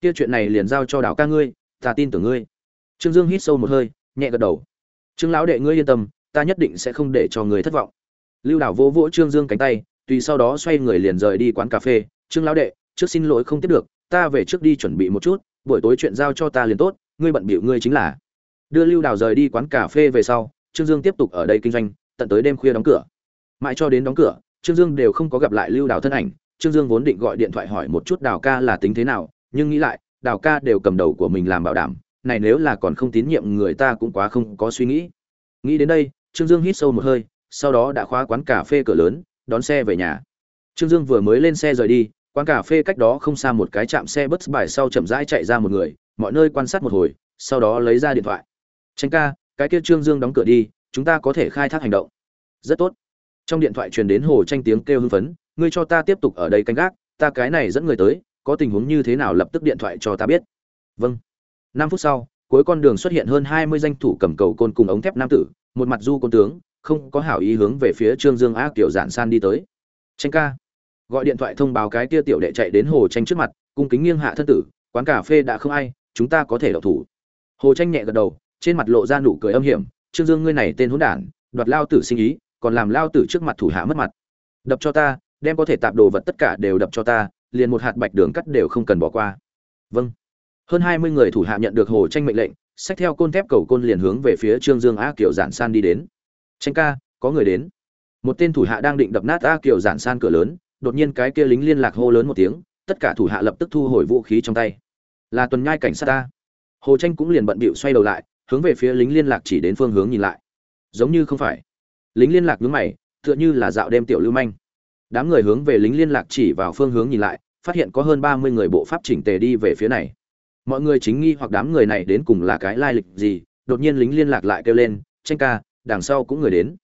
kia chuyện này liền giao cho đảo ca ngươi, ta tin tưởng ngươi. Trương dương hít sâu một hơi, nhẹ gật đầu. Trương lão đệ ngươi yên tâm, ta nhất định sẽ không để cho người thất vọng. Lưu đảo vỗ vỗ trương dương cánh tay, tùy sau đó xoay người liền rời đi quán cà phê. Trương lão đệ, trước xin lỗi không tiếp được, ta về trước đi chuẩn bị một chút, buổi tối chuyện giao cho ta liền tốt, ngươi bận bịu ngươi chính là. Đưa lưu đảo rời đi quán cà phê về sau, trương dương tiếp tục ở đây kinh doanh, tận tới đêm khuya đóng cửa. Mãi cho đến đóng cửa, trương dương đều không có gặp lại lưu đảo thân ảnh. Trương dương vốn định gọi điện thoại hỏi một chút đào ca là tính thế nào nhưng nghĩ lại, đào ca đều cầm đầu của mình làm bảo đảm, này nếu là còn không tín nhiệm người ta cũng quá không có suy nghĩ. Nghĩ đến đây, trương dương hít sâu một hơi, sau đó đã khóa quán cà phê cửa lớn, đón xe về nhà. Trương dương vừa mới lên xe rời đi, quán cà phê cách đó không xa một cái trạm xe bus bài sau chậm rãi chạy ra một người, mọi nơi quan sát một hồi, sau đó lấy ra điện thoại. Tranh ca, cái kia trương dương đóng cửa đi, chúng ta có thể khai thác hành động. Rất tốt. Trong điện thoại truyền đến hồ tranh tiếng kêu hưng phấn, ngươi cho ta tiếp tục ở đây canh gác, ta cái này dẫn người tới có tình huống như thế nào lập tức điện thoại cho ta biết. Vâng. Năm phút sau, cuối con đường xuất hiện hơn hai mươi danh thủ cầm cầu côn cùng ống thép nam tử, một mặt du côn tướng, không có hảo ý hướng về phía trương dương á kiểu giản san đi tới. Tranh ca. Gọi điện thoại thông báo cái kia tiểu đệ chạy đến hồ tranh trước mặt, cung kính nghiêng hạ thân tử, quán cà phê đã không ai, chúng ta có thể đậu thủ. Hồ tranh nhẹ gật đầu, trên mặt lộ ra nụ cười âm hiểm, trương dương ngươi này tên hỗn đản, đoạt lao tử sinh ý, còn làm lao tử trước mặt thủ hạ mất mặt. Đập cho ta, đem có thể tạp đồ vật tất cả đều đập cho ta liền một hạt bạch đường cắt đều không cần bỏ qua. Vâng. Hơn hai mươi người thủ hạ nhận được hồ tranh mệnh lệnh, xách theo côn thép cầu côn liền hướng về phía trương dương a kiều giản san đi đến. Tranh ca, có người đến. Một tên thủ hạ đang định đập nát a kiều giản san cửa lớn, đột nhiên cái kia lính liên lạc hô lớn một tiếng, tất cả thủ hạ lập tức thu hồi vũ khí trong tay. Là tuần nhai cảnh sát ta. Hồ tranh cũng liền bận bịu xoay đầu lại, hướng về phía lính liên lạc chỉ đến phương hướng nhìn lại. Giống như không phải. Lính liên lạc nhướng mày, tựa như là dạo đêm tiểu lưu manh đám người hướng về lính liên lạc chỉ vào phương hướng nhìn lại, phát hiện có hơn ba mươi người bộ pháp chỉnh tề đi về phía này. Mọi người chính nghi hoặc đám người này đến cùng là cái lai lịch gì, đột nhiên lính liên lạc lại kêu lên, tranh ca, đằng sau cũng người đến.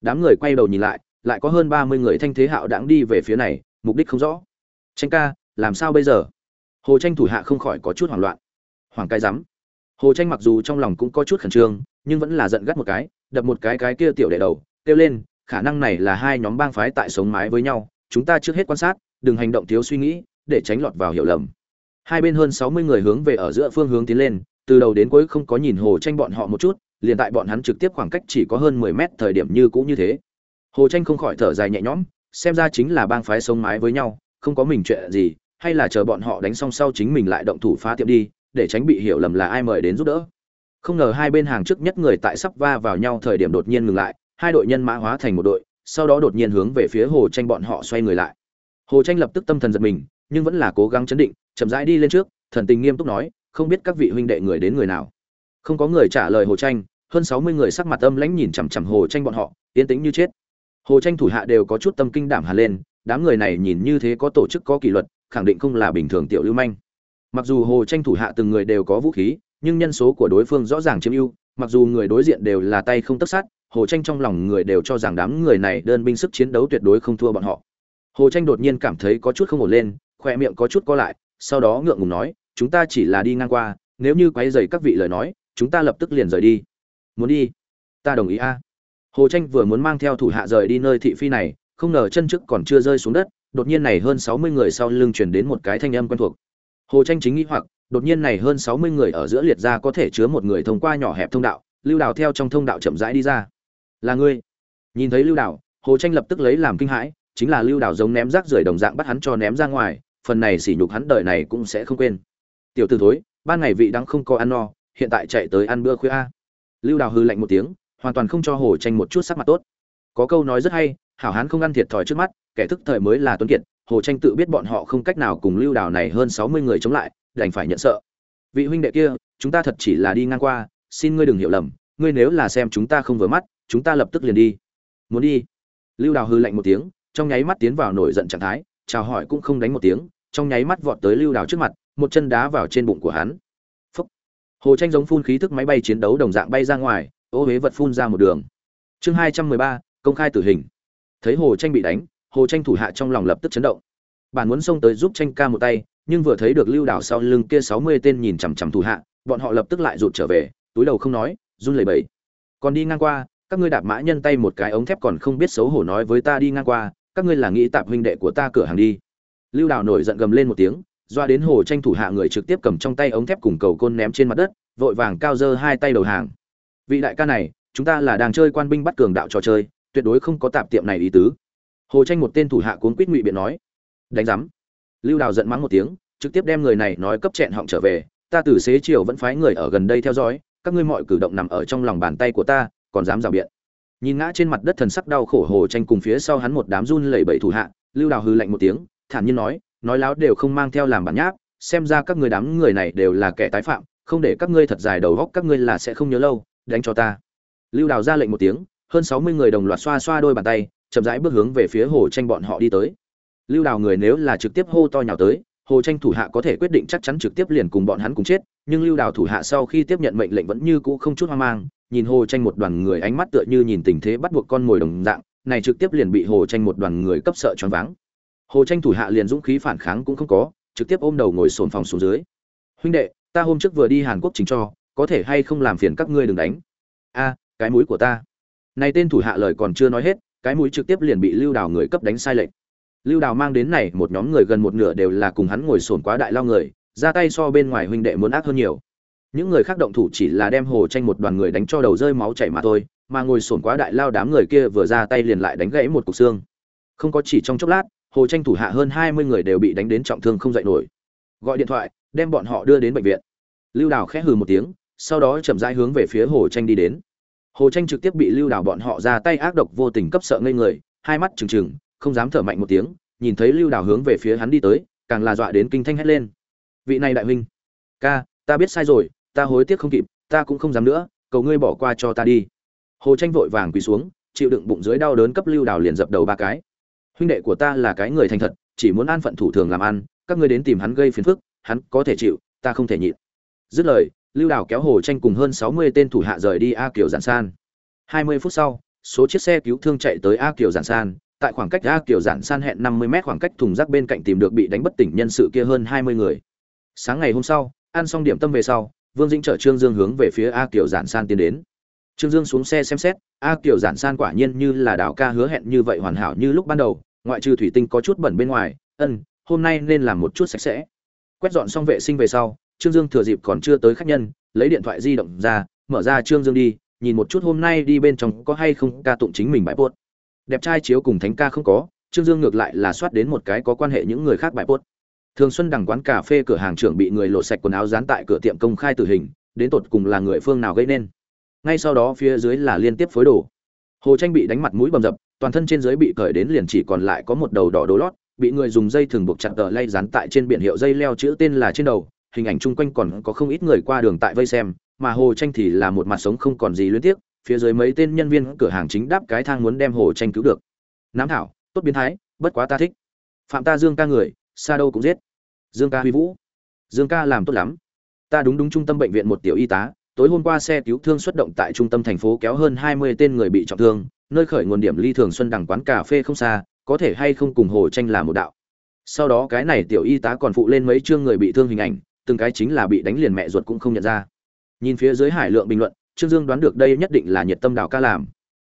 Đám người quay đầu nhìn lại lại có hơn ba mươi người thanh thế hạo đáng đi về phía này, mục đích không rõ. Tranh ca, làm sao bây giờ? Hồ tranh thủ hạ không khỏi có chút hoảng loạn. Hoàng cái rắm. Hồ tranh mặc dù trong lòng cũng có chút khẩn trương, nhưng vẫn là giận gắt một cái, đập một cái cái kia tiểu đệ đầu, kêu lên khả năng này là hai nhóm bang phái tại sống mái với nhau, chúng ta trước hết quan sát, đừng hành động thiếu suy nghĩ, để tránh lọt vào hiểu lầm. Hai bên hơn sáu mươi người hướng về ở giữa phương hướng tiến lên, từ đầu đến cuối không có nhìn hồ tranh bọn họ một chút, liền tại bọn hắn trực tiếp khoảng cách chỉ có hơn mười mét thời điểm như cũ như thế. Hồ tranh không khỏi thở dài nhẹ nhõm, xem ra chính là bang phái sống mái với nhau, không có mình chuyện gì, hay là chờ bọn họ đánh xong sau chính mình lại động thủ phá tiệm đi, để tránh bị hiểu lầm là ai mời đến giúp đỡ. Không ngờ hai bên hàng trước nhất người tại sắp va vào nhau thời điểm đột nhiên ngừng lại hai đội nhân mã hóa thành một đội, sau đó đột nhiên hướng về phía hồ tranh bọn họ xoay người lại. Hồ tranh lập tức tâm thần giật mình, nhưng vẫn là cố gắng chấn định, chậm rãi đi lên trước, thần tình nghiêm túc nói, không biết các vị huynh đệ người đến người nào? Không có người trả lời hồ tranh hơn sáu mươi người sắc mặt âm lãnh nhìn chằm chằm hồ tranh bọn họ, yên tĩnh như chết. Hồ tranh thủ hạ đều có chút tâm kinh đảm hà lên, đám người này nhìn như thế có tổ chức có kỷ luật, khẳng định không là bình thường tiểu lưu manh. Mặc dù hồ tranh thủ hạ từng người đều có vũ khí, nhưng nhân số của đối phương rõ ràng chiếm ưu, mặc dù người đối diện đều là tay không tất sát hồ tranh trong lòng người đều cho rằng đám người này đơn binh sức chiến đấu tuyệt đối không thua bọn họ. Hồ tranh đột nhiên cảm thấy có chút không ổn lên khoe miệng có chút co lại, sau đó ngượng ngùng nói, chúng ta chỉ là đi ngang qua, nếu như quấy dày các vị lời nói, chúng ta lập tức liền rời đi. Muốn đi? Ta đồng ý a. Hồ tranh vừa muốn mang theo thủ hạ rời đi nơi thị phi này, không ngờ chân trước còn chưa rơi xuống đất, đột nhiên này hơn sáu mươi người sau lưng chuyển đến một cái thanh âm quen thuộc. Hồ tranh chính nghĩ hoặc, đột nhiên này hơn sáu mươi người ở giữa liệt ra có thể chứa một người thông qua nhỏ hẹp thông đạo, lưu đào theo trong thông đạo chậm rãi đi ra là ngươi. Nhìn thấy lưu đảo, hồ tranh lập tức lấy làm kinh hãi, chính là lưu đảo giống ném rác rưởi đồng dạng bắt hắn cho ném ra ngoài, phần này sỉ nhục hắn đời này cũng sẽ không quên. Tiểu tử thối, ban ngày vị đang không có ăn no, hiện tại chạy tới ăn bữa khuya a. Lưu đào hư lạnh một tiếng, hoàn toàn không cho hồ tranh một chút sắc mặt tốt. Có câu nói rất hay, hảo hán không ăn thiệt thòi trước mắt, kẻ thức thời mới là tuấn kiệt, hồ tranh tự biết bọn họ không cách nào cùng lưu đào này hơn sáu mươi người chống lại, đành phải nhận sợ. Vị huynh đệ kia, chúng ta thật chỉ là đi ngang qua, xin ngươi đừng hiểu lầm, ngươi nếu là xem chúng ta không vừa mắt chúng ta lập tức liền đi. Muốn đi? Lưu đào hư lạnh một tiếng, trong nháy mắt tiến vào nổi giận trạng thái, chào hỏi cũng không đánh một tiếng, trong nháy mắt vọt tới lưu đào trước mặt, một chân đá vào trên bụng của hắn. Phúc. hồ tranh giống phun khí thức máy bay chiến đấu đồng dạng bay ra ngoài, ô huế vật phun ra một đường. Chương hai trăm mười ba, công khai tử hình. Thấy hồ tranh bị đánh, hồ tranh thủ hạ trong lòng lập tức chấn động. Bản muốn xông tới giúp tranh ca một tay, nhưng vừa thấy được lưu đảo sau lưng kia sáu mươi tên nhìn chằm chằm thủ hạ, bọn họ lập tức lại rụt trở về, túi đầu không nói, run lẩy bẩy. Còn đi ngang qua các ngươi đạp mã nhân tay một cái ống thép còn không biết xấu hổ nói với ta đi ngang qua, các ngươi là nghĩ tạp huynh đệ của ta cửa hàng đi. Lưu đào nổi giận gầm lên một tiếng, doa đến hồ tranh thủ hạ người trực tiếp cầm trong tay ống thép cùng cầu côn ném trên mặt đất, vội vàng cao dơ hai tay đầu hàng. Vị đại ca này, chúng ta là đang chơi quan binh bắt cường đạo trò chơi, tuyệt đối không có tạp tiệm này ý tứ. Hồ tranh một tên thủ hạ cuốn quýt ngụy biện nói. Đánh giám. Lưu đào giận mắng một tiếng, trực tiếp đem người này nói cấp chẹn họng trở về, ta từ xế chiều vẫn phái người ở gần đây theo dõi, các ngươi mọi cử động nằm ở trong lòng bàn tay của ta còn dám rào biện. Nhìn ngã trên mặt đất thần sắc đau khổ hồ tranh cùng phía sau hắn một đám run lẩy bẩy thủ hạ, lưu đào hư lạnh một tiếng, thản nhiên nói nói láo đều không mang theo làm bản nháp, xem ra các người đám người này đều là kẻ tái phạm, không để các ngươi thật dài đầu góc các ngươi là sẽ không nhớ lâu, đánh cho ta. Lưu đào ra lệnh một tiếng, hơn sáu mươi người đồng loạt xoa xoa đôi bàn tay, chậm rãi bước hướng về phía hồ tranh bọn họ đi tới. Lưu đào người nếu là trực tiếp hô to nhào tới, hồ tranh thủ hạ có thể quyết định chắc chắn trực tiếp liền cùng bọn hắn cùng chết, nhưng lưu đào thủ hạ sau khi tiếp nhận mệnh lệnh vẫn như cũ không chút hoang mang nhìn hồ tranh một đoàn người ánh mắt tựa như nhìn tình thế bắt buộc con mồi đồng dạng, này trực tiếp liền bị hồ tranh một đoàn người cấp sợ choáng váng. Hồ tranh thủ hạ liền dũng khí phản kháng cũng không có, trực tiếp ôm đầu ngồi sồn phòng xuống dưới. Huynh đệ, ta hôm trước vừa đi hàn quốc chính cho, có thể hay không làm phiền các ngươi đừng đánh? A, cái mũi của ta. Này tên thủ hạ lời còn chưa nói hết, cái mũi trực tiếp liền bị lưu đào người cấp đánh sai lệch. Lưu đào mang đến này một nhóm người gần một nửa đều là cùng hắn ngồi sồn quá đại lao người, ra tay so bên ngoài huynh đệ muốn ác hơn nhiều những người khác động thủ chỉ là đem hồ tranh một đoàn người đánh cho đầu rơi máu chảy mà thôi, mà ngồi sồn quá đại lao đám người kia vừa ra tay liền lại đánh gãy một cục xương. Không có chỉ trong chốc lát, hồ tranh thủ hạ hơn hai mươi người đều bị đánh đến trọng thương không dậy nổi. Gọi điện thoại, đem bọn họ đưa đến bệnh viện. Lưu đào khẽ hừ một tiếng, sau đó chậm rãi hướng về phía hồ tranh đi đến. Hồ tranh trực tiếp bị lưu đào bọn họ ra tay ác độc vô tình cấp sợ ngây người, hai mắt trừng trừng, không dám thở mạnh một tiếng, nhìn thấy lưu đào hướng về phía hắn đi tới, càng là dọa đến kinh thanh hét lên. Vị này đại huynh, ca, ta biết sai rồi ta hối tiếc không kịp, ta cũng không dám nữa, cầu ngươi bỏ qua cho ta đi. Hồ tranh vội vàng quỳ xuống, chịu đựng bụng dưới đau đớn cấp lưu đào liền dập đầu ba cái. Huynh đệ của ta là cái người thành thật, chỉ muốn an phận thủ thường làm ăn, các ngươi đến tìm hắn gây phiền phức, hắn có thể chịu, ta không thể nhịn. Dứt lời, lưu đào kéo hồ tranh cùng hơn sáu mươi tên thủ hạ rời đi a kiều giản san. Hai mươi phút sau, số chiếc xe cứu thương chạy tới a kiều giản san, tại khoảng cách a kiều giản san hẹn năm mươi mét khoảng cách thùng rác bên cạnh tìm được bị đánh bất tỉnh nhân sự kia hơn hai mươi người. Sáng ngày hôm sau, ăn xong điểm tâm về sau vương dĩnh chở trương dương hướng về phía a kiều giản san tiến đến. Trương dương xuống xe xem xét a kiều giản san quả nhiên như là đào ca hứa hẹn như vậy hoàn hảo như lúc ban đầu ngoại trừ thủy tinh có chút bẩn bên ngoài ân hôm nay nên làm một chút sạch sẽ. Quét dọn xong vệ sinh về sau Trương Dương thừa dịp còn chưa tới khách nhân, lấy điện thoại di động ra, mở ra Trương Dương đi, nhìn một chút hôm nay đi bên trong có hay không ca tụng chính mình bãi bốt Đẹp trai chiếu cùng thánh ca không có, Trương Dương ngược lại là soát đến một cái có quan hệ những người khác bãi bốt Thường Xuân đằng quán cà phê cửa hàng trưởng bị người lột sạch quần áo dán tại cửa tiệm công khai tử hình, đến tột cùng là người phương nào gây nên. Ngay sau đó phía dưới là liên tiếp phối đồ. Hồ Tranh bị đánh mặt mũi bầm dập, toàn thân trên dưới bị cởi đến liền chỉ còn lại có một đầu đỏ đố lót, bị người dùng dây thừng buộc chặt tờ lay dán tại trên biển hiệu dây leo chữ tên là trên đầu, hình ảnh chung quanh còn có không ít người qua đường tại vây xem, mà Hồ Tranh thì là một mặt sống không còn gì luyến tiếc, phía dưới mấy tên nhân viên cửa hàng chính đáp cái thang muốn đem Hồ Tranh cứu được. Nám thảo, tốt biến thái, bất quá ta thích. Phạm ta Dương ca người, xa đâu cũng giết. Dương ca huy vũ. Dương ca làm tốt lắm. Ta đúng đúng trung tâm bệnh viện một tiểu y tá, tối hôm qua xe cứu thương xuất động tại trung tâm thành phố kéo hơn 20 tên người bị trọng thương, nơi khởi nguồn điểm ly thường xuân đằng quán cà phê không xa, có thể hay không cùng Hồ Tranh làm một đạo. Sau đó cái này tiểu y tá còn phụ lên mấy chương người bị thương hình ảnh, từng cái chính là bị đánh liền mẹ ruột cũng không nhận ra nhìn phía dưới hải lượng bình luận trương dương đoán được đây nhất định là nhiệt tâm đào ca làm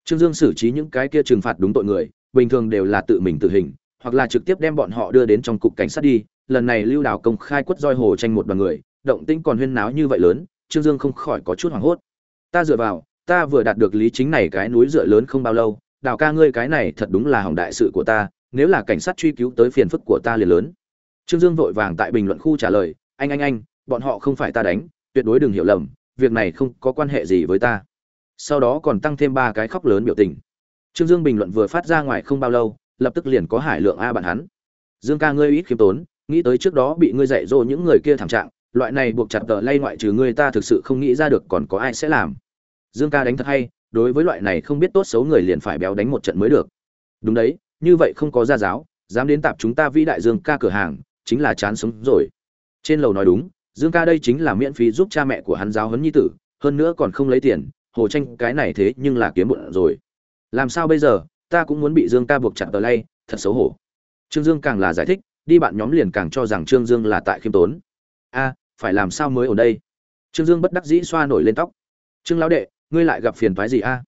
trương dương xử trí những cái kia trừng phạt đúng tội người bình thường đều là tự mình tự hình hoặc là trực tiếp đem bọn họ đưa đến trong cục cảnh sát đi, lần này lưu đào công khai quất roi hồ tranh một đoàn người, động tĩnh còn huyên náo như vậy lớn, trương dương không khỏi có chút hoảng hốt. Ta dựa vào, ta vừa đạt được lý chính này cái núi dựa lớn không bao lâu đào ca ngươi cái này thật đúng là hỏng đại sự của ta, nếu là cảnh sát truy cứu tới phiền phức của ta liền lớn. Trương dương vội vàng tại bình luận khu trả lời, anh anh anh, bọn họ không phải ta đánh, tuyệt đối đừng hiểu lầm, việc này không có quan hệ gì với ta. Sau đó còn tăng thêm ba cái khóc lớn biểu tình. Trương dương bình luận vừa phát ra ngoài không bao lâu lập tức liền có hải lượng a bạn hắn. Dương ca ngươi ít khiêm tốn, nghĩ tới trước đó bị ngươi dạy dỗ những người kia thảm trạng, loại này buộc chặt tờ lay ngoại trừ ngươi ta thực sự không nghĩ ra được còn có ai sẽ làm. Dương ca đánh thật hay, đối với loại này không biết tốt xấu người liền phải béo đánh một trận mới được. Đúng đấy, như vậy không có gia giáo, dám đến tạp chúng ta vĩ đại dương ca cửa hàng, chính là chán sống rồi. Trên lầu nói đúng, dương ca đây chính là miễn phí giúp cha mẹ của hắn giáo huấn nhi tử, hơn nữa còn không lấy tiền, hồ tranh cái này thế nhưng là kiếm bụng rồi. Làm sao bây giờ? Ta cũng muốn bị dương ca buộc chặt tờ lay, thật xấu hổ. Trương dương càng là giải thích, đi bạn nhóm liền càng cho rằng trương dương là tại khiêm tốn. A, phải làm sao mới ở đây? Trương dương bất đắc dĩ xoa nổi lên tóc. Trương lão đệ, ngươi lại gặp phiền toái gì a?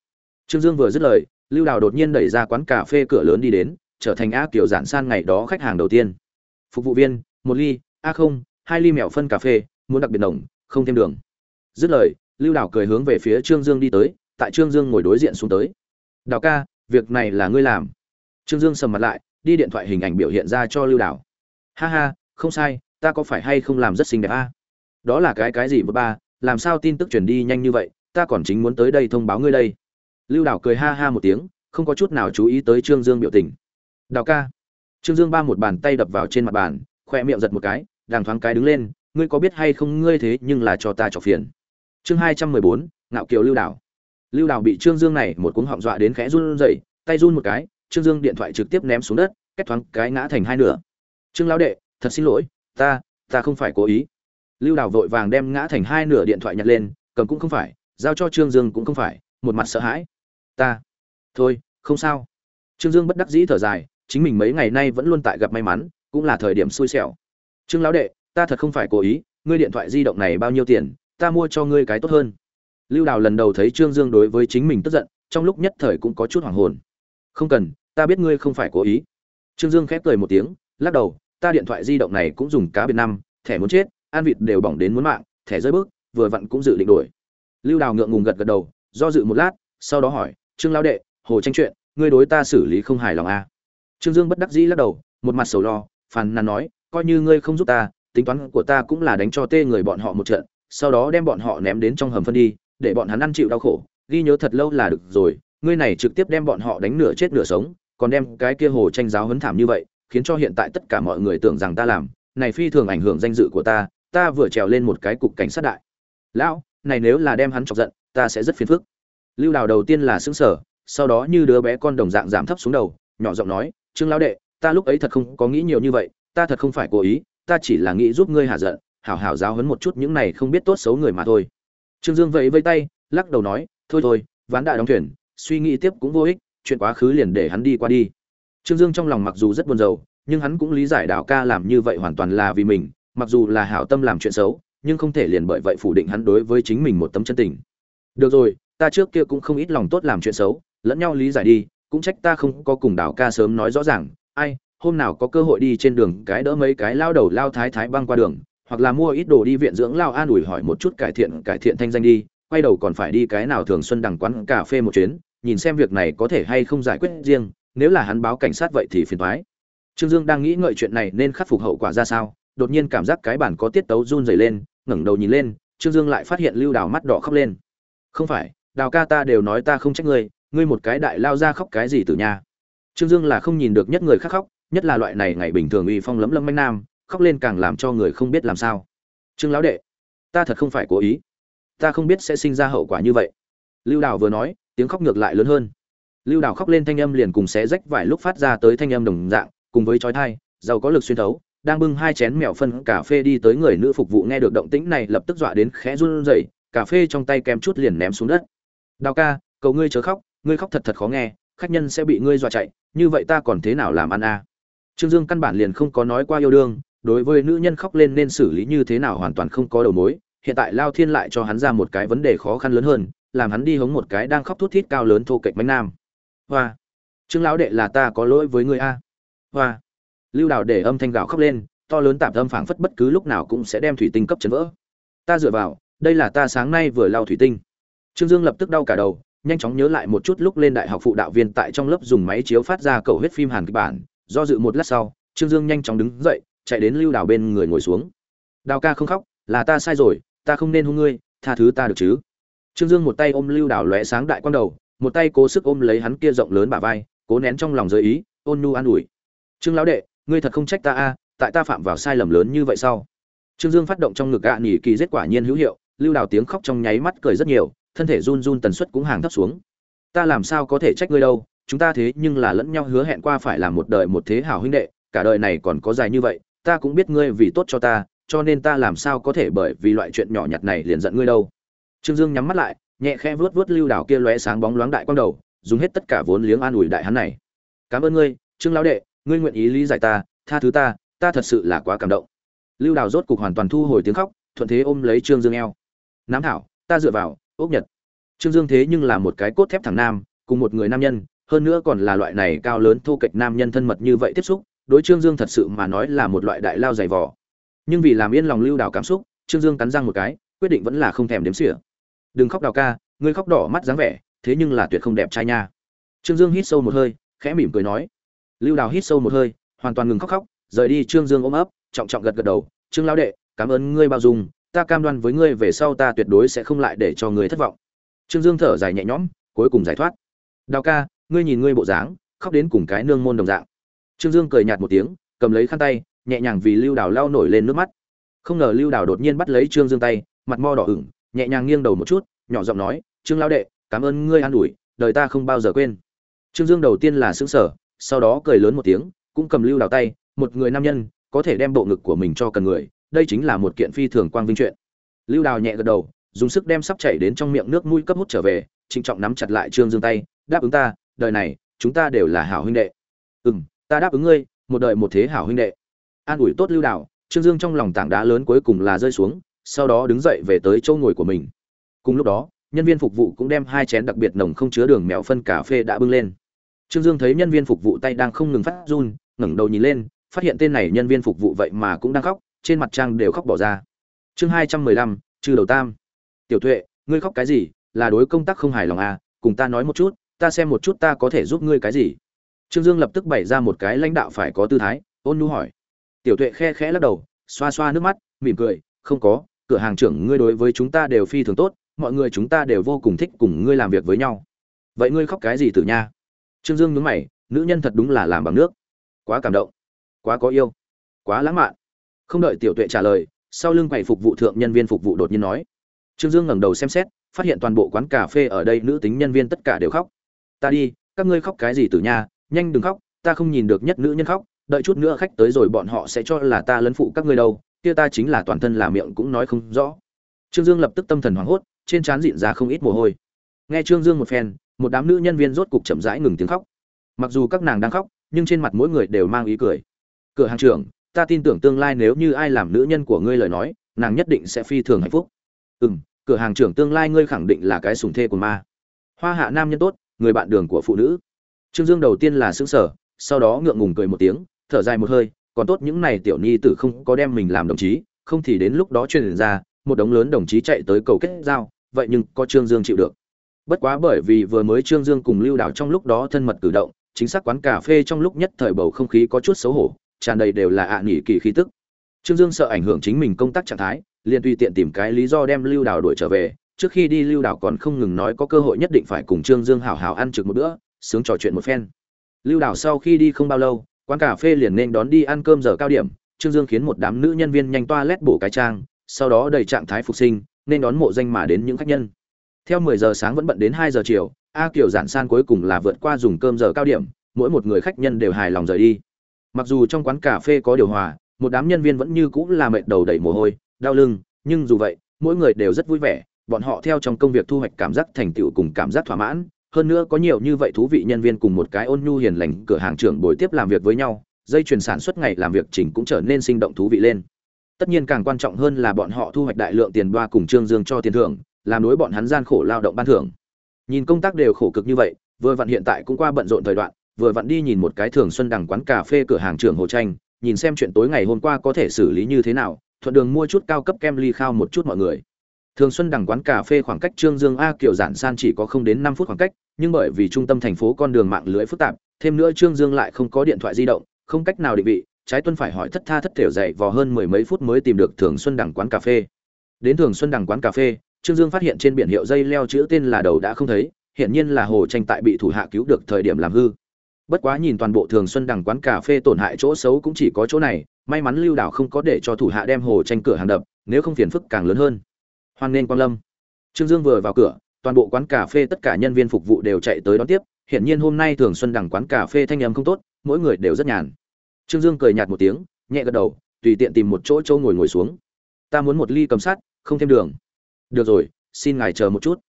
Trương dương vừa dứt lời, lưu đào đột nhiên đẩy ra quán cà phê cửa lớn đi đến, trở thành a kiểu giản san ngày đó khách hàng đầu tiên. Phục vụ viên, một ly, a không, hai ly mèo phân cà phê, muốn đặc biệt nồng, không thêm đường. Dứt lời, lưu đào cười hướng về phía trương dương đi tới, tại trương dương ngồi đối diện xuống tới. Đào ca việc này là ngươi làm. Trương dương sầm mặt lại, đi điện thoại hình ảnh biểu hiện ra cho lưu Đảo. ha ha, không sai, ta có phải hay không làm rất xinh đẹp a? Đó là cái cái gì với ba, làm sao tin tức truyền đi nhanh như vậy, ta còn chính muốn tới đây thông báo ngươi đây. Lưu Đảo cười ha ha một tiếng, không có chút nào chú ý tới trương dương biểu tình. Đào ca. Trương dương ba một bàn tay đập vào trên mặt bàn, khoe miệng giật một cái, đàng thoáng cái đứng lên, ngươi có biết hay không ngươi thế nhưng là cho ta trọc phiền. Chương hai trăm mười bốn, ngạo kiều lưu Đảo lưu đào bị trương dương này một cuống họng dọa đến khẽ run rẩy, tay run một cái, trương dương điện thoại trực tiếp ném xuống đất, kết thoáng cái ngã thành hai nửa. Trương lão đệ, thật xin lỗi, ta ta không phải cố ý. Lưu đào vội vàng đem ngã thành hai nửa điện thoại nhặt lên, cầm cũng không phải, giao cho trương dương cũng không phải, một mặt sợ hãi. Ta, thôi, không sao. Trương dương bất đắc dĩ thở dài, chính mình mấy ngày nay vẫn luôn tại gặp may mắn, cũng là thời điểm xui xẻo. Trương lão đệ, ta thật không phải cố ý, ngươi điện thoại di động này bao nhiêu tiền, ta mua cho ngươi cái tốt hơn lưu đào lần đầu thấy trương dương đối với chính mình tức giận, trong lúc nhất thời cũng có chút hoảng hồn. Không cần, ta biết ngươi không phải cố ý. Trương dương khép cười một tiếng, lắc đầu, ta điện thoại di động này cũng dùng cá biệt năm, thẻ muốn chết, an vịt đều bỏng đến muốn mạng, thẻ rơi bước, vừa vặn cũng dự định đổi. Lưu đào ngượng ngùng gật gật đầu, do dự một lát, sau đó hỏi, trương lao đệ, hồ tranh chuyện, ngươi đối ta xử lý không hài lòng à. trương dương bất đắc dĩ lắc đầu, một mặt sầu lo, phàn nàn nói, coi như ngươi không giúp ta, tính toán của ta cũng là đánh cho tê người bọn họ một trận, sau đó đem bọn họ ném đến trong hầm phân đi để bọn hắn ăn chịu đau khổ, ghi nhớ thật lâu là được rồi, ngươi này trực tiếp đem bọn họ đánh nửa chết nửa sống, còn đem cái kia hồ tranh giáo hấn thảm như vậy, khiến cho hiện tại tất cả mọi người tưởng rằng ta làm, này phi thường ảnh hưởng danh dự của ta ta vừa trèo lên một cái cục cảnh sát đại. Lão, này nếu là đem hắn chọc giận, ta sẽ rất phiền phức. Lưu đào đầu tiên là xứng sở sau đó như đứa bé con đồng dạng giảm thấp xuống đầu, nhỏ giọng nói, trương lão đệ, ta lúc ấy thật không có nghĩ nhiều như vậy, ta thật không phải cố ý, ta chỉ là nghĩ giúp ngươi hạ giận, hảo hảo giáo hấn một chút những này không biết tốt xấu người mà thôi trương dương vẫy vây tay, lắc đầu nói, thôi thôi, ván đại đóng thuyền, suy nghĩ tiếp cũng vô ích, chuyện quá khứ liền để hắn đi qua đi. Trương dương trong lòng mặc dù rất buồn rầu, nhưng hắn cũng lý giải Đào ca làm như vậy hoàn toàn là vì mình, mặc dù là hảo tâm làm chuyện xấu, nhưng không thể liền bởi vậy phủ định hắn đối với chính mình một tấm chân tình. Được rồi, ta trước kia cũng không ít lòng tốt làm chuyện xấu, lẫn nhau lý giải đi, cũng trách ta không có cùng đào ca sớm nói rõ ràng. Ai, hôm nào có cơ hội đi trên đường cái đỡ mấy cái lao đầu lao thái thái băng qua đường hoặc là mua ít đồ đi viện dưỡng lao an ủi hỏi một chút cải thiện cải thiện thanh danh đi, quay đầu còn phải đi cái nào thường xuân đằng quán cà phê một chuyến, nhìn xem việc này có thể hay không giải quyết riêng, nếu là hắn báo cảnh sát vậy thì phiền thoái trương dương đang nghĩ ngợi chuyện này nên khắc phục hậu quả ra sao, đột nhiên cảm giác cái bản có tiết tấu run dày lên, ngẩng đầu nhìn lên, trương dương lại phát hiện lưu đào mắt đỏ khóc lên. Không phải, đào ca ta đều nói ta không trách ngươi ngươi một cái đại lao ra khóc cái gì từ nhà trương dương là không nhìn được nhất người khác khóc, nhất là loại này ngày bình thường uy phong lấm lấm manh nam khóc lên càng làm cho người không biết làm sao. Trương lão đệ, ta thật không phải cố ý. Ta không biết sẽ sinh ra hậu quả như vậy. Lưu đào vừa nói, tiếng khóc ngược lại lớn hơn. Lưu đào khóc lên thanh âm liền cùng xé rách vài lúc phát ra tới thanh âm đồng dạng, cùng với chói thai giàu có lực xuyên thấu, đang bưng hai chén mèo phân cà phê đi tới người nữ phục vụ nghe được động tĩnh này lập tức dọa đến khẽ run rẩy, cà phê trong tay kèm chút liền ném xuống đất. Đào ca cầu ngươi chớ khóc, ngươi khóc thật thật khó nghe, khách nhân sẽ bị ngươi dọa chạy, như vậy ta còn thế nào làm ăn à? trương dương căn bản liền không có nói qua yêu đương đối với nữ nhân khóc lên nên xử lý như thế nào hoàn toàn không có đầu mối, hiện tại lao thiên lại cho hắn ra một cái vấn đề khó khăn lớn hơn, làm hắn đi hống một cái đang khóc thút thít cao lớn thô kệch mánh nam. Hoa, trương lão đệ là ta có lỗi với ngươi a. Hoa, lưu đào để âm thanh gạo khóc lên, to lớn tạm âm phảng phất bất cứ lúc nào cũng sẽ đem thủy tinh cấp chấn vỡ. Ta dựa vào, đây là ta sáng nay vừa lau thủy tinh. Trương dương lập tức đau cả đầu, nhanh chóng nhớ lại một chút lúc lên đại học phụ đạo viên tại trong lớp dùng máy chiếu phát ra cầu huyết phim hàn kịch bản, do dự một lát sau, trương dương nhanh chóng đứng dậy chạy đến lưu đào bên người ngồi xuống. Đào ca không khóc, là ta sai rồi, ta không nên hung ngươi, tha thứ ta được chứ? Trương dương một tay ôm lưu đào lóe sáng đại quang đầu, một tay cố sức ôm lấy hắn kia rộng lớn bả vai, cố nén trong lòng giới ý, ôn nhu an ủi. Trương lão đệ, ngươi thật không trách ta a, tại ta phạm vào sai lầm lớn như vậy sau trương dương phát động trong ngực gạ nỉ kỳ kết quả nhiên hữu hiệu, lưu đào tiếng khóc trong nháy mắt cười rất nhiều, thân thể run run tần suất cũng hàng thấp xuống. Ta làm sao có thể trách ngươi đâu, chúng ta thế nhưng là lẫn nhau hứa hẹn qua phải làm một đời một thế hảo huynh đệ, cả đời này còn có dài như vậy ta cũng biết ngươi vì tốt cho ta, cho nên ta làm sao có thể bởi vì loại chuyện nhỏ nhặt này liền giận ngươi đâu. Trương dương nhắm mắt lại, nhẹ khẽ vuốt vuốt lưu đảo kia lóe sáng bóng loáng đại quang đầu, dùng hết tất cả vốn liếng an ủi đại hắn này. Cảm ơn ngươi, trương lão đệ, ngươi nguyện ý lý giải ta, tha thứ ta ta thật sự là quá cảm động. Lưu đào rốt cục hoàn toàn thu hồi tiếng khóc, thuận thế ôm lấy trương dương eo. Nám thảo, ta dựa vào, ốc nhật. Trương dương thế nhưng là một cái cốt thép thẳng nam, cùng một người nam nhân, hơn nữa còn là loại này cao lớn thô kệch nam nhân thân mật như vậy tiếp xúc đối trương dương thật sự mà nói là một loại đại lao dày vò, nhưng vì làm yên lòng lưu đào cảm xúc trương dương cắn răng một cái quyết định vẫn là không thèm đếm xỉa. Đừng khóc đào ca ngươi khóc đỏ mắt dáng vẻ thế nhưng là tuyệt không đẹp trai nha. Trương dương hít sâu một hơi khẽ mỉm cười nói. Lưu đào hít sâu một hơi hoàn toàn ngừng khóc khóc rời đi trương dương ôm ấp trọng trọng gật gật đầu. Trương lão đệ cảm ơn ngươi bao dung ta cam đoan với ngươi về sau ta tuyệt đối sẽ không lại để cho ngươi thất vọng. Trương dương thở dài nhẹ nhõm cuối cùng giải thoát. Đào ca ngươi nhìn ngươi bộ dáng khóc đến cùng cái nương môn đồng dạng trương dương cười nhạt một tiếng, cầm lấy khăn tay, nhẹ nhàng vì lưu đào lao nổi lên nước mắt. Không ngờ lưu đào đột nhiên bắt lấy trương dương tay, mặt mo đỏ ửng, nhẹ nhàng nghiêng đầu một chút, nhỏ giọng nói, trương lão đệ, cảm ơn ngươi an ủi, đời ta không bao giờ quên. Trương dương đầu tiên là xứng sở sau đó cười lớn một tiếng, cũng cầm lưu đào tay, một người nam nhân, có thể đem bộ ngực của mình cho cần người, đây chính là một kiện phi thường quang vinh chuyện. Lưu đào nhẹ gật đầu, dùng sức đem sắp chảy đến trong miệng nước mũi cấp hút trở về, trịnh trọng nắm chặt lại trương dương tay, đáp ứng ta, đời này, chúng ta đều là hảo huynh đệ. Ừ m ta đáp ứng ngươi, một đời một thế hảo huynh đệ. An ủi tốt lưu đào, trương dương trong lòng tảng đá lớn cuối cùng là rơi xuống, sau đó đứng dậy về tới chỗ ngồi của mình. Cùng lúc đó, nhân viên phục vụ cũng đem hai chén đặc biệt nồng không chứa đường mèo phân cà phê đã bưng lên. Trương dương thấy nhân viên phục vụ tay đang không ngừng phát run, ngẩng đầu nhìn lên, phát hiện tên này nhân viên phục vụ vậy mà cũng đang khóc, trên mặt trang đều khóc bỏ ra. Chương hai trăm mười lăm, trừ đầu tam. Tiểu tuệ, ngươi khóc cái gì? Là đối công tác không hài lòng à? Cùng ta nói một chút, ta xem một chút ta có thể giúp ngươi cái gì? Trương dương lập tức bày ra một cái lãnh đạo phải có tư thái, ôn nhu hỏi. Tiểu tuệ khe khẽ lắc đầu, xoa xoa nước mắt, mỉm cười, không có, cửa hàng trưởng ngươi đối với chúng ta đều phi thường tốt, mọi người chúng ta đều vô cùng thích cùng ngươi làm việc với nhau. Vậy ngươi khóc cái gì tử nha? Trương dương nhướng mày, nữ nhân thật đúng là làm bằng nước. Quá cảm động, quá có yêu, quá lãng mạn. Không đợi tiểu tuệ trả lời, sau lưng quầy phục vụ thượng nhân viên phục vụ đột nhiên nói. Trương dương ngẩng đầu xem xét, phát hiện toàn bộ quán cà phê ở đây nữ tính nhân viên tất cả đều khóc. Ta đi, các ngươi khóc cái gì tử nha nhanh đừng khóc, ta không nhìn được nhất nữ nhân khóc, đợi chút nữa khách tới rồi bọn họ sẽ cho là ta lấn phụ các ngươi đâu, kia ta chính là toàn thân là miệng cũng nói không rõ. Trương dương lập tức tâm thần hoảng hốt, trên trán dịn ra không ít mồ hôi. Nghe trương dương một phen, một đám nữ nhân viên rốt cục chậm rãi ngừng tiếng khóc. Mặc dù các nàng đang khóc, nhưng trên mặt mỗi người đều mang ý cười. Cửa hàng trưởng, ta tin tưởng tương lai nếu như ai làm nữ nhân của ngươi lời nói, nàng nhất định sẽ phi thường hạnh phúc. Ừ m cửa hàng trưởng tương lai ngươi khẳng định là cái sùng thê của ma. Hoa hạ nam nhân tốt, người bạn đường của phụ nữ trương dương đầu tiên là sững sở sau đó ngượng ngùng cười một tiếng, thở dài một hơi, còn tốt những này tiểu nhi tử không có đem mình làm đồng chí, không thì đến lúc đó truyền ra, một đống lớn đồng chí chạy tới cầu kết giao, vậy nhưng có trương dương chịu được. Bất quá bởi vì vừa mới trương dương cùng lưu Đào trong lúc đó thân mật cử động, chính xác quán cà phê trong lúc nhất thời bầu không khí có chút xấu hổ, tràn đầy đều là ạ à nghỉ kỳ khí tức. Trương dương sợ ảnh hưởng chính mình công tác trạng thái, liền tùy tiện tìm cái lý do đem lưu Đào đuổi trở về, trước khi đi lưu Đào còn không ngừng nói có cơ hội nhất định phải cùng trương dương hảo hảo ăn trực một bữa sướng trò chuyện một phen. Lưu đảo sau khi đi không bao lâu, quán cà phê liền nên đón đi ăn cơm giờ cao điểm. Trương dương khiến một đám nữ nhân viên nhanh toa lét bổ cái trang, sau đó đầy trạng thái phục sinh, nên đón mộ danh mà đến những khách nhân. Theo 10 giờ sáng vẫn bận đến 2 giờ chiều, a kiều giản san cuối cùng là vượt qua dùng cơm giờ cao điểm, mỗi một người khách nhân đều hài lòng rời đi. Mặc dù trong quán cà phê có điều hòa, một đám nhân viên vẫn như cũ là mệt đầu đầy mồ hôi, đau lưng, nhưng dù vậy, mỗi người đều rất vui vẻ, bọn họ theo trong công việc thu hoạch cảm giác thành tựu cùng cảm giác thỏa mãn hơn nữa có nhiều như vậy thú vị nhân viên cùng một cái ôn nhu hiền lành cửa hàng trưởng buổi tiếp làm việc với nhau, dây chuyền sản xuất ngày làm việc chỉnh cũng trở nên sinh động thú vị lên. Tất nhiên càng quan trọng hơn là bọn họ thu hoạch đại lượng tiền đoa cùng trương dương cho tiền thưởng, làm đối bọn hắn gian khổ lao động ban thưởng. Nhìn công tác đều khổ cực như vậy, vừa vặn hiện tại cũng qua bận rộn thời đoạn, vừa vặn đi nhìn một cái thường xuân đằng quán cà phê cửa hàng trưởng hồ tranh, nhìn xem chuyện tối ngày hôm qua có thể xử lý như thế nào, thuận đường mua chút cao cấp kem ly khao một chút mọi người. Thường xuân đằng quán cà phê khoảng cách trương dương a kiểu giản san chỉ có không đến năm phút khoảng cách nhưng bởi vì trung tâm thành phố con đường mạng lưới phức tạp, thêm nữa trương dương lại không có điện thoại di động, không cách nào định vị, trái tuân phải hỏi thất tha thất thểu dậy vò hơn mười mấy phút mới tìm được thường xuân đằng quán cà phê. Đến thường xuân đằng quán cà phê, trương dương phát hiện trên biển hiệu dây leo chữ tên là đầu đã không thấy hiện nhiên là hồ tranh tại bị thủ hạ cứu được thời điểm làm hư. Bất quá nhìn toàn bộ thường xuân đằng quán cà phê tổn hại chỗ xấu cũng chỉ có chỗ này, may mắn lưu đảo không có để cho thủ hạ đem hồ tranh cửa hàng đập, nếu không phiền phức càng lớn hơn. Hoan nên quang lâm. Trương dương vừa vào cửa toàn bộ quán cà phê tất cả nhân viên phục vụ đều chạy tới đón tiếp. Hiển nhiên hôm nay thường xuân đằng quán cà phê thanh âm không tốt, mỗi người đều rất nhàn. Trương dương cười nhạt một tiếng, nhẹ gật đầu, tùy tiện tìm một chỗ châu ngồi ngồi xuống. Ta muốn một ly cầm sát không thêm đường. Được rồi, xin ngài chờ một chút.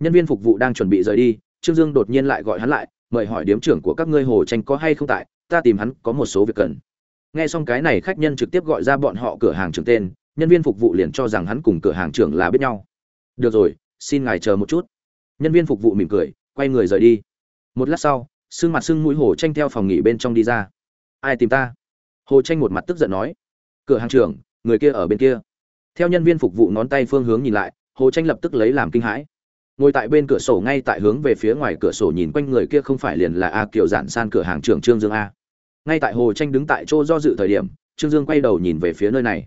Nhân viên phục vụ đang chuẩn bị rời đi, trương dương đột nhiên lại gọi hắn lại, mời hỏi điếm trưởng của các ngươi hồ tranh có hay không tại, ta tìm hắn có một số việc cần. Nghe xong cái này, khách nhân trực tiếp gọi ra bọn họ cửa hàng trưởng tên, nhân viên phục vụ liền cho rằng hắn cùng cửa hàng trưởng là biết nhau. Được rồi xin ngài chờ một chút. Nhân viên phục vụ mỉm cười, quay người rời đi. Một lát sau sưng mặt sưng mũi hồ tranh theo phòng nghỉ bên trong đi ra. Ai tìm ta? Hồ tranh một mặt tức giận nói. Cửa hàng trưởng, người kia ở bên kia. Theo nhân viên phục vụ ngón tay phương hướng nhìn lại, hồ tranh lập tức lấy làm kinh hãi. Ngồi tại bên cửa sổ ngay tại hướng về phía ngoài cửa sổ nhìn quanh người kia không phải liền là a kiều giản san cửa hàng trưởng trương dương a. Ngay tại hồ tranh đứng tại chỗ do dự thời điểm, trương dương quay đầu nhìn về phía nơi này.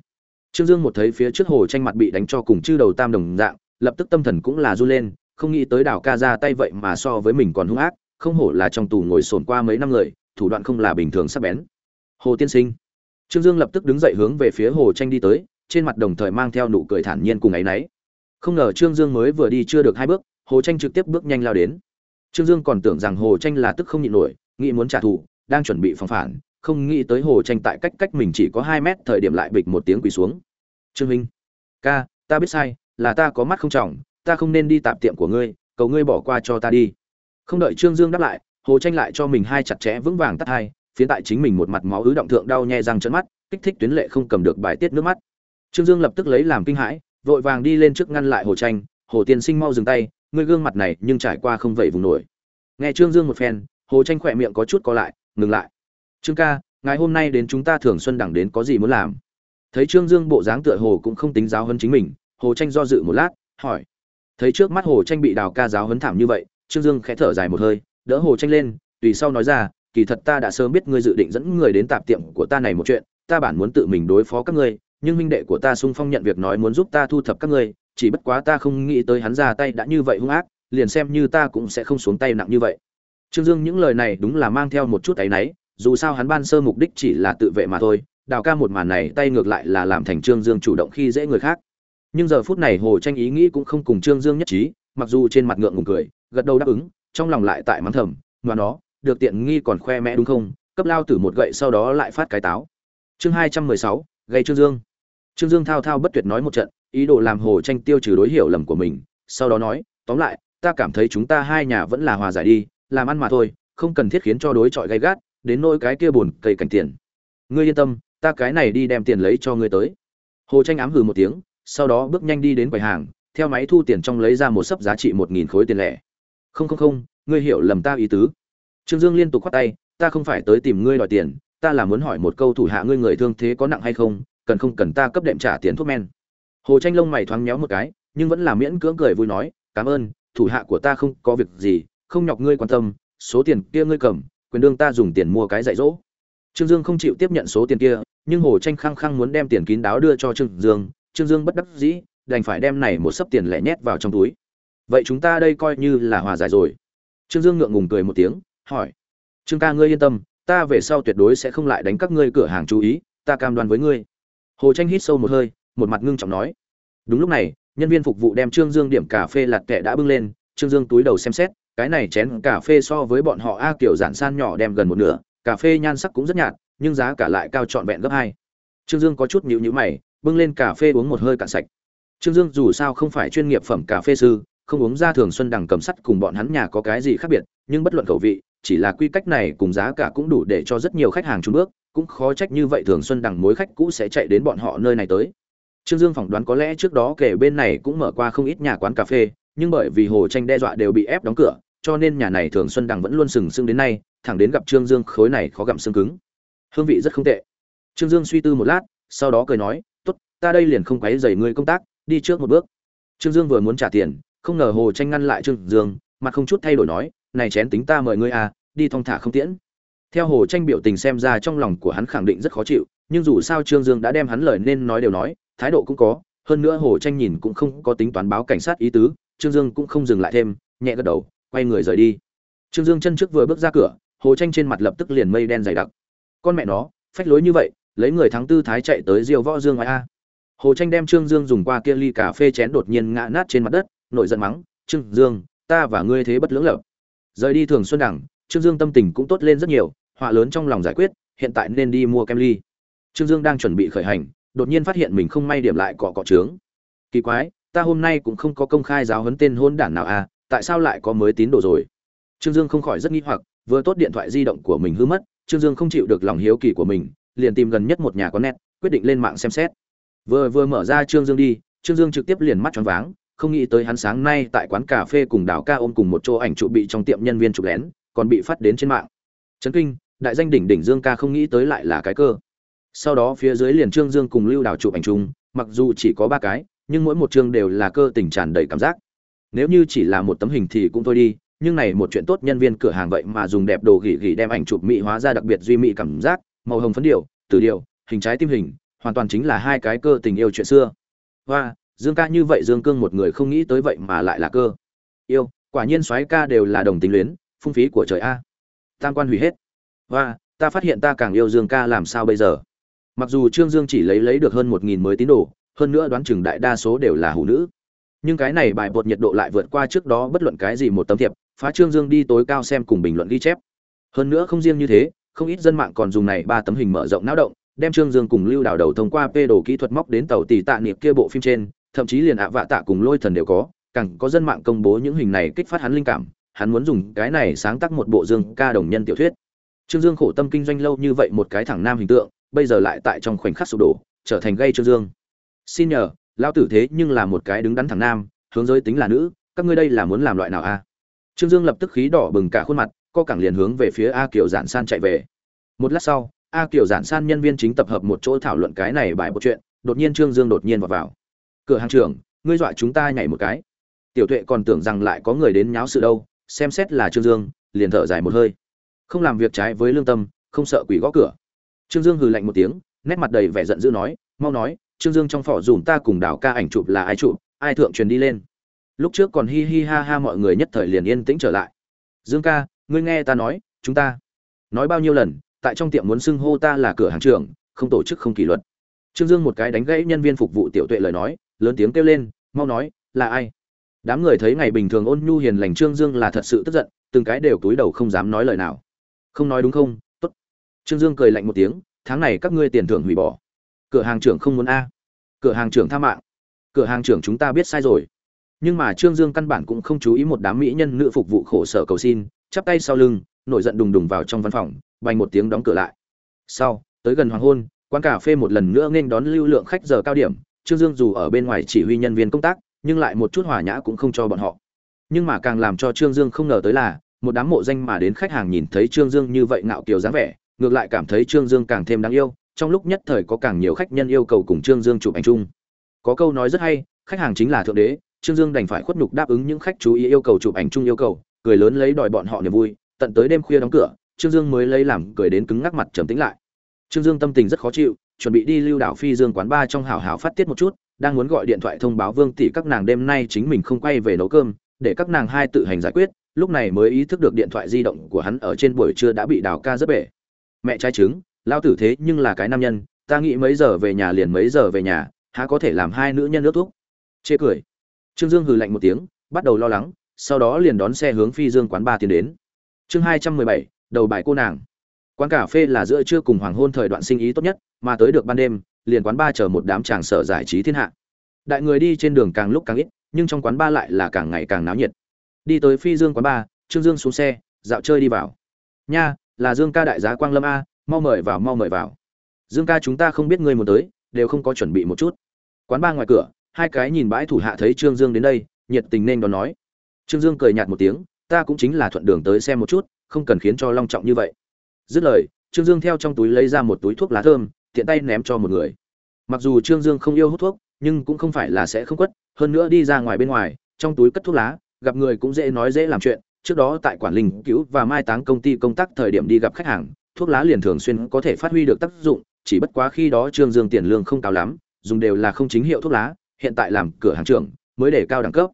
Trương dương một thấy phía trước hồ tranh mặt bị đánh cho cùng chư đầu tam đồng dạng lập tức tâm thần cũng là run lên, không nghĩ tới đảo ca ra tay vậy mà so với mình còn hung ác, không hổ là trong tù ngồi sồn qua mấy năm người, thủ đoạn không là bình thường sắc bén. Hồ tiên sinh. Trương dương lập tức đứng dậy hướng về phía hồ tranh đi tới, trên mặt đồng thời mang theo nụ cười thản nhiên cùng áy náy. Không ngờ trương dương mới vừa đi chưa được hai bước, hồ tranh trực tiếp bước nhanh lao đến. Trương dương còn tưởng rằng hồ tranh là tức không nhịn nổi, nghĩ muốn trả thù, đang chuẩn bị phòng phản, không nghĩ tới hồ tranh tại cách cách mình chỉ có hai mét thời điểm lại bịch một tiếng quỳ xuống. Trương minh. Ca, ta biết sai là ta có mắt không trọng, ta không nên đi tạp tiệm của ngươi, cầu ngươi bỏ qua cho ta đi. Không đợi trương dương đáp lại, hồ tranh lại cho mình hai chặt chẽ vững vàng tắt hai phiến tại chính mình một mặt máu ứ động thượng đau nhè răng trận mắt, kích thích tuyến lệ không cầm được bài tiết nước mắt. Trương dương lập tức lấy làm kinh hãi, vội vàng đi lên trước ngăn lại hồ tranh hồ tiên sinh mau dừng tay, ngươi gương mặt này nhưng trải qua không vậy vùng nổi. Nghe trương dương một phen, hồ tranh khỏe miệng có chút co lại, ngừng lại. Trương ca, ngày hôm nay đến chúng ta thường xuân đẳng đến có gì muốn làm? Thấy trương dương bộ dáng tựa hồ cũng không tính giáo hơn chính mình hồ tranh do dự một lát, hỏi. Thấy trước mắt hồ tranh bị đào ca giáo hấn thảm như vậy, trương dương khẽ thở dài một hơi, đỡ hồ tranh lên, tùy sau nói ra, kỳ thật ta đã sớm biết ngươi dự định dẫn người đến tạp tiệm của ta này một chuyện, ta bản muốn tự mình đối phó các ngươi, nhưng minh đệ của ta sung phong nhận việc nói muốn giúp ta thu thập các ngươi, chỉ bất quá ta không nghĩ tới hắn ra tay đã như vậy hung ác, liền xem như ta cũng sẽ không xuống tay nặng như vậy. Trương dương những lời này đúng là mang theo một chút áy náy, dù sao hắn ban sơ mục đích chỉ là tự vệ mà thôi, đào ca một màn này tay ngược lại là làm thành trương dương chủ động khi dễ người khác nhưng giờ phút này hồ tranh ý nghĩ cũng không cùng trương dương nhất trí, mặc dù trên mặt ngượng ngùng cười, gật đầu đáp ứng, trong lòng lại tại mắng thầm, mà nó, được tiện nghi còn khoe mẽ đúng không? Cấp lao tử một gậy sau đó lại phát cái táo. Chương hai trăm mười sáu, gây trương dương. Trương dương thao thao bất tuyệt nói một trận, ý đồ làm hồ tranh tiêu trừ đối hiểu lầm của mình, sau đó nói, tóm lại, ta cảm thấy chúng ta hai nhà vẫn là hòa giải đi, làm ăn mà thôi, không cần thiết khiến cho đối chọi gay gắt, đến nỗi cái kia buồn cây cảnh tiền. Ngươi yên tâm, ta cái này đi đem tiền lấy cho ngươi tới. Hồ tranh ám hừ một tiếng sau đó bước nhanh đi đến quầy hàng, theo máy thu tiền trong lấy ra một sấp giá trị một nghìn khối tiền lẻ. Không không không, ngươi hiểu lầm ta ý tứ. Trương dương liên tục khoát tay, ta không phải tới tìm ngươi đòi tiền, ta là muốn hỏi một câu thủ hạ ngươi người thương thế có nặng hay không, cần không cần ta cấp đệm trả tiền thuốc men. Hồ tranh lông mày thoáng nhéo một cái, nhưng vẫn là miễn cưỡng cười vui nói, cảm ơn, thủ hạ của ta không có việc gì, không nhọc ngươi quan tâm, số tiền kia ngươi cầm, quyền đương ta dùng tiền mua cái dạy dỗ. Trương dương không chịu tiếp nhận số tiền kia, nhưng hồ tranh khăng khăng muốn đem tiền kín đáo đưa cho trương dương trương dương bất đắc dĩ, đành phải đem này một sấp tiền lẻ nhét vào trong túi. Vậy chúng ta đây coi như là hòa giải rồi. Trương dương ngượng ngùng cười một tiếng, hỏi. Trương ca ngươi yên tâm, ta về sau tuyệt đối sẽ không lại đánh các ngươi cửa hàng chú ý, ta cam đoan với ngươi. Hồ tranh hít sâu một hơi, một mặt ngưng trọng nói. Đúng lúc này, nhân viên phục vụ đem trương dương điểm cà phê lạt kệ đã bưng lên, trương dương túi đầu xem xét, cái này chén cà phê so với bọn họ a kiểu giản san nhỏ đem gần một nửa, cà phê nhan sắc cũng rất nhạt, nhưng giá cả lại cao trọn vẹn gấp hai. Trương dương có chút nhíu nhíu mày bưng lên cà phê uống một hơi cạn sạch. Trương dương dù sao không phải chuyên nghiệp phẩm cà phê sư, không uống ra thường xuân đằng cầm sắt cùng bọn hắn nhà có cái gì khác biệt, nhưng bất luận khẩu vị, chỉ là quy cách này cùng giá cả cũng đủ để cho rất nhiều khách hàng trung bước, cũng khó trách như vậy thường xuân đằng mối khách cũ sẽ chạy đến bọn họ nơi này tới. Trương dương phỏng đoán có lẽ trước đó kể bên này cũng mở qua không ít nhà quán cà phê, nhưng bởi vì hồ tranh đe dọa đều bị ép đóng cửa, cho nên nhà này thường xuân đằng vẫn luôn sừng sững đến nay, thẳng đến gặp trương dương khối này khó gặm xương cứng. Hương vị rất không tệ. Trương dương suy tư một lát, sau đó cười nói ta đây liền không quấy rầy ngươi công tác, đi trước một bước. Trương dương vừa muốn trả tiền, không ngờ hồ tranh ngăn lại trương dương, mặt không chút thay đổi nói, này chén tính ta mời ngươi à đi thong thả không tiễn. Theo hồ tranh biểu tình xem ra trong lòng của hắn khẳng định rất khó chịu, nhưng dù sao trương dương đã đem hắn lời nên nói đều nói, thái độ cũng có, hơn nữa hồ tranh nhìn cũng không có tính toán báo cảnh sát ý tứ, trương dương cũng không dừng lại thêm, nhẹ gật đầu, quay người rời đi. Trương dương chân trước vừa bước ra cửa, hồ tranh trên mặt lập tức liền mây đen dày đặc. Con mẹ nó, phách lối như vậy, lấy người thắng tư thái chạy tới diêu võ dương ngoài a hồ tranh đem trương dương dùng qua kia ly cà phê chén đột nhiên ngã nát trên mặt đất nội giận mắng, trương dương, ta và ngươi thế bất lưỡng lập. Rời đi thường xuân đẳng trương dương tâm tình cũng tốt lên rất nhiều, họa lớn trong lòng giải quyết, hiện tại nên đi mua kem ly. Trương dương đang chuẩn bị khởi hành, đột nhiên phát hiện mình không may điểm lại cọ cọ trướng. Kỳ quái, ta hôm nay cũng không có công khai giáo huấn tên hôn đản nào à tại sao lại có mới tín đồ rồi? Trương dương không khỏi rất nghi hoặc, vừa tốt điện thoại di động của mình hư mất, trương dương không chịu được lòng hiếu kỳ của mình, liền tìm gần nhất một nhà có nét quyết định lên mạng xem xét vừa vừa mở ra trương dương đi, trương dương trực tiếp liền mắt choáng váng, không nghĩ tới hắn sáng nay tại quán cà phê cùng đào ca ôm cùng một chỗ ảnh trụ bị trong tiệm nhân viên chụp lén, còn bị phát đến trên mạng. Trấn kinh, đại danh đỉnh đỉnh dương ca không nghĩ tới lại là cái cơ. Sau đó phía dưới liền trương dương cùng lưu đào chụp ảnh chung, mặc dù chỉ có ba cái, nhưng mỗi một chương đều là cơ tình tràn đầy cảm giác. Nếu như chỉ là một tấm hình thì cũng thôi đi, nhưng này một chuyện tốt nhân viên cửa hàng vậy mà dùng đẹp đồ gỉ gỉ đem ảnh chụp mỹ hóa ra đặc biệt duy mỹ cảm giác, màu hồng phấn điệu từ điệu hình trái tim hình hoàn toàn chính là hai cái cơ tình yêu chuyện xưa. Và dương ca như vậy dương cương một người không nghĩ tới vậy mà lại là cơ. Yêu, quả nhiên soái ca đều là đồng tính luyến, phung phí của trời a. Tam quan hủy hết. Và ta phát hiện ta càng yêu dương ca làm sao bây giờ? Mặc dù trương dương chỉ lấy lấy được hơn một nghìn mới tín đồ, hơn nữa đoán chừng đại đa số đều là hủ nữ. Nhưng cái này bài bột nhiệt độ lại vượt qua trước đó bất luận cái gì một tấm thiệp, phá trương dương đi tối cao xem cùng bình luận ghi chép. Hơn nữa không riêng như thế, không ít dân mạng còn dùng này ba tấm hình mở rộng não động đem trương dương cùng lưu đảo đầu thông qua p đồ kỹ thuật móc đến tàu tỷ tạ niệm kia bộ phim trên, thậm chí liền ạ vạ tạ cùng lôi thần đều có, càng có dân mạng công bố những hình này kích phát hắn linh cảm, hắn muốn dùng cái này sáng tác một bộ dương ca đồng nhân tiểu thuyết. Trương dương khổ tâm kinh doanh lâu như vậy một cái thẳng nam hình tượng, bây giờ lại tại trong khoảnh khắc sụp đổ, trở thành gây trương dương. Xin nhờ lao tử thế nhưng là một cái đứng đắn thẳng nam, hướng giới tính là nữ, các ngươi đây là muốn làm loại nào a trương dương lập tức khí đỏ bừng cả khuôn mặt, co cẳng liền hướng về phía a kiều giản san chạy về. Một lát sau a kiều giản san nhân viên chính tập hợp một chỗ thảo luận cái này bài một chuyện, đột nhiên trương dương đột nhiên vào vào. Cửa hàng trưởng, ngươi dọa chúng ta nhảy một cái. Tiểu tuệ còn tưởng rằng lại có người đến nháo sự đâu, xem xét là trương dương, liền thở dài một hơi. Không làm việc trái với lương tâm, không sợ quỷ gõ cửa. Trương dương hừ lạnh một tiếng, nét mặt đầy vẻ giận dữ nói, mau nói, trương dương trong phỏ dùm ta cùng đảo ca ảnh chụp là ai chụp, ai thượng truyền đi lên. Lúc trước còn hi hi ha ha mọi người nhất thời liền yên tĩnh trở lại. Dương ca, ngươi nghe ta nói, chúng ta nói bao nhiêu lần tại trong tiệm muốn xưng hô ta là cửa hàng trưởng, không tổ chức không kỷ luật. Trương dương một cái đánh gãy nhân viên phục vụ tiểu tuệ lời nói, lớn tiếng kêu lên, mau nói, là ai? Đám người thấy ngày bình thường ôn nhu hiền lành trương dương là thật sự tức giận, từng cái đều túi đầu không dám nói lời nào. Không nói đúng không? Tốt. Trương dương cười lạnh một tiếng, tháng này các ngươi tiền thưởng hủy bỏ. Cửa hàng trưởng không muốn a. Cửa hàng trưởng tha mạng. Cửa hàng trưởng chúng ta biết sai rồi. Nhưng mà trương dương căn bản cũng không chú ý một đám mỹ nhân nữ phục vụ khổ sở cầu xin, chắp tay sau lưng, nổi giận đùng đùng vào trong văn phòng bành một tiếng đóng cửa lại. Sau, tới gần hoàng hôn, quán cà phê một lần nữa nghênh đón lưu lượng khách giờ cao điểm. Trương dương dù ở bên ngoài chỉ huy nhân viên công tác, nhưng lại một chút hòa nhã cũng không cho bọn họ. Nhưng mà càng làm cho trương dương không ngờ tới là, một đám mộ danh mà đến khách hàng nhìn thấy trương dương như vậy ngạo kiều dáng vẻ, ngược lại cảm thấy trương dương càng thêm đáng yêu, trong lúc nhất thời có càng nhiều khách nhân yêu cầu cùng trương dương chụp ảnh chung. Có câu nói rất hay, khách hàng chính là thượng đế, trương dương đành phải khuất nhục đáp ứng những khách chú ý yêu cầu chụp ảnh chung yêu cầu, cười lớn lấy đòi bọn họ niềm vui, tận tới đêm khuya đóng cửa trương dương mới lấy làm cười đến cứng ngắc mặt trầm tĩnh lại. Trương dương tâm tình rất khó chịu, chuẩn bị đi lưu đảo phi dương quán ba trong hào hào phát tiết một chút, đang muốn gọi điện thoại thông báo vương tỷ các nàng đêm nay chính mình không quay về nấu cơm, để các nàng hai tự hành giải quyết, lúc này mới ý thức được điện thoại di động của hắn ở trên buổi trưa đã bị đào ca rất bể. Mẹ trai trứng lao tử thế nhưng là cái nam nhân, ta nghĩ mấy giờ về nhà liền mấy giờ về nhà, há có thể làm hai nữ nhân nước thuốc. Chê cười. Trương dương hừ lạnh một tiếng, bắt đầu lo lắng, sau đó liền đón xe hướng phi dương quán ba tiến đến. Chương hai trăm mười bảy đầu bài cô nàng. Quán cà phê là giữa trưa cùng hoàng hôn thời đoạn sinh ý tốt nhất, mà tới được ban đêm, liền quán ba chờ một đám chàng sở giải trí thiên hạ. Đại người đi trên đường càng lúc càng ít, nhưng trong quán ba lại là càng ngày càng náo nhiệt. Đi tới phi dương quán ba trương dương xuống xe, dạo chơi đi vào. Nha, là dương ca đại giá quang lâm a, mau mời vào, mau mời vào. Dương ca chúng ta không biết ngươi muốn tới, đều không có chuẩn bị một chút. Quán ba ngoài cửa, hai cái nhìn bãi thủ hạ thấy trương dương đến đây, nhiệt tình nên đón nói. Trương dương cười nhạt một tiếng, ta cũng chính là thuận đường tới xem một chút không cần khiến cho long trọng như vậy. Dứt lời, trương dương theo trong túi lấy ra một túi thuốc lá thơm, tiện tay ném cho một người. Mặc dù trương dương không yêu hút thuốc, nhưng cũng không phải là sẽ không quất, hơn nữa đi ra ngoài bên ngoài, trong túi cất thuốc lá, gặp người cũng dễ nói dễ làm chuyện. Trước đó tại quản linh cứu và mai táng công ty công tác thời điểm đi gặp khách hàng, thuốc lá liền thường xuyên có thể phát huy được tác dụng, chỉ bất quá khi đó trương dương tiền lương không cao lắm, dùng đều là không chính hiệu thuốc lá, hiện tại làm cửa hàng trưởng, mới để cao đẳng cấp.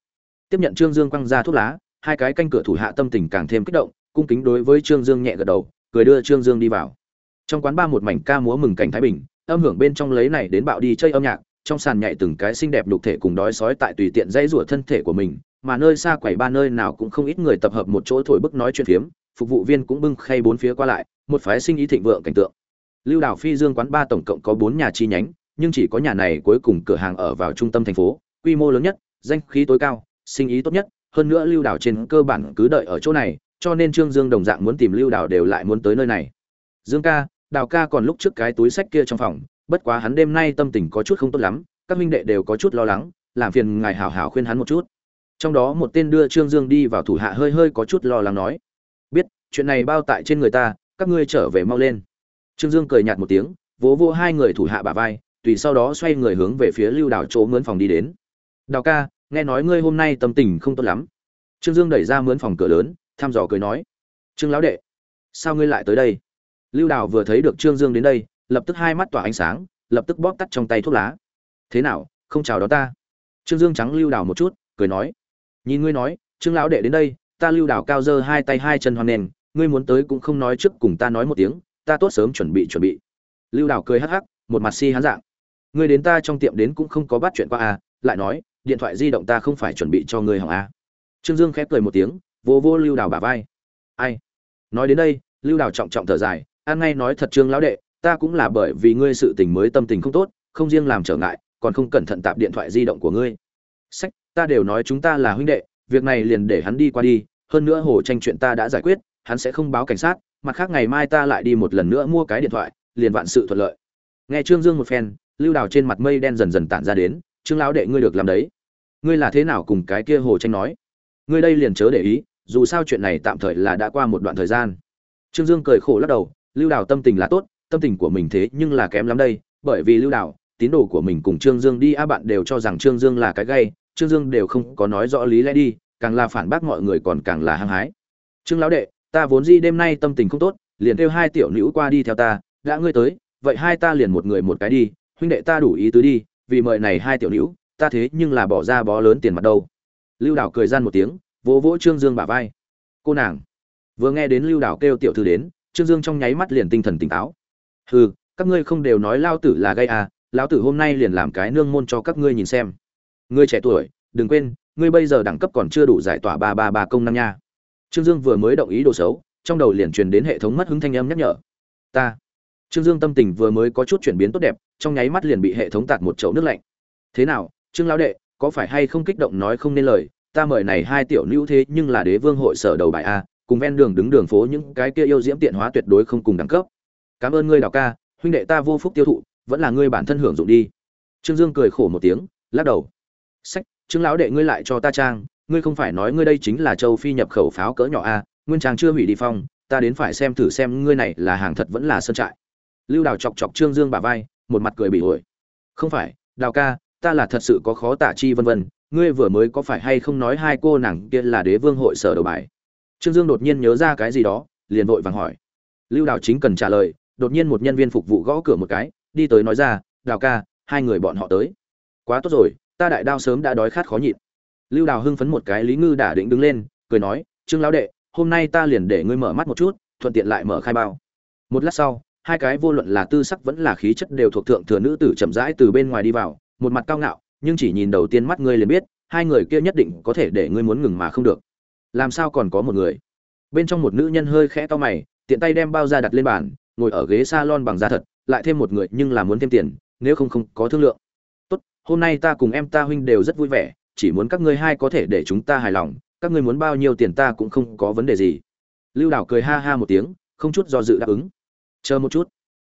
Tiếp nhận trương dương quăng ra thuốc lá, hai cái canh cửa thủ hạ tâm tình càng thêm kích động cung kính đối với trương dương nhẹ gật đầu, cười đưa trương dương đi vào. Trong quán ba một mảnh ca múa mừng cảnh thái bình, âm hưởng bên trong lấy này đến bạo đi chơi âm nhạc, trong sàn nhảy từng cái xinh đẹp nhục thể cùng đói sói tại tùy tiện dãy rủa thân thể của mình, mà nơi xa quầy ba nơi nào cũng không ít người tập hợp một chỗ thổi bức nói chuyện phiếm, phục vụ viên cũng bưng khay bốn phía qua lại, một phái sinh ý thịnh vượng cảnh tượng. Lưu đảo phi dương quán ba tổng cộng có bốn nhà chi nhánh, nhưng chỉ có nhà này cuối cùng cửa hàng ở vào trung tâm thành phố, quy mô lớn nhất, danh khí tối cao, sinh ý tốt nhất, hơn nữa lưu đảo trên cơ bản cứ đợi ở chỗ này cho nên trương dương đồng dạng muốn tìm lưu đào đều lại muốn tới nơi này. Dương ca, đào ca còn lúc trước cái túi sách kia trong phòng, bất quá hắn đêm nay tâm tình có chút không tốt lắm, các minh đệ đều có chút lo lắng, làm phiền ngài hảo hảo khuyên hắn một chút. Trong đó một tên đưa trương dương đi vào thủ hạ hơi hơi có chút lo lắng nói, biết, chuyện này bao tại trên người ta, các ngươi trở về mau lên. Trương dương cười nhạt một tiếng, vỗ vỗ hai người thủ hạ bả vai, tùy sau đó xoay người hướng về phía lưu đào chỗ mướn phòng đi đến. Đào ca, nghe nói ngươi hôm nay tâm tình không tốt lắm. Trương dương đẩy ra mướn phòng cửa lớn thăm dò cười nói, trương lão đệ, sao ngươi lại tới đây? Lưu đào vừa thấy được trương dương đến đây, lập tức hai mắt tỏa ánh sáng, lập tức bóp tắt trong tay thuốc lá. Thế nào, không chào đón ta? Trương dương trắng lưu đào một chút, cười nói, nhìn ngươi nói, trương lão đệ đến đây, ta lưu đào cao dơ hai tay hai chân hoan nền, ngươi muốn tới cũng không nói trước cùng ta nói một tiếng, ta tốt sớm chuẩn bị chuẩn bị. Lưu đào cười hắc hắc, một mặt si hán dạng, ngươi đến ta trong tiệm đến cũng không có bắt chuyện qua à lại nói, điện thoại di động ta không phải chuẩn bị cho ngươi hỏng à. Trương dương khép cười một tiếng vô vô lưu đào bả vai. Ai? Nói đến đây, lưu đào trọng trọng thở dài an ngay nói thật trương lão đệ, ta cũng là bởi vì ngươi sự tình mới tâm tình không tốt, không riêng làm trở ngại, còn không cẩn thận tạp điện thoại di động của ngươi. Sách, ta đều nói chúng ta là huynh đệ, việc này liền để hắn đi qua đi, hơn nữa hồ tranh chuyện ta đã giải quyết, hắn sẽ không báo cảnh sát, mặt khác ngày mai ta lại đi một lần nữa mua cái điện thoại, liền vạn sự thuận lợi. Nghe trương dương một phen, lưu đào trên mặt mây đen dần dần tản ra đến, trương lão đệ ngươi được làm đấy. Ngươi là thế nào cùng cái kia hồ tranh nói? Ngươi đây liền chớ để ý dù sao chuyện này tạm thời là đã qua một đoạn thời gian. Trương dương cười khổ lắc đầu, lưu đào tâm tình là tốt, tâm tình của mình thế nhưng là kém lắm đây, bởi vì lưu đào, tín đồ của mình cùng trương dương đi a bạn đều cho rằng trương dương là cái gay, trương dương đều không có nói rõ lý lẽ đi, càng là phản bác mọi người còn càng là hăng hái. Trương lão đệ, ta vốn di đêm nay tâm tình không tốt, liền kêu hai tiểu nữ qua đi theo ta, đã ngươi tới, vậy hai ta liền một người một cái đi, huynh đệ ta đủ ý tứ đi, vì mời này hai tiểu nữ, ta thế nhưng là bỏ ra bó lớn tiền mặt đâu. Lưu Đào cười gian một tiếng vỗ vỗ trương dương bả vai. Cô nàng. Vừa nghe đến lưu đảo kêu tiểu thư đến, trương dương trong nháy mắt liền tinh thần tỉnh táo. Hừ, các ngươi không đều nói lao tử là gây à lão tử hôm nay liền làm cái nương môn cho các ngươi nhìn xem. Ngươi trẻ tuổi, đừng quên, ngươi bây giờ đẳng cấp còn chưa đủ giải tỏa ba ba ba công năng nha. Trương dương vừa mới động ý đồ xấu, trong đầu liền truyền đến hệ thống mất hứng thanh âm nhắc nhở. Ta. Trương dương tâm tình vừa mới có chút chuyển biến tốt đẹp, trong nháy mắt liền bị hệ thống tạt một chậu nước lạnh. Thế nào, trương lão đệ, có phải hay không kích động nói không nên lời ta mời này hai tiểu nữ thế nhưng là đế vương hội sở đầu bài a, cùng ven đường đứng đường phố những cái kia yêu diễm tiện hóa tuyệt đối không cùng đẳng cấp. Cảm ơn ngươi đào ca, huynh đệ ta vô phúc tiêu thụ, vẫn là ngươi bản thân hưởng dụng đi. Trương dương cười khổ một tiếng, lắc đầu. Sách, trương lão đệ ngươi lại cho ta trang, ngươi không phải nói ngươi đây chính là châu phi nhập khẩu pháo cỡ nhỏ a, nguyên trang chưa hủy đi phong, ta đến phải xem thử xem ngươi này là hàng thật vẫn là sơn trại. Lưu đào chọc chọc trương dương bả vai, một mặt cười bị ổi. Không phải đào ca, ta là thật sự có khó tả chi vân vân ngươi vừa mới có phải hay không nói hai cô nàng kia là đế vương hội sở đầu bài? Trương dương đột nhiên nhớ ra cái gì đó, liền vội vàng hỏi. Lưu đào chính cần trả lời, đột nhiên một nhân viên phục vụ gõ cửa một cái, đi tới nói ra, đào ca, hai người bọn họ tới. Quá tốt rồi, ta đại đao sớm đã đói khát khó nhịn. Lưu đào hưng phấn một cái lý ngư đả định đứng lên, cười nói, trương lão đệ, hôm nay ta liền để ngươi mở mắt một chút, thuận tiện lại mở khai bao. Một lát sau, hai cái vô luận là tư sắc vẫn là khí chất đều thuộc thượng thừa nữ tử chậm rãi từ bên ngoài đi vào, một mặt cao ngạo nhưng chỉ nhìn đầu tiên mắt ngươi liền biết, hai người kia nhất định có thể để ngươi muốn ngừng mà không được. Làm sao còn có một người? Bên trong một nữ nhân hơi khẽ to mày, tiện tay đem bao ra đặt lên bàn, ngồi ở ghế salon bằng da thật, lại thêm một người nhưng là muốn thêm tiền, nếu không không có thương lượng. Tốt, hôm nay ta cùng em ta huynh đều rất vui vẻ, chỉ muốn các ngươi hai có thể để chúng ta hài lòng, các ngươi muốn bao nhiêu tiền ta cũng không có vấn đề gì. Lưu đảo cười ha ha một tiếng, không chút do dự đáp ứng. Chờ một chút.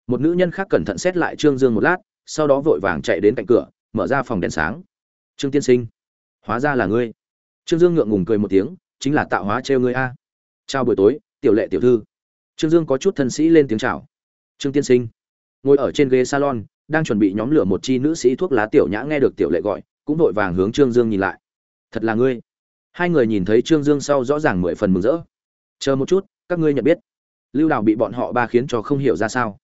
Một nữ nhân khác cẩn thận xét lại trương dương một lát, sau đó vội vàng chạy đến cạnh cửa mở ra phòng đèn sáng. Trương tiên sinh, hóa ra là ngươi. Trương dương ngượng ngùng cười một tiếng, chính là tạo hóa trêu ngươi a. Chào buổi tối, tiểu lệ tiểu thư. Trương dương có chút thân sĩ lên tiếng chào. Trương tiên sinh, ngồi ở trên ghế salon, đang chuẩn bị nhóm lửa một chi nữ sĩ thuốc lá tiểu nhã nghe được tiểu lệ gọi, cũng vội vàng hướng trương dương nhìn lại. Thật là ngươi. Hai người nhìn thấy trương dương sau rõ ràng mười phần mừng rỡ. Chờ một chút, các ngươi nhận biết. Lưu đào bị bọn họ ba khiến cho không hiểu ra sao.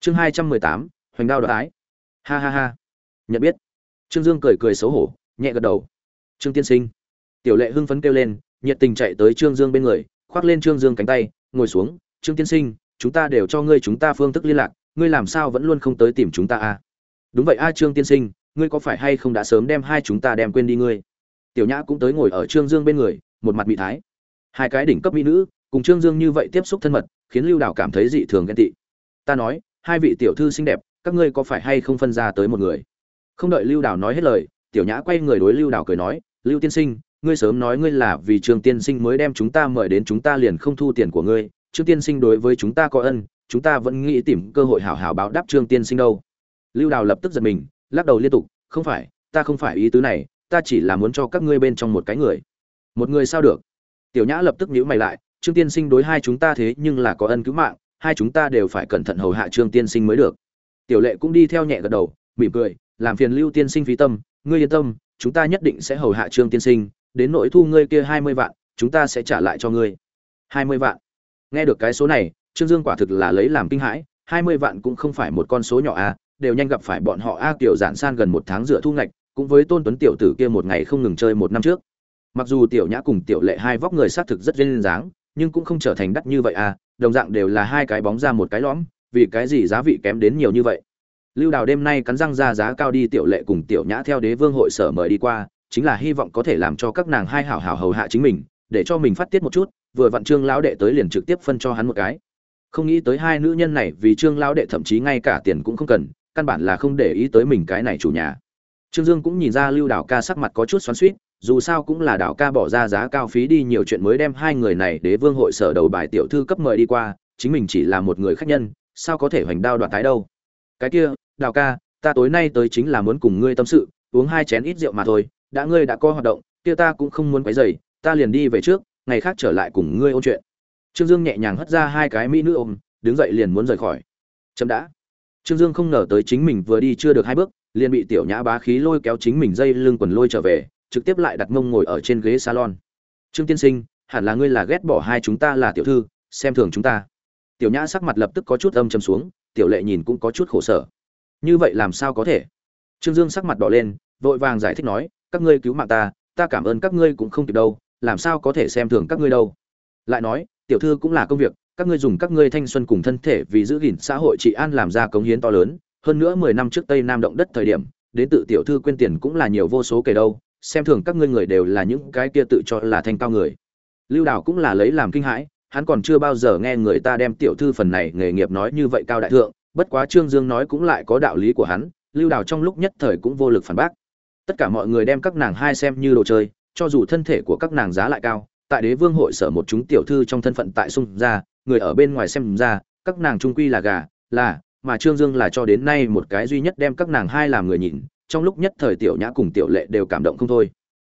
Chương hai trăm mười tám, hoành đao đoái ha ha ha. Nhận biết trương dương cười cười xấu hổ, nhẹ gật đầu. Trương tiên sinh. Tiểu lệ hưng phấn kêu lên, nhiệt tình chạy tới trương dương bên người, khoác lên trương dương cánh tay, ngồi xuống. Trương tiên sinh, chúng ta đều cho ngươi chúng ta phương thức liên lạc, ngươi làm sao vẫn luôn không tới tìm chúng ta à? đúng vậy a, trương tiên sinh, ngươi có phải hay không đã sớm đem hai chúng ta đem quên đi ngươi? Tiểu nhã cũng tới ngồi ở trương dương bên người, một mặt mỹ thái. Hai cái đỉnh cấp mỹ nữ, cùng trương dương như vậy tiếp xúc thân mật, khiến lưu đào cảm thấy dị thường ghen tị. Ta nói, hai vị tiểu thư xinh đẹp, các ngươi có phải hay không phân ra tới một người? Không đợi lưu đào nói hết lời, tiểu nhã quay người đối lưu đào cười nói, lưu tiên sinh, ngươi sớm nói ngươi là vì trương tiên sinh mới đem chúng ta mời đến chúng ta liền không thu tiền của ngươi. Trương tiên sinh đối với chúng ta có ân, chúng ta vẫn nghĩ tìm cơ hội hảo hảo báo đáp trương tiên sinh đâu. Lưu đào lập tức giật mình, lắc đầu liên tục, không phải, ta không phải ý tứ này, ta chỉ là muốn cho các ngươi bên trong một cái người. Một người sao được? Tiểu nhã lập tức nhíu mày lại, trương tiên sinh đối hai chúng ta thế nhưng là có ân cứu mạng, hai chúng ta đều phải cẩn thận hầu hạ trương tiên sinh mới được. Tiểu lệ cũng đi theo nhẹ gật đầu, mỉm cười làm phiền lưu tiên sinh phí tâm, ngươi yên tâm, chúng ta nhất định sẽ hầu hạ trương tiên sinh, đến nỗi thu ngươi kia hai mươi vạn, chúng ta sẽ trả lại cho ngươi. Hai mươi vạn? Nghe được cái số này, trương dương quả thực là lấy làm kinh hãi, hai mươi vạn cũng không phải một con số nhỏ a đều nhanh gặp phải bọn họ a kiểu giản san gần một tháng dựa thu ngạch, cũng với tôn tuấn tiểu tử kia một ngày không ngừng chơi một năm trước. Mặc dù tiểu nhã cùng tiểu lệ hai vóc người xác thực rất duyên dáng, nhưng cũng không trở thành đắt như vậy à đồng dạng đều là hai cái bóng ra một cái lõm, vì cái gì giá vị kém đến nhiều như vậy? Lưu đào đêm nay cắn răng ra giá cao đi tiểu lệ cùng tiểu nhã theo đế vương hội sở mời đi qua, chính là hy vọng có thể làm cho các nàng hai hảo hảo hầu hạ chính mình, để cho mình phát tiết một chút, vừa vặn trương lão đệ tới liền trực tiếp phân cho hắn một cái. Không nghĩ tới hai nữ nhân này vì trương lão đệ thậm chí ngay cả tiền cũng không cần, căn bản là không để ý tới mình cái này chủ nhà. Trương dương cũng nhìn ra lưu đào ca sắc mặt có chút xoắn suýt dù sao cũng là đào ca bỏ ra giá cao phí đi nhiều chuyện mới đem hai người này đế vương hội sở đầu bài tiểu thư cấp mời đi qua, chính mình chỉ là một người khách nhân, sao có thể hoành đao đoạt tái đâu? Cái kia, đào ca, ta tối nay tới chính là muốn cùng ngươi tâm sự, uống hai chén ít rượu mà thôi, đã ngươi đã có hoạt động, kia ta cũng không muốn quấy rầy, ta liền đi về trước, ngày khác trở lại cùng ngươi ôn chuyện. Trương dương nhẹ nhàng hất ra hai cái mỹ nữ ôm, đứng dậy liền muốn rời khỏi. Chậm đã. Trương dương không ngờ tới chính mình vừa đi chưa được hai bước, liền bị tiểu nhã bá khí lôi kéo chính mình dây lưng quần lôi trở về, trực tiếp lại đặt mông ngồi ở trên ghế salon. Trương tiên sinh, hẳn là ngươi là ghét bỏ hai chúng ta là tiểu thư, xem thường chúng ta. Tiểu nhã sắc mặt lập tức có chút âm chầm xuống tiểu lệ nhìn cũng có chút khổ sở. Như vậy làm sao có thể? Trương dương sắc mặt đỏ lên, vội vàng giải thích nói, các ngươi cứu mạng ta ta cảm ơn các ngươi cũng không kịp đâu, làm sao có thể xem thường các ngươi đâu? Lại nói, tiểu thư cũng là công việc, các ngươi dùng các ngươi thanh xuân cùng thân thể vì giữ gìn xã hội trị an làm ra cống hiến to lớn, hơn nữa mười năm trước tây nam động đất thời điểm, đến tự tiểu thư quên tiền cũng là nhiều vô số kể đâu, xem thường các ngươi người đều là những cái kia tự cho là thanh cao người. Lưu đảo cũng là lấy làm kinh hãi hắn còn chưa bao giờ nghe người ta đem tiểu thư phần này nghề nghiệp nói như vậy cao đại thượng, bất quá trương dương nói cũng lại có đạo lý của hắn, lưu đào trong lúc nhất thời cũng vô lực phản bác. Tất cả mọi người đem các nàng hai xem như đồ chơi, cho dù thân thể của các nàng giá lại cao, tại đế vương hội sở một chúng tiểu thư trong thân phận tại sung ra, người ở bên ngoài xem ra, các nàng trung quy là gà, là, mà trương dương là cho đến nay một cái duy nhất đem các nàng hai làm người nhìn, trong lúc nhất thời tiểu nhã cùng tiểu lệ đều cảm động không thôi.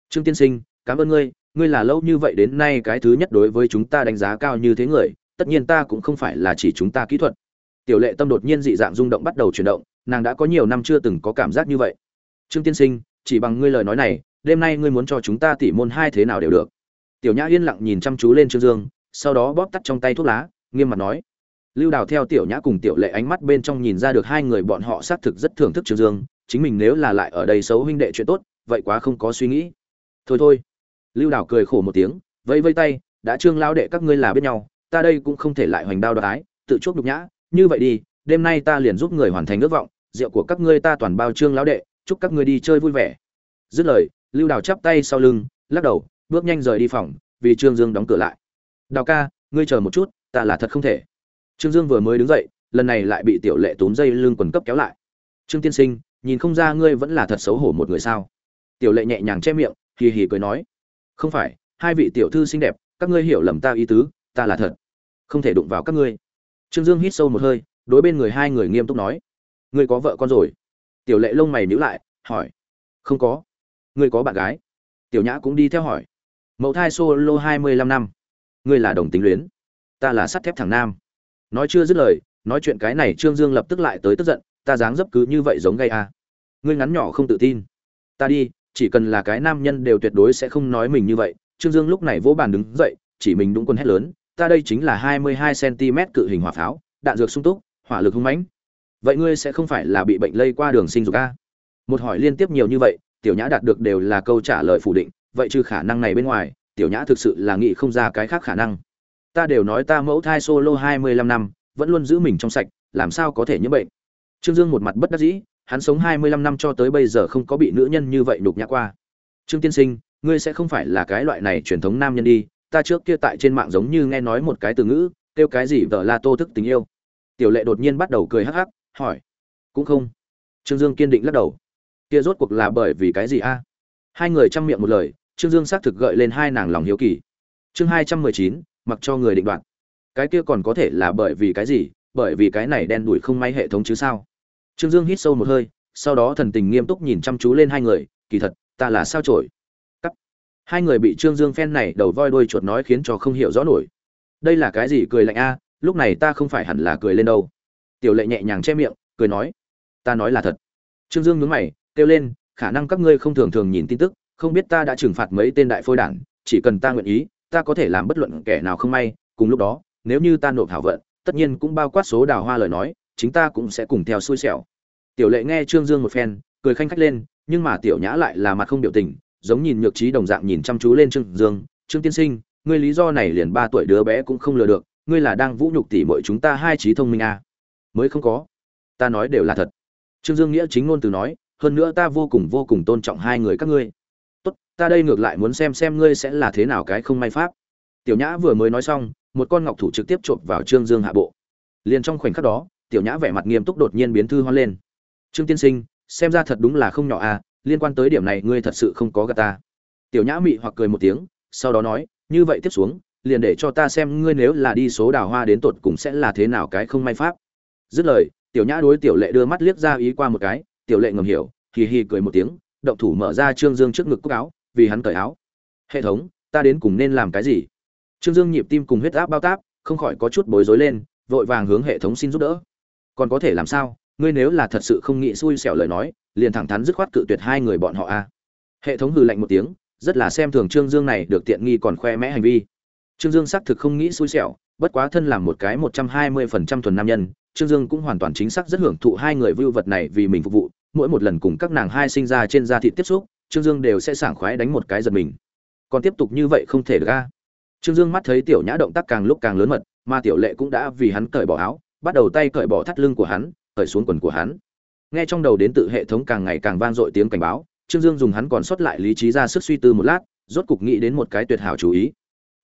Trương tiên sinh, cảm ơn ngươi ngươi là lâu như vậy đến nay cái thứ nhất đối với chúng ta đánh giá cao như thế người, tất nhiên ta cũng không phải là chỉ chúng ta kỹ thuật. Tiểu lệ tâm đột nhiên dị dạng rung động bắt đầu chuyển động, nàng đã có nhiều năm chưa từng có cảm giác như vậy. Trương tiên sinh, chỉ bằng ngươi lời nói này, đêm nay ngươi muốn cho chúng ta tỉ môn hai thế nào đều được. Tiểu nhã yên lặng nhìn chăm chú lên trương dương, sau đó bóp tắt trong tay thuốc lá, nghiêm mặt nói. Lưu đào theo tiểu nhã cùng tiểu lệ ánh mắt bên trong nhìn ra được hai người bọn họ xác thực rất thưởng thức trương dương, chính mình nếu là lại ở đây xấu huynh đệ chuyện tốt, vậy quá không có suy nghĩ. Thôi thôi lưu đào cười khổ một tiếng, vẫy vây tay, đã trương lao đệ các ngươi là biết nhau, ta đây cũng không thể lại hoành đao đoái tự chuốc nhục nhã, như vậy đi, đêm nay ta liền giúp người hoàn thành ước vọng, rượu của các ngươi ta toàn bao trương lão đệ, chúc các ngươi đi chơi vui vẻ. Dứt lời, lưu đào chắp tay sau lưng, lắc đầu, bước nhanh rời đi phòng, vì trương dương đóng cửa lại. Đào ca, ngươi chờ một chút, ta là thật không thể. Trương dương vừa mới đứng dậy, lần này lại bị tiểu lệ túm dây lưng quần cấp kéo lại. Trương tiên sinh, nhìn không ra ngươi vẫn là thật xấu hổ một người sao? Tiểu lệ nhẹ nhàng che miệng, hì hì cười nói không phải, hai vị tiểu thư xinh đẹp, các ngươi hiểu lầm ta ý tứ, ta là thật. Không thể đụng vào các ngươi. Trương dương hít sâu một hơi, đối bên người hai người nghiêm túc nói. Ngươi có vợ con rồi? Tiểu lệ lông mày nhíu lại, hỏi. Không có. Ngươi có bạn gái? Tiểu nhã cũng đi theo hỏi. Mẫu thai solo hai mươi lăm năm. Ngươi là đồng tính luyến. Ta là sắt thép thằng nam. Nói chưa dứt lời, nói chuyện cái này trương dương lập tức lại tới tức giận, ta dáng dấp cứ như vậy giống gay a ngươi ngắn nhỏ không tự tin. Ta đi chỉ cần là cái nam nhân đều tuyệt đối sẽ không nói mình như vậy. Trương dương lúc này vỗ bàn đứng dậy, chỉ mình đúng quân hét lớn, ta đây chính là hai mươi hai cm cự hình hỏa pháo, đạn dược sung túc, hỏa lực hung mãnh. Vậy ngươi sẽ không phải là bị bệnh lây qua đường sinh dục a? Một hỏi liên tiếp nhiều như vậy, tiểu nhã đạt được đều là câu trả lời phủ định, vậy trừ khả năng này bên ngoài, tiểu nhã thực sự là nghĩ không ra cái khác khả năng. Ta đều nói ta mẫu thai solo hai mươi lăm năm, vẫn luôn giữ mình trong sạch, làm sao có thể nhiễm bệnh? Trương dương một mặt bất đắc dĩ hắn sống hai mươi lăm năm cho tới bây giờ không có bị nữ nhân như vậy nhục nhã qua. Trương tiên sinh, ngươi sẽ không phải là cái loại này truyền thống nam nhân đi, ta trước kia tại trên mạng giống như nghe nói một cái từ ngữ, kêu cái gì vợ là tô thức tình yêu. Tiểu lệ đột nhiên bắt đầu cười hắc hắc, hỏi. Cũng không. Trương dương kiên định lắc đầu. Kia rốt cuộc là bởi vì cái gì a? Hai người chăm miệng một lời, trương dương xác thực gợi lên hai nàng lòng hiếu kỳ. Chương hai trăm mười chín, mặc cho người định đoạt. Cái kia còn có thể là bởi vì cái gì? Bởi vì cái này đen đuổi không may hệ thống chứ sao? Trương dương hít sâu một hơi, sau đó thần tình nghiêm túc nhìn chăm chú lên hai người, kỳ thật, ta là sao chổi. cắt. Hai người bị trương dương phen này đầu voi đuôi chuột nói khiến cho không hiểu rõ nổi. Đây là cái gì cười lạnh a, lúc này ta không phải hẳn là cười lên đâu. Tiểu lệ nhẹ nhàng che miệng, cười nói, ta nói là thật. Trương dương nhướng mày, kêu lên, khả năng các ngươi không thường thường nhìn tin tức, không biết ta đã trừng phạt mấy tên đại phôi đảng, chỉ cần ta nguyện ý, ta có thể làm bất luận kẻ nào không may, cùng lúc đó, nếu như ta nộp thảo vận, tất nhiên cũng bao quát số đào hoa lời nói chính ta cũng sẽ cùng theo xui xẻo. Tiểu lệ nghe trương dương một phen, cười khanh khách lên, nhưng mà tiểu nhã lại là mặt không biểu tình, giống nhìn nhược trí đồng dạng nhìn chăm chú lên trương dương, trương tiên sinh, ngươi lý do này liền ba tuổi đứa bé cũng không lừa được, ngươi là đang vũ nhục tỉ mọi chúng ta hai trí thông minh à. mới không có. Ta nói đều là thật. Trương dương nghĩa chính ngôn từ nói, hơn nữa ta vô cùng vô cùng tôn trọng hai người các ngươi. Tốt, ta đây ngược lại muốn xem xem ngươi sẽ là thế nào cái không may pháp. Tiểu nhã vừa mới nói xong, một con ngọc thủ trực tiếp chộp vào trương dương hạ bộ. Liền trong khoảnh khắc đó tiểu nhã vẻ mặt nghiêm túc đột nhiên biến thư hoan lên. Trương tiên sinh, xem ra thật đúng là không nhỏ à liên quan tới điểm này ngươi thật sự không có gà ta. Tiểu nhã mị hoặc cười một tiếng, sau đó nói, như vậy tiếp xuống, liền để cho ta xem ngươi nếu là đi số đào hoa đến tột cùng sẽ là thế nào cái không may pháp. Dứt lời, tiểu nhã đối tiểu lệ đưa mắt liếc ra ý qua một cái, tiểu lệ ngầm hiểu, hì hì cười một tiếng, động thủ mở ra trương dương trước ngực cúc áo, vì hắn cởi áo. Hệ thống, ta đến cùng nên làm cái gì? Trương dương nhịp tim cùng huyết áp bao táp, không khỏi có chút bối rối lên, vội vàng hướng hệ thống xin giúp đỡ còn có thể làm sao? Ngươi nếu là thật sự không nghĩ xui xẻo lời nói, liền thẳng thắn dứt khoát cự tuyệt hai người bọn họ a. Hệ thống hừ lạnh một tiếng, rất là xem thường trương dương này được tiện nghi còn khoe mẽ hành vi. Trương dương xác thực không nghĩ xui xẻo, bất quá thân làm một cái một trăm hai mươi phần trăm thuần nam nhân, trương dương cũng hoàn toàn chính xác rất hưởng thụ hai người vưu vật này vì mình phục vụ. Mỗi một lần cùng các nàng hai sinh ra trên da thịt tiếp xúc, trương dương đều sẽ sảng khoái đánh một cái giật mình. Còn tiếp tục như vậy không thể được a. Trương dương mắt thấy tiểu nhã động tác càng lúc càng lớn mật, mà tiểu lệ cũng đã vì hắn cởi bỏ áo bắt đầu tay cởi bỏ thắt lưng của hắn, cởi xuống quần của hắn. Nghe trong đầu đến tự hệ thống càng ngày càng vang dội tiếng cảnh báo, trương dương dùng hắn còn sót lại lý trí ra sức suy tư một lát, rốt cục nghĩ đến một cái tuyệt hảo chú ý.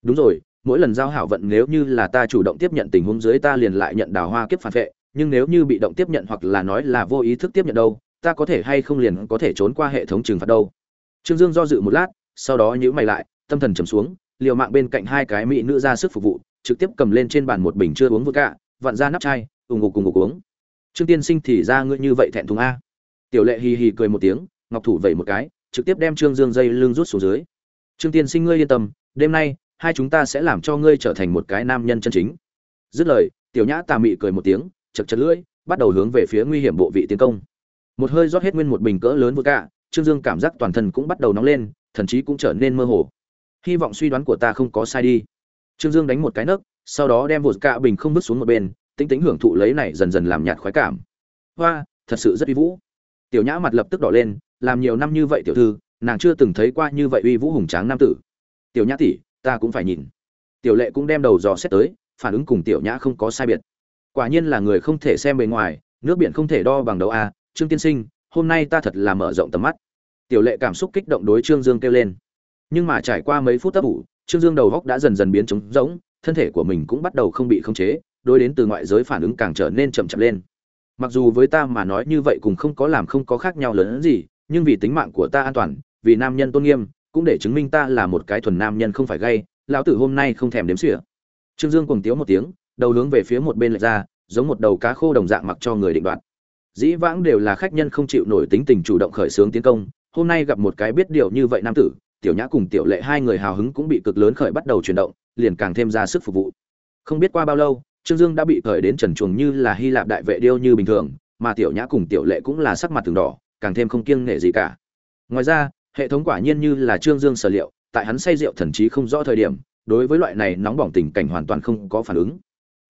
Đúng rồi, mỗi lần giao hảo vận nếu như là ta chủ động tiếp nhận tình huống dưới ta liền lại nhận đào hoa kiếp phản vệ, nhưng nếu như bị động tiếp nhận hoặc là nói là vô ý thức tiếp nhận đâu, ta có thể hay không liền có thể trốn qua hệ thống trừng phạt đâu. Trương dương do dự một lát, sau đó nhíu mày lại, tâm thần trầm xuống, liều mạng bên cạnh hai cái mỹ nữ ra sức phục vụ, trực tiếp cầm lên trên bàn một bình chưa uống vừa cả vặn ra nắp chai, ù ngục cùng ngục uống trương tiên sinh thì ra ngươi như vậy thẹn thùng a. Tiểu lệ hì hì cười một tiếng, ngọc thủ vẩy một cái, trực tiếp đem trương dương dây lưng rút xuống dưới. Trương tiên sinh ngươi yên tâm, đêm nay, hai chúng ta sẽ làm cho ngươi trở thành một cái nam nhân chân chính. Dứt lời, tiểu nhã tà mị cười một tiếng, chật chật lưỡi, bắt đầu hướng về phía nguy hiểm bộ vị tiến công. Một hơi rót hết nguyên một bình cỡ lớn vừa cả trương dương cảm giác toàn thân cũng bắt đầu nóng lên, thần chí cũng trở nên mơ hồ. Hy vọng suy đoán của ta không có sai đi. Trương dương đánh một cái nấc sau đó đem vột cạ bình không bước xuống một bên, tính tính hưởng thụ lấy này dần dần làm nhạt khoái cảm. Hoa, thật sự rất uy vũ. Tiểu nhã mặt lập tức đỏ lên, làm nhiều năm như vậy tiểu thư, nàng chưa từng thấy qua như vậy uy vũ hùng tráng nam tử. Tiểu nhã tỷ, ta cũng phải nhìn. Tiểu lệ cũng đem đầu dò xét tới, phản ứng cùng tiểu nhã không có sai biệt. Quả nhiên là người không thể xem bề ngoài, nước biển không thể đo bằng đầu a, trương tiên sinh, hôm nay ta thật là mở rộng tầm mắt. Tiểu lệ cảm xúc kích động đối trương dương kêu lên. Nhưng mà trải qua mấy phút tấp ủ, trương dương đầu góc đã dần dần biến trống rỗng thân thể của mình cũng bắt đầu không bị khống chế, đối đến từ ngoại giới phản ứng càng trở nên chậm chậm lên. Mặc dù với ta mà nói như vậy cũng không có làm không có khác nhau lớn hơn gì, nhưng vì tính mạng của ta an toàn, vì nam nhân tôn nghiêm, cũng để chứng minh ta là một cái thuần nam nhân không phải gay, lão tử hôm nay không thèm đếm xỉa. Trương dương cùng tiếu một tiếng, đầu hướng về phía một bên lệch ra, giống một đầu cá khô đồng dạng mặc cho người định đoạt. Dĩ vãng đều là khách nhân không chịu nổi tính tình chủ động khởi xướng tiến công, hôm nay gặp một cái biết điều như vậy nam tử tiểu nhã cùng tiểu lệ hai người hào hứng cũng bị cực lớn khởi bắt đầu chuyển động, liền càng thêm ra sức phục vụ. Không biết qua bao lâu, trương dương đã bị khởi đến trần chuồng như là hy lạp đại vệ điêu như bình thường, mà tiểu nhã cùng tiểu lệ cũng là sắc mặt từng đỏ, càng thêm không kiêng nể gì cả. Ngoài ra, hệ thống quả nhiên như là trương dương sở liệu, tại hắn say rượu thần chí không rõ thời điểm, đối với loại này nóng bỏng tình cảnh hoàn toàn không có phản ứng.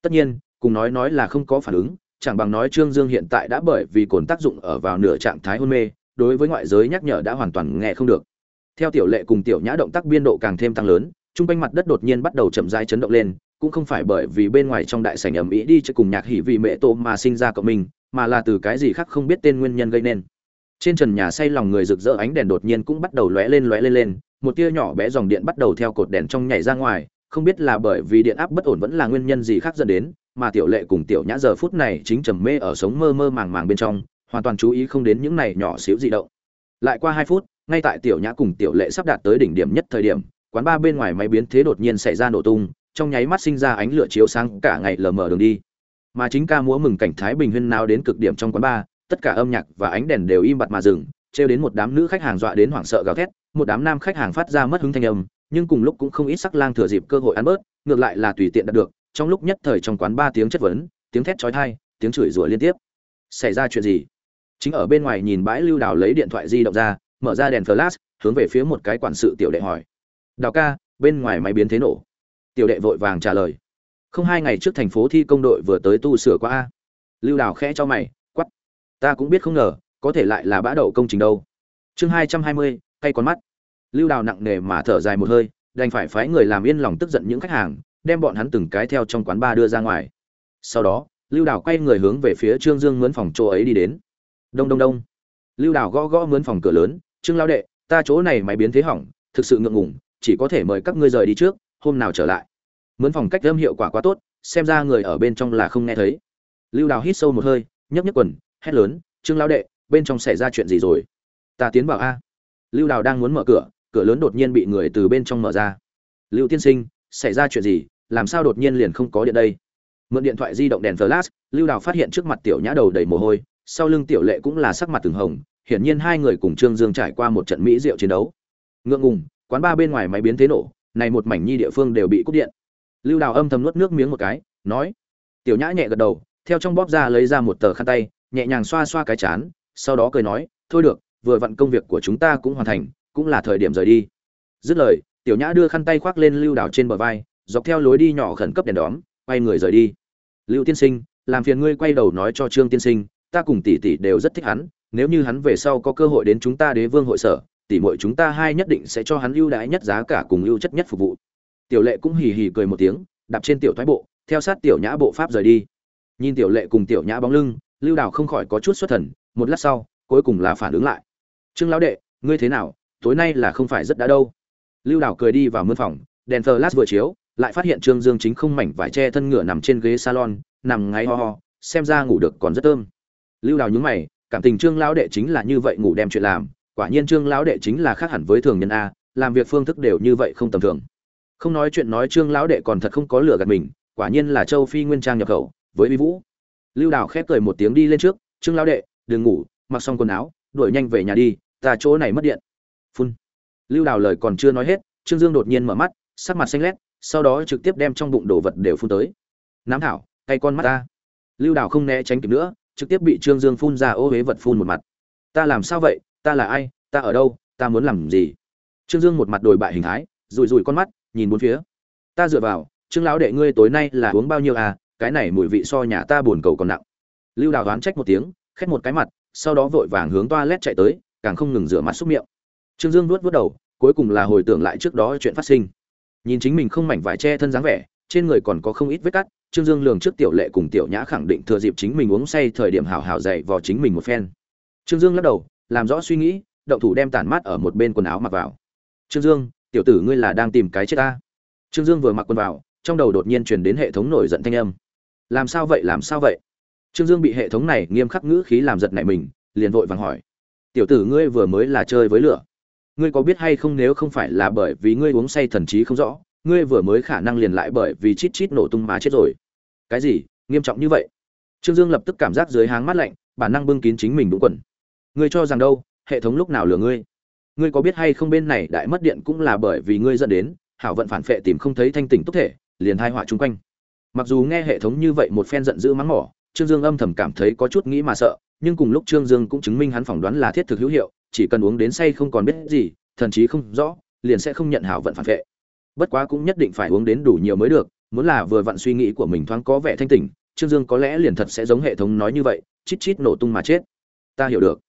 Tất nhiên, cùng nói nói là không có phản ứng, chẳng bằng nói trương dương hiện tại đã bởi vì cồn tác dụng ở vào nửa trạng thái hôn mê, đối với ngoại giới nhắc nhở đã hoàn toàn nghe không được theo tiểu lệ cùng tiểu nhã động tác biên độ càng thêm tăng lớn trung quanh mặt đất đột nhiên bắt đầu chậm rãi chấn động lên, cũng không phải bởi vì bên ngoài trong đại sảnh ẩm ĩ đi chơi cùng nhạc hỉ vì mẹ tô mà sinh ra cộng mình, mà là từ cái gì khác không biết tên nguyên nhân gây nên. Trên trần nhà say lòng người rực rỡ ánh đèn đột nhiên cũng bắt đầu lóe lên lóe lên lên, một tia nhỏ bé dòng điện bắt đầu theo cột đèn trong nhảy ra ngoài, không biết là bởi vì điện áp bất ổn vẫn là nguyên nhân gì khác dẫn đến, mà tiểu lệ cùng tiểu nhã giờ phút này chính trầm mê ở sống mơ mơ màng màng bên trong, hoàn toàn chú ý không đến những này nhỏ xíu dị động. Lại qua hai phút ngay tại tiểu nhã cùng tiểu lệ sắp đạt tới đỉnh điểm nhất thời điểm, quán ba bên ngoài máy biến thế đột nhiên xảy ra nổ tung, trong nháy mắt sinh ra ánh lửa chiếu sáng cả ngày lờ mờ đường đi. Mà chính ca múa mừng cảnh thái bình huyên nào đến cực điểm trong quán ba tất cả âm nhạc và ánh đèn đều im bặt mà dừng, trêu đến một đám nữ khách hàng dọa đến hoảng sợ gào thét, một đám nam khách hàng phát ra mất hứng thanh âm, nhưng cùng lúc cũng không ít sắc lang thừa dịp cơ hội ăn bớt, ngược lại là tùy tiện đạt được, trong lúc nhất thời trong quán ba tiếng chất vấn, tiếng thét chói tai, tiếng chửi rủa liên tiếp. Xảy ra chuyện gì? Chính ở bên ngoài nhìn bãi lưu đào lấy điện thoại di động ra mở ra đèn flash, hướng về phía một cái quản sự tiểu đệ hỏi. Đào ca, bên ngoài máy biến thế nổ. Tiểu đệ vội vàng trả lời. Không hai ngày trước thành phố thi công đội vừa tới tu sửa qua a. Lưu đào khẽ cho mày quắp ta cũng biết không ngờ, có thể lại là bã đậu công trình đâu. Chương hai trăm hai mươi, cay con mắt. Lưu đào nặng nề mà thở dài một hơi, đành phải phái người làm yên lòng tức giận những khách hàng, đem bọn hắn từng cái theo trong quán bar đưa ra ngoài. Sau đó, lưu đào quay người hướng về phía trương dương mướn phòng chỗ ấy đi đến. Đông đông đông. Lưu đào gõ gõ mướn phòng cửa lớn trương lao đệ, ta chỗ này máy biến thế hỏng, thực sự ngượng ngùng, chỉ có thể mời các ngươi rời đi trước, hôm nào trở lại. Mướn phòng cách âm hiệu quả quá tốt, xem ra người ở bên trong là không nghe thấy. Lưu đào hít sâu một hơi, nhấp nhấp quần, hét lớn, trương lao đệ, bên trong xảy ra chuyện gì rồi? Ta tiến vào a. Lưu đào đang muốn mở cửa cửa lớn đột nhiên bị người từ bên trong mở ra. Lưu tiên sinh, xảy ra chuyện gì? Làm sao đột nhiên liền không có điện đây? Mượn điện thoại di động đèn flash, lưu đào phát hiện trước mặt tiểu nhã đầu đầy mồ hôi, sau lưng tiểu lệ cũng là sắc mặt từng hồng hiển nhiên hai người cùng trương dương trải qua một trận mỹ diệu chiến đấu. Ngượng ngùng, quán ba bên ngoài máy biến thế nổ, này một mảnh nhi địa phương đều bị cúp điện. Lưu đào âm thầm nuốt nước miếng một cái, nói, tiểu nhã nhẹ gật đầu, theo trong bóp ra lấy ra một tờ khăn tay, nhẹ nhàng xoa xoa cái chán, sau đó cười nói, thôi được, vừa vặn công việc của chúng ta cũng hoàn thành, cũng là thời điểm rời đi. Dứt lời, tiểu nhã đưa khăn tay khoác lên lưu đào trên bờ vai, dọc theo lối đi nhỏ khẩn cấp đèn đóm, quay người rời đi. Lưu tiên sinh, làm phiền ngươi quay đầu nói cho trương tiên sinh, ta cùng tỷ tỷ đều rất thích hắn nếu như hắn về sau có cơ hội đến chúng ta đế vương hội sở tỷ muội chúng ta hai nhất định sẽ cho hắn ưu đãi nhất giá cả cùng ưu chất nhất phục vụ. Tiểu lệ cũng hì hì cười một tiếng, đạp trên tiểu thoái bộ, theo sát tiểu nhã bộ pháp rời đi. Nhìn tiểu lệ cùng tiểu nhã bóng lưng, lưu đào không khỏi có chút xuất thần, một lát sau, cuối cùng là phản ứng lại. Trương lão đệ, ngươi thế nào? Tối nay là không phải rất đã đâu. Lưu đào cười đi vào mân phòng, đèn flash vừa chiếu, lại phát hiện trương dương chính không mảnh vải che thân ngựa nằm trên ghế salon, nằm ngáy ho ho, xem ra ngủ được còn rất thơm. Lưu đào nhúng mày cảm tình trương lão đệ chính là như vậy ngủ đem chuyện làm, quả nhiên trương lão đệ chính là khác hẳn với thường nhân a, làm việc phương thức đều như vậy không tầm thường. Không nói chuyện nói trương lão đệ còn thật không có lửa gạt mình, quả nhiên là châu phi nguyên trang nhập khẩu, với vi vũ. Lưu đào khép cười một tiếng đi lên trước, trương lão đệ, đừng ngủ, mặc xong quần áo, đuổi nhanh về nhà đi, ta chỗ này mất điện. Phun. Lưu đào lời còn chưa nói hết, trương dương đột nhiên mở mắt, sắc mặt xanh lét, sau đó trực tiếp đem trong bụng đồ vật đều phun tới. Nám thảo cay con mắt ta. Lưu đào không né tránh kịp nữa trực tiếp bị trương dương phun ra ô hế vật phun một mặt. Ta làm sao vậy? Ta là ai? Ta ở đâu? Ta muốn làm gì? Trương dương một mặt đồi bại hình thái, rủi rủi con mắt, nhìn bốn phía. Ta dựa vào, trương lão đệ ngươi tối nay là uống bao nhiêu à? Cái này mùi vị so nhà ta buồn cầu còn nặng. Lưu đào đoán trách một tiếng, khét một cái mặt, sau đó vội vàng hướng toa lét chạy tới, càng không ngừng rửa mặt xúc miệng. Trương dương vuốt vuốt đầu, cuối cùng là hồi tưởng lại trước đó chuyện phát sinh. Nhìn chính mình không mảnh vải che thân dáng vẻ trên người còn có không ít vết cắt, trương dương lường trước tiểu lệ cùng tiểu nhã khẳng định thừa dịp chính mình uống say thời điểm hào hào dậy vào chính mình một phen. Trương dương lắc đầu, làm rõ suy nghĩ đậu thủ đem tản mát ở một bên quần áo mặc vào. Trương dương, tiểu tử ngươi là đang tìm cái chết ta? Trương dương vừa mặc quần vào, trong đầu đột nhiên truyền đến hệ thống nổi giận thanh âm. Làm sao vậy, làm sao vậy? Trương dương bị hệ thống này nghiêm khắc ngữ khí làm giật nảy mình, liền vội vàng hỏi. Tiểu tử ngươi vừa mới là chơi với lửa. Ngươi có biết hay không nếu không phải là bởi vì ngươi uống say thần trí không rõ ngươi vừa mới khả năng liền lại bởi vì chít chít nổ tung má chết rồi. Cái gì? Nghiêm trọng như vậy? Trương dương lập tức cảm giác dưới háng mắt lạnh, bản năng bưng kín chính mình đúng quần. Ngươi cho rằng đâu? Hệ thống lúc nào lừa ngươi? Ngươi có biết hay không bên này đại mất điện cũng là bởi vì ngươi dẫn đến, hảo vận phản phệ tìm không thấy thanh tỉnh tốt thể, liền hai họa chung quanh. Mặc dù nghe hệ thống như vậy một phen giận dữ mắng mỏ, trương dương âm thầm cảm thấy có chút nghĩ mà sợ, nhưng cùng lúc trương dương cũng chứng minh hắn phỏng đoán là thiết thực hữu hiệu, chỉ cần uống đến say không còn biết gì, thần chí không rõ, liền sẽ không nhận hảo vận phản vệ bất quá cũng nhất định phải uống đến đủ nhiều mới được, muốn là vừa vặn suy nghĩ của mình thoáng có vẻ thanh tỉnh, trương dương có lẽ liền thật sẽ giống hệ thống nói như vậy, chít chít nổ tung mà chết. Ta hiểu được.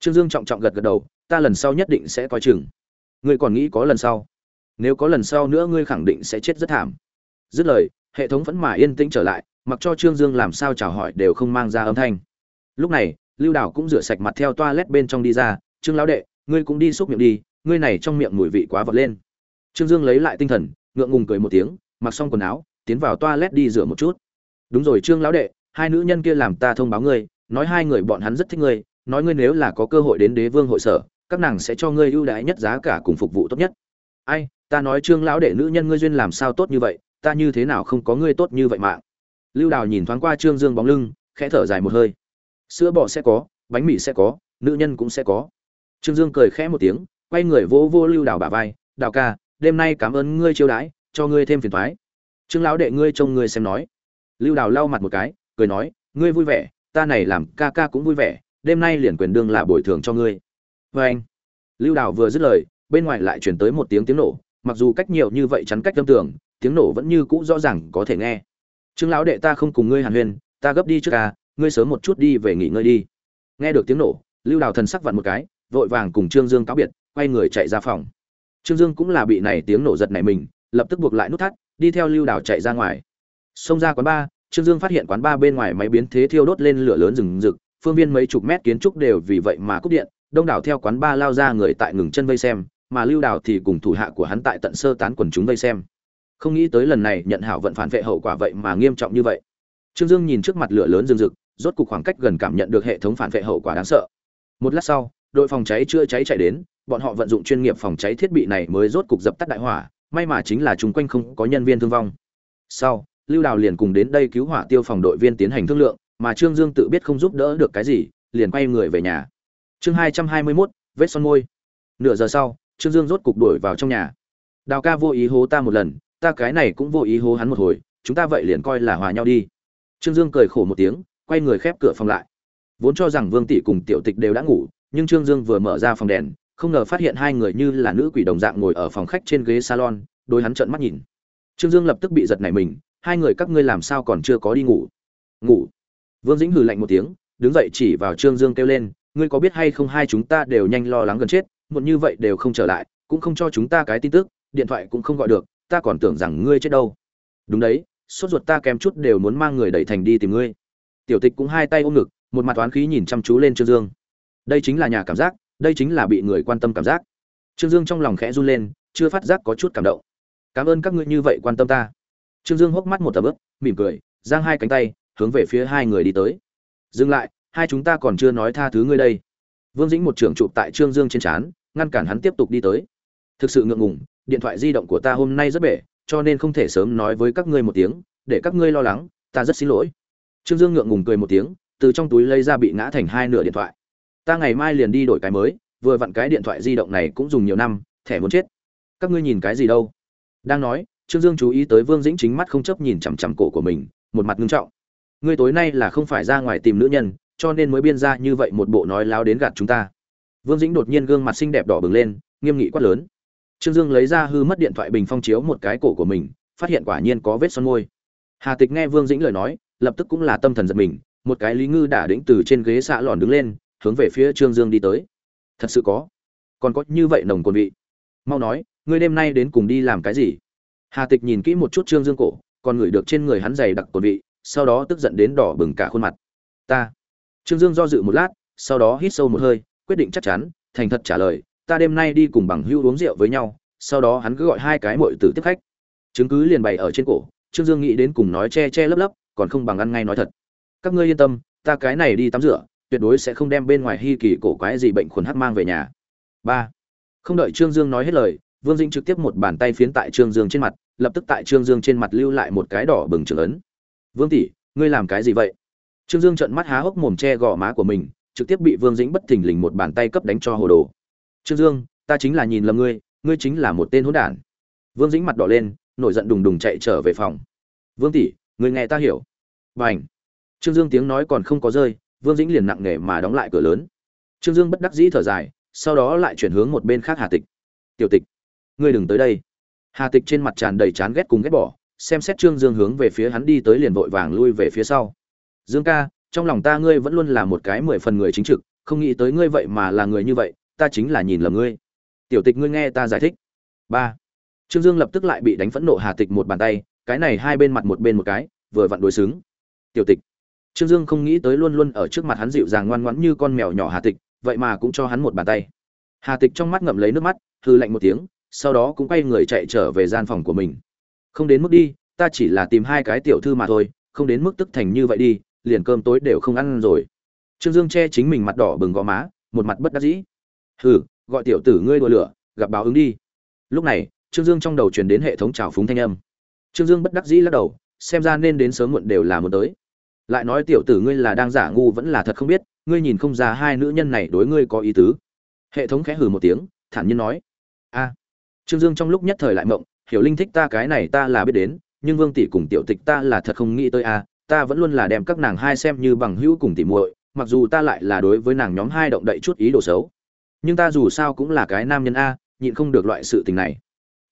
Trương dương trọng trọng gật gật đầu, ta lần sau nhất định sẽ coi chừng. Ngươi còn nghĩ có lần sau? Nếu có lần sau nữa ngươi khẳng định sẽ chết rất thảm. Dứt lời, hệ thống vẫn mà yên tĩnh trở lại, mặc cho trương dương làm sao chào hỏi đều không mang ra âm thanh. Lúc này, lưu đào cũng rửa sạch mặt theo toilet bên trong đi ra, trương lão đệ, ngươi cũng đi xúc miệng đi, ngươi này trong miệng mùi vị quá vọt lên trương dương lấy lại tinh thần, ngượng ngùng cười một tiếng, mặc xong quần áo, tiến vào toilet đi rửa một chút. Đúng rồi trương lão đệ, hai nữ nhân kia làm ta thông báo ngươi, nói hai người bọn hắn rất thích ngươi, nói ngươi nếu là có cơ hội đến đế vương hội sở, các nàng sẽ cho ngươi ưu đãi nhất giá cả cùng phục vụ tốt nhất. Ai, ta nói trương lão đệ nữ nhân ngươi duyên làm sao tốt như vậy, ta như thế nào không có ngươi tốt như vậy mà? lưu đào nhìn thoáng qua trương dương bóng lưng, khẽ thở dài một hơi. Sữa bò sẽ có, bánh mì sẽ có, nữ nhân cũng sẽ có. Trương dương cười khẽ một tiếng, quay người vỗ vô lưu đào bả vai, đào ca đêm nay cảm ơn ngươi chiêu đãi, cho ngươi thêm phiền thoái. Trương lão đệ ngươi trông ngươi xem nói. Lưu đào lau mặt một cái, cười nói, ngươi vui vẻ, ta này làm ca ca cũng vui vẻ, đêm nay liền quyền đương là bồi thường cho ngươi. Vê anh, lưu đào vừa dứt lời, bên ngoài lại chuyển tới một tiếng tiếng nổ, mặc dù cách nhiều như vậy chắn cách tâm tưởng tiếng nổ vẫn như cũ rõ ràng có thể nghe. Trương lão đệ ta không cùng ngươi hàn huyên, ta gấp đi trước ca, ngươi sớm một chút đi về nghỉ ngơi đi. Nghe được tiếng nổ, lưu đào thần sắc vặn một cái, vội vàng cùng trương dương cáo biệt, quay người chạy ra phòng trương dương cũng là bị này tiếng nổ giật này mình, lập tức buộc lại nút thắt, đi theo lưu đào chạy ra ngoài. Xông ra quán ba, trương dương phát hiện quán ba bên ngoài máy biến thế thiêu đốt lên lửa lớn rừng rực, phương viên mấy chục mét kiến trúc đều vì vậy mà cúp điện, đông đảo theo quán ba lao ra người tại ngừng chân vây xem, mà lưu đào thì cùng thủ hạ của hắn tại tận sơ tán quần chúng vây xem. Không nghĩ tới lần này nhận hảo vận phản vệ hậu quả vậy mà nghiêm trọng như vậy. Trương dương nhìn trước mặt lửa lớn rừng rực, rốt cục khoảng cách gần cảm nhận được hệ thống phản vệ hậu quả đáng sợ. Một lát sau đội phòng cháy chưa cháy chạy đến, bọn họ vận dụng chuyên nghiệp phòng cháy thiết bị này mới rốt cục dập tắt đại hỏa, may mà chính là chúng quanh không có nhân viên thương vong. Sau, lưu đào liền cùng đến đây cứu hỏa tiêu phòng đội viên tiến hành thương lượng, mà trương dương tự biết không giúp đỡ được cái gì, liền quay người về nhà. Chương hai trăm hai mươi mốt, vết son môi. Nửa giờ sau, trương dương rốt cục đuổi vào trong nhà. Đào ca vô ý hố ta một lần, ta cái này cũng vô ý hố hắn một hồi, chúng ta vậy liền coi là hòa nhau đi. Trương dương cười khổ một tiếng, quay người khép cửa phòng lại. Vốn cho rằng vương tỷ cùng tiểu tịch đều đã ngủ nhưng trương dương vừa mở ra phòng đèn, không ngờ phát hiện hai người như là nữ quỷ đồng dạng ngồi ở phòng khách trên ghế salon, đôi hắn trợn mắt nhìn. Trương dương lập tức bị giật nảy mình, hai người các ngươi làm sao còn chưa có đi ngủ? Ngủ. Vương dĩnh hừ lạnh một tiếng, đứng dậy chỉ vào trương dương kêu lên, ngươi có biết hay không hai chúng ta đều nhanh lo lắng gần chết, muộn như vậy đều không trở lại, cũng không cho chúng ta cái tin tức, điện thoại cũng không gọi được, ta còn tưởng rằng ngươi chết đâu. Đúng đấy, sốt ruột ta kém chút đều muốn mang người đẩy thành đi tìm ngươi. Tiểu tịch cũng hai tay ôm ngực, một mặt oán khí nhìn chăm chú lên trương dương đây chính là nhà cảm giác, đây chính là bị người quan tâm cảm giác. Trương dương trong lòng khẽ run lên, chưa phát giác có chút cảm động. Cảm ơn các ngươi như vậy quan tâm ta. Trương dương hốc mắt một tầm ướp mỉm cười, giang hai cánh tay, hướng về phía hai người đi tới. Dừng lại, hai chúng ta còn chưa nói tha thứ ngươi đây. Vương dĩnh một trưởng chụp tại trương dương trên trán, ngăn cản hắn tiếp tục đi tới. Thực sự ngượng ngùng, điện thoại di động của ta hôm nay rất bể, cho nên không thể sớm nói với các ngươi một tiếng, để các ngươi lo lắng, ta rất xin lỗi. Trương dương ngượng ngùng cười một tiếng, từ trong túi lấy ra bị ngã thành hai nửa điện thoại ta ngày mai liền đi đổi cái mới, vừa vặn cái điện thoại di động này cũng dùng nhiều năm, thẻ muốn chết. Các ngươi nhìn cái gì đâu? Đang nói, trương dương chú ý tới vương dĩnh chính mắt không chấp nhìn chằm chằm cổ của mình, một mặt ngưng trọng. Ngươi tối nay là không phải ra ngoài tìm nữ nhân, cho nên mới biên ra như vậy một bộ nói láo đến gạt chúng ta. Vương dĩnh đột nhiên gương mặt xinh đẹp đỏ bừng lên, nghiêm nghị quát lớn. Trương dương lấy ra hư mất điện thoại bình phong chiếu một cái cổ của mình, phát hiện quả nhiên có vết son môi. Hà tịch nghe vương dĩnh lời nói, lập tức cũng là tâm thần giật mình, một cái lý ngư đả đĩnh từ trên ghế xạ lòn đứng lên hướng về phía trương dương đi tới. Thật sự có. Còn có như vậy nồng cồn vị. Mau nói, ngươi đêm nay đến cùng đi làm cái gì? Hà tịch nhìn kỹ một chút trương dương cổ, còn ngửi được trên người hắn dày đặc cồn vị, sau đó tức giận đến đỏ bừng cả khuôn mặt. Ta. Trương dương do dự một lát, sau đó hít sâu một hơi, quyết định chắc chắn, thành thật trả lời, ta đêm nay đi cùng bằng hưu uống rượu với nhau, sau đó hắn cứ gọi hai cái mội tử tiếp khách. Chứng cứ liền bày ở trên cổ, trương dương nghĩ đến cùng nói che che lấp lấp, còn không bằng ăn ngay nói thật. Các ngươi yên tâm, ta cái này đi tắm rửa tuyệt đối sẽ không đem bên ngoài hy kỳ cổ quái gì bệnh khuẩn hắc mang về nhà. Ba. Không đợi trương dương nói hết lời, vương dĩnh trực tiếp một bàn tay phiến tại trương dương trên mặt, lập tức tại trương dương trên mặt lưu lại một cái đỏ bừng trường ấn. Vương tỷ, ngươi làm cái gì vậy? Trương dương trợn mắt há hốc mồm che gò má của mình, trực tiếp bị vương dĩnh bất thình lình một bàn tay cấp đánh cho hồ đồ. Trương dương, ta chính là nhìn lầm ngươi ngươi chính là một tên hỗn đản. Vương dĩnh mặt đỏ lên, nổi giận đùng đùng chạy trở về phòng. Vương tỷ, ngươi nghe ta hiểu. Bành! Trương dương tiếng nói còn không có rơi vương dĩnh liền nặng nề mà đóng lại cửa lớn. Trương dương bất đắc dĩ thở dài, sau đó lại chuyển hướng một bên khác hà tịch. Tiểu tịch, ngươi đừng tới đây. Hà tịch trên mặt tràn đầy chán ghét cùng ghét bỏ, xem xét trương dương hướng về phía hắn đi tới liền vội vàng lui về phía sau. Dương ca, trong lòng ta ngươi vẫn luôn là một cái mười phần người chính trực, không nghĩ tới ngươi vậy mà là người như vậy, ta chính là nhìn lầm ngươi. Tiểu tịch ngươi nghe ta giải thích. Ba. Trương dương lập tức lại bị đánh phẫn nộ hà tịch một bàn tay, cái này hai bên mặt một bên một cái, vừa vặn đối xứng. Tiểu tịch trương dương không nghĩ tới luôn luôn ở trước mặt hắn dịu dàng ngoan ngoãn như con mèo nhỏ hà tịch, vậy mà cũng cho hắn một bàn tay. Hà tịch trong mắt ngậm lấy nước mắt, hừ lạnh một tiếng, sau đó cũng quay người chạy trở về gian phòng của mình. Không đến mức đi, ta chỉ là tìm hai cái tiểu thư mà thôi, không đến mức tức thành như vậy đi, liền cơm tối đều không ăn rồi. Trương dương che chính mình mặt đỏ bừng gò má, một mặt bất đắc dĩ. Hừ, gọi tiểu tử ngươi đùa lửa, gặp báo ứng đi. Lúc này, trương dương trong đầu truyền đến hệ thống trào phúng thanh âm. Trương dương bất đắc dĩ lắc đầu, xem ra nên đến sớm muộn đều là muốn tới lại nói tiểu tử ngươi là đang giả ngu vẫn là thật không biết, ngươi nhìn không ra hai nữ nhân này đối ngươi có ý tứ. Hệ thống khẽ hừ một tiếng, thản nhiên nói. A, trương dương trong lúc nhất thời lại mộng, hiểu linh thích ta cái này ta là biết đến, nhưng vương tỷ cùng tiểu tịch ta là thật không nghĩ tới a, ta vẫn luôn là đem các nàng hai xem như bằng hữu cùng tỉ muội, mặc dù ta lại là đối với nàng nhóm hai động đậy chút ý đồ xấu. Nhưng ta dù sao cũng là cái nam nhân a, nhịn không được loại sự tình này.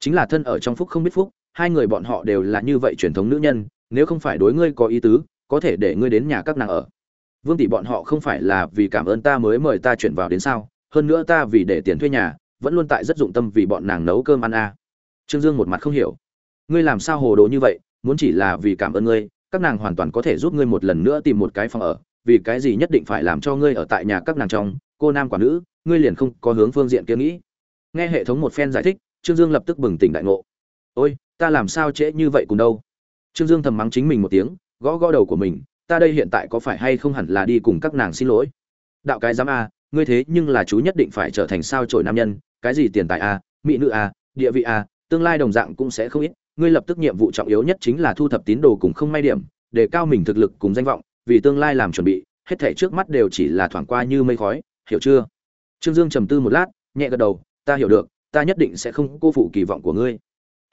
Chính là thân ở trong phúc không biết phúc, hai người bọn họ đều là như vậy truyền thống nữ nhân, nếu không phải đối ngươi có ý tứ có thể để ngươi đến nhà các nàng ở. Vương tỷ bọn họ không phải là vì cảm ơn ta mới mời ta chuyển vào đến sao, hơn nữa ta vì để tiền thuê nhà, vẫn luôn tại rất dụng tâm vì bọn nàng nấu cơm ăn a. Trương dương một mặt không hiểu. Ngươi làm sao hồ đồ như vậy, muốn chỉ là vì cảm ơn ngươi, các nàng hoàn toàn có thể giúp ngươi một lần nữa tìm một cái phòng ở, vì cái gì nhất định phải làm cho ngươi ở tại nhà các nàng trong, cô nam quả nữ, ngươi liền không có hướng phương diện kia nghĩ. Nghe hệ thống một phen giải thích, trương dương lập tức bừng tỉnh đại ngộ. Ôi, ta làm sao trễ như vậy cùng đâu? Trương dương thầm mắng chính mình một tiếng gõ gõ đầu của mình, ta đây hiện tại có phải hay không hẳn là đi cùng các nàng xin lỗi? Đạo cái dám a, ngươi thế nhưng là chú nhất định phải trở thành sao trổi nam nhân, cái gì tiền tài a, mỹ nữ a, địa vị a, tương lai đồng dạng cũng sẽ không ít, ngươi lập tức nhiệm vụ trọng yếu nhất chính là thu thập tín đồ cùng không may điểm, để cao mình thực lực cùng danh vọng, vì tương lai làm chuẩn bị, hết thảy trước mắt đều chỉ là thoảng qua như mây khói, hiểu chưa? Trương dương trầm tư một lát, nhẹ gật đầu, ta hiểu được, ta nhất định sẽ không cô phụ kỳ vọng của ngươi.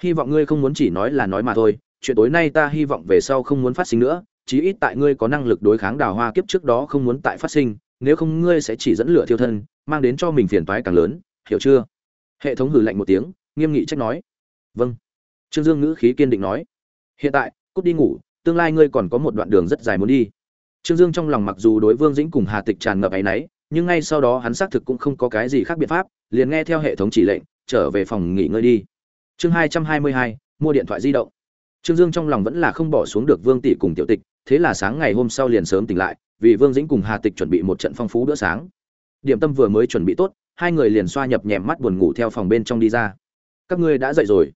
Hy vọng ngươi không muốn chỉ nói là nói mà thôi chuyện tối nay ta hy vọng về sau không muốn phát sinh nữa, chí ít tại ngươi có năng lực đối kháng đào hoa kiếp trước đó không muốn tại phát sinh, nếu không ngươi sẽ chỉ dẫn lửa thiêu thân, mang đến cho mình phiền toái càng lớn, hiểu chưa? Hệ thống hử lạnh một tiếng, nghiêm nghị trách nói. Vâng. Trương dương ngữ khí kiên định nói. Hiện tại, cút đi ngủ, tương lai ngươi còn có một đoạn đường rất dài muốn đi. Trương dương trong lòng mặc dù đối vương dĩnh cùng hà tịch tràn ngập áy náy, nhưng ngay sau đó hắn xác thực cũng không có cái gì khác biện pháp, liền nghe theo hệ thống chỉ lệnh, trở về phòng nghỉ ngơi đi. Chương hai trăm hai mươi hai, mua điện thoại di động trương dương trong lòng vẫn là không bỏ xuống được vương tỷ cùng tiểu tịch, thế là sáng ngày hôm sau liền sớm tỉnh lại, vì vương dĩnh cùng hà tịch chuẩn bị một trận phong phú bữa sáng. Điểm tâm vừa mới chuẩn bị tốt, hai người liền xoa nhập nhèm mắt buồn ngủ theo phòng bên trong đi ra. Các ngươi đã dậy rồi.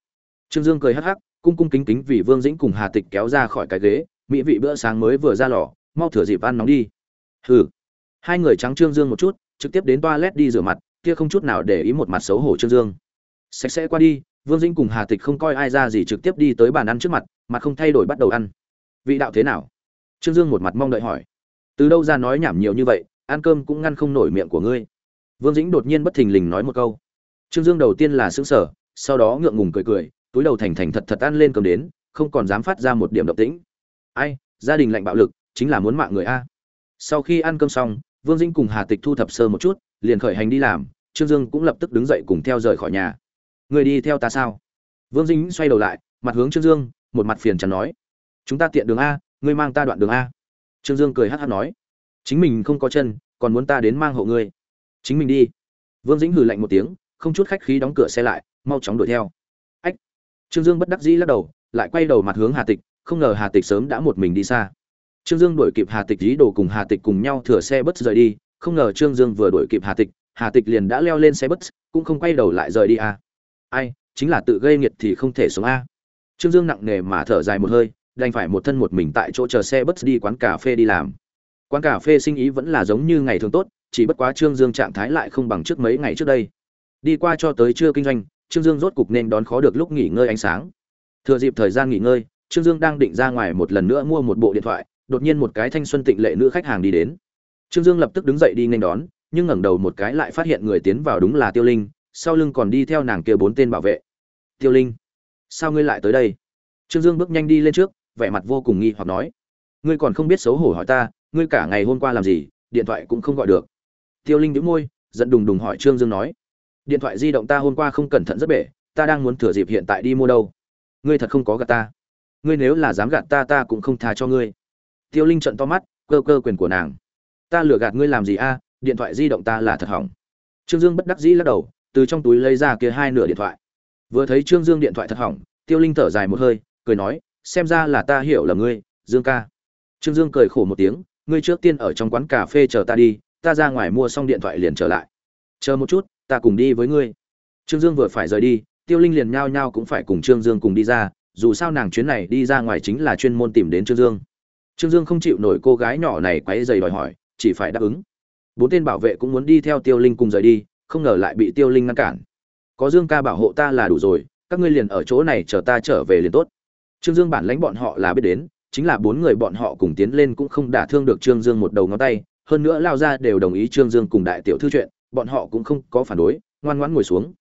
Trương dương cười hắc hắc, cung cung kính kính vì vương dĩnh cùng hà tịch kéo ra khỏi cái ghế, mỹ vị bữa sáng mới vừa ra lò, mau thửa dịp ăn nóng đi. Hừ. Hai người trắng trương dương một chút, trực tiếp đến toilet đi rửa mặt, kia không chút nào để ý một mặt xấu hổ trương dương. Sạch sẽ qua đi vương dĩnh cùng hà tịch không coi ai ra gì trực tiếp đi tới bàn ăn trước mặt, mà không thay đổi bắt đầu ăn. Vị đạo thế nào? Trương dương một mặt mong đợi hỏi. Từ đâu ra nói nhảm nhiều như vậy, ăn cơm cũng ngăn không nổi miệng của ngươi. Vương dĩnh đột nhiên bất thình lình nói một câu. Trương dương đầu tiên là sững sở sau đó ngượng ngùng cười cười, túi đầu thành thành thật thật ăn lên cơm đến, không còn dám phát ra một điểm động tĩnh. Ai, gia đình lạnh bạo lực, chính là muốn mạng người a. Sau khi ăn cơm xong, vương dĩnh cùng hà tịch thu thập sơ một chút, liền khởi hành đi làm, trương dương cũng lập tức đứng dậy cùng theo rời khỏi nhà người đi theo ta sao? Vương dĩnh xoay đầu lại, mặt hướng trương dương, một mặt phiền chắn nói. Chúng ta tiện đường a, ngươi mang ta đoạn đường a. Trương dương cười hát hát nói. Chính mình không có chân, còn muốn ta đến mang hộ ngươi. Chính mình đi. Vương dĩnh hừ lạnh một tiếng, không chút khách khí đóng cửa xe lại, mau chóng đuổi theo. Ách. Trương dương bất đắc dĩ lắc đầu, lại quay đầu mặt hướng hà tịch, không ngờ hà tịch sớm đã một mình đi xa. Trương dương đuổi kịp hà tịch dí đồ cùng hà tịch cùng nhau thửa xe bất rời đi, không ngờ trương dương vừa đuổi kịp hà tịch hà tịch liền đã leo lên xe bất cũng không quay đầu lại rời đi à ai, chính là tự gây nghiệt thì không thể sống a. Trương dương nặng nề mà thở dài một hơi, đành phải một thân một mình tại chỗ chờ xe bus đi quán cà phê đi làm. Quán cà phê sinh ý vẫn là giống như ngày thường tốt, chỉ bất quá trương dương trạng thái lại không bằng trước mấy ngày trước đây. Đi qua cho tới trưa kinh doanh, trương dương rốt cục nên đón khó được lúc nghỉ ngơi ánh sáng. Thừa dịp thời gian nghỉ ngơi, trương dương đang định ra ngoài một lần nữa mua một bộ điện thoại, đột nhiên một cái thanh xuân tịnh lệ nữ khách hàng đi đến. Trương dương lập tức đứng dậy đi nên đón, nhưng ngẩng đầu một cái lại phát hiện người tiến vào đúng là tiêu linh sau lưng còn đi theo nàng kia bốn tên bảo vệ. Tiêu linh, sao ngươi lại tới đây? Trương dương bước nhanh đi lên trước, vẻ mặt vô cùng nghi hoặc nói. Ngươi còn không biết xấu hổ hỏi ta, ngươi cả ngày hôm qua làm gì, điện thoại cũng không gọi được. Tiêu linh đĩu môi, giận đùng đùng hỏi trương dương nói. Điện thoại di động ta hôm qua không cẩn thận rất bể, ta đang muốn thừa dịp hiện tại đi mua đâu. Ngươi thật không có gạt ta. Ngươi nếu là dám gạt ta ta cũng không tha cho ngươi. Tiêu linh trận to mắt, cơ cơ quyền của nàng. Ta lừa gạt ngươi làm gì a? Điện thoại di động ta là thật hỏng. Trương dương bất đắc dĩ lắc đầu từ trong túi lấy ra kia hai nửa điện thoại. Vừa thấy trương dương điện thoại thật hỏng, tiêu linh thở dài một hơi, cười nói, xem ra là ta hiểu là ngươi, dương ca. Trương dương cười khổ một tiếng, ngươi trước tiên ở trong quán cà phê chờ ta đi, ta ra ngoài mua xong điện thoại liền trở lại. Chờ một chút, ta cùng đi với ngươi. Trương dương vừa phải rời đi, tiêu linh liền nhao nhao cũng phải cùng trương dương cùng đi ra, dù sao nàng chuyến này đi ra ngoài chính là chuyên môn tìm đến trương dương. Trương dương không chịu nổi cô gái nhỏ này quấy dày đòi hỏi, chỉ phải đáp ứng. Bốn tên bảo vệ cũng muốn đi theo tiêu linh cùng rời đi không ngờ lại bị tiêu linh ngăn cản. Có dương ca bảo hộ ta là đủ rồi, các ngươi liền ở chỗ này chờ ta trở về liền tốt. Trương dương bản lãnh bọn họ là biết đến, chính là bốn người bọn họ cùng tiến lên cũng không đả thương được trương dương một đầu ngón tay, hơn nữa lao ra đều đồng ý trương dương cùng đại tiểu thư chuyện, bọn họ cũng không có phản đối, ngoan ngoãn ngồi xuống.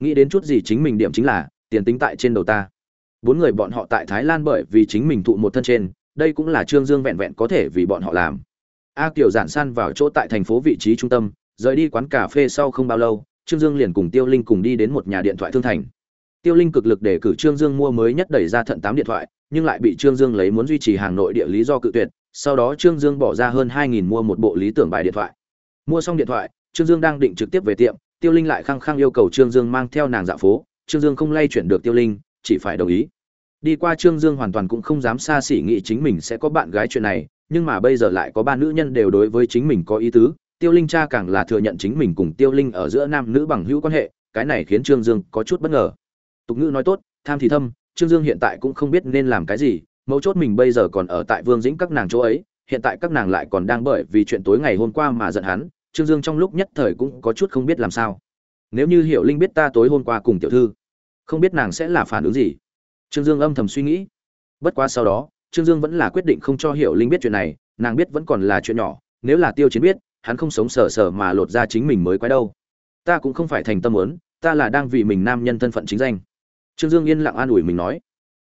Nghĩ đến chút gì chính mình điểm chính là, tiền tính tại trên đầu ta. Bốn người bọn họ tại thái lan bởi vì chính mình thụ một thân trên, đây cũng là trương dương vẹn vẹn có thể vì bọn họ làm. A kiều giản san vào chỗ tại thành phố vị trí trung tâm rời đi quán cà phê sau không bao lâu, trương dương liền cùng tiêu linh cùng đi đến một nhà điện thoại thương thành. Tiêu linh cực lực để cử trương dương mua mới nhất đẩy ra thận tám điện thoại, nhưng lại bị trương dương lấy muốn duy trì hàng nội địa lý do cự tuyệt, sau đó trương dương bỏ ra hơn hai nghìn mua một bộ lý tưởng bài điện thoại. Mua xong điện thoại, trương dương đang định trực tiếp về tiệm, tiêu linh lại khăng khăng yêu cầu trương dương mang theo nàng dạo phố, trương dương không lay chuyển được tiêu linh, chỉ phải đồng ý. Đi qua trương dương hoàn toàn cũng không dám xa xỉ nghĩ chính mình sẽ có bạn gái chuyện này, nhưng mà bây giờ lại có ba nữ nhân đều đối với chính mình có ý tứ tiêu linh cha càng là thừa nhận chính mình cùng tiêu linh ở giữa nam nữ bằng hữu quan hệ, cái này khiến trương dương có chút bất ngờ. Tục ngữ nói tốt, tham thì thâm, trương dương hiện tại cũng không biết nên làm cái gì, mấu chốt mình bây giờ còn ở tại vương dĩnh các nàng chỗ ấy, hiện tại các nàng lại còn đang bởi vì chuyện tối ngày hôm qua mà giận hắn, trương dương trong lúc nhất thời cũng có chút không biết làm sao. Nếu như hiểu linh biết ta tối hôm qua cùng tiểu thư, không biết nàng sẽ là phản ứng gì? Trương dương âm thầm suy nghĩ. Bất quá sau đó, trương dương vẫn là quyết định không cho hiểu linh biết chuyện này, nàng biết vẫn còn là chuyện nhỏ, nếu là tiêu chiến biết hắn không sống sờ sờ mà lột ra chính mình mới quái đâu. Ta cũng không phải thành tâm muốn, ta là đang vì mình nam nhân thân phận chính danh. Trương dương yên lặng an ủi mình nói,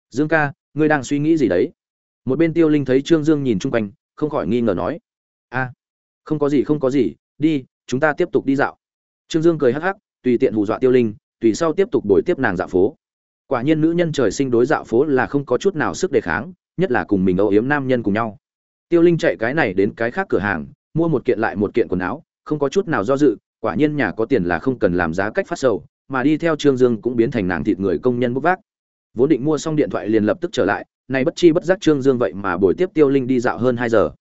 dương ca, ngươi đang suy nghĩ gì đấy? Một bên tiêu linh thấy trương dương nhìn chung quanh, không khỏi nghi ngờ nói, a, không có gì, không có gì, đi, chúng ta tiếp tục đi dạo. Trương dương cười hắc hắc, tùy tiện hù dọa tiêu linh, tùy sau tiếp tục đổi tiếp nàng dạo phố. Quả nhiên nữ nhân trời sinh đối dạo phố là không có chút nào sức đề kháng, nhất là cùng mình âu yếm nam nhân cùng nhau. Tiêu linh chạy cái này đến cái khác cửa hàng mua một kiện lại một kiện quần áo, không có chút nào do dự, quả nhiên nhà có tiền là không cần làm giá cách phát sầu, mà đi theo trương dương cũng biến thành nàng thịt người công nhân bốc vác. Vốn định mua xong điện thoại liền lập tức trở lại, nay bất chi bất giác trương dương vậy mà buổi tiếp tiêu linh đi dạo hơn hai giờ.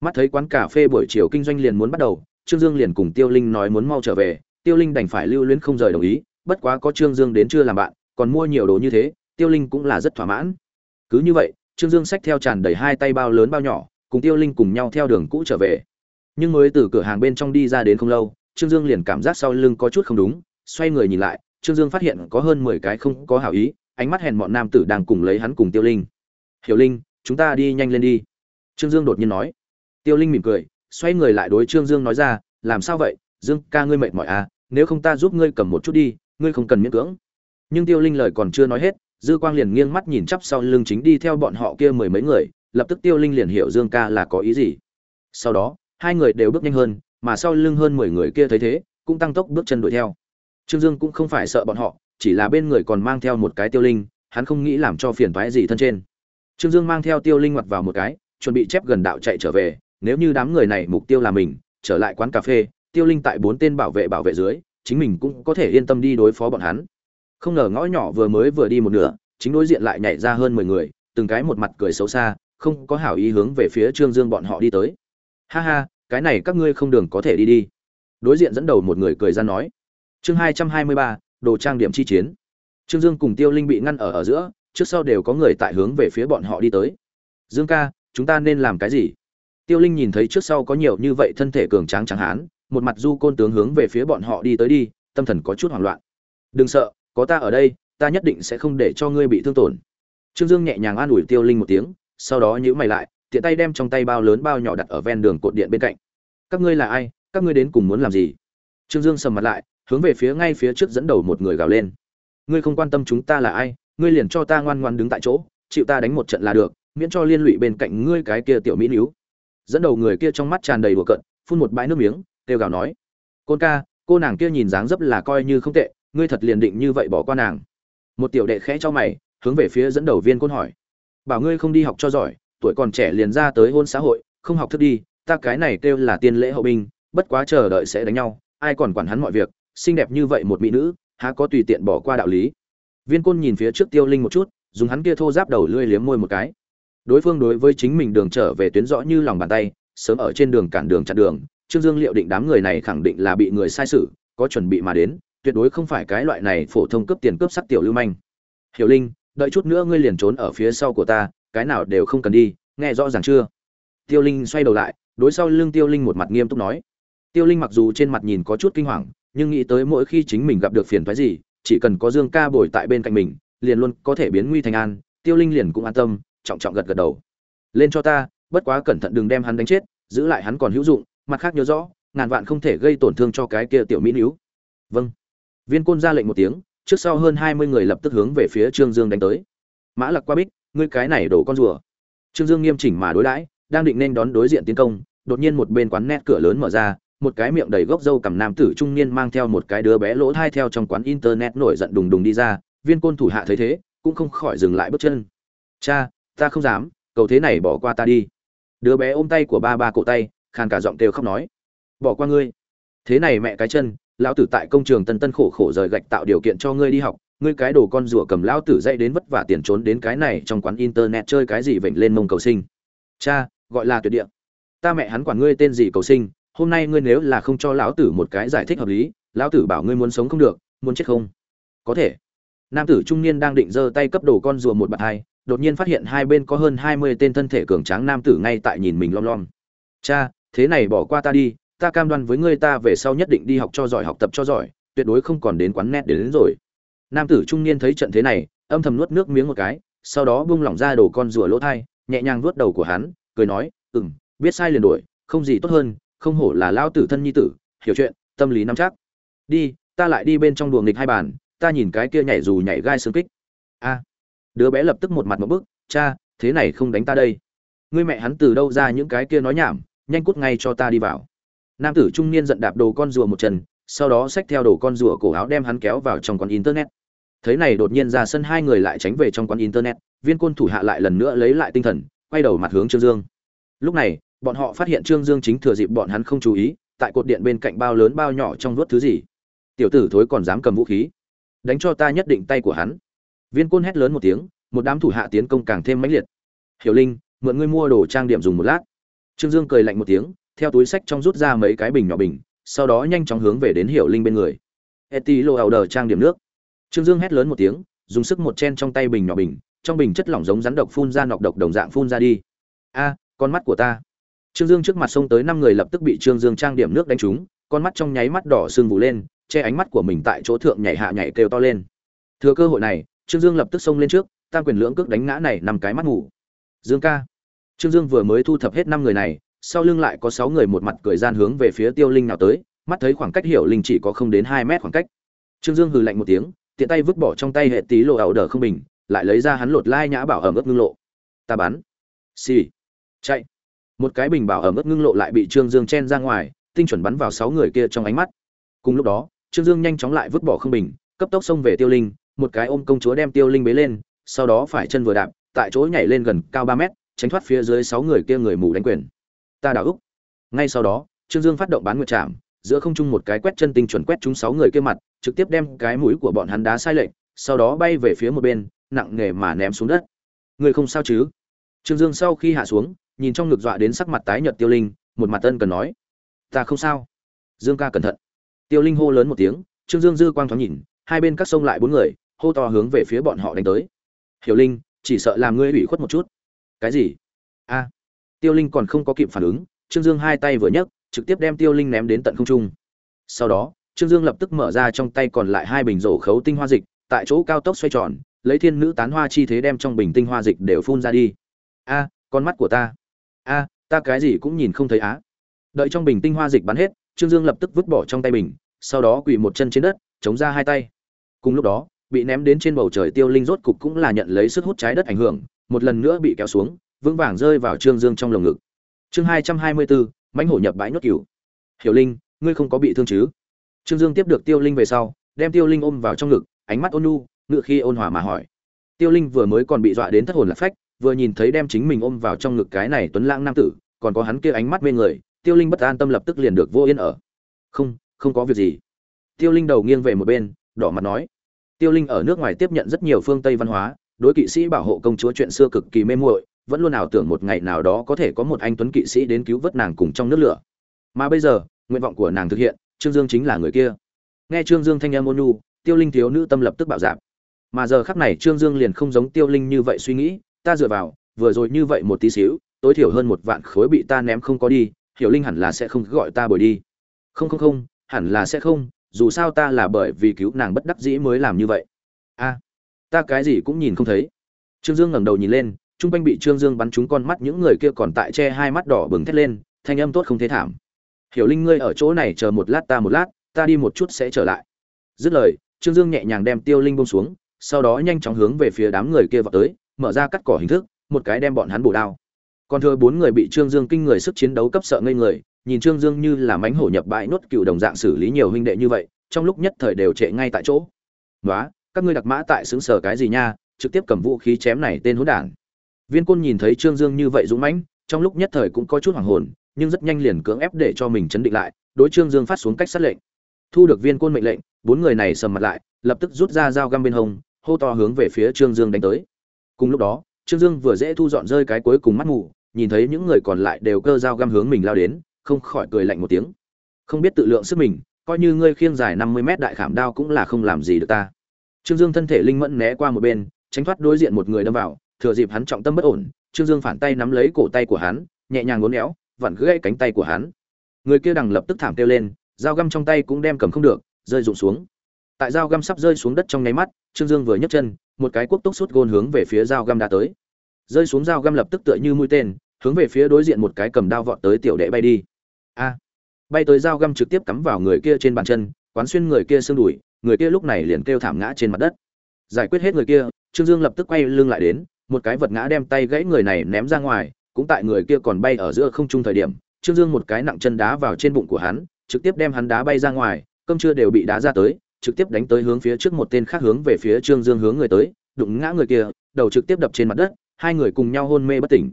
Mắt thấy quán cà phê buổi chiều kinh doanh liền muốn bắt đầu, trương dương liền cùng tiêu linh nói muốn mau trở về, tiêu linh đành phải lưu luyến không rời đồng ý, bất quá có trương dương đến chưa làm bạn, còn mua nhiều đồ như thế, tiêu linh cũng là rất thỏa mãn. Cứ như vậy, trương dương xách theo tràn đầy hai tay bao lớn bao nhỏ, cùng tiêu linh cùng nhau theo đường cũ trở về nhưng mới từ cửa hàng bên trong đi ra đến không lâu, trương dương liền cảm giác sau lưng có chút không đúng, xoay người nhìn lại, trương dương phát hiện có hơn mười cái không có hảo ý, ánh mắt hèn bọn nam tử đang cùng lấy hắn cùng tiêu linh. Hiểu linh, chúng ta đi nhanh lên đi. Trương dương đột nhiên nói. Tiêu linh mỉm cười, xoay người lại đối trương dương nói ra, làm sao vậy? Dương ca ngươi mệt mỏi à? Nếu không ta giúp ngươi cầm một chút đi, ngươi không cần miễn cưỡng. Nhưng tiêu linh lời còn chưa nói hết, dư quang liền nghiêng mắt nhìn chắp sau lưng chính đi theo bọn họ kia mười mấy người, lập tức tiêu linh liền hiểu dương ca là có ý gì. Sau đó hai người đều bước nhanh hơn, mà sau lưng hơn mười người kia thấy thế, cũng tăng tốc bước chân đuổi theo. Trương dương cũng không phải sợ bọn họ, chỉ là bên người còn mang theo một cái tiêu linh, hắn không nghĩ làm cho phiền toái gì thân trên. Trương dương mang theo tiêu linh ngoặt vào một cái, chuẩn bị chép gần đạo chạy trở về, nếu như đám người này mục tiêu là mình, trở lại quán cà phê, tiêu linh tại bốn tên bảo vệ bảo vệ dưới, chính mình cũng có thể yên tâm đi đối phó bọn hắn. Không ngờ ngõ nhỏ vừa mới vừa đi một nửa, chính đối diện lại nhảy ra hơn mười người, từng cái một mặt cười xấu xa, không có hảo ý hướng về phía trương dương bọn họ đi tới ha ha, cái này các ngươi không đường có thể đi đi. Đối diện dẫn đầu một người cười ra nói. Chương hai trăm hai mươi ba, đồ trang điểm chi chiến. Trương dương cùng tiêu linh bị ngăn ở ở giữa, trước sau đều có người tại hướng về phía bọn họ đi tới. Dương ca, chúng ta nên làm cái gì? Tiêu linh nhìn thấy trước sau có nhiều như vậy thân thể cường tráng tráng hán, một mặt du côn tướng hướng về phía bọn họ đi tới đi, tâm thần có chút hoảng loạn. Đừng sợ, có ta ở đây, ta nhất định sẽ không để cho ngươi bị thương tổn. Trương dương nhẹ nhàng an ủi tiêu linh một tiếng, sau đó nhữ mày lại tiện tay đem trong tay bao lớn bao nhỏ đặt ở ven đường cột điện bên cạnh. Các ngươi là ai? Các ngươi đến cùng muốn làm gì? Trương dương sầm mặt lại, hướng về phía ngay phía trước dẫn đầu một người gào lên. Ngươi không quan tâm chúng ta là ai, ngươi liền cho ta ngoan ngoan đứng tại chỗ, chịu ta đánh một trận là được, miễn cho liên lụy bên cạnh ngươi cái kia tiểu mỹ níu dẫn đầu người kia trong mắt tràn đầy đùa cận phun một bãi nước miếng, kêu gào nói. Côn ca, cô nàng kia nhìn dáng dấp là coi như không tệ, ngươi thật liền định như vậy bỏ qua nàng. Một tiểu đệ khẽ cho mày, hướng về phía dẫn đầu viên côn hỏi. Bảo ngươi không đi học cho giỏi tuổi còn trẻ liền ra tới hôn xã hội, không học thức đi, ta cái này kêu là tiên lễ hậu binh, bất quá chờ đợi sẽ đánh nhau, ai còn quản hắn mọi việc, xinh đẹp như vậy một mỹ nữ, há có tùy tiện bỏ qua đạo lý. Viên côn nhìn phía trước tiêu linh một chút, dùng hắn kia thô giáp đầu lưỡi liếm môi một cái. Đối phương đối với chính mình đường trở về tuyến rõ như lòng bàn tay, sớm ở trên đường cản đường chặn đường, trương dương liệu định đám người này khẳng định là bị người sai sử có chuẩn bị mà đến, tuyệt đối không phải cái loại này phổ thông cướp tiền cướp sắc tiểu lưu manh. Hiểu linh, đợi chút nữa ngươi liền trốn ở phía sau của ta cái nào đều không cần đi, nghe rõ ràng chưa? Tiêu linh xoay đầu lại, đối sau lưng tiêu linh một mặt nghiêm túc nói. Tiêu linh mặc dù trên mặt nhìn có chút kinh hoàng, nhưng nghĩ tới mỗi khi chính mình gặp được phiền toái gì, chỉ cần có dương ca bồi tại bên cạnh mình, liền luôn có thể biến nguy thành an, tiêu linh liền cũng an tâm, trọng trọng gật gật đầu. Lên cho ta, bất quá cẩn thận đừng đem hắn đánh chết, giữ lại hắn còn hữu dụng, mặt khác nhớ rõ, ngàn vạn không thể gây tổn thương cho cái kia tiểu mỹ níu vâng. Viên côn ra lệnh một tiếng, trước sau hơn hai mươi người lập tức hướng về phía trương dương đánh tới. Mã lặc qua bích ngươi cái này đổ con rùa. Trương dương nghiêm chỉnh mà đối đãi, đang định nên đón đối diện tiến công, đột nhiên một bên quán nét cửa lớn mở ra, một cái miệng đầy gốc râu cầm nam tử trung niên mang theo một cái đứa bé lỗ thai theo trong quán internet nổi giận đùng đùng đi ra, viên côn thủ hạ thấy thế, cũng không khỏi dừng lại bước chân. Cha, ta không dám, cầu thế này bỏ qua ta đi. Đứa bé ôm tay của ba ba cổ tay, khàn cả giọng kêu khóc nói, bỏ qua ngươi. Thế này mẹ cái chân, lão tử tại công trường tân tân khổ khổ rời gạch tạo điều kiện cho ngươi đi học ngươi cái đồ con rùa cầm lão tử dậy đến vất vả tiền trốn đến cái này trong quán internet chơi cái gì vểnh lên mông cầu sinh. Cha, gọi là tuyệt địa. Ta mẹ hắn quản ngươi tên gì cầu sinh, hôm nay ngươi nếu là không cho lão tử một cái giải thích hợp lý, lão tử bảo ngươi muốn sống không được, muốn chết không? Có thể. Nam tử trung niên đang định giơ tay cấp đồ con rùa một bạt hai, đột nhiên phát hiện hai bên có hơn hai mươi tên thân thể cường tráng nam tử ngay tại nhìn mình lom lom. Cha, thế này bỏ qua ta đi, ta cam đoan với ngươi ta về sau nhất định đi học cho giỏi, học tập cho giỏi, tuyệt đối không còn đến quán net để đến rồi nam tử trung niên thấy trận thế này, âm thầm nuốt nước miếng một cái, sau đó buông lỏng ra đồ con rùa lỗ thai, nhẹ nhàng vuốt đầu của hắn, cười nói, ừm, biết sai liền đổi, không gì tốt hơn, không hổ là lao tử thân nhi tử, hiểu chuyện, tâm lý nắm chắc. Đi, ta lại đi bên trong đùa nghịch hai bàn, ta nhìn cái kia nhảy dù nhảy gai xương kích. A, đứa bé lập tức một mặt một bức, cha, thế này không đánh ta đây. Ngươi mẹ hắn từ đâu ra những cái kia nói nhảm, nhanh cút ngay cho ta đi vào. Nam tử trung niên giận đạp đồ con rùa một chân sau đó xách theo đồ con rùa cổ áo đem hắn kéo vào trong con internet thế này đột nhiên ra sân hai người lại tránh về trong quán internet, viên côn thủ hạ lại lần nữa lấy lại tinh thần, quay đầu mặt hướng trương dương. Lúc này, bọn họ phát hiện trương dương chính thừa dịp bọn hắn không chú ý, tại cột điện bên cạnh bao lớn bao nhỏ trong vuốt thứ gì. Tiểu tử thối còn dám cầm vũ khí. Đánh cho ta nhất định tay của hắn. Viên côn hét lớn một tiếng, một đám thủ hạ tiến công càng thêm mãnh liệt. Hiểu linh, mượn ngươi mua đồ trang điểm dùng một lát. Trương dương cười lạnh một tiếng, theo túi sách trong rút ra mấy cái bình nhỏ bình, sau đó nhanh chóng hướng về đến hiểu linh bên người. Eti lô ảo đờ trang điểm nước trương dương hét lớn một tiếng, dùng sức một chen trong tay bình nhỏ bình, trong bình chất lỏng giống rắn độc phun ra nọc độc đồng dạng phun ra đi. A, con mắt của ta. Trương dương trước mặt xông tới năm người lập tức bị trương dương trang điểm nước đánh trúng, con mắt trong nháy mắt đỏ sưng vụ lên, che ánh mắt của mình tại chỗ thượng nhảy hạ nhảy kêu to lên. Thừa cơ hội này, trương dương lập tức xông lên trước, tam quyền lưỡng cước đánh ngã này nằm cái mắt ngủ. Dương ca. Trương dương vừa mới thu thập hết năm người này, sau lưng lại có sáu người một mặt cười gian hướng về phía tiêu linh nào tới, mắt thấy khoảng cách hiểu linh chỉ có không đến hai mét khoảng cách. Trương dương hừ lạnh một tiếng tiện tay vứt bỏ trong tay hệ tí lộ ảo đờ không bình, lại lấy ra hắn lột lai nhã bảo ẩm ướt ngưng lộ. Ta bắn xì、sì. chạy. Một cái bình bảo ẩm ướt ngưng lộ lại bị trương dương chen ra ngoài, tinh chuẩn bắn vào sáu người kia trong ánh mắt. Cùng lúc đó, trương dương nhanh chóng lại vứt bỏ không bình, cấp tốc xông về tiêu linh, một cái ôm công chúa đem tiêu linh bế lên, sau đó phải chân vừa đạp, tại chỗ nhảy lên gần cao ba mét, tránh thoát phía dưới sáu người kia người mù đánh quyền. Ta đã úc ngay sau đó, trương dương phát động bán nguyệt trạm giữa không trung một cái quét chân tinh chuẩn quét chúng sáu người kia mặt, trực tiếp đem cái mũi của bọn hắn đá sai lệch, sau đó bay về phía một bên, nặng nghề mà ném xuống đất. Người không sao chứ? Trương dương sau khi hạ xuống, nhìn trong ngực dọa đến sắc mặt tái nhợt tiêu linh, một mặt ân cần nói, ta không sao. Dương ca cẩn thận. Tiêu linh hô lớn một tiếng, trương dương dư quang thoáng nhìn, hai bên các sông lại bốn người, hô to hướng về phía bọn họ đánh tới. Hiểu linh, chỉ sợ làm ngươi ủy khuất một chút. Cái gì? A. Tiêu linh còn không có kịp phản ứng, trương dương hai tay vừa nhấc trực tiếp đem tiêu linh ném đến tận không trung. Sau đó, trương dương lập tức mở ra trong tay còn lại hai bình rổ khấu tinh hoa dịch, tại chỗ cao tốc xoay tròn, lấy thiên nữ tán hoa chi thế đem trong bình tinh hoa dịch đều phun ra đi. A, con mắt của ta. A, ta cái gì cũng nhìn không thấy á. Đợi trong bình tinh hoa dịch bắn hết, trương dương lập tức vứt bỏ trong tay bình, sau đó quỳ một chân trên đất, chống ra hai tay. Cùng lúc đó, bị ném đến trên bầu trời tiêu linh rốt cục cũng là nhận lấy sức hút trái đất ảnh hưởng, một lần nữa bị kéo xuống, vững vàng rơi vào trương dương trong lồng ngực. Chương hai trăm hai mươi bốn mãnh hổ nhập bãi nhốt cửu hiểu linh, ngươi không có bị thương chứ? Trương dương tiếp được tiêu linh về sau, đem tiêu linh ôm vào trong ngực, ánh mắt ôn nhu, ngựa khi ôn hòa mà hỏi. Tiêu linh vừa mới còn bị dọa đến thất hồn lạc phách, vừa nhìn thấy đem chính mình ôm vào trong ngực cái này tuấn lãng nam tử, còn có hắn kia ánh mắt mê người, tiêu linh bất an tâm lập tức liền được vô yên ở. Không không có việc gì. Tiêu linh đầu nghiêng về một bên, đỏ mặt nói. Tiêu linh ở nước ngoài tiếp nhận rất nhiều phương tây văn hóa, đối kỵ sĩ bảo hộ công chúa chuyện xưa cực kỳ mê muội vẫn luôn ảo tưởng một ngày nào đó có thể có một anh tuấn kỵ sĩ đến cứu vớt nàng cùng trong nước lửa. Mà bây giờ, nguyện vọng của nàng thực hiện, trương dương chính là người kia. Nghe trương dương thanh âm ôn nhu, tiêu linh thiếu nữ tâm lập tức bạo dạp mà giờ khắc này trương dương liền không giống tiêu linh như vậy suy nghĩ, ta dựa vào, vừa rồi như vậy một tí xíu, tối thiểu hơn một vạn khối bị ta ném không có đi, hiểu linh hẳn là sẽ không gọi ta bồi đi. Không không không, hẳn là sẽ không, dù sao ta là bởi vì cứu nàng bất đắc dĩ mới làm như vậy. A, ta cái gì cũng nhìn không thấy. Trương dương ngẩng đầu nhìn lên trung quanh bị trương dương bắn trúng con mắt, những người kia còn tại che hai mắt đỏ bừng thét lên, thanh âm tốt không thế thảm. Hiểu linh, ngươi ở chỗ này chờ một lát ta một lát, ta đi một chút sẽ trở lại. Dứt lời, trương dương nhẹ nhàng đem tiêu linh bông xuống, sau đó nhanh chóng hướng về phía đám người kia vào tới, mở ra cắt cỏ hình thức, một cái đem bọn hắn bổ đao. Còn thừa bốn người bị trương dương kinh người sức chiến đấu cấp sợ ngây người, nhìn trương dương như là mánh hổ nhập bãi nốt cựu đồng dạng xử lý nhiều huynh đệ như vậy, trong lúc nhất thời đều trệ ngay tại chỗ. Nói các ngươi đặc mã tại xứng sở cái gì nha, trực tiếp cầm vũ khí chém này tên hỗn đản viên côn nhìn thấy trương dương như vậy dũng mãnh, trong lúc nhất thời cũng có chút hoảng hồn, nhưng rất nhanh liền cưỡng ép để cho mình chấn định lại, đối trương dương phát xuống cách sát lệnh. Thu được viên côn mệnh lệnh, bốn người này sầm mặt lại, lập tức rút ra dao găm bên hông, hô to hướng về phía trương dương đánh tới. Cùng lúc đó, trương dương vừa dễ thu dọn rơi cái cuối cùng mắt ngủ nhìn thấy những người còn lại đều cơ dao găm hướng mình lao đến, không khỏi cười lạnh một tiếng. Không biết tự lượng sức mình, coi như ngươi khiêng dài năm mươi mét đại khảm đao cũng là không làm gì được ta. Trương dương thân thể linh mẫn né qua một bên, tránh thoát đối diện một người đâm vào thừa dịp hắn trọng tâm bất ổn, trương dương phản tay nắm lấy cổ tay của hắn, nhẹ nhàng ngốn éo, vặn gãy cánh tay của hắn. Người kia đằng lập tức thảm kêu lên, dao găm trong tay cũng đem cầm không được, rơi rụng xuống. Tại dao găm sắp rơi xuống đất trong nháy mắt, trương dương vừa nhấc chân, một cái quốc tốc sút gôn hướng về phía dao găm đã tới. Rơi xuống dao găm lập tức tựa như mũi tên, hướng về phía đối diện một cái cầm đao vọt tới tiểu đệ bay đi. A! Bay tới dao găm trực tiếp cắm vào người kia trên bàn chân, quán xuyên người kia xương đùi, người kia lúc này liền kêu thảm ngã trên mặt đất. Giải quyết hết người kia, trương dương lập tức quay lưng lại đến một cái vật ngã đem tay gãy người này ném ra ngoài, cũng tại người kia còn bay ở giữa không trung thời điểm, trương dương một cái nặng chân đá vào trên bụng của hắn, trực tiếp đem hắn đá bay ra ngoài, cơm chưa đều bị đá ra tới, trực tiếp đánh tới hướng phía trước một tên khác hướng về phía trương dương hướng người tới, đụng ngã người kia, đầu trực tiếp đập trên mặt đất, hai người cùng nhau hôn mê bất tỉnh.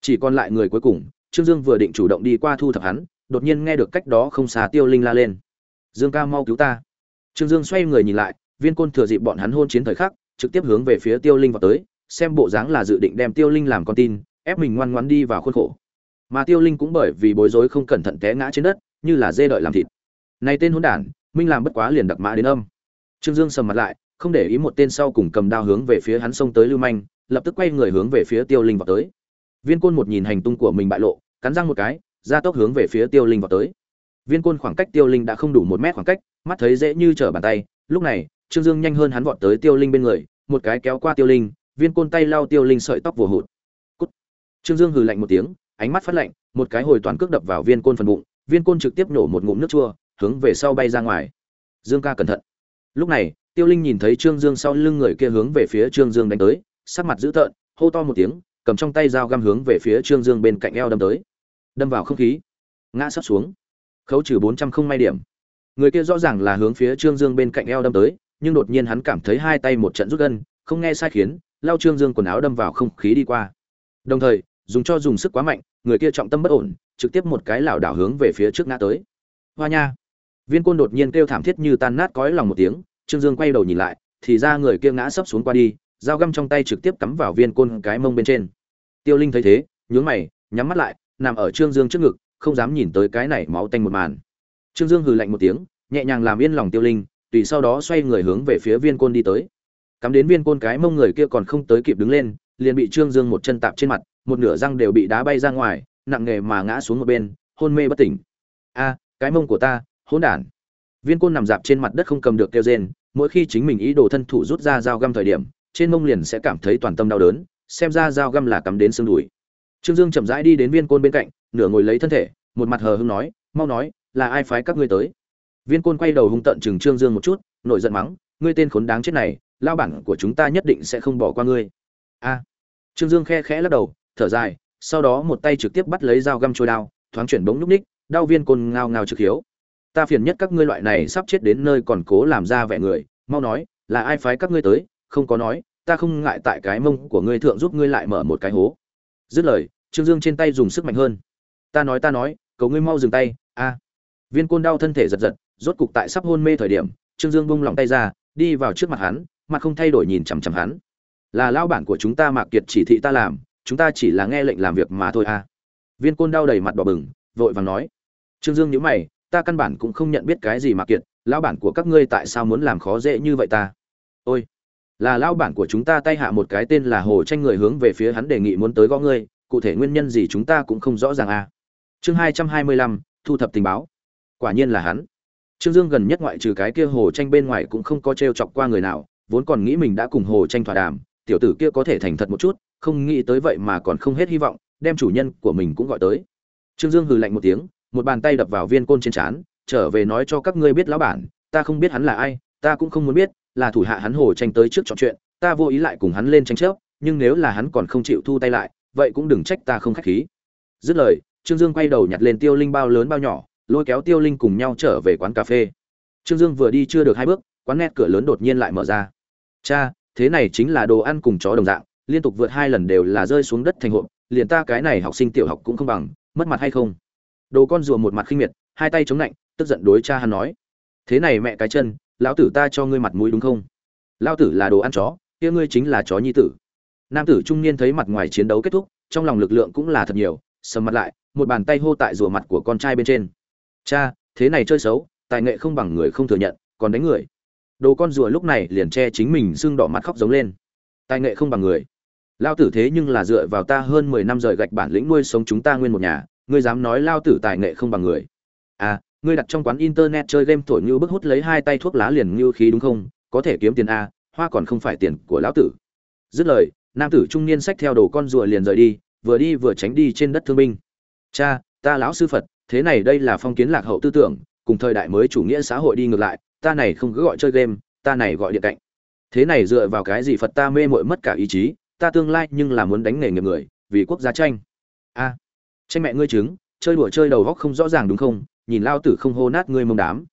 Chỉ còn lại người cuối cùng, trương dương vừa định chủ động đi qua thu thập hắn, đột nhiên nghe được cách đó không xa tiêu linh la lên. Dương ca mau cứu ta. Trương dương xoay người nhìn lại, viên côn thừa dịp bọn hắn hôn chiến thời khắc, trực tiếp hướng về phía tiêu linh vào tới xem bộ dáng là dự định đem tiêu linh làm con tin, ép mình ngoan ngoãn đi vào khuôn khổ. Mà tiêu linh cũng bởi vì bối rối không cẩn thận té ngã trên đất, như là dê đợi làm thịt. Này tên hỗn đản, minh làm bất quá liền đặc mã đến âm. Trương dương sầm mặt lại, không để ý một tên sau cùng cầm đao hướng về phía hắn xông tới lưu manh, lập tức quay người hướng về phía tiêu linh vào tới. Viên côn một nhìn hành tung của mình bại lộ, cắn răng một cái, ra tốc hướng về phía tiêu linh vào tới. Viên côn khoảng cách tiêu linh đã không đủ một mét khoảng cách, mắt thấy dễ như trở bàn tay, lúc này, trương dương nhanh hơn hắn vọt tới tiêu linh bên người, một cái kéo qua tiêu linh viên côn tay lau tiêu linh sợi tóc vừa hụt. Cút. trương dương hừ lạnh một tiếng, ánh mắt phát lạnh, một cái hồi toàn cước đập vào viên côn phần bụng, viên côn trực tiếp nổ một ngụm nước chua, hướng về sau bay ra ngoài. Dương ca cẩn thận. Lúc này, tiêu linh nhìn thấy trương dương sau lưng người kia hướng về phía trương dương đánh tới, sắc mặt dữ tợn, hô to một tiếng, cầm trong tay dao găm hướng về phía trương dương bên cạnh eo đâm tới. Đâm vào không khí. Ngã sắp xuống. Khấu trừ bốn trăm không may điểm. Người kia rõ ràng là hướng phía trương dương bên cạnh eo đâm tới, nhưng đột nhiên hắn cảm thấy hai tay một trận rút gân, không nghe sai khiến lao trương dương quần áo đâm vào không khí đi qua. Đồng thời, dùng cho dùng sức quá mạnh, người kia trọng tâm bất ổn, trực tiếp một cái lảo đảo hướng về phía trước ngã tới. Hoa nha! Viên côn đột nhiên kêu thảm thiết như tan nát cõi lòng một tiếng, trương dương quay đầu nhìn lại, thì ra người kia ngã sấp xuống qua đi, dao găm trong tay trực tiếp cắm vào viên côn cái mông bên trên. Tiêu linh thấy thế, nhướng mày, nhắm mắt lại, nằm ở trương dương trước ngực, không dám nhìn tới cái này máu tanh một màn. Trương dương hừ lạnh một tiếng, nhẹ nhàng làm yên lòng tiêu linh, tùy sau đó xoay người hướng về phía viên côn đi tới cắm đến viên côn cái mông người kia còn không tới kịp đứng lên, liền bị trương dương một chân tạp trên mặt, một nửa răng đều bị đá bay ra ngoài, nặng nghề mà ngã xuống một bên, hôn mê bất tỉnh. A, cái mông của ta, hỗn đản. Viên côn nằm dạp trên mặt đất không cầm được kêu rên, mỗi khi chính mình ý đồ thân thủ rút ra dao găm thời điểm, trên mông liền sẽ cảm thấy toàn tâm đau đớn, xem ra dao găm là cắm đến xương đùi. Trương dương chậm rãi đi đến viên côn bên cạnh, nửa ngồi lấy thân thể, một mặt hờ hưng nói, mau nói, là ai phái các ngươi tới? Viên côn quay đầu hung tận chừng trương dương một chút, nổi giận mắng, ngươi tên khốn đáng chết này lao bản của chúng ta nhất định sẽ không bỏ qua ngươi. A. Trương dương khe khẽ lắc đầu, thở dài, sau đó một tay trực tiếp bắt lấy dao găm trôi đao, thoáng chuyển bỗng nhúc ních đau viên côn ngao ngao trực hiếu. Ta phiền nhất các ngươi loại này sắp chết đến nơi còn cố làm ra vẻ người, mau nói, là ai phái các ngươi tới, không có nói, ta không ngại tại cái mông của ngươi thượng giúp ngươi lại mở một cái hố. Dứt lời, trương dương trên tay dùng sức mạnh hơn. Ta nói ta nói, cầu ngươi mau dừng tay, a. Viên côn đau thân thể giật giật, rốt cục tại sắp hôn mê thời điểm, trương dương bung lòng tay ra, đi vào trước mặt hắn mặt không thay đổi nhìn chằm chằm hắn. Là lao bản của chúng ta mạc kiệt chỉ thị ta làm, chúng ta chỉ là nghe lệnh làm việc mà thôi a viên côn đau đầy mặt đỏ bừng, vội vàng nói. Trương dương nhíu mày, ta căn bản cũng không nhận biết cái gì mạc kiệt, lão bản của các ngươi tại sao muốn làm khó dễ như vậy ta? Ôi, là lão bản của chúng ta tay hạ một cái tên là hồ tranh người hướng về phía hắn đề nghị muốn tới gõ ngươi, cụ thể nguyên nhân gì chúng ta cũng không rõ ràng à. chương hai trăm hai mươi lăm, thu thập tình báo. Quả nhiên là hắn. Trương dương gần nhất ngoại trừ cái kia hồ tranh bên ngoài cũng không có t r e o chọc qua người nào vốn còn nghĩ mình đã cùng hồ tranh thỏa đàm, tiểu tử kia có thể thành thật một chút, không nghĩ tới vậy mà còn không hết hy vọng, đem chủ nhân của mình cũng gọi tới. Trương dương hừ lạnh một tiếng, một bàn tay đập vào viên côn trên trán, trở về nói cho các ngươi biết lão bản, ta không biết hắn là ai, ta cũng không muốn biết, là thủ hạ hắn hồ tranh tới trước trò chuyện, ta vô ý lại cùng hắn lên tranh chấp, nhưng nếu là hắn còn không chịu thu tay lại, vậy cũng đừng trách ta không khách khí. Dứt lời, trương dương quay đầu nhặt lên tiêu linh bao lớn bao nhỏ, lôi kéo tiêu linh cùng nhau trở về quán cà phê. Trương dương vừa đi chưa được hai bước, quán nét cửa lớn đột nhiên lại mở ra cha, thế này chính là đồ ăn cùng chó đồng dạng, liên tục vượt hai lần đều là rơi xuống đất thành hộp, liền ta cái này học sinh tiểu học cũng không bằng, mất mặt hay không? Đồ con rùa một mặt khinh miệt, hai tay chống lạnh, tức giận đối cha hắn nói. Thế này mẹ cái chân, lão tử ta cho ngươi mặt mũi đúng không? Lão tử là đồ ăn chó, kia ngươi chính là chó nhi tử. Nam tử trung niên thấy mặt ngoài chiến đấu kết thúc, trong lòng lực lượng cũng là thật nhiều, sầm mặt lại, một bàn tay hô tại rùa mặt của con trai bên trên. Cha, thế này chơi xấu, tài nghệ không bằng người không thừa nhận, còn đánh người đồ con rùa lúc này liền che chính mình sưng đỏ mặt khóc giống lên. Tài nghệ không bằng người. Lao tử thế nhưng là dựa vào ta hơn mười năm rời gạch bản lĩnh nuôi sống chúng ta nguyên một nhà ngươi dám nói lao tử tài nghệ không bằng người. À ngươi đặt trong quán internet chơi game thổi như bức hút lấy hai tay thuốc lá liền như khí đúng không? Có thể kiếm tiền a à, hoa còn không phải tiền của lão tử. Dứt lời nam tử trung niên sách theo đồ con rùa liền rời đi vừa đi vừa tránh đi trên đất thương binh. Cha ta lão sư phật thế này đây là phong kiến lạc hậu tư tưởng cùng thời đại mới chủ nghĩa xã hội đi ngược lại ta này không cứ gọi chơi game, ta này gọi điện cạnh. Thế này dựa vào cái gì phật ta mê mội mất cả ý chí, ta tương lai nhưng là muốn đánh nghề nghiệp người, vì quốc gia tranh. A, tranh mẹ ngươi chứng chơi đùa chơi đầu góc không rõ ràng đúng không? Nhìn lao tử không hô nát ngươi mông đám.